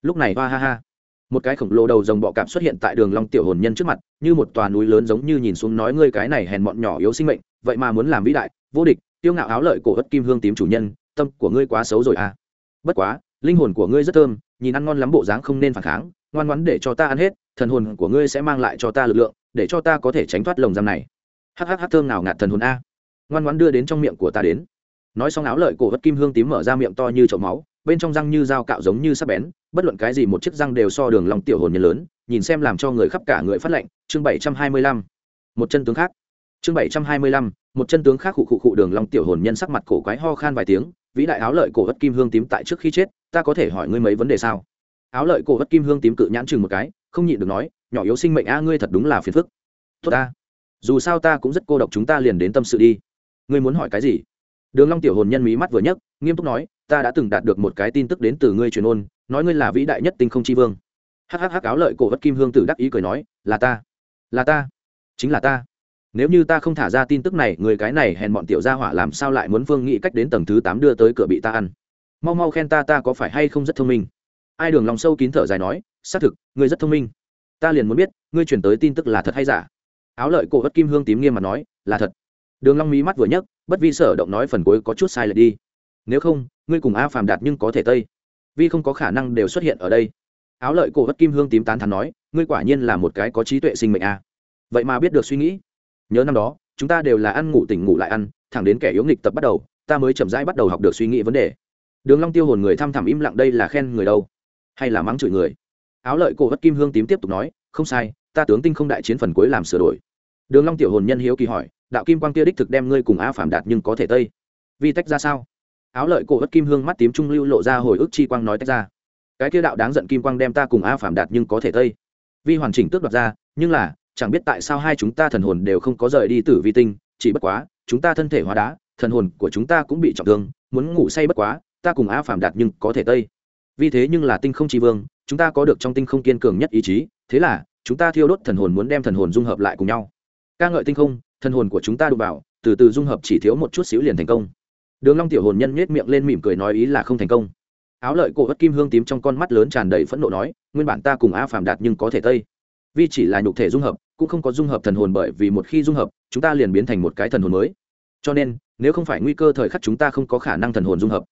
Lúc này hoa ha ha. Một cái khổng lồ đầu rồng bọ cạp xuất hiện tại đường long tiểu hồn nhân trước mặt, như một tòa núi lớn giống như nhìn xuống nói ngươi cái này hèn mọn nhỏ yếu sinh mệnh, vậy mà muốn làm vĩ đại, vô địch, tiêu ngạo áo lợi cổ ất kim hương tím chủ nhân, tâm của ngươi quá xấu rồi à. Bất quá, linh hồn của ngươi rất thơm, nhìn ăn ngon lắm bộ dáng không nên phản kháng, ngoan ngoãn để cho ta ăn hết, thần hồn của ngươi sẽ mang lại cho ta lực lượng, để cho ta có thể tránh thoát lồng giam này. Hắc hắc hắc thơm nào ngạt thần hồn a ngoan ngoãn đưa đến trong miệng của ta đến. Nói xong áo lợi cổ vất kim hương tím mở ra miệng to như chậu máu, bên trong răng như dao cạo giống như sắp bén, bất luận cái gì một chiếc răng đều so đường lòng tiểu hồn nhân lớn, nhìn xem làm cho người khắp cả người phát lệnh, chương bảy trăm hai mươi lăm. Một chân tướng khác. Chương bảy trăm hai mươi lăm, một chân tướng khác khụ khụ khụ đường long tiểu hồn nhân sắc mặt cổ quái ho khan vài tiếng, vĩ đại áo lợi cổ vất kim hương tím tại trước khi chết, ta có thể hỏi ngươi mấy vấn đề sao? Áo lợi cổ vất kim hương tím cự nhãn chừng một cái, không nhịn được nói, nhỏ yếu sinh mệnh a, ngươi thật đúng là phiền phức. Tốt ta. Dù sao ta cũng rất cô độc, chúng ta liền đến tâm sự đi ngươi muốn hỏi cái gì? Đường long tiểu hồn nhân mí mắt vừa nhấc, nghiêm túc nói, ta đã từng đạt được một cái tin tức đến từ ngươi truyền ôn, nói ngươi là vĩ đại nhất tinh không chi vương. Hắc hắc hắc áo lợi cổ vất kim hương tử đắc ý cười nói, là ta là ta, chính là ta. Nếu như ta không thả ra tin tức này, người cái này hèn bọn tiểu gia hỏa làm sao lại muốn phương nghĩ cách đến tầng thứ tám đưa tới cửa bị ta ăn? Mau mau khen ta ta có phải hay không rất thông minh? Ai đường lòng sâu kín thở dài nói, xác thực ngươi rất thông minh. Ta liền muốn biết, ngươi chuyển tới tin tức là thật hay giả? Áo lợi cổ vất kim hương tím nghiêm mà nói, là thật đường long mí mắt vừa nhấc, bất vi sở động nói phần cuối có chút sai lệch đi. Nếu không, ngươi cùng a phàm đạt nhưng có thể tây. Vi không có khả năng đều xuất hiện ở đây. Áo lợi cổ Vất kim hương tím tán thắn nói, ngươi quả nhiên là một cái có trí tuệ sinh mệnh a. Vậy mà biết được suy nghĩ. Nhớ năm đó, chúng ta đều là ăn ngủ tỉnh ngủ lại ăn, thẳng đến kẻ yếu nghịch tập bắt đầu, ta mới chậm rãi bắt đầu học được suy nghĩ vấn đề. Đường long tiêu hồn người thăm thẳm im lặng đây là khen người đâu? Hay là mắng chửi người? Áo lợi cổ Vất kim hương tím tiếp tục nói, không sai, ta tướng tinh không đại chiến phần cuối làm sửa đổi. Đường long tiểu hồn nhân hiếu kỳ hỏi đạo kim quang kia đích thực đem ngươi cùng a phàm đạt nhưng có thể tây. Vi tách ra sao? Áo lợi cổ ớt kim hương mắt tím trung lưu lộ ra hồi ức chi quang nói tách ra. Cái kia đạo đáng giận kim quang đem ta cùng a phàm đạt nhưng có thể tây. Vi hoàn chỉnh tước đoạt ra, nhưng là, chẳng biết tại sao hai chúng ta thần hồn đều không có rời đi tử vi tinh, chỉ bất quá, chúng ta thân thể hóa đá, thần hồn của chúng ta cũng bị trọng thương, muốn ngủ say bất quá, ta cùng a phàm đạt nhưng có thể tây. Vì thế nhưng là tinh không tri vương, chúng ta có được trong tinh không kiên cường nhất ý chí, thế là, chúng ta thiêu đốt thần hồn muốn đem thần hồn dung hợp lại cùng nhau. Ca ngợi tinh không thần hồn của chúng ta đụng vào, từ từ dung hợp chỉ thiếu một chút xíu liền thành công. Đường long tiểu hồn nhân nhếch miệng lên mỉm cười nói ý là không thành công. Áo lợi cổ ất kim hương tím trong con mắt lớn tràn đầy phẫn nộ nói, nguyên bản ta cùng a phàm đạt nhưng có thể tây. Vì chỉ là nhục thể dung hợp, cũng không có dung hợp thần hồn bởi vì một khi dung hợp, chúng ta liền biến thành một cái thần hồn mới. Cho nên, nếu không phải nguy cơ thời khắc chúng ta không có khả năng thần hồn dung hợp,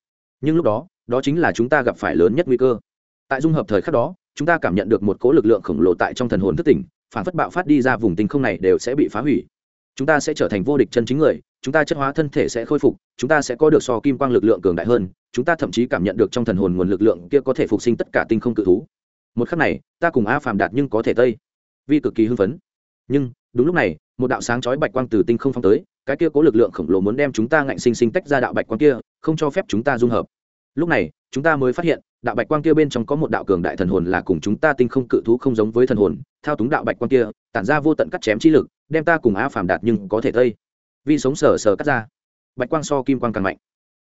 nhưng lúc đó đó chính là chúng ta gặp phải lớn nhất nguy cơ. Tại dung hợp thời khắc đó, chúng ta cảm nhận được một cỗ lực lượng khổng lồ tại trong thần hồn thức tỉnh, phản phất bạo phát đi ra vùng tinh không này đều sẽ bị phá hủy chúng ta sẽ trở thành vô địch chân chính người, chúng ta chất hóa thân thể sẽ khôi phục, chúng ta sẽ có được so kim quang lực lượng cường đại hơn, chúng ta thậm chí cảm nhận được trong thần hồn nguồn lực lượng kia có thể phục sinh tất cả tinh không cự thú. Một khắc này, ta cùng a phàm đạt nhưng có thể tây. Vi cực kỳ hưng phấn. Nhưng, đúng lúc này, một đạo sáng chói bạch quang từ tinh không phong tới, cái kia có lực lượng khổng lồ muốn đem chúng ta ngạnh sinh sinh tách ra đạo bạch quang kia, không cho phép chúng ta dung hợp. Lúc này, chúng ta mới phát hiện đạo bạch quang kia bên trong có một đạo cường đại thần hồn là cùng chúng ta tinh không cự thú không giống với thần hồn, thao túng đạo bạch quang kia, tản ra vô tận cắt chém trí lực, đem ta cùng a phàm đạt nhưng có thể tây. Vi sống sờ sờ cắt ra. Bạch quang so kim quang càng mạnh.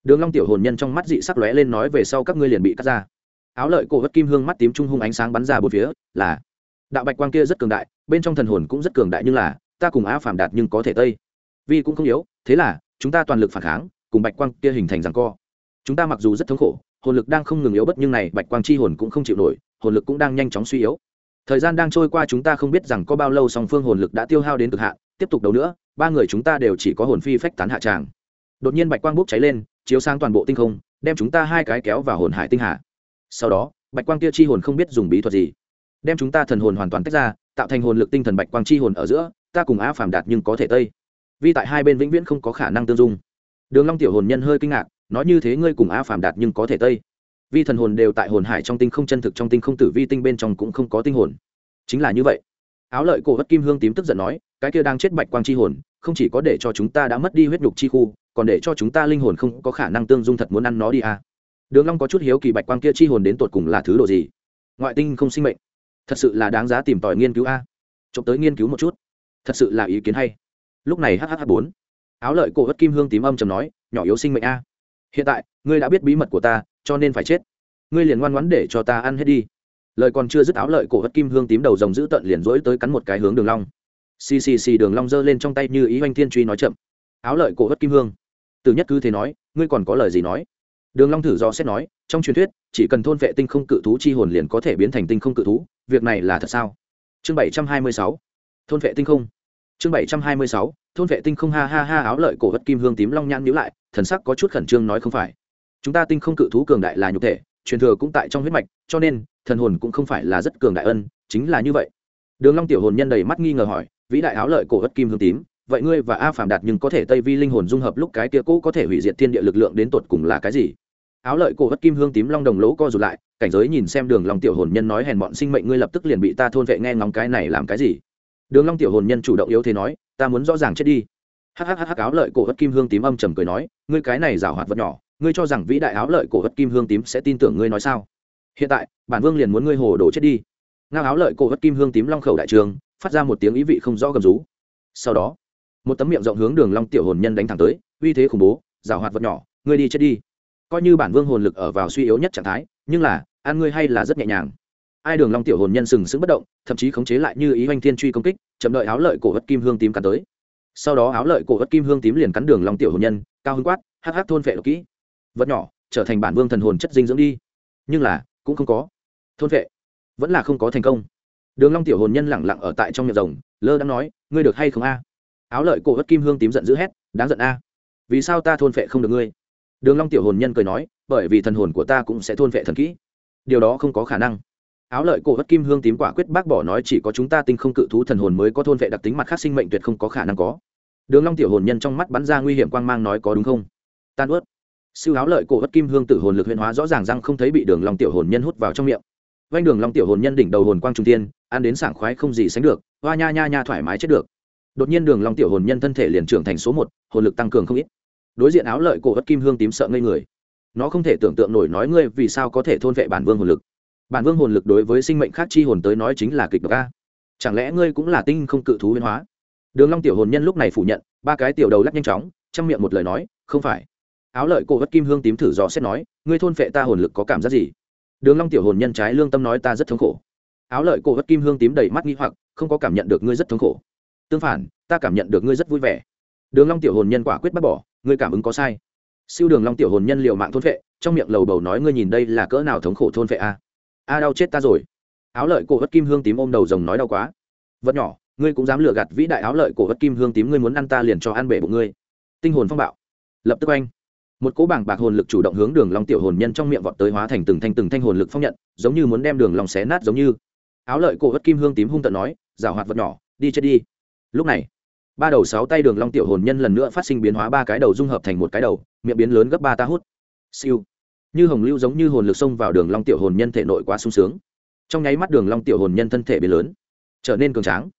Đường long tiểu hồn nhân trong mắt dị sắc lóe lên nói về sau các ngươi liền bị cắt ra. Áo lợi cổ hất kim hương mắt tím trung hung ánh sáng bắn ra bốn phía, là đạo bạch quang kia rất cường đại, bên trong thần hồn cũng rất cường đại nhưng là, ta cùng a phàm đạt nhưng có thể tây. Vi cũng không yếu, thế là, chúng ta toàn lực phản kháng, cùng bạch quang kia hình thành giằng co. Chúng ta mặc dù rất thống khổ hồn lực đang không ngừng yếu bất nhưng này bạch quang chi hồn cũng không chịu nổi, hồn lực cũng đang nhanh chóng suy yếu. Thời gian đang trôi qua chúng ta không biết rằng có bao lâu song phương hồn lực đã tiêu hao đến cực hạn, tiếp tục đấu nữa, ba người chúng ta đều chỉ có hồn phi phách tán hạ tràng. Đột nhiên bạch quang bốc cháy lên, chiếu sang toàn bộ tinh không, đem chúng ta hai cái kéo vào hồn hải tinh hạ sau đó, bạch quang kia chi hồn không biết dùng bí thuật gì, đem chúng ta thần hồn hoàn toàn tách ra, tạo thành hồn lực tinh thần bạch quang chi hồn ở giữa, ta cùng á phàm đạt nhưng có thể tây. Vì tại hai bên vĩnh viễn không có khả năng tương dung. Đường long tiểu hồn nhân hơi kinh ngạc nói như thế ngươi cùng a phàm đạt nhưng có thể tây. Vi thần hồn đều tại hồn hải trong tinh không, chân thực trong tinh không, tử vi tinh bên trong cũng không có tinh hồn. Chính là như vậy. Áo lợi cổ vất kim hương tím tức giận nói, cái kia đang chết bạch quang chi hồn, không chỉ có để cho chúng ta đã mất đi huyết nhục chi khu, còn để cho chúng ta linh hồn không có khả năng tương dung thật muốn ăn nó đi à. đường long có chút hiếu kỳ bạch quang kia chi hồn đến tột cùng là thứ độ gì? Ngoại tinh không sinh mệnh. Thật sự là đáng giá tìm tòi nghiên cứu a. Trộm tới nghiên cứu một chút. Thật sự là ý kiến hay. Lúc này hh bốn. Áo lợi cổ vất kim hương tím âm trầm nói, nhỏ yếu sinh mệnh a hiện tại, ngươi đã biết bí mật của ta, cho nên phải chết. Ngươi liền ngoan ngoãn để cho ta ăn hết đi. Lời còn chưa dứt áo lợi cổ hất kim hương tím đầu rồng giữ tận liền rỗi tới cắn một cái hướng đường long. Xì xì xì đường long giơ lên trong tay như ý oanh thiên truy nói chậm. Áo lợi cổ hất kim hương. Từ nhất cứ thế nói, ngươi còn có lời gì nói? Đường long thử do xét nói, trong truyền thuyết, chỉ cần thôn vệ tinh không cự thú chi hồn liền có thể biến thành tinh không cự thú, việc này là thật sao? Chương 726 thôn vệ tinh không. Chương 726 thôn vệ tinh không ha ha ha áo lợi cổ hất kim hương tím long nhãn nhíu lại, thần sắc có chút khẩn trương nói không phải. Chúng ta tinh không cự thú cường đại là nhục thể, truyền thừa cũng tại trong huyết mạch, cho nên, thần hồn cũng không phải là rất cường đại ân, chính là như vậy. Đường long tiểu hồn nhân đầy mắt nghi ngờ hỏi, vĩ đại áo lợi cổ hất kim hương tím, vậy ngươi và a phàm đạt nhưng có thể tây vi linh hồn dung hợp lúc cái kia cũ có thể hủy diệt thiên địa lực lượng đến tột cùng là cái gì? Áo lợi cổ hất kim hương tím long đồng lỗ co rụt lại, cảnh giới nhìn xem đường long tiểu hồn nhân nói hèn bọn sinh mệnh ngươi lập tức liền bị ta thôn vệ nghe ngóng cái này làm cái gì? Đường long tiểu hồn nhân chủ động yếu thế nói, ta muốn rõ ràng chết đi. Hhh áo lợi cổ hất kim hương tím âm trầm cười nói, ngươi cái này giảo hoạt vật nhỏ, ngươi cho rằng vĩ đại áo lợi cổ hất kim hương tím sẽ tin tưởng ngươi nói sao? Hiện tại, bản vương liền muốn ngươi hồ đồ chết đi. Ngao áo lợi cổ hất kim hương tím long khẩu đại trường, phát ra một tiếng ý vị không rõ gầm rú. Sau đó, một tấm miệng rộng hướng đường long tiểu hồn nhân đánh thẳng tới, uy thế khủng bố, giảo hoạt vật nhỏ, ngươi đi chết đi. Coi như bản vương hồn lực ở vào suy yếu nhất trạng thái, nhưng là, ăn ngươi hay là rất nhẹ nhàng ai đường long tiểu hồn nhân sừng sững bất động, thậm chí khống chế lại như ý oanh thiên truy công kích, chậm đợi áo lợi cổ hất kim hương tím cắn tới. Sau đó áo lợi cổ ất kim hương tím liền cắn đường long tiểu hồn nhân, cao hứng quát, hắc hắc thôn vệ độc kỹ. Vật nhỏ, trở thành bản vương thần hồn chất dinh dưỡng đi. Nhưng là, cũng không có. Thôn vệ, vẫn là không có thành công. Đường long tiểu hồn nhân lẳng lặng ở tại trong miệng rồng, lơ đang nói, ngươi được hay không a? Áo lợi cổ ất kim hương tím giận dữ hét, đáng giận a. Vì sao ta thôn vệ không được ngươi? Đường long tiểu hồn nhân cười nói, bởi vì thần hồn của ta cũng sẽ thôn vệ thần kỹ. Điều đó không có khả năng áo lợi cổ hất kim hương tím quả quyết bác bỏ nói chỉ có chúng ta tinh không cự thú thần hồn mới có thôn vệ đặc tính mặt khác sinh mệnh tuyệt không có khả năng có. Đường long tiểu hồn nhân trong mắt bắn ra nguy hiểm quang mang nói có đúng không? Tan ướt siêu áo lợi cổ hất kim hương tử hồn lực huyễn hóa rõ ràng răng không thấy bị đường long tiểu hồn nhân hút vào trong miệng. Vanh đường long tiểu hồn nhân đỉnh đầu hồn quang trung thiên, ăn đến sảng khoái không gì sánh được hoa nha nha nha thoải mái chết được. Đột nhiên đường long tiểu hồn nhân thân thể liền trưởng thành số một hồn lực tăng cường không ít. Đối diện áo lợi cổ hất kim hương tím sợ ngây người. Nó không thể tưởng tượng nổi nói ngươi vì sao có thể thôn vệ bản vương hồn lực bản vương hồn lực đối với sinh mệnh khác chi hồn tới nói chính là kịch độc a. Chẳng lẽ ngươi cũng là tinh không cự thú huyên hóa? Đường long tiểu hồn nhân lúc này phủ nhận, ba cái tiểu đầu lắc nhanh chóng, trong miệng một lời nói, không phải. Áo lợi cổ vất kim hương tím thử dò xét nói, ngươi thôn vệ ta hồn lực có cảm giác gì? Đường long tiểu hồn nhân trái lương tâm nói, ta rất thống khổ. Áo lợi cổ vất kim hương tím đầy mắt nghi hoặc, không có cảm nhận được ngươi rất thống khổ. Tương phản, ta cảm nhận được ngươi rất vui vẻ. Đường long tiểu hồn nhân quả quyết bác bỏ, ngươi cảm ứng có sai. Siêu đường long tiểu hồn nhân liều mạng thôn vệ trong miệng lầu bầu nói, ngươi nhìn đây là cỡ nào thống khổ thôn vệ a? A đau chết ta rồi. Áo lợi cổ hất kim hương tím ôm đầu rồng nói đau quá. Vật nhỏ, ngươi cũng dám lừa gạt vĩ đại áo lợi cổ hất kim hương tím, ngươi muốn ăn ta liền cho ăn bể bụng ngươi. Tinh hồn phong bạo. Lập tức anh một cỗ bảng bạc hồn lực chủ động hướng đường long tiểu hồn nhân trong miệng vọt tới hóa thành từng thanh từng thanh hồn lực phong nhận, giống như muốn đem đường long xé nát giống như. Áo lợi cổ hất kim hương tím hung tỵ nói, giảo hoạt vật nhỏ, đi chết đi. Lúc này, ba đầu sáu tay đường long tiểu hồn nhân lần nữa phát sinh biến hóa ba cái đầu dung hợp thành một cái đầu, miệng biến lớn gấp ba ta hút. Siêu như hồng lưu giống như hồn lực xông vào đường long tiểu hồn nhân thể nội quá sung sướng. Trong nháy mắt đường long tiểu hồn nhân thân thể biến lớn, trở nên cường tráng.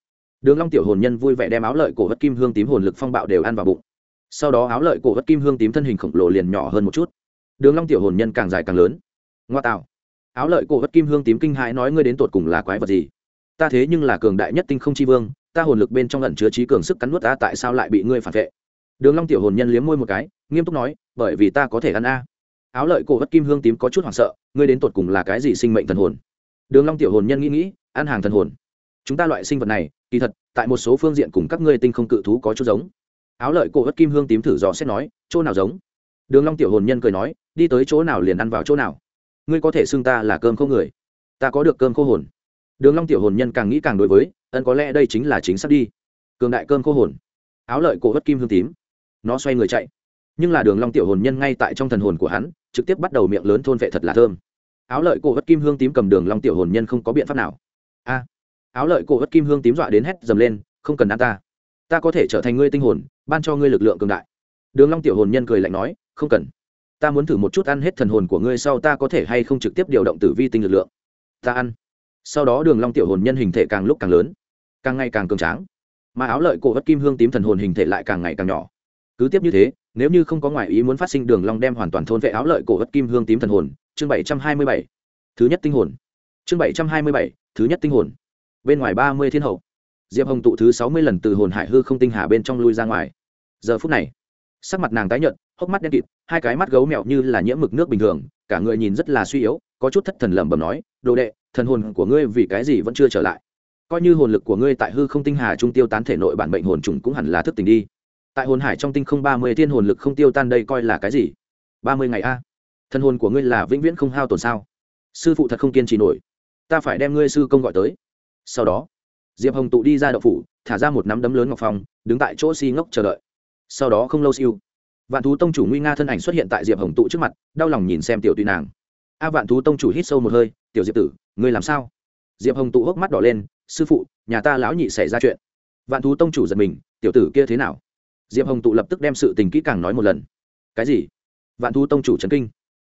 Đường long tiểu hồn nhân vui vẻ đem áo lợi cổ vất kim hương tím hồn lực phong bạo đều ăn vào bụng. Sau đó áo lợi cổ vất kim hương tím thân hình khổng lồ liền nhỏ hơn một chút. Đường long tiểu hồn nhân càng dài càng lớn. Ngoa tạo. Áo lợi cổ vất kim hương tím kinh hãi nói ngươi đến tột cùng là quái vật gì? Ta thế nhưng là cường đại nhất tinh không chi vương, ta hồn lực bên trong ẩn chứa trí cường sức cắn nuốt ta, tại sao lại bị ngươi phản vệ? Đường long tiểu hồn nhân liếm môi một cái, nghiêm túc nói, bởi vì ta có thể ăn a áo lợi cổ vật kim hương tím có chút hoảng sợ, ngươi đến tột cùng là cái gì sinh mệnh thần hồn? Đường long tiểu hồn nhân nghĩ nghĩ, ăn hàng thần hồn. Chúng ta loại sinh vật này, kỳ thật, tại một số phương diện cùng các ngươi tinh không cự thú có chút giống. Áo lợi cổ vật kim hương tím thử dò xét nói, chỗ nào giống? Đường long tiểu hồn nhân cười nói, đi tới chỗ nào liền ăn vào chỗ nào. Ngươi có thể xưng ta là cơm khô người. Ta có được cơm khô hồn. Đường long tiểu hồn nhân càng nghĩ càng đối với, ân có lẽ đây chính là chính xác đi. Cường đại cơm khô hồn. Áo lợi cổ vật kim hương tím. Nó xoay người chạy nhưng là đường long tiểu hồn nhân ngay tại trong thần hồn của hắn, trực tiếp bắt đầu miệng lớn thôn vệ thật là thơm. Áo lợi cổ vật kim hương tím cầm đường long tiểu hồn nhân không có biện pháp nào. A, áo lợi cổ vật kim hương tím dọa đến hét dầm lên, không cần ăn ta. Ta có thể trở thành ngươi tinh hồn, ban cho ngươi lực lượng cường đại. Đường long tiểu hồn nhân cười lạnh nói, không cần. Ta muốn thử một chút ăn hết thần hồn của ngươi sau ta có thể hay không trực tiếp điều động tử vi tinh lực lượng. Ta ăn. Sau đó đường long tiểu hồn nhân hình thể càng lúc càng lớn, càng ngày càng cường tráng. Mà áo lợi cổ vật kim hương tím thần hồn hình thể lại càng ngày càng nhỏ. Cứ tiếp như thế nếu như không có ngoại ý muốn phát sinh, đường long đem hoàn toàn thôn vệ áo lợi cổ ất kim hương tím thần hồn. Chương bảy trăm hai mươi bảy. Thứ nhất tinh hồn. Chương bảy trăm hai mươi bảy. Thứ nhất tinh hồn. Bên ngoài ba mươi thiên hậu. Diệp hồng tụ thứ sáu mươi lần từ hồn hải hư không tinh hà bên trong lui ra ngoài. Giờ phút này, sắc mặt nàng tái nhợt, hốc mắt đen kịt, hai cái mắt gấu mèo như là nhiễm mực nước bình thường, cả người nhìn rất là suy yếu, có chút thất thần lẩm bẩm nói, đồ đệ, thần hồn của ngươi vì cái gì vẫn chưa trở lại? Coi như hồn lực của ngươi tại hư không tinh hà trung tiêu tán thể nội bản bệnh hồn trùng cũng hẳn là thức tỉnh đi tại hồn hải trong tinh không ba mươi thiên hồn lực không tiêu tan đây coi là cái gì? ba mươi ngày a. Thân hồn của ngươi là vĩnh viễn không hao tổn sao? Sư phụ thật không kiên trì nổi. Ta phải đem ngươi sư công gọi tới. Sau đó, diệp hồng tụ đi ra đậu phủ, thả ra một nắm đấm lớn ngọc phong, đứng tại chỗ si ngốc chờ đợi. Sau đó không lâu siêu, vạn thú tông chủ nguy nga thân ảnh xuất hiện tại diệp hồng tụ trước mặt, đau lòng nhìn xem tiểu tùy nàng. A vạn thú tông chủ hít sâu một hơi, tiểu diệp tử, ngươi làm sao? Diệp hồng tụ hốc mắt đỏ lên, sư phụ, nhà ta lão nhị xảy ra chuyện. Vạn thú tông chủ giật mình, tiểu tử kia thế nào? Diệp hồng tụ lập tức đem sự tình kỹ càng nói một lần. Cái gì? Vạn thú tông chủ trấn kinh.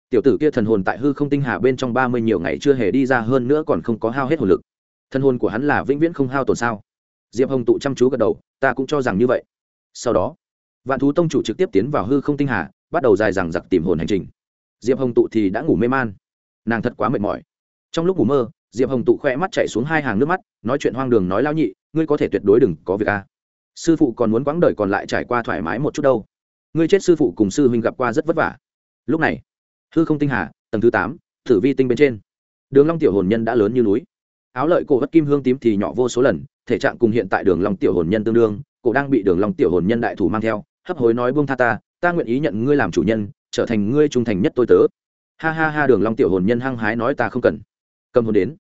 Tiểu tử kia thần hồn tại hư không tinh hà bên trong ba mươi nhiều ngày chưa hề đi ra hơn nữa còn không có hao hết hồn lực. Thần hồn của hắn là vĩnh viễn không hao tổn sao? Diệp hồng tụ chăm chú gật đầu, ta cũng cho rằng như vậy. Sau đó, vạn thú tông chủ trực tiếp tiến vào hư không tinh hà, bắt đầu dài dằng giặc tìm hồn hành trình. Diệp hồng tụ thì đã ngủ mê man. Nàng thật quá mệt mỏi. Trong lúc ngủ mơ, diệp hồng tụ khoe mắt chạy xuống hai hàng nước mắt, nói chuyện hoang đường nói lao nhị, ngươi có thể tuyệt đối đừng có việc a sư phụ còn muốn quãng đời còn lại trải qua thoải mái một chút đâu. Ngươi chết sư phụ cùng sư huynh gặp qua rất vất vả. Lúc này, hư không tinh hà, tầng thứ tám thử vi tinh bên trên. Đường long tiểu hồn nhân đã lớn như núi. Áo lợi cổ vất kim hương tím thì nhỏ vô số lần, thể trạng cùng hiện tại đường long tiểu hồn nhân tương đương, cổ đang bị đường long tiểu hồn nhân đại thủ mang theo, hấp hối nói buông tha ta ta nguyện ý nhận ngươi làm chủ nhân, trở thành ngươi trung thành nhất tôi tớ. Ha ha ha, đường long tiểu hồn nhân hăng hái nói ta không cần. Cầm hồn đến.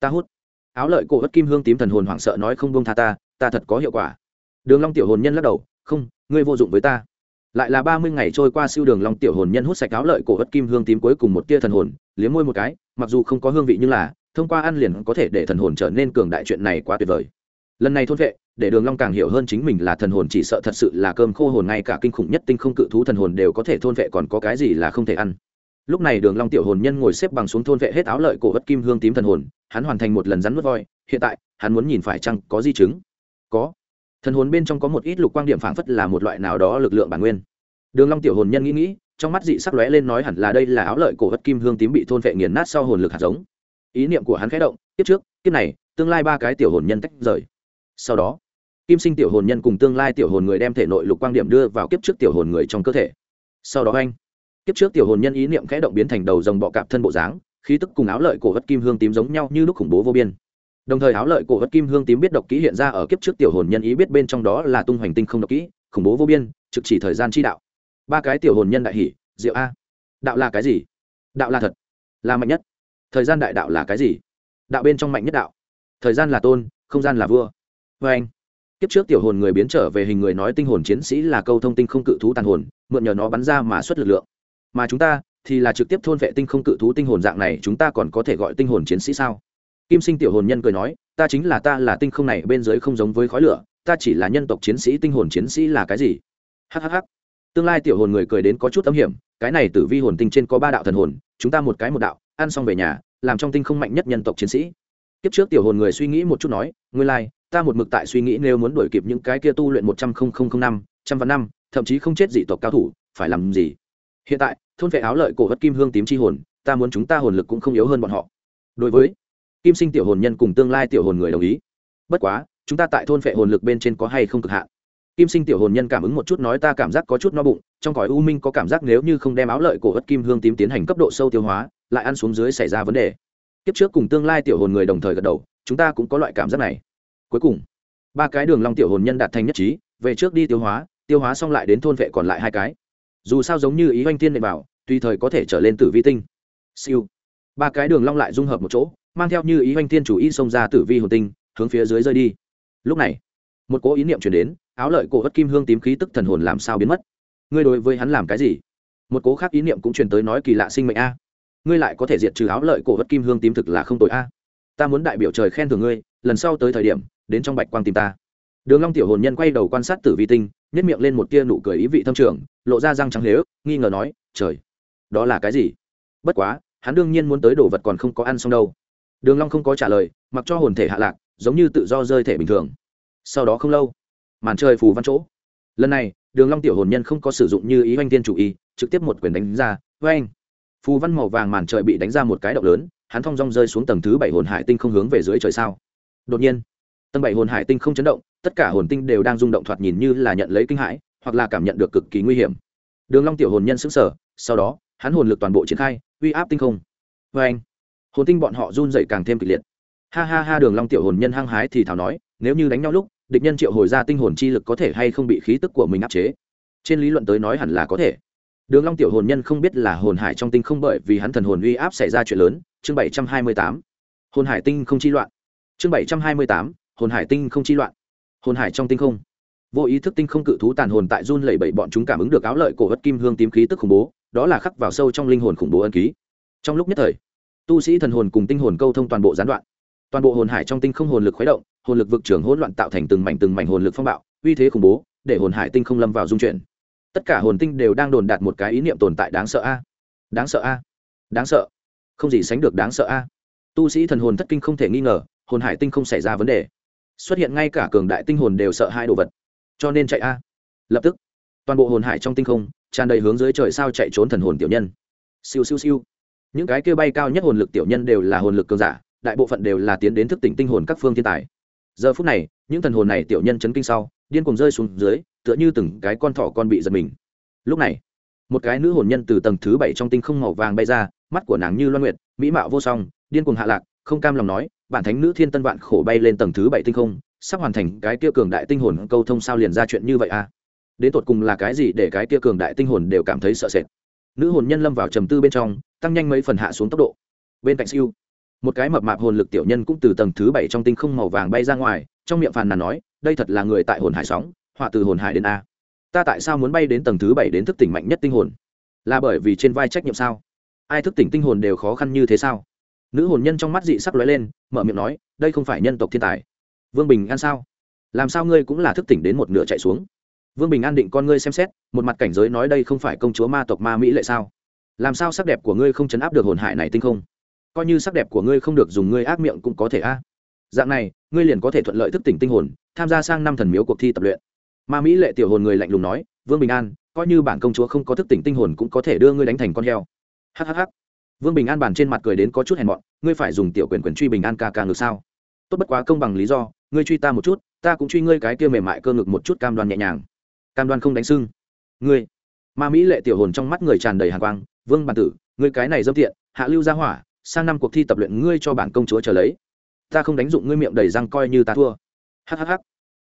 Ta hút. Áo lợi cổ vất kim hương tím thần hồn hoảng sợ nói không buông tha ta ta thật có hiệu quả đường long tiểu hồn nhân lắc đầu, không, ngươi vô dụng với ta. Lại là ba mươi ngày trôi qua siêu đường long tiểu hồn nhân hút sạch áo lợi cổ hất kim hương tím cuối cùng một tia thần hồn, liếm môi một cái, mặc dù không có hương vị nhưng là, thông qua ăn liền có thể để thần hồn trở nên cường đại chuyện này quá tuyệt vời. Lần này thôn vệ, để đường long càng hiểu hơn chính mình là thần hồn chỉ sợ thật sự là cơm khô hồn, ngay cả kinh khủng nhất tinh không cự thú thần hồn đều có thể thôn vệ, còn có cái gì là không thể ăn. Lúc này đường long tiểu hồn nhân ngồi xếp bằng xuống thôn vệ hết áo lợi cổ hất kim hương tím thần hồn, hắn hoàn thành một lần rắn nuốt voi, hiện tại, hắn muốn nhìn phải chăng có di chứng. Có thần hồn bên trong có một ít lục quang điểm phảng phất là một loại nào đó lực lượng bản nguyên. Đường long tiểu hồn nhân nghĩ nghĩ, trong mắt dị sắc lóe lên nói hẳn là đây là áo lợi cổ bất kim hương tím bị thôn vệ nghiền nát sau hồn lực hạt giống. Ý niệm của hắn khẽ động kiếp trước kiếp này, tương lai ba cái tiểu hồn nhân tách rời. Sau đó, kim sinh tiểu hồn nhân cùng tương lai tiểu hồn người đem thể nội lục quang điểm đưa vào kiếp trước tiểu hồn người trong cơ thể. Sau đó anh, kiếp trước tiểu hồn nhân ý niệm khẽ động biến thành đầu rồng bọ cạp thân bộ dáng, khí tức cùng áo lợi cổ vật kim hương tím giống nhau như lúc khủng bố vô biên đồng thời áo lợi cổ vật kim hương tím biết độc kỹ hiện ra ở kiếp trước tiểu hồn nhân ý biết bên trong đó là tung hoành tinh không độc kỹ, khủng bố vô biên, trực chỉ thời gian chi đạo. Ba cái tiểu hồn nhân đại hỷ diệu a. Đạo là cái gì? Đạo là thật. Là mạnh nhất. Thời gian đại đạo là cái gì? Đạo bên trong mạnh nhất đạo. Thời gian là tôn, không gian là vua. Vê anh, kiếp trước tiểu hồn người biến trở về hình người nói tinh hồn chiến sĩ là câu thông tinh không cự thú tàn hồn, mượn nhờ nó bắn ra mà xuất lực lượng. Mà chúng ta thì là trực tiếp thôn vệ tinh không cự thú tinh hồn dạng này, chúng ta còn có thể gọi tinh hồn chiến sĩ sao? Kim sinh tiểu hồn nhân cười nói ta chính là ta là tinh không này bên dưới không giống với khói lửa ta chỉ là nhân tộc chiến sĩ tinh hồn chiến sĩ là cái gì? Hhh tương lai tiểu hồn người cười đến có chút âm hiểm cái này tử vi hồn tinh trên có ba đạo thần hồn chúng ta một cái một đạo ăn xong về nhà làm trong tinh không mạnh nhất nhân tộc chiến sĩ. Kiếp trước tiểu hồn người suy nghĩ một chút nói nguyên lai、like, ta một mực tại suy nghĩ nếu muốn đuổi kịp những cái kia tu luyện một trăm linh năm trăm vạn năm thậm chí không chết dị tộc cao thủ phải làm gì? Hiện tại thôn vệ áo lợi cổ vật kim hương tím chi hồn ta muốn chúng ta hồn lực cũng không yếu hơn bọn họ. Đối với kim sinh tiểu hồn nhân cùng tương lai tiểu hồn người đồng ý. Bất quá, chúng ta tại thôn vệ hồn lực bên trên có hay không cực hạn? Kim sinh tiểu hồn nhân cảm ứng một chút nói ta cảm giác có chút no bụng, trong cõi u minh có cảm giác nếu như không đem áo lợi cổ ớt kim hương tím tiến hành cấp độ sâu tiêu hóa, lại ăn xuống dưới xảy ra vấn đề. Kiếp trước cùng tương lai tiểu hồn người đồng thời gật đầu, chúng ta cũng có loại cảm giác này. Cuối cùng, ba cái đường long tiểu hồn nhân đạt thành nhất trí, về trước đi tiêu hóa tiêu hóa xong lại đến thôn vệ còn lại hai cái. Dù sao giống như ý oanh tiên nệ bảo, tùy thời có thể trở lên tử vi tinh. Siêu. Ba cái đường long lại dung hợp một chỗ mang theo như ý oanh tiên chủ ý xông ra tử vi hồn tinh, hướng phía dưới rơi đi. Lúc này, một cố ý niệm truyền đến, áo lợi cổ hất kim hương tím khí tức thần hồn làm sao biến mất? Ngươi đối với hắn làm cái gì? Một cố khác ý niệm cũng truyền tới nói kỳ lạ sinh mệnh a. Ngươi lại có thể diệt trừ áo lợi cổ hất kim hương tím thực là không tội a. Ta muốn đại biểu trời khen thưởng ngươi, lần sau tới thời điểm, đến trong bạch quang tìm ta. Đường long tiểu hồn nhân quay đầu quan sát tử vi tinh, nhếch miệng lên một tia nụ cười ý vị thâm trường, lộ ra răng trắng lếu, nghi ngờ nói, trời, đó là cái gì? Bất quá, hắn đương nhiên muốn tới đồ vật còn không có ăn xong đâu đường long không có trả lời mặc cho hồn thể hạ lạc giống như tự do rơi thể bình thường. Sau đó không lâu màn trời phù văn chỗ. Lần này đường long tiểu hồn nhân không có sử dụng như ý oanh tiên chủ ý, trực tiếp một quyền đánh ra oanh phù văn màu vàng màn trời bị đánh ra một cái động lớn hắn thong dong rơi xuống tầng thứ bảy hồn hải tinh không hướng về dưới trời sao. Đột nhiên tầng bảy hồn hải tinh không chấn động tất cả hồn tinh đều đang rung động thoạt nhìn như là nhận lấy kinh hãi hoặc là cảm nhận được cực kỳ nguy hiểm. Đường long tiểu hồn nhân sững sờ sau đó hắn hồn lực toàn bộ triển khai uy áp tinh không. Anh hồn tinh bọn họ run rẩy càng thêm kịch liệt. Ha ha ha, đường long tiểu hồn nhân hăng hái thì thảo nói, nếu như đánh nhau lúc, địch nhân triệu hồi ra tinh hồn chi lực có thể hay không bị khí tức của mình áp chế? Trên lý luận tới nói hẳn là có thể. Đường long tiểu hồn nhân không biết là hồn hải trong tinh không bởi vì hắn thần hồn uy áp xảy ra chuyện lớn, chương bảy trăm hai mươi tám. Hồn hải tinh không chi loạn. Chương bảy trăm hai mươi tám, hồn hải tinh không chi loạn. Hồn hải trong tinh không. Vô ý thức tinh không cự thú tàn hồn tại run lẩy bẩy bọn chúng cảm ứng được áo lợi cổ vật kim hương tím khí tức khủng bố, đó là khắc vào sâu trong linh hồn khủng bố ân ký. Trong lúc nhất thời tu sĩ thần hồn cùng tinh hồn câu thông toàn bộ gián đoạn. Toàn bộ hồn hải trong tinh không hồn lực khuấy động, hồn lực vực trưởng hỗn loạn tạo thành từng mảnh từng mảnh hồn lực phong bạo, uy thế khủng bố, để hồn hải tinh không lâm vào dung chuyển. Tất cả hồn tinh đều đang đồn đạt một cái ý niệm tồn tại đáng sợ a. Đáng sợ a. Đáng sợ. Không gì sánh được đáng sợ a. Tu sĩ thần hồn thất kinh không thể nghi ngờ, hồn hải tinh không xảy ra vấn đề. Xuất hiện ngay cả cường đại tinh hồn đều sợ hai đồ vật. Cho nên chạy a. Lập tức, toàn bộ hồn hải trong tinh không, tràn đầy hướng dưới trời sao chạy trốn thần hồn tiểu nhân. Siêu siêu siêu những cái kia bay cao nhất hồn lực tiểu nhân đều là hồn lực cường giả, đại bộ phận đều là tiến đến thức tỉnh tinh hồn các phương thiên tài. Giờ phút này, những thần hồn này tiểu nhân chấn kinh sau, điên cùng rơi xuống dưới, tựa như từng cái con thỏ con bị giật mình. Lúc này, một cái nữ hồn nhân từ tầng thứ bảy trong tinh không màu vàng bay ra, mắt của nàng như loan nguyệt, mỹ mạo vô song, điên cuồng hạ lạc, không cam lòng nói, bản thánh nữ thiên tân vạn khổ bay lên tầng thứ bảy tinh không, sắp hoàn thành cái kia cường đại tinh hồn câu thông sao liền ra chuyện như vậy à? Đến tột cùng là cái gì để cái kia cường đại tinh hồn đều cảm thấy sợ sệt? Nữ hồn nhân lâm vào trầm tư bên trong tăng nhanh mấy phần hạ xuống tốc độ. Bên cạnh siêu, một cái mập mạp hồn lực tiểu nhân cũng từ tầng thứ bảy trong tinh không màu vàng bay ra ngoài, trong miệng phàn nàn nói, đây thật là người tại hồn hải sóng, họa từ hồn hải đến a. Ta tại sao muốn bay đến tầng thứ bảy đến thức tỉnh mạnh nhất tinh hồn? Là bởi vì trên vai trách nhiệm sao? Ai thức tỉnh tinh hồn đều khó khăn như thế sao? Nữ hồn nhân trong mắt dị sắc lóe lên, mở miệng nói, đây không phải nhân tộc thiên tài. Vương bình an sao? Làm sao ngươi cũng là thức tỉnh đến một nửa chạy xuống? Vương bình an định con ngươi xem xét, một mặt cảnh giới nói đây không phải công chúa ma tộc ma mỹ lệ sao? Làm sao sắc đẹp của ngươi không chấn áp được hồn hải này tinh không? Coi như sắc đẹp của ngươi không được dùng ngươi ác miệng cũng có thể a. Dạng này, ngươi liền có thể thuận lợi thức tỉnh tinh hồn, tham gia sang năm thần miếu cuộc thi tập luyện. Ma mỹ lệ tiểu hồn người lạnh lùng nói, vương bình an, coi như bản công chúa không có thức tỉnh tinh hồn cũng có thể đưa ngươi đánh thành con heo. Hhh vương bình an bàn trên mặt cười đến có chút hèn mọn, ngươi phải dùng tiểu quyền quyền truy bình an ca ca ngược sao? Tốt bất quá công bằng lý do, ngươi truy ta một chút, ta cũng truy ngươi cái kia mềm mại cơ ngực một chút cam đoan nhẹ nhàng. Cam đoan không đánh sưng ngươi. Ma mỹ lệ tiểu hồn trong mắt người tràn đầy hàng quang vương bản tử, ngươi cái này dâm tiện, hạ lưu gia hỏa, sang năm cuộc thi tập luyện ngươi cho bản công chúa trở lấy. Ta không đánh dụng ngươi miệng đầy răng coi như ta thua. Hhh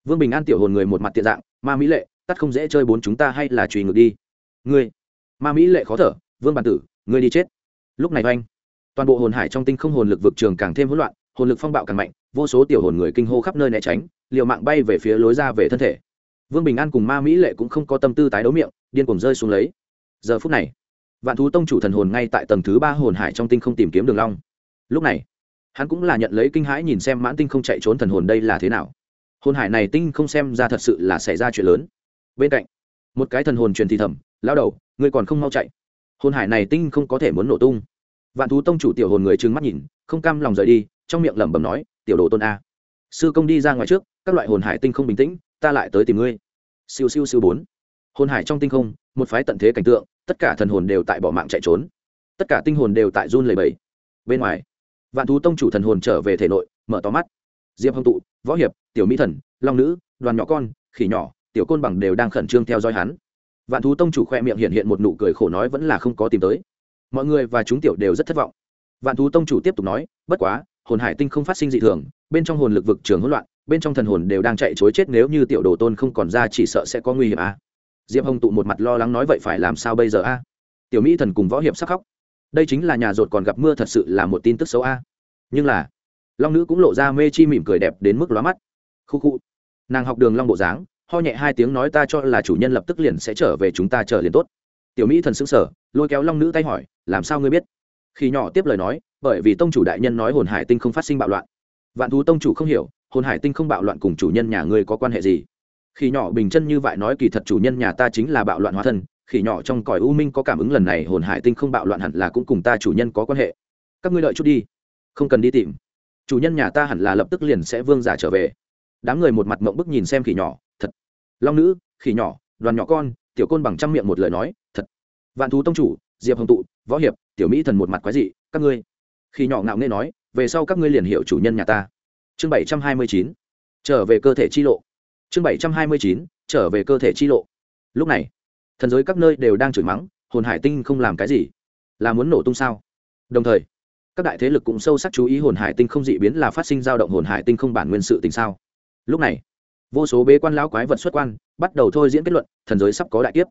vương bình an tiểu hồn người một mặt tiện dạng, ma mỹ lệ, tắt không dễ chơi bốn chúng ta hay là truy ngược đi. Ngươi. Ma mỹ lệ khó thở, vương bản tử, ngươi đi chết. Lúc này oanh, toàn bộ hồn hải trong tinh không hồn lực vực trường càng thêm hỗn loạn, hồn lực phong bạo càng mạnh, vô số tiểu hồn người kinh hô khắp nơi né tránh, liều mạng bay về phía lối ra về thân thể. Vương bình an cùng ma mỹ lệ cũng không có tâm tư tái đấu miệng, điên cuồng rơi xuống lấy. Giờ phút này vạn thú tông chủ thần hồn ngay tại tầng thứ ba hồn hải trong tinh không tìm kiếm đường long. Lúc này, hắn cũng là nhận lấy kinh hãi nhìn xem mãn tinh không chạy trốn thần hồn đây là thế nào. Hồn hải này tinh không xem ra thật sự là xảy ra chuyện lớn. Bên cạnh, một cái thần hồn truyền thì thầm lao đầu, ngươi còn không mau chạy. Hồn hải này tinh không có thể muốn nổ tung. Vạn thú tông chủ tiểu hồn người trừng mắt nhìn, không cam lòng rời đi, trong miệng lẩm bẩm nói, tiểu đồ tôn a, sư công đi ra ngoài trước, các loại hồn hải tinh không bình tĩnh, ta lại tới tìm ngươi. Siêu siêu siêu bốn. Hồn hải trong tinh không, một phái tận thế cảnh tượng tất cả thần hồn đều tại bỏ mạng chạy trốn. Tất cả tinh hồn đều tại run lầy bầy bên ngoài, vạn thú tông chủ thần hồn trở về thể nội, mở to mắt. Diệp hồng tụ, võ hiệp, tiểu mỹ thần, long nữ, đoàn nhỏ con, khỉ nhỏ, tiểu côn bằng đều đang khẩn trương theo dõi hắn. Vạn thú tông chủ khoe miệng hiện hiện một nụ cười khổ nói vẫn là không có tìm tới. Mọi người và chúng tiểu đều rất thất vọng. Vạn thú tông chủ tiếp tục nói, bất quá, hồn hải tinh không phát sinh dị thường, bên trong hồn lực vực trường hỗn loạn, bên trong thần hồn đều đang chạy chối chết, nếu như tiểu đồ tôn không còn ra chỉ sợ sẽ có nguy hiểm à diệp hồng tụ một mặt lo lắng nói vậy phải làm sao bây giờ a? Tiểu mỹ thần cùng võ hiệp sắc khóc. Đây chính là nhà rột còn gặp mưa thật sự là một tin tức xấu a. Nhưng là, long nữ cũng lộ ra mê chi mỉm cười đẹp đến mức lóa mắt. Khu khu. Nàng học đường long bộ dáng, ho nhẹ hai tiếng nói ta cho là chủ nhân lập tức liền sẽ trở về chúng ta chờ liền tốt. Tiểu mỹ thần xứng sở lôi kéo long nữ tay hỏi, làm sao ngươi biết? Khi nhỏ tiếp lời nói, bởi vì tông chủ đại nhân nói hồn hải tinh không phát sinh bạo loạn. Vạn thú tông chủ không hiểu, hồn hải tinh không bạo loạn cùng chủ nhân nhà ngươi có quan hệ gì? Khi nhỏ bình chân như vậy nói kỳ thật chủ nhân nhà ta chính là bạo loạn hóa thân khi nhỏ trong cõi u minh có cảm ứng lần này hồn hải tinh không bạo loạn hẳn là cũng cùng ta chủ nhân có quan hệ. Các ngươi đợi chút đi. Không cần đi tìm. Chủ nhân nhà ta hẳn là lập tức liền sẽ vương giả trở về. Đám người một mặt mộng bức nhìn xem khỉ nhỏ, thật. Long nữ, khỉ nhỏ, đoàn nhỏ con, tiểu côn bằng trăm miệng một lời nói, thật. Vạn thú tông chủ, diệp hồng tụ, võ hiệp, tiểu mỹ thần một mặt quái dị, các ngươi. Khi nhỏ ngạo nghê nói, về sau các ngươi liền hiểu chủ nhân nhà ta. Chương bảy trăm hai mươi chín. Trở về cơ thể chi lộ chương bảy trăm hai mươi chín, trở về cơ thể chi lộ. Lúc này, thần giới các nơi đều đang chửi mắng, hồn hải tinh không làm cái gì? Là muốn nổ tung sao? Đồng thời, các đại thế lực cũng sâu sắc chú ý hồn hải tinh không dị biến là phát sinh dao động hồn hải tinh không bản nguyên sự tình sao? Lúc này, vô số bế quan lão quái vật xuất quan, bắt đầu thôi diễn kết luận, thần giới sắp có đại kiếp.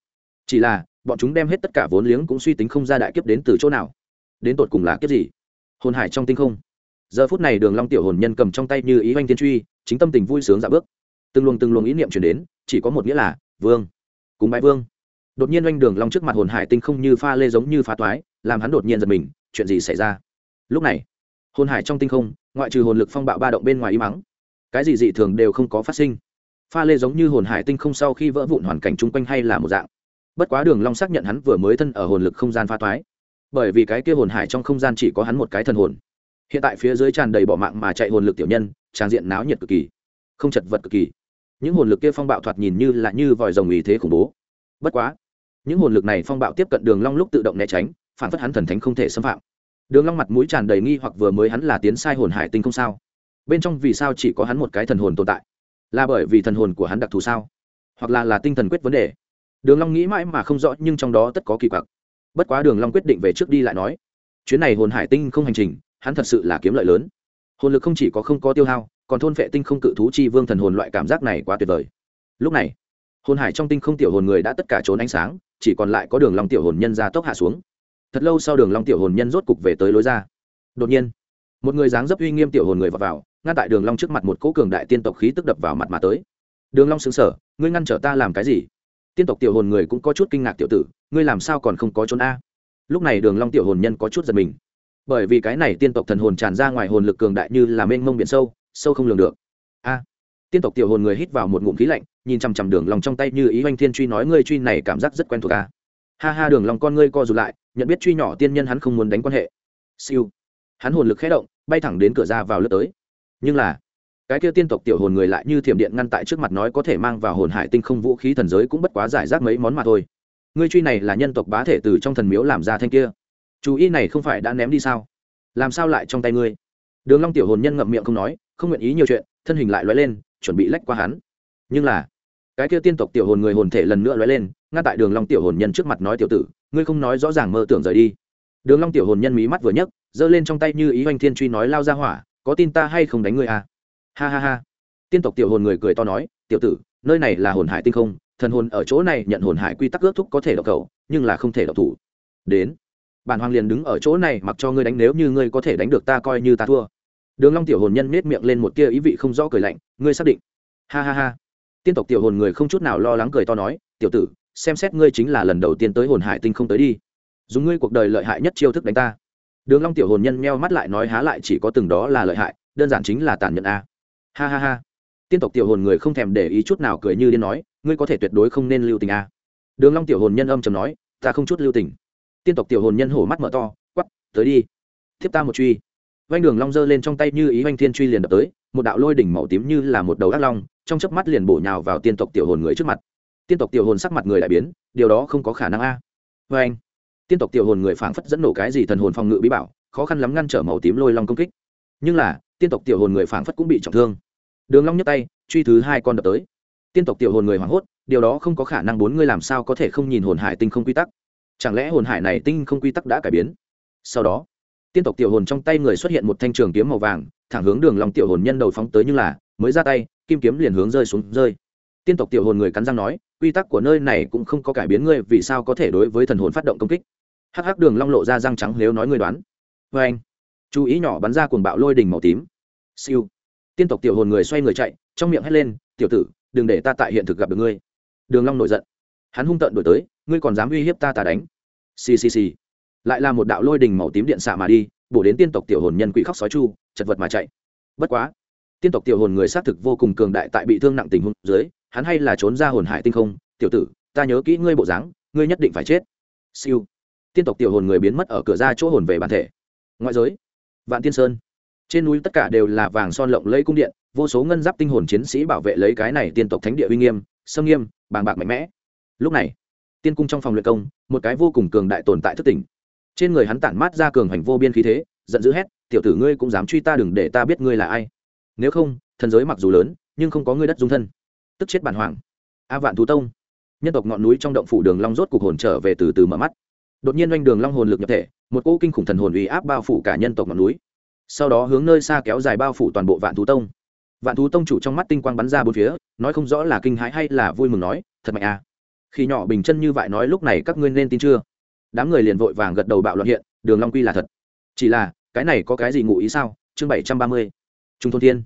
Chỉ là, bọn chúng đem hết tất cả vốn liếng cũng suy tính không ra đại kiếp đến từ chỗ nào. Đến tột cùng là kiếp gì? Hồn hải trong tinh không. Giờ phút này đường long tiểu hồn nhân cầm trong tay như ý oanh thiên truy, chính tâm tình vui sướng dạ bước từng luồng từng luồng ý niệm chuyển đến, chỉ có một nghĩa là, vương, cùng bái vương. Đột nhiên oanh đường long trước mặt hồn hải tinh không như pha lê giống như phá toái, làm hắn đột nhiên giật mình, chuyện gì xảy ra? Lúc này, hồn hải trong tinh không, ngoại trừ hồn lực phong bạo ba động bên ngoài y mắng, cái gì dị thường đều không có phát sinh. Pha lê giống như hồn hải tinh không sau khi vỡ vụn hoàn cảnh chung quanh hay là một dạng. Bất quá đường long xác nhận hắn vừa mới thân ở hồn lực không gian pha toái. Bởi vì cái kia hồn hải trong không gian chỉ có hắn một cái thần hồn. Hiện tại phía dưới tràn đầy bỏ mạng mà chạy hồn lực tiểu nhân, trang diện náo nhiệt cực kỳ, không chật vật cực kỳ những hồn lực kia phong bạo thoạt nhìn như là như vòi rồng ý thế khủng bố. Bất quá, những hồn lực này phong bạo tiếp cận đường long lúc tự động né tránh, phản phất hắn thần thánh không thể xâm phạm. Đường long mặt mũi tràn đầy nghi hoặc vừa mới hắn là tiến sai hồn hải tinh không sao? Bên trong vì sao chỉ có hắn một cái thần hồn tồn tại? Là bởi vì thần hồn của hắn đặc thù sao? Hoặc là là tinh thần quyết vấn đề? Đường long nghĩ mãi mà không rõ, nhưng trong đó tất có kỳ quặc. Bất quá đường long quyết định về trước đi lại nói, chuyến này hồn hải tinh không hành trình, hắn thật sự là kiếm lợi lớn. Hồn lực không chỉ có không có tiêu hao còn thôn vệ tinh không cự thú chi vương thần hồn loại cảm giác này quá tuyệt vời. Lúc này, hồn hải trong tinh không tiểu hồn người đã tất cả trốn ánh sáng, chỉ còn lại có đường long tiểu hồn nhân ra tốc hạ xuống. Thật lâu sau đường long tiểu hồn nhân rốt cục về tới lối ra. Đột nhiên, một người dáng dấp uy nghiêm tiểu hồn người vào vào, ngăn tại đường long trước mặt một cỗ cường đại tiên tộc khí tức đập vào mặt mà tới. Đường long sững sờ, ngươi ngăn trở ta làm cái gì? Tiên tộc tiểu hồn người cũng có chút kinh ngạc tiểu tử, ngươi làm sao còn không có trốn a? Lúc này đường long tiểu hồn nhân có chút giật mình. Bởi vì cái này tiên tộc thần hồn tràn ra ngoài hồn lực cường đại như là mênh mông biển sâu sâu không lường được. A. Tiên tộc tiểu hồn người hít vào một ngụm khí lạnh, nhìn chằm chằm đường long trong tay như ý oanh thiên truy nói ngươi truy này cảm giác rất quen thuộc a. Ha ha, đường long con ngươi co rụt lại, nhận biết truy nhỏ tiên nhân hắn không muốn đánh quan hệ. Siêu. Hắn hồn lực khẽ động, bay thẳng đến cửa ra vào lướt tới. Nhưng là, cái kia tiên tộc tiểu hồn người lại như thiểm điện ngăn tại trước mặt nói có thể mang vào hồn hải tinh không vũ khí thần giới cũng bất quá giải rác mấy món mà thôi. Ngươi truy này là nhân tộc bá thể từ trong thần miếu làm ra thanh kia. Chú ý này không phải đã ném đi sao? Làm sao lại trong tay ngươi? Đường long tiểu hồn nhân ngậm miệng không nói không nguyện ý nhiều chuyện, thân hình lại lóe lên, chuẩn bị lách qua hắn. Nhưng là, cái kia tiên tộc tiểu hồn người hồn thể lần nữa lóe lên, ngăn tại đường long tiểu hồn nhân trước mặt nói tiểu tử, ngươi không nói rõ ràng mơ tưởng rời đi. Đường long tiểu hồn nhân mí mắt vừa nhấc, giơ lên trong tay như ý oanh thiên truy nói lao ra hỏa, có tin ta hay không đánh ngươi à? Ha ha ha. Tiên tộc tiểu hồn người cười to nói, tiểu tử, nơi này là hồn hải tinh không, thần hồn ở chỗ này nhận hồn hải quy tắc ước thúc có thể độc cầu nhưng là không thể độc thủ. Đến. Bản hoàng liền đứng ở chỗ này, mặc cho ngươi đánh, nếu như ngươi có thể đánh được ta coi như ta thua đường long tiểu hồn nhân nết miệng lên một tia ý vị không rõ cười lạnh, ngươi xác định? Ha ha ha. Tiên tộc tiểu hồn người không chút nào lo lắng cười to nói, tiểu tử, xem xét ngươi chính là lần đầu tiên tới hồn hải tinh không tới đi. Dùng ngươi cuộc đời lợi hại nhất chiêu thức đánh ta. Đường long tiểu hồn nhân meo mắt lại nói há lại chỉ có từng đó là lợi hại, đơn giản chính là tàn nhẫn a. Ha ha ha. Tiên tộc tiểu hồn người không thèm để ý chút nào cười như điên nói, ngươi có thể tuyệt đối không nên lưu tình a. Đường long tiểu hồn nhân âm trầm nói, ta không chút lưu tình. Tiên tộc tiểu hồn nhân hổ mắt mở to quắp tới đi, thiếp ta một truy vanh đường long giơ lên trong tay như ý vanh thiên truy liền đập tới, một đạo lôi đỉnh màu tím như là một đầu ác long, trong chớp mắt liền bổ nhào vào tiên tộc tiểu hồn người trước mặt. Tiên tộc tiểu hồn sắc mặt người đại biến, điều đó không có khả năng a. Vanh tiên tộc tiểu hồn người phảng phất dẫn nổ cái gì thần hồn phòng ngự bí bảo, khó khăn lắm ngăn trở màu tím lôi long công kích. Nhưng là, tiên tộc tiểu hồn người phảng phất cũng bị trọng thương. Đường long nhấc tay, truy thứ hai con đập tới. Tiên tộc tiểu hồn người hoảng hốt, điều đó không có khả năng bốn người làm sao có thể không nhìn hồn hải tinh không quy tắc. Chẳng lẽ hồn hải này tinh không quy tắc đã cải biến? Sau đó tiên tộc tiểu hồn trong tay người xuất hiện một thanh trường kiếm màu vàng, thẳng hướng đường long tiểu hồn nhân đầu phóng tới như là, mới ra tay, kim kiếm liền hướng rơi xuống, rơi. Tiên tộc tiểu hồn người cắn răng nói, quy tắc của nơi này cũng không có cải biến ngươi, vì sao có thể đối với thần hồn phát động công kích? Hắc hắc đường long lộ ra răng trắng nếu nói ngươi đoán. Với anh, chú ý nhỏ bắn ra cuồng bạo lôi đỉnh màu tím. Siêu. Tiên tộc tiểu hồn người xoay người chạy, trong miệng hét lên, tiểu tử, đừng để ta tại hiện thực gặp được ngươi. Đường long nổi giận. Hắn hung tợn đuổi tới, ngươi còn dám uy hiếp ta ta đánh. Xì xì xì lại là một đạo lôi đình màu tím điện xạ mà đi, bổ đến tiên tộc tiểu hồn nhân quỷ khóc sói chu, chật vật mà chạy. Bất quá, tiên tộc tiểu hồn người xác thực vô cùng cường đại tại bị thương nặng tình huống dưới, hắn hay là trốn ra hồn hải tinh không, tiểu tử, ta nhớ kỹ ngươi bộ dáng, ngươi nhất định phải chết. Siêu. Tiên tộc tiểu hồn người biến mất ở cửa ra chỗ hồn về bản thể. Ngoại giới, vạn tiên sơn. Trên núi tất cả đều là vàng son lộng lẫy cung điện, vô số ngân giáp tinh hồn chiến sĩ bảo vệ lấy cái này tiên tộc thánh địa uy nghiêm, sâm nghiêm, bàng bạc mạnh mẽ. Lúc này, tiên cung trong phòng luyện công, một cái vô cùng cường đại tồn tại thức tỉnh trên người hắn tản mát ra cường hành vô biên khí thế, giận dữ hét, tiểu tử ngươi cũng dám truy ta đừng để ta biết ngươi là ai. Nếu không, thần giới mặc dù lớn, nhưng không có ngươi đất dung thân. Tức chết bản hoàng. A vạn thú tông. Nhân tộc ngọn núi trong động phủ đường long rốt cục hồn trở về từ từ mở mắt. Đột nhiên anh đường long hồn lực nhập thể, một cỗ kinh khủng thần hồn uy áp bao phủ cả nhân tộc ngọn núi. Sau đó hướng nơi xa kéo dài bao phủ toàn bộ vạn thú tông. Vạn thú tông chủ trong mắt tinh quang bắn ra bốn phía, nói không rõ là kinh hãi hay là vui mừng nói, thật mạnh à. Khi nhỏ bình chân như vậy nói lúc này các ngươi nên tin chưa? Đám người liền vội vàng gật đầu bạo loạn hiện, đường long quy là thật. Chỉ là, cái này có cái gì ngụ ý sao? Chương bảy trăm ba mươi. Trung thôn thiên.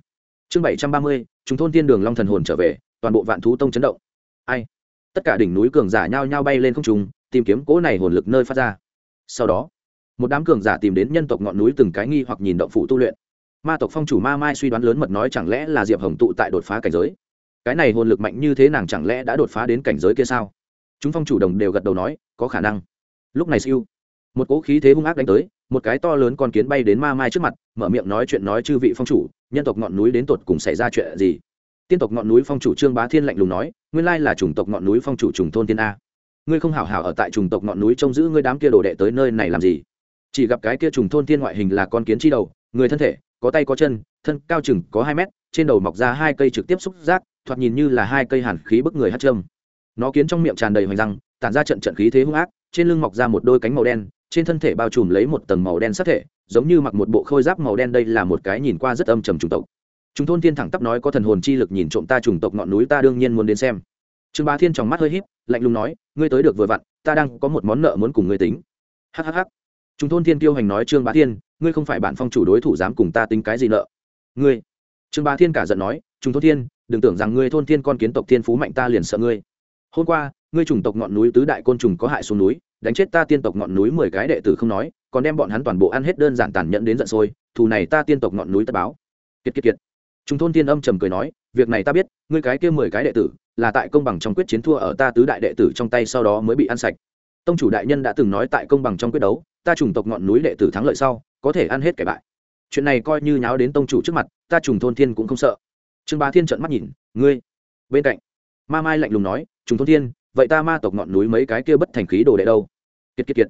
Chương bảy trăm ba mươi, trung thôn thiên đường long thần hồn trở về, toàn bộ vạn thú tông chấn động. Ai? Tất cả đỉnh núi cường giả nhao nhao bay lên không trung, tìm kiếm cỗ này hồn lực nơi phát ra. Sau đó, một đám cường giả tìm đến nhân tộc ngọn núi từng cái nghi hoặc nhìn động phủ tu luyện. Ma tộc phong chủ ma mai suy đoán lớn mật nói chẳng lẽ là diệp hồng tụ tại đột phá cảnh giới? Cái này hồn lực mạnh như thế nàng chẳng lẽ đã đột phá đến cảnh giới kia sao? Chúng phong chủ đồng đều gật đầu nói, có khả năng lúc này siêu, một cỗ khí thế hung ác đánh tới, một cái to lớn con kiến bay đến ma mai trước mặt, mở miệng nói chuyện nói chư vị phong chủ, nhân tộc ngọn núi đến tột cùng xảy ra chuyện gì? Tiên tộc ngọn núi phong chủ trương bá thiên lạnh lùng nói, nguyên lai là chủng tộc ngọn núi phong chủ trùng thôn tiên a. Ngươi không hảo hảo ở tại chủng tộc ngọn núi trông giữ ngươi đám kia đồ đệ tới nơi này làm gì? Chỉ gặp cái kia trùng thôn tiên ngoại hình là con kiến chi đầu, người thân thể, có tay có chân, thân cao chừng có hai mét, trên đầu mọc ra hai cây trực tiếp xúc giác, thoạt nhìn như là hai cây hàn khí bức người hát trâm nó kiến trong miệng tràn đầy hoành răng, tản ra trận trận khí thế hung ác trên lưng mọc ra một đôi cánh màu đen, trên thân thể bao trùm lấy một tầng màu đen sắc thể, giống như mặc một bộ khôi giáp màu đen, đây là một cái nhìn qua rất âm trầm chủng tộc. Chúng thôn thiên thẳng tắp nói có thần hồn chi lực nhìn trộm ta chủng tộc ngọn núi ta đương nhiên muốn đến xem. Trương bá thiên trong mắt hơi híp, lạnh lùng nói, ngươi tới được vừa vặn, ta đang có một món nợ muốn cùng ngươi tính. Hhh chúng thôn thiên tiêu hành nói, trương bá thiên, ngươi không phải bản phong chủ đối thủ dám cùng ta tính cái gì nợ. Ngươi. Trương bá thiên cả giận nói chúng thôn thiên, đừng tưởng rằng ngươi thôn thiên con kiến tộc thiên phú mạnh ta liền sợ ngươi. Hôm qua ngươi chủng tộc ngọn núi tứ đại côn trùng có hại xuống núi, đánh chết ta tiên tộc ngọn núi mười cái đệ tử không nói, còn đem bọn hắn toàn bộ ăn hết đơn giản tàn nhẫn đến giận sôi, thù này ta tiên tộc ngọn núi tất báo. Kiệt kiệt kiệt. Chúng thôn tiên âm trầm cười nói, việc này ta biết, ngươi cái kia mười cái đệ tử, là tại công bằng trong quyết chiến thua ở ta tứ đại đệ tử trong tay sau đó mới bị ăn sạch. Tông chủ đại nhân đã từng nói tại công bằng trong quyết đấu, ta chủng tộc ngọn núi đệ tử thắng lợi sau, có thể ăn hết kẻ bại. Chuyện này coi như nháo đến tông chủ trước mặt, ta trùng thôn thiên cũng không sợ. Trương bá thiên trợn mắt nhìn, ngươi? Bên cạnh, ma mai lạnh lùng nói, trùng thôn thiên vậy ta ma tộc ngọn núi mấy cái kia bất thành khí đồ đệ đâu? Kiệt kiệt kiệt.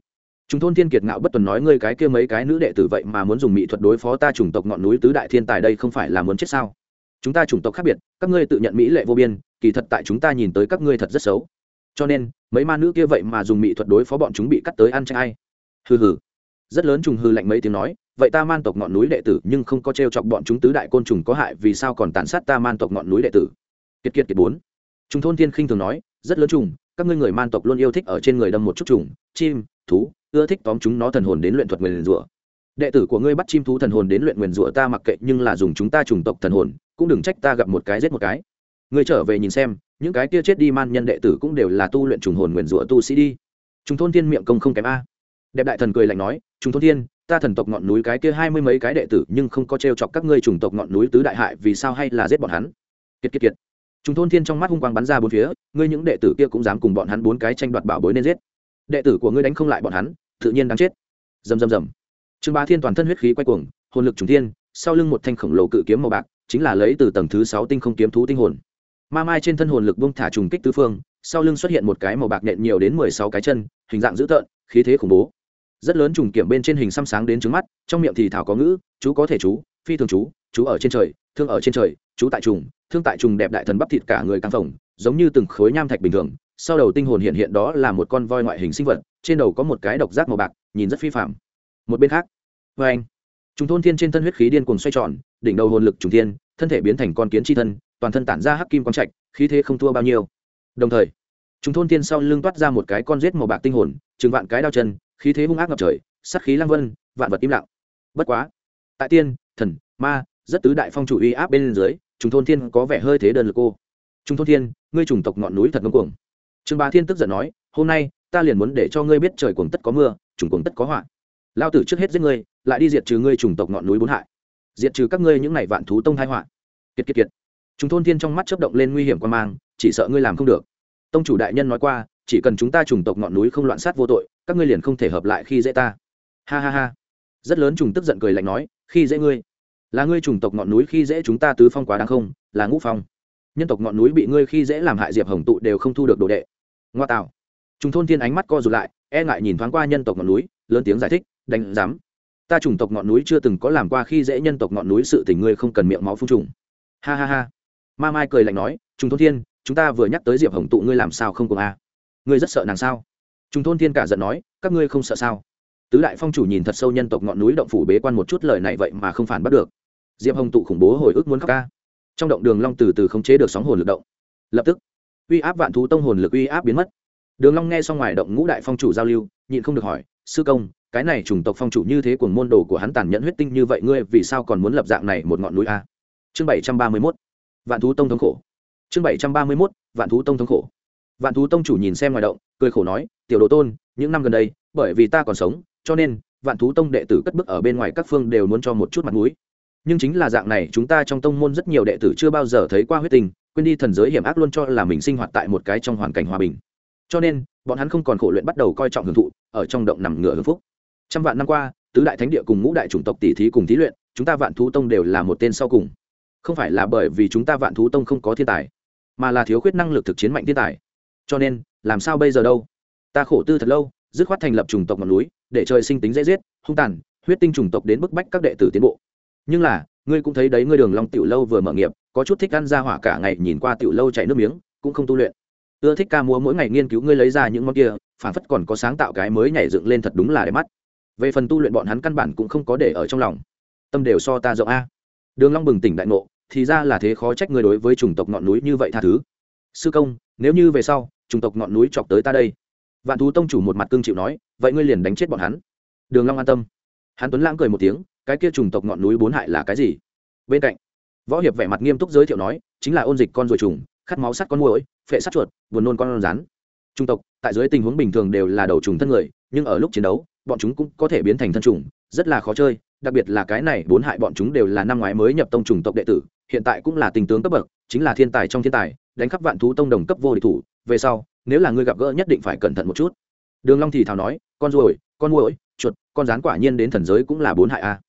Chúng thôn thiên kiệt ngạo bất tuần nói ngươi cái kia mấy cái nữ đệ tử vậy mà muốn dùng mỹ thuật đối phó ta chủng tộc ngọn núi tứ đại thiên tài đây không phải là muốn chết sao? Chúng ta chủng tộc khác biệt, các ngươi tự nhận mỹ lệ vô biên, kỳ thật tại chúng ta nhìn tới các ngươi thật rất xấu. Cho nên, mấy ma nữ kia vậy mà dùng mỹ thuật đối phó bọn chúng bị cắt tới ăn tranh ai? Hừ hừ. Rất lớn trùng hư lạnh mấy tiếng nói, vậy ta man tộc ngọn núi đệ tử nhưng không có t r e o chọc bọn chúng tứ đại côn trùng có hại vì sao còn tàn sát ta man tộc ngọn núi đệ tử? Kiệt kiệt kiệt bốn. Chúng thôn thiên khinh thường nói rất lớn trùng, các ngươi người man tộc luôn yêu thích ở trên người đâm một chút trùng, chim, thú, ưa thích tóm chúng nó thần hồn đến luyện thuật nguyền rủa. Đệ tử của ngươi bắt chim thú thần hồn đến luyện nguyền rủa ta mặc kệ, nhưng là dùng chúng ta trùng tộc thần hồn, cũng đừng trách ta gặp một cái giết một cái. Ngươi trở về nhìn xem, những cái kia chết đi man nhân đệ tử cũng đều là tu luyện trùng hồn nguyền rủa tu sĩ đi. Chúng thôn thiên miệng công không kém a. Đẹp đại thần cười lạnh nói chúng thôn thiên, ta thần tộc ngọn núi cái kia hai mươi mấy cái đệ tử nhưng không có t chọc các ngươi trùng tộc ngọn núi tứ đại hại vì sao hay là giết bọn hắn? Kiệt kiệt kiệt chúng thôn thiên trong mắt hung quang bắn ra bốn phía, ngươi những đệ tử kia cũng dám cùng bọn hắn bốn cái tranh đoạt bảo bối nên giết. Đệ tử của ngươi đánh không lại bọn hắn, tự nhiên đáng chết. Dầm dầm dầm trương bá thiên toàn thân huyết khí quay cuồng, hồn lực trùng thiên, sau lưng một thanh khổng lồ cự kiếm màu bạc, chính là lấy từ tầng thứ sáu tinh không kiếm thú tinh hồn. Ma mai trên thân hồn lực bung thả trùng kích tứ phương, sau lưng xuất hiện một cái màu bạc nện nhiều đến mười sáu cái chân, hình dạng dữ tợn, khí thế khủng bố. Rất lớn trùng kiểm bên trên hình xăm sáng đến trứng mắt, trong miệng thì thảo có ngữ, chú có thể chú, phi thường chú chú ở trên trời, thương ở trên trời, chú tại trùng thương tại trùng đẹp đại thần bắp thịt cả người căng phồng, giống như từng khối nham thạch bình thường. Sau đầu tinh hồn hiện hiện đó là một con voi ngoại hình sinh vật, trên đầu có một cái độc giác màu bạc, nhìn rất phi phạm một bên khác vê anh chúng thôn thiên trên thân huyết khí điên cuồng xoay tròn, đỉnh đầu hồn lực trùng thiên, thân thể biến thành con kiến tri thân, toàn thân tản ra hắc kim quang trạch, khí thế không thua bao nhiêu. Đồng thời chúng thôn thiên sau lưng toát ra một cái con rết màu bạc tinh hồn chừng vạn cái đao chân, khí thế hung ác ngập trời sắc khí lang vân, vạn vật im lặng. Bất quá, tại tiên, thần, ma, rất tứ đại phong chủ uy áp bên dưới trùng thôn thiên có vẻ hơi thế đơn lực cô. Trùng thôn thiên, ngươi chủng tộc ngọn núi thật ngông cuồng. Trương bá thiên tức giận nói, hôm nay, ta liền muốn để cho ngươi biết trời cuồng tất có mưa, trùng cuồng tất có họa. Lao tử trước hết giết ngươi, lại đi diệt trừ ngươi chủng tộc ngọn núi bốn hại. Diệt trừ các ngươi những này vạn thú tông hai họa. Kiệt kiệt kiệt. Chúng thôn thiên trong mắt chớp động lên nguy hiểm quan mang, chỉ sợ ngươi làm không được. Tông chủ đại nhân nói qua, chỉ cần chúng ta chủng tộc ngọn núi không loạn sát vô tội, các ngươi liền không thể hợp lại khi dễ ta. Ha ha ha. Rất lớn trùng tức giận cười lạnh nói, khi dễ ngươi là ngươi chủng tộc ngọn núi khi dễ chúng ta tứ phong quá đáng không? Là ngũ phong. Nhân tộc ngọn núi bị ngươi khi dễ làm hại diệp hồng tụ đều không thu được đồ đệ. Ngoa tạo. Chúng thôn thiên ánh mắt co rụt lại e ngại nhìn thoáng qua nhân tộc ngọn núi, lớn tiếng giải thích, đánh giám. Ta chủng tộc ngọn núi chưa từng có làm qua khi dễ nhân tộc ngọn núi sự tình ngươi không cần miệng máu phun trùng. Ha ha ha. Ma mai cười lạnh nói chúng thôn thiên, chúng ta vừa nhắc tới diệp hồng tụ ngươi làm sao không cùng a? Ngươi rất sợ nàng sao? Chúng thôn thiên cả giận nói, các ngươi không sợ sao? Tứ đại phong chủ nhìn thật sâu nhân tộc ngọn núi động phủ bế quan một chút lời này vậy mà không phản bắt được diệp hồng tụ khủng bố hồi ức muốn khóc ca. Trong động đường long từ từ khống chế được sóng hồn lực động. Lập tức, uy áp vạn thú tông hồn lực uy áp biến mất. Đường long nghe xong ngoài động ngũ đại phong chủ giao lưu, nhịn không được hỏi, sư công, cái này chủng tộc phong chủ như thế cuồng môn đồ của hắn tàn nhẫn huyết tinh như vậy, ngươi vì sao còn muốn lập dạng này một ngọn núi a? Chương 731 vạn thú tông thống khổ. Chương 731 vạn thú tông thống khổ. Vạn thú tông chủ nhìn xem ngoài động, cười khổ nói, tiểu đồ tôn, những năm gần đây, bởi vì ta còn sống, cho nên vạn thú tông đệ tử cất bước ở bên ngoài các phương đều muốn cho một chút mặt mũi nhưng chính là dạng này, chúng ta trong tông môn rất nhiều đệ tử chưa bao giờ thấy qua huyết tình quên đi thần giới hiểm ác luôn cho là mình sinh hoạt tại một cái trong hoàn cảnh hòa bình. Cho nên, bọn hắn không còn khổ luyện bắt đầu coi trọng hưởng thụ, ở trong động nằm ngửa hưng phúc. Trăm vạn năm qua, tứ đại thánh địa cùng ngũ đại chủng tộc tỷ thí cùng thí luyện, chúng ta vạn thú tông đều là một tên sau cùng. Không phải là bởi vì chúng ta vạn thú tông không có thiên tài, mà là thiếu khuyết năng lực thực chiến mạnh thiên tài. Cho nên, làm sao bây giờ đâu? Ta khổ tư thật lâu, dứt khoát thành lập chủng tộc ngọn núi, để trời sinh tính dễ giết, hung tàn, huyết tinh chủng tộc đến bức bách các đệ tử tiến bộ nhưng là, ngươi cũng thấy đấy, ngươi đường long tiểu lâu vừa mở nghiệp, có chút thích ăn ra hỏa cả ngày nhìn qua tiểu lâu chảy nước miếng, cũng không tu luyện. Ưa thích ca múa mỗi ngày nghiên cứu ngươi lấy ra những món kia, phản phất còn có sáng tạo cái mới nhảy dựng lên thật đúng là đẹp mắt. Về phần tu luyện bọn hắn căn bản cũng không có để ở trong lòng. Tâm đều so ta rộng a. Đường long bừng tỉnh đại ngộ, thì ra là thế khó trách người đối với chủng tộc ngọn núi như vậy tha thứ. Sư công, nếu như về sau, chủng tộc ngọn núi chọc tới ta đây. Vạn thú tông chủ một mặt cương chịu nói, vậy ngươi liền đánh chết bọn hắn. Đường long an tâm. Hắn tuấn lãng cười một tiếng cái kia chủng tộc ngọn núi bốn hại là cái gì? Bên cạnh, võ hiệp vẻ mặt nghiêm túc giới thiệu nói, chính là ôn dịch con ruồi trùng, khát máu sắt con muỗi, phệ sắt chuột, buồn nôn con rắn. Trung tộc, tại dưới tình huống bình thường đều là đầu trùng thân người, nhưng ở lúc chiến đấu, bọn chúng cũng có thể biến thành thân trùng, rất là khó chơi, đặc biệt là cái này bốn hại bọn chúng đều là năm ngoái mới nhập tông trùng tộc đệ tử, hiện tại cũng là tình tướng cấp bậc, chính là thiên tài trong thiên tài, đánh khắp vạn thú tông đồng cấp vô địch thủ, về sau, nếu là người gặp gỡ nhất định phải cẩn thận một chút. Đường long thì thào nói, con ruồi, con muỗi, chuột, con rắn quả nhiên đến thần giới cũng là bốn hại a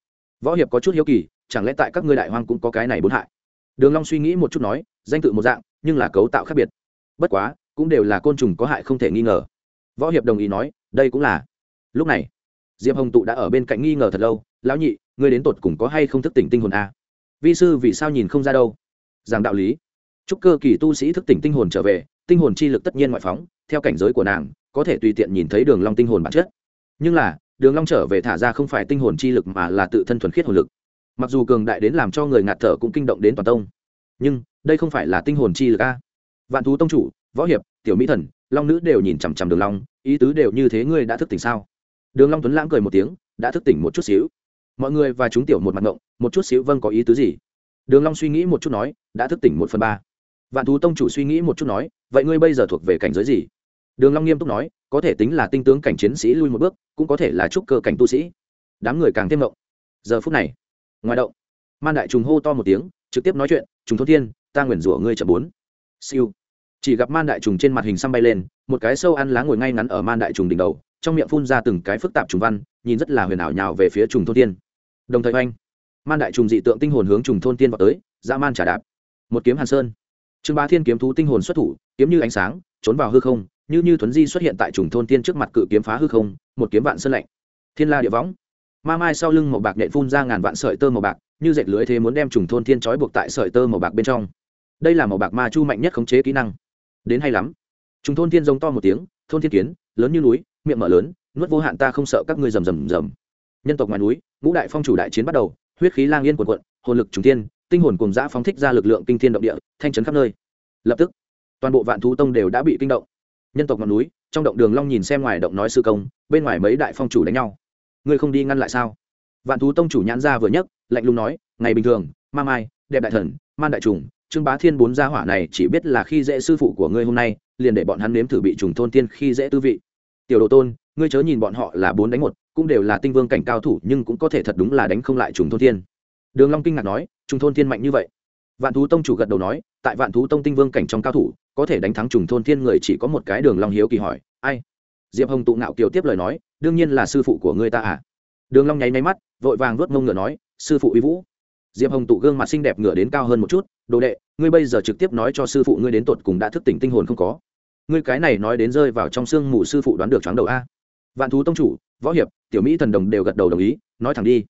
võ hiệp có chút hiếu kỳ, chẳng lẽ tại các ngươi đại hoang cũng có cái này bốn hại? Đường long suy nghĩ một chút nói, danh tự một dạng, nhưng là cấu tạo khác biệt. Bất quá, cũng đều là côn trùng có hại không thể nghi ngờ. Võ hiệp đồng ý nói, đây cũng là. Lúc này, diệp hồng tụ đã ở bên cạnh nghi ngờ thật lâu, lão nhị, ngươi đến tột cùng có hay không thức tỉnh tinh hồn a? Vi sư, vì sao nhìn không ra đâu? Giảng đạo lý. Chúc cơ kỳ tu sĩ thức tỉnh tinh hồn trở về, tinh hồn chi lực tất nhiên ngoại phóng, theo cảnh giới của nàng, có thể tùy tiện nhìn thấy đường long tinh hồn bản chất. Nhưng là đường long trở về thả ra không phải tinh hồn chi lực mà là tự thân thuần khiết hồn lực. Mặc dù cường đại đến làm cho người ngạt thở cũng kinh động đến toàn tông. Nhưng, đây không phải là tinh hồn chi lực a. Vạn thú tông chủ, võ hiệp, tiểu mỹ thần, long nữ đều nhìn chằm chằm đường long, ý tứ đều như thế ngươi đã thức tỉnh sao? Đường long tuấn lãng cười một tiếng, đã thức tỉnh một chút xíu. Mọi người và chúng tiểu một mặt ngộng, một chút xíu vâng có ý tứ gì? Đường long suy nghĩ một chút nói, đã thức tỉnh một phần ba. Vạn thú tông chủ suy nghĩ một chút nói, vậy ngươi bây giờ thuộc về cảnh giới gì? Đường long nghiêm túc nói, có thể tính là tinh tướng cảnh chiến sĩ lui một bước, cũng có thể là trúc cơ cảnh tu sĩ. Đám người càng thêm ngộng giờ phút này, ngoài động, man đại trùng hô to một tiếng, trực tiếp nói chuyện, trùng thôn thiên, ta nguyền rủa ngươi chậm bốn. Siêu. Chỉ gặp man đại trùng trên mặt hình xăm bay lên, một cái sâu ăn lá ngồi ngay ngắn ở man đại trùng đỉnh đầu, trong miệng phun ra từng cái phức tạp trùng văn, nhìn rất là huyền ảo nhào về phía trùng thôn Thiên. đồng thời oanh, man đại trùng dị tượng tinh hồn hướng trùng thôn Thiên vào tới, dã man trả đạp. Một kiếm hàn sơn. Trương ba thiên kiếm thú tinh hồn xuất thủ, kiếm như ánh sáng, trốn vào hư không như như thuấn di xuất hiện tại trùng thôn tiên trước mặt cự kiếm phá hư không, một kiếm vạn sơn lạnh. Thiên la địa võng. Ma mai sau lưng màu bạc nện phun ra ngàn vạn sợi tơ màu bạc, như dệt lưới thế muốn đem trùng thôn thiên trói buộc tại sợi tơ màu bạc bên trong. Đây là màu bạc ma chu mạnh nhất khống chế kỹ năng. Đến hay lắm. Trùng thôn thiên giống to một tiếng, thôn thiên kiến, lớn như núi, miệng mở lớn, nuốt vô hạn ta không sợ các ngươi rầm rầm rầm. Nhân tộc ngoài núi, ngũ đại phong chủ đại chiến bắt đầu, huyết khí lang yên quần quận hồn lực trùng thiên tinh hồn cùng dã phóng thích ra lực lượng kinh thiên động địa, thanh trấn khắp nơi. Lập tức, toàn bộ vạn thú tông đều đã bị kinh động nhân tộc ngọn núi, trong động đường long nhìn xem ngoài động nói sư công, bên ngoài mấy đại phong chủ đánh nhau. Ngươi không đi ngăn lại sao? Vạn thú tông chủ nhãn ra vừa nhấc, lạnh lùng nói, ngày bình thường, ma mai, đẹp đại thần, man đại trùng, trương bá thiên bốn gia hỏa này chỉ biết là khi dễ sư phụ của ngươi hôm nay, liền để bọn hắn nếm thử bị trùng thôn tiên khi dễ tư vị. Tiểu đồ tôn, ngươi chớ nhìn bọn họ là bốn đánh một, cũng đều là tinh vương cảnh cao thủ, nhưng cũng có thể thật đúng là đánh không lại trùng thôn tiên. Đường long kinh ngạc nói, trùng thôn tiên mạnh như vậy. Vạn thú tông chủ gật đầu nói, tại vạn thú tông tinh vương cảnh trong cao thủ có thể đánh thắng trùng thôn thiên người chỉ có một cái đường long hiếu kỳ hỏi, ai? Diệp hồng tụ ngạo kiều tiếp lời nói, đương nhiên là sư phụ của ngươi ta à? Đường long nháy nháy mắt, vội vàng nuốt mông ngựa nói, sư phụ uy vũ. Diệp hồng tụ gương mặt xinh đẹp ngựa đến cao hơn một chút, đồ đệ, ngươi bây giờ trực tiếp nói cho sư phụ ngươi đến tột cùng đã thức tỉnh tinh hồn không có. Ngươi cái này nói đến rơi vào trong xương mù sư phụ đoán được chóng đầu a. Vạn thú tông chủ, võ hiệp, tiểu mỹ thần đồng đều gật đầu đồng ý, nói thẳng đi.